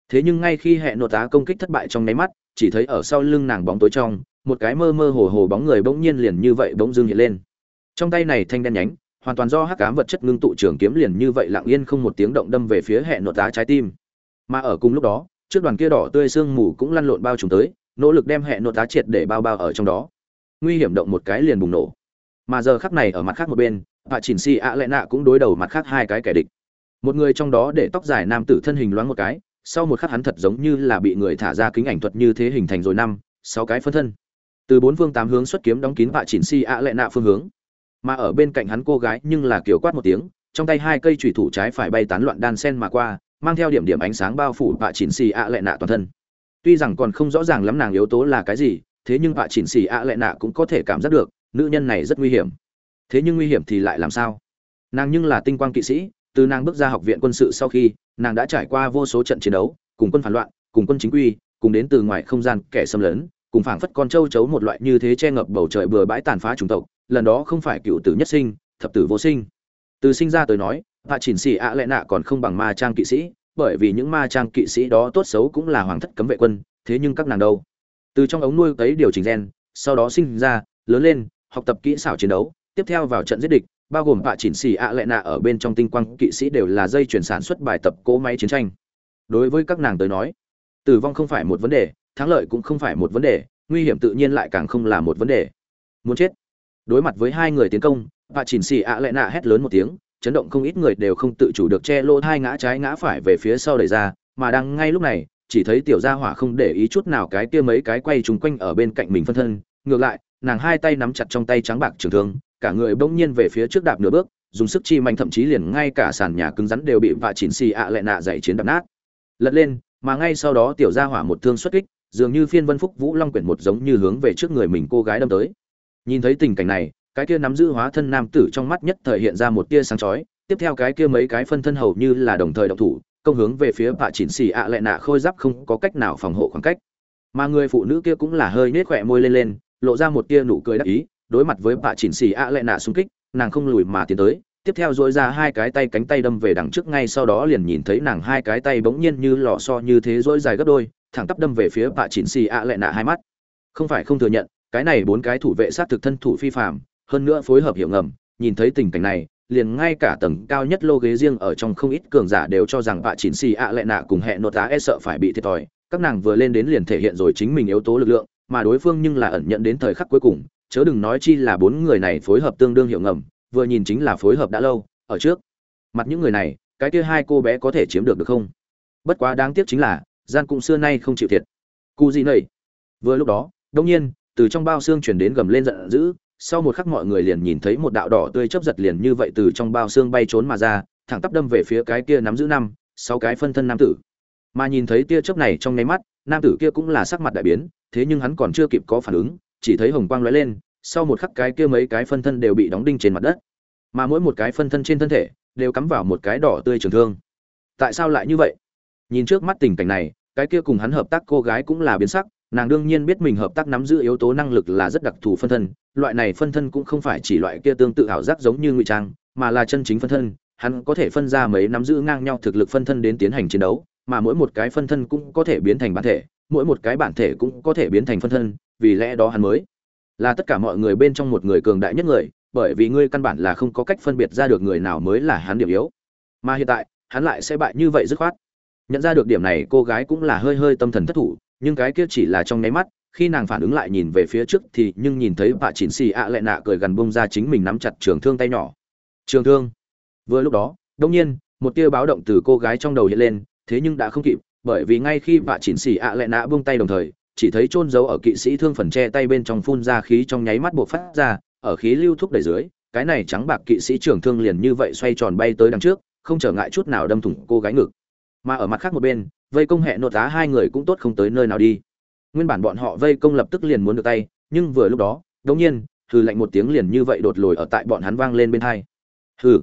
[SPEAKER 1] Thế nhưng ngay khi hệ nội tá công kích thất bại trong nháy mắt, chỉ thấy ở sau lưng nàng bóng tối trong, một cái mơ mơ hồ hồ bóng người bỗng nhiên liền như vậy bỗng dưng hiện lên. Trong tay này thanh đen nhánh, hoàn toàn do hắc ám vật chất ngưng tụ trường kiếm liền như vậy lặng yên không một tiếng động đâm về phía hệ nội tá trái tim mà ở cùng lúc đó, trước đoàn kia đỏ tươi sương mù cũng lăn lộn bao trùm tới, nỗ lực đem hệ nội tá triệt để bao bao ở trong đó. Nguy hiểm động một cái liền bùng nổ. Mà giờ khắc này ở mặt khác một bên, hạ chỉnh si ạ lệ nạ cũng đối đầu mặt khác hai cái kẻ địch. Một người trong đó để tóc dài nam tử thân hình loáng một cái, sau một khắc hắn thật giống như là bị người thả ra kính ảnh thuật như thế hình thành rồi năm, sáu cái phân thân. Từ bốn phương tám hướng xuất kiếm đóng kín hạ chỉnh si ạ lệ nạ phương hướng. Mà ở bên cạnh hắn cô gái nhưng là kiểu quát một tiếng, trong tay hai cây chủy thủ trái phải bay tán loạn đan sen mà qua mang theo điểm điểm ánh sáng bao phủ hạ chỉnh xì ạ lệ nạ toàn thân. Tuy rằng còn không rõ ràng lắm nàng yếu tố là cái gì, thế nhưng hạ chỉnh xì ạ lệ nạ cũng có thể cảm giác được, nữ nhân này rất nguy hiểm. Thế nhưng nguy hiểm thì lại làm sao? Nàng nhưng là tinh quang kỵ sĩ, từ nàng bước ra học viện quân sự sau khi, nàng đã trải qua vô số trận chiến đấu, cùng quân phản loạn, cùng quân chính quy, cùng đến từ ngoài không gian kẻ xâm lấn, cùng phảng phất con châu chấu một loại như thế che ngập bầu trời bừa bãi tàn phá chủng tộc, lần đó không phải cựu tử nhất sinh, thập tử vô sinh. Từ sinh ra tới nói hạ chỉnh xì ạ lệ nạ còn không bằng ma trang kỵ sĩ, bởi vì những ma trang kỵ sĩ đó tốt xấu cũng là hoàng thất cấm vệ quân, thế nhưng các nàng đâu? Từ trong ống nuôi cấy điều chỉnh gen, sau đó sinh ra, lớn lên, học tập kỹ xảo chiến đấu, tiếp theo vào trận giết địch, bao gồm hạ chỉnh xì ạ lệ nạ ở bên trong tinh quang kỵ sĩ đều là dây chuyển sản xuất bài tập cỗ máy chiến tranh. Đối với các nàng tới nói, tử vong không phải một vấn đề, thắng lợi cũng không phải một vấn đề, nguy hiểm tự nhiên lại càng không là một vấn đề. Muốn chết. Đối mặt với hai người tiến công, và chỉnh xì ạ lệ nạ hét lớn một tiếng chấn động không ít người đều không tự chủ được che lỗ hai ngã trái ngã phải về phía sau đẩy ra, mà đang ngay lúc này, chỉ thấy tiểu gia hỏa không để ý chút nào cái kia mấy cái quay trùng quanh ở bên cạnh mình phân thân. Ngược lại, nàng hai tay nắm chặt trong tay trắng bạc trường thương, cả người bỗng nhiên về phía trước đạp nửa bước, dùng sức chi mạnh thậm chí liền ngay cả sàn nhà cứng rắn đều bị vạ chỉnh xì ạ lệ nạ dạy chiến đập nát. Lật lên, mà ngay sau đó tiểu gia hỏa một thương xuất kích, dường như phiên vân phúc vũ long quyển một giống như hướng về trước người mình cô gái đâm tới. Nhìn thấy tình cảnh này cái kia nắm giữ hóa thân nam tử trong mắt nhất thời hiện ra một tia sáng chói, tiếp theo cái kia mấy cái phân thân hầu như là đồng thời động thủ, công hướng về phía bạ chỉnh xì ạ lệ nạ khôi giáp không có cách nào phòng hộ khoảng cách. Mà người phụ nữ kia cũng là hơi nết khỏe môi lên lên, lộ ra một tia nụ cười đắc ý, đối mặt với bạ chỉnh xì ạ lệ nạ xung kích, nàng không lùi mà tiến tới, tiếp theo dội ra hai cái tay cánh tay đâm về đằng trước ngay sau đó liền nhìn thấy nàng hai cái tay bỗng nhiên như lò so như thế dỗi dài gấp đôi, thẳng tắp đâm về phía bạ chỉnh xì ạ lệ nạ hai mắt. Không phải không thừa nhận, cái này bốn cái thủ vệ sát thực thân thủ phi phạm hơn nữa phối hợp hiệu ngầm, nhìn thấy tình cảnh này, liền ngay cả tầng cao nhất lô ghế riêng ở trong không ít cường giả đều cho rằng bạ chỉnh xì ạ lệ nạ cùng hẹn nột tá e sợ phải bị thiệt thòi. Các nàng vừa lên đến liền thể hiện rồi chính mình yếu tố lực lượng, mà đối phương nhưng là ẩn nhận đến thời khắc cuối cùng, chớ đừng nói chi là bốn người này phối hợp tương đương hiệu ngầm, vừa nhìn chính là phối hợp đã lâu, ở trước. Mặt những người này, cái kia hai cô bé có thể chiếm được được không? Bất quá đáng tiếc chính là, gian cũng xưa nay không chịu thiệt. Cu gì nầy vừa lúc đó đông nhiên, từ trong bao xương chuyển đến gầm lên giận dữ sau một khắc mọi người liền nhìn thấy một đạo đỏ tươi chớp giật liền như vậy từ trong bao xương bay trốn mà ra, thẳng tắp đâm về phía cái kia nắm giữ năm, sáu cái phân thân nam tử. Mà nhìn thấy tia chớp này trong nháy mắt, nam tử kia cũng là sắc mặt đại biến, thế nhưng hắn còn chưa kịp có phản ứng, chỉ thấy hồng quang lóe lên, sau một khắc cái kia mấy cái phân thân đều bị đóng đinh trên mặt đất. Mà mỗi một cái phân thân trên thân thể đều cắm vào một cái đỏ tươi trường thương. Tại sao lại như vậy? Nhìn trước mắt tình cảnh này, cái kia cùng hắn hợp tác cô gái cũng là biến sắc nàng đương nhiên biết mình hợp tác nắm giữ yếu tố năng lực là rất đặc thù phân thân, loại này phân thân cũng không phải chỉ loại kia tương tự ảo giác giống như ngụy trang, mà là chân chính phân thân, hắn có thể phân ra mấy nắm giữ ngang nhau thực lực phân thân đến tiến hành chiến đấu, mà mỗi một cái phân thân cũng có thể biến thành bản thể, mỗi một cái bản thể cũng có thể biến thành phân thân, vì lẽ đó hắn mới là tất cả mọi người bên trong một người cường đại nhất người, bởi vì ngươi căn bản là không có cách phân biệt ra được người nào mới là hắn điểm yếu. Mà hiện tại, hắn lại sẽ bại như vậy dứt khoát. Nhận ra được điểm này, cô gái cũng là hơi hơi tâm thần thất thủ nhưng cái kia chỉ là trong nháy mắt, khi nàng phản ứng lại nhìn về phía trước thì nhưng nhìn thấy bà chỉnh xì ạ à lại nạ cười gần bông ra chính mình nắm chặt trường thương tay nhỏ. Trường thương? Vừa lúc đó, đông nhiên, một tia báo động từ cô gái trong đầu hiện lên, thế nhưng đã không kịp, bởi vì ngay khi bà chỉnh xì ạ à lại nạ buông tay đồng thời, chỉ thấy chôn giấu ở kỵ sĩ thương phần che tay bên trong phun ra khí trong nháy mắt buộc phát ra, ở khí lưu thúc đẩy dưới, cái này trắng bạc kỵ sĩ trưởng thương liền như vậy xoay tròn bay tới đằng trước, không trở ngại chút nào đâm thủng cô gái ngực mà ở mặt khác một bên vây công hệ nột á hai người cũng tốt không tới nơi nào đi. Nguyên bản bọn họ vây công lập tức liền muốn được tay nhưng vừa lúc đó đống nhiên hừ lạnh một tiếng liền như vậy đột lồi ở tại bọn hắn vang lên bên hai. Hừ.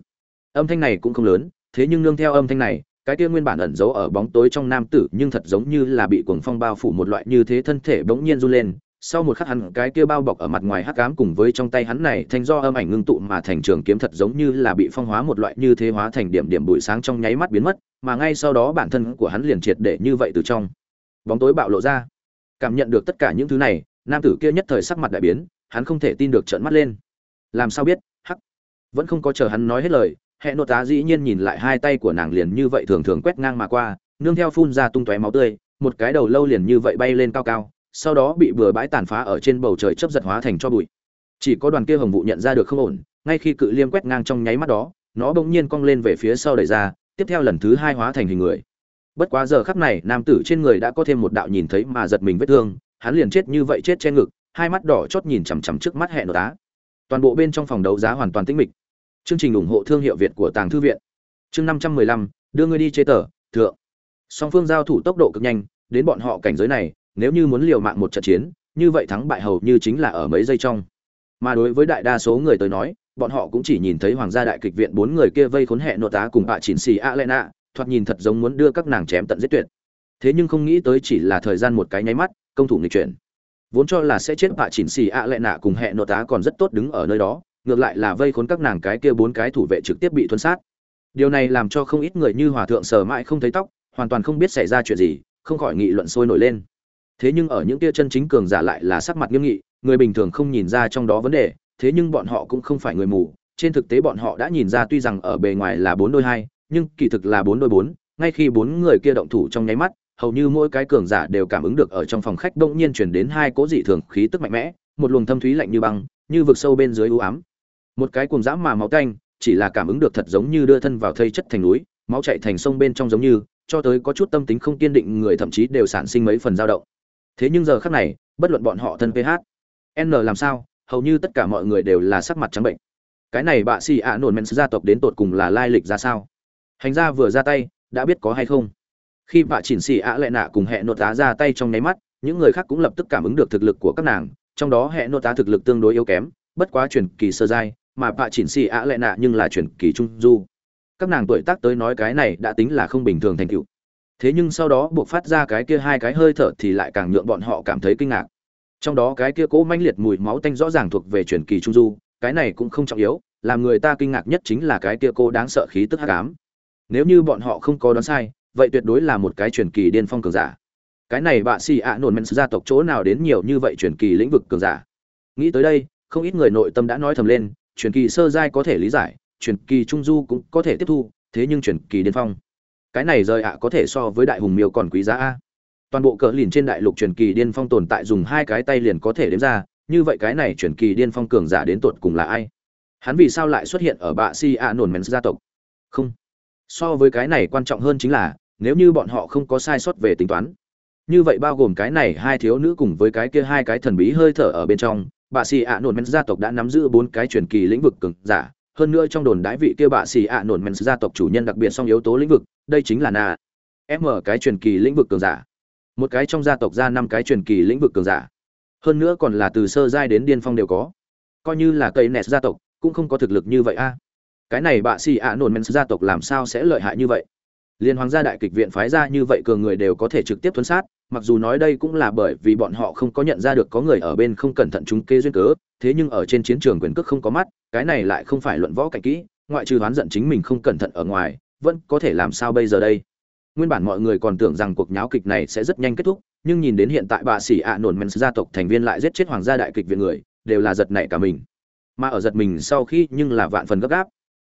[SPEAKER 1] Âm thanh này cũng không lớn thế nhưng nương theo âm thanh này cái kia nguyên bản ẩn giấu ở bóng tối trong nam tử nhưng thật giống như là bị cuồng phong bao phủ một loại như thế thân thể bỗng nhiên run lên. Sau một khắc hắn cái kia bao bọc ở mặt ngoài hắc ám cùng với trong tay hắn này thành do âm ảnh ngưng tụ mà thành trường kiếm thật giống như là bị phong hóa một loại như thế hóa thành điểm điểm bụi sáng trong nháy mắt biến mất, mà ngay sau đó bản thân của hắn liền triệt để như vậy từ trong bóng tối bạo lộ ra. Cảm nhận được tất cả những thứ này, nam tử kia nhất thời sắc mặt đại biến, hắn không thể tin được trợn mắt lên. Làm sao biết? Hắc. Vẫn không có chờ hắn nói hết lời, hệ nội tá dĩ nhiên nhìn lại hai tay của nàng liền như vậy thường thường quét ngang mà qua, nương theo phun ra tung tóe máu tươi, một cái đầu lâu liền như vậy bay lên cao cao, sau đó bị bừa bãi tàn phá ở trên bầu trời chấp giật hóa thành cho bụi chỉ có đoàn kia hồng vụ nhận ra được không ổn ngay khi cự liêm quét ngang trong nháy mắt đó nó bỗng nhiên cong lên về phía sau đẩy ra tiếp theo lần thứ hai hóa thành hình người. Bất quá giờ khắc này nam tử trên người đã có thêm một đạo nhìn thấy mà giật mình vết thương hắn liền chết như vậy chết trên ngực hai mắt đỏ chót nhìn chằm chằm trước mắt hẹn nội tá toàn bộ bên trong phòng đấu giá hoàn toàn tĩnh mịch. Chương trình ủng hộ thương hiệu việt của tàng thư viện. Chương năm trăm mười lăm đưa ngươi đi chế tờ thượng. Song phương giao thủ tốc độ cực nhanh đến bọn họ cảnh giới này nếu như muốn liều mạng một trận chiến, như vậy thắng bại hầu như chính là ở mấy giây trong. Mà đối với đại đa số người tới nói, bọn họ cũng chỉ nhìn thấy hoàng gia đại kịch viện bốn người kia vây khốn hệ nội tá cùng bạ chỉnh xì Alena, thoạt nhìn thật giống muốn đưa các nàng chém tận giết tuyệt. Thế nhưng không nghĩ tới chỉ là thời gian một cái nháy mắt công thủ nghịch chuyển. Vốn cho là sẽ chết bạ chỉnh xì a lệ cùng hẹn nội tá còn rất tốt đứng ở nơi đó ngược lại là vây khốn các nàng cái kia bốn cái thủ vệ trực tiếp bị thuấn sát. Điều này làm cho không ít người như hòa thượng sờ mãi không thấy tóc hoàn toàn không biết xảy ra chuyện gì không khỏi nghị luận sôi nổi lên. Thế nhưng ở những kia chân chính cường giả lại là sắc mặt nghiêm nghị người bình thường không nhìn ra trong đó vấn đề thế nhưng bọn họ cũng không phải người mù. Trên thực tế bọn họ đã nhìn ra tuy rằng ở bề ngoài là bốn đôi hai, nhưng kỳ thực là bốn đôi bốn. Ngay khi bốn người kia động thủ trong nháy mắt, hầu như mỗi cái cường giả đều cảm ứng được ở trong phòng khách đông nhiên chuyển đến hai cố dị thường khí tức mạnh mẽ, một luồng thâm thúy lạnh như băng, như vực sâu bên dưới u ám. Một cái cuồng dã mà máu tanh, chỉ là cảm ứng được thật giống như đưa thân vào thây chất thành núi, máu chạy thành sông bên trong giống như, cho tới có chút tâm tính không kiên định người thậm chí đều sản sinh mấy phần dao động. Thế nhưng giờ khắc này, bất luận bọn họ thân ph n làm sao hầu như tất cả mọi người đều là sắc mặt trắng bệnh. Cái này bạ xì ạ nổn men gia tộc đến tột cùng là lai lịch ra sao? Hành gia vừa ra tay, đã biết có hay không? Khi bạ chỉnh xì ạ lệ nạ cùng hệ nô tá ra tay trong nháy mắt, những người khác cũng lập tức cảm ứng được thực lực của các nàng, trong đó hệ nô tá thực lực tương đối yếu kém, bất quá truyền kỳ sơ giai, mà bạ chỉnh xì ạ lệ nạ nhưng là truyền kỳ trung du. Các nàng tuổi tác tới nói cái này đã tính là không bình thường thành tựu. Thế nhưng sau đó buộc phát ra cái kia hai cái hơi thở thì lại càng nhượng bọn họ cảm thấy kinh ngạc trong đó cái kia cố manh liệt mùi máu tanh rõ ràng thuộc về truyền kỳ trung du, cái này cũng không trọng yếu, làm người ta kinh ngạc nhất chính là cái kia cô đáng sợ khí tức hắc ám. Nếu như bọn họ không có đoán sai, vậy tuyệt đối là một cái truyền kỳ điên phong cường giả. Cái này bạ xì ạ nổn men gia tộc chỗ nào đến nhiều như vậy truyền kỳ lĩnh vực cường giả? Nghĩ tới đây, không ít người nội tâm đã nói thầm lên, truyền kỳ sơ giai có thể lý giải, truyền kỳ trung du cũng có thể tiếp thu, thế nhưng truyền kỳ điên phong. Cái này rời ạ có thể so với đại hùng miêu còn quý giá a toàn bộ cờ lìn trên đại lục truyền kỳ điên phong tồn tại dùng hai cái tay liền có thể đếm ra, như vậy cái này truyền kỳ điên phong cường giả đến tột cùng là ai? Hắn vì sao lại xuất hiện ở bạ si a nổn mèn gia tộc? Không. So với cái này quan trọng hơn chính là, nếu như bọn họ không có sai sót về tính toán. Như vậy bao gồm cái này hai thiếu nữ cùng với cái kia hai cái thần bí hơi thở ở bên trong, bạ xì ạ nổn men gia tộc đã nắm giữ bốn cái truyền kỳ lĩnh vực cường giả. Hơn nữa trong đồn đái vị kia bạ xì ạ nổn men gia tộc chủ nhân đặc biệt song yếu tố lĩnh vực, đây chính là na. M cái truyền kỳ lĩnh vực cường giả một cái trong gia tộc ra năm cái truyền kỳ lĩnh vực cường giả. Hơn nữa còn là từ sơ giai đến điên phong đều có. Coi như là cây nẹt gia tộc, cũng không có thực lực như vậy a. Cái này bạ xì ạ nổn men gia tộc làm sao sẽ lợi hại như vậy? Liên hoàng gia đại kịch viện phái ra như vậy cường người đều có thể trực tiếp thuấn sát, mặc dù nói đây cũng là bởi vì bọn họ không có nhận ra được có người ở bên không cẩn thận chúng kê duyên cớ, thế nhưng ở trên chiến trường quyền cước không có mắt, cái này lại không phải luận võ cạnh kỹ, ngoại trừ hoán giận chính mình không cẩn thận ở ngoài, vẫn có thể làm sao bây giờ đây? Nguyên bản mọi người còn tưởng rằng cuộc nháo kịch này sẽ rất nhanh kết thúc, nhưng nhìn đến hiện tại bà sĩ ạ nổn men gia tộc thành viên lại giết chết hoàng gia đại kịch viện người, đều là giật nảy cả mình. Mà ở giật mình sau khi nhưng là vạn phần gấp gáp.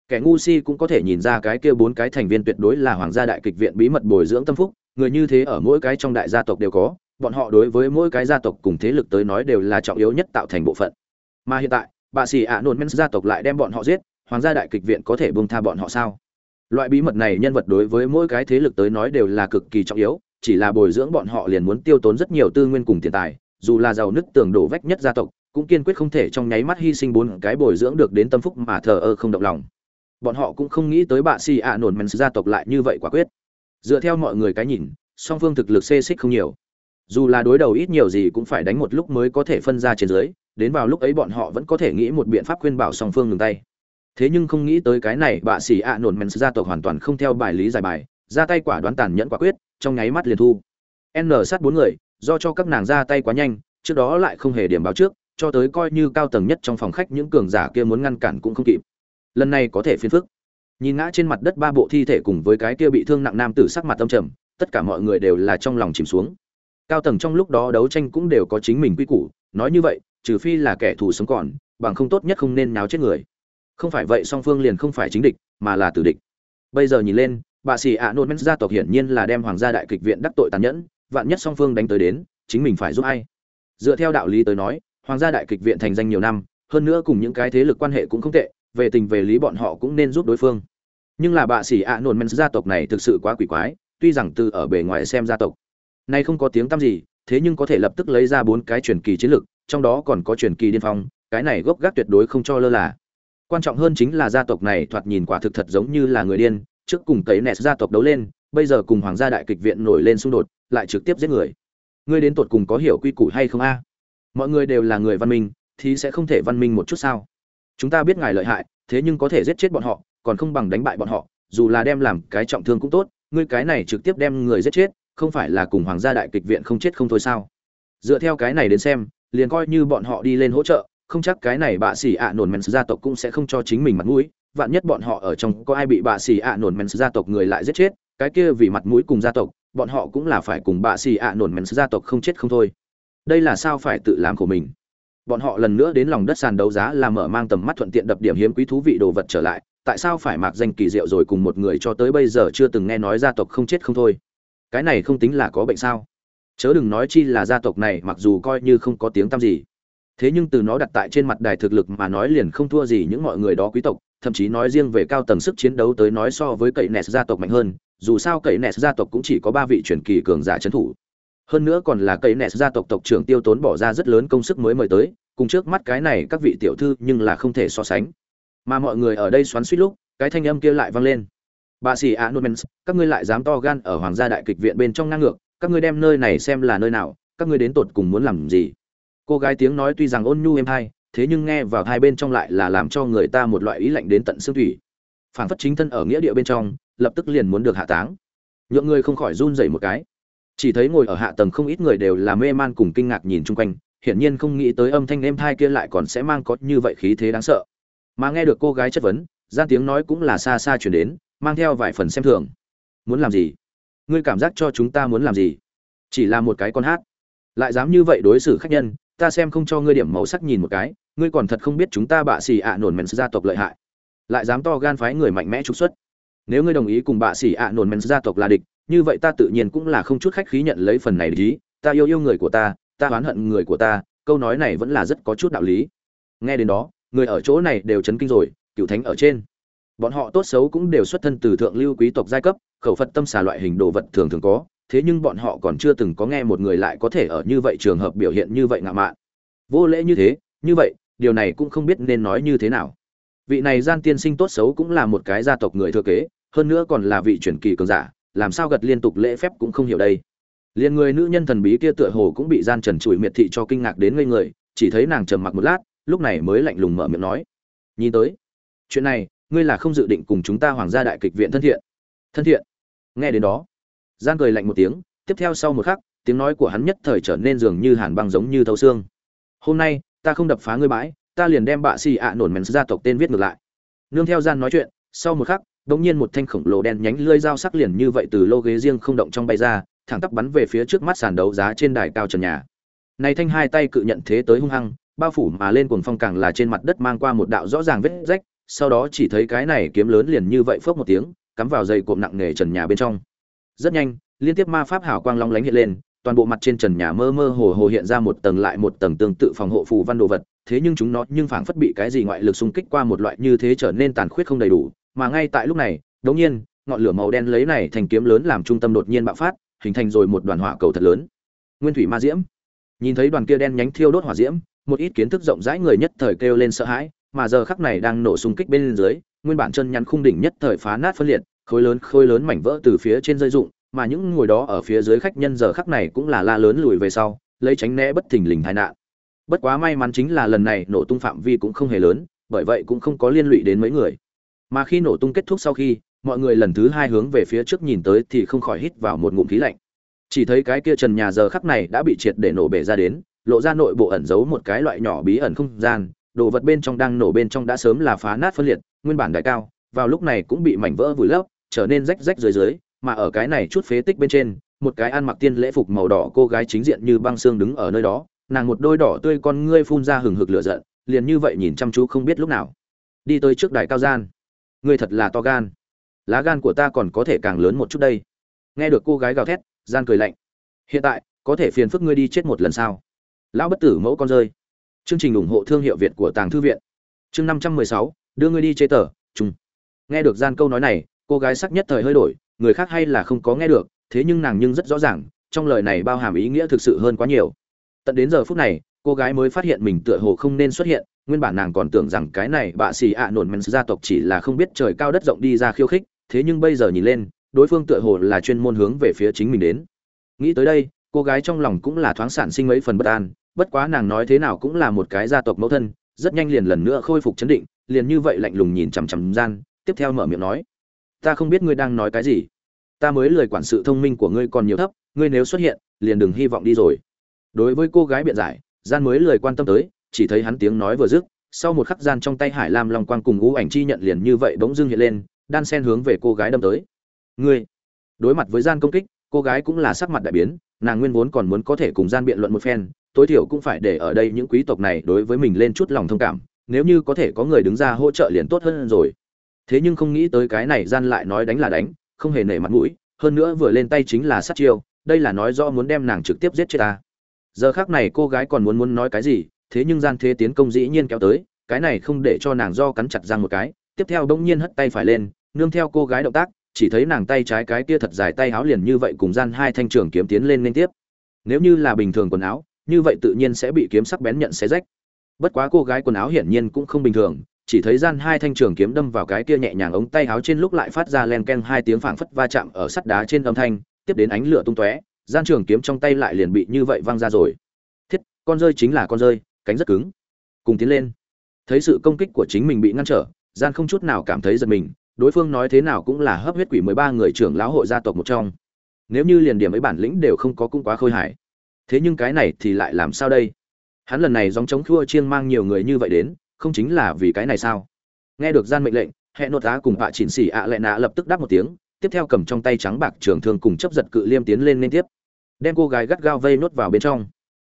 [SPEAKER 1] Kẻ ngu si cũng có thể nhìn ra cái kia bốn cái thành viên tuyệt đối là hoàng gia đại kịch viện bí mật bồi dưỡng tâm phúc, người như thế ở mỗi cái trong đại gia tộc đều có, bọn họ đối với mỗi cái gia tộc cùng thế lực tới nói đều là trọng yếu nhất tạo thành bộ phận. Mà hiện tại, bà sĩ ạ nổn men gia tộc lại đem bọn họ giết, hoàng gia đại kịch viện có thể buông tha bọn họ sao? Loại bí mật này nhân vật đối với mỗi cái thế lực tới nói đều là cực kỳ trọng yếu, chỉ là bồi dưỡng bọn họ liền muốn tiêu tốn rất nhiều tư nguyên cùng tiền tài, dù là giàu nứt tường đổ vách nhất gia tộc, cũng kiên quyết không thể trong nháy mắt hy sinh bốn cái bồi dưỡng được đến tâm phúc mà thờ ơ không động lòng. Bọn họ cũng không nghĩ tới bạ si ạ nổn men gia tộc lại như vậy quả quyết. Dựa theo mọi người cái nhìn, song phương thực lực xê xích không nhiều. Dù là đối đầu ít nhiều gì cũng phải đánh một lúc mới có thể phân ra trên dưới, đến vào lúc ấy bọn họ vẫn có thể nghĩ một biện pháp khuyên bảo song phương ngừng tay thế nhưng không nghĩ tới cái này, bạ sĩ ạ nổn men gia tộc hoàn toàn không theo bài lý giải bài, ra tay quả đoán tàn nhẫn quả quyết, trong nháy mắt liền thu. N sát bốn người, do cho các nàng ra tay quá nhanh, trước đó lại không hề điểm báo trước, cho tới coi như cao tầng nhất trong phòng khách những cường giả kia muốn ngăn cản cũng không kịp. Lần này có thể phiền phức. Nhìn ngã trên mặt đất ba bộ thi thể cùng với cái kia bị thương nặng nam tử sắc mặt tâm trầm, tất cả mọi người đều là trong lòng chìm xuống. Cao tầng trong lúc đó đấu tranh cũng đều có chính mình quy củ, nói như vậy, trừ phi là kẻ thù sống còn, bằng không tốt nhất không nên náo chết người không phải vậy song phương liền không phải chính địch, mà là tử địch. Bây giờ nhìn lên, bà sĩ ạ nôn men gia tộc hiển nhiên là đem hoàng gia đại kịch viện đắc tội tàn nhẫn, vạn nhất song phương đánh tới đến, chính mình phải giúp ai? Dựa theo đạo lý tới nói, hoàng gia đại kịch viện thành danh nhiều năm, hơn nữa cùng những cái thế lực quan hệ cũng không tệ, về tình về lý bọn họ cũng nên giúp đối phương. Nhưng là bà sĩ ạ nôn men gia tộc này thực sự quá quỷ quái, tuy rằng từ ở bề ngoài xem gia tộc, nay không có tiếng tăm gì, thế nhưng có thể lập tức lấy ra bốn cái truyền kỳ chiến lực trong đó còn có truyền kỳ điên phong, cái này gốc gác tuyệt đối không cho lơ là quan trọng hơn chính là gia tộc này thoạt nhìn quả thực thật giống như là người điên, trước cùng cấy nẹt gia tộc đấu lên, bây giờ cùng hoàng gia đại kịch viện nổi lên xung đột, lại trực tiếp giết người. Ngươi đến tột cùng có hiểu quy củ hay không a? Mọi người đều là người văn minh, thì sẽ không thể văn minh một chút sao? Chúng ta biết ngài lợi hại, thế nhưng có thể giết chết bọn họ, còn không bằng đánh bại bọn họ, dù là đem làm cái trọng thương cũng tốt, ngươi cái này trực tiếp đem người giết chết, không phải là cùng hoàng gia đại kịch viện không chết không thôi sao? Dựa theo cái này đến xem, liền coi như bọn họ đi lên hỗ trợ không chắc cái này bạ xỉ ạ nổn men gia tộc cũng sẽ không cho chính mình mặt mũi, vạn nhất bọn họ ở trong có ai bị bạ xỉ ạ nổn men gia tộc người lại giết chết, cái kia vì mặt mũi cùng gia tộc, bọn họ cũng là phải cùng bạ xỉ ạ nổn men gia tộc không chết không thôi. Đây là sao phải tự làm của mình? Bọn họ lần nữa đến lòng đất sàn đấu giá là mở mang tầm mắt thuận tiện đập điểm hiếm quý thú vị đồ vật trở lại, tại sao phải mặc danh kỳ diệu rồi cùng một người cho tới bây giờ chưa từng nghe nói gia tộc không chết không thôi? Cái này không tính là có bệnh sao? Chớ đừng nói chi là gia tộc này mặc dù coi như không có tiếng tăm gì thế nhưng từ nó đặt tại trên mặt đài thực lực mà nói liền không thua gì những mọi người đó quý tộc, thậm chí nói riêng về cao tầng sức chiến đấu tới nói so với cậy nes gia tộc mạnh hơn, dù sao cậy nes gia tộc cũng chỉ có ba vị truyền kỳ cường giả trấn thủ. Hơn nữa còn là cậy nes gia tộc tộc trưởng tiêu tốn bỏ ra rất lớn công sức mới mời tới, cùng trước mắt cái này các vị tiểu thư nhưng là không thể so sánh. Mà mọi người ở đây xoắn suýt lúc, cái thanh âm kia lại vang lên. Bà sĩ a nomens các ngươi lại dám to gan ở hoàng gia đại kịch viện bên trong ngang ngược, các ngươi đem nơi này xem là nơi nào, các ngươi đến tột cùng muốn làm gì? Cô gái tiếng nói tuy rằng ôn nhu êm hay thế nhưng nghe vào hai bên trong lại là làm cho người ta một loại ý lạnh đến tận xương thủy phảng phất chính thân ở nghĩa địa bên trong, lập tức liền muốn được hạ táng. Nhượng người không khỏi run rẩy một cái. Chỉ thấy ngồi ở hạ tầng không ít người đều là mê man cùng kinh ngạc nhìn chung quanh, hiển nhiên không nghĩ tới âm thanh êm thai kia lại còn sẽ mang có như vậy khí thế đáng sợ. Mà nghe được cô gái chất vấn, gian tiếng nói cũng là xa xa chuyển đến, mang theo vài phần xem thường. Muốn làm gì? Ngươi cảm giác cho chúng ta muốn làm gì? Chỉ là một cái con hát. Lại dám như vậy đối xử khách nhân ta xem không cho ngươi điểm màu sắc nhìn một cái, ngươi còn thật không biết chúng ta bạ xỉ ạ nổn mèn gia tộc lợi hại. Lại dám to gan phái người mạnh mẽ trục xuất. Nếu ngươi đồng ý cùng bạ xỉ ạ nổn mèn gia tộc là địch, như vậy ta tự nhiên cũng là không chút khách khí nhận lấy phần này lý ta yêu yêu người của ta ta oán hận người của ta, câu nói này vẫn là rất có chút đạo lý. Nghe đến đó, người ở chỗ này đều chấn kinh rồi, cựu thánh ở trên. Bọn họ tốt xấu cũng đều xuất thân từ thượng lưu quý tộc giai cấp, khẩu phật tâm xà loại hình đồ vật thường thường có thế nhưng bọn họ còn chưa từng có nghe một người lại có thể ở như vậy trường hợp biểu hiện như vậy ngạo mạn. Vô lễ như thế, như vậy, điều này cũng không biết nên nói như thế nào. Vị này gian tiên sinh tốt xấu cũng là một cái gia tộc người thừa kế, hơn nữa còn là vị truyền kỳ cường giả, làm sao gật liên tục lễ phép cũng không hiểu đây. Liên người nữ nhân thần bí kia tựa hồ cũng bị gian trần chùi miệt thị cho kinh ngạc đến ngây người, chỉ thấy nàng trầm mặc một lát, lúc này mới lạnh lùng mở miệng nói. Nhìn tới, chuyện này, ngươi là không dự định cùng chúng ta hoàng gia đại kịch viện thân thiện. Thân thiện. Nghe đến đó gian cười lạnh một tiếng, tiếp theo sau một khắc, tiếng nói của hắn nhất thời trở nên dường như hàn băng giống như thấu xương. Hôm nay, ta không đập phá ngươi bãi, ta liền đem bạ xì ạ nổn mèn gia tộc tên viết ngược lại. Nương theo gian nói chuyện, sau một khắc, đột nhiên một thanh khổng lồ đen nhánh lưỡi dao sắc liền như vậy từ lô ghế riêng không động trong bay ra, thẳng tắp bắn về phía trước mắt sàn đấu giá trên đài cao trần nhà. Này thanh hai tay cự nhận thế tới hung hăng, bao phủ mà lên cuồng phong càng là trên mặt đất mang qua một đạo rõ ràng vết rách, sau đó chỉ thấy cái này kiếm lớn liền như vậy phốc một tiếng, cắm vào dây cuộn nặng nề trần nhà bên trong rất nhanh, liên tiếp ma pháp hào quang long lánh hiện lên, toàn bộ mặt trên trần nhà mơ mơ hồ hồ hiện ra một tầng lại một tầng tương tự phòng hộ phù văn đồ vật, thế nhưng chúng nó nhưng phảng phất bị cái gì ngoại lực xung kích qua một loại như thế trở nên tàn khuyết không đầy đủ, mà ngay tại lúc này đống nhiên, ngọn lửa màu đen lấy này thành kiếm lớn làm trung tâm đột nhiên bạo phát, hình thành rồi một đoàn hỏa cầu thật lớn. Nguyên thủy ma diễm. Nhìn thấy đoàn kia đen nhánh thiêu đốt hỏa diễm, một ít kiến thức rộng rãi người nhất thời kêu lên sợ hãi, mà giờ khắc này đang nổ xung kích bên dưới, nguyên bản chân nhắn khung đỉnh nhất thời phá nát phân liệt khối lớn khối lớn mảnh vỡ từ phía trên rơi rụng, mà những ngồi đó ở phía dưới khách nhân giờ khắc này cũng là la lớn lùi về sau, lấy tránh né bất thình lình tai nạn. Bất quá may mắn chính là lần này nổ tung phạm vi cũng không hề lớn, bởi vậy cũng không có liên lụy đến mấy người. Mà khi nổ tung kết thúc sau khi, mọi người lần thứ hai hướng về phía trước nhìn tới thì không khỏi hít vào một ngụm khí lạnh. Chỉ thấy cái kia trần nhà giờ khắc này đã bị triệt để nổ bể ra đến, lộ ra nội bộ ẩn giấu một cái loại nhỏ bí ẩn không gian, đồ vật bên trong đang nổ bên trong đã sớm là phá nát phân liệt, nguyên bản đại cao, vào lúc này cũng bị mảnh vỡ vùi lấp trở nên rách rách dưới dưới, mà ở cái này chút phế tích bên trên, một cái ăn mặc tiên lễ phục màu đỏ cô gái chính diện như băng xương đứng ở nơi đó, nàng một đôi đỏ tươi con ngươi phun ra hừng hực lửa giận, liền như vậy nhìn chăm chú không biết lúc nào. Đi tới trước đài cao gian. Ngươi thật là to gan. Lá gan của ta còn có thể càng lớn một chút đây. Nghe được cô gái gào thét, gian cười lạnh. Hiện tại, có thể phiền phức ngươi đi chết một lần sao? Lão bất tử mẫu con rơi. Chương trình ủng hộ thương hiệu việt của tàng thư viện. Chương năm trăm mười sáu, đưa ngươi đi chế tờ chung nghe được gian câu nói này cô gái sắc nhất thời hơi đổi, người khác hay là không có nghe được, thế nhưng nàng nhưng rất rõ ràng, trong lời này bao hàm ý nghĩa thực sự hơn quá nhiều. Tận đến giờ phút này, cô gái mới phát hiện mình tựa hồ không nên xuất hiện, nguyên bản nàng còn tưởng rằng cái này bạ xì ạ nổn men gia tộc chỉ là không biết trời cao đất rộng đi ra khiêu khích, thế nhưng bây giờ nhìn lên, đối phương tựa hồ là chuyên môn hướng về phía chính mình đến. Nghĩ tới đây, cô gái trong lòng cũng là thoáng sản sinh mấy phần bất an, bất quá nàng nói thế nào cũng là một cái gia tộc mẫu thân, rất nhanh liền lần nữa khôi phục chấn định, liền như vậy lạnh lùng nhìn chằm chằm gian, tiếp theo mở miệng nói ta không biết ngươi đang nói cái gì. Ta mới lời quản sự thông minh của ngươi còn nhiều thấp, ngươi nếu xuất hiện, liền đừng hy vọng đi rồi. Đối với cô gái biện giải, gian mới lời quan tâm tới, chỉ thấy hắn tiếng nói vừa dứt, sau một khắc gian trong tay hải lam long quang cùng ngũ ảnh chi nhận liền như vậy bỗng dưng hiện lên, đan sen hướng về cô gái đâm tới. Ngươi! Đối mặt với gian công kích, cô gái cũng là sắc mặt đại biến, nàng nguyên vốn còn muốn có thể cùng gian biện luận một phen, tối thiểu cũng phải để ở đây những quý tộc này đối với mình lên chút lòng thông cảm, nếu như có thể có người đứng ra hỗ trợ liền tốt hơn rồi thế nhưng không nghĩ tới cái này gian lại nói đánh là đánh, không hề nể mặt mũi, hơn nữa vừa lên tay chính là sát chiêu, đây là nói rõ muốn đem nàng trực tiếp giết chết ta. Giờ khác này cô gái còn muốn muốn nói cái gì, thế nhưng gian thế tiến công dĩ nhiên kéo tới, cái này không để cho nàng do cắn chặt răng một cái, tiếp theo bỗng nhiên hất tay phải lên, nương theo cô gái động tác, chỉ thấy nàng tay trái cái kia thật dài tay háo liền như vậy cùng gian hai thanh trường kiếm tiến lên liên tiếp. Nếu như là bình thường quần áo, như vậy tự nhiên sẽ bị kiếm sắc bén nhận xé rách. Bất quá cô gái quần áo hiển nhiên cũng không bình thường chỉ thấy gian hai thanh trường kiếm đâm vào cái kia nhẹ nhàng ống tay áo trên lúc lại phát ra len ken hai tiếng phảng phất va chạm ở sắt đá trên âm thanh, tiếp đến ánh lửa tung tóe, gian trường kiếm trong tay lại liền bị như vậy văng ra rồi. Thiết, con rơi chính là con rơi, cánh rất cứng. Cùng tiến lên. Thấy sự công kích của chính mình bị ngăn trở, gian không chút nào cảm thấy giật mình, đối phương nói thế nào cũng là hấp huyết quỷ mười ba người trưởng lão hội gia tộc một trong. Nếu như liền điểm ấy bản lĩnh đều không có cũng quá khôi hài. Thế nhưng cái này thì lại làm sao đây? Hắn lần này gióng chống khua chiêng mang nhiều người như vậy đến không chính là vì cái này sao? Nghe được gian mệnh lệnh hệ nốt tá cùng bạ chỉnh xỉ ạ lệ nạ lập tức đáp một tiếng, tiếp theo cầm trong tay trắng bạc trường thương cùng chấp giật cự liêm tiến lên liên tiếp, đem cô gái gắt gao vây nốt vào bên trong.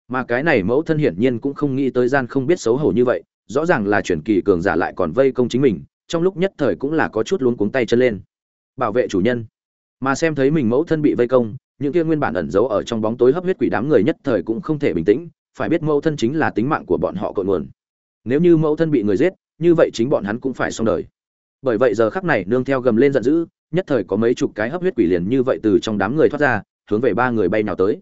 [SPEAKER 1] Mà cái này mẫu thân hiển nhiên cũng không nghĩ tới gian không biết xấu hổ như vậy, rõ ràng là chuyển kỳ cường giả lại còn vây công chính mình, trong lúc nhất thời cũng là có chút luống cuống tay chân lên. Bảo vệ chủ nhân. Mà xem thấy mình mẫu thân bị vây công, những kia nguyên bản ẩn giấu ở trong bóng tối hấp huyết quỷ đám người nhất thời cũng không thể bình tĩnh, phải biết mẫu thân chính là tính mạng của bọn họ cội nguồn nếu như mẫu thân bị người giết, như vậy chính bọn hắn cũng phải xong đời. Bởi vậy giờ khắc này nương theo gầm lên giận dữ, nhất thời có mấy chục cái hấp huyết quỷ liền như vậy từ trong đám người thoát ra, hướng về ba người bay nào tới.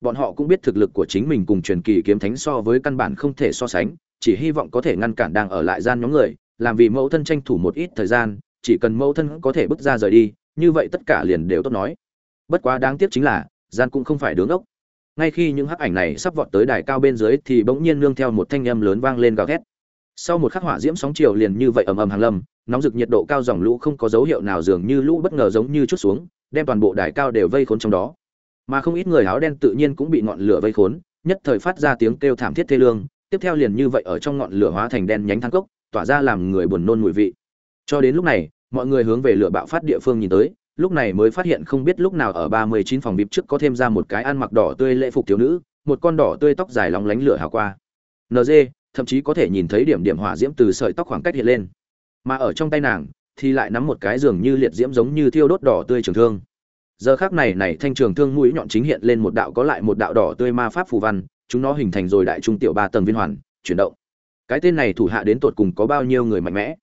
[SPEAKER 1] Bọn họ cũng biết thực lực của chính mình cùng truyền kỳ kiếm thánh so với căn bản không thể so sánh, chỉ hy vọng có thể ngăn cản đang ở lại gian nhóm người, làm vì mẫu thân tranh thủ một ít thời gian, chỉ cần mẫu thân có thể bước ra rời đi, như vậy tất cả liền đều tốt nói. Bất quá đáng tiếc chính là, gian cũng không phải đứng ốc ngay khi những hắc ảnh này sắp vọt tới đài cao bên dưới thì bỗng nhiên nương theo một thanh âm lớn vang lên gào thét. Sau một khắc hỏa diễm sóng chiều liền như vậy ầm ầm hàng lâm, nóng rực nhiệt độ cao dòng lũ không có dấu hiệu nào dường như lũ bất ngờ giống như chút xuống, đem toàn bộ đài cao đều vây khốn trong đó. Mà không ít người áo đen tự nhiên cũng bị ngọn lửa vây khốn, nhất thời phát ra tiếng kêu thảm thiết thê lương, tiếp theo liền như vậy ở trong ngọn lửa hóa thành đen nhánh thang cốc, tỏa ra làm người buồn nôn mùi vị. Cho đến lúc này, mọi người hướng về lửa bạo phát địa phương nhìn tới lúc này mới phát hiện không biết lúc nào ở ba mươi chín phòng vip trước có thêm ra một cái ăn mặc đỏ tươi lễ phục thiếu nữ, một con đỏ tươi tóc dài lóng lánh lửa hào qua. Nd thậm chí có thể nhìn thấy điểm điểm hỏa diễm từ sợi tóc khoảng cách hiện lên. Mà ở trong tay nàng, thì lại nắm một cái giường như liệt diễm giống như thiêu đốt đỏ tươi trường thương. Giờ khắc này này thanh trường thương mũi nhọn chính hiện lên một đạo có lại một đạo đỏ tươi ma pháp phù văn, chúng nó hình thành rồi đại trung tiểu ba tầng viên hoàn, chuyển động. Cái tên này thủ hạ đến tột cùng có bao nhiêu người mạnh mẽ?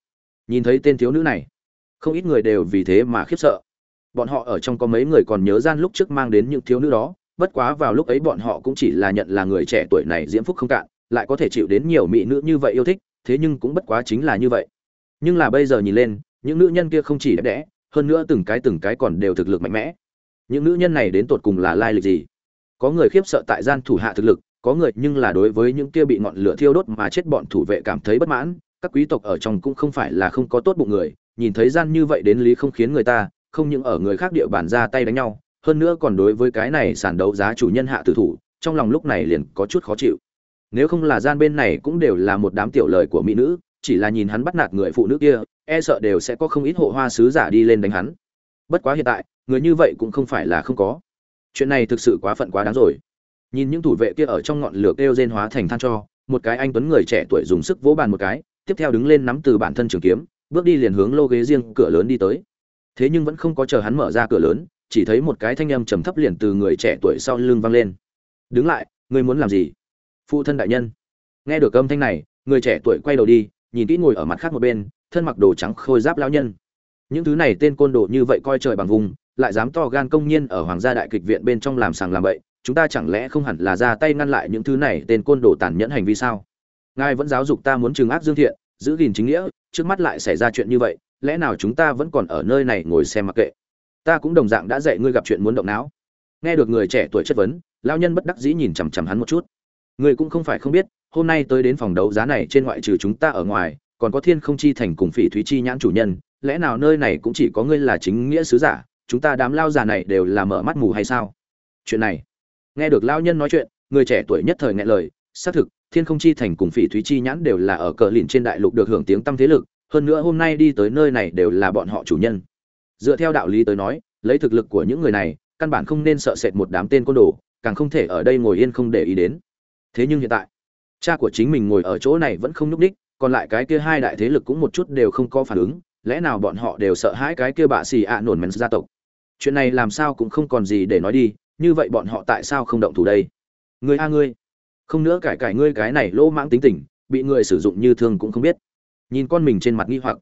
[SPEAKER 1] Nhìn thấy tên thiếu nữ này, không ít người đều vì thế mà khiếp sợ bọn họ ở trong có mấy người còn nhớ gian lúc trước mang đến những thiếu nữ đó, bất quá vào lúc ấy bọn họ cũng chỉ là nhận là người trẻ tuổi này diễm phúc không cạn, lại có thể chịu đến nhiều mỹ nữ như vậy yêu thích, thế nhưng cũng bất quá chính là như vậy. Nhưng là bây giờ nhìn lên, những nữ nhân kia không chỉ đẹp đẽ, hơn nữa từng cái từng cái còn đều thực lực mạnh mẽ. Những nữ nhân này đến tột cùng là lai lịch gì? Có người khiếp sợ tại gian thủ hạ thực lực, có người nhưng là đối với những kia bị ngọn lửa thiêu đốt mà chết bọn thủ vệ cảm thấy bất mãn. Các quý tộc ở trong cũng không phải là không có tốt bụng người, nhìn thấy gian như vậy đến lý không khiến người ta không những ở người khác địa bàn ra tay đánh nhau, hơn nữa còn đối với cái này sàn đấu giá chủ nhân hạ tử thủ, trong lòng lúc này liền có chút khó chịu. Nếu không là gian bên này cũng đều là một đám tiểu lời của mỹ nữ, chỉ là nhìn hắn bắt nạt người phụ nữ kia e sợ đều sẽ có không ít hộ hoa sứ giả đi lên đánh hắn. Bất quá hiện tại, người như vậy cũng không phải là không có. Chuyện này thực sự quá phận quá đáng rồi. Nhìn những thủ vệ kia ở trong ngọn lửa kêu rên hóa thành than cho, một cái anh tuấn người trẻ tuổi dùng sức vỗ bàn một cái, tiếp theo đứng lên nắm từ bản thân trường kiếm, bước đi liền hướng lô ghế riêng cửa lớn đi tới thế nhưng vẫn không có chờ hắn mở ra cửa lớn, chỉ thấy một cái thanh âm trầm thấp liền từ người trẻ tuổi sau lưng vang lên. Đứng lại, ngươi muốn làm gì? Phụ thân đại nhân. Nghe được âm thanh này, người trẻ tuổi quay đầu đi, nhìn kỹ ngồi ở mặt khác một bên, thân mặc đồ trắng khôi giáp lão nhân. Những thứ này tên côn đồ như vậy coi trời bằng vùng, lại dám to gan công nhiên ở hoàng gia đại kịch viện bên trong làm sàng làm bậy, chúng ta chẳng lẽ không hẳn là ra tay ngăn lại những thứ này tên côn đồ tàn nhẫn hành vi sao? Ngài vẫn giáo dục ta muốn trừng ác dương thiện, giữ gìn chính nghĩa, trước mắt lại xảy ra chuyện như vậy lẽ nào chúng ta vẫn còn ở nơi này ngồi xem mặc kệ? Ta cũng đồng dạng đã dạy ngươi gặp chuyện muốn động não. Nghe được người trẻ tuổi chất vấn lao nhân bất đắc dĩ nhìn chằm chằm hắn một chút. Ngươi cũng không phải không biết, hôm nay tới đến phòng đấu giá này trên ngoại trừ chúng ta ở ngoài, còn có thiên không chi thành cùng phỉ thúy chi nhãn chủ nhân, lẽ nào nơi này cũng chỉ có ngươi là chính nghĩa sứ giả, chúng ta đám lao già này đều là mở mắt mù hay sao? Chuyện này. Nghe được lao nhân nói chuyện, người trẻ tuổi nhất thời nghe lời, xác thực, thiên không chi thành cùng phỉ thúy chi nhãn đều là ở cờ lìn trên đại lục được hưởng tiếng tăm thế lực hơn nữa hôm nay đi tới nơi này đều là bọn họ chủ nhân. Dựa theo đạo lý tới nói, lấy thực lực của những người này, căn bản không nên sợ sệt một đám tên côn đồ, càng không thể ở đây ngồi yên không để ý đến. Thế nhưng hiện tại, cha của chính mình ngồi ở chỗ này vẫn không nhúc đích còn lại cái kia hai đại thế lực cũng một chút đều không có phản ứng, lẽ nào bọn họ đều sợ hãi cái kia bạ xì ạ nổn men gia tộc? Chuyện này làm sao cũng không còn gì để nói đi, như vậy bọn họ tại sao không động thủ đây? Người a ngươi, không nữa cải cải ngươi cái này lỗ mãng tính tình, bị người sử dụng như thương cũng không biết nhìn con mình trên mặt nghi hoặc.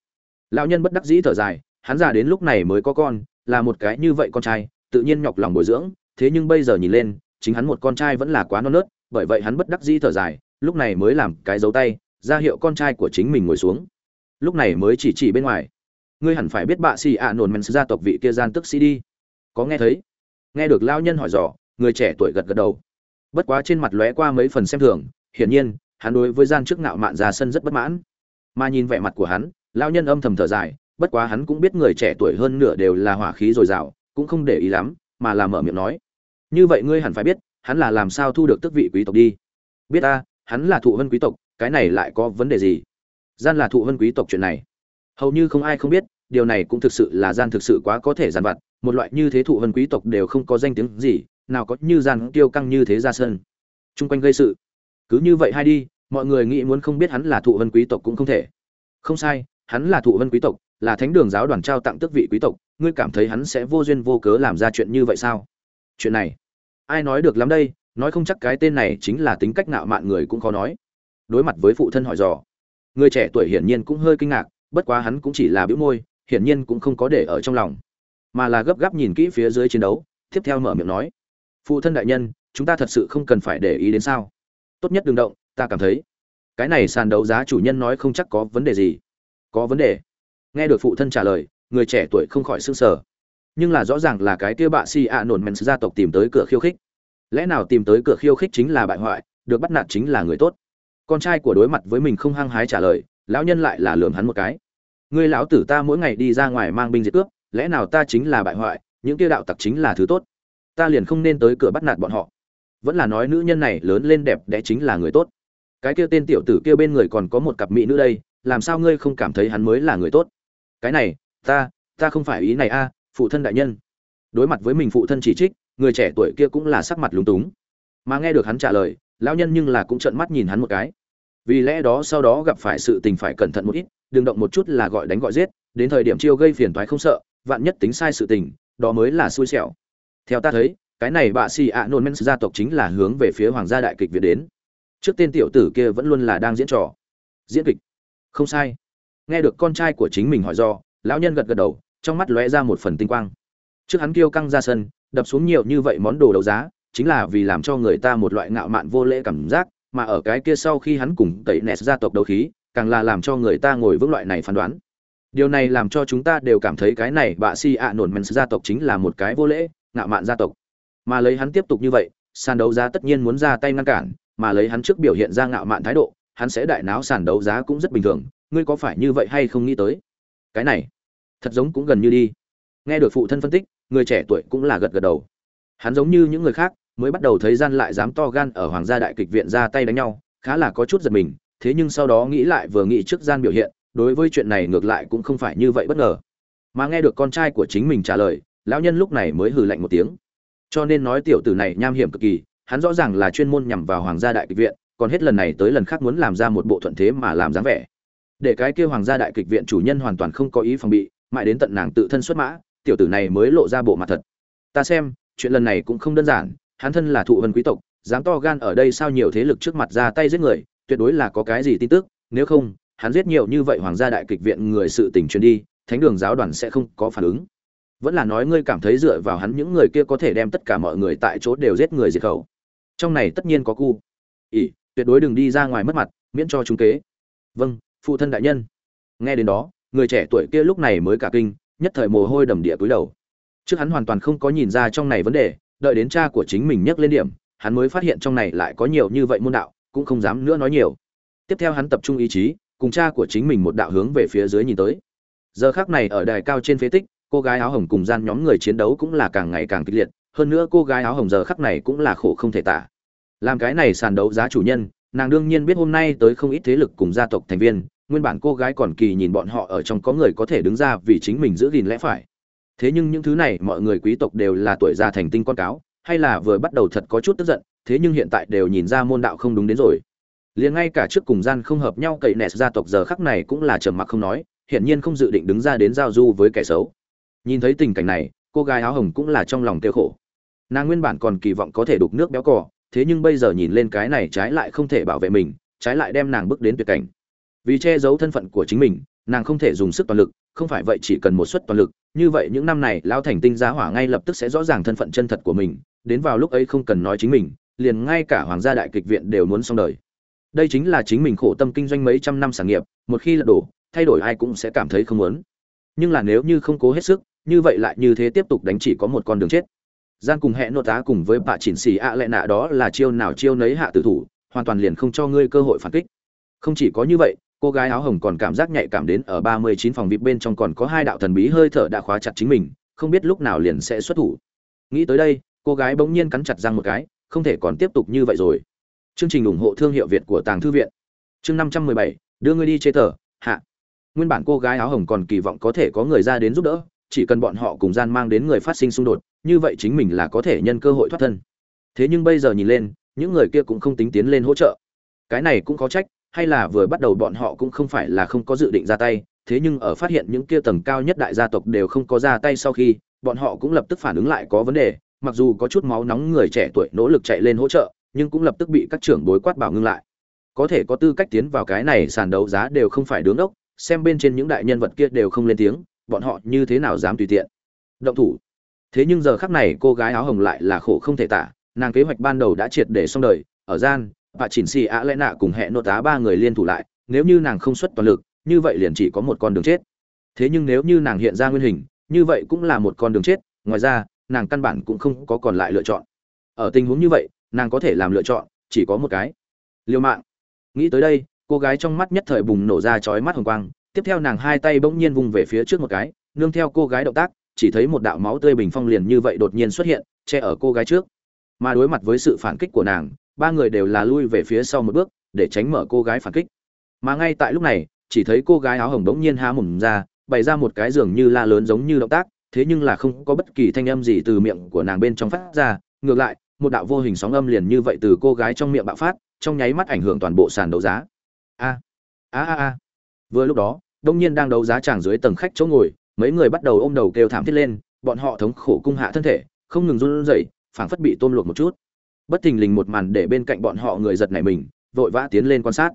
[SPEAKER 1] Lão nhân bất đắc dĩ thở dài, hắn già đến lúc này mới có con, là một cái như vậy con trai, tự nhiên nhọc lòng bồi dưỡng, thế nhưng bây giờ nhìn lên, chính hắn một con trai vẫn là quá non nớt, bởi vậy hắn bất đắc dĩ thở dài, lúc này mới làm cái dấu tay, ra hiệu con trai của chính mình ngồi xuống. Lúc này mới chỉ chỉ bên ngoài. Ngươi hẳn phải biết bạ xì ạ nồn men gia tộc vị kia gian tức sĩ đi. Có nghe thấy? Nghe được lao nhân hỏi dò, người trẻ tuổi gật gật đầu. Bất quá trên mặt lóe qua mấy phần xem thường, hiển nhiên, hắn đối với gian trước ngạo mạn ra sân rất bất mãn mà nhìn vẻ mặt của hắn lao nhân âm thầm thở dài, bất quá hắn cũng biết người trẻ tuổi hơn nửa đều là hỏa khí dồi dào, cũng không để ý lắm, mà là mở miệng nói. Như vậy ngươi hẳn phải biết, hắn là làm sao thu được tước vị quý tộc đi. Biết ta, hắn là thụ vân quý tộc, cái này lại có vấn đề gì? Gian là thụ vân quý tộc chuyện này. Hầu như không ai không biết, điều này cũng thực sự là gian thực sự quá có thể giàn vặt, một loại như thế thụ vân quý tộc đều không có danh tiếng gì, nào có như gian tiêu căng như thế ra sân. Chung quanh gây sự. Cứ như vậy hay đi mọi người nghĩ muốn không biết hắn là thụ vân quý tộc cũng không thể. Không sai, hắn là thụ vân quý tộc, là thánh đường giáo đoàn trao tặng tước vị quý tộc. Ngươi cảm thấy hắn sẽ vô duyên vô cớ làm ra chuyện như vậy sao? Chuyện này, ai nói được lắm đây? Nói không chắc cái tên này chính là tính cách nạo mạn người cũng khó nói. Đối mặt với phụ thân hỏi dò, người trẻ tuổi hiển nhiên cũng hơi kinh ngạc, bất quá hắn cũng chỉ là bĩu môi, hiển nhiên cũng không có để ở trong lòng, mà là gấp gáp nhìn kỹ phía dưới chiến đấu, tiếp theo mở miệng nói, phụ thân đại nhân, chúng ta thật sự không cần phải để ý đến sao? Tốt nhất đừng động ta cảm thấy cái này sàn đấu giá chủ nhân nói không chắc có vấn đề gì. Có vấn đề. Nghe được phụ thân trả lời, người trẻ tuổi không khỏi sững sờ. Nhưng là rõ ràng là cái kia bạ si a nổn men gia tộc tìm tới cửa khiêu khích. Lẽ nào tìm tới cửa khiêu khích chính là bại hoại, được bắt nạt chính là người tốt? Con trai của đối mặt với mình không hăng hái trả lời, lão nhân lại là lường hắn một cái. Ngươi lão tử ta mỗi ngày đi ra ngoài mang binh diệt cướp, lẽ nào ta chính là bại hoại, những kia đạo tặc chính là thứ tốt? Ta liền không nên tới cửa bắt nạt bọn họ. Vẫn là nói nữ nhân này lớn lên đẹp đẽ chính là người tốt cái kia tên tiểu tử kia bên người còn có một cặp mỹ nữ đây, làm sao ngươi không cảm thấy hắn mới là người tốt? Cái này, ta ta không phải ý này a, phụ thân đại nhân. Đối mặt với mình phụ thân chỉ trích, người trẻ tuổi kia cũng là sắc mặt lúng túng. Mà nghe được hắn trả lời, lão nhân nhưng là cũng trợn mắt nhìn hắn một cái. Vì lẽ đó sau đó gặp phải sự tình phải cẩn thận một ít, đừng động một chút là gọi đánh gọi giết, đến thời điểm chiêu gây phiền toái không sợ, vạn nhất tính sai sự tình, đó mới là xui xẻo. Theo ta thấy, cái này bạ xì ạ nôn men gia tộc chính là hướng về phía hoàng gia đại kịch việt đến trước tên tiểu tử kia vẫn luôn là đang diễn trò. Diễn kịch. Không sai. Nghe được con trai của chính mình hỏi do, lão nhân gật gật đầu, trong mắt lóe ra một phần tinh quang. Trước hắn kêu căng ra sân, đập xuống nhiều như vậy món đồ đấu giá, chính là vì làm cho người ta một loại ngạo mạn vô lễ cảm giác, mà ở cái kia sau khi hắn cùng tẩy nẹt gia tộc đấu khí, càng là làm cho người ta ngồi vững loại này phán đoán. Điều này làm cho chúng ta đều cảm thấy cái này bạ si ạ nổn men gia tộc chính là một cái vô lễ, ngạo mạn gia tộc. Mà lấy hắn tiếp tục như vậy, sàn đấu giá tất nhiên muốn ra tay ngăn cản mà lấy hắn trước biểu hiện ra ngạo mạn thái độ, hắn sẽ đại náo sàn đấu giá cũng rất bình thường, ngươi có phải như vậy hay không nghĩ tới? Cái này, thật giống cũng gần như đi. Nghe được phụ thân phân tích, người trẻ tuổi cũng là gật gật đầu. Hắn giống như những người khác, mới bắt đầu thấy gian lại dám to gan ở hoàng gia đại kịch viện ra tay đánh nhau, khá là có chút giật mình, thế nhưng sau đó nghĩ lại vừa nghĩ trước gian biểu hiện, đối với chuyện này ngược lại cũng không phải như vậy bất ngờ. Mà nghe được con trai của chính mình trả lời, lão nhân lúc này mới hừ lạnh một tiếng. Cho nên nói tiểu tử này nham hiểm cực kỳ hắn rõ ràng là chuyên môn nhằm vào hoàng gia đại kịch viện, còn hết lần này tới lần khác muốn làm ra một bộ thuận thế mà làm dáng vẻ. Để cái kia hoàng gia đại kịch viện chủ nhân hoàn toàn không có ý phòng bị, mãi đến tận nàng tự thân xuất mã, tiểu tử này mới lộ ra bộ mặt thật. Ta xem, chuyện lần này cũng không đơn giản, hắn thân là thụ vân quý tộc, dám to gan ở đây sao nhiều thế lực trước mặt ra tay giết người, tuyệt đối là có cái gì tin tức, nếu không, hắn giết nhiều như vậy hoàng gia đại kịch viện người sự tình truyền đi, thánh đường giáo đoàn sẽ không có phản ứng. Vẫn là nói ngươi cảm thấy dựa vào hắn những người kia có thể đem tất cả mọi người tại chỗ đều giết người diệt khẩu trong này tất nhiên có cu. Ỉ, tuyệt đối đừng đi ra ngoài mất mặt, miễn cho chúng kế. Vâng phụ thân đại nhân. Nghe đến đó, người trẻ tuổi kia lúc này mới cả kinh, nhất thời mồ hôi đầm địa cúi đầu. Trước hắn hoàn toàn không có nhìn ra trong này vấn đề, đợi đến cha của chính mình nhắc lên điểm, hắn mới phát hiện trong này lại có nhiều như vậy môn đạo, cũng không dám nữa nói nhiều. Tiếp theo hắn tập trung ý chí, cùng cha của chính mình một đạo hướng về phía dưới nhìn tới. Giờ khác này ở đài cao trên phế tích, cô gái áo hồng cùng gian nhóm người chiến đấu cũng là càng ngày càng kịch liệt hơn nữa cô gái áo hồng giờ khắc này cũng là khổ không thể tả. Làm cái này sàn đấu giá chủ nhân, nàng đương nhiên biết hôm nay tới không ít thế lực cùng gia tộc thành viên, nguyên bản cô gái còn kỳ nhìn bọn họ ở trong có người có thể đứng ra vì chính mình giữ gìn lẽ phải. Thế nhưng những thứ này mọi người quý tộc đều là tuổi già thành tinh con cáo, hay là vừa bắt đầu thật có chút tức giận, thế nhưng hiện tại đều nhìn ra môn đạo không đúng đến rồi. Liền ngay cả trước cùng gian không hợp nhau cậy nẹt gia tộc giờ khắc này cũng là trầm mặc không nói, hiển nhiên không dự định đứng ra đến giao du với kẻ xấu. Nhìn thấy tình cảnh này, cô gái áo hồng cũng là trong lòng tiêu khổ nàng nguyên bản còn kỳ vọng có thể đục nước béo cỏ thế nhưng bây giờ nhìn lên cái này trái lại không thể bảo vệ mình, trái lại đem nàng bước đến tuyệt cảnh. Vì che giấu thân phận của chính mình, nàng không thể dùng sức toàn lực, không phải vậy chỉ cần một suất toàn lực, như vậy những năm này lao thành tinh giá hỏa ngay lập tức sẽ rõ ràng thân phận chân thật của mình, đến vào lúc ấy không cần nói chính mình, liền ngay cả hoàng gia đại kịch viện đều muốn xong đời. Đây chính là chính mình khổ tâm kinh doanh mấy trăm năm sản nghiệp, một khi lật đổ, thay đổi ai cũng sẽ cảm thấy không muốn. Nhưng là nếu như không cố hết sức, như vậy lại như thế tiếp tục đánh chỉ có một con đường chết gian cùng hẹn nô tá cùng với bà chỉnh xì ạ lệ nạ đó là chiêu nào chiêu nấy hạ tử thủ, hoàn toàn liền không cho ngươi cơ hội phản kích. Không chỉ có như vậy, cô gái áo hồng còn cảm giác nhạy cảm đến ở ba mươi chín phòng vip bên trong còn có hai đạo thần bí hơi thở đã khóa chặt chính mình, không biết lúc nào liền sẽ xuất thủ. Nghĩ tới đây, cô gái bỗng nhiên cắn chặt răng một cái, không thể còn tiếp tục như vậy rồi. Chương trình ủng hộ thương hiệu việt của tàng thư viện. Chương năm trăm mười bảy, đưa ngươi đi chế tờ, hạ. Nguyên bản cô gái áo hồng còn kỳ vọng có thể có người ra đến giúp đỡ chỉ cần bọn họ cùng gian mang đến người phát sinh xung đột, như vậy chính mình là có thể nhân cơ hội thoát thân. Thế nhưng bây giờ nhìn lên, những người kia cũng không tính tiến lên hỗ trợ. Cái này cũng có trách, hay là vừa bắt đầu bọn họ cũng không phải là không có dự định ra tay, thế nhưng ở phát hiện những kia tầng cao nhất đại gia tộc đều không có ra tay sau khi, bọn họ cũng lập tức phản ứng lại có vấn đề, mặc dù có chút máu nóng người trẻ tuổi nỗ lực chạy lên hỗ trợ, nhưng cũng lập tức bị các trưởng bối quát bảo ngưng lại. Có thể có tư cách tiến vào cái này sàn đấu giá đều không phải đứng ốc xem bên trên những đại nhân vật kia đều không lên tiếng bọn họ như thế nào dám tùy tiện. Động thủ. Thế nhưng giờ khắc này cô gái áo hồng lại là khổ không thể tả, nàng kế hoạch ban đầu đã triệt để xong đời, ở gian, và chỉnh xì ạ lẽ nạ cùng hẹn nô tá ba người liên thủ lại, nếu như nàng không xuất toàn lực, như vậy liền chỉ có một con đường chết. Thế nhưng nếu như nàng hiện ra nguyên hình, như vậy cũng là một con đường chết, ngoài ra, nàng căn bản cũng không có còn lại lựa chọn. Ở tình huống như vậy, nàng có thể làm lựa chọn, chỉ có một cái. Liêu mạng. Nghĩ tới đây, cô gái trong mắt nhất thời bùng nổ ra chói mắt hồng quang tiếp theo nàng hai tay bỗng nhiên vung về phía trước một cái, nương theo cô gái động tác, chỉ thấy một đạo máu tươi bình phong liền như vậy đột nhiên xuất hiện, che ở cô gái trước. Mà đối mặt với sự phản kích của nàng, ba người đều là lui về phía sau một bước, để tránh mở cô gái phản kích. Mà ngay tại lúc này, chỉ thấy cô gái áo hồng bỗng nhiên há mồm ra, bày ra một cái giường như la lớn giống như động tác, thế nhưng là không có bất kỳ thanh âm gì từ miệng của nàng bên trong phát ra, ngược lại, một đạo vô hình sóng âm liền như vậy từ cô gái trong miệng bạo phát, trong nháy mắt ảnh hưởng toàn bộ sàn đấu giá. A a a a. Vừa lúc đó đông nhiên đang đấu giá tràng dưới tầng khách chỗ ngồi, mấy người bắt đầu ôm đầu kêu thảm thiết lên, bọn họ thống khổ cung hạ thân thể, không ngừng run rẩy, phảng phất bị tôn luộc một chút. Bất thình lình một màn để bên cạnh bọn họ người giật nảy mình, vội vã tiến lên quan sát.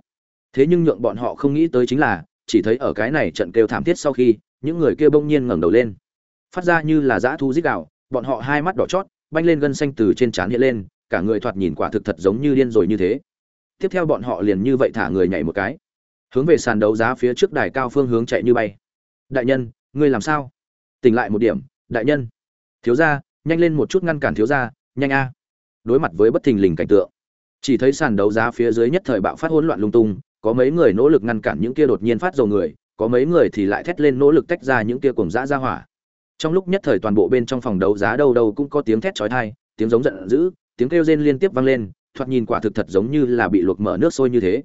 [SPEAKER 1] Thế nhưng nhượng bọn họ không nghĩ tới chính là, chỉ thấy ở cái này trận kêu thảm thiết sau khi, những người kia bỗng nhiên ngẩng đầu lên. Phát ra như là dã thu rít gạo bọn họ hai mắt đỏ chót, banh lên gân xanh từ trên trán hiện lên, cả người thoạt nhìn quả thực thật giống như điên rồi như thế. Tiếp theo bọn họ liền như vậy thả người nhảy một cái hướng về sàn đấu giá phía trước đài cao phương hướng chạy như bay. Đại nhân, ngươi làm sao? Tỉnh lại một điểm, đại nhân. Thiếu gia, nhanh lên một chút ngăn cản thiếu gia, nhanh a. Đối mặt với bất thình lình cảnh tượng, chỉ thấy sàn đấu giá phía dưới nhất thời bạo phát hỗn loạn lung tung, có mấy người nỗ lực ngăn cản những kia đột nhiên phát dầu người, có mấy người thì lại thét lên nỗ lực tách ra những kia cùng dã ra hỏa. Trong lúc nhất thời toàn bộ bên trong phòng đấu giá đâu đâu cũng có tiếng thét chói tai, tiếng giống giận dữ, tiếng kêu rên liên tiếp vang lên, thoạt nhìn quả thực thật giống như là bị luộc mở nước sôi như thế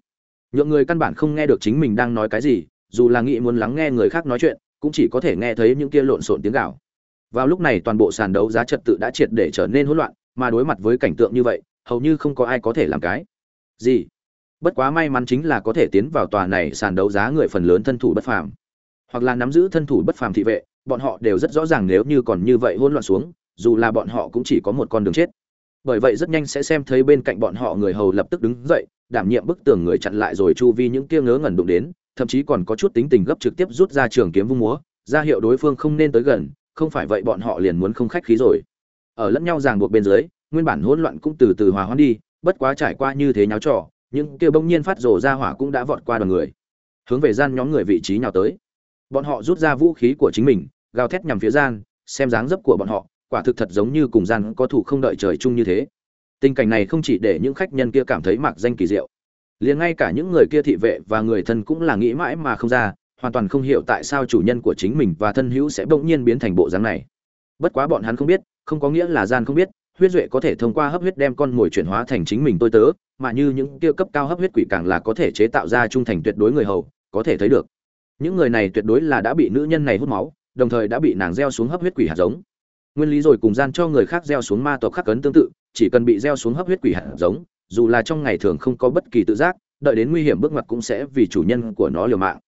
[SPEAKER 1] nhượng người căn bản không nghe được chính mình đang nói cái gì, dù là nghĩ muốn lắng nghe người khác nói chuyện, cũng chỉ có thể nghe thấy những kia lộn xộn tiếng gạo. vào lúc này toàn bộ sàn đấu giá trật tự đã triệt để trở nên hỗn loạn, mà đối mặt với cảnh tượng như vậy, hầu như không có ai có thể làm cái gì. Bất quá may mắn chính là có thể tiến vào tòa này sàn đấu giá người phần lớn thân thủ bất phàm. Hoặc là nắm giữ thân thủ bất phàm thị vệ, bọn họ đều rất rõ ràng nếu như còn như vậy hỗn loạn xuống, dù là bọn họ cũng chỉ có một con đường chết bởi vậy rất nhanh sẽ xem thấy bên cạnh bọn họ người hầu lập tức đứng dậy, đảm nhiệm bức tường người chặn lại rồi chu vi những kia ngớ ngẩn đụng đến, thậm chí còn có chút tính tình gấp trực tiếp rút ra trường kiếm vung múa, ra hiệu đối phương không nên tới gần, không phải vậy bọn họ liền muốn không khách khí rồi. Ở lẫn nhau ràng buộc bên dưới, nguyên bản hỗn loạn cũng từ từ hòa hoãn đi, bất quá trải qua như thế nháo trò, những kia bỗng nhiên phát rồ ra hỏa cũng đã vọt qua đoàn người, hướng về gian nhóm người vị trí nhào tới. Bọn họ rút ra vũ khí của chính mình, gào thét nhằm phía gian, xem dáng dấp của bọn họ quả thực thật giống như cùng gian có thủ không đợi trời chung như thế. Tình cảnh này không chỉ để những khách nhân kia cảm thấy mặc danh kỳ diệu, liền ngay cả những người kia thị vệ và người thân cũng là nghĩ mãi mà không ra, hoàn toàn không hiểu tại sao chủ nhân của chính mình và thân hữu sẽ bỗng nhiên biến thành bộ dáng này. Bất quá bọn hắn không biết, không có nghĩa là gian không biết, huyết duệ có thể thông qua hấp huyết đem con mồi chuyển hóa thành chính mình tôi tớ, mà như những kia cấp cao hấp huyết quỷ càng là có thể chế tạo ra trung thành tuyệt đối người hầu, có thể thấy được. Những người này tuyệt đối là đã bị nữ nhân này hút máu, đồng thời đã bị nàng gieo xuống hấp huyết quỷ hạt giống nguyên lý rồi cùng gian cho người khác gieo xuống ma tộc khắc cấn tương tự, chỉ cần bị gieo xuống hấp huyết quỷ hạt giống, dù là trong ngày thường không có bất kỳ tự giác, đợi đến nguy hiểm bước ngoặt cũng sẽ vì chủ nhân của nó liều mạng.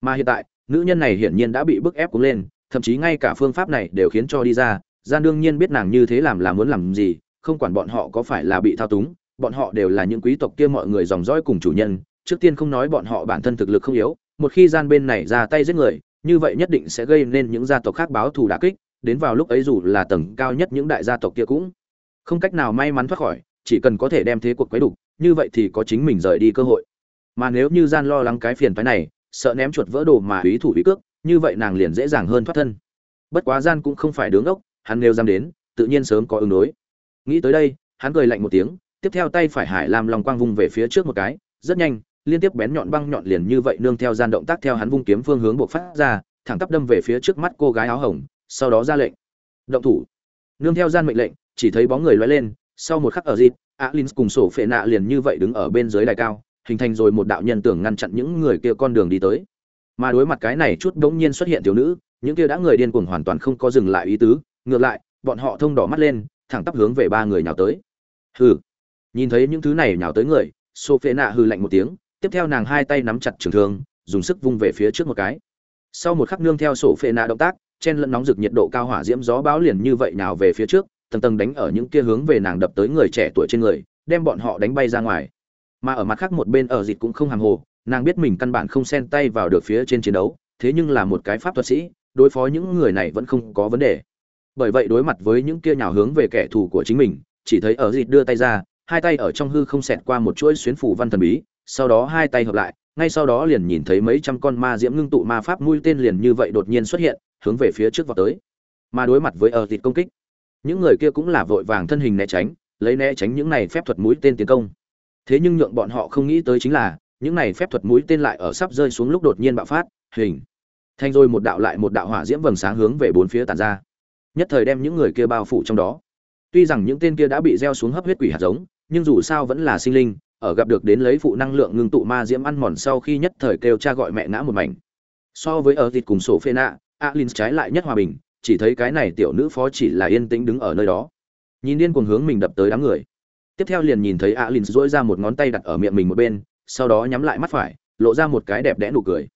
[SPEAKER 1] Mà hiện tại, nữ nhân này hiển nhiên đã bị bức ép cuống lên, thậm chí ngay cả phương pháp này đều khiến cho đi ra, gian đương nhiên biết nàng như thế làm là muốn làm gì, không quản bọn họ có phải là bị thao túng, bọn họ đều là những quý tộc kia mọi người dòng dõi cùng chủ nhân, trước tiên không nói bọn họ bản thân thực lực không yếu, một khi gian bên này ra tay giết người, như vậy nhất định sẽ gây nên những gia tộc khác báo thù đả kích đến vào lúc ấy dù là tầng cao nhất những đại gia tộc kia cũng không cách nào may mắn thoát khỏi, chỉ cần có thể đem thế cuộc quấy đục, như vậy thì có chính mình rời đi cơ hội. Mà nếu như gian lo lắng cái phiền phái này, sợ ném chuột vỡ đồ mà ý thủ ý cước, như vậy nàng liền dễ dàng hơn thoát thân. Bất quá gian cũng không phải đứng ốc, hắn nêu dám đến, tự nhiên sớm có ứng đối. Nghĩ tới đây, hắn cười lạnh một tiếng, tiếp theo tay phải hải làm lòng quang vung về phía trước một cái, rất nhanh, liên tiếp bén nhọn băng nhọn liền như vậy nương theo gian động tác theo hắn vung kiếm phương hướng buộc phát ra, thẳng tắp đâm về phía trước mắt cô gái áo hồng sau đó ra lệnh. Động thủ. Nương theo gian mệnh lệnh, chỉ thấy bóng người lóe lên, sau một khắc ở dịp, alin cùng sổ phệ nạ liền như vậy đứng ở bên dưới đài cao, hình thành rồi một đạo nhân tưởng ngăn chặn những người kia con đường đi tới. Mà đối mặt cái này chút đống nhiên xuất hiện thiếu nữ, những kia đã người điên cuồng hoàn toàn không có dừng lại ý tứ, ngược lại, bọn họ thông đỏ mắt lên, thẳng tắp hướng về ba người nhào tới. Hừ. Nhìn thấy những thứ này nhào tới người, sổ phệ nạ hừ lạnh một tiếng, tiếp theo nàng hai tay nắm chặt trường thương, dùng sức vung về phía trước một cái. Sau một khắc nương theo sổ phệ nạ động tác chen lẫn nóng rực nhiệt độ cao hỏa diễm gió báo liền như vậy nào về phía trước, tầng tầng đánh ở những kia hướng về nàng đập tới người trẻ tuổi trên người, đem bọn họ đánh bay ra ngoài. Mà ở mặt khác một bên ở dịch cũng không hàng hồ, nàng biết mình căn bản không xen tay vào được phía trên chiến đấu, thế nhưng là một cái pháp thuật sĩ, đối phó những người này vẫn không có vấn đề. Bởi vậy đối mặt với những kia nhào hướng về kẻ thù của chính mình, chỉ thấy ở dịch đưa tay ra, hai tay ở trong hư không xẹt qua một chuỗi xuyến phủ văn thần bí, sau đó hai tay hợp lại, ngay sau đó liền nhìn thấy mấy trăm con ma diễm ngưng tụ ma pháp mũi tên liền như vậy đột nhiên xuất hiện hướng về phía trước vào tới. Mà đối mặt với ở thịt công kích, những người kia cũng là vội vàng thân hình né tránh, lấy né tránh những này phép thuật mũi tên tiến công. Thế nhưng nhượng bọn họ không nghĩ tới chính là, những này phép thuật mũi tên lại ở sắp rơi xuống lúc đột nhiên bạo phát, hình. Thành rồi một đạo lại một đạo hỏa diễm vầng sáng hướng về bốn phía tàn ra, nhất thời đem những người kia bao phủ trong đó. Tuy rằng những tên kia đã bị gieo xuống hấp huyết quỷ hạt giống, nhưng dù sao vẫn là sinh linh, ở gặp được đến lấy phụ năng lượng ngưng tụ ma diễm ăn mòn sau khi nhất thời kêu cha gọi mẹ ngã một mảnh. So với ở thịt cùng sổ phê nạ alin trái lại nhất hòa bình, chỉ thấy cái này tiểu nữ phó chỉ là yên tĩnh đứng ở nơi đó. Nhìn điên cuồng hướng mình đập tới đám người. Tiếp theo liền nhìn thấy alin dỗi ra một ngón tay đặt ở miệng mình một bên, sau đó nhắm lại mắt phải, lộ ra một cái đẹp đẽ nụ cười.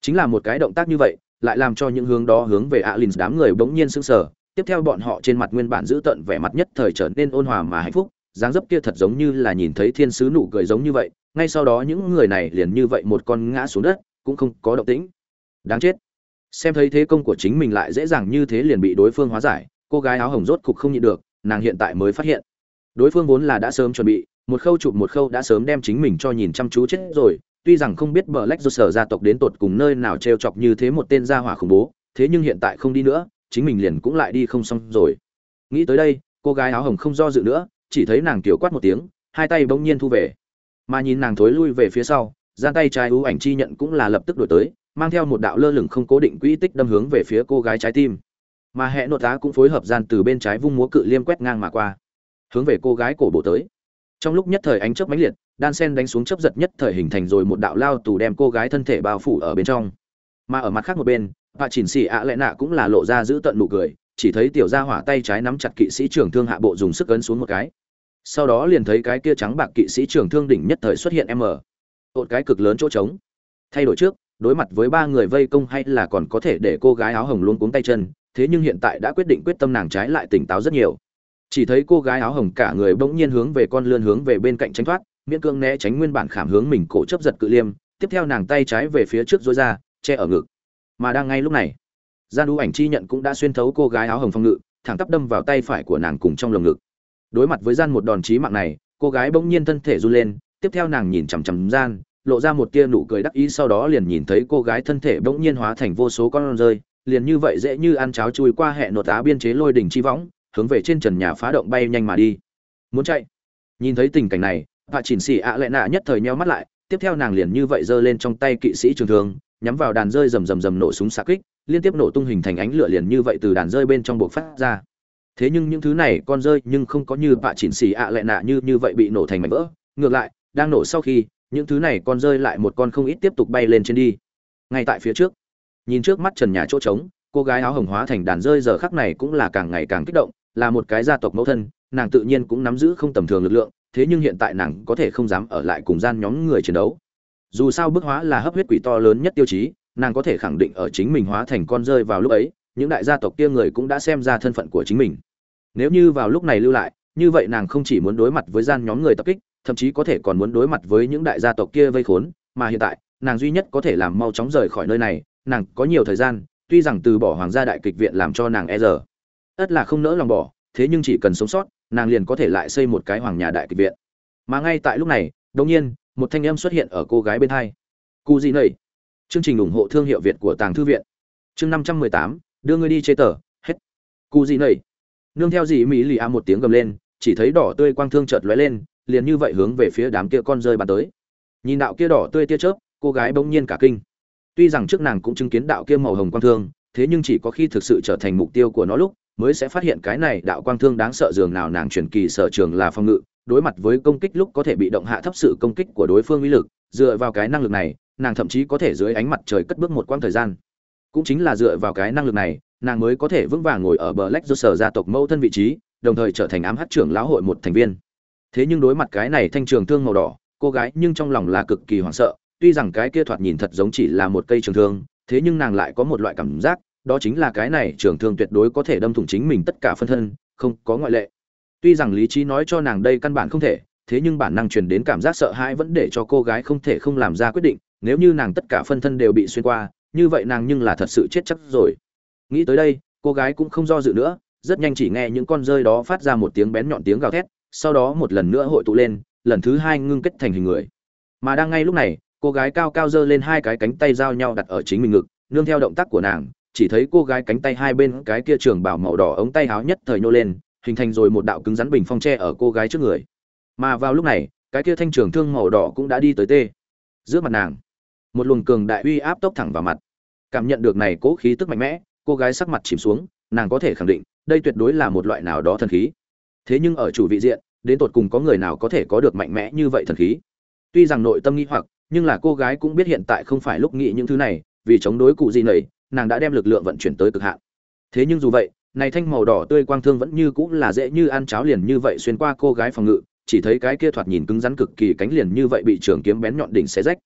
[SPEAKER 1] Chính là một cái động tác như vậy, lại làm cho những hướng đó hướng về alin đám người bỗng nhiên sững sờ. Tiếp theo bọn họ trên mặt nguyên bản giữ tận vẻ mặt nhất thời trở nên ôn hòa mà hạnh phúc, dáng dấp kia thật giống như là nhìn thấy thiên sứ nụ cười giống như vậy. Ngay sau đó những người này liền như vậy một con ngã xuống đất, cũng không có động tĩnh. Đáng chết xem thấy thế công của chính mình lại dễ dàng như thế liền bị đối phương hóa giải, cô gái áo hồng rốt cục không nhịn được, nàng hiện tại mới phát hiện. Đối phương vốn là đã sớm chuẩn bị, một khâu chụp một khâu đã sớm đem chính mình cho nhìn chăm chú chết rồi, tuy rằng không biết bờ lách do sở gia tộc đến tột cùng nơi nào t chọc như thế một tên gia hỏa khủng bố, thế nhưng hiện tại không đi nữa, chính mình liền cũng lại đi không xong rồi. Nghĩ tới đây, cô gái áo hồng không do dự nữa, chỉ thấy nàng kiểu quát một tiếng, hai tay bỗng nhiên thu về. Mà nhìn nàng thối lui về phía sau, gian tay trái ưu ảnh chi nhận cũng là lập tức đổi tới mang theo một đạo lơ lửng không cố định quỹ tích đâm hướng về phía cô gái trái tim. Mà hệ nội tá cũng phối hợp gian từ bên trái vung múa cự liêm quét ngang mà qua, hướng về cô gái cổ bộ tới. Trong lúc nhất thời ánh chớp mãnh liệt, đan sen đánh xuống chớp giật nhất thời hình thành rồi một đạo lao tù đem cô gái thân thể bao phủ ở bên trong. Mà ở mặt khác một bên bà chỉnh xì ạ Lẽ nạ cũng là lộ ra giữ tận nụ cười, chỉ thấy tiểu gia hỏa tay trái nắm chặt kỵ sĩ trưởng thương hạ bộ dùng sức ấn xuống một cái. Sau đó liền thấy cái kia trắng bạc kỵ sĩ trưởng thương đỉnh nhất thời xuất hiện m một cái cực lớn chỗ trống. Thay đổi trước đối mặt với ba người vây công hay là còn có thể để cô gái áo hồng luôn cuống tay chân, thế nhưng hiện tại đã quyết định quyết tâm nàng trái lại tỉnh táo rất nhiều. Chỉ thấy cô gái áo hồng cả người bỗng nhiên hướng về con lươn hướng về bên cạnh tránh thoát, miễn cương né tránh nguyên bản khảm hướng mình cổ chấp giật cự liêm, tiếp theo nàng tay trái về phía trước dối ra, che ở ngực. Mà đang ngay lúc này, gian đũ ảnh chi nhận cũng đã xuyên thấu cô gái áo hồng phong ngự, thẳng tắp đâm vào tay phải của nàng cùng trong lồng ngực. Đối mặt với gian một đòn chí mạng này, cô gái bỗng nhiên thân thể run lên, tiếp theo nàng nhìn chằm chằm gian lộ ra một tia nụ cười đắc ý, sau đó liền nhìn thấy cô gái thân thể bỗng nhiên hóa thành vô số con rơi, liền như vậy dễ như ăn cháo chui qua hệ nột á biên chế lôi đỉnh chi võng, hướng về trên trần nhà phá động bay nhanh mà đi. Muốn chạy? Nhìn thấy tình cảnh này, hạ chỉnh xỉ ạ à lệ nạ nhất thời nheo mắt lại, tiếp theo nàng liền như vậy giơ lên trong tay kỵ sĩ trường thương, nhắm vào đàn rơi rầm rầm rầm nổ súng xạ kích, liên tiếp nổ tung hình thành ánh lửa liền như vậy từ đàn rơi bên trong buộc phát ra. Thế nhưng những thứ này con rơi nhưng không có như bạ chỉnh xì ạ lệ nạ như như vậy bị nổ thành mảnh vỡ, ngược lại, đang nổ sau khi những thứ này con rơi lại một con không ít tiếp tục bay lên trên đi. Ngay tại phía trước, nhìn trước mắt trần nhà chỗ trống, cô gái áo hồng hóa thành đàn rơi giờ khắc này cũng là càng ngày càng kích động, là một cái gia tộc mẫu thân, nàng tự nhiên cũng nắm giữ không tầm thường lực lượng, thế nhưng hiện tại nàng có thể không dám ở lại cùng gian nhóm người chiến đấu. Dù sao bức hóa là hấp huyết quỷ to lớn nhất tiêu chí, nàng có thể khẳng định ở chính mình hóa thành con rơi vào lúc ấy, những đại gia tộc kia người cũng đã xem ra thân phận của chính mình. Nếu như vào lúc này lưu lại, như vậy nàng không chỉ muốn đối mặt với gian nhóm người tập kích thậm chí có thể còn muốn đối mặt với những đại gia tộc kia vây khốn, mà hiện tại, nàng duy nhất có thể làm mau chóng rời khỏi nơi này, nàng có nhiều thời gian, tuy rằng từ bỏ hoàng gia đại kịch viện làm cho nàng e giờ ất là không nỡ lòng bỏ, thế nhưng chỉ cần sống sót, nàng liền có thể lại xây một cái hoàng nhà đại kịch viện. Mà ngay tại lúc này, đột nhiên, một thanh âm xuất hiện ở cô gái bên hai. Cu gì nầy? Chương trình ủng hộ thương hiệu việt của tàng thư viện. Chương năm trăm mười tám, đưa ngươi đi chế tờ, hết. Cu gì nầy? Nương theo dì mỹ lì a một tiếng gầm lên, chỉ thấy đỏ tươi quang thương chợt lóe lên liền như vậy hướng về phía đám kia con rơi bắn tới. Nhìn đạo kia đỏ tươi tia chớp, cô gái bỗng nhiên cả kinh. Tuy rằng trước nàng cũng chứng kiến đạo kia màu hồng quang thương, thế nhưng chỉ có khi thực sự trở thành mục tiêu của nó lúc, mới sẽ phát hiện cái này đạo quang thương đáng sợ dường nào nàng truyền kỳ sở trường là phòng ngự, đối mặt với công kích lúc có thể bị động hạ thấp sự công kích của đối phương uy lực, dựa vào cái năng lực này, nàng thậm chí có thể dưới ánh mặt trời cất bước một quãng thời gian. Cũng chính là dựa vào cái năng lực này, nàng mới có thể vững vàng ngồi ở bờ lách do sở gia tộc mẫu thân vị trí, đồng thời trở thành ám hát trưởng lão hội một thành viên thế nhưng đối mặt cái này thanh trường thương màu đỏ, cô gái nhưng trong lòng là cực kỳ hoảng sợ, tuy rằng cái kia thoạt nhìn thật giống chỉ là một cây trường thương, thế nhưng nàng lại có một loại cảm giác, đó chính là cái này trường thương tuyệt đối có thể đâm thủng chính mình tất cả phân thân, không có ngoại lệ. Tuy rằng lý trí nói cho nàng đây căn bản không thể, thế nhưng bản năng truyền đến cảm giác sợ hãi vẫn để cho cô gái không thể không làm ra quyết định, nếu như nàng tất cả phân thân đều bị xuyên qua, như vậy nàng nhưng là thật sự chết chắc rồi. Nghĩ tới đây, cô gái cũng không do dự nữa, rất nhanh chỉ nghe những con rơi đó phát ra một tiếng bén nhọn tiếng gào thét sau đó một lần nữa hội tụ lên, lần thứ hai ngưng kết thành hình người. Mà đang ngay lúc này, cô gái cao cao giơ lên hai cái cánh tay giao nhau đặt ở chính mình ngực, nương theo động tác của nàng, chỉ thấy cô gái cánh tay hai bên cái kia trường bảo màu đỏ ống tay háo nhất thời nhô lên, hình thành rồi một đạo cứng rắn bình phong tre ở cô gái trước người. Mà vào lúc này, cái kia thanh trường thương màu đỏ cũng đã đi tới tê. Giữa mặt nàng, một luồng cường đại uy áp tốc thẳng vào mặt. Cảm nhận được này cố khí tức mạnh mẽ, cô gái sắc mặt chìm xuống, nàng có thể khẳng định, đây tuyệt đối là một loại nào đó thần khí thế nhưng ở chủ vị diện, đến tột cùng có người nào có thể có được mạnh mẽ như vậy thần khí? Tuy rằng nội tâm nghĩ hoặc, nhưng là cô gái cũng biết hiện tại không phải lúc nghĩ những thứ này, vì chống đối cụ gì nầy, nàng đã đem lực lượng vận chuyển tới cực hạn. Thế nhưng dù vậy, này thanh màu đỏ tươi quang thương vẫn như cũng là dễ như ăn cháo liền như vậy xuyên qua cô gái phòng ngự, chỉ thấy cái kia thoạt nhìn cứng rắn cực kỳ cánh liền như vậy bị trường kiếm bén nhọn đỉnh xé rách.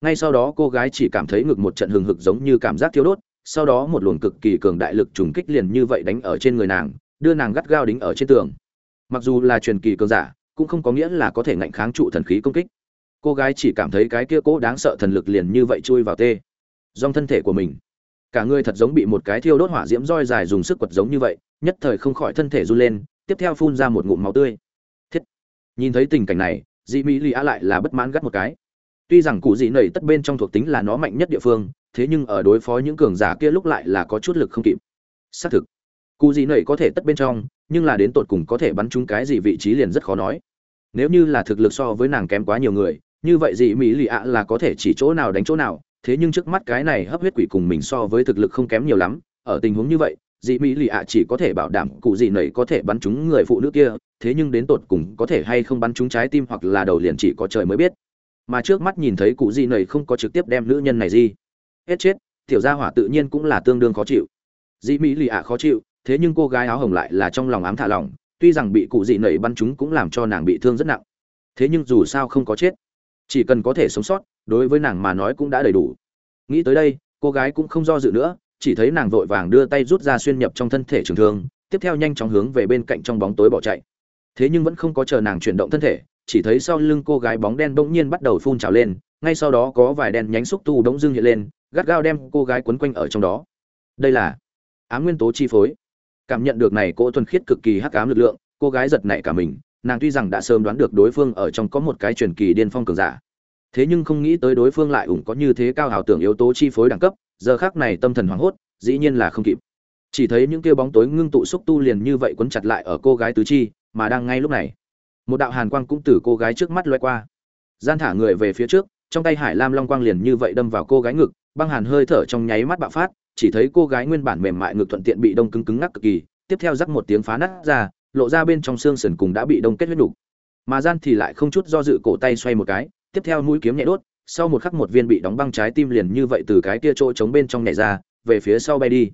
[SPEAKER 1] Ngay sau đó cô gái chỉ cảm thấy ngực một trận hừng hực giống như cảm giác thiếu đốt, sau đó một luồng cực kỳ cường đại lực trùng kích liền như vậy đánh ở trên người nàng, đưa nàng gắt gao đính ở trên tường mặc dù là truyền kỳ cường giả, cũng không có nghĩa là có thể ngạnh kháng trụ thần khí công kích. Cô gái chỉ cảm thấy cái kia cố đáng sợ thần lực liền như vậy chui vào tê. Dòng thân thể của mình, cả người thật giống bị một cái thiêu đốt hỏa diễm roi dài dùng sức quật giống như vậy, nhất thời không khỏi thân thể run lên, tiếp theo phun ra một ngụm máu tươi. Thiết. Nhìn thấy tình cảnh này dị mỹ lì á lại là bất mãn gắt một cái. Tuy rằng cụ dị nầy tất bên trong thuộc tính là nó mạnh nhất địa phương, thế nhưng ở đối phó những cường giả kia lúc lại là có chút lực không kịp. Xác thực, cụ dị nầy có thể tất bên trong nhưng là đến tột cùng có thể bắn trúng cái gì vị trí liền rất khó nói. Nếu như là thực lực so với nàng kém quá nhiều người, như vậy dị mỹ lì ạ là có thể chỉ chỗ nào đánh chỗ nào, thế nhưng trước mắt cái này hấp huyết quỷ cùng mình so với thực lực không kém nhiều lắm, ở tình huống như vậy dị mỹ lì ạ chỉ có thể bảo đảm cụ dị nầy có thể bắn trúng người phụ nữ kia, thế nhưng đến tột cùng có thể hay không bắn trúng trái tim hoặc là đầu liền chỉ có trời mới biết. Mà trước mắt nhìn thấy cụ dị nầy không có trực tiếp đem nữ nhân này gì. Hết chết, tiểu gia hỏa tự nhiên cũng là tương đương khó chịu. Dị mỹ lì ạ khó chịu thế nhưng cô gái áo hồng lại là trong lòng ám thả lỏng, tuy rằng bị cụ dị nẩy bắn chúng cũng làm cho nàng bị thương rất nặng. Thế nhưng dù sao không có chết, chỉ cần có thể sống sót, đối với nàng mà nói cũng đã đầy đủ. Nghĩ tới đây, cô gái cũng không do dự nữa, chỉ thấy nàng vội vàng đưa tay rút ra xuyên nhập trong thân thể trường thương, tiếp theo nhanh chóng hướng về bên cạnh trong bóng tối bỏ chạy. Thế nhưng vẫn không có chờ nàng chuyển động thân thể, chỉ thấy sau lưng cô gái bóng đen bỗng nhiên bắt đầu phun trào lên, ngay sau đó có vài đen nhánh xúc tu đống dưng hiện lên, gắt gao đem cô gái quấn quanh ở trong đó. Đây là ám nguyên tố chi phối cảm nhận được này cô thuần khiết cực kỳ hắc ám lực lượng, cô gái giật nảy cả mình, nàng tuy rằng đã sớm đoán được đối phương ở trong có một cái truyền kỳ điên phong cường giả, thế nhưng không nghĩ tới đối phương lại ủng có như thế cao hào tưởng yếu tố chi phối đẳng cấp, giờ khác này tâm thần hoảng hốt, dĩ nhiên là không kịp. Chỉ thấy những kia bóng tối ngưng tụ xúc tu liền như vậy quấn chặt lại ở cô gái tứ chi, mà đang ngay lúc này, một đạo hàn quang cũng từ cô gái trước mắt loay qua. Gian thả người về phía trước, trong tay hải lam long quang liền như vậy đâm vào cô gái ngực, băng hàn hơi thở trong nháy mắt bạo phát chỉ thấy cô gái nguyên bản mềm mại ngực thuận tiện bị đông cứng cứng ngắc cực kỳ, tiếp theo rắc một tiếng phá nát ra, lộ ra bên trong xương sườn cùng đã bị đông kết huyết đủ. mà gian thì lại không chút do dự cổ tay xoay một cái, tiếp theo mũi kiếm nhẹ đốt, sau một khắc một viên bị đóng băng trái tim liền như vậy từ cái kia chỗ trống bên trong nhảy ra, về phía sau bay đi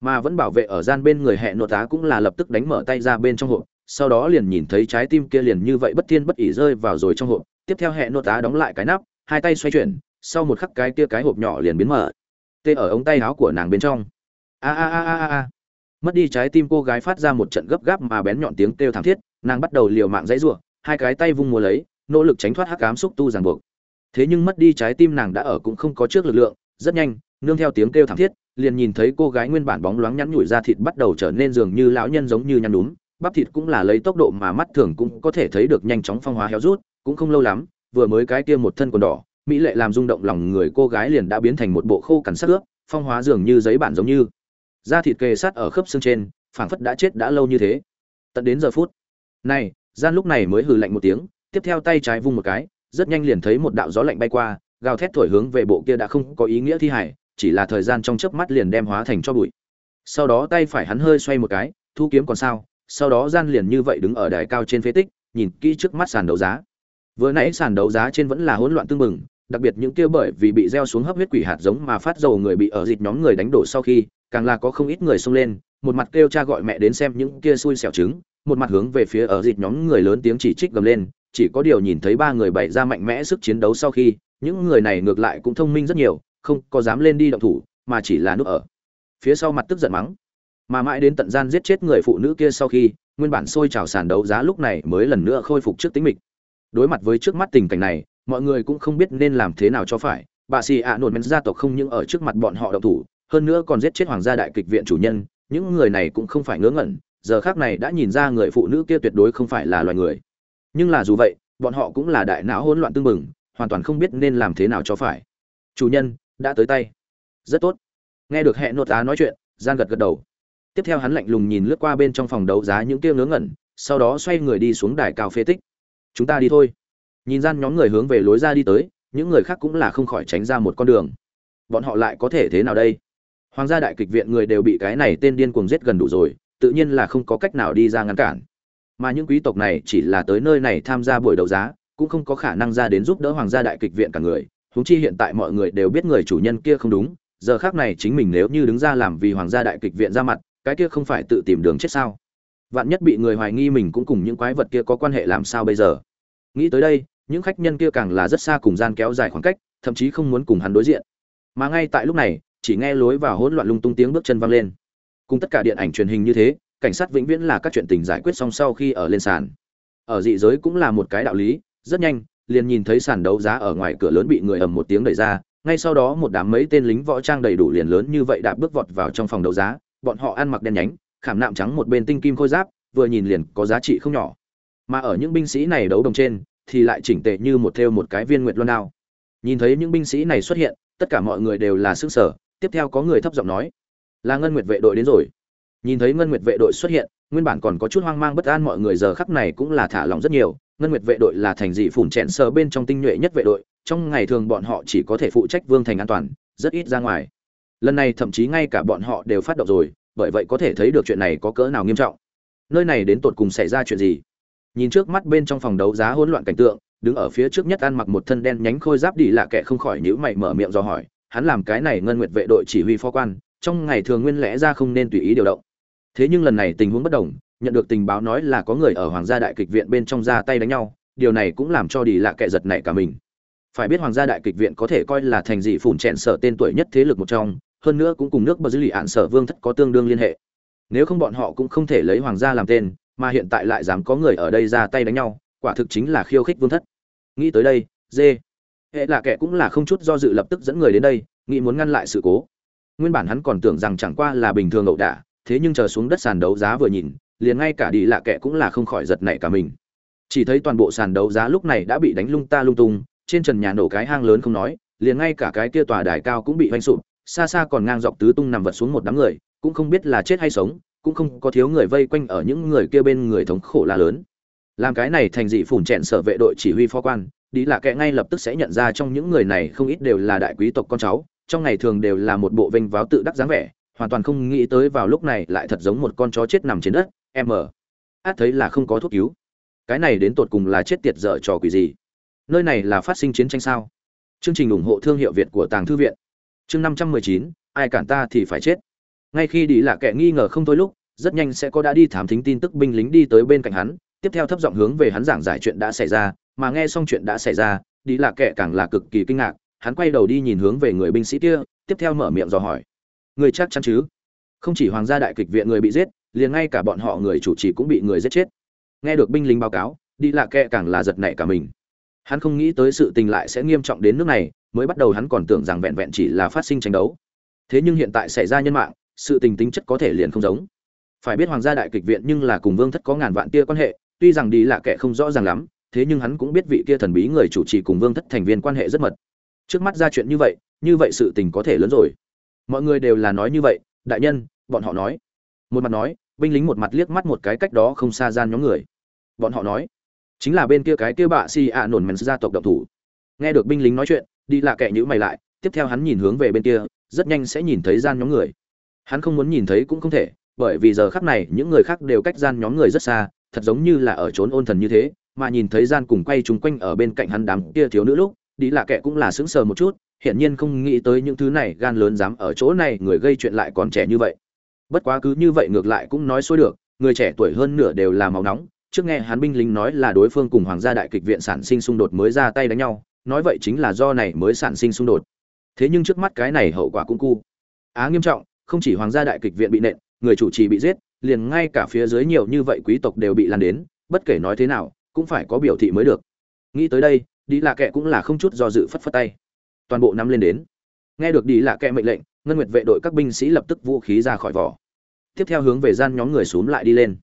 [SPEAKER 1] mà vẫn bảo vệ ở gian bên người hẹn nội tá cũng là lập tức đánh mở tay ra bên trong hộp, sau đó liền nhìn thấy trái tim kia liền như vậy bất thiên bất ỉ rơi vào rồi trong hộp, tiếp theo hẹn nội tá đóng lại cái nắp, hai tay xoay chuyển, sau một khắc cái kia cái hộp nhỏ liền biến mở tê ở ống tay áo của nàng bên trong. A a a a a mất đi trái tim cô gái phát ra một trận gấp gáp mà bén nhọn tiếng kêu thảm thiết, nàng bắt đầu liều mạng dãy rủa, hai cái tay vung múa lấy, nỗ lực tránh thoát hắc ám xúc tu ràng buộc. Thế nhưng mất đi trái tim nàng đã ở cũng không có trước lực lượng, rất nhanh, nương theo tiếng kêu thảm thiết, liền nhìn thấy cô gái nguyên bản bóng loáng nhắn nhủi ra thịt bắt đầu trở nên dường như lão nhân giống như nhăn đúng bắp thịt cũng là lấy tốc độ mà mắt thường cũng có thể thấy được nhanh chóng phong hóa héo rút, cũng không lâu lắm, vừa mới cái kia một thân quần đỏ mỹ lệ làm rung động lòng người cô gái liền đã biến thành một bộ khô cằn sắc ướp, phong hóa dường như giấy bản giống như. Da thịt kề sát ở khớp xương trên, phảng phất đã chết đã lâu như thế. Tận đến giờ phút này, gian lúc này mới hừ lạnh một tiếng, tiếp theo tay trái vung một cái, rất nhanh liền thấy một đạo gió lạnh bay qua, gào thét thổi hướng về bộ kia đã không có ý nghĩa thi hải chỉ là thời gian trong chớp mắt liền đem hóa thành cho bụi. Sau đó tay phải hắn hơi xoay một cái, thu kiếm còn sao, sau đó gian liền như vậy đứng ở đài cao trên phế tích, nhìn kỹ trước mắt sàn đấu giá. Vừa nãy sàn đấu giá trên vẫn là hỗn loạn tương mừng đặc biệt những kia bởi vì bị gieo xuống hấp huyết quỷ hạt giống mà phát dầu người bị ở dịp nhóm người đánh đổ sau khi, càng là có không ít người xông lên, một mặt kêu cha gọi mẹ đến xem những kia xui xẻo trứng, một mặt hướng về phía ở dịp nhóm người lớn tiếng chỉ trích gầm lên, chỉ có điều nhìn thấy ba người bày ra mạnh mẽ sức chiến đấu sau khi, những người này ngược lại cũng thông minh rất nhiều, không có dám lên đi động thủ, mà chỉ là núp ở phía sau mặt tức giận mắng. Mà mãi đến tận gian giết chết người phụ nữ kia sau khi, nguyên bản sôi trào sàn đấu giá lúc này mới lần nữa khôi phục trước tính mịch. Đối mặt với trước mắt tình cảnh này mọi người cũng không biết nên làm thế nào cho phải. Bà xì ạ nổn men gia tộc không những ở trước mặt bọn họ độc thủ hơn nữa còn giết chết hoàng gia đại kịch viện chủ nhân. Những người này cũng không phải ngớ ngẩn giờ khác này đã nhìn ra người phụ nữ kia tuyệt đối không phải là loài người. Nhưng là dù vậy bọn họ cũng là đại não hỗn loạn tương bừng, hoàn toàn không biết nên làm thế nào cho phải. Chủ nhân đã tới tay. Rất tốt. Nghe được hẹn nốt á nói chuyện gian gật gật đầu. Tiếp theo hắn lạnh lùng nhìn lướt qua bên trong phòng đấu giá những kia ngớ ngẩn sau đó xoay người đi xuống đài cao phế tích. Chúng ta đi thôi nhìn gian nhóm người hướng về lối ra đi tới, những người khác cũng là không khỏi tránh ra một con đường. Bọn họ lại có thể thế nào đây? Hoàng gia đại kịch viện người đều bị cái này tên điên cuồng giết gần đủ rồi, tự nhiên là không có cách nào đi ra ngăn cản. Mà những quý tộc này chỉ là tới nơi này tham gia buổi đấu giá, cũng không có khả năng ra đến giúp đỡ hoàng gia đại kịch viện cả người. Huống chi hiện tại mọi người đều biết người chủ nhân kia không đúng, giờ khác này chính mình nếu như đứng ra làm vì hoàng gia đại kịch viện ra mặt, cái kia không phải tự tìm đường chết sao? Vạn nhất bị người hoài nghi mình cũng cùng những quái vật kia có quan hệ làm sao bây giờ? Nghĩ tới đây những khách nhân kia càng là rất xa cùng gian kéo dài khoảng cách, thậm chí không muốn cùng hắn đối diện. Mà ngay tại lúc này, chỉ nghe lối vào hỗn loạn lung tung tiếng bước chân vang lên. Cùng tất cả điện ảnh truyền hình như thế, cảnh sát vĩnh viễn là các chuyện tình giải quyết xong sau khi ở lên sàn. Ở dị giới cũng là một cái đạo lý, rất nhanh, liền nhìn thấy sàn đấu giá ở ngoài cửa lớn bị người ầm một tiếng đẩy ra, ngay sau đó một đám mấy tên lính võ trang đầy đủ liền lớn như vậy đã bước vọt vào trong phòng đấu giá, bọn họ ăn mặc đen nhánh, khảm nạm trắng một bên tinh kim khôi giáp, vừa nhìn liền có giá trị không nhỏ. Mà ở những binh sĩ này đấu đồng trên thì lại chỉnh tề như một theo một cái viên nguyệt loan đao. Nhìn thấy những binh sĩ này xuất hiện, tất cả mọi người đều là sửng sở tiếp theo có người thấp giọng nói, là ngân nguyệt vệ đội đến rồi. Nhìn thấy ngân nguyệt vệ đội xuất hiện, nguyên bản còn có chút hoang mang bất an mọi người giờ khắc này cũng là thả lòng rất nhiều. Ngân nguyệt vệ đội là thành dị phủn chẹn sờ bên trong tinh nhuệ nhất vệ đội, trong ngày thường bọn họ chỉ có thể phụ trách vương thành an toàn, rất ít ra ngoài. Lần này thậm chí ngay cả bọn họ đều phát động rồi, bởi vậy có thể thấy được chuyện này có cỡ nào nghiêm trọng. Nơi này đến tột cùng xảy ra chuyện gì? Nhìn trước mắt bên trong phòng đấu giá hỗn loạn cảnh tượng, đứng ở phía trước nhất ăn mặc một thân đen nhánh khôi giáp đi lạ kệ không khỏi nhíu mày mở miệng do hỏi, hắn làm cái này ngân nguyệt vệ đội chỉ huy phó quan, trong ngày thường nguyên lẽ ra không nên tùy ý điều động. Thế nhưng lần này tình huống bất đồng, nhận được tình báo nói là có người ở hoàng gia đại kịch viện bên trong ra tay đánh nhau, điều này cũng làm cho đi lạ kệ giật nảy cả mình. Phải biết hoàng gia đại kịch viện có thể coi là thành dị phủn chèn sở tên tuổi nhất thế lực một trong, hơn nữa cũng cùng nước bờ dư lì ạn sở vương thất có tương đương liên hệ. Nếu không bọn họ cũng không thể lấy hoàng gia làm tên mà hiện tại lại dám có người ở đây ra tay đánh nhau, quả thực chính là khiêu khích vương thất. Nghĩ tới đây, dê, hệ là kẻ cũng là không chút do dự lập tức dẫn người đến đây, nghĩ muốn ngăn lại sự cố. Nguyên bản hắn còn tưởng rằng chẳng qua là bình thường ẩu đả, thế nhưng chờ xuống đất sàn đấu giá vừa nhìn, liền ngay cả đi lạ kẻ cũng là không khỏi giật nảy cả mình. Chỉ thấy toàn bộ sàn đấu giá lúc này đã bị đánh lung ta lung tung, trên trần nhà nổ cái hang lớn không nói, liền ngay cả cái kia tòa đài cao cũng bị vanh sụp, xa xa còn ngang dọc tứ tung nằm vật xuống một đám người, cũng không biết là chết hay sống cũng không có thiếu người vây quanh ở những người kia bên người thống khổ la lớn. Làm cái này thành dị phủn chẹn sở vệ đội chỉ huy phó quan đi là kẻ ngay lập tức sẽ nhận ra trong những người này không ít đều là đại quý tộc con cháu, trong ngày thường đều là một bộ vênh váo tự đắc dáng vẻ, hoàn toàn không nghĩ tới vào lúc này lại thật giống một con chó chết nằm trên đất, em ở. Át thấy là không có thuốc cứu. Cái này đến tột cùng là chết tiệt dở trò quỷ gì? Nơi này là phát sinh chiến tranh sao? Chương trình ủng hộ thương hiệu việt của tàng thư viện. Chương năm trăm mười chín, ai cản ta thì phải chết ngay khi đi là kẻ nghi ngờ không thôi lúc, rất nhanh sẽ có đã đi thám thính tin tức binh lính đi tới bên cạnh hắn. Tiếp theo thấp giọng hướng về hắn giảng giải chuyện đã xảy ra, mà nghe xong chuyện đã xảy ra đi là kẻ càng là cực kỳ kinh ngạc. Hắn quay đầu đi nhìn hướng về người binh sĩ kia, tiếp theo mở miệng dò hỏi. Người chắc chắn chứ? Không chỉ hoàng gia đại kịch viện người bị giết, liền ngay cả bọn họ người chủ trì cũng bị người giết chết. Nghe được binh lính báo cáo đi là kệ càng là giật nảy cả mình. Hắn không nghĩ tới sự tình lại sẽ nghiêm trọng đến nước này, mới bắt đầu hắn còn tưởng rằng vẹn vẹn chỉ là phát sinh tranh đấu. Thế nhưng hiện tại xảy ra nhân mạng sự tình tính chất có thể liền không giống. Phải biết hoàng gia đại kịch viện nhưng là cùng vương thất có ngàn vạn tia quan hệ, tuy rằng đi lạ kệ không rõ ràng lắm, thế nhưng hắn cũng biết vị kia thần bí người chủ trì cùng vương thất thành viên quan hệ rất mật. Trước mắt ra chuyện như vậy như vậy sự tình có thể lớn rồi. Mọi người đều là nói như vậy, đại nhân, bọn họ nói. Một mặt nói, binh lính một mặt liếc mắt một cái cách đó không xa gian nhóm người. Bọn họ nói, chính là bên kia cái kia bạ si ạ nổn mèn gia tộc động thủ. Nghe được binh lính nói chuyện, đi lạ kệ nhữ mày lại, tiếp theo hắn nhìn hướng về bên kia, rất nhanh sẽ nhìn thấy gian nhóm người hắn không muốn nhìn thấy cũng không thể, bởi vì giờ khắc này những người khác đều cách gian nhóm người rất xa, thật giống như là ở trốn ôn thần như thế, mà nhìn thấy gian cùng quay chung quanh ở bên cạnh hắn đám kia thiếu nữ lúc đi là kệ cũng là sững sờ một chút, hiển nhiên không nghĩ tới những thứ này gan lớn dám ở chỗ này, người gây chuyện lại còn trẻ như vậy. Bất quá cứ như vậy ngược lại cũng nói xuôi được, người trẻ tuổi hơn nửa đều là máu nóng, trước nghe hắn binh lính nói là đối phương cùng hoàng gia đại kịch viện sản sinh xung đột mới ra tay đánh nhau, nói vậy chính là do này mới sản sinh xung đột. Thế nhưng trước mắt cái này hậu quả cũng cu. Á nghiêm trọng không chỉ hoàng gia đại kịch viện bị nện, người chủ trì bị giết, liền ngay cả phía dưới nhiều như vậy quý tộc đều bị lan đến, bất kể nói thế nào, cũng phải có biểu thị mới được. Nghĩ tới đây đi lạ kệ cũng là không chút do dự phất phất tay. Toàn bộ nắm lên đến. Nghe được đi lạ kệ mệnh lệnh, ngân nguyệt vệ đội các binh sĩ lập tức vũ khí ra khỏi vỏ. Tiếp theo hướng về gian nhóm người xuống lại đi lên.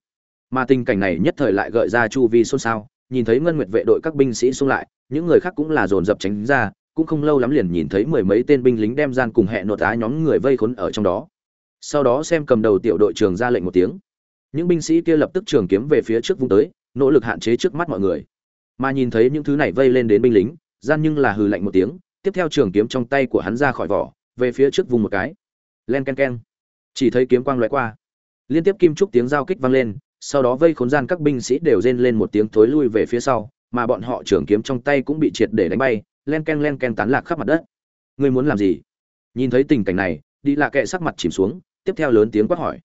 [SPEAKER 1] Mà tình cảnh này nhất thời lại gợi ra chu vi xôn xao, nhìn thấy ngân nguyệt vệ đội các binh sĩ xung lại, những người khác cũng là dồn dập tránh ra, cũng không lâu lắm liền nhìn thấy mười mấy tên binh lính đem gian cùng hẹn nột á nhóm người vây khốn ở trong đó sau đó xem cầm đầu tiểu đội trường ra lệnh một tiếng. Những binh sĩ kia lập tức trường kiếm về phía trước vung tới, nỗ lực hạn chế trước mắt mọi người. Mà nhìn thấy những thứ này vây lên đến binh lính, gian nhưng là hừ lạnh một tiếng, tiếp theo trường kiếm trong tay của hắn ra khỏi vỏ, về phía trước vùng một cái. Len ken ken. Chỉ thấy kiếm quang loại qua. Liên tiếp kim trúc tiếng giao kích vang lên, sau đó vây khốn gian các binh sĩ đều rên lên một tiếng thối lui về phía sau, mà bọn họ trường kiếm trong tay cũng bị triệt để đánh bay, len ken len ken tán lạc khắp mặt đất. Ngươi muốn làm gì? Nhìn thấy tình cảnh này đi lạ kệ sắc mặt chìm xuống, tiếp theo lớn tiếng quát hỏi.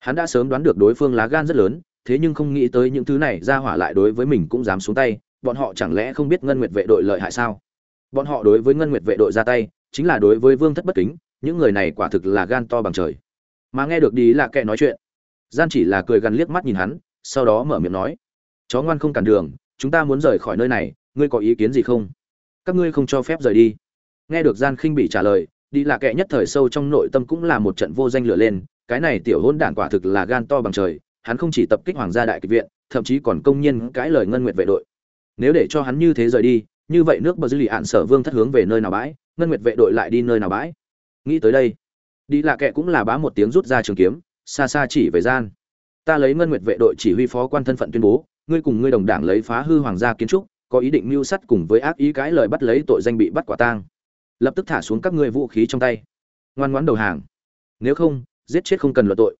[SPEAKER 1] Hắn đã sớm đoán được đối phương lá gan rất lớn, thế nhưng không nghĩ tới những thứ này ra hỏa lại đối với mình cũng dám xuống tay, bọn họ chẳng lẽ không biết ngân nguyệt vệ đội lợi hại sao? Bọn họ đối với ngân nguyệt vệ đội ra tay, chính là đối với vương thất bất kính, những người này quả thực là gan to bằng trời. Mà nghe được đi là kệ nói chuyện, gian chỉ là cười gằn liếc mắt nhìn hắn, sau đó mở miệng nói, chó ngoan không cản đường, chúng ta muốn rời khỏi nơi này, ngươi có ý kiến gì không? Các ngươi không cho phép rời đi. Nghe được gian khinh bị trả lời đi là kệ nhất thời sâu trong nội tâm cũng là một trận vô danh lửa lên, cái này tiểu hôn đản quả thực là gan to bằng trời, hắn không chỉ tập kích hoàng gia đại kịch viện, thậm chí còn công nhiên cãi lời ngân nguyệt vệ đội. Nếu để cho hắn như thế rời đi, như vậy nước bờ dư lì ạn sở vương thất hướng về nơi nào bãi, ngân nguyệt vệ đội lại đi nơi nào bãi? Nghĩ tới đây, đi lạ kệ cũng là bá một tiếng rút ra trường kiếm, xa xa chỉ về gian. Ta lấy ngân nguyệt vệ đội chỉ huy phó quan thân phận tuyên bố, ngươi cùng ngươi đồng đảng lấy phá hư hoàng gia kiến trúc, có ý định mưu sắt cùng với ác ý cái lời bắt lấy tội danh bị bắt quả tang lập tức thả xuống các ngươi vũ khí trong tay. Ngoan ngoãn đầu hàng. Nếu không, giết chết không cần luận tội.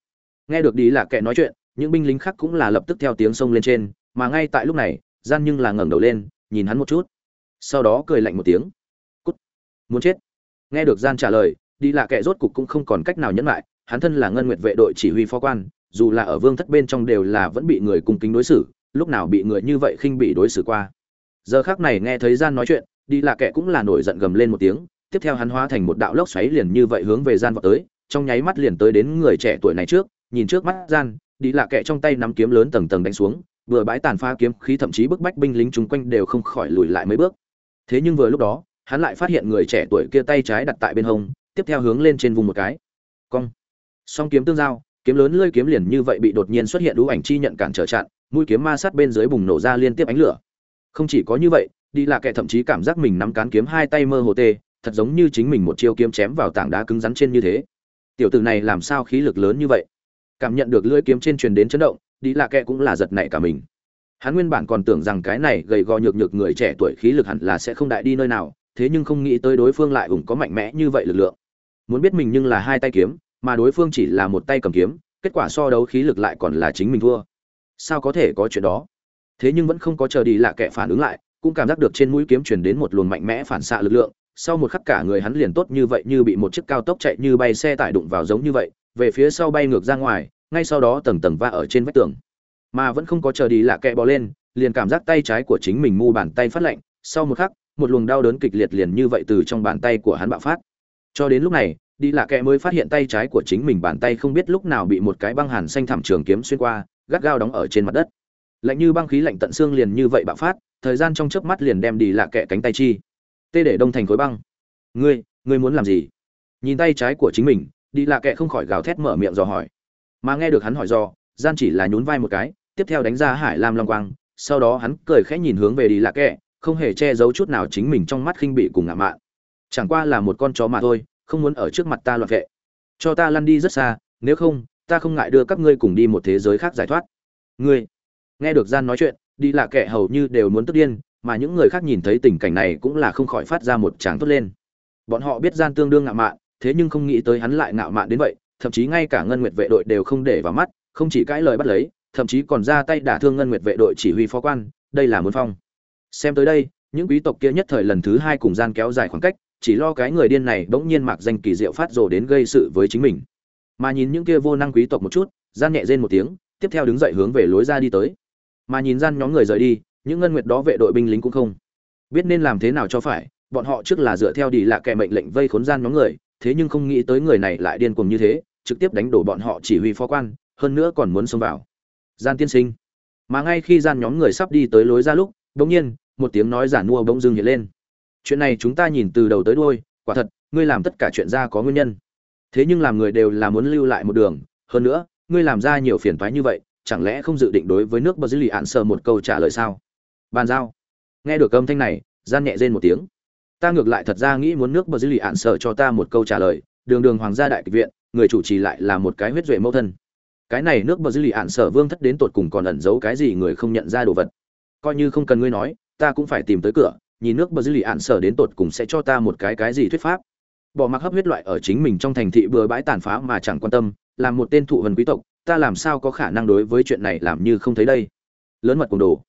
[SPEAKER 1] Nghe được đi là kẻ nói chuyện, những binh lính khác cũng là lập tức theo tiếng sông lên trên, mà ngay tại lúc này, gian nhưng là ngẩng đầu lên, nhìn hắn một chút. Sau đó cười lạnh một tiếng. Cút. Muốn chết. Nghe được gian trả lời đi là kẻ rốt cục cũng không còn cách nào nhẫn lại, hắn thân là ngân nguyệt vệ đội chỉ huy phó quan, dù là ở vương thất bên trong đều là vẫn bị người cung kính đối xử, lúc nào bị người như vậy khinh bị đối xử qua. Giờ khác này nghe thấy gian nói chuyện đi lạ kệ cũng là nổi giận gầm lên một tiếng, tiếp theo hắn hóa thành một đạo lốc xoáy liền như vậy hướng về gian vọt tới, trong nháy mắt liền tới đến người trẻ tuổi này trước, nhìn trước mắt gian, đi lạ kệ trong tay nắm kiếm lớn tầng tầng đánh xuống, vừa bãi tàn pha kiếm khí thậm chí bức bách binh lính chung quanh đều không khỏi lùi lại mấy bước. Thế nhưng vừa lúc đó, hắn lại phát hiện người trẻ tuổi kia tay trái đặt tại bên hông, tiếp theo hướng lên trên vùng một cái. Cong. Song kiếm tương giao, kiếm lớn lơi kiếm liền như vậy bị đột nhiên xuất hiện đũ ảnh chi nhận cản trở chặn, mũi kiếm ma sát bên dưới bùng nổ ra liên tiếp ánh lửa. Không chỉ có như vậy đi là kẻ thậm chí cảm giác mình nắm cán kiếm hai tay mơ hồ tê, thật giống như chính mình một chiêu kiếm chém vào tảng đá cứng rắn trên như thế. Tiểu tử này làm sao khí lực lớn như vậy? Cảm nhận được lưỡi kiếm trên truyền đến chấn động, đi là kẻ cũng là giật nảy cả mình. Hắn nguyên bản còn tưởng rằng cái này gầy gò nhược nhược người trẻ tuổi khí lực hẳn là sẽ không đại đi nơi nào, thế nhưng không nghĩ tới đối phương lại ủng có mạnh mẽ như vậy lực lượng. Muốn biết mình nhưng là hai tay kiếm, mà đối phương chỉ là một tay cầm kiếm, kết quả so đấu khí lực lại còn là chính mình thua. Sao có thể có chuyện đó? Thế nhưng vẫn không có chờ đi là kệ phản ứng lại cũng cảm giác được trên mũi kiếm truyền đến một luồng mạnh mẽ phản xạ lực lượng, sau một khắc cả người hắn liền tốt như vậy như bị một chiếc cao tốc chạy như bay xe tải đụng vào giống như vậy, về phía sau bay ngược ra ngoài, ngay sau đó tầng tầng va ở trên vách tường. Mà vẫn không có chờ đi lạ kệ bò lên, liền cảm giác tay trái của chính mình mu bàn tay phát lạnh, sau một khắc, một luồng đau đớn kịch liệt liền như vậy từ trong bàn tay của hắn bạo phát. Cho đến lúc này, đi lạ kệ mới phát hiện tay trái của chính mình bàn tay không biết lúc nào bị một cái băng hàn xanh thảm trường kiếm xuyên qua, gắt gao đóng ở trên mặt đất. Lạnh như băng khí lạnh tận xương liền như vậy bạo phát thời gian trong chớp mắt liền đem đi lạ kẹ cánh tay chi. Tê để đông thành khối băng. Ngươi ngươi muốn làm gì? Nhìn tay trái của chính mình, đi lạ kẹ không khỏi gào thét mở miệng dò hỏi. Mà nghe được hắn hỏi dò, gian chỉ là nhún vai một cái, tiếp theo đánh ra hải lam long quang, sau đó hắn cười khẽ nhìn hướng về đi lạ kẹ, không hề che giấu chút nào chính mình trong mắt khinh bị cùng ngạo mạn. Chẳng qua là một con chó mà thôi, không muốn ở trước mặt ta loạn vệ. Cho ta lăn đi rất xa, nếu không, ta không ngại đưa các ngươi cùng đi một thế giới khác giải thoát. Ngươi, nghe được gian nói chuyện đi lạ kệ hầu như đều muốn tức điên, mà những người khác nhìn thấy tình cảnh này cũng là không khỏi phát ra một tràng tốt lên. Bọn họ biết gian tương đương ngạo mạn, thế nhưng không nghĩ tới hắn lại ngạo mạn đến vậy, thậm chí ngay cả ngân nguyệt vệ đội đều không để vào mắt, không chỉ cãi lời bắt lấy, thậm chí còn ra tay đả thương ngân nguyệt vệ đội chỉ huy phó quan, đây là muốn phong. Xem tới đây, những quý tộc kia nhất thời lần thứ hai cùng gian kéo dài khoảng cách, chỉ lo cái người điên này bỗng nhiên mặc danh kỳ diệu phát rồ đến gây sự với chính mình. Mà nhìn những kia vô năng quý tộc một chút, gian nhẹ rên một tiếng, tiếp theo đứng dậy hướng về lối ra đi tới mà nhìn gian nhóm người rời đi, những ngân nguyệt đó vệ đội binh lính cũng không biết nên làm thế nào cho phải, bọn họ trước là dựa theo đi là kẻ mệnh lệnh vây khốn gian nhóm người, thế nhưng không nghĩ tới người này lại điên cuồng như thế, trực tiếp đánh đổ bọn họ chỉ huy phó quan, hơn nữa còn muốn xông vào. Gian tiên sinh. Mà ngay khi gian nhóm người sắp đi tới lối ra lúc bỗng nhiên, một tiếng nói giả mua bỗng dưng hiện lên. Chuyện này chúng ta nhìn từ đầu tới đuôi, quả thật, ngươi làm tất cả chuyện ra có nguyên nhân. Thế nhưng làm người đều là muốn lưu lại một đường, hơn nữa, ngươi làm ra nhiều phiền toái như vậy chẳng lẽ không dự định đối với nước bờ dư lì ạn sờ một câu trả lời sao? Bàn giao. Nghe được âm thanh này, gian nhẹ rên một tiếng. Ta ngược lại thật ra nghĩ muốn nước bờ dư lì ạn sờ cho ta một câu trả lời. Đường đường hoàng gia đại kịch viện, người chủ trì lại là một cái huyết duệ mẫu thân. Cái này nước bờ dư lì ạn sở vương thất đến tột cùng còn ẩn giấu cái gì người không nhận ra đồ vật? Coi như không cần ngươi nói, ta cũng phải tìm tới cửa, nhìn nước bờ dư lì ạn sở đến tột cùng sẽ cho ta một cái cái gì thuyết pháp. Bỏ mặc hấp huyết loại ở chính mình trong thành thị bừa bãi tàn phá mà chẳng quan tâm, làm một tên thụ vần quý tộc ta làm sao có khả năng đối với chuyện này làm như không thấy đây? Lớn mật cùng đồ.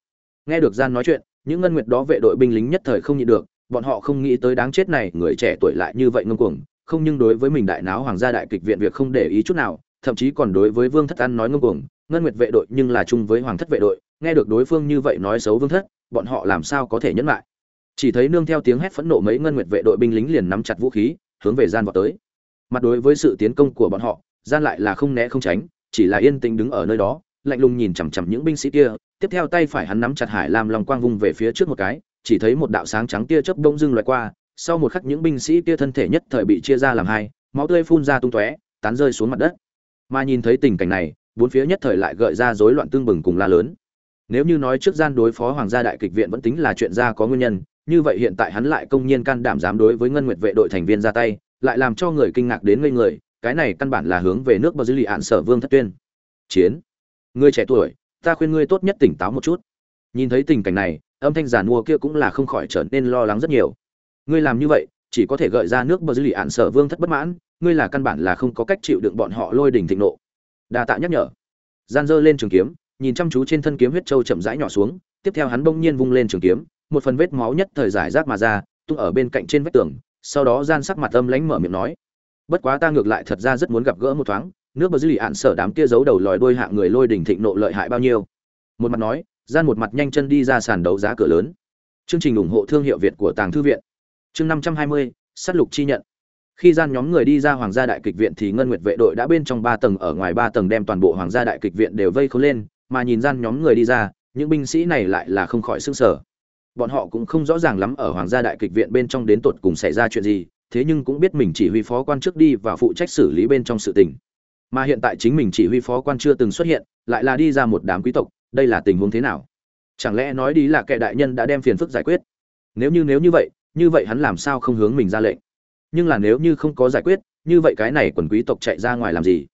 [SPEAKER 1] Nghe được gian nói chuyện, những ngân nguyệt đó vệ đội binh lính nhất thời không nhịn được, bọn họ không nghĩ tới đáng chết này, người trẻ tuổi lại như vậy ngông cuồng, không nhưng đối với mình đại náo hoàng gia đại kịch viện việc không để ý chút nào, thậm chí còn đối với vương thất ăn nói ngông cuồng, ngân nguyệt vệ đội nhưng là chung với hoàng thất vệ đội, nghe được đối phương như vậy nói xấu vương thất, bọn họ làm sao có thể nhẫn lại? Chỉ thấy nương theo tiếng hét phẫn nộ mấy ngân nguyệt vệ đội binh lính liền nắm chặt vũ khí, hướng về gian vào tới. Mặt đối với sự tiến công của bọn họ, gian lại là không né không tránh chỉ là yên tĩnh đứng ở nơi đó, lạnh lùng nhìn chằm chằm những binh sĩ kia, tiếp theo tay phải hắn nắm chặt hải lam long quang vung về phía trước một cái, chỉ thấy một đạo sáng trắng tia chớp đông dưng loại qua, sau một khắc những binh sĩ kia thân thể nhất thời bị chia ra làm hai, máu tươi phun ra tung tóe, tán rơi xuống mặt đất. Mà nhìn thấy tình cảnh này, bốn phía nhất thời lại gợi ra rối loạn tương bừng cùng la lớn. Nếu như nói trước gian đối phó hoàng gia đại kịch viện vẫn tính là chuyện ra có nguyên nhân, như vậy hiện tại hắn lại công nhiên can đảm dám đối với ngân nguyệt vệ đội thành viên ra tay, lại làm cho người kinh ngạc đến ngây người cái này căn bản là hướng về nước bờ dư lì ạn sở vương thất tuyên. Chiến. Người trẻ tuổi, ta khuyên ngươi tốt nhất tỉnh táo một chút. Nhìn thấy tình cảnh này, âm thanh giàn mua kia cũng là không khỏi trở nên lo lắng rất nhiều. Ngươi làm như vậy, chỉ có thể gợi ra nước bờ dư lì ạn sở vương thất bất mãn, ngươi là căn bản là không có cách chịu đựng bọn họ lôi đỉnh thịnh nộ. Đa tạ nhắc nhở. Gian dơ lên trường kiếm, nhìn chăm chú trên thân kiếm huyết châu chậm rãi nhỏ xuống, tiếp theo hắn bỗng nhiên vung lên trường kiếm, một phần vết máu nhất thời giải rác mà ra, tung ở bên cạnh trên vách tường, sau đó gian sắc mặt âm lánh mở miệng nói bất quá ta ngược lại thật ra rất muốn gặp gỡ một thoáng, nước bờ dư lì ạn sở đám kia giấu đầu lòi đuôi hạng người lôi đỉnh thịnh nộ lợi hại bao nhiêu. Một mặt nói, gian một mặt nhanh chân đi ra sàn đấu giá cửa lớn. Chương trình ủng hộ thương hiệu việt của tàng thư viện. Chương năm trăm hai mươi sắt lục chi nhận. Khi gian nhóm người đi ra hoàng gia đại kịch viện thì ngân nguyệt vệ đội đã bên trong ba tầng ở ngoài ba tầng đem toàn bộ hoàng gia đại kịch viện đều vây khốn lên, mà nhìn gian nhóm người đi ra, những binh sĩ này lại là không khỏi sưng sở bọn họ cũng không rõ ràng lắm ở hoàng gia đại kịch viện bên trong đến tột cùng xảy ra chuyện gì thế nhưng cũng biết mình chỉ huy phó quan trước đi và phụ trách xử lý bên trong sự tình. Mà hiện tại chính mình chỉ huy phó quan chưa từng xuất hiện, lại là đi ra một đám quý tộc, đây là tình huống thế nào? Chẳng lẽ nói đi là kẻ đại nhân đã đem phiền phức giải quyết? Nếu như nếu như vậy như vậy hắn làm sao không hướng mình ra lệnh? Nhưng là nếu như không có giải quyết, như vậy cái này quần quý tộc chạy ra ngoài làm gì?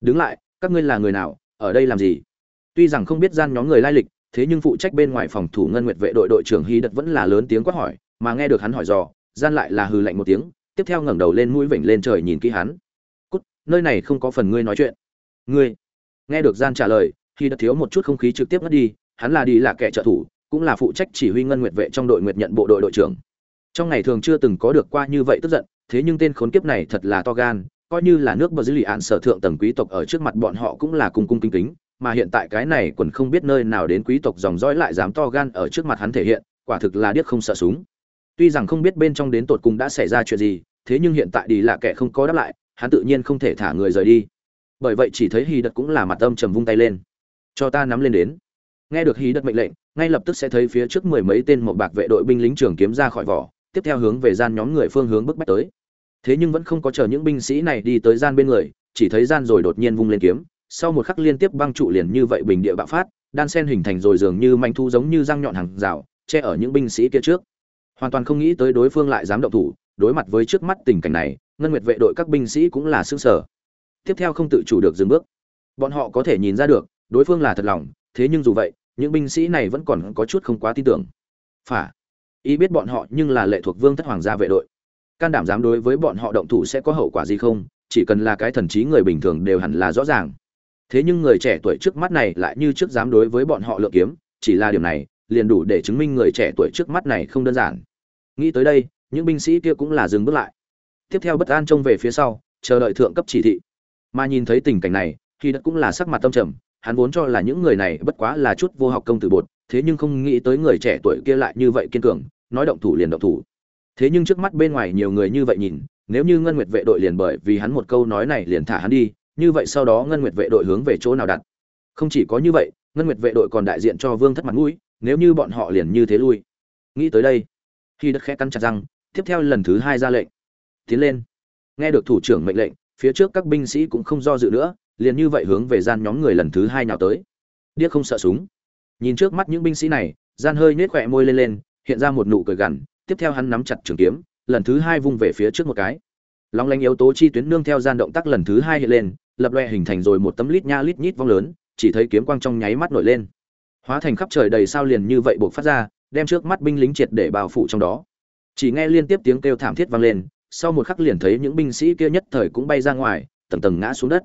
[SPEAKER 1] Đứng lại, các ngươi là người nào, ở đây làm gì? Tuy rằng không biết gian nhóm người lai lịch, thế nhưng phụ trách bên ngoài phòng thủ ngân nguyệt vệ đội đội trưởng hy đật vẫn là lớn tiếng quát hỏi, mà nghe được hắn hỏi dò, gian lại là hừ lạnh một tiếng tiếp theo ngẩng đầu lên mũi vểnh lên trời nhìn kỹ hắn. Cút, nơi này không có phần ngươi nói chuyện. Ngươi? Nghe được gian trả lời khi đã thiếu một chút không khí trực tiếp mất đi, hắn là đi là kẻ trợ thủ, cũng là phụ trách chỉ huy ngân nguyệt vệ trong đội nguyệt nhận bộ đội đội trưởng. Trong ngày thường chưa từng có được qua như vậy tức giận, thế nhưng tên khốn kiếp này thật là to gan, coi như là nước bờ dữ lì ạn sở thượng tầng quý tộc ở trước mặt bọn họ cũng là cung cung kính kính, mà hiện tại cái này quần không biết nơi nào đến quý tộc dòng dõi lại dám to gan ở trước mặt hắn thể hiện, quả thực là điếc không sợ súng tuy rằng không biết bên trong đến tột cùng đã xảy ra chuyện gì, thế nhưng hiện tại đi là kẻ không có đáp lại, hắn tự nhiên không thể thả người rời đi. Bởi vậy chỉ thấy hy đật cũng là mặt âm trầm vung tay lên. Cho ta nắm lên đến. Nghe được hy đật mệnh lệnh, ngay lập tức sẽ thấy phía trước mười mấy tên một bạc vệ đội binh lính trường kiếm ra khỏi vỏ, tiếp theo hướng về gian nhóm người phương hướng bức bách tới. Thế nhưng vẫn không có chờ những binh sĩ này đi tới gian bên người, chỉ thấy gian rồi đột nhiên vung lên kiếm, sau một khắc liên tiếp băng trụ liền như vậy bình địa bạo phát, đan sen hình thành rồi dường như manh thu giống như răng nhọn hàng rào, che ở những binh sĩ kia trước hoàn toàn không nghĩ tới đối phương lại dám động thủ, đối mặt với trước mắt tình cảnh này, ngân nguyệt vệ đội các binh sĩ cũng là xương sở tiếp theo không tự chủ được dừng bước. Bọn họ có thể nhìn ra được, đối phương là thật lòng, thế nhưng dù vậy, những binh sĩ này vẫn còn có chút không quá tin tưởng. Phả, ý biết bọn họ nhưng là lệ thuộc vương thất hoàng gia vệ đội. Can đảm dám đối với bọn họ động thủ sẽ có hậu quả gì không? Chỉ cần là cái thần trí người bình thường đều hẳn là rõ ràng. Thế nhưng người trẻ tuổi trước mắt này lại như trước dám đối với bọn họ lựa kiếm, chỉ là điểm này liền đủ để chứng minh người trẻ tuổi trước mắt này không đơn giản. Nghĩ tới đây, những binh sĩ kia cũng là dừng bước lại. Tiếp theo bất an trông về phía sau, chờ đợi thượng cấp chỉ thị. Mà nhìn thấy tình cảnh này thì đất cũng là sắc mặt tâm trầm, hắn vốn cho là những người này bất quá là chút vô học công tử bột, thế nhưng không nghĩ tới người trẻ tuổi kia lại như vậy kiên cường, nói động thủ liền động thủ. Thế nhưng trước mắt bên ngoài nhiều người như vậy nhìn, nếu như ngân nguyệt vệ đội liền bởi vì hắn một câu nói này liền thả hắn đi, như vậy sau đó ngân nguyệt vệ đội hướng về chỗ nào đặt? Không chỉ có như vậy, ngân nguyệt vệ đội còn đại diện cho vương thất mặt mũi nếu như bọn họ liền như thế lui. Nghĩ tới đây, khi đất khẽ cắn chặt răng, tiếp theo lần thứ hai ra lệnh. Tiến lên. Nghe được thủ trưởng mệnh lệnh, phía trước các binh sĩ cũng không do dự nữa, liền như vậy hướng về gian nhóm người lần thứ hai nào tới. Điếc không sợ súng. Nhìn trước mắt những binh sĩ này, gian hơi nhếch khỏe môi lên lên, hiện ra một nụ cười gằn, tiếp theo hắn nắm chặt trường kiếm, lần thứ hai vung về phía trước một cái. Long lanh yếu tố chi tuyến nương theo gian động tác lần thứ hai hiện lên, lập loe hình thành rồi một tấm lít nha lít nhít vong lớn, chỉ thấy kiếm quang trong nháy mắt nổi lên hóa thành khắp trời đầy sao liền như vậy buộc phát ra, đem trước mắt binh lính triệt để bao phủ trong đó. Chỉ nghe liên tiếp tiếng kêu thảm thiết vang lên, sau một khắc liền thấy những binh sĩ kia nhất thời cũng bay ra ngoài, tầng tầng ngã xuống đất.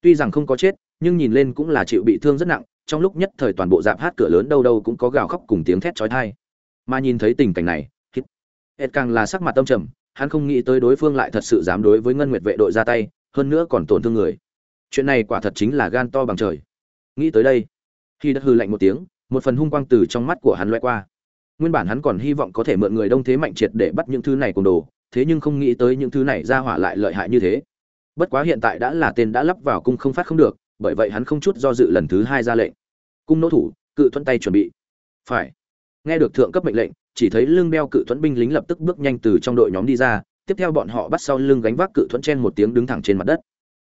[SPEAKER 1] Tuy rằng không có chết, nhưng nhìn lên cũng là chịu bị thương rất nặng, trong lúc nhất thời toàn bộ dạp hát cửa lớn đâu đâu cũng có gào khóc cùng tiếng thét chói tai. Mà nhìn thấy tình cảnh này, hít. Ed càng là sắc mặt tâm trầm, hắn không nghĩ tới đối phương lại thật sự dám đối với ngân nguyệt vệ đội ra tay, hơn nữa còn tổn thương người. Chuyện này quả thật chính là gan to bằng trời. Nghĩ tới đây khi đất hư lạnh một tiếng, một phần hung quang từ trong mắt của hắn loay qua. Nguyên bản hắn còn hy vọng có thể mượn người đông thế mạnh triệt để bắt những thứ này cùng đồ, thế nhưng không nghĩ tới những thứ này ra hỏa lại lợi hại như thế. Bất quá hiện tại đã là tên đã lắp vào cung không phát không được, bởi vậy hắn không chút do dự lần thứ hai ra lệnh. Cung nỗ thủ, cự thuận tay chuẩn bị. Phải. Nghe được thượng cấp mệnh lệnh, chỉ thấy lưng đeo cự thuẫn binh lính lập tức bước nhanh từ trong đội nhóm đi ra, tiếp theo bọn họ bắt sau lưng gánh vác cự thuẫn chen một tiếng đứng thẳng trên mặt đất.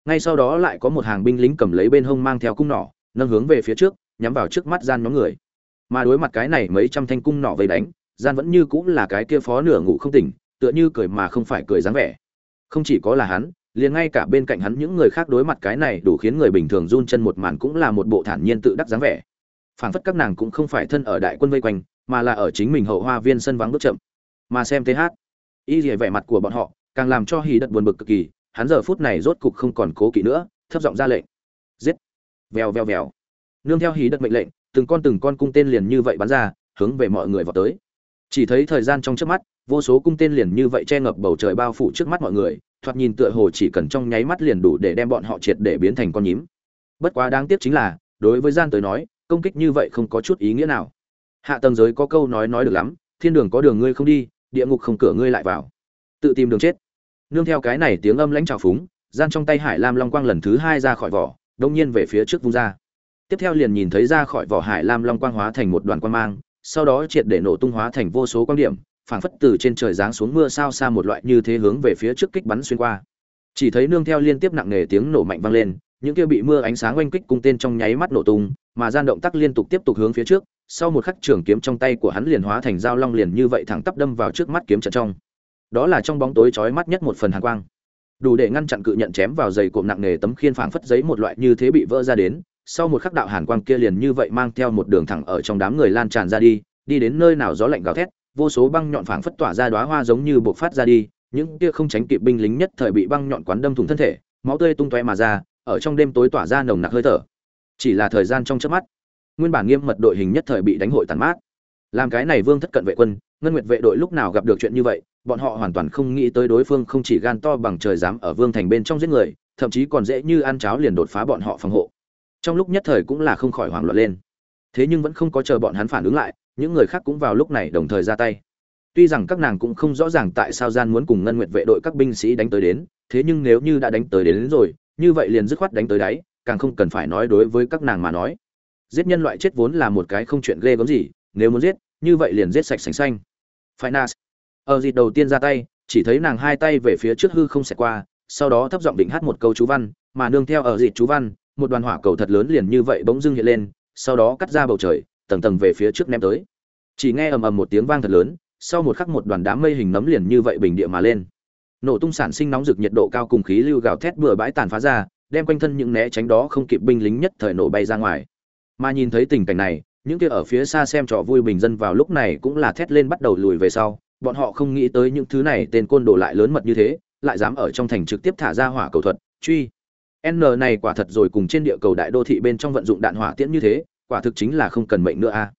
[SPEAKER 1] Ngay sau đó lại có một hàng binh lính cầm lấy bên hông mang theo cung nỏ, nâng hướng về phía trước nhắm vào trước mắt gian nhóm người. Mà đối mặt cái này mấy trăm thanh cung nọ vây đánh gian vẫn như cũng là cái kia phó nửa ngủ không tỉnh tựa như cười mà không phải cười dáng vẻ. Không chỉ có là hắn liền ngay cả bên cạnh hắn những người khác đối mặt cái này đủ khiến người bình thường run chân một màn cũng là một bộ thản nhiên tự đắc dáng vẻ. Phảng phất các nàng cũng không phải thân ở đại quân vây quanh mà là ở chính mình hậu hoa viên sân vắng bước chậm. Mà xem thế hát, y dỉa vẻ mặt của bọn họ càng làm cho hì đật buồn bực cực kỳ hắn giờ phút này rốt cục không còn cố kỵ nữa thấp giọng ra lệnh. Giết! Vèo vèo vèo nương theo hí đất mệnh lệnh, từng con từng con cung tên liền như vậy bắn ra, hướng về mọi người vào tới. Chỉ thấy thời gian trong trước mắt, vô số cung tên liền như vậy che ngập bầu trời bao phủ trước mắt mọi người, thoạt nhìn tựa hồ chỉ cần trong nháy mắt liền đủ để đem bọn họ triệt để biến thành con nhím. Bất quá đáng tiếc chính là, đối với gian tới nói, công kích như vậy không có chút ý nghĩa nào. Hạ tầng giới có câu nói nói được lắm, thiên đường có đường ngươi không đi, địa ngục không cửa ngươi lại vào. Tự tìm đường chết. Nương theo cái này tiếng âm lãnh trào phúng, gian trong tay hải lam long quang lần thứ hai ra khỏi vỏ, đông nhiên về phía trước vung ra tiếp theo liền nhìn thấy ra khỏi vỏ hải lam long quang hóa thành một đoàn quang mang, sau đó triệt để nổ tung hóa thành vô số quang điểm, phảng phất từ trên trời giáng xuống mưa sao xa một loại như thế hướng về phía trước kích bắn xuyên qua. Chỉ thấy nương theo liên tiếp nặng nề tiếng nổ mạnh vang lên, những kia bị mưa ánh sáng oanh kích cung tên trong nháy mắt nổ tung, mà gian động tác liên tục tiếp tục hướng phía trước, sau một khắc trường kiếm trong tay của hắn liền hóa thành dao long liền như vậy thẳng tắp đâm vào trước mắt kiếm trận trong. Đó là trong bóng tối chói mắt nhất một phần hàn quang. Đủ để ngăn chặn cự nhận chém vào dày cộm nặng nề tấm khiên phảng phất giấy một loại như thế bị vỡ ra đến sau một khắc đạo hàn quang kia liền như vậy mang theo một đường thẳng ở trong đám người lan tràn ra đi đi đến nơi nào gió lạnh gào thét, vô số băng nhọn phảng phất tỏa ra đóa hoa giống như bộc phát ra đi, những kia không tránh kịp binh lính nhất thời bị băng nhọn quán đâm thủng thân thể, máu tươi tung tóe mà ra, ở trong đêm tối tỏa ra nồng nặc hơi thở. Chỉ là thời gian trong chớp mắt, nguyên bản nghiêm mật đội hình nhất thời bị đánh hội tàn mát. Làm cái này vương thất cận vệ quân, ngân nguyệt vệ đội lúc nào gặp được chuyện như vậy, bọn họ hoàn toàn không nghĩ tới đối phương không chỉ gan to bằng trời dám ở vương thành bên trong giết người, thậm chí còn dễ như ăn cháo liền đột phá bọn họ phòng hộ trong lúc nhất thời cũng là không khỏi hoảng loạn lên. Thế nhưng vẫn không có chờ bọn hắn phản ứng lại những người khác cũng vào lúc này đồng thời ra tay. Tuy rằng các nàng cũng không rõ ràng tại sao gian muốn cùng ngân nguyệt vệ đội các binh sĩ đánh tới đến thế nhưng nếu như đã đánh tới đến, đến rồi như vậy liền dứt khoát đánh tới đáy càng không cần phải nói đối với các nàng mà nói. Giết nhân loại chết vốn là một cái không chuyện ghê gớm gì nếu muốn giết như vậy liền giết sạch sành xanh. Finance. Ở dịp đầu tiên ra tay chỉ thấy nàng hai tay về phía trước hư không xẹt qua sau đó thấp giọng định hát một câu chú văn mà nương theo ở dịp chú văn một đoàn hỏa cầu thật lớn liền như vậy bỗng dưng hiện lên, sau đó cắt ra bầu trời, tầng tầng về phía trước ném tới. Chỉ nghe ầm ầm một tiếng vang thật lớn, sau một khắc một đoàn đám mây hình nấm liền như vậy bình địa mà lên. Nổ tung sản sinh nóng rực nhiệt độ cao cùng khí lưu gào thét bừa bãi tàn phá ra, đem quanh thân những né tránh đó không kịp binh lính nhất thời nổ bay ra ngoài. Mà nhìn thấy tình cảnh này, những kia ở phía xa xem trò vui bình dân vào lúc này cũng là thét lên bắt đầu lùi về sau. Bọn họ không nghĩ tới những thứ này tên côn đồ lại lớn mật như thế, lại dám ở trong thành trực tiếp thả ra hỏa cầu thuật, truy n này quả thật rồi cùng trên địa cầu đại đô thị bên trong vận dụng đạn hỏa tiễn như thế, quả thực chính là không cần mệnh nữa a.